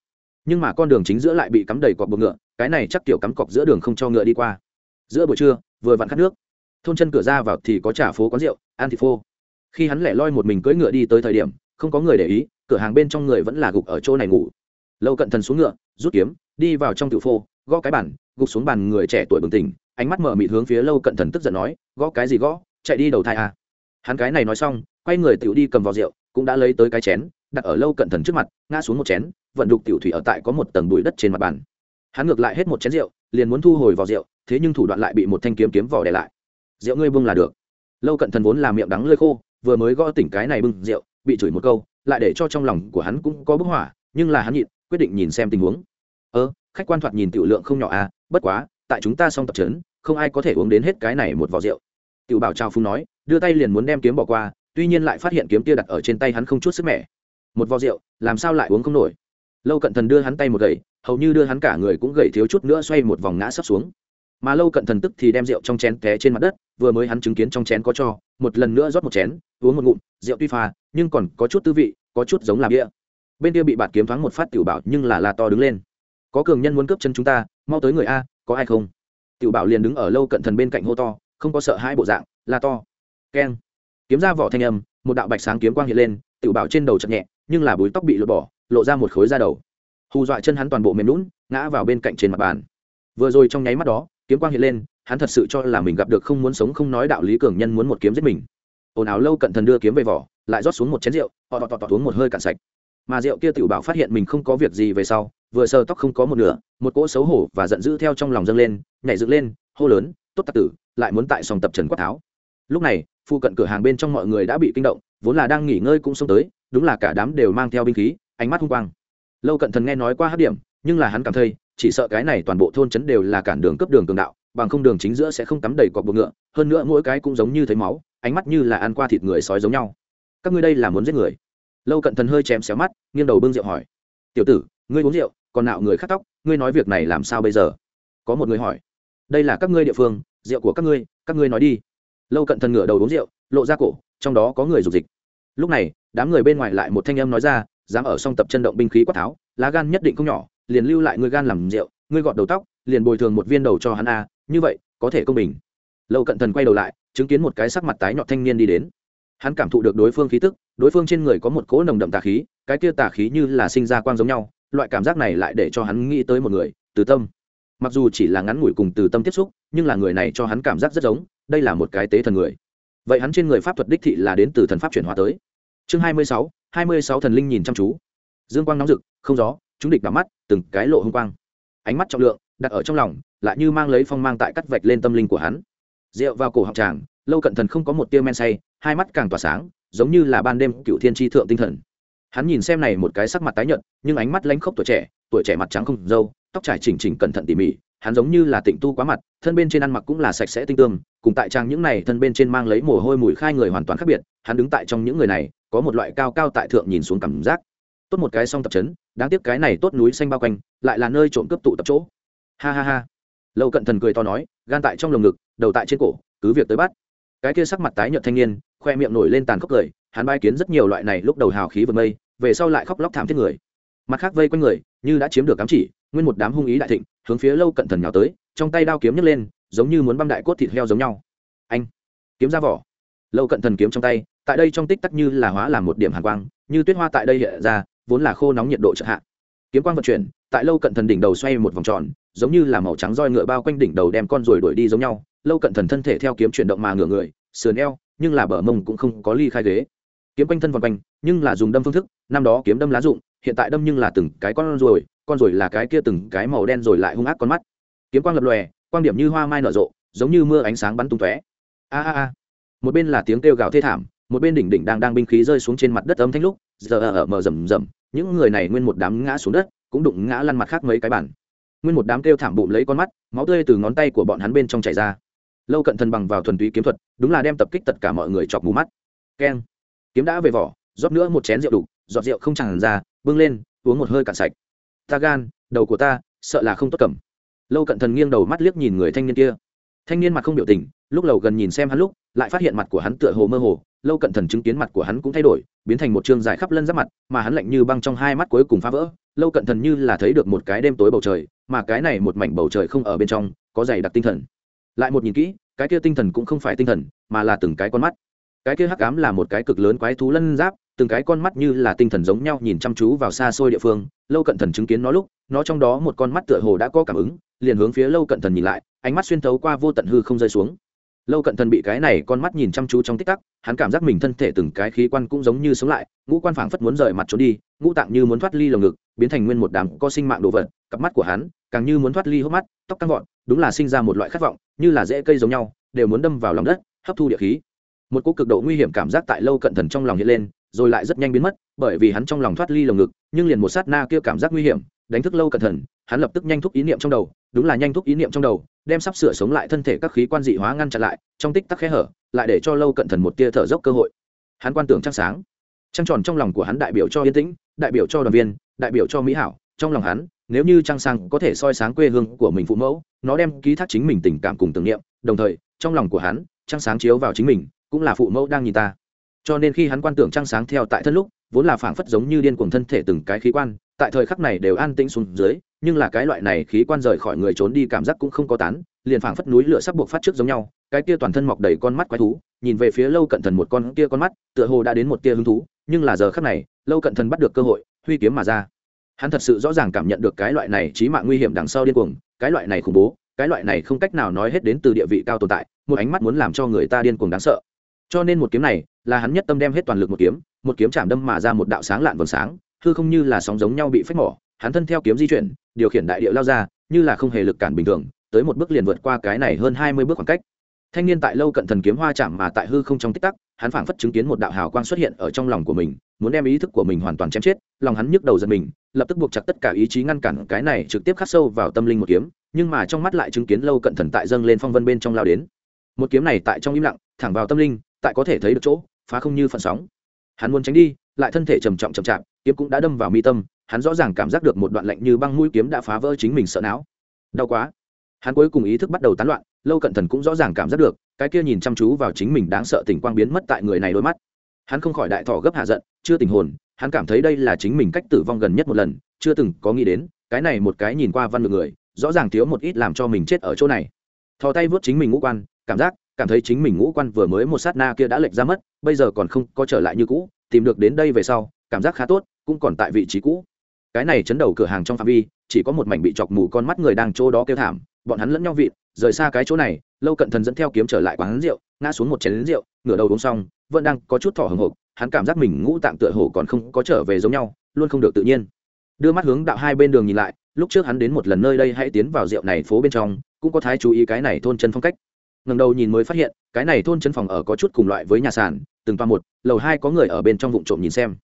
Speaker 1: Nhưng mà con đường chính giữa lại bị cắm đầy cọc buộc ngựa, cái này chắc kiểu cắm cọc giữa đường không cho ngựa đi qua. Giữa buổi trưa, vừa vặn khát nước. Thôn chân cửa ra vào thì có trà phố, quán rượu, ăn thịt phô. Khi hắn lẻ loi một mình cưỡi ngựa đi tới thời điểm, không có người để ý, cửa hàng bên trong người vẫn là gục ở chỗ này ngủ. Lâu cận thần xuống ngựa, rút kiếm, đi vào trong tiểu phô gõ cái bàn, gục xuống bàn người trẻ tuổi bừng tỉnh ánh mắt mở mịt hướng phía lâu cận thần tức giận nói gõ cái gì gõ? Chạy đi đầu thai à. hắn cái này nói xong quay người tiểu đi cầm vào rượu cũng đã lấy tới cái chén đặt ở lâu cận thần trước mặt ngã xuống một chén vận đục tiểu thủy ở tại có một tầng bụi đất trên mặt bàn. Hắn ngược lại hết một chén rượu liền muốn thu hồi vào rượu thế nhưng thủ đoạn lại bị một thanh kiếm kiếm vỏ để lại. Rượu ngươi buông là được. Lâu cận thần vốn là miệng đắng lơi khô vừa mới gõ tỉnh cái này bưng rượu bị chửi một câu lại để cho trong lòng của hắn cũng có bức hỏa nhưng là hắn nhịn quyết định nhìn xem tình huống. Ơ khách quan thoạt nhìn tiểu lượng không nhỏ à bất quá, tại chúng ta xong tập trấn, không ai có thể uống đến hết cái này một vò rượu. Tiểu bảo trao phung nói, đưa tay liền muốn đem kiếm bỏ qua, tuy nhiên lại phát hiện kiếm kia đặt ở trên tay hắn không chút sức mẻ. Một vò rượu, làm sao lại uống không nổi? Lâu cận thần đưa hắn tay một gậy, hầu như đưa hắn cả người cũng gậy thiếu chút nữa xoay một vòng ngã sấp xuống. Mà lâu cận thần tức thì đem rượu trong chén té trên mặt đất, vừa mới hắn chứng kiến trong chén có cho, một lần nữa rót một chén, uống một ngụm, rượu tuy pha, nhưng còn có chút tư vị, có chút giống là bia. Bên kia bị bạt kiếm thoáng một phát, tiểu bảo nhưng là la to đứng lên có cường nhân muốn cướp chân chúng ta, mau tới người a, có ai không? Tiểu bảo liền đứng ở lâu cận thần bên cạnh hô to, không có sợ hai bộ dạng, la to. Keng. Kiếm ra vỏ thanh âm, một đạo bạch sáng kiếm quang hiện lên, tiểu bảo trên đầu chậm nhẹ, nhưng là búi tóc bị lột bỏ, lộ ra một khối da đầu. Hù dọa chân hắn toàn bộ mềm lún ngã vào bên cạnh trên mặt bàn. Vừa rồi trong nháy mắt đó, kiếm quang hiện lên, hắn thật sự cho là mình gặp được không muốn sống không nói đạo lý cường nhân muốn một kiếm giết mình. Ồn ào lâu cận thần đưa kiếm về vỏ, lại rót xuống một chén rượu, họ tọt tọt uống một hơi cạn sạch. Mà rượu kia tiểu bảo phát hiện mình không có việc gì về sau vừa sờ tóc không có một nửa, một cỗ xấu hổ và giận dữ theo trong lòng dâng lên, nhảy dựng lên, hô lớn, tốt tặc tử, lại muốn tại sòng tập trần quát tháo. Lúc này, phụ cận cửa hàng bên trong mọi người đã bị kinh động, vốn là đang nghỉ ngơi cũng xông tới, đúng là cả đám đều mang theo binh khí, ánh mắt hung quang. Lâu cận thần nghe nói qua hát điểm, nhưng là hắn cảm thấy, chỉ sợ cái này toàn bộ thôn trấn đều là cản đường cấp đường cường đạo, bằng không đường chính giữa sẽ không cắm đầy cọc buộc ngựa, hơn nữa mỗi cái cũng giống như thấy máu, ánh mắt như là ăn qua thịt người sói giống nhau. Các ngươi đây là muốn giết người? Lâu cận thần hơi chém xéo mắt, nghiêng đầu bưng rượu hỏi. Tiểu tử, ngươi uống rượu còn nạo người khát tóc, ngươi nói việc này làm sao bây giờ? Có một người hỏi. Đây là các ngươi địa phương, rượu của các ngươi các ngươi nói đi. Lâu cận thần ngửa đầu uống rượu, lộ ra cổ, trong đó có người dục dịch. Lúc này, đám người bên ngoài lại một thanh âm nói ra, dám ở song tập chân động binh khí quát tháo, lá gan nhất định không nhỏ, liền lưu lại ngươi gan làm rượu, ngươi gọt đầu tóc, liền bồi thường một viên đầu cho hắn a, như vậy, có thể công bình. Lâu cận thần quay đầu lại, chứng kiến một cái sắc mặt tái nhọn thanh niên đi đến. Hắn cảm thụ được đối phương khí tức, đối phương trên người có một cỗ nồng đậm tà khí, cái kia tà khí như là sinh ra quang giống nhau loại cảm giác này lại để cho hắn nghĩ tới một người, từ tâm. Mặc dù chỉ là ngắn ngủi cùng từ tâm tiếp xúc, nhưng là người này cho hắn cảm giác rất giống, đây là một cái tế thần người. Vậy hắn trên người pháp thuật đích thị là đến từ thần pháp chuyển hóa tới. Chương hai mươi sáu, hai mươi sáu thần linh nhìn chăm chú. Dương quang nóng rực, không gió, chúng địch đắm mắt, từng cái lộ hung quang. Ánh mắt trọng lượng, đặt ở trong lòng, lại như mang lấy phong mang tại cắt vạch lên tâm linh của hắn. Rượu vào cổ học tràng lâu cận thần không có một tia men say, hai mắt càng tỏa sáng, giống như là ban đêm cựu thiên tri thượng tinh thần hắn nhìn xem này một cái sắc mặt tái nhợt, nhưng ánh mắt lánh khốc tuổi trẻ tuổi trẻ mặt trắng không dâu, tóc trải chỉnh chỉnh cẩn thận tỉ mỉ, hắn giống như là tịnh tu quá mặt, thân bên trên ăn mặc cũng là sạch sẽ tinh tương cùng tại trang những này thân bên trên mang lấy mồ hôi mùi khai người hoàn toàn khác biệt, hắn đứng tại trong những người này, có một loại cao cao tại thượng nhìn xuống cảm giác. Tốt một cái song tập trấn đáng tiếc cái này tốt núi xanh bao quanh, lại là nơi trộm cướp tụ tập chỗ. Ha ha ha. Lâu cận thần cười to nói, gan tại trong lồng ngực, đầu tại trên cổ, cứ việc tới bắt. Cái kia sắc mặt tái nhợt thanh niên, khoe miệng nổi lên tàn khốc cười hắn bai kiến rất nhiều loại này lúc đầu hào khí vượt mây, về sau lại khóc lóc thảm thiết người. Mặt khác vây quanh người, như đã chiếm được cám chỉ, nguyên một đám hung ý đại thịnh, hướng phía lâu cận thần nhào tới, trong tay đao kiếm nhấc lên, giống như muốn băm đại cốt thịt heo giống nhau. Anh, kiếm ra vỏ. Lâu cận thần kiếm trong tay, tại đây trong tích tắc như là hóa làm một điểm hàn quang, như tuyết hoa tại đây hiện ra, vốn là khô nóng nhiệt độ chợt hạ. Kiếm quang vận chuyển, tại lâu cận thần đỉnh đầu xoay một vòng tròn, giống như là màu trắng roi ngựa bao quanh đỉnh đầu đem con rồi đuổi đi giống nhau. Lâu cận thần thân thể theo kiếm chuyển động mà ngửa người, sườn eo, nhưng là bờ mông cũng không có ly khai ghế kiếm quanh thân vòng quanh, nhưng là dùng đâm phương thức, năm đó kiếm đâm lá dụng hiện tại đâm nhưng là từng cái con rồi con rồi là cái kia từng cái màu đen rồi lại hung ác con mắt. Kiếm quang lập lòe, quang điểm như hoa mai nở rộ, giống như mưa ánh sáng bắn tung tóe. A a a. Một bên là tiếng kêu gào thê thảm, một bên đỉnh đỉnh đang đang binh khí rơi xuống trên mặt đất âm thanh lúc, giờ ở mở rầm rầm, những người này nguyên một đám ngã xuống đất, cũng đụng ngã lăn mặt khác mấy cái bản nguyên một đám kêu thảm bụng lấy con mắt, máu tươi từ ngón tay của bọn hắn bên trong chảy ra. Lâu cận thần bằng vào thuần túy kiếm thuật, đúng là đem tập kích tất cả mọi người chọc mù mắt. Keng kiếm đã về vỏ, rót nữa một chén rượu đục giọt rượu không chẳng ra, bưng lên, uống một hơi cạn sạch. Ta gan, đầu của ta, sợ là không tốt cầm. Lâu cận thần nghiêng đầu mắt liếc nhìn người thanh niên kia. Thanh niên mặt không biểu tình, lúc lầu gần nhìn xem hắn lúc, lại phát hiện mặt của hắn tựa hồ mơ hồ, lâu cận thần chứng kiến mặt của hắn cũng thay đổi, biến thành một chương dài khắp lân giáp mặt, mà hắn lạnh như băng trong hai mắt cuối cùng phá vỡ. Lâu cận thần như là thấy được một cái đêm tối bầu trời, mà cái này một mảnh bầu trời không ở bên trong, có dày đặc tinh thần. Lại một nhìn kỹ, cái kia tinh thần cũng không phải tinh thần, mà là từng cái con mắt cái kia hắc ám là một cái cực lớn quái thú lân giáp, từng cái con mắt như là tinh thần giống nhau nhìn chăm chú vào xa xôi địa phương, lâu cận thần chứng kiến nó lúc, nó trong đó một con mắt tựa hồ đã có cảm ứng, liền hướng phía lâu cận thần nhìn lại, ánh mắt xuyên thấu qua vô tận hư không rơi xuống. Lâu cận thần bị cái này con mắt nhìn chăm chú trong tích tắc, hắn cảm giác mình thân thể từng cái khí quan cũng giống như sống lại, ngũ quan phảng phất muốn rời mặt trốn đi, ngũ tạng như muốn thoát ly lồng ngực, biến thành nguyên một đám có sinh mạng đồ vật, cặp mắt của hắn càng như muốn thoát ly hốc mắt, tóc căng gọn, đúng là sinh ra một loại khát vọng, như là rễ cây giống nhau, đều muốn đâm vào lòng đất, hấp thu địa khí một cô cực độ nguy hiểm cảm giác tại lâu cận thần trong lòng hiện lên, rồi lại rất nhanh biến mất, bởi vì hắn trong lòng thoát ly lồng ngực, nhưng liền một sát na kia cảm giác nguy hiểm, đánh thức lâu cận thần, hắn lập tức nhanh thúc ý niệm trong đầu, đúng là nhanh thúc ý niệm trong đầu, đem sắp sửa sống lại thân thể các khí quan dị hóa ngăn chặn lại, trong tích tắc khe hở, lại để cho lâu cận thần một tia thở dốc cơ hội. Hắn quan tưởng trăng sáng, trăng tròn trong lòng của hắn đại biểu cho yên tĩnh, đại biểu cho đoàn viên, đại biểu cho mỹ hảo, trong lòng hắn, nếu như trăng sáng có thể soi sáng quê hương của mình phụ mẫu, nó đem ký thác chính mình tình cảm cùng tưởng niệm, đồng thời, trong lòng của hắn, trăng sáng chiếu vào chính mình cũng là phụ mẫu đang nhìn ta. Cho nên khi hắn quan tưởng trăng sáng theo tại thân lúc, vốn là phảng phất giống như điên cuồng thân thể từng cái khí quan, tại thời khắc này đều an tĩnh xuống dưới, nhưng là cái loại này khí quan rời khỏi người trốn đi cảm giác cũng không có tán, liền phảng phất núi lửa sắp buộc phát trước giống nhau, cái kia toàn thân mọc đầy con mắt quái thú, nhìn về phía lâu cận thần một con kia con mắt, tựa hồ đã đến một tia hứng thú, nhưng là giờ khắc này, lâu cận thần bắt được cơ hội, huy kiếm mà ra. Hắn thật sự rõ ràng cảm nhận được cái loại này trí mạng nguy hiểm đằng sau điên cuồng, cái loại này khủng bố, cái loại này không cách nào nói hết đến từ địa vị cao tồn tại, một ánh mắt muốn làm cho người ta điên cuồng đáng sợ cho nên một kiếm này là hắn nhất tâm đem hết toàn lực một kiếm một kiếm chạm đâm mà ra một đạo sáng lạn vầng sáng, hư không như là sóng giống nhau bị phách mỏ, hắn thân theo kiếm di chuyển, điều khiển đại điệu lao ra, như là không hề lực cản bình thường, tới một bước liền vượt qua cái này hơn hai mươi bước khoảng cách. Thanh niên tại lâu cận thần kiếm hoa chạm mà tại hư không trong tích tắc, hắn phảng phất chứng kiến một đạo hào quang xuất hiện ở trong lòng của mình, muốn đem ý thức của mình hoàn toàn chém chết, lòng hắn nhức đầu giật mình, lập tức buộc chặt tất cả ý chí ngăn cản cái này trực tiếp khắc sâu vào tâm linh một kiếm, nhưng mà trong mắt lại chứng kiến lâu cận thần tại dâng lên phong vân bên trong lao đến. Một kiếm này tại trong im lặng, thẳng vào tâm linh tại có thể thấy được chỗ, phá không như phận sóng. Hắn muốn tránh đi, lại thân thể trầm trọng chậm chạp, kiếm cũng đã đâm vào mi tâm, hắn rõ ràng cảm giác được một đoạn lạnh như băng mũi kiếm đã phá vỡ chính mình sợ não. Đau quá. Hắn cuối cùng ý thức bắt đầu tán loạn, lâu cận thần cũng rõ ràng cảm giác được, cái kia nhìn chăm chú vào chính mình đáng sợ tình quang biến mất tại người này đôi mắt. Hắn không khỏi đại thọ gấp hạ giận, chưa tình hồn, hắn cảm thấy đây là chính mình cách tử vong gần nhất một lần, chưa từng có nghĩ đến, cái này một cái nhìn qua văn được người, rõ ràng thiếu một ít làm cho mình chết ở chỗ này. Thò tay vớt chính mình ngũ quan, cảm giác cảm thấy chính mình ngũ quan vừa mới một sát na kia đã lệch ra mất, bây giờ còn không có trở lại như cũ, tìm được đến đây về sau, cảm giác khá tốt, cũng còn tại vị trí cũ. Cái này chấn đầu cửa hàng trong phạm vi, chỉ có một mảnh bị chọc mù con mắt người đang chỗ đó kêu thảm, bọn hắn lẫn nhau vịt rời xa cái chỗ này, lâu cận thần dẫn theo kiếm trở lại quán rượu, ngã xuống một chén rượu, ngửa đầu uống xong, vẫn đang có chút thỏ hồng hộc hắn cảm giác mình ngũ tạng tựa hồ còn không có trở về giống nhau, luôn không được tự nhiên. Đưa mắt hướng đạo hai bên đường nhìn lại, lúc trước hắn đến một lần nơi đây hãy tiến vào rượu này phố bên trong, cũng có thái chú ý cái này thôn chân phong cách ngần đầu nhìn mới phát hiện, cái này thôn chân phòng ở có chút cùng loại với nhà sàn, từng toa một, lầu hai có người ở bên trong vụ trộm nhìn xem.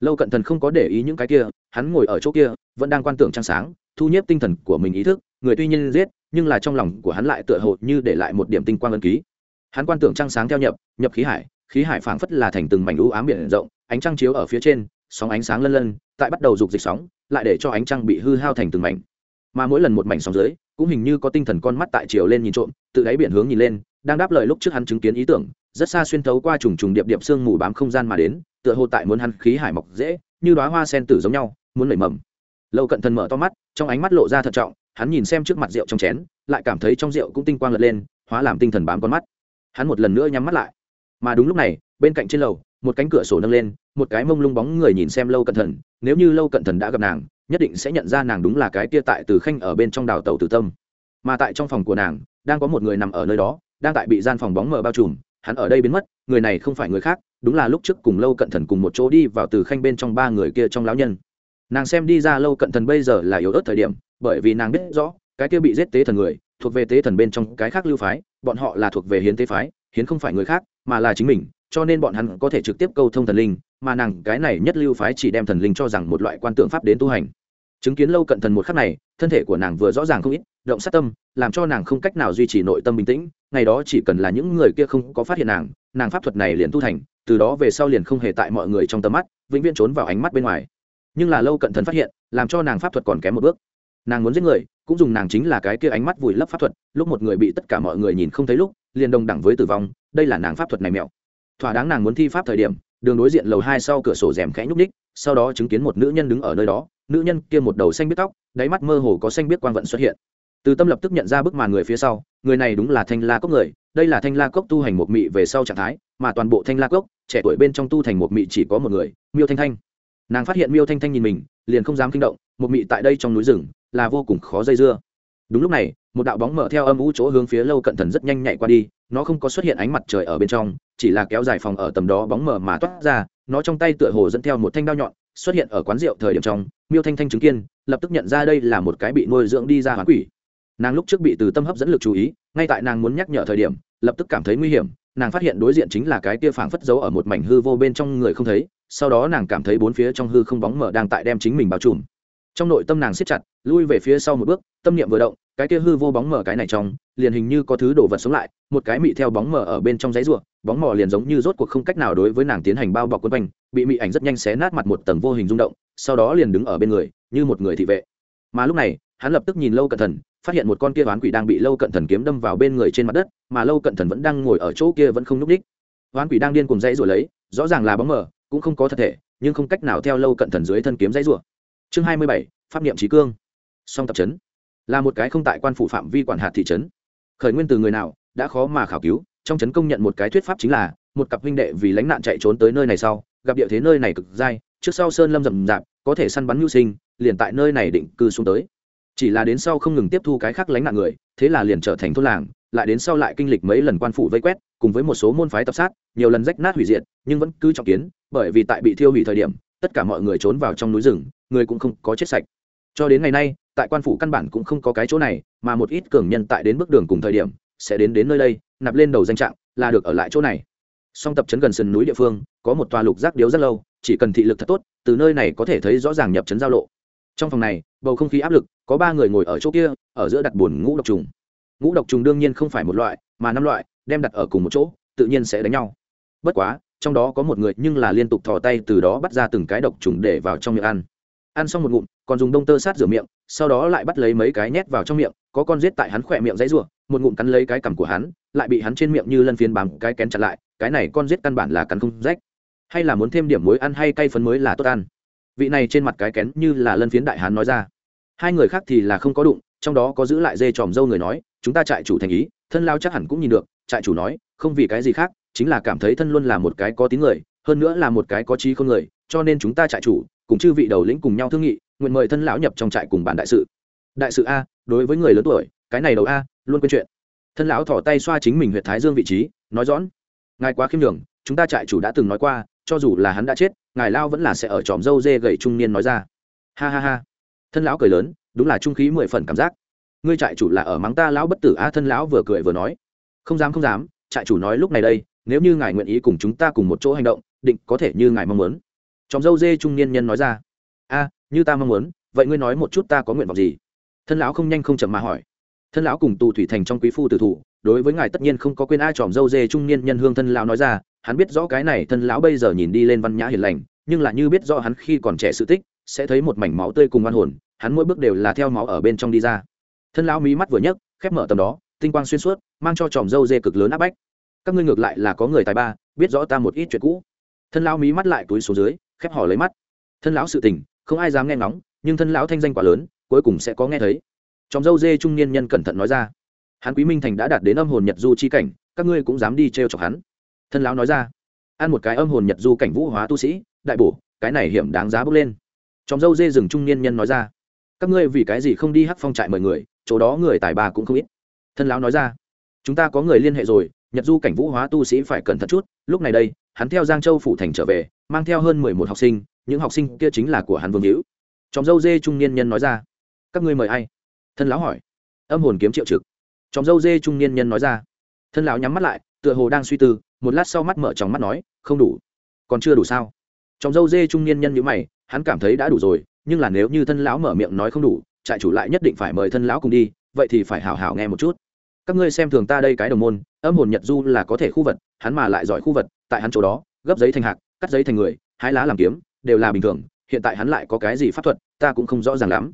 Speaker 1: Lâu cận thần không có để ý những cái kia, hắn ngồi ở chỗ kia, vẫn đang quan tưởng trăng sáng, thu nhếp tinh thần của mình ý thức, người tuy nhiên giết, nhưng là trong lòng của hắn lại tựa hồ như để lại một điểm tinh quang ân ký. Hắn quan tưởng trăng sáng theo nhập nhập khí hải khí hải phảng phất là thành từng mảnh lũ ám biển rộng, ánh trăng chiếu ở phía trên, sóng ánh sáng lân lân, tại bắt đầu dục dịch sóng, lại để cho ánh trăng bị hư hao thành từng mảnh. Mà mỗi lần một mảnh sóng dưới cũng hình như có tinh thần con mắt tại chiều lên nhìn trộm, tự đáy biển hướng nhìn lên, đang đáp lời lúc trước hắn chứng kiến ý tưởng, rất xa xuyên thấu qua trùng trùng điệp điệp sương mù bám không gian mà đến, tựa hồ tại muốn hắn khí hải mọc dễ, như đoá hoa sen tử giống nhau, muốn nảy mầm. Lâu cận thần mở to mắt, trong ánh mắt lộ ra thận trọng, hắn nhìn xem trước mặt rượu trong chén, lại cảm thấy trong rượu cũng tinh quang lật lên, hóa làm tinh thần bám con mắt. Hắn một lần nữa nhắm mắt lại. Mà đúng lúc này, bên cạnh trên lầu, một cánh cửa sổ nâng lên, một cái mông lung bóng người nhìn xem lâu cận thần, nếu như lâu cận thần đã gặp nàng nhất định sẽ nhận ra nàng đúng là cái kia tại từ khanh ở bên trong đào tàu tử tâm. Mà tại trong phòng của nàng, đang có một người nằm ở nơi đó, đang tại bị gian phòng bóng mờ bao trùm, hắn ở đây biến mất, người này không phải người khác, đúng là lúc trước cùng lâu cận thần cùng một chỗ đi vào từ khanh bên trong ba người kia trong lão nhân. Nàng xem đi ra lâu cận thần bây giờ là yếu ớt thời điểm, bởi vì nàng biết rõ, cái kia bị giết tế thần người, thuộc về tế thần bên trong cái khác lưu phái, bọn họ là thuộc về hiến tế phái, hiến không phải người khác, mà là chính mình, cho nên bọn hắn có thể trực tiếp câu thông thần linh, mà nàng cái này nhất lưu phái chỉ đem thần linh cho rằng một loại quan tượng pháp đến tu hành chứng kiến lâu cận thần một khắc này, thân thể của nàng vừa rõ ràng không ít, động sát tâm, làm cho nàng không cách nào duy trì nội tâm bình tĩnh, ngày đó chỉ cần là những người kia không có phát hiện nàng nàng pháp thuật này liền tu thành, từ đó về sau liền không hề tại mọi người trong tầm mắt, vĩnh viễn trốn vào ánh mắt bên ngoài. Nhưng là lâu cận thần phát hiện, làm cho nàng pháp thuật còn kém một bước. Nàng muốn giết người, cũng dùng nàng chính là cái kia ánh mắt vùi lấp pháp thuật, lúc một người bị tất cả mọi người nhìn không thấy lúc, liền đồng đẳng với tử vong, đây là nàng pháp thuật này mẹo. Thỏa đáng nàng muốn thi pháp thời điểm, đường đối diện lầu hai sau cửa sổ rèm khẽ nhúc ních sau đó chứng kiến một nữ nhân đứng ở nơi đó nữ nhân kia một đầu xanh biết tóc, đáy mắt mơ hồ có xanh biết quang vận xuất hiện. Từ tâm lập tức nhận ra bức màn người phía sau, người này đúng là thanh la cốc người, đây là thanh la cốc tu hành một mị về sau trạng thái, mà toàn bộ thanh la cốc, trẻ tuổi bên trong tu thành một mị chỉ có một người, miêu thanh thanh. Nàng phát hiện miêu thanh thanh nhìn mình, liền không dám kinh động, một mị tại đây trong núi rừng, là vô cùng khó dây dưa. Đúng lúc này, một đạo bóng mở theo âm u chỗ hướng phía lâu cận thần rất nhanh nhạy qua đi, nó không có xuất hiện ánh mặt trời ở bên trong, chỉ là kéo dài phòng ở tầm đó bóng mở mà toát ra, nó trong tay tựa hồ dẫn theo một thanh đao nhọn xuất hiện ở quán rượu thời điểm trong, miêu thanh thanh chứng kiên lập tức nhận ra đây là một cái bị nuôi dưỡng đi ra hoán quỷ. Nàng lúc trước bị từ tâm hấp dẫn lực chú ý, ngay tại nàng muốn nhắc nhở thời điểm, lập tức cảm thấy nguy hiểm, nàng phát hiện đối diện chính là cái kia phảng phất giấu ở một mảnh hư vô bên trong người không thấy, sau đó nàng cảm thấy bốn phía trong hư không bóng mở đang tại đem chính mình bao trùm. Trong nội tâm nàng siết chặt, lui về phía sau một bước, tâm niệm vừa động, cái kia hư vô bóng mở cái này trong liền hình như có thứ đổ vật sống lại, một cái mị theo bóng mờ ở bên trong giấy ruộng bóng mờ liền giống như rốt cuộc không cách nào đối với nàng tiến hành bao bọc quân quanh, bị mị ảnh rất nhanh xé nát mặt một tầng vô hình rung động, sau đó liền đứng ở bên người, như một người thị vệ. Mà lúc này, hắn lập tức nhìn lâu cận thần, phát hiện một con kia oán quỷ đang bị lâu cận thần kiếm đâm vào bên người trên mặt đất, mà lâu cận thần vẫn đang ngồi ở chỗ kia vẫn không nhúc nhích. oán quỷ đang điên cùng dãy rồi lấy, rõ ràng là bóng mờ, cũng không có thật thể, nhưng không cách nào theo lâu cận thần dưới thân kiếm dãy rủa chương hai mươi bảy, pháp niệm trí cương. Song tập trấn là một cái không tại quan phủ phạm vi quản hạt thị trấn khởi nguyên từ người nào, đã khó mà khảo cứu. Trong trấn công nhận một cái thuyết pháp chính là, một cặp huynh đệ vì lánh nạn chạy trốn tới nơi này sau, gặp địa thế nơi này cực dai, trước sau sơn lâm rậm rạp, có thể săn bắn mưu sinh, liền tại nơi này định cư xuống tới. Chỉ là đến sau không ngừng tiếp thu cái khác lánh nạn người, thế là liền trở thành thôn làng, lại đến sau lại kinh lịch mấy lần quan phủ vây quét, cùng với một số môn phái tập sát, nhiều lần rách nát hủy diệt, nhưng vẫn cứ trọng kiến, bởi vì tại bị thiêu hủy thời điểm, tất cả mọi người trốn vào trong núi rừng, người cũng không có chết sạch cho đến ngày nay, tại quan phủ căn bản cũng không có cái chỗ này, mà một ít cường nhân tại đến bước đường cùng thời điểm, sẽ đến đến nơi đây, nạp lên đầu danh trạng, là được ở lại chỗ này. Song tập trấn gần sườn núi địa phương, có một tòa lục giác điếu rất lâu, chỉ cần thị lực thật tốt, từ nơi này có thể thấy rõ ràng nhập trấn giao lộ. Trong phòng này, bầu không khí áp lực, có ba người ngồi ở chỗ kia, ở giữa đặt buồn ngũ độc trùng. Ngũ độc trùng đương nhiên không phải một loại, mà năm loại, đem đặt ở cùng một chỗ, tự nhiên sẽ đánh nhau. Bất quá, trong đó có một người nhưng là liên tục thò tay từ đó bắt ra từng cái độc trùng để vào trong miệng ăn ăn xong một ngụm, còn dùng đông tơ sát rửa miệng, sau đó lại bắt lấy mấy cái nhét vào trong miệng, có con giết tại hắn khỏe miệng dãy rủa, một ngụm cắn lấy cái cằm của hắn, lại bị hắn trên miệng như lân phiến bám cái kén chặt lại, cái này con giết căn bản là cắn không rách. Hay là muốn thêm điểm muối ăn hay cay phấn mới là tốt ăn. Vị này trên mặt cái kén như là lân phiến đại hắn nói ra. Hai người khác thì là không có đụng, trong đó có giữ lại dê tròm dâu người nói, chúng ta trại chủ thành ý, thân lao chắc hẳn cũng nhìn được. Trại chủ nói, không vì cái gì khác, chính là cảm thấy thân luôn là một cái có tín người, hơn nữa là một cái có trí không người, cho nên chúng ta trại chủ cùng chư vị đầu lĩnh cùng nhau thương nghị, nguyện mời thân lão nhập trong trại cùng bản đại sự. Đại sự a, đối với người lớn tuổi, cái này đầu a, luôn quên chuyện. Thân lão thỏ tay xoa chính mình huyện thái dương vị trí, nói rõ ngài quá khiêm nhường, chúng ta trại chủ đã từng nói qua, cho dù là hắn đã chết, ngài lao vẫn là sẽ ở tròm dâu dê gầy trung niên nói ra. Ha ha ha. Thân lão cười lớn, đúng là trung khí mười phần cảm giác. Ngươi trại chủ là ở mắng ta lão bất tử a, thân lão vừa cười vừa nói. Không dám không dám, trại chủ nói lúc này đây, nếu như ngài nguyện ý cùng chúng ta cùng một chỗ hành động, định có thể như ngài mong muốn chóng dâu dê trung niên nhân nói ra. A, như ta mong muốn, vậy ngươi nói một chút ta có nguyện vọng gì? Thân lão không nhanh không chậm mà hỏi. Thân lão cùng tù thủy thành trong quý phu tử thủ, đối với ngài tất nhiên không có quên ai tròm dâu dê trung niên nhân hương thân lão nói ra, hắn biết rõ cái này thân lão bây giờ nhìn đi lên văn nhã hiền lành, nhưng là như biết rõ hắn khi còn trẻ sự tích, sẽ thấy một mảnh máu tươi cùng văn hồn, hắn mỗi bước đều là theo máu ở bên trong đi ra. Thân lão mí mắt vừa nhấc, khép mở tầm đó, tinh quang xuyên suốt, mang cho tròm dâu dê cực lớn áp bách. Các ngươi ngược lại là có người tài ba, biết rõ ta một ít chuyện cũ. Thân lão mí mắt lại túi xuống dưới khép hò lấy mắt. Thân lão sự tình, không ai dám nghe ngóng, nhưng thân lão thanh danh quá lớn, cuối cùng sẽ có nghe thấy. Trong dâu dê trung niên nhân cẩn thận nói ra. Hắn quý minh thành đã đạt đến âm hồn nhật du chi cảnh, các ngươi cũng dám đi t r e o chọc hắn. Thân lão nói ra. Ăn một cái âm hồn nhật du cảnh vũ hóa tu sĩ, đại bổ, cái này hiểm đáng giá bước lên. Trong dâu dê rừng trung niên nhân nói ra. Các ngươi vì cái gì không đi hắc phong trại mời người, chỗ đó người tài bà cũng không ít. Thân lão nói ra. Chúng ta có người liên hệ rồi, nhật du cảnh vũ hóa tu sĩ phải cẩn thận chút, lúc này đây, hắn theo giang châu phủ thành trở về mang theo hơn mười một học sinh, những học sinh kia chính là của hắn vương hữu. Trong dâu dê trung niên nhân nói ra. Các ngươi mời ai? Thân lão hỏi. Âm hồn kiếm triệu trực. Trong dâu dê trung niên nhân nói ra. Thân lão nhắm mắt lại, tựa hồ đang suy tư, một lát sau mắt mở trong mắt nói, không đủ. Còn chưa đủ sao? Trong dâu dê trung niên nhân như mày, hắn cảm thấy đã đủ rồi, nhưng là nếu như thân lão mở miệng nói không đủ, trại chủ lại nhất định phải mời thân lão cùng đi, vậy thì phải hào hào nghe một chút. Các ngươi xem thường ta đây cái đồng môn, âm hồn nhật du là có thể khu vật, hắn mà lại giỏi khu vật, tại hắn chỗ đó, gấp giấy thành hạc cắt giấy thành người, hái lá làm kiếm, đều là bình thường, hiện tại hắn lại có cái gì pháp thuật, ta cũng không rõ ràng lắm.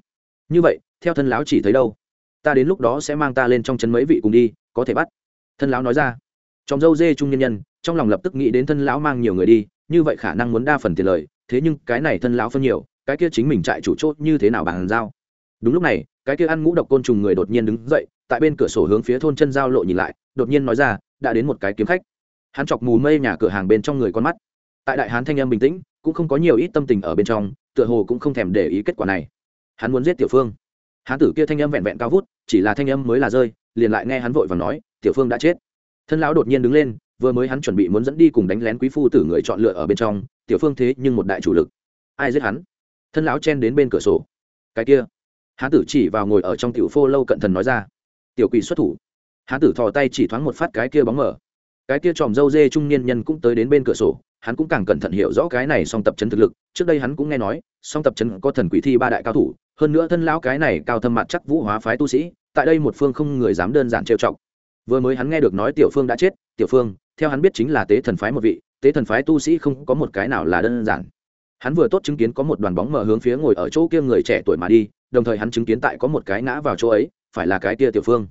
Speaker 1: Như vậy, theo thân lão chỉ thấy đâu? Ta đến lúc đó sẽ mang ta lên trong chân mấy vị cùng đi, có thể bắt. Thân lão nói ra. Trong dâu dê trung nhân nhân, trong lòng lập tức nghĩ đến thân lão mang nhiều người đi, như vậy khả năng muốn đa phần tiền lời, thế nhưng cái này thân lão phân nhiều, cái kia chính mình chạy chủ chốt như thế nào bàn giao? Đúng lúc này, cái kia ăn ngũ độc côn trùng người đột nhiên đứng dậy, tại bên cửa sổ hướng phía thôn chân giao lộ nhìn lại, đột nhiên nói ra, đã đến một cái kiếm khách. Hắn chọc mù mây nhà cửa hàng bên trong người con mắt tại đại hán thanh em bình tĩnh, cũng không có nhiều ít tâm tình ở bên trong, tựa hồ cũng không thèm để ý kết quả này. Hắn muốn giết tiểu phương. Hán tử kia thanh âm vẹn vẹn cao vút, chỉ là thanh âm mới là rơi, liền lại nghe hắn vội và nói, tiểu phương đã chết. Thân lão đột nhiên đứng lên, vừa mới hắn chuẩn bị muốn dẫn đi cùng đánh lén quý phu tử người chọn lựa ở bên trong, tiểu phương thế nhưng một đại chủ lực. Ai giết hắn? Thân lão chen đến bên cửa sổ. Cái kia. Hán tử chỉ vào ngồi ở trong tiểu phô lâu cận thần nói ra. Tiểu quỷ xuất thủ. Hán tử thò tay chỉ thoáng một phát cái kia bóng mở. Cái kia tròm dâu dê trung niên nhân cũng tới đến bên cửa sổ hắn cũng càng cẩn thận hiểu rõ cái này song tập chấn thực lực, trước đây hắn cũng nghe nói, song tập chấn có thần quỷ thi ba đại cao thủ, hơn nữa thân lão cái này cao thâm mặt chắc vũ hóa phái tu sĩ, tại đây một phương không người dám đơn giản trêu chọc. Vừa mới hắn nghe được nói tiểu phương đã chết, tiểu phương, theo hắn biết chính là tế thần phái một vị, tế thần phái tu sĩ không có một cái nào là đơn giản. Hắn vừa tốt chứng kiến có một đoàn bóng mở hướng phía ngồi ở chỗ kia người trẻ tuổi mà đi, đồng thời hắn chứng kiến tại có một cái ngã vào chỗ ấy, phải là cái kia tiểu phương.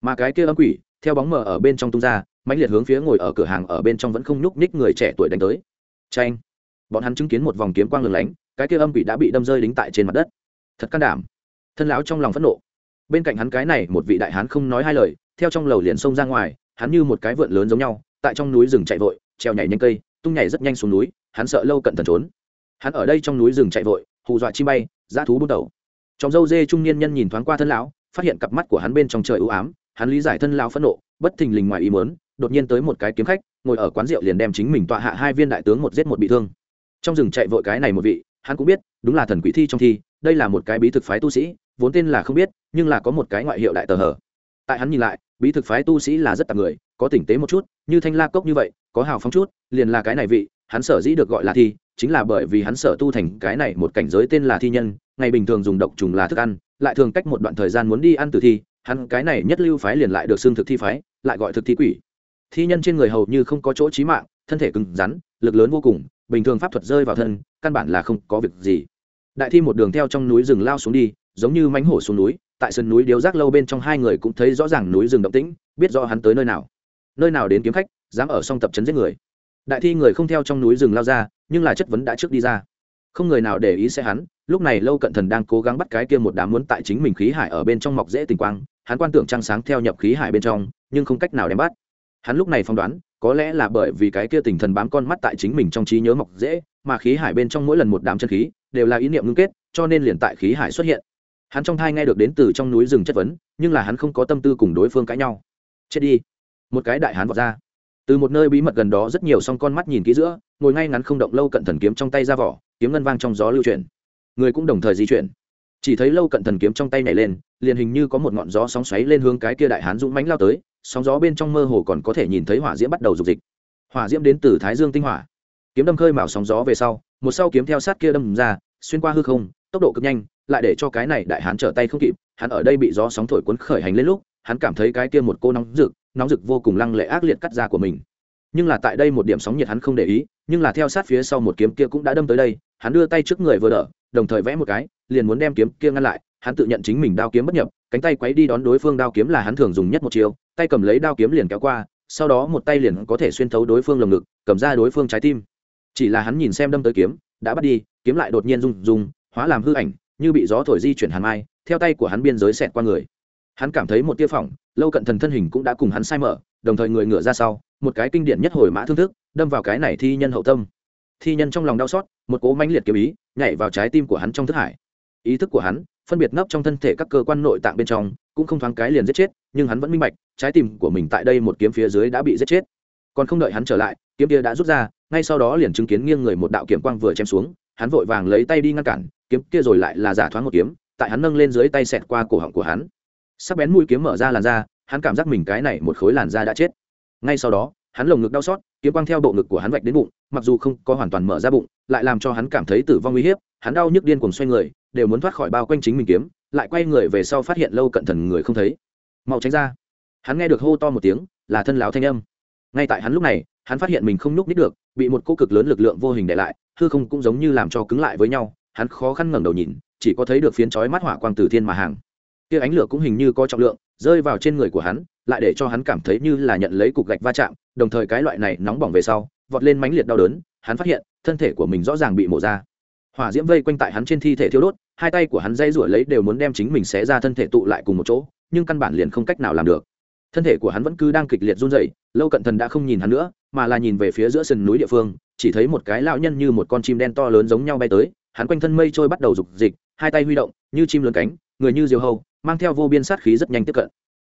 Speaker 1: Mà cái kia âm quỷ, theo bóng mở ở bên trong tung ra mãnh liệt hướng phía ngồi ở cửa hàng ở bên trong vẫn không nhúc nhích người trẻ tuổi đánh tới. Tranh bọn hắn chứng kiến một vòng kiếm quang lừng lánh, cái kia âm quỷ đã bị đâm rơi đính tại trên mặt đất. Thật can đảm. Thân lão trong lòng phẫn nộ. Bên cạnh hắn cái này, một vị đại hán không nói hai lời, theo trong lầu liền xông ra ngoài, hắn như một cái vượn lớn giống nhau, tại trong núi rừng chạy vội treo nhảy nhanh cây, tung nhảy rất nhanh xuống núi, hắn sợ lâu cận thần trốn. Hắn ở đây trong núi rừng chạy vội, hù dọa chi bay, dã thú bút đầu. Trong dâu dê trung niên nhân nhìn thoáng qua thân lão, phát hiện cặp mắt của hắn bên trong trời ưu ám, hắn lý giải thân lão phẫn nộ, bất thình lình ngoài ý mớn đột nhiên tới một cái kiếm khách, ngồi ở quán rượu liền đem chính mình tọa hạ hai viên đại tướng một giết một bị thương. Trong rừng chạy vội cái này một vị, hắn cũng biết, đúng là thần quỷ thi trong thi, đây là một cái bí thực phái tu sĩ, vốn tên là không biết, nhưng là có một cái ngoại hiệu đại tờ hở tại hắn nhìn lại, bí thực phái tu sĩ là rất tạp người, có tỉnh tế một chút, như thanh la cốc như vậy, có hào phóng chút, liền là cái này vị, hắn sở dĩ được gọi là thi, chính là bởi vì hắn sở tu thành cái này một cảnh giới tên là thi nhân, ngày bình thường dùng độc trùng là thức ăn, lại thường cách một đoạn thời gian muốn đi ăn tử thi, hắn cái này nhất lưu phái liền lại được xưng thực thi phái, lại gọi thực thi quỷ thi nhân trên người hầu như không có chỗ trí mạng, thân thể cứng rắn, lực lớn vô cùng, bình thường pháp thuật rơi vào thân, căn bản là không có việc gì. Đại thi một đường theo trong núi rừng lao xuống đi, giống như mánh hổ xuống núi, tại sân núi điếu rác lâu bên trong hai người cũng thấy rõ ràng núi rừng động tĩnh, biết rõ hắn tới nơi nào. Nơi nào đến kiếm khách, dám ở song tập trấn giết người. Đại thi người không theo trong núi rừng lao ra, nhưng là chất vấn đã trước đi ra. Không người nào để ý sẽ hắn, lúc này lâu cận thần đang cố gắng bắt cái kia một đám muốn tại chính mình khí hải ở bên trong mọc dễ tình quang, hắn quan tưởng trăng sáng theo nhập khí hải bên trong, nhưng không cách nào đem bắt hắn lúc này phỏng đoán, có lẽ là bởi vì cái kia tình thần bám con mắt tại chính mình trong trí nhớ mọc dễ, mà khí hải bên trong mỗi lần một đám chân khí, đều là ý niệm ngưng kết, cho nên liền tại khí hải xuất hiện. Hắn trong thai nghe được đến từ trong núi rừng chất vấn, nhưng là hắn không có tâm tư cùng đối phương cãi nhau. Chết đi. Một cái đại hán vọt ra. Từ một nơi bí mật gần đó rất nhiều song con mắt nhìn kỹ giữa, ngồi ngay ngắn không động lâu cận thần kiếm trong tay ra vỏ, kiếm ngân vang trong gió lưu chuyển. Người cũng đồng thời di chuyển. Chỉ thấy lâu cận thần kiếm trong tay nhảy lên, liền hình như có một ngọn gió sóng xoáy lên hướng cái kia đại hán dũng mánh lao tới sóng gió bên trong mơ hồ còn có thể nhìn thấy hỏa diễm bắt đầu dục dịch. Hỏa diễm đến từ thái dương tinh hỏa. Kiếm đâm khơi mào sóng gió về sau, một sau kiếm theo sát kia đâm ra, xuyên qua hư không, tốc độ cực nhanh, lại để cho cái này đại hán trở tay không kịp, hắn ở đây bị gió sóng thổi cuốn khởi hành lên lúc, hắn cảm thấy cái kia một cô nóng rực nóng rực vô cùng lăng lệ ác liệt cắt da của mình. Nhưng là tại đây một điểm sóng nhiệt hắn không để ý, nhưng là theo sát phía sau một kiếm kia cũng đã đâm tới đây, hắn đưa tay trước người vừa đỡ, đồng thời vẽ một cái, liền muốn đem kiếm kia ngăn lại hắn tự nhận chính mình đao kiếm bất nhập, cánh tay quấy đi đón đối phương đao kiếm là hắn thường dùng nhất một chiều tay cầm lấy đao kiếm liền kéo qua, sau đó một tay liền có thể xuyên thấu đối phương lồng ngực, cầm ra đối phương trái tim. Chỉ là hắn nhìn xem đâm tới kiếm, đã bắt đi, kiếm lại đột nhiên rung rung, hóa làm hư ảnh, như bị gió thổi di chuyển hàn mai, theo tay của hắn biên giới xẹt qua người. Hắn cảm thấy một tia phỏng, lâu cận thần thân hình cũng đã cùng hắn sai mở, đồng thời người ngựa ra sau, một cái kinh điển nhất hồi mã thương thức, đâm vào cái này thi nhân hậu tâm. Thi nhân trong lòng đau xót, một cố mãnh liệt kiếm ý, nhảy vào trái tim của hắn trong thức hải. Ý thức của hắn phân biệt nấp trong thân thể các cơ quan nội tạng bên trong, cũng không thoáng cái liền giết chết, nhưng hắn vẫn minh bạch, trái tim của mình tại đây một kiếm phía dưới đã bị giết chết. Còn không đợi hắn trở lại, kiếm kia đã rút ra, ngay sau đó liền chứng kiến nghiêng người một đạo kiếm quang vừa chém xuống, hắn vội vàng lấy tay đi ngăn cản, kiếm kia rồi lại là giả thoáng một kiếm, tại hắn nâng lên dưới tay xẹt qua cổ họng của hắn. Sắc bén mũi kiếm mở ra làn da, hắn cảm giác mình cái này một khối làn da đã chết. Ngay sau đó hắn lồng ngực đau xót, kiếm quang theo bộ ngực của hắn vạch đến bụng, mặc dù không có hoàn toàn mở ra bụng, lại làm cho hắn cảm thấy tử vong uy hiếp, hắn đau nhức điên cuồng xoay người, đều muốn thoát khỏi bao quanh chính mình kiếm, lại quay người về sau phát hiện lâu cận thần người không thấy. Mau tránh ra. Hắn nghe được hô to một tiếng, là thân láo thanh âm. Ngay tại hắn lúc này, hắn phát hiện mình không nhúc nít được, bị một cô cực lớn lực lượng vô hình để lại, hư không cũng giống như làm cho cứng lại với nhau, hắn khó khăn ngẩng đầu nhìn, chỉ có thấy được phiến chói mắt hỏa quang từ thiên mà hàng. Kia ánh lửa cũng hình như có trọng lượng, rơi vào trên người của hắn lại để cho hắn cảm thấy như là nhận lấy cục gạch va chạm, đồng thời cái loại này nóng bỏng về sau, vọt lên mãnh liệt đau đớn, hắn phát hiện, thân thể của mình rõ ràng bị mổ ra. Hỏa diễm vây quanh tại hắn trên thi thể thiêu đốt, hai tay của hắn dây rủa lấy đều muốn đem chính mình xé ra thân thể tụ lại cùng một chỗ, nhưng căn bản liền không cách nào làm được. Thân thể của hắn vẫn cứ đang kịch liệt run rẩy, lâu cận thần đã không nhìn hắn nữa, mà là nhìn về phía giữa sườn núi địa phương, chỉ thấy một cái lão nhân như một con chim đen to lớn giống nhau bay tới, hắn quanh thân mây trôi bắt đầu rục dịch hai tay huy động, như chim lớn cánh, người như diều hâu, mang theo vô biên sát khí rất nhanh tiếp cận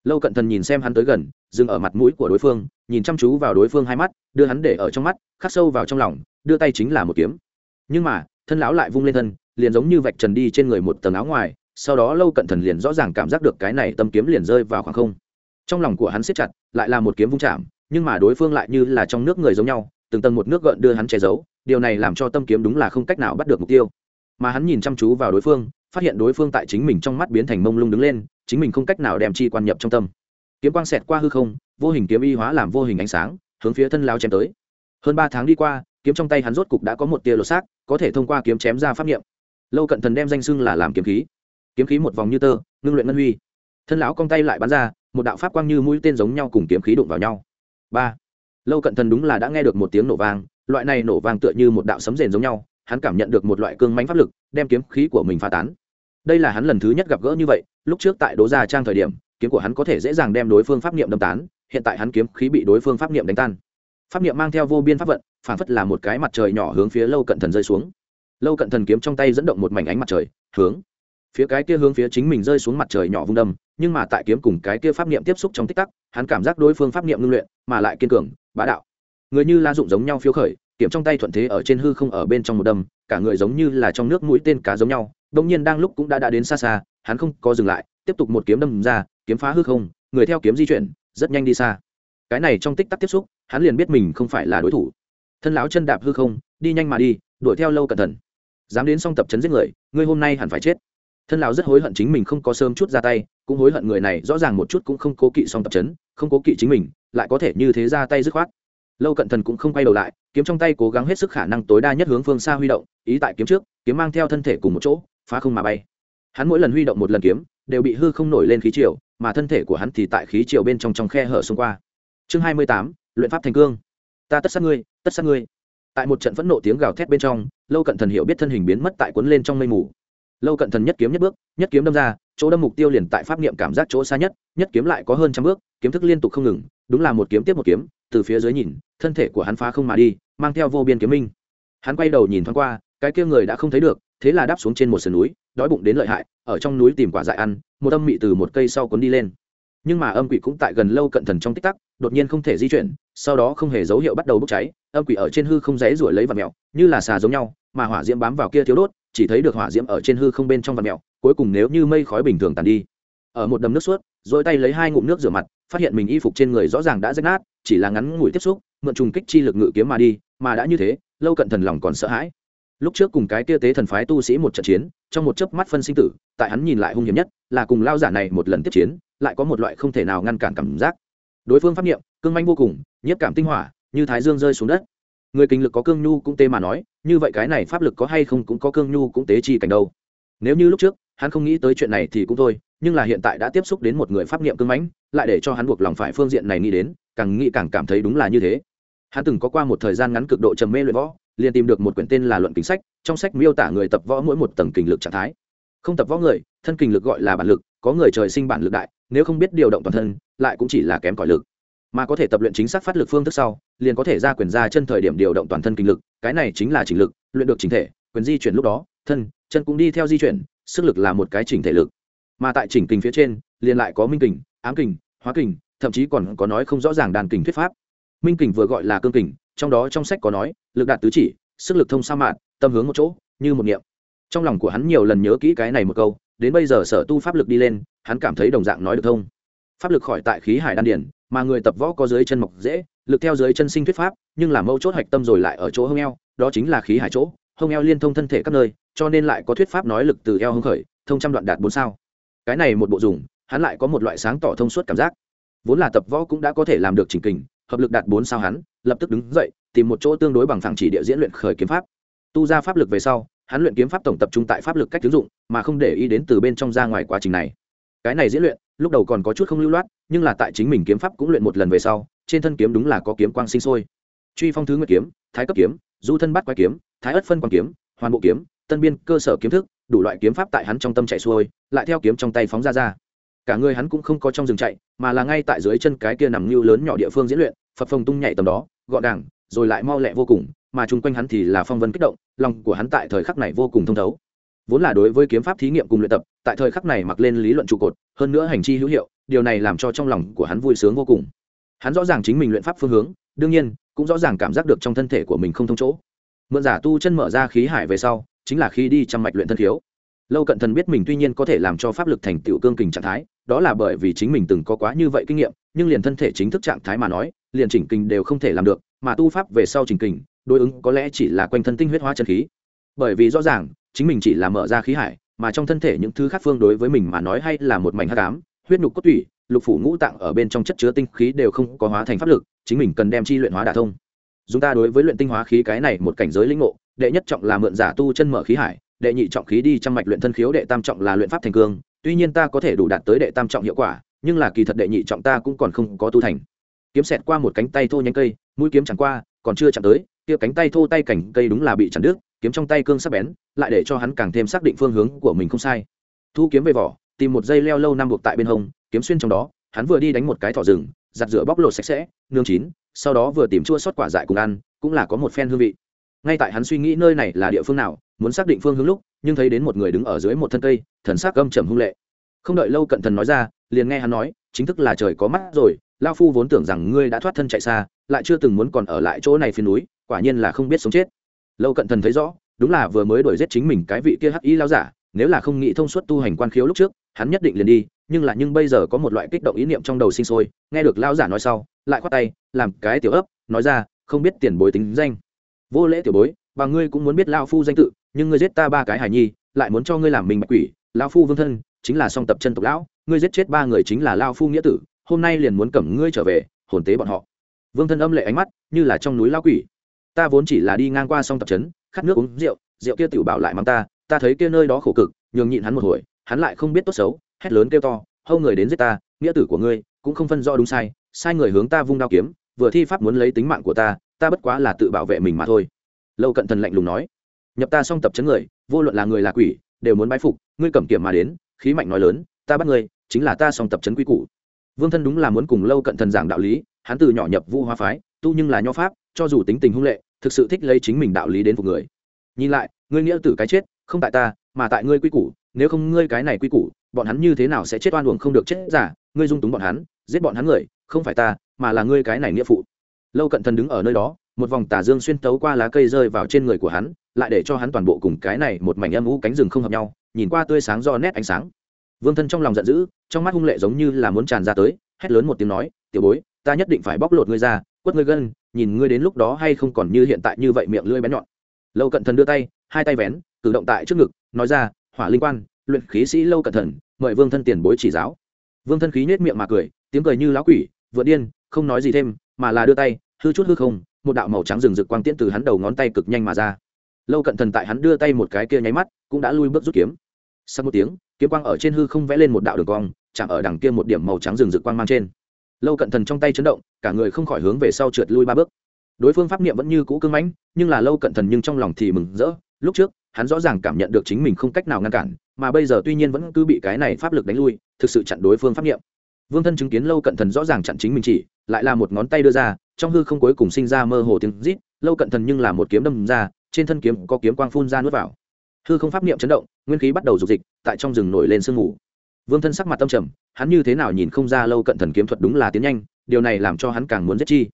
Speaker 1: lâu cận thần nhìn xem hắn tới gần, dừng ở mặt mũi của đối phương, nhìn chăm chú vào đối phương hai mắt, đưa hắn để ở trong mắt, khắc sâu vào trong lòng, đưa tay chính là một kiếm. Nhưng mà, thân lão lại vung lên thân, liền giống như vạch trần đi trên người một tầng áo ngoài, sau đó lâu cận thần liền rõ ràng cảm giác được cái này tâm kiếm liền rơi vào khoảng không. Trong lòng của hắn siết chặt, lại là một kiếm vung chạm, nhưng mà đối phương lại như là trong nước người giống nhau, từng tầng một nước gợn đưa hắn che giấu, điều này làm cho tâm kiếm đúng là không cách nào bắt được mục tiêu. Mà hắn nhìn chăm chú vào đối phương, phát hiện đối phương tại chính mình trong mắt biến thành mông lung đứng lên chính mình không cách nào đem chi quan nhập trong tâm. Kiếm quang xẹt qua hư không, vô hình kiếm y hóa làm vô hình ánh sáng, hướng phía thân lao chém tới. Hơn ba tháng đi qua, kiếm trong tay hắn rốt cục đã có một tia lột xác, có thể thông qua kiếm chém ra pháp nghiệm lâu cận thần đem danh xưng là làm kiếm khí. Kiếm khí một vòng như tơ, ngưng luyện ngân huy. Thân lão cong tay lại bắn ra, một đạo pháp quang như mũi tên giống nhau cùng kiếm khí đụng vào nhau. Ba. Lâu cận thần đúng là đã nghe được một tiếng nổ vang, loại này nổ vàng tựa như một đạo sấm rền giống nhau, hắn cảm nhận được một loại cương mánh pháp lực, đem kiếm khí của mình phá tán đây là hắn lần thứ nhất gặp gỡ như vậy, lúc trước tại đố gia trang thời điểm, kiếm của hắn có thể dễ dàng đem đối phương pháp niệm đâm tán, hiện tại hắn kiếm khí bị đối phương pháp niệm đánh tan. Pháp niệm mang theo vô biên pháp vận, phản phất là một cái mặt trời nhỏ hướng phía lâu cận thần rơi xuống. Lâu cận thần kiếm trong tay dẫn động một mảnh ánh mặt trời, hướng phía cái kia hướng phía chính mình rơi xuống mặt trời nhỏ vung đâm, nhưng mà tại kiếm cùng cái kia pháp niệm tiếp xúc trong tích tắc, hắn cảm giác đối phương pháp niệm ngưng luyện, mà lại kiên cường, bá đạo. Người như la dụng giống nhau phiếu khởi, kiếm trong tay thuận thế ở trên hư không ở bên trong một đâm, cả người giống như là trong nước mũi tên cá giống nhau đông nhiên đang lúc cũng đã đã đến xa xa, hắn không có dừng lại, tiếp tục một kiếm đâm ra, kiếm phá hư không, người theo kiếm di chuyển, rất nhanh đi xa. Cái này trong tích tắc tiếp xúc, hắn liền biết mình không phải là đối thủ. Thân lão chân đạp hư không, đi nhanh mà đi, đuổi theo lâu cẩn thận. Dám đến xong tập chấn giết người, ngươi hôm nay hẳn phải chết. Thân lão rất hối hận chính mình không có sớm chút ra tay, cũng hối hận người này rõ ràng một chút cũng không cố kỵ xong tập chấn, không cố kỵ chính mình, lại có thể như thế ra tay dứt khoát. Lâu cận thần cũng không quay đầu lại, kiếm trong tay cố gắng hết sức khả năng tối đa nhất hướng phương xa huy động, ý tại kiếm trước, kiếm mang theo thân thể cùng một chỗ phá không mà bay. Hắn mỗi lần huy động một lần kiếm, đều bị hư không nổi lên khí chiều mà thân thể của hắn thì tại khí chiều bên trong trong khe hở xung qua. Chương hai mươi tám, luyện pháp thành cương. Ta tất sát ngươi, tất sát ngươi. Tại một trận phẫn nộ tiếng gào thét bên trong, lâu cận thần hiểu biết thân hình biến mất tại cuốn lên trong mây mù. Lâu cận thần nhất kiếm nhất bước, nhất kiếm đâm ra, chỗ đâm mục tiêu liền tại pháp niệm cảm giác chỗ xa nhất nhất kiếm lại có hơn trăm bước, kiếm thức liên tục không ngừng, đúng là một kiếm tiếp một kiếm, từ phía dưới nhìn, thân thể của hắn phá không mà đi, mang theo vô biên kiếm minh. Hắn quay đầu nhìn thoáng qua, cái kia người đã không thấy được thế là đáp xuống trên một sườn núi, đói bụng đến lợi hại, ở trong núi tìm quả dại ăn, một âm mị từ một cây sau cuốn đi lên. Nhưng mà âm quỷ cũng tại gần lâu cận thần trong tích tắc, đột nhiên không thể di chuyển, sau đó không hề dấu hiệu bắt đầu bốc cháy, âm quỷ ở trên hư không dãy ruổi lấy vật mèo, như là xà giống nhau, mà hỏa diễm bám vào kia thiếu đốt, chỉ thấy được hỏa diễm ở trên hư không bên trong vật mèo, cuối cùng nếu như mây khói bình thường tàn đi. Ở một đầm nước suốt rồi tay lấy hai ngụm nước rửa mặt, phát hiện mình y phục trên người rõ ràng đã rách nát, chỉ là ngắn ngủi tiếp xúc, mượn trùng kích chi lực ngự kiếm mà đi, mà đã như thế, lâu cận thần lòng còn sợ hãi lúc trước cùng cái kia tế thần phái tu sĩ một trận chiến, trong một chớp mắt phân sinh tử, tại hắn nhìn lại hung hiểm nhất, là cùng lao giả này một lần tiếp chiến, lại có một loại không thể nào ngăn cản cảm giác. Đối phương pháp niệm, cương manh vô cùng, nhiếp cảm tinh hỏa, như thái dương rơi xuống đất. Người kinh lực có cương nhu cũng tê mà nói, như vậy cái này pháp lực có hay không cũng có cương nhu cũng tế chi cảnh đâu. Nếu như lúc trước, hắn không nghĩ tới chuyện này thì cũng thôi, nhưng là hiện tại đã tiếp xúc đến một người pháp niệm cương mãnh, lại để cho hắn buộc lòng phải phương diện này nghĩ đến, càng nghĩ càng cảm thấy đúng là như thế. Hắn từng có qua một thời gian ngắn cực độ trầm mê luyện võ liền tìm được một quyển tên là luận kính sách, trong sách miêu tả người tập võ mỗi một tầng kinh lực trạng thái. Không tập võ người, thân kinh lực gọi là bản lực, có người trời sinh bản lực đại, nếu không biết điều động toàn thân, lại cũng chỉ là kém cỏi lực. Mà có thể tập luyện chính xác phát lực phương thức sau, liền có thể ra quyền ra chân thời điểm điều động toàn thân kinh lực, cái này chính là chỉnh lực, luyện được chỉnh thể, quyền di chuyển lúc đó, thân, chân cũng đi theo di chuyển, sức lực là một cái chỉnh thể lực. Mà tại chỉnh kình phía trên, liền lại có minh kình, ám kình, hóa kình, thậm chí còn có nói không rõ ràng đàn kình thuyết pháp. Minh kình vừa gọi là cương kình trong đó trong sách có nói, lực đạt tứ chỉ, sức lực thông sa mạn, tâm hướng một chỗ, như một niệm. Trong lòng của hắn nhiều lần nhớ kỹ cái này một câu, đến bây giờ sở tu pháp lực đi lên, hắn cảm thấy đồng dạng nói được thông. Pháp lực khỏi tại khí hải đan điển, mà người tập võ có dưới chân mọc dễ, lực theo dưới chân sinh thuyết pháp, nhưng là mâu chốt hạch tâm rồi lại ở chỗ hông eo, đó chính là khí hải chỗ, hông eo liên thông thân thể các nơi, cho nên lại có thuyết pháp nói lực từ eo hông khởi, thông trăm đoạn đạt bốn sao. Cái này một bộ dùng, hắn lại có một loại sáng tỏ thông suốt cảm giác. Vốn là tập võ cũng đã có thể làm được trình kình hợp lực đạt bốn sao hắn, lập tức đứng dậy, tìm một chỗ tương đối bằng phẳng chỉ địa diễn luyện khởi kiếm pháp. Tu ra pháp lực về sau, hắn luyện kiếm pháp tổng tập trung tại pháp lực cách ứng dụng, mà không để ý đến từ bên trong ra ngoài quá trình này. Cái này diễn luyện, lúc đầu còn có chút không lưu loát, nhưng là tại chính mình kiếm pháp cũng luyện một lần về sau, trên thân kiếm đúng là có kiếm quang sinh sôi. Truy phong thứ nguyệt kiếm, thái cấp kiếm, du thân bắt quái kiếm, thái ất phân quang kiếm, hoàn bộ kiếm, tân biên cơ sở kiếm thức, đủ loại kiếm pháp tại hắn trong tâm chạy xuôi, lại theo kiếm trong tay phóng ra ra. Cả người hắn cũng không có trong rừng chạy, mà là ngay tại dưới chân cái kia nằm như lớn nhỏ địa phương diễn luyện phập phồng tung nhảy tầm đó, gọn đàng rồi lại mau lẹ vô cùng, mà chung quanh hắn thì là phong vân kích động, lòng của hắn tại thời khắc này vô cùng thông thấu. Vốn là đối với kiếm pháp thí nghiệm cùng luyện tập, tại thời khắc này mặc lên lý luận trụ cột, hơn nữa hành chi hữu hiệu, điều này làm cho trong lòng của hắn vui sướng vô cùng. Hắn rõ ràng chính mình luyện pháp phương hướng, đương nhiên, cũng rõ ràng cảm giác được trong thân thể của mình không thông chỗ. Mượn giả tu chân mở ra khí hải về sau, chính là khi đi chăm mạch luyện thân thiếu. lâu cận thần biết mình tuy nhiên có thể làm cho pháp lực thành tựu cương kình trạng thái, đó là bởi vì chính mình từng có quá như vậy kinh nghiệm, nhưng liền thân thể chính thức trạng thái mà nói liền chỉnh kình đều không thể làm được, mà tu pháp về sau chỉnh kình, đối ứng có lẽ chỉ là quanh thân tinh huyết hóa chân khí. Bởi vì rõ ràng, chính mình chỉ là mở ra khí hải, mà trong thân thể những thứ khác phương đối với mình mà nói hay là một mảnh hắc ám, huyết nhục cốt tủy, lục phủ ngũ tạng ở bên trong chất chứa tinh khí đều không có hóa thành pháp lực, chính mình cần đem chi luyện hóa đả thông. Chúng ta đối với luyện tinh hóa khí cái này một cảnh giới linh ngộ, đệ nhất trọng là mượn giả tu chân mở khí hải, đệ nhị trọng khí đi trong mạch luyện thân khiếu, đệ tam trọng là luyện pháp thành cương, tuy nhiên ta có thể đủ đạt tới đệ tam trọng hiệu quả, nhưng là kỳ thật đệ nhị trọng ta cũng còn không có tu thành kiếm xẹt qua một cánh tay thô nhánh cây, mũi kiếm chẳng qua, còn chưa chạm tới, kia cánh tay thô tay cảnh cây đúng là bị chặn đứt, kiếm trong tay cương sắc bén, lại để cho hắn càng thêm xác định phương hướng của mình không sai. Thu kiếm về vỏ, tìm một dây leo lâu năm buộc tại bên hông, kiếm xuyên trong đó, hắn vừa đi đánh một cái thỏ rừng, giặt rửa bóc lột sạch sẽ, nương chín, sau đó vừa tìm chua sót quả dại cùng ăn, cũng là có một phen hương vị. Ngay tại hắn suy nghĩ nơi này là địa phương nào, muốn xác định phương hướng lúc, nhưng thấy đến một người đứng ở dưới một thân cây, thần sắc gâm trầm hung lệ. Không đợi lâu cận thần nói ra, liền nghe hắn nói, chính thức là trời có mắt rồi lao phu vốn tưởng rằng ngươi đã thoát thân chạy xa, lại chưa từng muốn còn ở lại chỗ này phía núi, quả nhiên là không biết sống chết. Lâu cận thần thấy rõ, đúng là vừa mới đuổi giết chính mình cái vị kia hắc y lao giả, nếu là không nghĩ thông suốt tu hành quan khiếu lúc trước, hắn nhất định liền đi, nhưng là nhưng bây giờ có một loại kích động ý niệm trong đầu sinh sôi, nghe được lao giả nói sau, lại khoát tay, làm cái tiểu ấp, nói ra, không biết tiền bối tính danh. Vô lễ tiểu bối, và ngươi cũng muốn biết lao phu danh tự, nhưng ngươi giết ta ba cái hài nhi, lại muốn cho ngươi làm mình bạch quỷ, lao phu vương thân, chính là song tập chân tộc lão, ngươi giết chết ba người chính là lao phu nghĩa tử hôm nay liền muốn cầm ngươi trở về, hồn tế bọn họ. Vương thân âm lệ ánh mắt, như là trong núi lao quỷ. Ta vốn chỉ là đi ngang qua sông tập trấn, khát nước uống rượu rượu kia tiểu bảo lại mắng ta ta thấy kia nơi đó khổ cực, nhường nhịn hắn một hồi, hắn lại không biết tốt xấu, hét lớn kêu to, hâu người đến giết ta, nghĩa tử của ngươi cũng không phân rõ đúng sai sai người hướng ta vung đao kiếm, vừa thi pháp muốn lấy tính mạng của ta ta bất quá là tự bảo vệ mình mà thôi. Lâu cận thần lạnh lùng nói. Nhập ta xong tập chấn người, vô luận là người là quỷ, đều muốn bái phục, ngươi cầm kiểm mà đến, khí mạnh nói lớn, ta bắt ngươi, chính là ta xong tập chấn quy củ vương thân đúng là muốn cùng lâu cận thần giảng đạo lý, hắn từ nhỏ nhập vu hoa phái, tu nhưng là nho pháp, cho dù tính tình hung lệ, thực sự thích lấy chính mình đạo lý đến phục người. Nhìn lại, ngươi nghĩa tử cái chết, không tại ta, mà tại ngươi quy củ, nếu không ngươi cái này quy củ, bọn hắn như thế nào sẽ chết oan uổng không được chết giả, ngươi dung túng bọn hắn, giết bọn hắn người, không phải ta, mà là ngươi cái này nghĩa phụ. Lâu cận thần đứng ở nơi đó, một vòng tà dương xuyên tấu qua lá cây rơi vào trên người của hắn, lại để cho hắn toàn bộ cùng cái này một mảnh âm u cánh rừng không hợp nhau, nhìn qua tươi sáng do nét ánh sáng vương thân trong lòng giận dữ, trong mắt hung lệ giống như là muốn tràn ra tới, hét lớn một tiếng nói, tiểu bối, ta nhất định phải bóc lột ngươi ra, quất ngươi gân, nhìn ngươi đến lúc đó hay không còn như hiện tại như vậy miệng lưỡi bén nhọn. Lâu cận thần đưa tay, hai tay vén, cử động tại trước ngực, nói ra, hỏa linh quan, luyện khí sĩ lâu cận thần, mời vương thân tiền bối chỉ giáo. Vương thân khí nhếch miệng mà cười, tiếng cười như lá quỷ vượt điên, không nói gì thêm, mà là đưa tay, hư chút hư không, một đạo màu trắng rừng rực quang tiễn từ hắn đầu ngón tay cực nhanh mà ra. Lâu cận thần tại hắn đưa tay một cái kia nháy mắt, cũng đã lui bước rút kiếm. Sau một tiếng kiếm quang ở trên hư không vẽ lên một đạo đường cong, chạm ở đằng kia một điểm màu trắng rừng rực quang mang trên. Lâu cận thần trong tay chấn động, cả người không khỏi hướng về sau trượt lui ba bước. Đối phương pháp niệm vẫn như cũ cưng mãnh, nhưng là lâu cận thần nhưng trong lòng thì mừng rỡ, lúc trước, hắn rõ ràng cảm nhận được chính mình không cách nào ngăn cản, mà bây giờ tuy nhiên vẫn cứ bị cái này pháp lực đánh lui, thực sự chặn đối phương pháp niệm. Vương thân chứng kiến lâu cận thần rõ ràng chặn chính mình chỉ, lại là một ngón tay đưa ra, trong hư không cuối cùng sinh ra mơ hồ tiếng rít, lâu cận thần nhưng là một kiếm đâm ra, trên thân kiếm có kiếm quang phun ra nuốt vào hư không pháp niệm chấn động, nguyên khí bắt đầu dục dịch, tại trong rừng nổi lên sương mù. Vương thân sắc mặt tâm trầm, hắn như thế nào nhìn không ra lâu cận thần kiếm thuật đúng là tiến nhanh, điều này làm cho hắn càng muốn giết chi.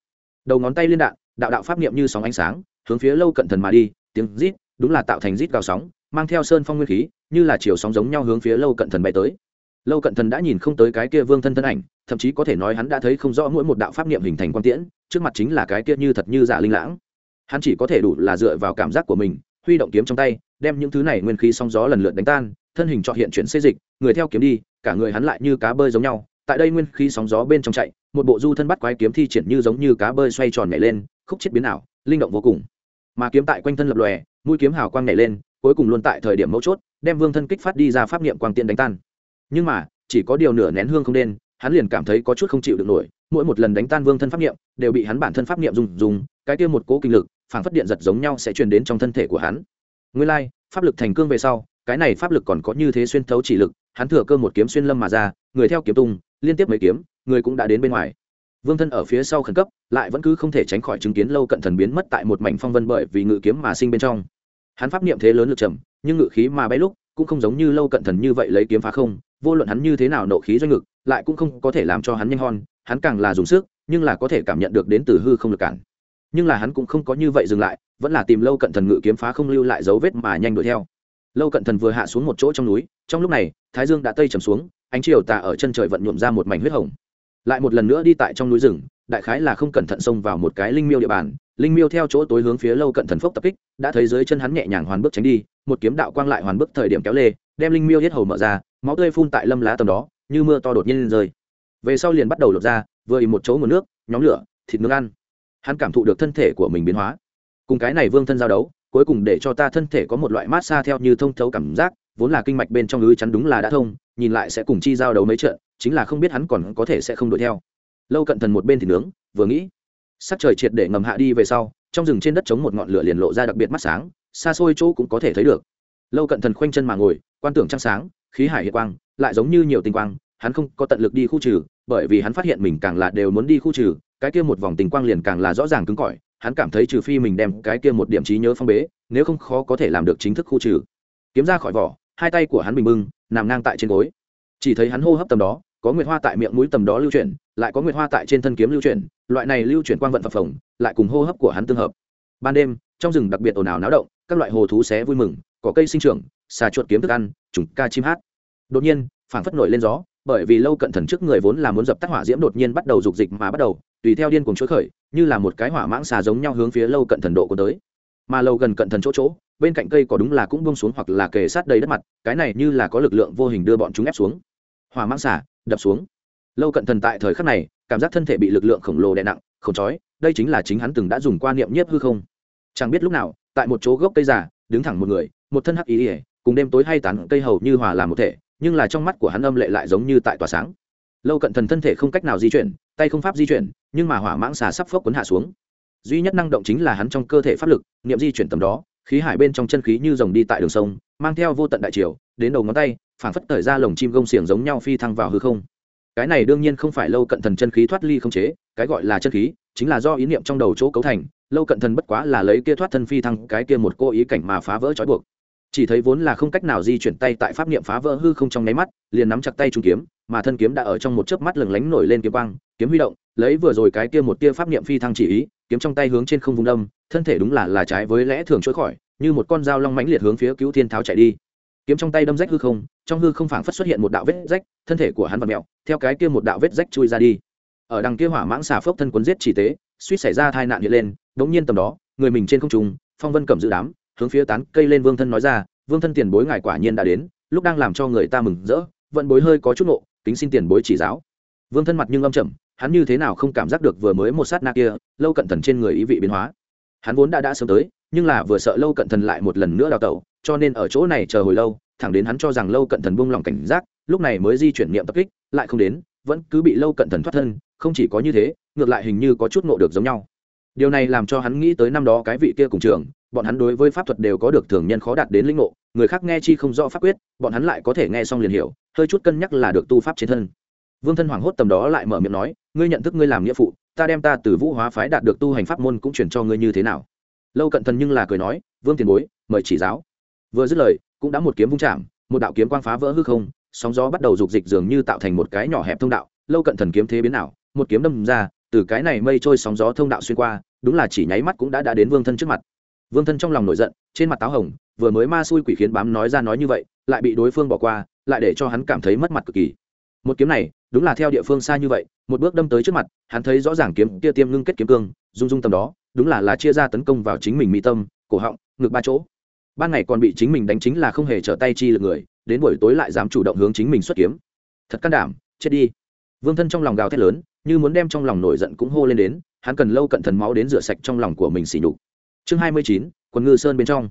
Speaker 1: Đầu ngón tay liên đạn, đạo đạo pháp niệm như sóng ánh sáng, hướng phía lâu cận thần mà đi, tiếng rít, đúng là tạo thành rít gào sóng, mang theo sơn phong nguyên khí, như là chiều sóng giống nhau hướng phía lâu cận thần bay tới. Lâu cận thần đã nhìn không tới cái kia vương thân thân ảnh, thậm chí có thể nói hắn đã thấy không rõ mỗi một đạo pháp niệm hình thành quan tiễn, trước mặt chính là cái kia như thật như giả linh lãng. Hắn chỉ có thể đủ là dựa vào cảm giác của mình huy động kiếm trong tay đem những thứ này nguyên khí sóng gió lần lượt đánh tan thân hình trọ hiện chuyển xê dịch người theo kiếm đi cả người hắn lại như cá bơi giống nhau. Tại đây nguyên khí sóng gió bên trong chạy một bộ du thân bắt quái kiếm thi triển như giống như cá bơi xoay tròn nhảy lên khúc chết biến ảo linh động vô cùng. Mà kiếm tại quanh thân lập lòe mũi kiếm hào quang nhảy lên cuối cùng luôn tại thời điểm mấu chốt đem vương thân kích phát đi ra pháp niệm quang tiện đánh tan. Nhưng mà chỉ có điều nửa nén hương không nên, hắn liền cảm thấy có chút không chịu được nổi mỗi một lần đánh tan vương thân pháp niệm đều bị hắn bản thân pháp niệm dùng dùng cái kia một cố kinh lực phảng phất điện giật giống nhau sẽ truyền đến trong thân thể của hắn. Nguyên lai, pháp lực thành cương về sau, cái này pháp lực còn có như thế xuyên thấu chỉ lực, hắn thừa cơ một kiếm xuyên lâm mà ra, người theo kiếm tung, liên tiếp mấy kiếm, người cũng đã đến bên ngoài. Vương thân ở phía sau khẩn cấp, lại vẫn cứ không thể tránh khỏi chứng kiến lâu cận thần biến mất tại một mảnh phong vân bởi vì ngự kiếm mà sinh bên trong. Hắn pháp niệm thế lớn lực trầm, nhưng ngự khí mà bay lúc, cũng không giống như lâu cận thần như vậy lấy kiếm phá không, vô luận hắn như thế nào nộ khí doanh ngực, lại cũng không có thể làm cho hắn nhanh hon, hắn càng là dùng sức, nhưng là có thể cảm nhận được đến từ hư không lực cản nhưng là hắn cũng không có như vậy dừng lại, vẫn là tìm lâu cận thần ngự kiếm phá không lưu lại dấu vết mà nhanh đuổi theo. Lâu cận thần vừa hạ xuống một chỗ trong núi, trong lúc này, thái dương đã tây trầm xuống, ánh chiều tà ở chân trời vận nhuộm ra một mảnh huyết hồng. Lại một lần nữa đi tại trong núi rừng, đại khái là không cẩn thận xông vào một cái linh miêu địa bàn, linh miêu theo chỗ tối hướng phía lâu cận thần phốc tập kích, đã thấy dưới chân hắn nhẹ nhàng hoàn bước tránh đi, một kiếm đạo quang lại hoàn bước thời điểm kéo lê, đem linh miêu hết hầu mở ra, máu tươi phun tại lâm lá tầm đó, như mưa to đột nhiên lên rơi. Về sau liền bắt đầu lột ra, vừa ì một chỗ nguồn nước, nhóm lửa, thịt nướng ăn hắn cảm thụ được thân thể của mình biến hóa. Cùng cái này vương thân giao đấu, cuối cùng để cho ta thân thể có một loại mát xa theo như thông thấu cảm giác, vốn là kinh mạch bên trong ứ chắn đúng là đã thông, nhìn lại sẽ cùng chi giao đấu mấy trận, chính là không biết hắn còn có thể sẽ không đuổi theo. Lâu cận thần một bên thì nướng, vừa nghĩ, sắc trời triệt để ngầm hạ đi về sau, trong rừng trên đất chống một ngọn lửa liền lộ ra đặc biệt mắt sáng, xa xôi chỗ cũng có thể thấy được. Lâu cận thần khoanh chân mà ngồi, quan tưởng trăng sáng, khí hải hiện quang, lại giống như nhiều tình quang hắn không có tận lực đi khu trừ, bởi vì hắn phát hiện mình càng là đều muốn đi khu trừ, cái kia một vòng tình quang liền càng là rõ ràng cứng cỏi, hắn cảm thấy trừ phi mình đem cái kia một điểm trí nhớ phong bế, nếu không khó có thể làm được chính thức khu trừ. Kiếm ra khỏi vỏ, hai tay của hắn bình bưng, nằm ngang tại trên gối. Chỉ thấy hắn hô hấp tầm đó, có nguyệt hoa tại miệng mũi tầm đó lưu chuyển, lại có nguyệt hoa tại trên thân kiếm lưu chuyển, loại này lưu chuyển quang vận phập phồng, lại cùng hô hấp của hắn tương hợp. Ban đêm, trong rừng đặc biệt ồn ào náo động, các loại hồ thú xé vui mừng, có cây sinh trưởng, xà chuột kiếm thức ăn, trùng ca chim hát. Đột nhiên, phảng phất nổi lên gió bởi vì lâu cận thần trước người vốn là muốn dập tắt hỏa diễm đột nhiên bắt đầu dục dịch mà bắt đầu, tùy theo điên cuồng chuỗi khởi, như là một cái hỏa mãng xà giống nhau hướng phía lâu cận thần độ của tới. Mà lâu gần cận thần chỗ chỗ, bên cạnh cây có đúng là cũng buông xuống hoặc là kề sát đầy đất mặt, cái này như là có lực lượng vô hình đưa bọn chúng ép xuống. Hỏa mãng xà, đập xuống. Lâu cận thần tại thời khắc này, cảm giác thân thể bị lực lượng khổng lồ đè nặng không chói, đây chính là chính hắn từng đã dùng qua niệm nhiếp hư không. Chẳng biết lúc nào, tại một chỗ gốc cây già, đứng thẳng một người, một thân hắc ý ỉa cùng đêm tối hay tán cây hầu như hòa làm một thể nhưng là trong mắt của hắn âm lệ lại giống như tại tòa sáng. Lâu cận thần thân thể không cách nào di chuyển, tay không pháp di chuyển, nhưng mà hỏa mãng xà sắp phốc quấn hạ xuống. Duy nhất năng động chính là hắn trong cơ thể pháp lực, niệm di chuyển tầm đó, khí hải bên trong chân khí như dòng đi tại đường sông, mang theo vô tận đại triều, đến đầu ngón tay, phảng phất thời ra lồng chim gông xiềng giống nhau phi thăng vào hư không. Cái này đương nhiên không phải lâu cận thần chân khí thoát ly không chế, cái gọi là chân khí, chính là do ý niệm trong đầu chỗ cấu thành. Lâu cận thần bất quá là lấy kia thoát thân phi thăng, cái kia một cô ý cảnh mà phá vỡ trói buộc chỉ thấy vốn là không cách nào di chuyển tay tại pháp niệm phá vỡ hư không trong nháy mắt, liền nắm chặt tay trung kiếm, mà thân kiếm đã ở trong một chớp mắt lừng lánh nổi lên kiếm quang, kiếm huy động, lấy vừa rồi cái kia một tia pháp niệm phi thăng chỉ ý, kiếm trong tay hướng trên không vùng đâm, thân thể đúng là là trái với lẽ thường trôi khỏi, như một con dao long mãnh liệt hướng phía cứu thiên tháo chạy đi. Kiếm trong tay đâm rách hư không, trong hư không phảng phất xuất hiện một đạo vết rách, thân thể của hắn và mẹo theo cái kia một đạo vết rách chui ra đi. Ở đằng kia hỏa mãng xà phốc thân quấn giết chỉ tế, suýt xảy ra tai nạn hiện lên, đống nhiên tầm đó, người mình trên không trung, phong vân cầm giữ đám hướng phía tán cây lên vương thân nói ra, vương thân tiền bối ngài quả nhiên đã đến, lúc đang làm cho người ta mừng rỡ, vận bối hơi có chút nộ tính xin tiền bối chỉ giáo. Vương thân mặt nhưng âm trầm, hắn như thế nào không cảm giác được vừa mới một sát na kia, lâu cận thần trên người ý vị biến hóa. Hắn vốn đã đã sớm tới, nhưng là vừa sợ lâu cận thần lại một lần nữa đào tẩu, cho nên ở chỗ này chờ hồi lâu, thẳng đến hắn cho rằng lâu cận thần buông lỏng cảnh giác, lúc này mới di chuyển niệm tập kích, lại không đến, vẫn cứ bị lâu cận thần thoát thân, không chỉ có như thế, ngược lại hình như có chút ngộ được giống nhau. Điều này làm cho hắn nghĩ tới năm đó cái vị kia cùng trường bọn hắn đối với pháp thuật đều có được thường nhân khó đạt đến linh ngộ, người khác nghe chi không rõ pháp quyết, bọn hắn lại có thể nghe xong liền hiểu, hơi chút cân nhắc là được tu pháp trên thân. Vương thân hoảng hốt tầm đó lại mở miệng nói, ngươi nhận thức ngươi làm nghĩa phụ, ta đem ta từ vũ hóa phái đạt được tu hành pháp môn cũng chuyển cho ngươi như thế nào? Lâu cận thần nhưng là cười nói, vương tiền bối, mời chỉ giáo. Vừa dứt lời, cũng đã một kiếm vung chạm, một đạo kiếm quang phá vỡ hư không, sóng gió bắt đầu rục dịch dường như tạo thành một cái nhỏ hẹp thông đạo. Lâu cận thần kiếm thế biến nào một kiếm đâm ra, từ cái này mây trôi sóng gió thông đạo xuyên qua, đúng là chỉ nháy mắt cũng đã đã đến vương thân trước mặt vương thân trong lòng nổi giận, trên mặt táo hồng, vừa mới ma xui quỷ khiến bám nói ra nói như vậy, lại bị đối phương bỏ qua, lại để cho hắn cảm thấy mất mặt cực kỳ. Một kiếm này, đúng là theo địa phương xa như vậy, một bước đâm tới trước mặt, hắn thấy rõ ràng kiếm kia tiêm ngưng kết kiếm cương, rung rung tầm đó, đúng là là chia ra tấn công vào chính mình mỹ tâm, cổ họng, ngực ba chỗ. Ban ngày còn bị chính mình đánh chính là không hề trở tay chi lực người, đến buổi tối lại dám chủ động hướng chính mình xuất kiếm. Thật can đảm, chết đi. Vương thân trong lòng gào thét lớn, như muốn đem trong lòng nổi giận cũng hô lên đến, hắn cần lâu cận thần máu đến rửa sạch trong lòng của mình xỉ nhục chương hai mươi chín, quần ngư sơn bên trong.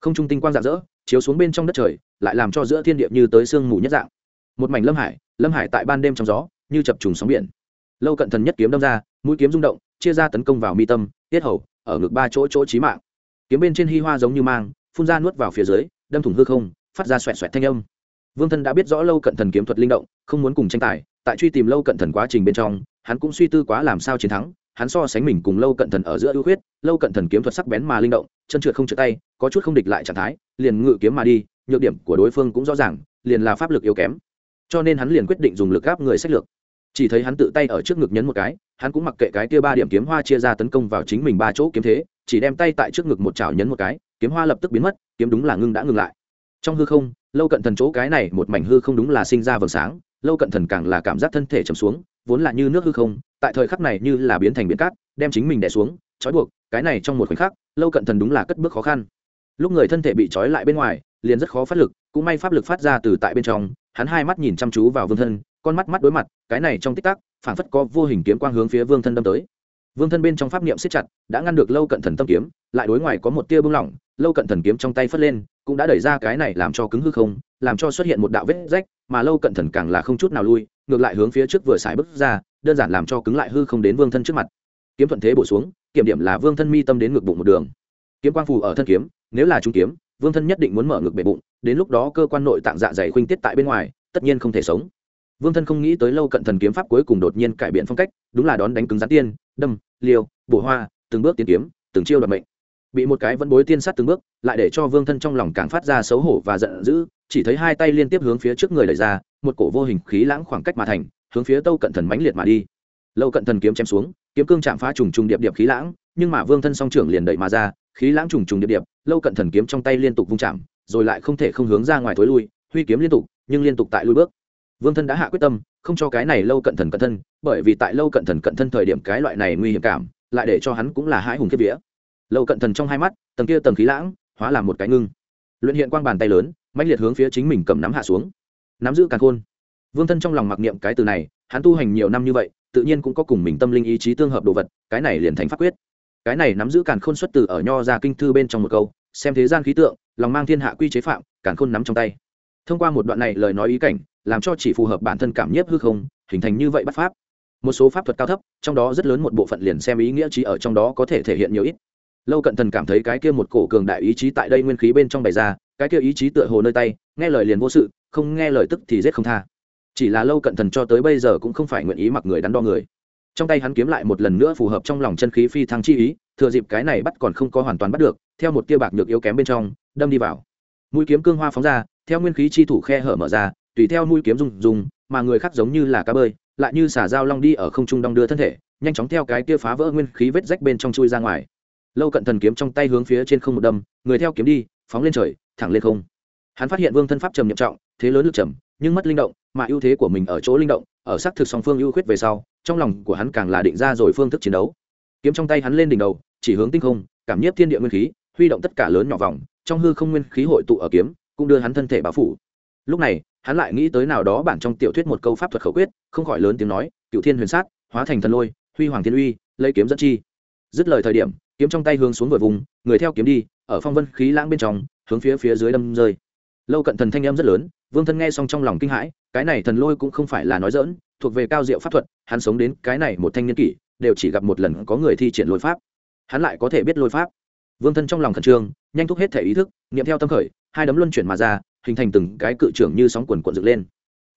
Speaker 1: Không trung tinh quang rạng rỡ, chiếu xuống bên trong đất trời, lại làm cho giữa thiên địa như tới sương mù nhất dạng. Một mảnh lâm hải lâm hải tại ban đêm trong gió, như chập trùng sóng biển. Lâu cận thần nhất kiếm đâm ra, mũi kiếm rung động, chia ra tấn công vào mi tâm, tiết hầu, ở ngực ba chỗ chỗ trí mạng. Kiếm bên trên hi hoa giống như mang, phun ra nuốt vào phía dưới, đâm thủng hư không, phát ra xoẹt xoẹt thanh âm. Vương thân đã biết rõ lâu cận thần kiếm thuật linh động, không muốn cùng tranh tài, tại truy tìm lâu cận thần quá trình bên trong, hắn cũng suy tư quá làm sao chiến thắng hắn so sánh mình cùng lâu cận thần ở giữa ưu khuyết, lâu cận thần kiếm thuật sắc bén mà linh động, chân trượt không trượt tay, có chút không địch lại trạng thái, liền ngự kiếm mà đi, nhược điểm của đối phương cũng rõ ràng, liền là pháp lực yếu kém. Cho nên hắn liền quyết định dùng lực gáp người sách lược. Chỉ thấy hắn tự tay ở trước ngực nhấn một cái, hắn cũng mặc kệ cái kia ba điểm kiếm hoa chia ra tấn công vào chính mình ba chỗ kiếm thế, chỉ đem tay tại trước ngực một chảo nhấn một cái, kiếm hoa lập tức biến mất, kiếm đúng là ngưng đã ngừng lại. Trong hư không, lâu cận thần chỗ cái này một mảnh hư không đúng là sinh ra vầng sáng, lâu cận thần càng là cảm giác thân thể chầm xuống vốn là như nước hư không, tại thời khắc này như là biến thành biển cát, đem chính mình đè xuống, trói buộc, cái này trong một khoảnh khắc, lâu cận thần đúng là cất bước khó khăn. Lúc người thân thể bị trói lại bên ngoài, liền rất khó phát lực, cũng may pháp lực phát ra từ tại bên trong, hắn hai mắt nhìn chăm chú vào vương thân, con mắt mắt đối mặt, cái này trong tích tắc, phảng phất có vô hình kiếm quang hướng phía vương thân đâm tới. Vương thân bên trong pháp niệm siết chặt, đã ngăn được lâu cận thần tâm kiếm, lại đối ngoài có một tia bưng lỏng, lâu cận thần kiếm trong tay phất lên, cũng đã đẩy ra cái này làm cho cứng hư không làm cho xuất hiện một đạo vết rách, mà lâu cận thần càng là không chút nào lui, ngược lại hướng phía trước vừa xài bước ra, đơn giản làm cho cứng lại hư không đến vương thân trước mặt. Kiếm thuận thế bổ xuống, kiểm điểm là vương thân mi tâm đến ngực bụng một đường. Kiếm quang phù ở thân kiếm, nếu là trung kiếm, vương thân nhất định muốn mở ngực bệ bụng, đến lúc đó cơ quan nội tạng dạ dày khuynh tiết tại bên ngoài, tất nhiên không thể sống. Vương thân không nghĩ tới lâu cận thần kiếm pháp cuối cùng đột nhiên cải biện phong cách, đúng là đón đánh cứng rắn tiên, đâm, liều, bổ hoa, từng bước tiến kiếm, từng chiêu đoạt mệnh. Bị một cái vẫn bối tiên sát từng bước, lại để cho vương thân trong lòng càng phát ra xấu hổ và giận dữ chỉ thấy hai tay liên tiếp hướng phía trước người đẩy ra, một cổ vô hình khí lãng khoảng cách mà thành, hướng phía tâu cận thần mãnh liệt mà đi. Lâu cận thần kiếm chém xuống, kiếm cương chạm phá trùng trùng điệp điệp khí lãng, nhưng mà vương thân song trưởng liền đẩy mà ra, khí lãng trùng trùng điệp điệp, lâu cận thần kiếm trong tay liên tục vung chạm, rồi lại không thể không hướng ra ngoài thối lui, huy kiếm liên tục, nhưng liên tục tại lui bước. Vương thân đã hạ quyết tâm, không cho cái này lâu cận thần cận thân, bởi vì tại lâu cận thần cận thân thời điểm cái loại này nguy hiểm cảm, lại để cho hắn cũng là hãi hùng kiếp vía. Lâu cận thần trong hai mắt, tầng kia tầng khí lãng, hóa làm một cái ngưng. Luyện hiện quang bàn tay lớn mãnh liệt hướng phía chính mình cầm nắm hạ xuống. Nắm giữ càn khôn. Vương thân trong lòng mặc niệm cái từ này, hắn tu hành nhiều năm như vậy, tự nhiên cũng có cùng mình tâm linh ý chí tương hợp đồ vật, cái này liền thành pháp quyết. Cái này nắm giữ càn khôn xuất từ ở nho ra kinh thư bên trong một câu, xem thế gian khí tượng, lòng mang thiên hạ quy chế phạm càn khôn nắm trong tay. Thông qua một đoạn này lời nói ý cảnh, làm cho chỉ phù hợp bản thân cảm nhiếp hư không, hình thành như vậy bắt pháp. Một số pháp thuật cao thấp, trong đó rất lớn một bộ phận liền xem ý nghĩa trí ở trong đó có thể thể hiện nhiều ít. Lâu cận thần cảm thấy cái kia một cổ cường đại ý chí tại đây nguyên khí bên trong bày ra cái kia ý chí tựa hồ nơi tay, nghe lời liền vô sự, không nghe lời tức thì giết không tha. Chỉ là lâu cận thần cho tới bây giờ cũng không phải nguyện ý mặc người đắn đo người. Trong tay hắn kiếm lại một lần nữa phù hợp trong lòng chân khí phi thăng chi ý, thừa dịp cái này bắt còn không có hoàn toàn bắt được, theo một tia bạc nhược yếu kém bên trong, đâm đi vào. Mũi kiếm cương hoa phóng ra, theo nguyên khí chi thủ khe hở mở ra, tùy theo mũi kiếm dùng dùng mà người khác giống như là cá bơi, lại như xả dao long đi ở không trung đong đưa thân thể, nhanh chóng theo cái tia phá vỡ nguyên khí vết rách bên trong chui ra ngoài. Lâu cận thần kiếm trong tay hướng phía trên không một đâm, người theo kiếm đi, phóng lên trời thẳng lên không. Hắn phát hiện vương thân pháp trầm nhậm trọng, thế lớn lực trầm, nhưng mất linh động, mà ưu thế của mình ở chỗ linh động, ở xác thực song phương ưu khuyết về sau, trong lòng của hắn càng là định ra rồi phương thức chiến đấu. Kiếm trong tay hắn lên đỉnh đầu, chỉ hướng tinh không, cảm nhiếp thiên địa nguyên khí, huy động tất cả lớn nhỏ vòng, trong hư không nguyên khí hội tụ ở kiếm, cũng đưa hắn thân thể bao phủ. Lúc này, hắn lại nghĩ tới nào đó bản trong tiểu thuyết một câu pháp thuật khẩu quyết, không khỏi lớn tiếng nói cựu thiên huyền sát, hóa thành thần lôi, huy hoàng thiên uy, lấy kiếm dẫn chi. Dứt lời thời điểm, kiếm trong tay hướng xuống vừa vùng, người theo kiếm đi, ở phong vân khí lãng bên trong hướng phía phía dưới đâm rơi. Lâu cận thần thanh âm rất lớn, vương thân nghe xong trong lòng kinh hãi, cái này thần lôi cũng không phải là nói dỡn thuộc về cao diệu pháp thuật, hắn sống đến cái này một thanh niên kỷ, đều chỉ gặp một lần có người thi triển lôi pháp. Hắn lại có thể biết lôi pháp. Vương thân trong lòng khẩn trương, nhanh thúc hết thể ý thức nghiệm theo tâm khởi, hai đấm luân chuyển mà ra, hình thành từng cái cự trưởng như sóng quần quận dựng lên.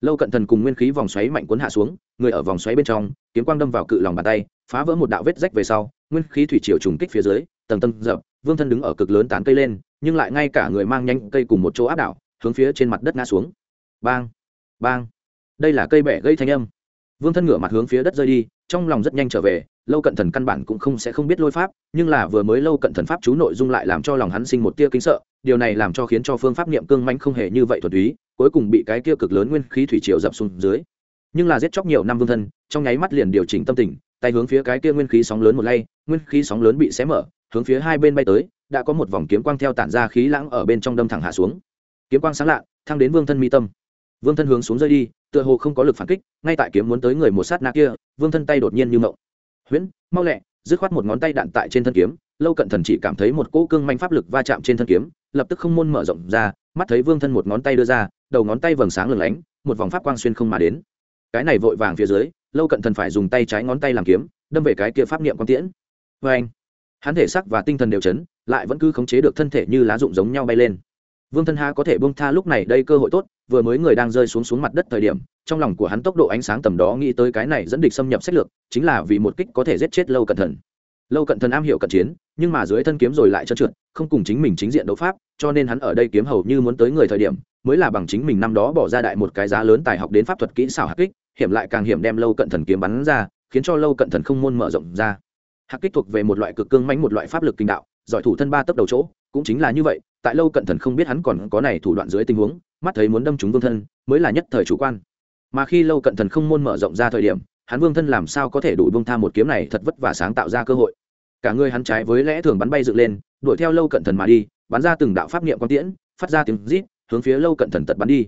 Speaker 1: Lâu cận thần cùng nguyên khí vòng xoáy mạnh cuốn hạ xuống, người ở vòng xoáy bên trong, kiếm quang đâm vào cự lòng bàn tay, phá vỡ một đạo vết rách về sau, nguyên khí thủy triều trùng kích phía dưới, tầng tầng dập vương thân đứng ở cực lớn tán cây lên, nhưng lại ngay cả người mang nhanh cây cùng một chỗ áp đảo, hướng phía trên mặt đất ngã xuống. Bang! Bang! Đây là cây bẻ gây thanh âm. Vương thân ngửa mặt hướng phía đất rơi đi, trong lòng rất nhanh trở về, lâu cận thần căn bản cũng không sẽ không biết lôi pháp, nhưng là vừa mới lâu cận thần pháp chú nội dung lại làm cho lòng hắn sinh một tia kính sợ, điều này làm cho khiến cho phương pháp niệm cương manh không hề như vậy thuật túy, cuối cùng bị cái kia cực lớn nguyên khí thủy triều dập xuống dưới. Nhưng là giết chóc nhiều năm vương thân, trong nháy mắt liền điều chỉnh tâm tình, tay hướng phía cái kia nguyên khí sóng lớn một lay, nguyên khí sóng lớn bị xé mở hướng phía hai bên bay tới, đã có một vòng kiếm quang theo tản ra khí lãng ở bên trong đâm thẳng hạ xuống. Kiếm quang sáng lạ, thăng đến vương thân mi tâm. Vương thân hướng xuống rơi đi, tựa hồ không có lực phản kích, ngay tại kiếm muốn tới người một sát na kia, vương thân tay đột nhiên như mộng. Huyễn, mau lẹ, dứt khoát một ngón tay đạn tại trên thân kiếm, lâu cận thần chỉ cảm thấy một cỗ cương manh pháp lực va chạm trên thân kiếm, lập tức không môn mở rộng ra, mắt thấy vương thân một ngón tay đưa ra, đầu ngón tay vầng sáng lửng lánh, một vòng pháp quang xuyên không mà đến. Cái này vội vàng phía dưới, lâu cận thần phải dùng tay trái ngón tay làm kiếm, đâm về cái kia pháp niệm quang tiễn. Vê anh hắn thể sắc và tinh thần đều chấn, lại vẫn cứ khống chế được thân thể như lá rụng giống nhau bay lên. Vương thân ha có thể bông tha lúc này đây cơ hội tốt, vừa mới người đang rơi xuống xuống mặt đất thời điểm, trong lòng của hắn tốc độ ánh sáng tầm đó nghĩ tới cái này dẫn địch xâm nhập sách lược, chính là vì một kích có thể giết chết lâu cận thần. Lâu cận thần am hiểu cận chiến, nhưng mà dưới thân kiếm rồi lại trơn trượt, không cùng chính mình chính diện đấu pháp, cho nên hắn ở đây kiếm hầu như muốn tới người thời điểm, mới là bằng chính mình năm đó bỏ ra đại một cái giá lớn tài học đến pháp thuật kỹ xảo hạc kích, hiểm lại càng hiểm đem lâu cận thần kiếm bắn ra, khiến cho lâu cận thần không môn mở rộng ra hạc kích thuộc về một loại cực cương mãnh một loại pháp lực kinh đạo, giỏi thủ thân ba tốc đầu chỗ, cũng chính là như vậy, tại lâu cận thần không biết hắn còn có này thủ đoạn dưới tình huống, mắt thấy muốn đâm trúng vương thân, mới là nhất thời chủ quan. Mà khi lâu cận thần không môn mở rộng ra thời điểm, hắn vương thân làm sao có thể đủ bông tha một kiếm này thật vất vả sáng tạo ra cơ hội. Cả người hắn trái với lẽ thường bắn bay dựng lên, đuổi theo lâu cận thần mà đi, bắn ra từng đạo pháp niệm quang tiễn, phát ra tiếng rít, hướng phía lâu cận thần tật bắn đi.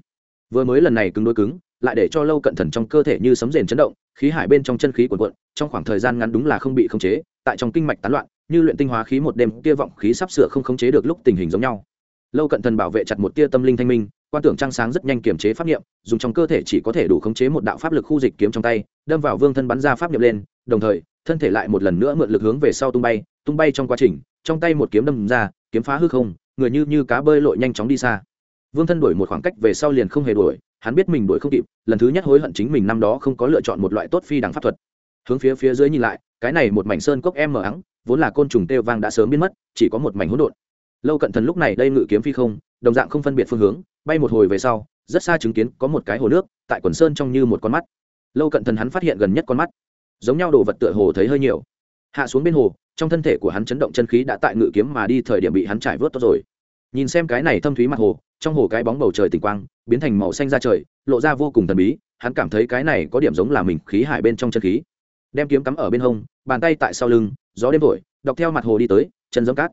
Speaker 1: Vừa mới lần này cứng đối cứng, lại để cho lâu cận thần trong cơ thể như sấm rền chấn động, khí hải bên trong chân khí cuồn cuộn, trong khoảng thời gian ngắn đúng là không bị khống chế tại trong kinh mạch tán loạn, như luyện tinh hóa khí một đêm, kia vọng khí sắp sửa không khống chế được lúc tình hình giống nhau. Lâu cận thần bảo vệ chặt một tia tâm linh thanh minh, quan tưởng trăng sáng rất nhanh kiềm chế pháp niệm, dùng trong cơ thể chỉ có thể đủ khống chế một đạo pháp lực khu dịch kiếm trong tay, đâm vào vương thân bắn ra pháp niệm lên, đồng thời, thân thể lại một lần nữa mượn lực hướng về sau tung bay tung bay trong quá trình, trong tay một kiếm đâm ra, kiếm phá hư không, người như như cá bơi lội nhanh chóng đi xa. Vương thân đuổi một khoảng cách về sau liền không hề đuổi, hắn biết mình đuổi không kịp, lần thứ nhất hối hận chính mình năm đó không có lựa chọn một loại tốt phi đằng pháp thuật hướng phía phía dưới nhìn lại, cái này một mảnh sơn cốc em mờ ắng, vốn là côn trùng têu vang đã sớm biến mất, chỉ có một mảnh hỗn độn. Lâu cận thần lúc này đây ngự kiếm phi không, đồng dạng không phân biệt phương hướng, bay một hồi về sau, rất xa chứng kiến có một cái hồ nước, tại quần sơn trông như một con mắt. Lâu cận thần hắn phát hiện gần nhất con mắt, giống nhau đồ vật tựa hồ thấy hơi nhiều. Hạ xuống bên hồ, trong thân thể của hắn chấn động chân khí đã tại ngự kiếm mà đi thời điểm bị hắn trải vớt tốt rồi. Nhìn xem cái này thâm thúy mặt hồ, trong hồ cái bóng bầu trời tỉnh quang, biến thành màu xanh ra trời, lộ ra vô cùng thần bí, hắn cảm thấy cái này có điểm giống là mình khí hải bên trong chân khí đem kiếm cắm ở bên hông, bàn tay tại sau lưng, gió đêm thổi, đọc theo mặt hồ đi tới, chân giống cát.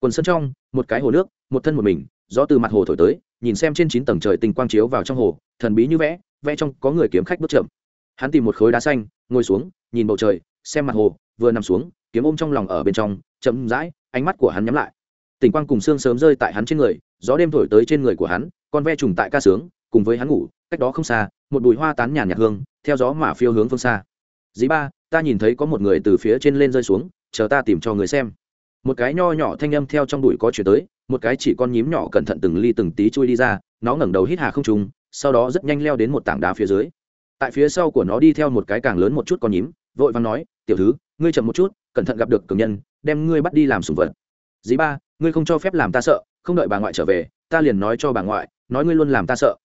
Speaker 1: Quần sân trong, một cái hồ nước, một thân một mình, gió từ mặt hồ thổi tới, nhìn xem trên chín tầng trời tình quang chiếu vào trong hồ, thần bí như vẽ vẽ trong có người kiếm khách bước chậm. Hắn tìm một khối đá xanh, ngồi xuống, nhìn bầu trời, xem mặt hồ, vừa nằm xuống, kiếm ôm trong lòng ở bên trong, chậm rãi, ánh mắt của hắn nhắm lại. Tình quang cùng sương sớm rơi tại hắn trên người, gió đêm thổi tới trên người của hắn, con ve trùng tại ca sướng, cùng với hắn ngủ, cách đó không xa, một bụi hoa tán nhàn nhạt hương, theo gió mà phiêu hướng phương xa. Dĩ ba ta nhìn thấy có một người từ phía trên lên rơi xuống, chờ ta tìm cho người xem. Một cái nho nhỏ thanh âm theo trong bụi có chuyển tới, một cái chỉ con nhím nhỏ cẩn thận từng ly từng tí chui đi ra, nó ngẩng đầu hít hà không trùng sau đó rất nhanh leo đến một tảng đá phía dưới. Tại phía sau của nó đi theo một cái càng lớn một chút con nhím, vội vàng nói, tiểu thứ, ngươi chậm một chút, cẩn thận gặp được cường nhân, đem ngươi bắt đi làm sùng vật. Dĩ ba, ngươi không cho phép làm ta sợ, không đợi bà ngoại trở về, ta liền nói cho bà ngoại, nói ngươi luôn làm ta sợ.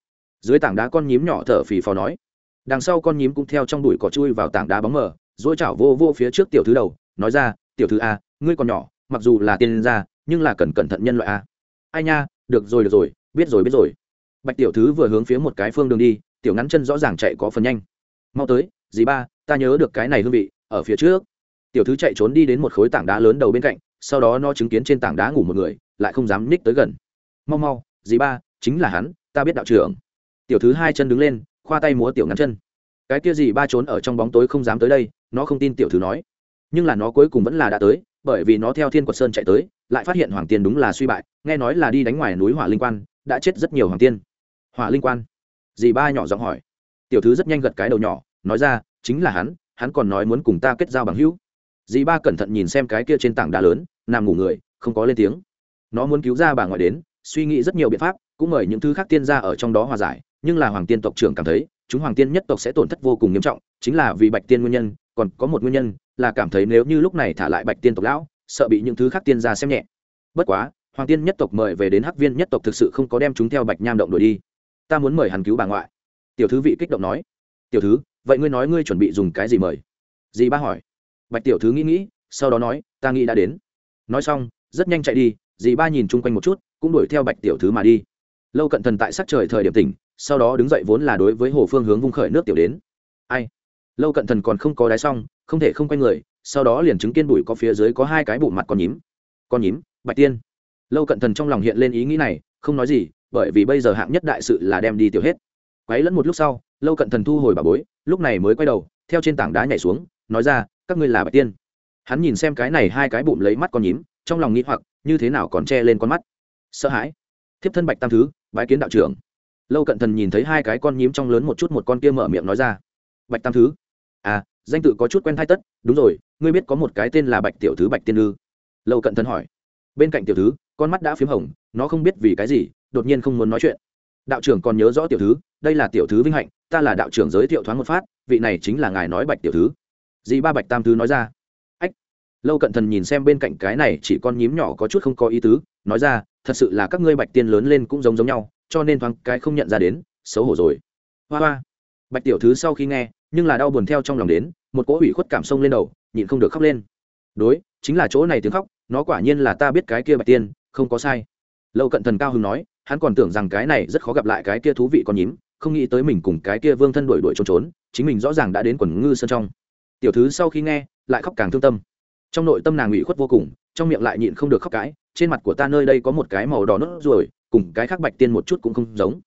Speaker 1: Dưới tảng đá con nhím nhỏ thở phì phò nói. Đằng sau con nhím cũng theo trong đùi cỏ chui vào tảng đá bóng mờ dỗi chảo vô vô phía trước tiểu thứ đầu, nói ra, tiểu thứ a, ngươi còn nhỏ, mặc dù là tiên gia, nhưng là cần cẩn thận nhân loại a. Ai nha, được rồi được rồi, biết rồi biết rồi. Bạch tiểu thứ vừa hướng phía một cái phương đường đi, tiểu ngắn chân rõ ràng chạy có phần nhanh. Mau tới, dì ba, ta nhớ được cái này hương vị, ở phía trước. Tiểu thứ chạy trốn đi đến một khối tảng đá lớn đầu bên cạnh, sau đó nó chứng kiến trên tảng đá ngủ một người, lại không dám ních tới gần. Mau mau, dì ba, chính là hắn, ta biết đạo trưởng. Tiểu thứ hai chân đứng lên, khoa tay múa tiểu ngắn chân. Cái kia dì ba trốn ở trong bóng tối không dám tới đây nó không tin tiểu thứ nói. Nhưng là nó cuối cùng vẫn là đã tới, bởi vì nó theo thiên quật sơn chạy tới, lại phát hiện hoàng tiên đúng là suy bại, nghe nói là đi đánh ngoài núi hỏa linh quan, đã chết rất nhiều hoàng tiên. Hỏa linh quan? Dì ba nhỏ giọng hỏi. Tiểu thứ rất nhanh gật cái đầu nhỏ, nói ra, chính là hắn hắn còn nói muốn cùng ta kết giao bằng hữu. Dì ba cẩn thận nhìn xem cái kia trên tảng đá lớn, nằm ngủ người, không có lên tiếng. Nó muốn cứu ra bà ngoại đến, suy nghĩ rất nhiều biện pháp, cũng mời những thứ khác tiên ra ở trong đó hòa giải, nhưng là hoàng tiên tộc trưởng cảm thấy, chúng hoàng tiên nhất tộc sẽ tổn thất vô cùng nghiêm trọng, chính là vì bạch tiên nguyên nhân còn có một nguyên nhân là cảm thấy nếu như lúc này thả lại bạch tiên tộc lão, sợ bị những thứ khác tiên ra xem nhẹ. Bất quá, hoàng tiên nhất tộc mời về đến hắc viên nhất tộc thực sự không có đem chúng theo bạch nham động đuổi đi. Ta muốn mời hắn cứu bà ngoại. Tiểu thứ vị kích động nói. Tiểu thứ, vậy ngươi nói ngươi chuẩn bị dùng cái gì mời? Dì ba hỏi. Bạch tiểu thứ nghĩ nghĩ, sau đó nói, ta nghĩ đã đến. Nói xong, rất nhanh chạy đi, dì ba nhìn chung quanh một chút, cũng đuổi theo bạch tiểu thứ mà đi. Lâu cận thần tại sắc trời thời điểm tỉnh, sau đó đứng dậy vốn là đối với hồ phương hướng vung khởi nước tiểu đến. Ai? Lâu cận thần còn không có đáy xong, không thể không quay người, sau đó liền chứng kiên bụi có phía dưới có hai cái bộ mặt con nhím. Con nhím, bạch tiên. Lâu cận thần trong lòng hiện lên ý nghĩ này, không nói gì, bởi vì bây giờ hạng nhất đại sự là đem đi tiểu hết. Quấy lẫn một lúc sau, lâu cận thần thu hồi bà bối, lúc này mới quay đầu, theo trên tảng đá nhảy xuống, nói ra, các ngươi là bạch tiên. Hắn nhìn xem cái này hai cái bụng lấy mắt con nhím, trong lòng nghĩ hoặc, như thế nào còn che lên con mắt. Sợ hãi. Thiếp thân bạch tam thứ, bái kiến đạo trưởng. Lâu cận thần nhìn thấy hai cái con nhím trong lớn một chút một con kia mở miệng nói ra, bạch tam thứ à danh tự có chút quen thai tất, đúng rồi, ngươi biết có một cái tên là bạch tiểu thứ bạch tiên ư lâu cận thần hỏi. Bên cạnh tiểu thứ, con mắt đã p h í m hồng, nó không biết vì cái gì, đột nhiên không muốn nói chuyện. Đạo trưởng còn nhớ rõ tiểu thứ, đây là tiểu thứ vinh hạnh, ta là đạo trưởng giới thiệu thoáng một phát, vị này chính là ngài nói bạch tiểu thứ. Dì ba bạch tam thứ nói ra. Ách. Lâu cận thần nhìn xem bên cạnh cái này chỉ con nhím nhỏ có chút không có ý tứ, nói ra, thật sự là các ngươi bạch tiên lớn lên cũng giống giống nhau, cho nên thoáng cái không nhận ra đến, xấu hổ rồi. Hoa hoa. Bạch tiểu thứ sau khi nghe nhưng là đau buồn theo trong lòng đến, một cỗ hủy khuất cảm xông lên đầu, nhịn không được khóc lên. Đối, chính là chỗ này tiếng khóc, nó quả nhiên là ta biết cái kia bạch tiên, không có sai. Lâu cận thần cao hưng nói, hắn còn tưởng rằng cái này rất khó gặp lại cái kia thú vị con nhím, không nghĩ tới mình cùng cái kia vương thân đuổi đuổi trốn trốn, chính mình rõ ràng đã đến quần ngư sơn trong. Tiểu thứ sau khi nghe, lại khóc càng thương tâm. Trong nội tâm nàng ủy khuất vô cùng, trong miệng lại nhịn không được khóc cãi trên mặt của ta nơi đây có một cái màu đỏ nốt ruồi, cùng cái khác bạch tiên một chút cũng không giống.